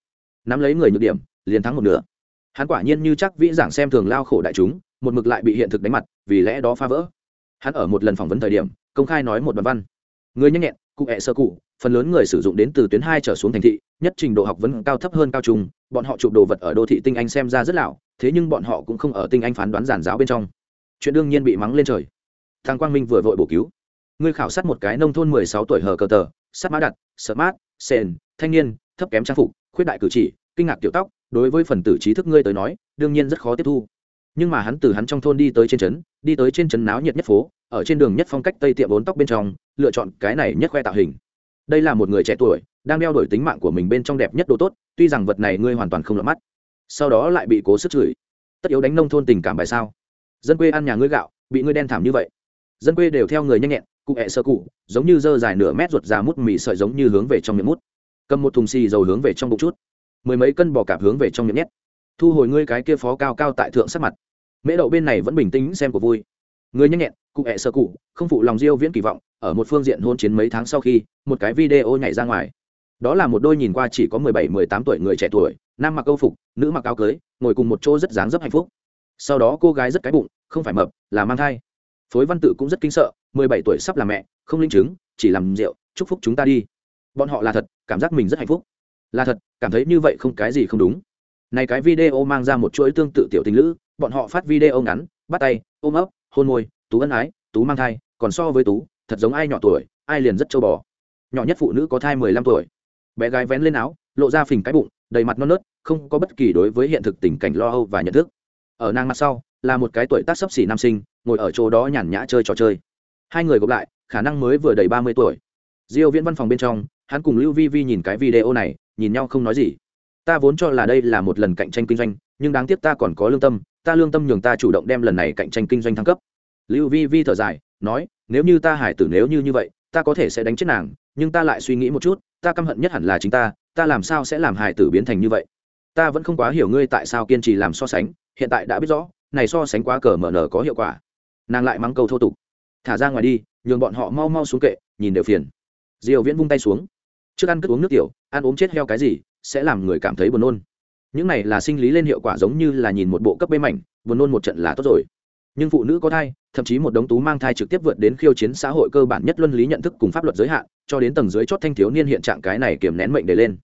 Nắm lấy người nhược điểm, liền thắng một nửa hắn quả nhiên như chắc vĩ giảng xem thường lao khổ đại chúng, một mực lại bị hiện thực đánh mặt, vì lẽ đó phá vỡ. Hắn ở một lần phỏng vấn thời điểm, công khai nói một đoạn văn. Người nhanh nhẹn, cụ hẹ sơ cụ, phần lớn người sử dụng đến từ tuyến hai trở xuống thành thị, nhất trình độ học vấn cao thấp hơn cao trung, bọn họ chụp đồ vật ở đô thị tinh anh xem ra rất lão, thế nhưng bọn họ cũng không ở tinh anh phán đoán giản giáo bên trong. Chuyện đương nhiên bị mắng lên trời. Thằng quang minh vừa vội bổ cứu. Ngươi khảo sát một cái nông thôn mười sáu tuổi hờ cờ tờ, sắt mã đặt, sợ mát, sền, thanh niên, thấp kém trang phục, khuyết đại cử chỉ, kinh ngạc tiểu tóc đối với phần tử trí thức ngươi tới nói, đương nhiên rất khó tiếp thu. Nhưng mà hắn từ hắn trong thôn đi tới trên trấn, đi tới trên trấn náo nhiệt nhất phố, ở trên đường nhất phong cách tây tiệm bốn tóc bên trong, lựa chọn cái này nhất khoe tạo hình. Đây là một người trẻ tuổi, đang đeo đổi tính mạng của mình bên trong đẹp nhất đồ tốt, tuy rằng vật này ngươi hoàn toàn không lọt mắt. Sau đó lại bị cố sức chửi. Tất yếu đánh nông thôn tình cảm bài sao? Dân quê ăn nhà ngươi gạo, bị ngươi đen thảm như vậy. Dân quê đều theo người nhanh nhẹn, cụ hẹ sơ cụ, giống như dơ dài nửa mét ruột ra mút mì sợi giống như hướng về trong miệng mút. Cầm một thùng xì dầu hướng về trong bụng chút mười mấy cân bò cạp hướng về trong miệng nhét. Thu hồi ngươi cái kia phó cao cao tại thượng sắc mặt. Mễ đậu bên này vẫn bình tĩnh xem của vui. Người nhanh nhẹn, cụ hẹ sơ cụ, không phụ lòng diêu viễn kỳ vọng, ở một phương diện hôn chiến mấy tháng sau khi, một cái video nhảy ra ngoài. Đó là một đôi nhìn qua chỉ có 17-18 tuổi người trẻ tuổi, nam mặc câu phục, nữ mặc áo cưới, ngồi cùng một chỗ rất dáng dấp hạnh phúc. Sau đó cô gái rất cái bụng, không phải mập, là mang thai. Phối văn tự cũng rất kinh sợ 17 tuổi sắp là mẹ, không linh chứng, chỉ làm rượu, chúc phúc chúng ta đi. Bọn họ là thật, cảm giác mình rất hạnh phúc là thật, cảm thấy như vậy không cái gì không đúng. Này cái video mang ra một chuỗi tương tự tiểu tình lữ, bọn họ phát video ngắn, bắt tay, ôm ấp, hôn môi, tú ân ái, tú mang thai, còn so với tú, thật giống ai nhỏ tuổi, ai liền rất châu bò. Nhỏ nhất phụ nữ có thai mười lăm tuổi. Bé gái vén lên áo, lộ ra phình cái bụng, đầy mặt non nớt, không có bất kỳ đối với hiện thực tình cảnh lo âu và nhận thức. Ở nàng mặt sau, là một cái tuổi tác sấp xỉ nam sinh, ngồi ở chỗ đó nhàn nhã chơi trò chơi. Hai người gộp lại, khả năng mới vừa đầy ba mươi tuổi. Diêu viễn văn phòng bên trong hắn cùng lưu vi vi nhìn cái video này, nhìn nhau không nói gì. Ta vốn cho là đây là một lần cạnh tranh kinh doanh, nhưng đáng tiếc ta còn có lương tâm, ta lương tâm nhường ta chủ động đem lần này cạnh tranh kinh doanh thăng cấp. Lưu vi vi thở dài, nói, nếu như ta hải tử nếu như như vậy, ta có thể sẽ đánh chết nàng, nhưng ta lại suy nghĩ một chút, ta căm hận nhất hẳn là chính ta ta làm sao sẽ làm hải tử biến thành như vậy? Ta vẫn không quá hiểu ngươi tại sao kiên trì làm so sánh, hiện tại đã biết rõ, này so sánh quá cờ mở nở có hiệu quả. Nàng lại mắng câu thô tục. Thả ra ngoài đi, nhường bọn họ mau mau xuống kệ, nhìn đều phiền. Diều viễn vung tay xuống trước ăn cất uống nước tiểu, ăn ốm chết heo cái gì, sẽ làm người cảm thấy buồn nôn. Những này là sinh lý lên hiệu quả giống như là nhìn một bộ cấp bê mảnh, buồn nôn một trận là tốt rồi. Nhưng phụ nữ có thai, thậm chí một đống tú mang thai trực tiếp vượt đến khiêu chiến xã hội cơ bản nhất luân lý nhận thức cùng pháp luật giới hạn, cho đến tầng dưới chót thanh thiếu niên hiện trạng cái này kiềm nén mệnh để lên.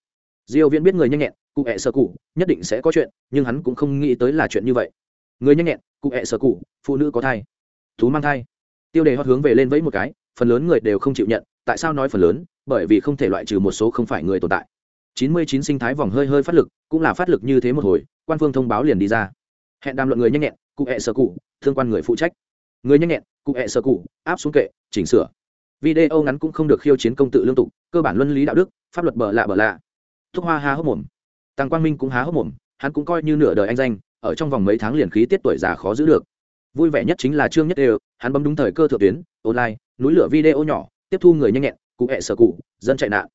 Diêu viễn biết người nhanh nhẹn, cụ hẹ sơ cụ, nhất định sẽ có chuyện, nhưng hắn cũng không nghĩ tới là chuyện như vậy. Người nhanh nhẹn, cụ hẹ sơ cụ, phụ nữ có thai. Tú mang thai. Tiêu đề hót hướng về lên với một cái, phần lớn người đều không chịu nhận, tại sao nói phần lớn? Bởi vì không thể loại trừ một số không phải người tồn tại. 99 sinh thái vòng hơi hơi phát lực, cũng là phát lực như thế một hồi, quan phương thông báo liền đi ra. Hẹn đàm luận người nhanh nhẹn, cụ hệ sở cụ, thương quan người phụ trách. Người nhanh nhẹn, cụ hệ sở cụ, áp xuống kệ, chỉnh sửa. Video ngắn cũng không được khiêu chiến công tự lương tục, cơ bản luân lý đạo đức, pháp luật bờ lạ bờ lạ. Thúc hoa há hốc mồm. Tăng quang minh cũng há hốc mồm, hắn cũng coi như nửa đời anh danh, ở trong vòng mấy tháng liền khí tiết tuổi già khó giữ được. Vui vẻ nhất chính là trương nhất đều, hắn bấm đúng thời cơ thượng tuyến, online, núi lửa video nhỏ, tiếp thu người nhanh nhẹn cụ hẹ sơ cụ, dân chạy nạn.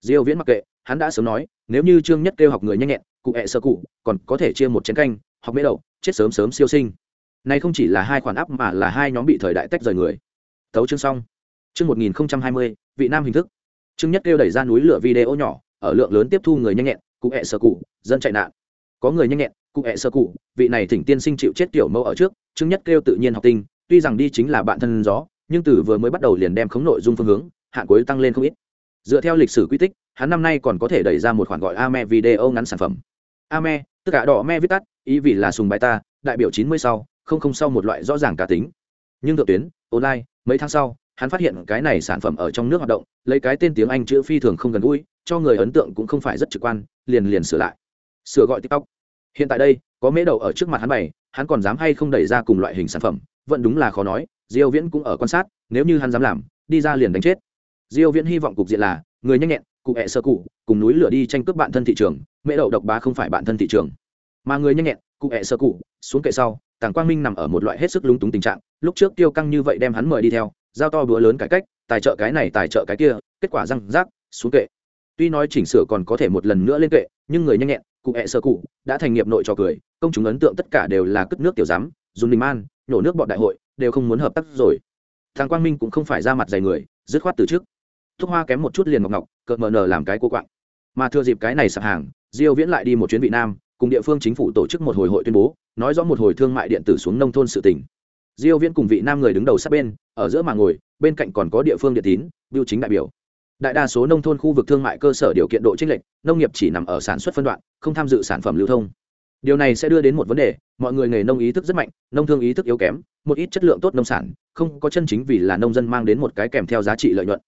Diêu viễn mặc kệ, hắn đã sớm nói, nếu như trương nhất kêu học người nhanh nhẹn, cụ hẹ sơ cụ còn có thể chia một chén canh, học mễ đầu, chết sớm sớm siêu sinh. Này không chỉ là hai khoản áp mà là hai nhóm bị thời đại tách rời người. Thấu chương xong. Chương 1020 vị nam hình thức. Trương nhất kêu đẩy ra núi lửa video nhỏ, ở lượng lớn tiếp thu người nhanh nhẹn, cụ hẹ sơ cụ, dân chạy nạn. Có người nhanh nhẹn, cụ hẹ sơ cụ, vị này thỉnh tiên sinh chịu chết tiểu mẫu ở trước, trương nhất kêu tự nhiên học tinh, tuy rằng đi chính là bạn thân gió, nhưng từ vừa mới bắt đầu liền đem khống nội dung phương hướng hạn cuối tăng lên không ít. Dựa theo lịch sử quy tích, hắn năm nay còn có thể đẩy ra một khoản gọi ame video ngắn sản phẩm. Ame tất cả đỏ me viết tắt, ý vì là sùng bài ta, đại biểu chín mươi sau, không không sau một loại rõ ràng cá tính. Nhưng thượng tuyến, online, mấy tháng sau, hắn phát hiện cái này sản phẩm ở trong nước hoạt động, lấy cái tên tiếng anh chữ phi thường không gần gũi, cho người ấn tượng cũng không phải rất trực quan, liền liền sửa lại. Sửa gọi tiktok. Hiện tại đây, có mễ đầu ở trước mặt hắn bày, hắn còn dám hay không đẩy ra cùng loại hình sản phẩm, vẫn đúng là khó nói, diêu viễn cũng ở quan sát, nếu như hắn dám làm, đi ra liền đánh chết diêu viễn hy vọng cục diện là, người nhanh nhẹn, cụ hẹ sơ cụ, cùng núi lửa đi tranh cướp bạn thân thị trường mễ đậu độc bá không phải bạn thân thị trường. Mà người nhanh nhẹn, cụ hẹ sơ cụ, xuống kệ sau, tàng quang minh nằm ở một loại hết sức lúng túng tình trạng, lúc trước tiêu căng như vậy đem hắn mời đi theo, giao to bữa lớn cải cách, tài trợ cái này, tài trợ cái kia, kết quả răng rác, xuống kệ. Tuy nói chỉnh sửa còn có thể một lần nữa lên kệ, nhưng người nhanh nhẹn, cụ hẹ sơ cụ, đã thành nghiệp nội trò cười, công chúng ấn tượng tất cả đều là cất nước tiểu giám, dùng mình man, nhổ nước bọn đại hội, đều không muốn hợp tác rồi. Thằng quang minh cũng không phải ra mặt dày người, dứt khoát từ trước thuốc hoa kém một chút liền ngọc ngọc, cợt mờ nờ làm cái cô quạng. Mà thừa dịp cái này sạp hàng, diêu viễn lại đi một chuyến việt nam, cùng địa phương chính phủ tổ chức một hồi hội tuyên bố, nói rõ một hồi thương mại điện tử xuống nông thôn sự tỉnh diêu viễn cùng vị nam người đứng đầu sát bên, ở giữa mà ngồi, bên cạnh còn có địa phương điện tín biểu chính đại biểu. Đại đa số nông thôn khu vực thương mại cơ sở điều kiện độ chênh lệch, nông nghiệp chỉ nằm ở sản xuất phân đoạn, không tham dự sản phẩm lưu thông. Điều này sẽ đưa đến một vấn đề, mọi người nghề nông ý thức rất mạnh, nông thương ý thức yếu kém, một ít chất lượng tốt nông sản, không có chân chính vì là nông dân mang đến một cái kèm theo giá trị lợi nhuận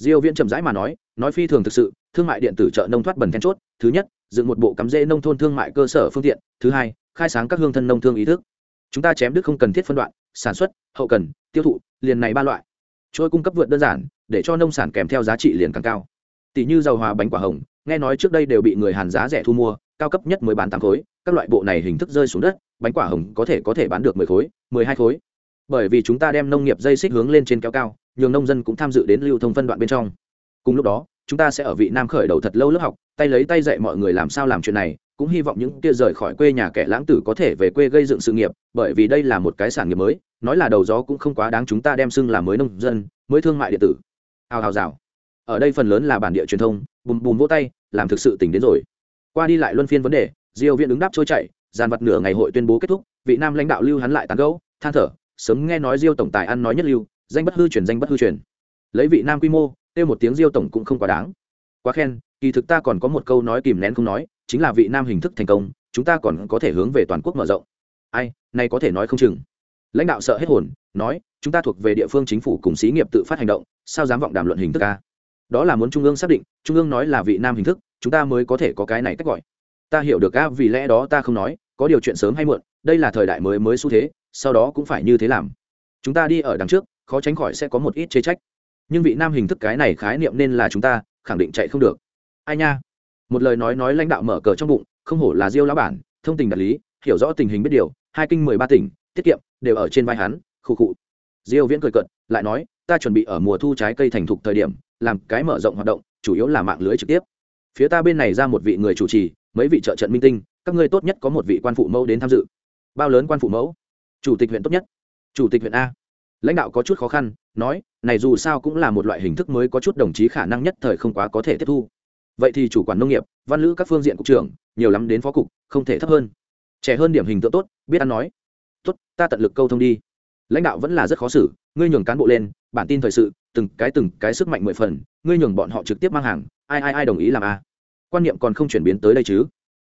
diêu viễn chậm rãi mà nói nói phi thường thực sự, thương mại điện tử chợ nông thoát bẩn then chốt, thứ nhất, dựng một bộ cắm rễ nông thôn thương mại cơ sở phương tiện, thứ hai, khai sáng các hương thân nông thương ý thức. Chúng ta chém đứt không cần thiết phân đoạn, sản xuất, hậu cần, tiêu thụ, liền này ba loại. Trôi cung cấp vượt đơn giản, để cho nông sản kèm theo giá trị liền càng cao. Tỷ như dầu hòa bánh quả hồng, nghe nói trước đây đều bị người hàn giá rẻ thu mua, cao cấp nhất mới bán tám khối, các loại bộ này hình thức rơi xuống đất, bánh quả hồng có thể có thể bán được mười khối, mười hai khối. Bởi vì chúng ta đem nông nghiệp dây xích hướng lên trên kéo cao nhường nông dân cũng tham dự đến lưu thông phân đoạn bên trong. Cùng lúc đó, chúng ta sẽ ở vị nam khởi đầu thật lâu lớp học, tay lấy tay dạy mọi người làm sao làm chuyện này, cũng hy vọng những kia rời khỏi quê nhà kẻ lãng tử có thể về quê gây dựng sự nghiệp, bởi vì đây là một cái sản nghiệp mới, nói là đầu gió cũng không quá đáng chúng ta đem xưng là mới nông dân, mới thương mại điện tử. Hào hào rào. Ở đây phần lớn là bản địa truyền thông, bùm bùm vỗ tay, làm thực sự tỉnh đến rồi. Qua đi lại luân phiên vấn đề, diêu viện ứng đáp trôi chảy, dàn vật nửa ngày hội tuyên bố kết thúc, vị nam lãnh đạo lưu hắn lại tán gẫu, than thở, sớm nghe nói diêu tổng tài ăn nói nhất lưu danh bất hư truyền, danh bất hư truyền. Lấy vị nam quy mô, kêu một tiếng diêu tổng cũng không quá đáng. Quá khen, kỳ thực ta còn có một câu nói kìm nén không nói, chính là vị nam hình thức thành công, chúng ta còn có thể hướng về toàn quốc mở rộng. Ai, nay có thể nói không chừng. Lãnh đạo sợ hết hồn, nói, chúng ta thuộc về địa phương chính phủ cùng xí nghiệp tự phát hành động, sao dám vọng đàm luận hình thức ca đó là muốn trung ương xác định, trung ương nói là vị nam hình thức, chúng ta mới có thể có cái này cách gọi. Ta hiểu được ca vì lẽ đó ta không nói, có điều chuyện sớm hay muộn, đây là thời đại mới mới xu thế, sau đó cũng phải như thế làm. Chúng ta đi ở đằng trước khó tránh khỏi sẽ có một ít chế trách. Nhưng vị nam hình thức cái này khái niệm nên là chúng ta, khẳng định chạy không được. Ai nha? Một lời nói nói lãnh đạo mở cờ trong bụng, không hổ là diêu lão bản, thông tình đạt lý, hiểu rõ tình hình biết điều, hai kinh mười ba tỉnh, tiết kiệm, đều ở trên vai hắn khu cụ diêu viễn cười cận lại nói, ta chuẩn bị ở mùa thu trái cây thành thục thời điểm, làm cái mở rộng hoạt động, chủ yếu là mạng lưới trực tiếp. Phía ta bên này ra một vị người chủ trì, mấy vị trợ trận minh tinh, các ngươi tốt nhất có một vị quan phụ mẫu đến tham dự. Bao lớn quan phụ mẫu? Chủ tịch huyện tốt nhất. Chủ tịch huyện a lãnh đạo có chút khó khăn, nói, này dù sao cũng là một loại hình thức mới có chút đồng chí khả năng nhất thời không quá có thể tiếp thu. Vậy thì chủ quản nông nghiệp, văn lữ các phương diện cục trưởng, nhiều lắm đến phó cục, không thể thấp hơn. Trẻ hơn điểm hình tượng tốt, biết ăn nói. Tốt, ta tận lực câu thông đi. Lãnh đạo vẫn là rất khó xử, ngươi nhường cán bộ lên, bản tin thời sự, từng cái từng cái sức mạnh mười phần, ngươi nhường bọn họ trực tiếp mang hàng, ai ai ai đồng ý làm a? Quan niệm còn không chuyển biến tới đây chứ?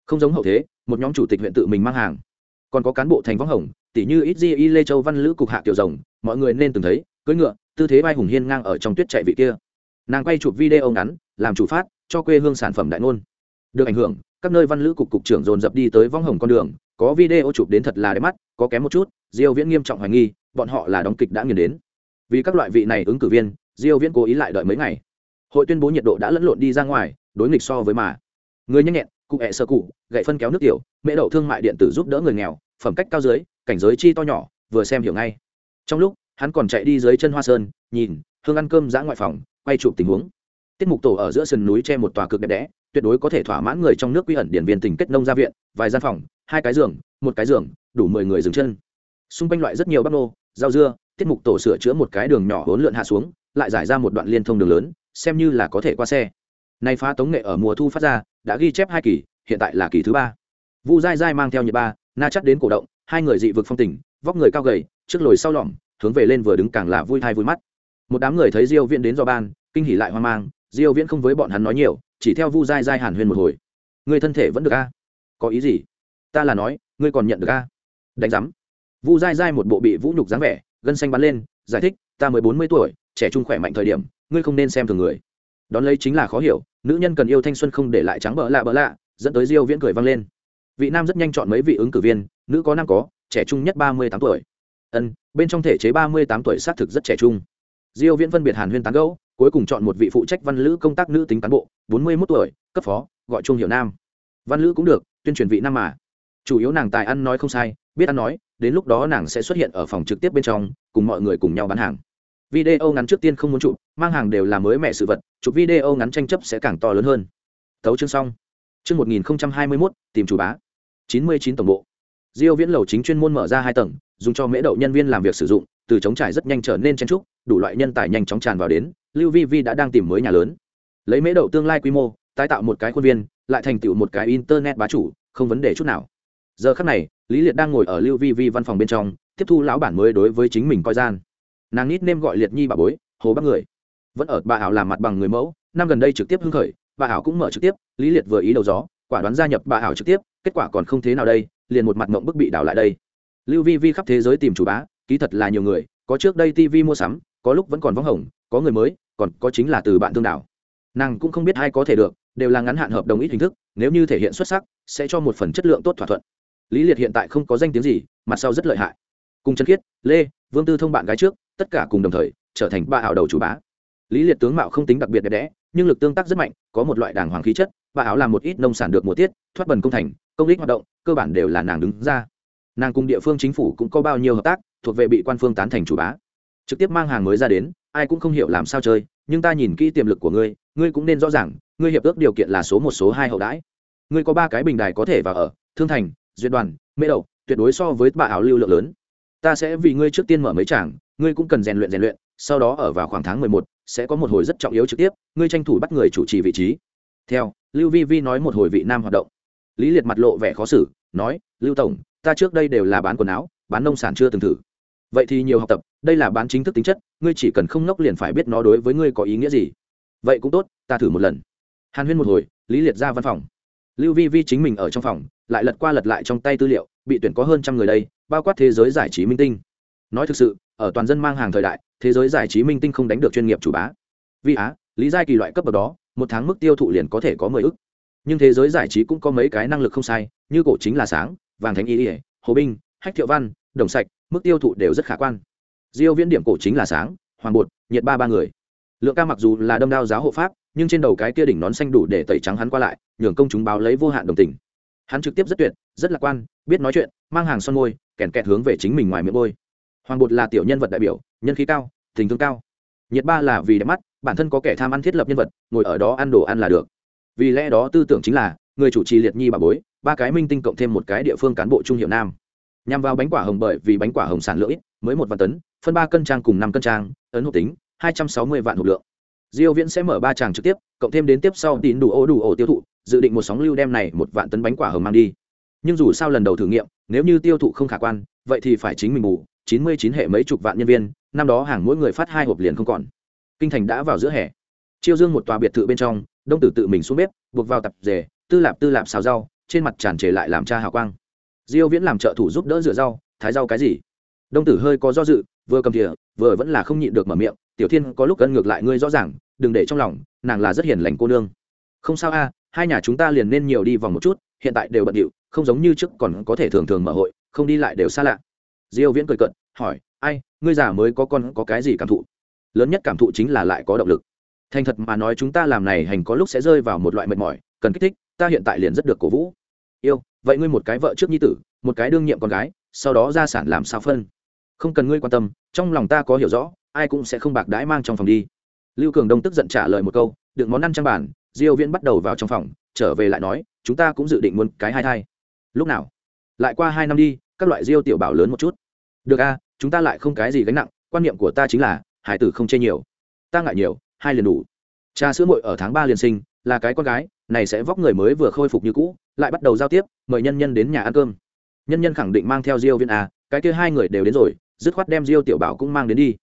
Không giống hậu thế, một nhóm chủ tịch huyện tự mình mang hàng. Còn có cán bộ thành võng hồng tỷ như ít di y lê châu văn lữ cục hạ tiểu rồng mọi người nên từng thấy, cưỡi ngựa, tư thế vai hùng hiên ngang ở trong tuyết chạy vị kia. Nàng quay chụp video ngắn, làm chủ phát, cho quê hương sản phẩm đại ngôn. Được ảnh hưởng, các nơi văn lữ cục cục trưởng dồn dập đi tới vong hồng con đường, có video chụp đến thật là đẹp mắt, có kém một chút, diêu viễn nghiêm trọng hoài nghi, bọn họ là đóng kịch đã nghiền đến. Vì các loại vị này ứng cử viên, diêu viễn cố ý lại đợi mấy ngày. Hội tuyên bố nhiệt độ đã lẫn lộn đi ra ngoài, đối nghịch so với mà. Người nhanh nhẹn, cụ hẹ sơ cụ, gậy phân kéo nước tiểu, mễ đậu thương mại điện tử giúp đỡ người nghèo, phẩm cách cao dưới, cảnh giới chi to nhỏ, vừa xem hiểu ngay trong lúc, hắn còn chạy đi dưới chân hoa sơn, nhìn, hương ăn cơm giã ngoại phòng, quay chụp tình huống. Tiết mục tổ ở giữa sườn núi che một tòa cực đẹp đẽ, tuyệt đối có thể thỏa mãn người trong nước quy ẩn điển viên tình kết nông gia viện, vài gian phòng, hai cái giường, một cái giường, đủ mười người dừng chân. Xung quanh loại rất nhiều bắp nô, rau dưa, tiết mục tổ sửa chữa một cái đường nhỏ hỗn lượn hạ xuống, lại giải ra một đoạn liên thông đường lớn, xem như là có thể qua xe. Nay phá tống nghệ ở mùa thu phát ra, đã ghi chép hai kỳ, hiện tại là kỳ thứ ba. Vu dai dai mang theo nhiệt ba, na chắc đến cổ động hai người dị vực phong tình, vóc người cao gầy, trước lồi sau lỏm hướng về lên vừa đứng càng là vui thai vui mắt. Một đám người thấy diêu viễn đến do ban, kinh hỉ lại hoang mang, diêu viễn không với bọn hắn nói nhiều, chỉ theo vu dai dai hàn huyên một hồi. Người thân thể vẫn được a? Có ý gì? Ta là nói, ngươi còn nhận được a? Đánh giám. Vu dai dai một bộ bị vũ nhục dáng vẻ, gân xanh bắn lên, giải thích, ta mới bốn mươi tuổi, trẻ trung khỏe mạnh thời điểm, ngươi không nên xem thường người. Đón lấy chính là khó hiểu, nữ nhân cần yêu thanh xuân không để lại trắng bỡ lạ bỡ lạ, dẫn tới diêu viễn cười vang lên vị nam rất nhanh chọn mấy vị ứng cử viên, nữ có nam có, trẻ trung nhất ba mươi tám tuổi. Ân, bên trong thể chế ba mươi tám tuổi xác thực rất trẻ trung. Diêu viễn phân biệt hàn huyên tán gẫu, cuối cùng chọn một vị phụ trách văn lữ công tác nữ tính cán bộ, bốn mươi 41 tuổi, cấp phó, gọi trung hiệu nam. Văn lữ cũng được, tuyên truyền vị nam mà. Chủ yếu nàng tài ăn nói không sai, biết ăn nói, đến lúc đó nàng sẽ xuất hiện ở phòng trực tiếp bên trong, cùng mọi người cùng nhau bán hàng. Video ngắn trước tiên không muốn chụp, mang hàng đều là mới mẹ sự vật, chụp video ngắn tranh chấp sẽ càng to lớn hơn. Tấu chương xong. Chương một nghìn hai mươi mốt, tìm chủ bá chín mươi chín tổng bộ. Diêu viễn lầu chính chuyên môn mở ra hai tầng, dùng cho mễ đậu nhân viên làm việc sử dụng, từ chống trải rất nhanh trở nên chen trúc, đủ loại nhân tài nhanh chóng tràn vào đến, lưu vi vi đã đang tìm mới nhà lớn. Lấy mễ đậu tương lai quy mô, tái tạo một cái khuôn viên, lại thành tựu một cái internet bá chủ, không vấn đề chút nào. Giờ khắc này, lý liệt đang ngồi ở lưu vi vi văn phòng bên trong, tiếp thu lão bản mới đối với chính mình coi gian. Nàng nít nêm gọi liệt nhi bà bối, hồ bắc người. Vẫn ở bà ảo làm mặt bằng người mẫu, năm gần đây trực tiếp hưng khởi, bà ảo cũng mở trực tiếp, lý liệt vừa ý đầu gió, quả đoán gia nhập bà ảo trực tiếp kết quả còn không thế nào đây, liền một mặt mộng bức bị đảo lại đây. Lưu vi vi khắp thế giới tìm chủ bá, ký thật là nhiều người, có trước đây tv mua sắm, có lúc vẫn còn vắng hồng, có người mới, còn có chính là từ bạn thương đảo. Nàng cũng không biết ai có thể được, đều là ngắn hạn hợp đồng ít hình thức, nếu như thể hiện xuất sắc, sẽ cho một phần chất lượng tốt thỏa thuận. Lý liệt hiện tại không có danh tiếng gì mặt sau rất lợi hại. Cùng trần khiết lê, vương tư thông bạn gái trước, tất cả cùng đồng thời, trở thành ba ảo đầu chủ bá. Lý liệt tướng mạo không tính đặc biệt đẹp đẽ, nhưng lực tương tác rất mạnh, có một loại đàng hoàng khí chất và áo làm một ít nông sản được mùa tiết, thoát bần công thành công ích hoạt động, cơ bản đều là nàng đứng ra. Nàng cùng địa phương chính phủ cũng có bao nhiêu hợp tác, thuộc về bị quan phương tán thành chủ bá. Trực tiếp mang hàng mới ra đến, ai cũng không hiểu làm sao chơi, nhưng ta nhìn kỹ tiềm lực của ngươi ngươi cũng nên rõ ràng, ngươi hiệp ước điều kiện là số một, số hai hậu đãi. Ngươi có ba cái bình đài có thể vào ở, thương thành, duyệt đoàn, mê đậu tuyệt đối so với bà ảo lưu lượng lớn. Ta sẽ vì ngươi trước tiên mở mấy tràng, ngươi cũng cần rèn luyện rèn luyện, sau đó ở vào khoảng tháng mười một, sẽ có một hồi rất trọng yếu trực tiếp, ngươi tranh thủ bắt người chủ trì vị trí. Theo, lưu vi vi nói một hồi vị nam hoạt động lý liệt mặt lộ vẻ khó xử, nói, lưu tổng, ta trước đây đều là bán quần áo, bán nông sản chưa từng thử. Vậy thì nhiều học tập, đây là bán chính thức tính chất, ngươi chỉ cần không nốc liền phải biết nó đối với ngươi có ý nghĩa gì. Vậy cũng tốt, ta thử một lần. Hàn huyên một hồi, lý liệt ra văn phòng. Lưu vi vi chính mình ở trong phòng, lại lật qua lật lại trong tay tư liệu, bị tuyển có hơn trăm người đây, bao quát thế giới giải trí minh tinh. Nói thực sự, ở toàn dân mang hàng thời đại, thế giới giải trí minh tinh không đánh được chuyên nghiệp chủ bá. Vì á, lý giai kỳ loại cấp bậc đó, một tháng mức tiêu thụ liền có thể có mười ức nhưng thế giới giải trí cũng có mấy cái năng lực không sai, như cổ chính là sáng, vàng thánh y ỉa hồ binh, hách thiệu văn, đồng sạch, mức tiêu thụ đều rất khả quan. Diêu viễn điểm cổ chính là sáng, hoàng bột, nhiệt ba ba người. Lượng ca mặc dù là đâm đao giáo hộ pháp, nhưng trên đầu cái kia đỉnh nón xanh đủ để tẩy trắng hắn qua lại, nhường công chúng báo lấy vô hạn đồng tình. Hắn trực tiếp rất tuyệt, rất lạc quan, biết nói chuyện, mang hàng son môi, kèn kẹt hướng về chính mình ngoài miệng môi hoàng bột là tiểu nhân vật đại biểu, nhân khí cao, tình thương cao. Nhiệt ba là vì đẹp mắt, bản thân có kẻ tham ăn thiết lập nhân vật, ngồi ở đó ăn đồ ăn là được vì lẽ đó tư tưởng chính là, người chủ trì liệt nhi bà bối, ba cái minh tinh cộng thêm một cái địa phương cán bộ trung hiệu nam. Nhằm vào bánh quả hồng bởi vì bánh quả hồng sản lượng ít, mới một vạn tấn, phân ba cân trang cùng năm cân trang, ấn hộp tính, hai trăm sáu mươi vạn hộp lượng. Diêu viễn sẽ mở ba tràng trực tiếp, cộng thêm đến tiếp sau tín đủ ô đủ ổ tiêu thụ, dự định một sóng lưu đem này một vạn tấn bánh quả hồng mang đi. Nhưng dù sao lần đầu thử nghiệm, nếu như tiêu thụ không khả quan, vậy thì phải chính mình bù, chín mươi chín hệ mấy chục vạn nhân viên, năm đó hàng mỗi người phát hai hộp liền không còn. Kinh thành đã vào giữa hè. Chiêu dương một tòa biệt thự bên trong đông tử tự mình xuống bếp, buộc vào tập rể tư lạp tư lạp xào rau, trên mặt tràn trề lại làm cha hào quang. Diêu viễn làm trợ thủ giúp đỡ rửa rau, thái rau cái gì? Đông tử hơi có do dự, vừa cầm thìa, vừa vẫn là không nhịn được mở miệng, tiểu thiên, có lúc cân ngược lại ngươi rõ ràng, đừng để trong lòng, nàng là rất hiền lành cô nương. Không sao a, hai nhà chúng ta liền nên nhiều đi vòng một chút, hiện tại đều bận điệu, không giống như trước còn có thể thường thường mở hội, không đi lại đều xa lạ. Diêu viễn cười cận hỏi, ai, ngươi già mới có con có cái gì cảm thụ? Lớn nhất cảm thụ chính là lại có động lực thành thật mà nói chúng ta làm này hành có lúc sẽ rơi vào một loại mệt mỏi, cần kích thích, ta hiện tại liền rất được cổ vũ. Yêu, vậy ngươi một cái vợ trước nhi tử, một cái đương nhiệm con gái, sau đó gia sản làm sao phân? Không cần ngươi quan tâm, trong lòng ta có hiểu rõ, ai cũng sẽ không bạc đãi mang trong phòng đi. Lưu cường đông tức giận trả lời một câu đựng món ăn trang bàn diêu viễn bắt đầu vào trong phòng, trở về lại nói, chúng ta cũng dự định muốn cái hai thai. Lúc nào? Lại qua hai năm đi, các loại diêu tiểu bảo lớn một chút. Được a, chúng ta lại không cái gì gánh nặng, quan niệm của ta chính là, hải tử không chê nhiều. Ta ngại nhiều hai liền đủ. Cha sữa muội ở tháng ba liền sinh, là cái con gái, này sẽ vóc người mới vừa khôi phục như cũ, lại bắt đầu giao tiếp, mời nhân nhân đến nhà ăn cơm. Nhân nhân khẳng định mang theo diêu viên a à, cái kia hai người đều đến rồi, dứt khoát đem diêu tiểu bảo cũng mang đến đi.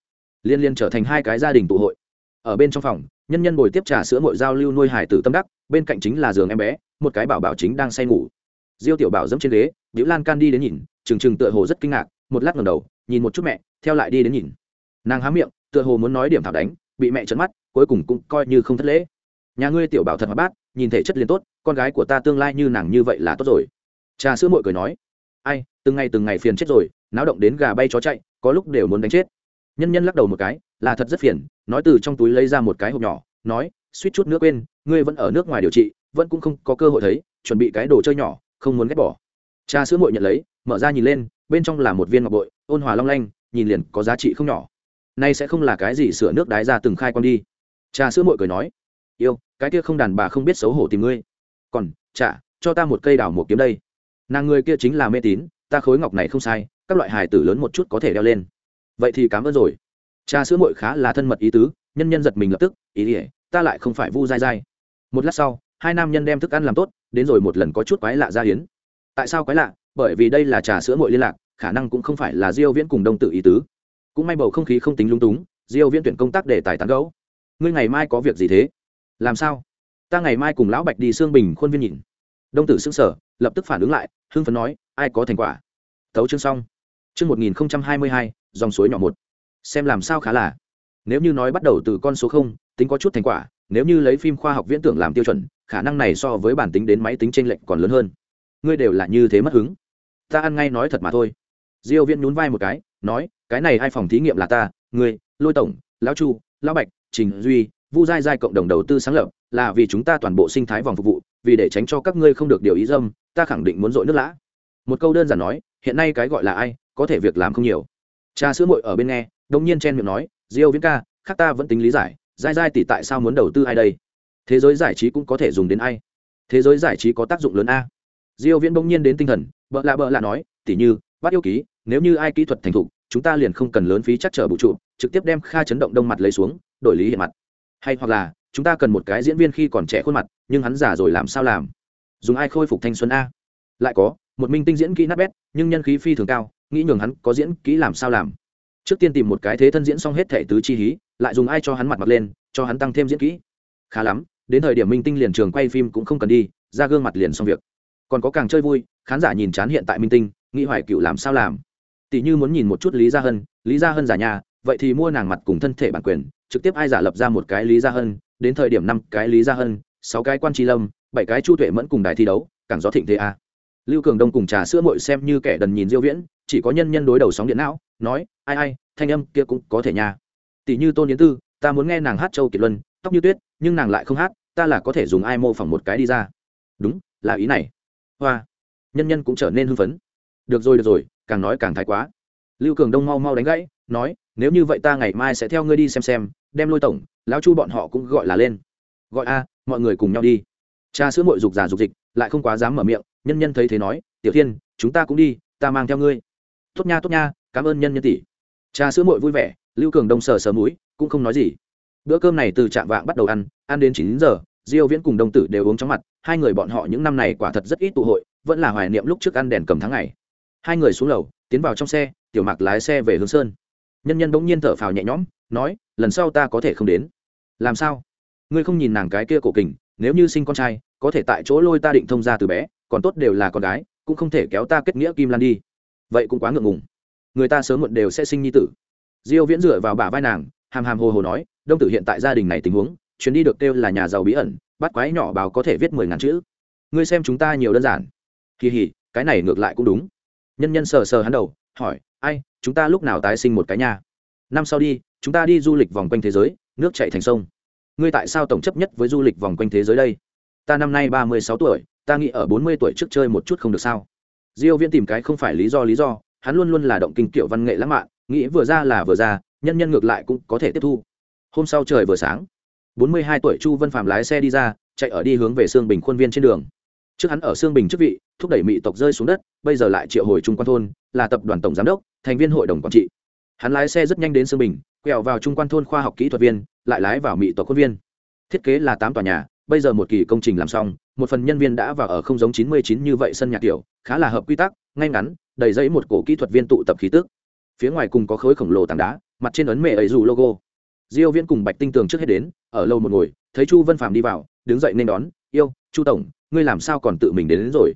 Liên liên trở thành hai cái gia đình tụ hội. Ở bên trong phòng, nhân nhân ngồi tiếp trà sữa mội giao lưu nuôi hải tử tâm đắc, bên cạnh chính là giường em bé, một cái bảo bảo chính đang say ngủ. Diêu tiểu bảo dẫm trên ghế điếu lan can đi đến nhìn, trừng trừng tựa hồ rất kinh ngạc, một lát ngầm đầu, nhìn một chút mẹ, theo lại đi đến nhìn. Nàng há miệng, tựa hồ muốn nói điểm thảo đánh, bị mẹ trấn mắt cuối cùng cũng coi như không thất lễ. Nhà ngươi tiểu bảo thật hoạt bát, nhìn thể chất liền tốt, con gái của ta tương lai như nàng như vậy là tốt rồi. Cha sữa mội cười nói, ai, từng ngày từng ngày phiền chết rồi, náo động đến gà bay chó chạy, có lúc đều muốn đánh chết. Nhân nhân lắc đầu một cái, là thật rất phiền. Nói từ trong túi lấy ra một cái hộp nhỏ, nói, suýt chút nữa quên, ngươi vẫn ở nước ngoài điều trị, vẫn cũng không có cơ hội thấy, chuẩn bị cái đồ chơi nhỏ, không muốn ghét bỏ. Cha sữa mội nhận lấy, mở ra nhìn lên, bên trong là một viên ngọc bội, ôn hòa long lanh, nhìn liền có giá trị không nhỏ. Nay sẽ không là cái gì sửa nước đái ra từng khai con đi cha sữa mội cười nói, yêu, cái kia không đàn bà không biết xấu hổ tìm ngươi. Còn chả cho ta một cây đào một kiếm đây. Nàng người kia chính là mê tín, ta khối ngọc này không sai, các loại hài tử lớn một chút có thể đeo lên. Vậy thì cảm ơn rồi. Cha sữa mội khá là thân mật ý tứ, nhân nhân giật mình lập tức, ý ỉa ta lại không phải vu dai dai. Một lát sau, hai nam nhân đem thức ăn làm tốt, đến rồi một lần có chút quái lạ ra hiến. Tại sao quái lạ? Bởi vì đây là trà sữa mội liên lạc, khả năng cũng không phải là diêu viễn cùng đông tự ý tứ. Cũng may bầu không khí không tính lung túng, diêu viễn tuyển công tác để tài tán gấu ngươi ngày mai có việc gì thế? Làm sao? Ta ngày mai cùng lão bạch đi xương bình khuôn viên nhìn. Đông tử sững sờ lập tức phản ứng lại hưng phấn nói ai có thành quả? Thấu chương xong. Chương 1022, dòng suối nhỏ một. Xem làm sao khá là. Nếu như nói bắt đầu từ con số không tính có chút thành quả nếu như lấy phim khoa học viễn tưởng làm tiêu chuẩn khả năng này so với bản tính đến máy tính tranh lệch còn lớn hơn. Ngươi đều là như thế mất hứng. Ta ăn ngay nói thật mà thôi. Diêu viễn nhún vai một cái nói cái này hai phòng thí nghiệm là ta ngươi lôi tổng lão chu lão bạch trình duy, vu giai giai cộng đồng đầu tư sáng lập, là vì chúng ta toàn bộ sinh thái vòng phục vụ, vì để tránh cho các ngươi không được điều ý dâm, ta khẳng định muốn dội nước lã. Một câu đơn giản nói, hiện nay cái gọi là ai, có thể việc làm không nhiều. Cha sữa muội ở bên nghe đông nhiên chen miệng nói, diêu viễn ca, khác ta vẫn tính lý giải, giai giai tỷ tại sao muốn đầu tư ai đây? Thế giới giải trí cũng có thể dùng đến ai? Thế giới giải trí có tác dụng lớn a? Diêu viễn đông nhiên đến tinh thần, bợ lạ bợ lạ nói, tỷ như, bắt yêu ký, nếu như ai kỹ thuật thành thục, chúng ta liền không cần lớn phí chắc trở vũ trụ, trực tiếp đem kha chấn động đông mặt lấy xuống đổi lý hiện mặt. Hay hoặc là, chúng ta cần một cái diễn viên khi còn trẻ khuôn mặt, nhưng hắn già rồi làm sao làm? Dùng ai khôi phục thanh xuân a? Lại có, một minh tinh diễn kỹ nát bét, nhưng nhân khí phi thường cao, nghĩ nhường hắn có diễn kỹ làm sao làm? Trước tiên tìm một cái thế thân diễn xong hết thẻ tứ chi hí, lại dùng ai cho hắn mặt mặt lên, cho hắn tăng thêm diễn kỹ. Khá lắm, đến thời điểm minh tinh liền trường quay phim cũng không cần đi, ra gương mặt liền xong việc. Còn có càng chơi vui, khán giả nhìn chán hiện tại minh tinh, nghĩ hoài cựu làm sao làm? Tỷ như muốn nhìn một chút lý gia hân, lý gia hân giả nhà vậy thì mua nàng mặt cùng thân thể bản quyền, trực tiếp ai giả lập ra một cái lý gia hân, đến thời điểm năm cái lý gia hân, sáu cái quan tri lâm, bảy cái chu tuệ mẫn cùng đài thi đấu càng gió thịnh thế a. Lưu cường đông cùng trà sữa mội xem như kẻ đần nhìn diêu viễn, chỉ có nhân nhân đối đầu sóng điện não, nói, ai ai, thanh âm kia cũng có thể nha. Tỷ như tôn yến tư, ta muốn nghe nàng hát châu kiệt luân, tóc như tuyết, nhưng nàng lại không hát, ta là có thể dùng ai mô phỏng một cái đi ra. Đúng, là ý này. Hoa. Nhân nhân cũng trở nên hưng phấn. Được rồi được rồi, càng nói càng thái quá. Lưu cường đông mau mau đánh gãy nói, nếu như vậy ta ngày mai sẽ theo ngươi đi xem xem, đem lôi tổng, lão chu bọn họ cũng gọi là lên. Gọi, a, mọi người cùng nhau đi. Cha sữa mội dục già dục dịch, lại không quá dám mở miệng, nhân nhân thấy thế nói, tiểu thiên, chúng ta cũng đi, ta mang theo ngươi. Tốt nha tốt nha, cảm ơn nhân nhân tỷ. Cha sữa mội vui vẻ, lưu cường đông sờ sờ mũi, cũng không nói gì. Bữa cơm này từ trạm vạng bắt đầu ăn ăn đến chín giờ, diêu viễn cùng đồng tử đều uống chóng mặt, hai người bọn họ những năm này quả thật rất ít tụ hội, vẫn là hoài niệm lúc trước ăn đèn cầm tháng ngày. Hai người xuống lầu, tiến vào trong xe, tiểu mạc lái xe về hướng sơn nhân nhân bỗng nhiên thở phào nhẹ nhõm, nói, lần sau ta có thể không đến. Làm sao? Ngươi không nhìn nàng cái kia cổ kình, nếu như sinh con trai, có thể tại chỗ lôi ta định thông ra từ bé, còn tốt đều là con gái, cũng không thể kéo ta kết nghĩa kim lan đi. Vậy cũng quá ngượng ngùng. Người ta sớm muộn đều sẽ sinh nhi tử. Diêu viễn dựa vào bả vai nàng, hàm hàm hồ hồ nói, đông tử hiện tại gia đình này tình huống, chuyến đi được kêu là nhà giàu bí ẩn, bắt quái nhỏ báo có thể viết mười ngàn chữ. Ngươi xem chúng ta nhiều đơn giản. Kỳ hỉ, cái này ngược lại cũng đúng. Nhân nhân sờ sờ hắn đầu, hỏi, ai chúng ta lúc nào tái sinh một cái nhà năm sau đi, chúng ta đi du lịch vòng quanh thế giới, nước chạy thành sông. Ngươi tại sao tổng chấp nhất với du lịch vòng quanh thế giới đây? Ta năm nay ba mươi sáu tuổi, ta nghĩ ở bốn mươi tuổi trước chơi một chút không được sao? Diêu viễn tìm cái không phải lý do lý do. Hắn luôn luôn là động kinh kiểu văn nghệ lãng mạn, nghĩ vừa ra là vừa ra, nhân nhân ngược lại cũng có thể tiếp thu. Hôm sau trời vừa sáng, bốn mươi hai tuổi chu vân phạm lái xe đi ra, chạy ở đi hướng về sương bình khuôn viên trên đường. Trước hắn ở sương bình chức vị, thúc đẩy mỹ tộc rơi xuống đất, bây giờ lại triệu hồi trung quan thôn là tập đoàn tổng giám đốc thành viên hội đồng quản trị. Hắn lái xe rất nhanh đến sương bình quẹo vào trung quan thôn khoa học kỹ thuật viên lại lái vào mỹ tộc khuôn viên. Thiết kế là tám tòa nhà bây giờ một kỳ công trình làm xong một phần nhân viên đã vào ở không giống chín mươi chín như vậy sân nhạc kiểu khá là hợp quy tắc ngay ngắn đầy giấy một cổ kỹ thuật viên tụ tập khí tức. Phía ngoài cùng có khối khổng lồ tảng đá mặt trên ấn mẹ ấy dù logo. Diêu viễn cùng bạch tinh tường trước hết đến ở lâu một ngồi thấy chu vân phạm đi vào đứng dậy nên đón yêu chu tổng ngươi làm sao còn tự mình đến, đến rồi?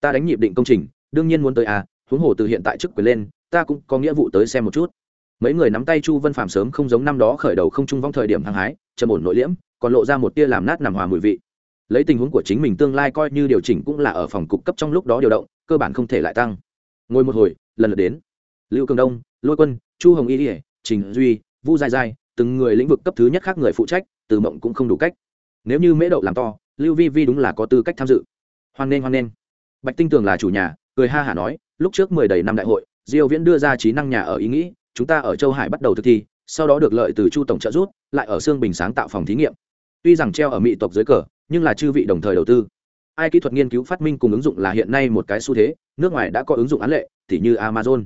Ta đánh nhịp định công trình đương nhiên muốn tới à huống hồ từ hiện tại chức quyền lên, ta cũng có nghĩa vụ tới xem một chút. Mấy người nắm tay chu vân phạm sớm không giống năm đó khởi đầu không trung vong thời điểm hăng hái, trầm ổn nội liễm, còn lộ ra một tia làm nát nằm hòa mùi vị. Lấy tình huống của chính mình tương lai coi như điều chỉnh cũng là ở phòng cục cấp trong lúc đó điều động, cơ bản không thể lại tăng. Ngồi một hồi, lần lượt đến. Lưu cường đông, lôi quân, chu hồng y ỉa trình duy, vu dài dài từng người lĩnh vực cấp thứ nhất khác người phụ trách, từ mộng cũng không đủ cách. Nếu như mễ đậu làm to, lưu vi vi đúng là có tư cách tham dự. Hoan nghênh hoan nghênh. Bạch tinh tường là chủ nhà, cười ha hả nói lúc trước mười đầy năm đại hội, diêu viễn đưa ra trí năng nhà ở ý nghĩ, chúng ta ở châu hải bắt đầu thực thi, sau đó được lợi từ chu tổng trợ rút lại ở xương bình sáng tạo phòng thí nghiệm. Tuy rằng treo ở mỹ tộc dưới cờ, nhưng là chư vị đồng thời đầu tư. Ai kỹ thuật nghiên cứu phát minh cùng ứng dụng là hiện nay một cái xu thế, nước ngoài đã có ứng dụng án lệ t như amazon.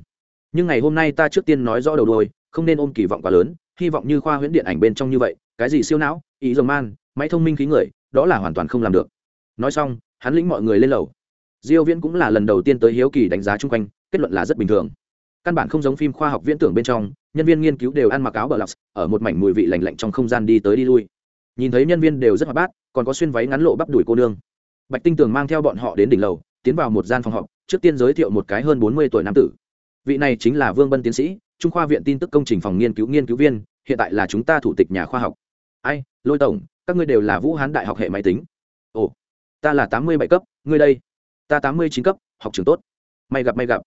Nhưng ngày hôm nay ta trước tiên nói rõ đầu đôi không nên ôm kỳ vọng quá lớn, hy vọng như khoa huyễn điện ảnh bên trong như vậy, cái gì siêu não, ý dòng man, máy thông minh khí người, đó là hoàn toàn không làm được. Nói xong, hắn lĩnh mọi người lên lầu diêu viễn cũng là lần đầu tiên tới hiếu kỳ đánh giá chung quanh, kết luận là rất bình thường. Căn bản không giống phim khoa học viễn tưởng bên trong, nhân viên nghiên cứu đều ăn mặc áo bờ lọc ở một mảnh mùi vị lạnh lạnh trong không gian đi tới đi lui. Nhìn thấy nhân viên đều rất hoạt bát, còn có xuyên váy ngắn lộ bắp đuổi cô nương. Bạch tinh tường mang theo bọn họ đến đỉnh lầu, tiến vào một gian phòng họp, trước tiên giới thiệu một cái hơn bốn mươi tuổi nam tử. Vị này chính là vương bân tiến sĩ, trung khoa viện tin tức công trình phòng nghiên cứu nghiên cứu viên, hiện tại là chúng ta thủ tịch nhà khoa học. Ai, lôi tổng, các ngươi đều là vũ hán đại học hệ máy tính. Ồ, ta là tám mươi bảy cấp, ngươi đây ta tám mươi chín cấp, học trường tốt. May gặp may gặp.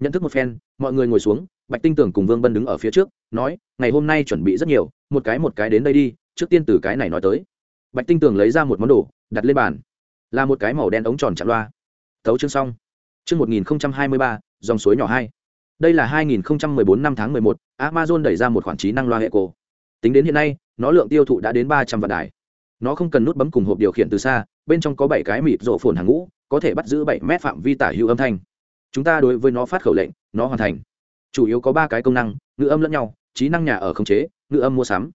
Nhận thức một phen, mọi người ngồi xuống, bạch tinh tưởng cùng vương bân đứng ở phía trước, nói, ngày hôm nay chuẩn bị rất nhiều, một cái một cái đến đây đi, trước tiên từ cái này nói tới. Bạch tinh Tưởng lấy ra một món đồ, đặt lên bàn. Là một cái màu đen ống tròn chặn loa. Thấu chương xong. Chương một nghìn hai mươi ba, dòng suối nhỏ hai. Đây là hai nghìn bốn năm tháng mười một, amazon đẩy ra một khoản trí năng loa hệ cổ. Tính đến hiện nay, nó lượng tiêu thụ đã đến ba trăm vạn đài. Nó không cần nút bấm cùng hộp điều khiển từ xa, bên trong có bảy cái mịt rộ phồn hàng ngũ có thể bắt giữ bảy mét phạm vi tả hữu âm thanh. Chúng ta đối với nó phát khẩu lệnh nó hoàn thành. Chủ yếu có ba cái công năng ngữ âm lẫn nhau trí năng nhà ở khống chế ngữ âm mua sắm.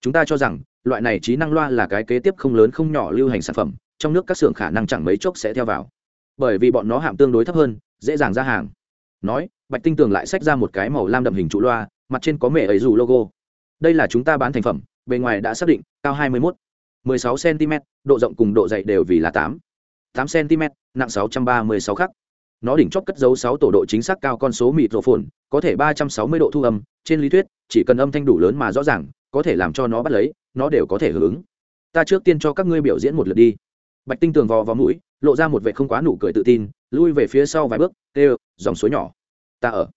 Chúng ta cho rằng loại này trí năng loa là cái kế tiếp không lớn không nhỏ lưu hành sản phẩm trong nước các xưởng khả năng chẳng mấy chốc sẽ theo vào. Bởi vì bọn nó hạm tương đối thấp hơn dễ dàng ra hàng. Nói bạch tinh tường lại xách ra một cái màu lam đậm hình trụ loa mặt trên có mẹ ấy dù logo. Đây là chúng ta bán thành phẩm bề ngoài đã xác định cao 21, 16 cm độ rộng cùng độ dày đều vì là 8, tám cm, nặng 636 khắc. Nó đỉnh chóp cất dấu sáu tổ độ chính xác cao con số mịt rộ phồn, có thể 360 độ thu âm. Trên lý thuyết, chỉ cần âm thanh đủ lớn mà rõ ràng, có thể làm cho nó bắt lấy, nó đều có thể hưởng ứng. Ta trước tiên cho các ngươi biểu diễn một lượt đi. Bạch tinh tường vò vào mũi, lộ ra một vệ không quá nụ cười tự tin, lui về phía sau vài bước kêu dòng suối nhỏ. Ta ở.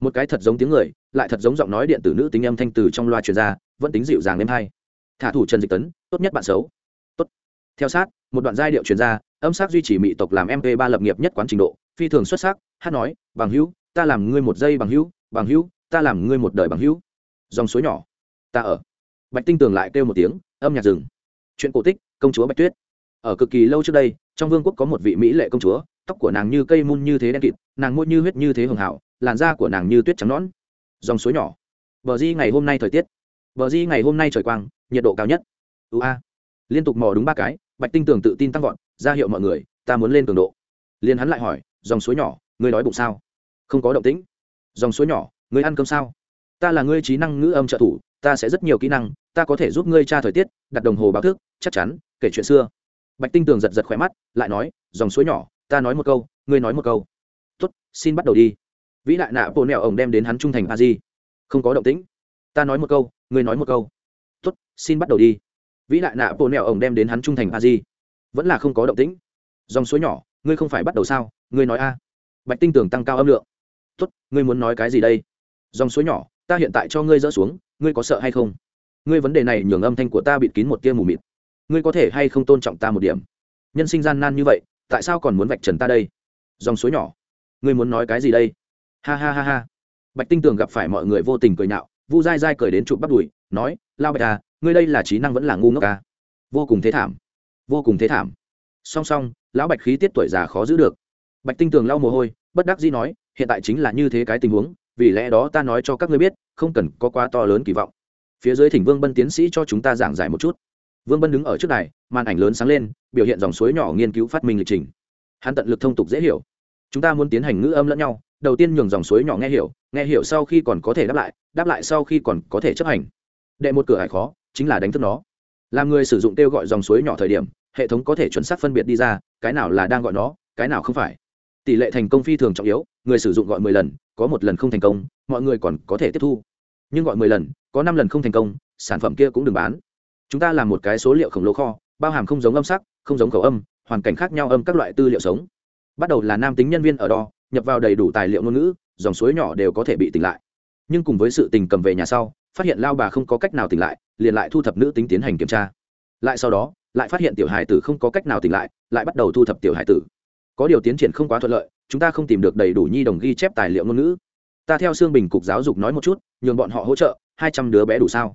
Một cái thật giống tiếng người, lại thật giống giọng nói điện tử nữ tính âm thanh từ trong loa truyền ra, vẫn tính dịu dàng êm hay. Thả thủ trần dịch tấn, tốt nhất bạn xấu. Tốt. Theo sát, một đoạn giai điệu truyền ra âm sắc duy trì mỹ tộc làm mp ba lập nghiệp nhất quán trình độ, phi thường xuất sắc, hát nói, bằng hữu, ta làm ngươi một giây bằng hữu bằng hữu, ta làm ngươi một đời bằng hữu. Dòng suối nhỏ. Ta ở. Bạch tinh tường lại kêu một tiếng, âm nhạc rừng chuyện cổ tích, công chúa bạch tuyết. Ở cực kỳ lâu trước đây, trong vương quốc có một vị mỹ lệ công chúa, tóc của nàng như cây mun như thế đen kịt, nàng môi như huyết như thế hường hảo, làn da của nàng như tuyết trắng nõn. Dòng suối nhỏ. Bờ di ngày hôm nay thời tiết. Bờ di ngày hôm nay trời quang, nhiệt độ cao nhất. Ưu a liên tục mò đúng ba cái, bạch tinh tường tự tin tăng vọt ra hiệu mọi người, ta muốn lên cường độ. Liền hắn lại hỏi, dòng suối nhỏ, ngươi nói bụng sao? Không có động tĩnh. Dòng suối nhỏ, ngươi ăn cơm sao? Ta là ngươi trí năng ngữ âm trợ thủ, ta sẽ rất nhiều kỹ năng, ta có thể giúp ngươi tra thời tiết, đặt đồng hồ báo thức, chắc chắn, kể chuyện xưa. Bạch tinh tường giật giật khỏe mắt, lại nói, dòng suối nhỏ, ta nói một câu, ngươi nói một câu. Tốt, xin bắt đầu đi. Vĩ đại nạ bộ nẹo ổng đem đến hắn trung thành a di. Không có động tĩnh. Ta nói một câu, ngươi nói một câu. Tốt, xin bắt đầu đi. Vĩ đại nạ bộ nẹo ổng đem đến hắn trung thành a di vẫn là không có động tĩnh. Dòng suối nhỏ, ngươi không phải bắt đầu sao? Ngươi nói a. Bạch tinh tường tăng cao âm lượng. Tốt, ngươi muốn nói cái gì đây? Dòng suối nhỏ, ta hiện tại cho ngươi dỡ xuống, ngươi có sợ hay không? Ngươi vấn đề này nhường âm thanh của ta bịt kín một tia mù mịt. Ngươi có thể hay không tôn trọng ta một điểm? Nhân sinh gian nan như vậy, tại sao còn muốn vạch trần ta đây? Dòng suối nhỏ, ngươi muốn nói cái gì đây? Ha ha ha ha. Bạch tinh tường gặp phải mọi người vô tình cười nhạo, vu dai dai cười đến chụp bắt đùi, nói, lao bạch à ngươi đây là trí năng vẫn là ngu ngốc à? Vô cùng thế thảm vô cùng thế thảm. Song song, lão bạch khí tiết tuổi già khó giữ được. Bạch tinh tường lau mồ hôi, bất đắc dĩ nói, hiện tại chính là như thế cái tình huống, vì lẽ đó ta nói cho các ngươi biết, không cần có quá to lớn kỳ vọng. Phía dưới thỉnh vương bân tiến sĩ cho chúng ta giảng giải một chút. Vương bân đứng ở trước này màn ảnh lớn sáng lên, biểu hiện dòng suối nhỏ nghiên cứu phát minh lịch trình. Hắn tận lực thông tục dễ hiểu. Chúng ta muốn tiến hành ngữ âm lẫn nhau, đầu tiên nhường dòng suối nhỏ nghe hiểu nghe hiểu sau khi còn có thể đáp lại đáp lại sau khi còn có thể chấp hành. Đệ một cửa hải khó, chính là đánh thức nó làm người sử dụng kêu gọi dòng suối nhỏ thời điểm, hệ thống có thể chuẩn xác phân biệt đi ra, cái nào là đang gọi nó, cái nào không phải. Tỷ lệ thành công phi thường trọng yếu, người sử dụng gọi mười lần, có một lần không thành công, mọi người còn có thể tiếp thu. Nhưng gọi mười lần, có năm lần không thành công, sản phẩm kia cũng đừng bán. Chúng ta làm một cái số liệu khổng lồ kho, bao hàm không giống âm sắc, không giống khẩu âm, hoàn cảnh khác nhau âm các loại tư liệu sống. Bắt đầu là nam tính nhân viên ở đo, nhập vào đầy đủ tài liệu ngôn ngữ, dòng suối nhỏ đều có thể bị tỉnh lại. Nhưng cùng với sự tình cầm về nhà sau, phát hiện lao bà không có cách nào tỉnh lại liền lại thu thập nữ tính tiến hành kiểm tra. Lại sau đó, lại phát hiện tiểu hải tử không có cách nào tỉnh lại lại bắt đầu thu thập tiểu hải tử. Có điều tiến triển không quá thuận lợi, chúng ta không tìm được đầy đủ nhi đồng ghi chép tài liệu ngôn ngữ. Ta theo xương bình cục giáo dục nói một chút, nhường bọn họ hỗ trợ, hai trăm đứa bé đủ sao?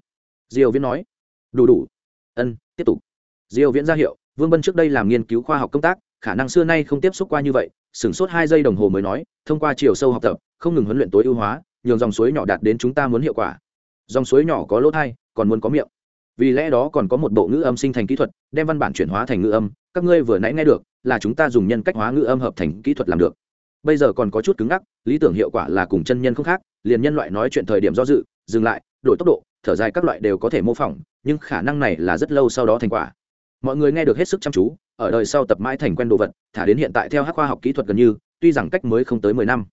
Diều viễn nói. Đủ đủ. Ân, tiếp tục. Diều viễn ra hiệu, vương bân trước đây làm nghiên cứu khoa học công tác, khả năng xưa nay không tiếp xúc qua như vậy, sửng sốt hai giây đồng hồ mới nói, thông qua chiều sâu học tập, không ngừng huấn luyện tối ưu hóa, nhường dòng suối nhỏ đạt đến chúng ta muốn hiệu quả. Dòng suối nhỏ có lỗ thai còn muốn có miệng. Vì lẽ đó còn có một bộ ngữ âm sinh thành kỹ thuật, đem văn bản chuyển hóa thành ngữ âm, các ngươi vừa nãy nghe được, là chúng ta dùng nhân cách hóa ngữ âm hợp thành kỹ thuật làm được. Bây giờ còn có chút cứng ngắc, lý tưởng hiệu quả là cùng chân nhân không khác, liền nhân loại nói chuyện thời điểm do dự, dừng lại, đổi tốc độ, thở dài các loại đều có thể mô phỏng, nhưng khả năng này là rất lâu sau đó thành quả. Mọi người nghe được hết sức chăm chú, ở đời sau tập mãi thành quen đồ vật, thả đến hiện tại theo hát khoa học kỹ thuật gần như, tuy rằng cách mới không tới mười năm.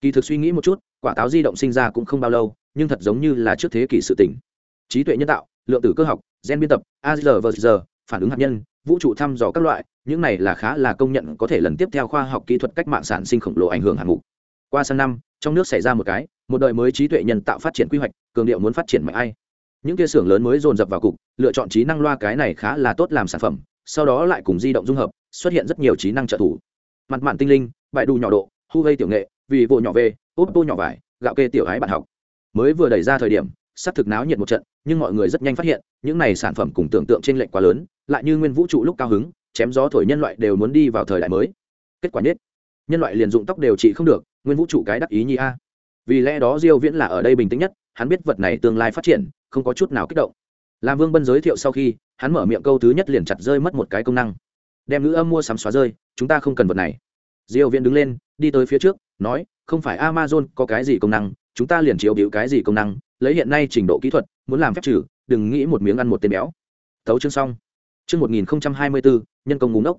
Kỳ thực suy nghĩ một chút, quả táo di động sinh ra cũng không bao lâu, nhưng thật giống như là trước thế kỷ sự tỉnh trí tuệ nhân tạo, lượng tử cơ học, gen biên tập azr phản ứng hạt nhân, vũ trụ thăm dò các loại, những này là khá là công nhận có thể lần tiếp theo khoa học kỹ thuật cách mạng sản sinh khổng lồ ảnh hưởng hạng mục. Qua sang năm, trong nước xảy ra một cái, một đời mới trí tuệ nhân tạo phát triển quy hoạch, cường điệu muốn phát triển mạnh ai. Những kia xưởng lớn mới dồn dập vào cục, lựa chọn trí năng loa cái này khá là tốt làm sản phẩm, sau đó lại cùng di động dung hợp, xuất hiện rất nhiều trí năng trợ thủ. Mặt mạn tinh linh, bại đu nhỏ độ hu gây tiểu nghệ vì vô nhỏ về, oppo nhỏ vải, gạo kê tiểu ái bạn học. Mới vừa đẩy ra thời điểm sắp thực náo nhiệt một trận, nhưng mọi người rất nhanh phát hiện, những này sản phẩm cùng tưởng tượng trên lệnh quá lớn, lại như nguyên vũ trụ lúc cao hứng, chém gió thổi nhân loại đều muốn đi vào thời đại mới. Kết quả nhất nhân loại liền dụng tóc đều trị không được, nguyên vũ trụ cái đắc ý nhi a. Vì lẽ đó diêu viễn là ở đây bình tĩnh nhất, hắn biết vật này tương lai phát triển, không có chút nào kích động. Làm vương bân giới thiệu sau khi, hắn mở miệng câu thứ nhất liền chặt rơi mất một cái công năng. Đem nữ âm mua sắm xóa rơi, chúng ta không cần vật này. Diêu viễn đứng lên, đi tới phía trước, nói, không phải amazon có cái gì công năng, chúng ta liền chiếu biểu cái gì công năng lấy hiện nay trình độ kỹ thuật, muốn làm phép trừ, đừng nghĩ một miếng ăn một tên béo. Tấu chương xong. Chương 1024 nhân công ngúng ngốc.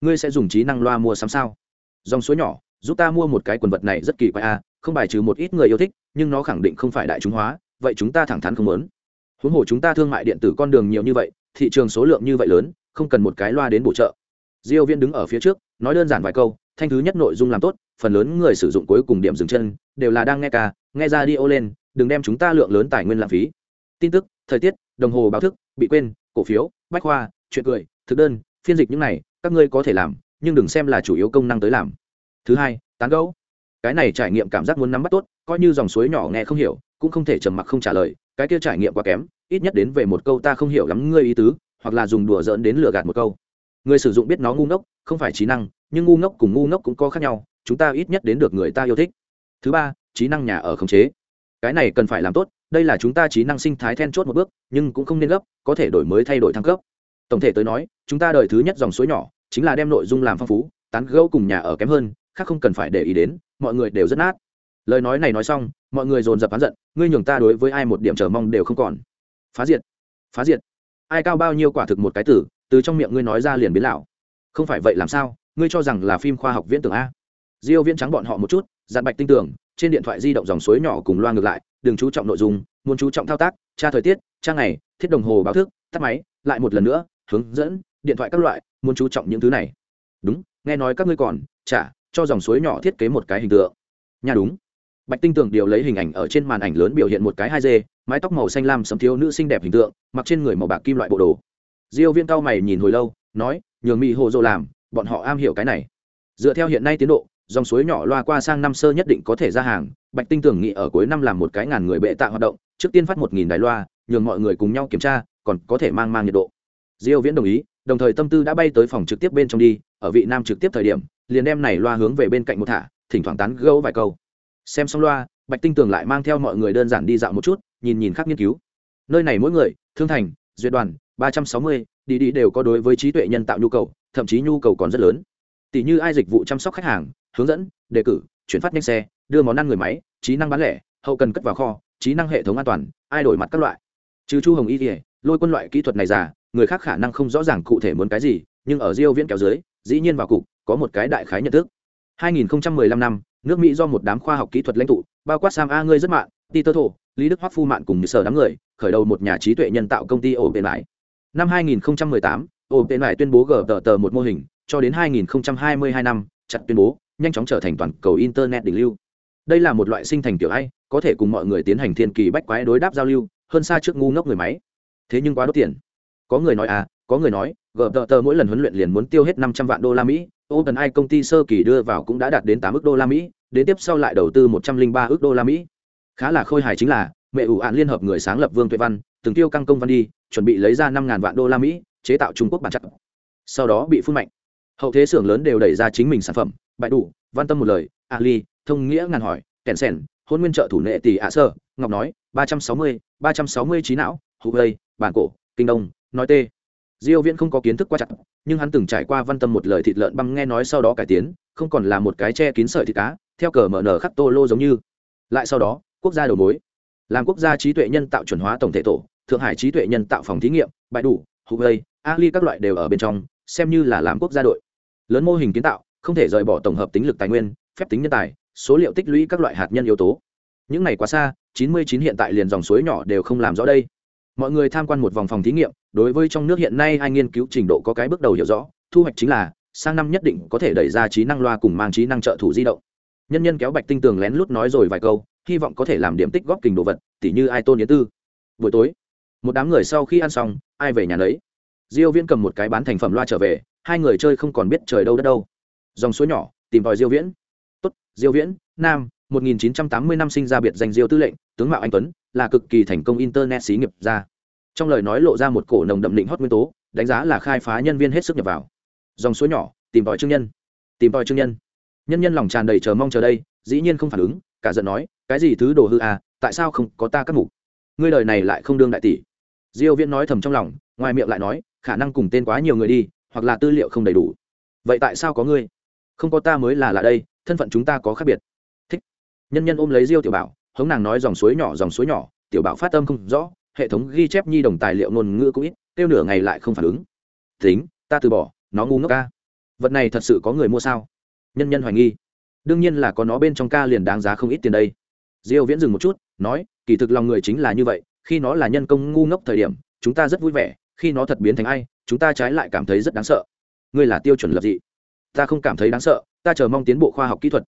Ngươi sẽ dùng trí năng loa mua sắm sao? Dòng suối nhỏ, giúp ta mua một cái quần vật này rất kỳ quái a không bài trừ một ít người yêu thích, nhưng nó khẳng định không phải đại chúng hóa, vậy chúng ta thẳng thắn không muốn. Huống hồ chúng ta thương mại điện tử con đường nhiều như vậy, thị trường số lượng như vậy lớn, không cần một cái loa đến bổ trợ. Diêu viên đứng ở phía trước, nói đơn giản vài câu, thanh thứ nhất nội dung làm tốt, phần lớn người sử dụng cuối cùng điểm dừng chân, đều là đang nghe ca, nghe ra đi ô lên đừng đem chúng ta lượng lớn tài nguyên lãng phí. Tin tức, thời tiết, đồng hồ báo thức, bị quên, cổ phiếu, bách khoa, chuyện cười, thực đơn, phiên dịch những này, các ngươi có thể làm, nhưng đừng xem là chủ yếu công năng tới làm. Thứ hai, tán gẫu. Cái này trải nghiệm cảm giác muốn nắm bắt tốt, coi như dòng suối nhỏ nghe không hiểu, cũng không thể trầm mặc không trả lời, cái kia trải nghiệm quá kém, ít nhất đến về một câu ta không hiểu lắm ngươi ý tứ, hoặc là dùng đùa giỡn đến lừa gạt một câu. Người sử dụng biết nó ngu ngốc, không phải trí năng, nhưng ngu ngốc cùng ngu ngốc cũng có khác nhau, chúng ta ít nhất đến được người ta yêu thích. Thứ ba, trí năng nhà ở khống chế cái này cần phải làm tốt, đây là chúng ta trí năng sinh thái then chốt một bước, nhưng cũng không nên gấp, có thể đổi mới thay đổi thăng cấp. Tổng thể tới nói, chúng ta đợi thứ nhất dòng suối nhỏ, chính là đem nội dung làm phong phú, tán gẫu cùng nhà ở kém hơn, khác không cần phải để ý đến, mọi người đều rất nát. Lời nói này nói xong, mọi người dồn dập hắn giận, ngươi nhường ta đối với ai một điểm chờ mong đều không còn. Phá diệt phá diệt. Ai cao bao nhiêu quả thực một cái tử, từ trong miệng ngươi nói ra liền biến lão. Không phải vậy làm sao, ngươi cho rằng là phim khoa học viễn tưởng a. Diêu viễn trắng bọn họ một chút dàn bạch tinh tưởng trên điện thoại di động dòng suối nhỏ cùng loa ngược lại, đừng chú trọng nội dung, muốn chú trọng thao tác, tra thời tiết, tra ngày, thiết đồng hồ, báo thức, tắt máy, lại một lần nữa, hướng dẫn, điện thoại các loại, muốn chú trọng những thứ này. Đúng, nghe nói các ngươi còn trả cho dòng suối nhỏ thiết kế một cái hình tượng. Nhà đúng. Bạch tinh tường điều lấy hình ảnh ở trên màn ảnh lớn biểu hiện một cái hai d, mái tóc màu xanh lam sấm thiếu nữ xinh đẹp hình tượng, mặc trên người màu bạc kim loại bộ đồ. Diêu viên cao mày nhìn hồi lâu, nói, nhường mỹ hồ dô làm, bọn họ am hiểu cái này. Dựa theo hiện nay tiến độ dòng suối nhỏ loa qua sang năm sơ nhất định có thể ra hàng. Bạch tinh tưởng nghĩ ở cuối năm làm một cái ngàn người bệ tạ hoạt động, trước tiên phát một nghìn đài loa, nhường mọi người cùng nhau kiểm tra, còn có thể mang mang nhiệt độ. Diêu viễn đồng ý, đồng thời tâm tư đã bay tới phòng trực tiếp bên trong đi, ở vị nam trực tiếp thời điểm, liền đem này loa hướng về bên cạnh một thả, thỉnh thoảng tán gẫu vài câu. Xem xong loa, bạch tinh tường lại mang theo mọi người đơn giản đi dạo một chút, nhìn nhìn khác nghiên cứu. Nơi này mỗi người, thương thành, duyệt đoàn, ba trăm sáu mươi, đi đi đều có đối với trí tuệ nhân tạo nhu cầu, thậm chí nhu cầu còn rất lớn. Tỷ như ai dịch vụ chăm sóc khách hàng hướng dẫn, đề cử, chuyển phát nhanh xe, đưa món ăn người máy, trí năng bán lẻ, hậu cần cất vào kho, trí năng hệ thống an toàn, ai đổi mặt các loại. Trừ chu hồng y thì, lôi quân loại kỹ thuật này giả người khác khả năng không rõ ràng cụ thể muốn cái gì, nhưng ở diêu viễn kéo dưới, dĩ nhiên vào cục, có một cái đại khái nhận thức. 2015 năm, nước mỹ do một đám khoa học kỹ thuật lãnh tụ, bao quát sam a ngươi rất mạng peter thổ lý đức hoắc phu mạn cùng sở đám người, khởi đầu một nhà trí tuệ nhân tạo công ty ổ bên lại năm 2018 ổ bên lại tuyên bố gờ tờ tờ một mô hình, cho đến 2022 năm, chặt tuyên bố nhanh chóng trở thành toàn cầu internet đỉnh lưu. Đây là một loại sinh thành kiểu hay có thể cùng mọi người tiến hành thiên kỳ bách quái đối đáp giao lưu, hơn xa trước ngu ngốc người máy. Thế nhưng quá đốt tiền. Có người nói à có người nói, gờ tờ tờ mỗi lần huấn luyện liền muốn tiêu hết năm trăm vạn đô la mỹ, openai công ty sơ kỳ đưa vào cũng đã đạt đến tám ước đô la mỹ, đến tiếp sau lại đầu tư một trăm linh ba ước đô la mỹ. Khá là khôi hài chính là, mẹ ủ ạn liên hợp người sáng lập vương tuệ văn, từng tiêu căng công văn đi, chuẩn bị lấy ra năm ngàn vạn đô la mỹ, chế tạo trung quốc bản chất. Sau đó bị phun mạnh. Hậu thế xưởng lớn đều đẩy ra chính mình sản phẩm bại đủ, văn tâm một lời ali thông nghĩa ngàn hỏi, kèn sèn, hôn nguyên trợ thủ nệ tỷ ạ sơ. Ngọc nói, ba trăm sáu mươi, ba trăm sáu mươi trí não, hụ gây bản cổ, kinh đông, nói tê. Diêu viễn không có kiến thức quá chặt, nhưng hắn từng trải qua văn tâm một lời thịt lợn băng nghe nói sau đó cải tiến, không còn là một cái che kín sợi thịt cá, theo cờ mở nở khắc tô lô giống như. Lại sau đó, quốc gia đầu mối. Làm quốc gia trí tuệ nhân tạo chuẩn hóa tổng thể tổ, thượng hải trí tuệ nhân tạo phòng thí nghiệm, bãi đủ huawei ali các loại đều ở bên trong, xem như là làm quốc gia đội. Lớn mô hình kiến tạo không thể rời bỏ tổng hợp tính lực tài nguyên, phép tính nhân tài, số liệu tích lũy các loại hạt nhân yếu tố. Những này quá xa 99 hiện tại liền dòng suối nhỏ đều không làm rõ đây. Mọi người tham quan một vòng phòng thí nghiệm, đối với trong nước hiện nay ai nghiên cứu trình độ có cái bước đầu hiểu rõ, thu hoạch chính là, sang năm nhất định có thể đẩy ra trí năng loa cùng mang trí năng trợ thủ di động. Nhân nhân kéo bạch tinh tường lén lút nói rồi vài câu, hy vọng có thể làm điểm tích góp kình đồ vật, tỉ như ai tôn yến tư. Buổi tối, một đám người sau khi ăn xong, ai về nhà lấy diêu viễn cầm một cái bán thành phẩm loa trở về, hai người chơi không còn biết trời đâu đất đâu dòng suối nhỏ, tìm tòi diêu viễn. Tốt, diêu viễn, nam 1980 năm sinh ra biệt danh diêu tư lệnh, tướng mạo anh tuấn, là cực kỳ thành công internet xí nghiệp ra trong lời nói lộ ra một cổ nồng đậm định hót nguyên tố, đánh giá là khai phá nhân viên hết sức nhập vào. Dòng suối nhỏ, tìm tòi trương nhân. Tìm tòi trương nhân. Nhân nhân lòng tràn đầy chờ mong chờ đây, dĩ nhiên không phản ứng, cả giận nói, cái gì thứ đồ hư à tại sao không có ta các mục? Ngươi đời này lại không đương đại tỷ. Diêu viễn nói thầm trong lòng, ngoài miệng lại nói, khả năng cùng tên quá nhiều người đi, hoặc là tư liệu không đầy đủ. Vậy tại sao có ngươi? Không có ta mới là lạ đây, thân phận chúng ta có khác biệt. Thích. Nhân nhân ôm lấy diêu tiểu bảo hống nàng nói dòng suối nhỏ, dòng suối nhỏ, tiểu bảo phát âm không rõ, hệ thống ghi chép nhi đồng tài liệu ngôn ngữ cũng ít tiêu nửa ngày lại không phản ứng. Tính, ta từ bỏ, nó ngu ngốc ca. Vật này thật sự có người mua sao? Nhân nhân hoài nghi. Đương nhiên là có nó bên trong ca liền đáng giá không ít tiền đây. Diêu viễn dừng một chút, nói, kỳ thực lòng người chính là như vậy, khi nó là nhân công ngu ngốc thời điểm, chúng ta rất vui vẻ, khi nó thật biến thành ai, chúng ta trái lại cảm thấy rất đáng sợ. Ngươi là tiêu chuẩn lập dị ta không cảm thấy đáng sợ, ta chờ mong tiến bộ khoa học kỹ thuật.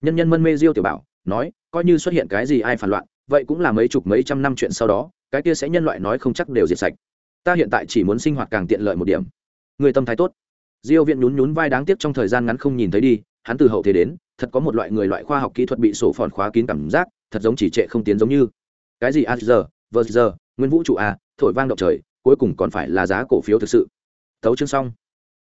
Nhân nhân mân mê diêu tiểu bảo, nói, coi như xuất hiện cái gì ai phản loạn, vậy cũng là mấy chục mấy trăm năm chuyện sau đó, cái kia sẽ nhân loại nói không chắc đều diệt sạch. Ta hiện tại chỉ muốn sinh hoạt càng tiện lợi một điểm. Người tâm thái tốt. Diêu viện nhún nhún vai đáng tiếc trong thời gian ngắn không nhìn thấy đi, hắn từ hậu thế đến, thật có một loại người loại khoa học kỹ thuật bị sổ phòn khóa kín cảm giác, thật giống chỉ trệ không tiến giống như. Cái gì a giờ vờ giờ nguyên vũ trụ a, thổi vang động trời, cuối cùng còn phải là giá cổ phiếu thực sự. Tấu chương xong.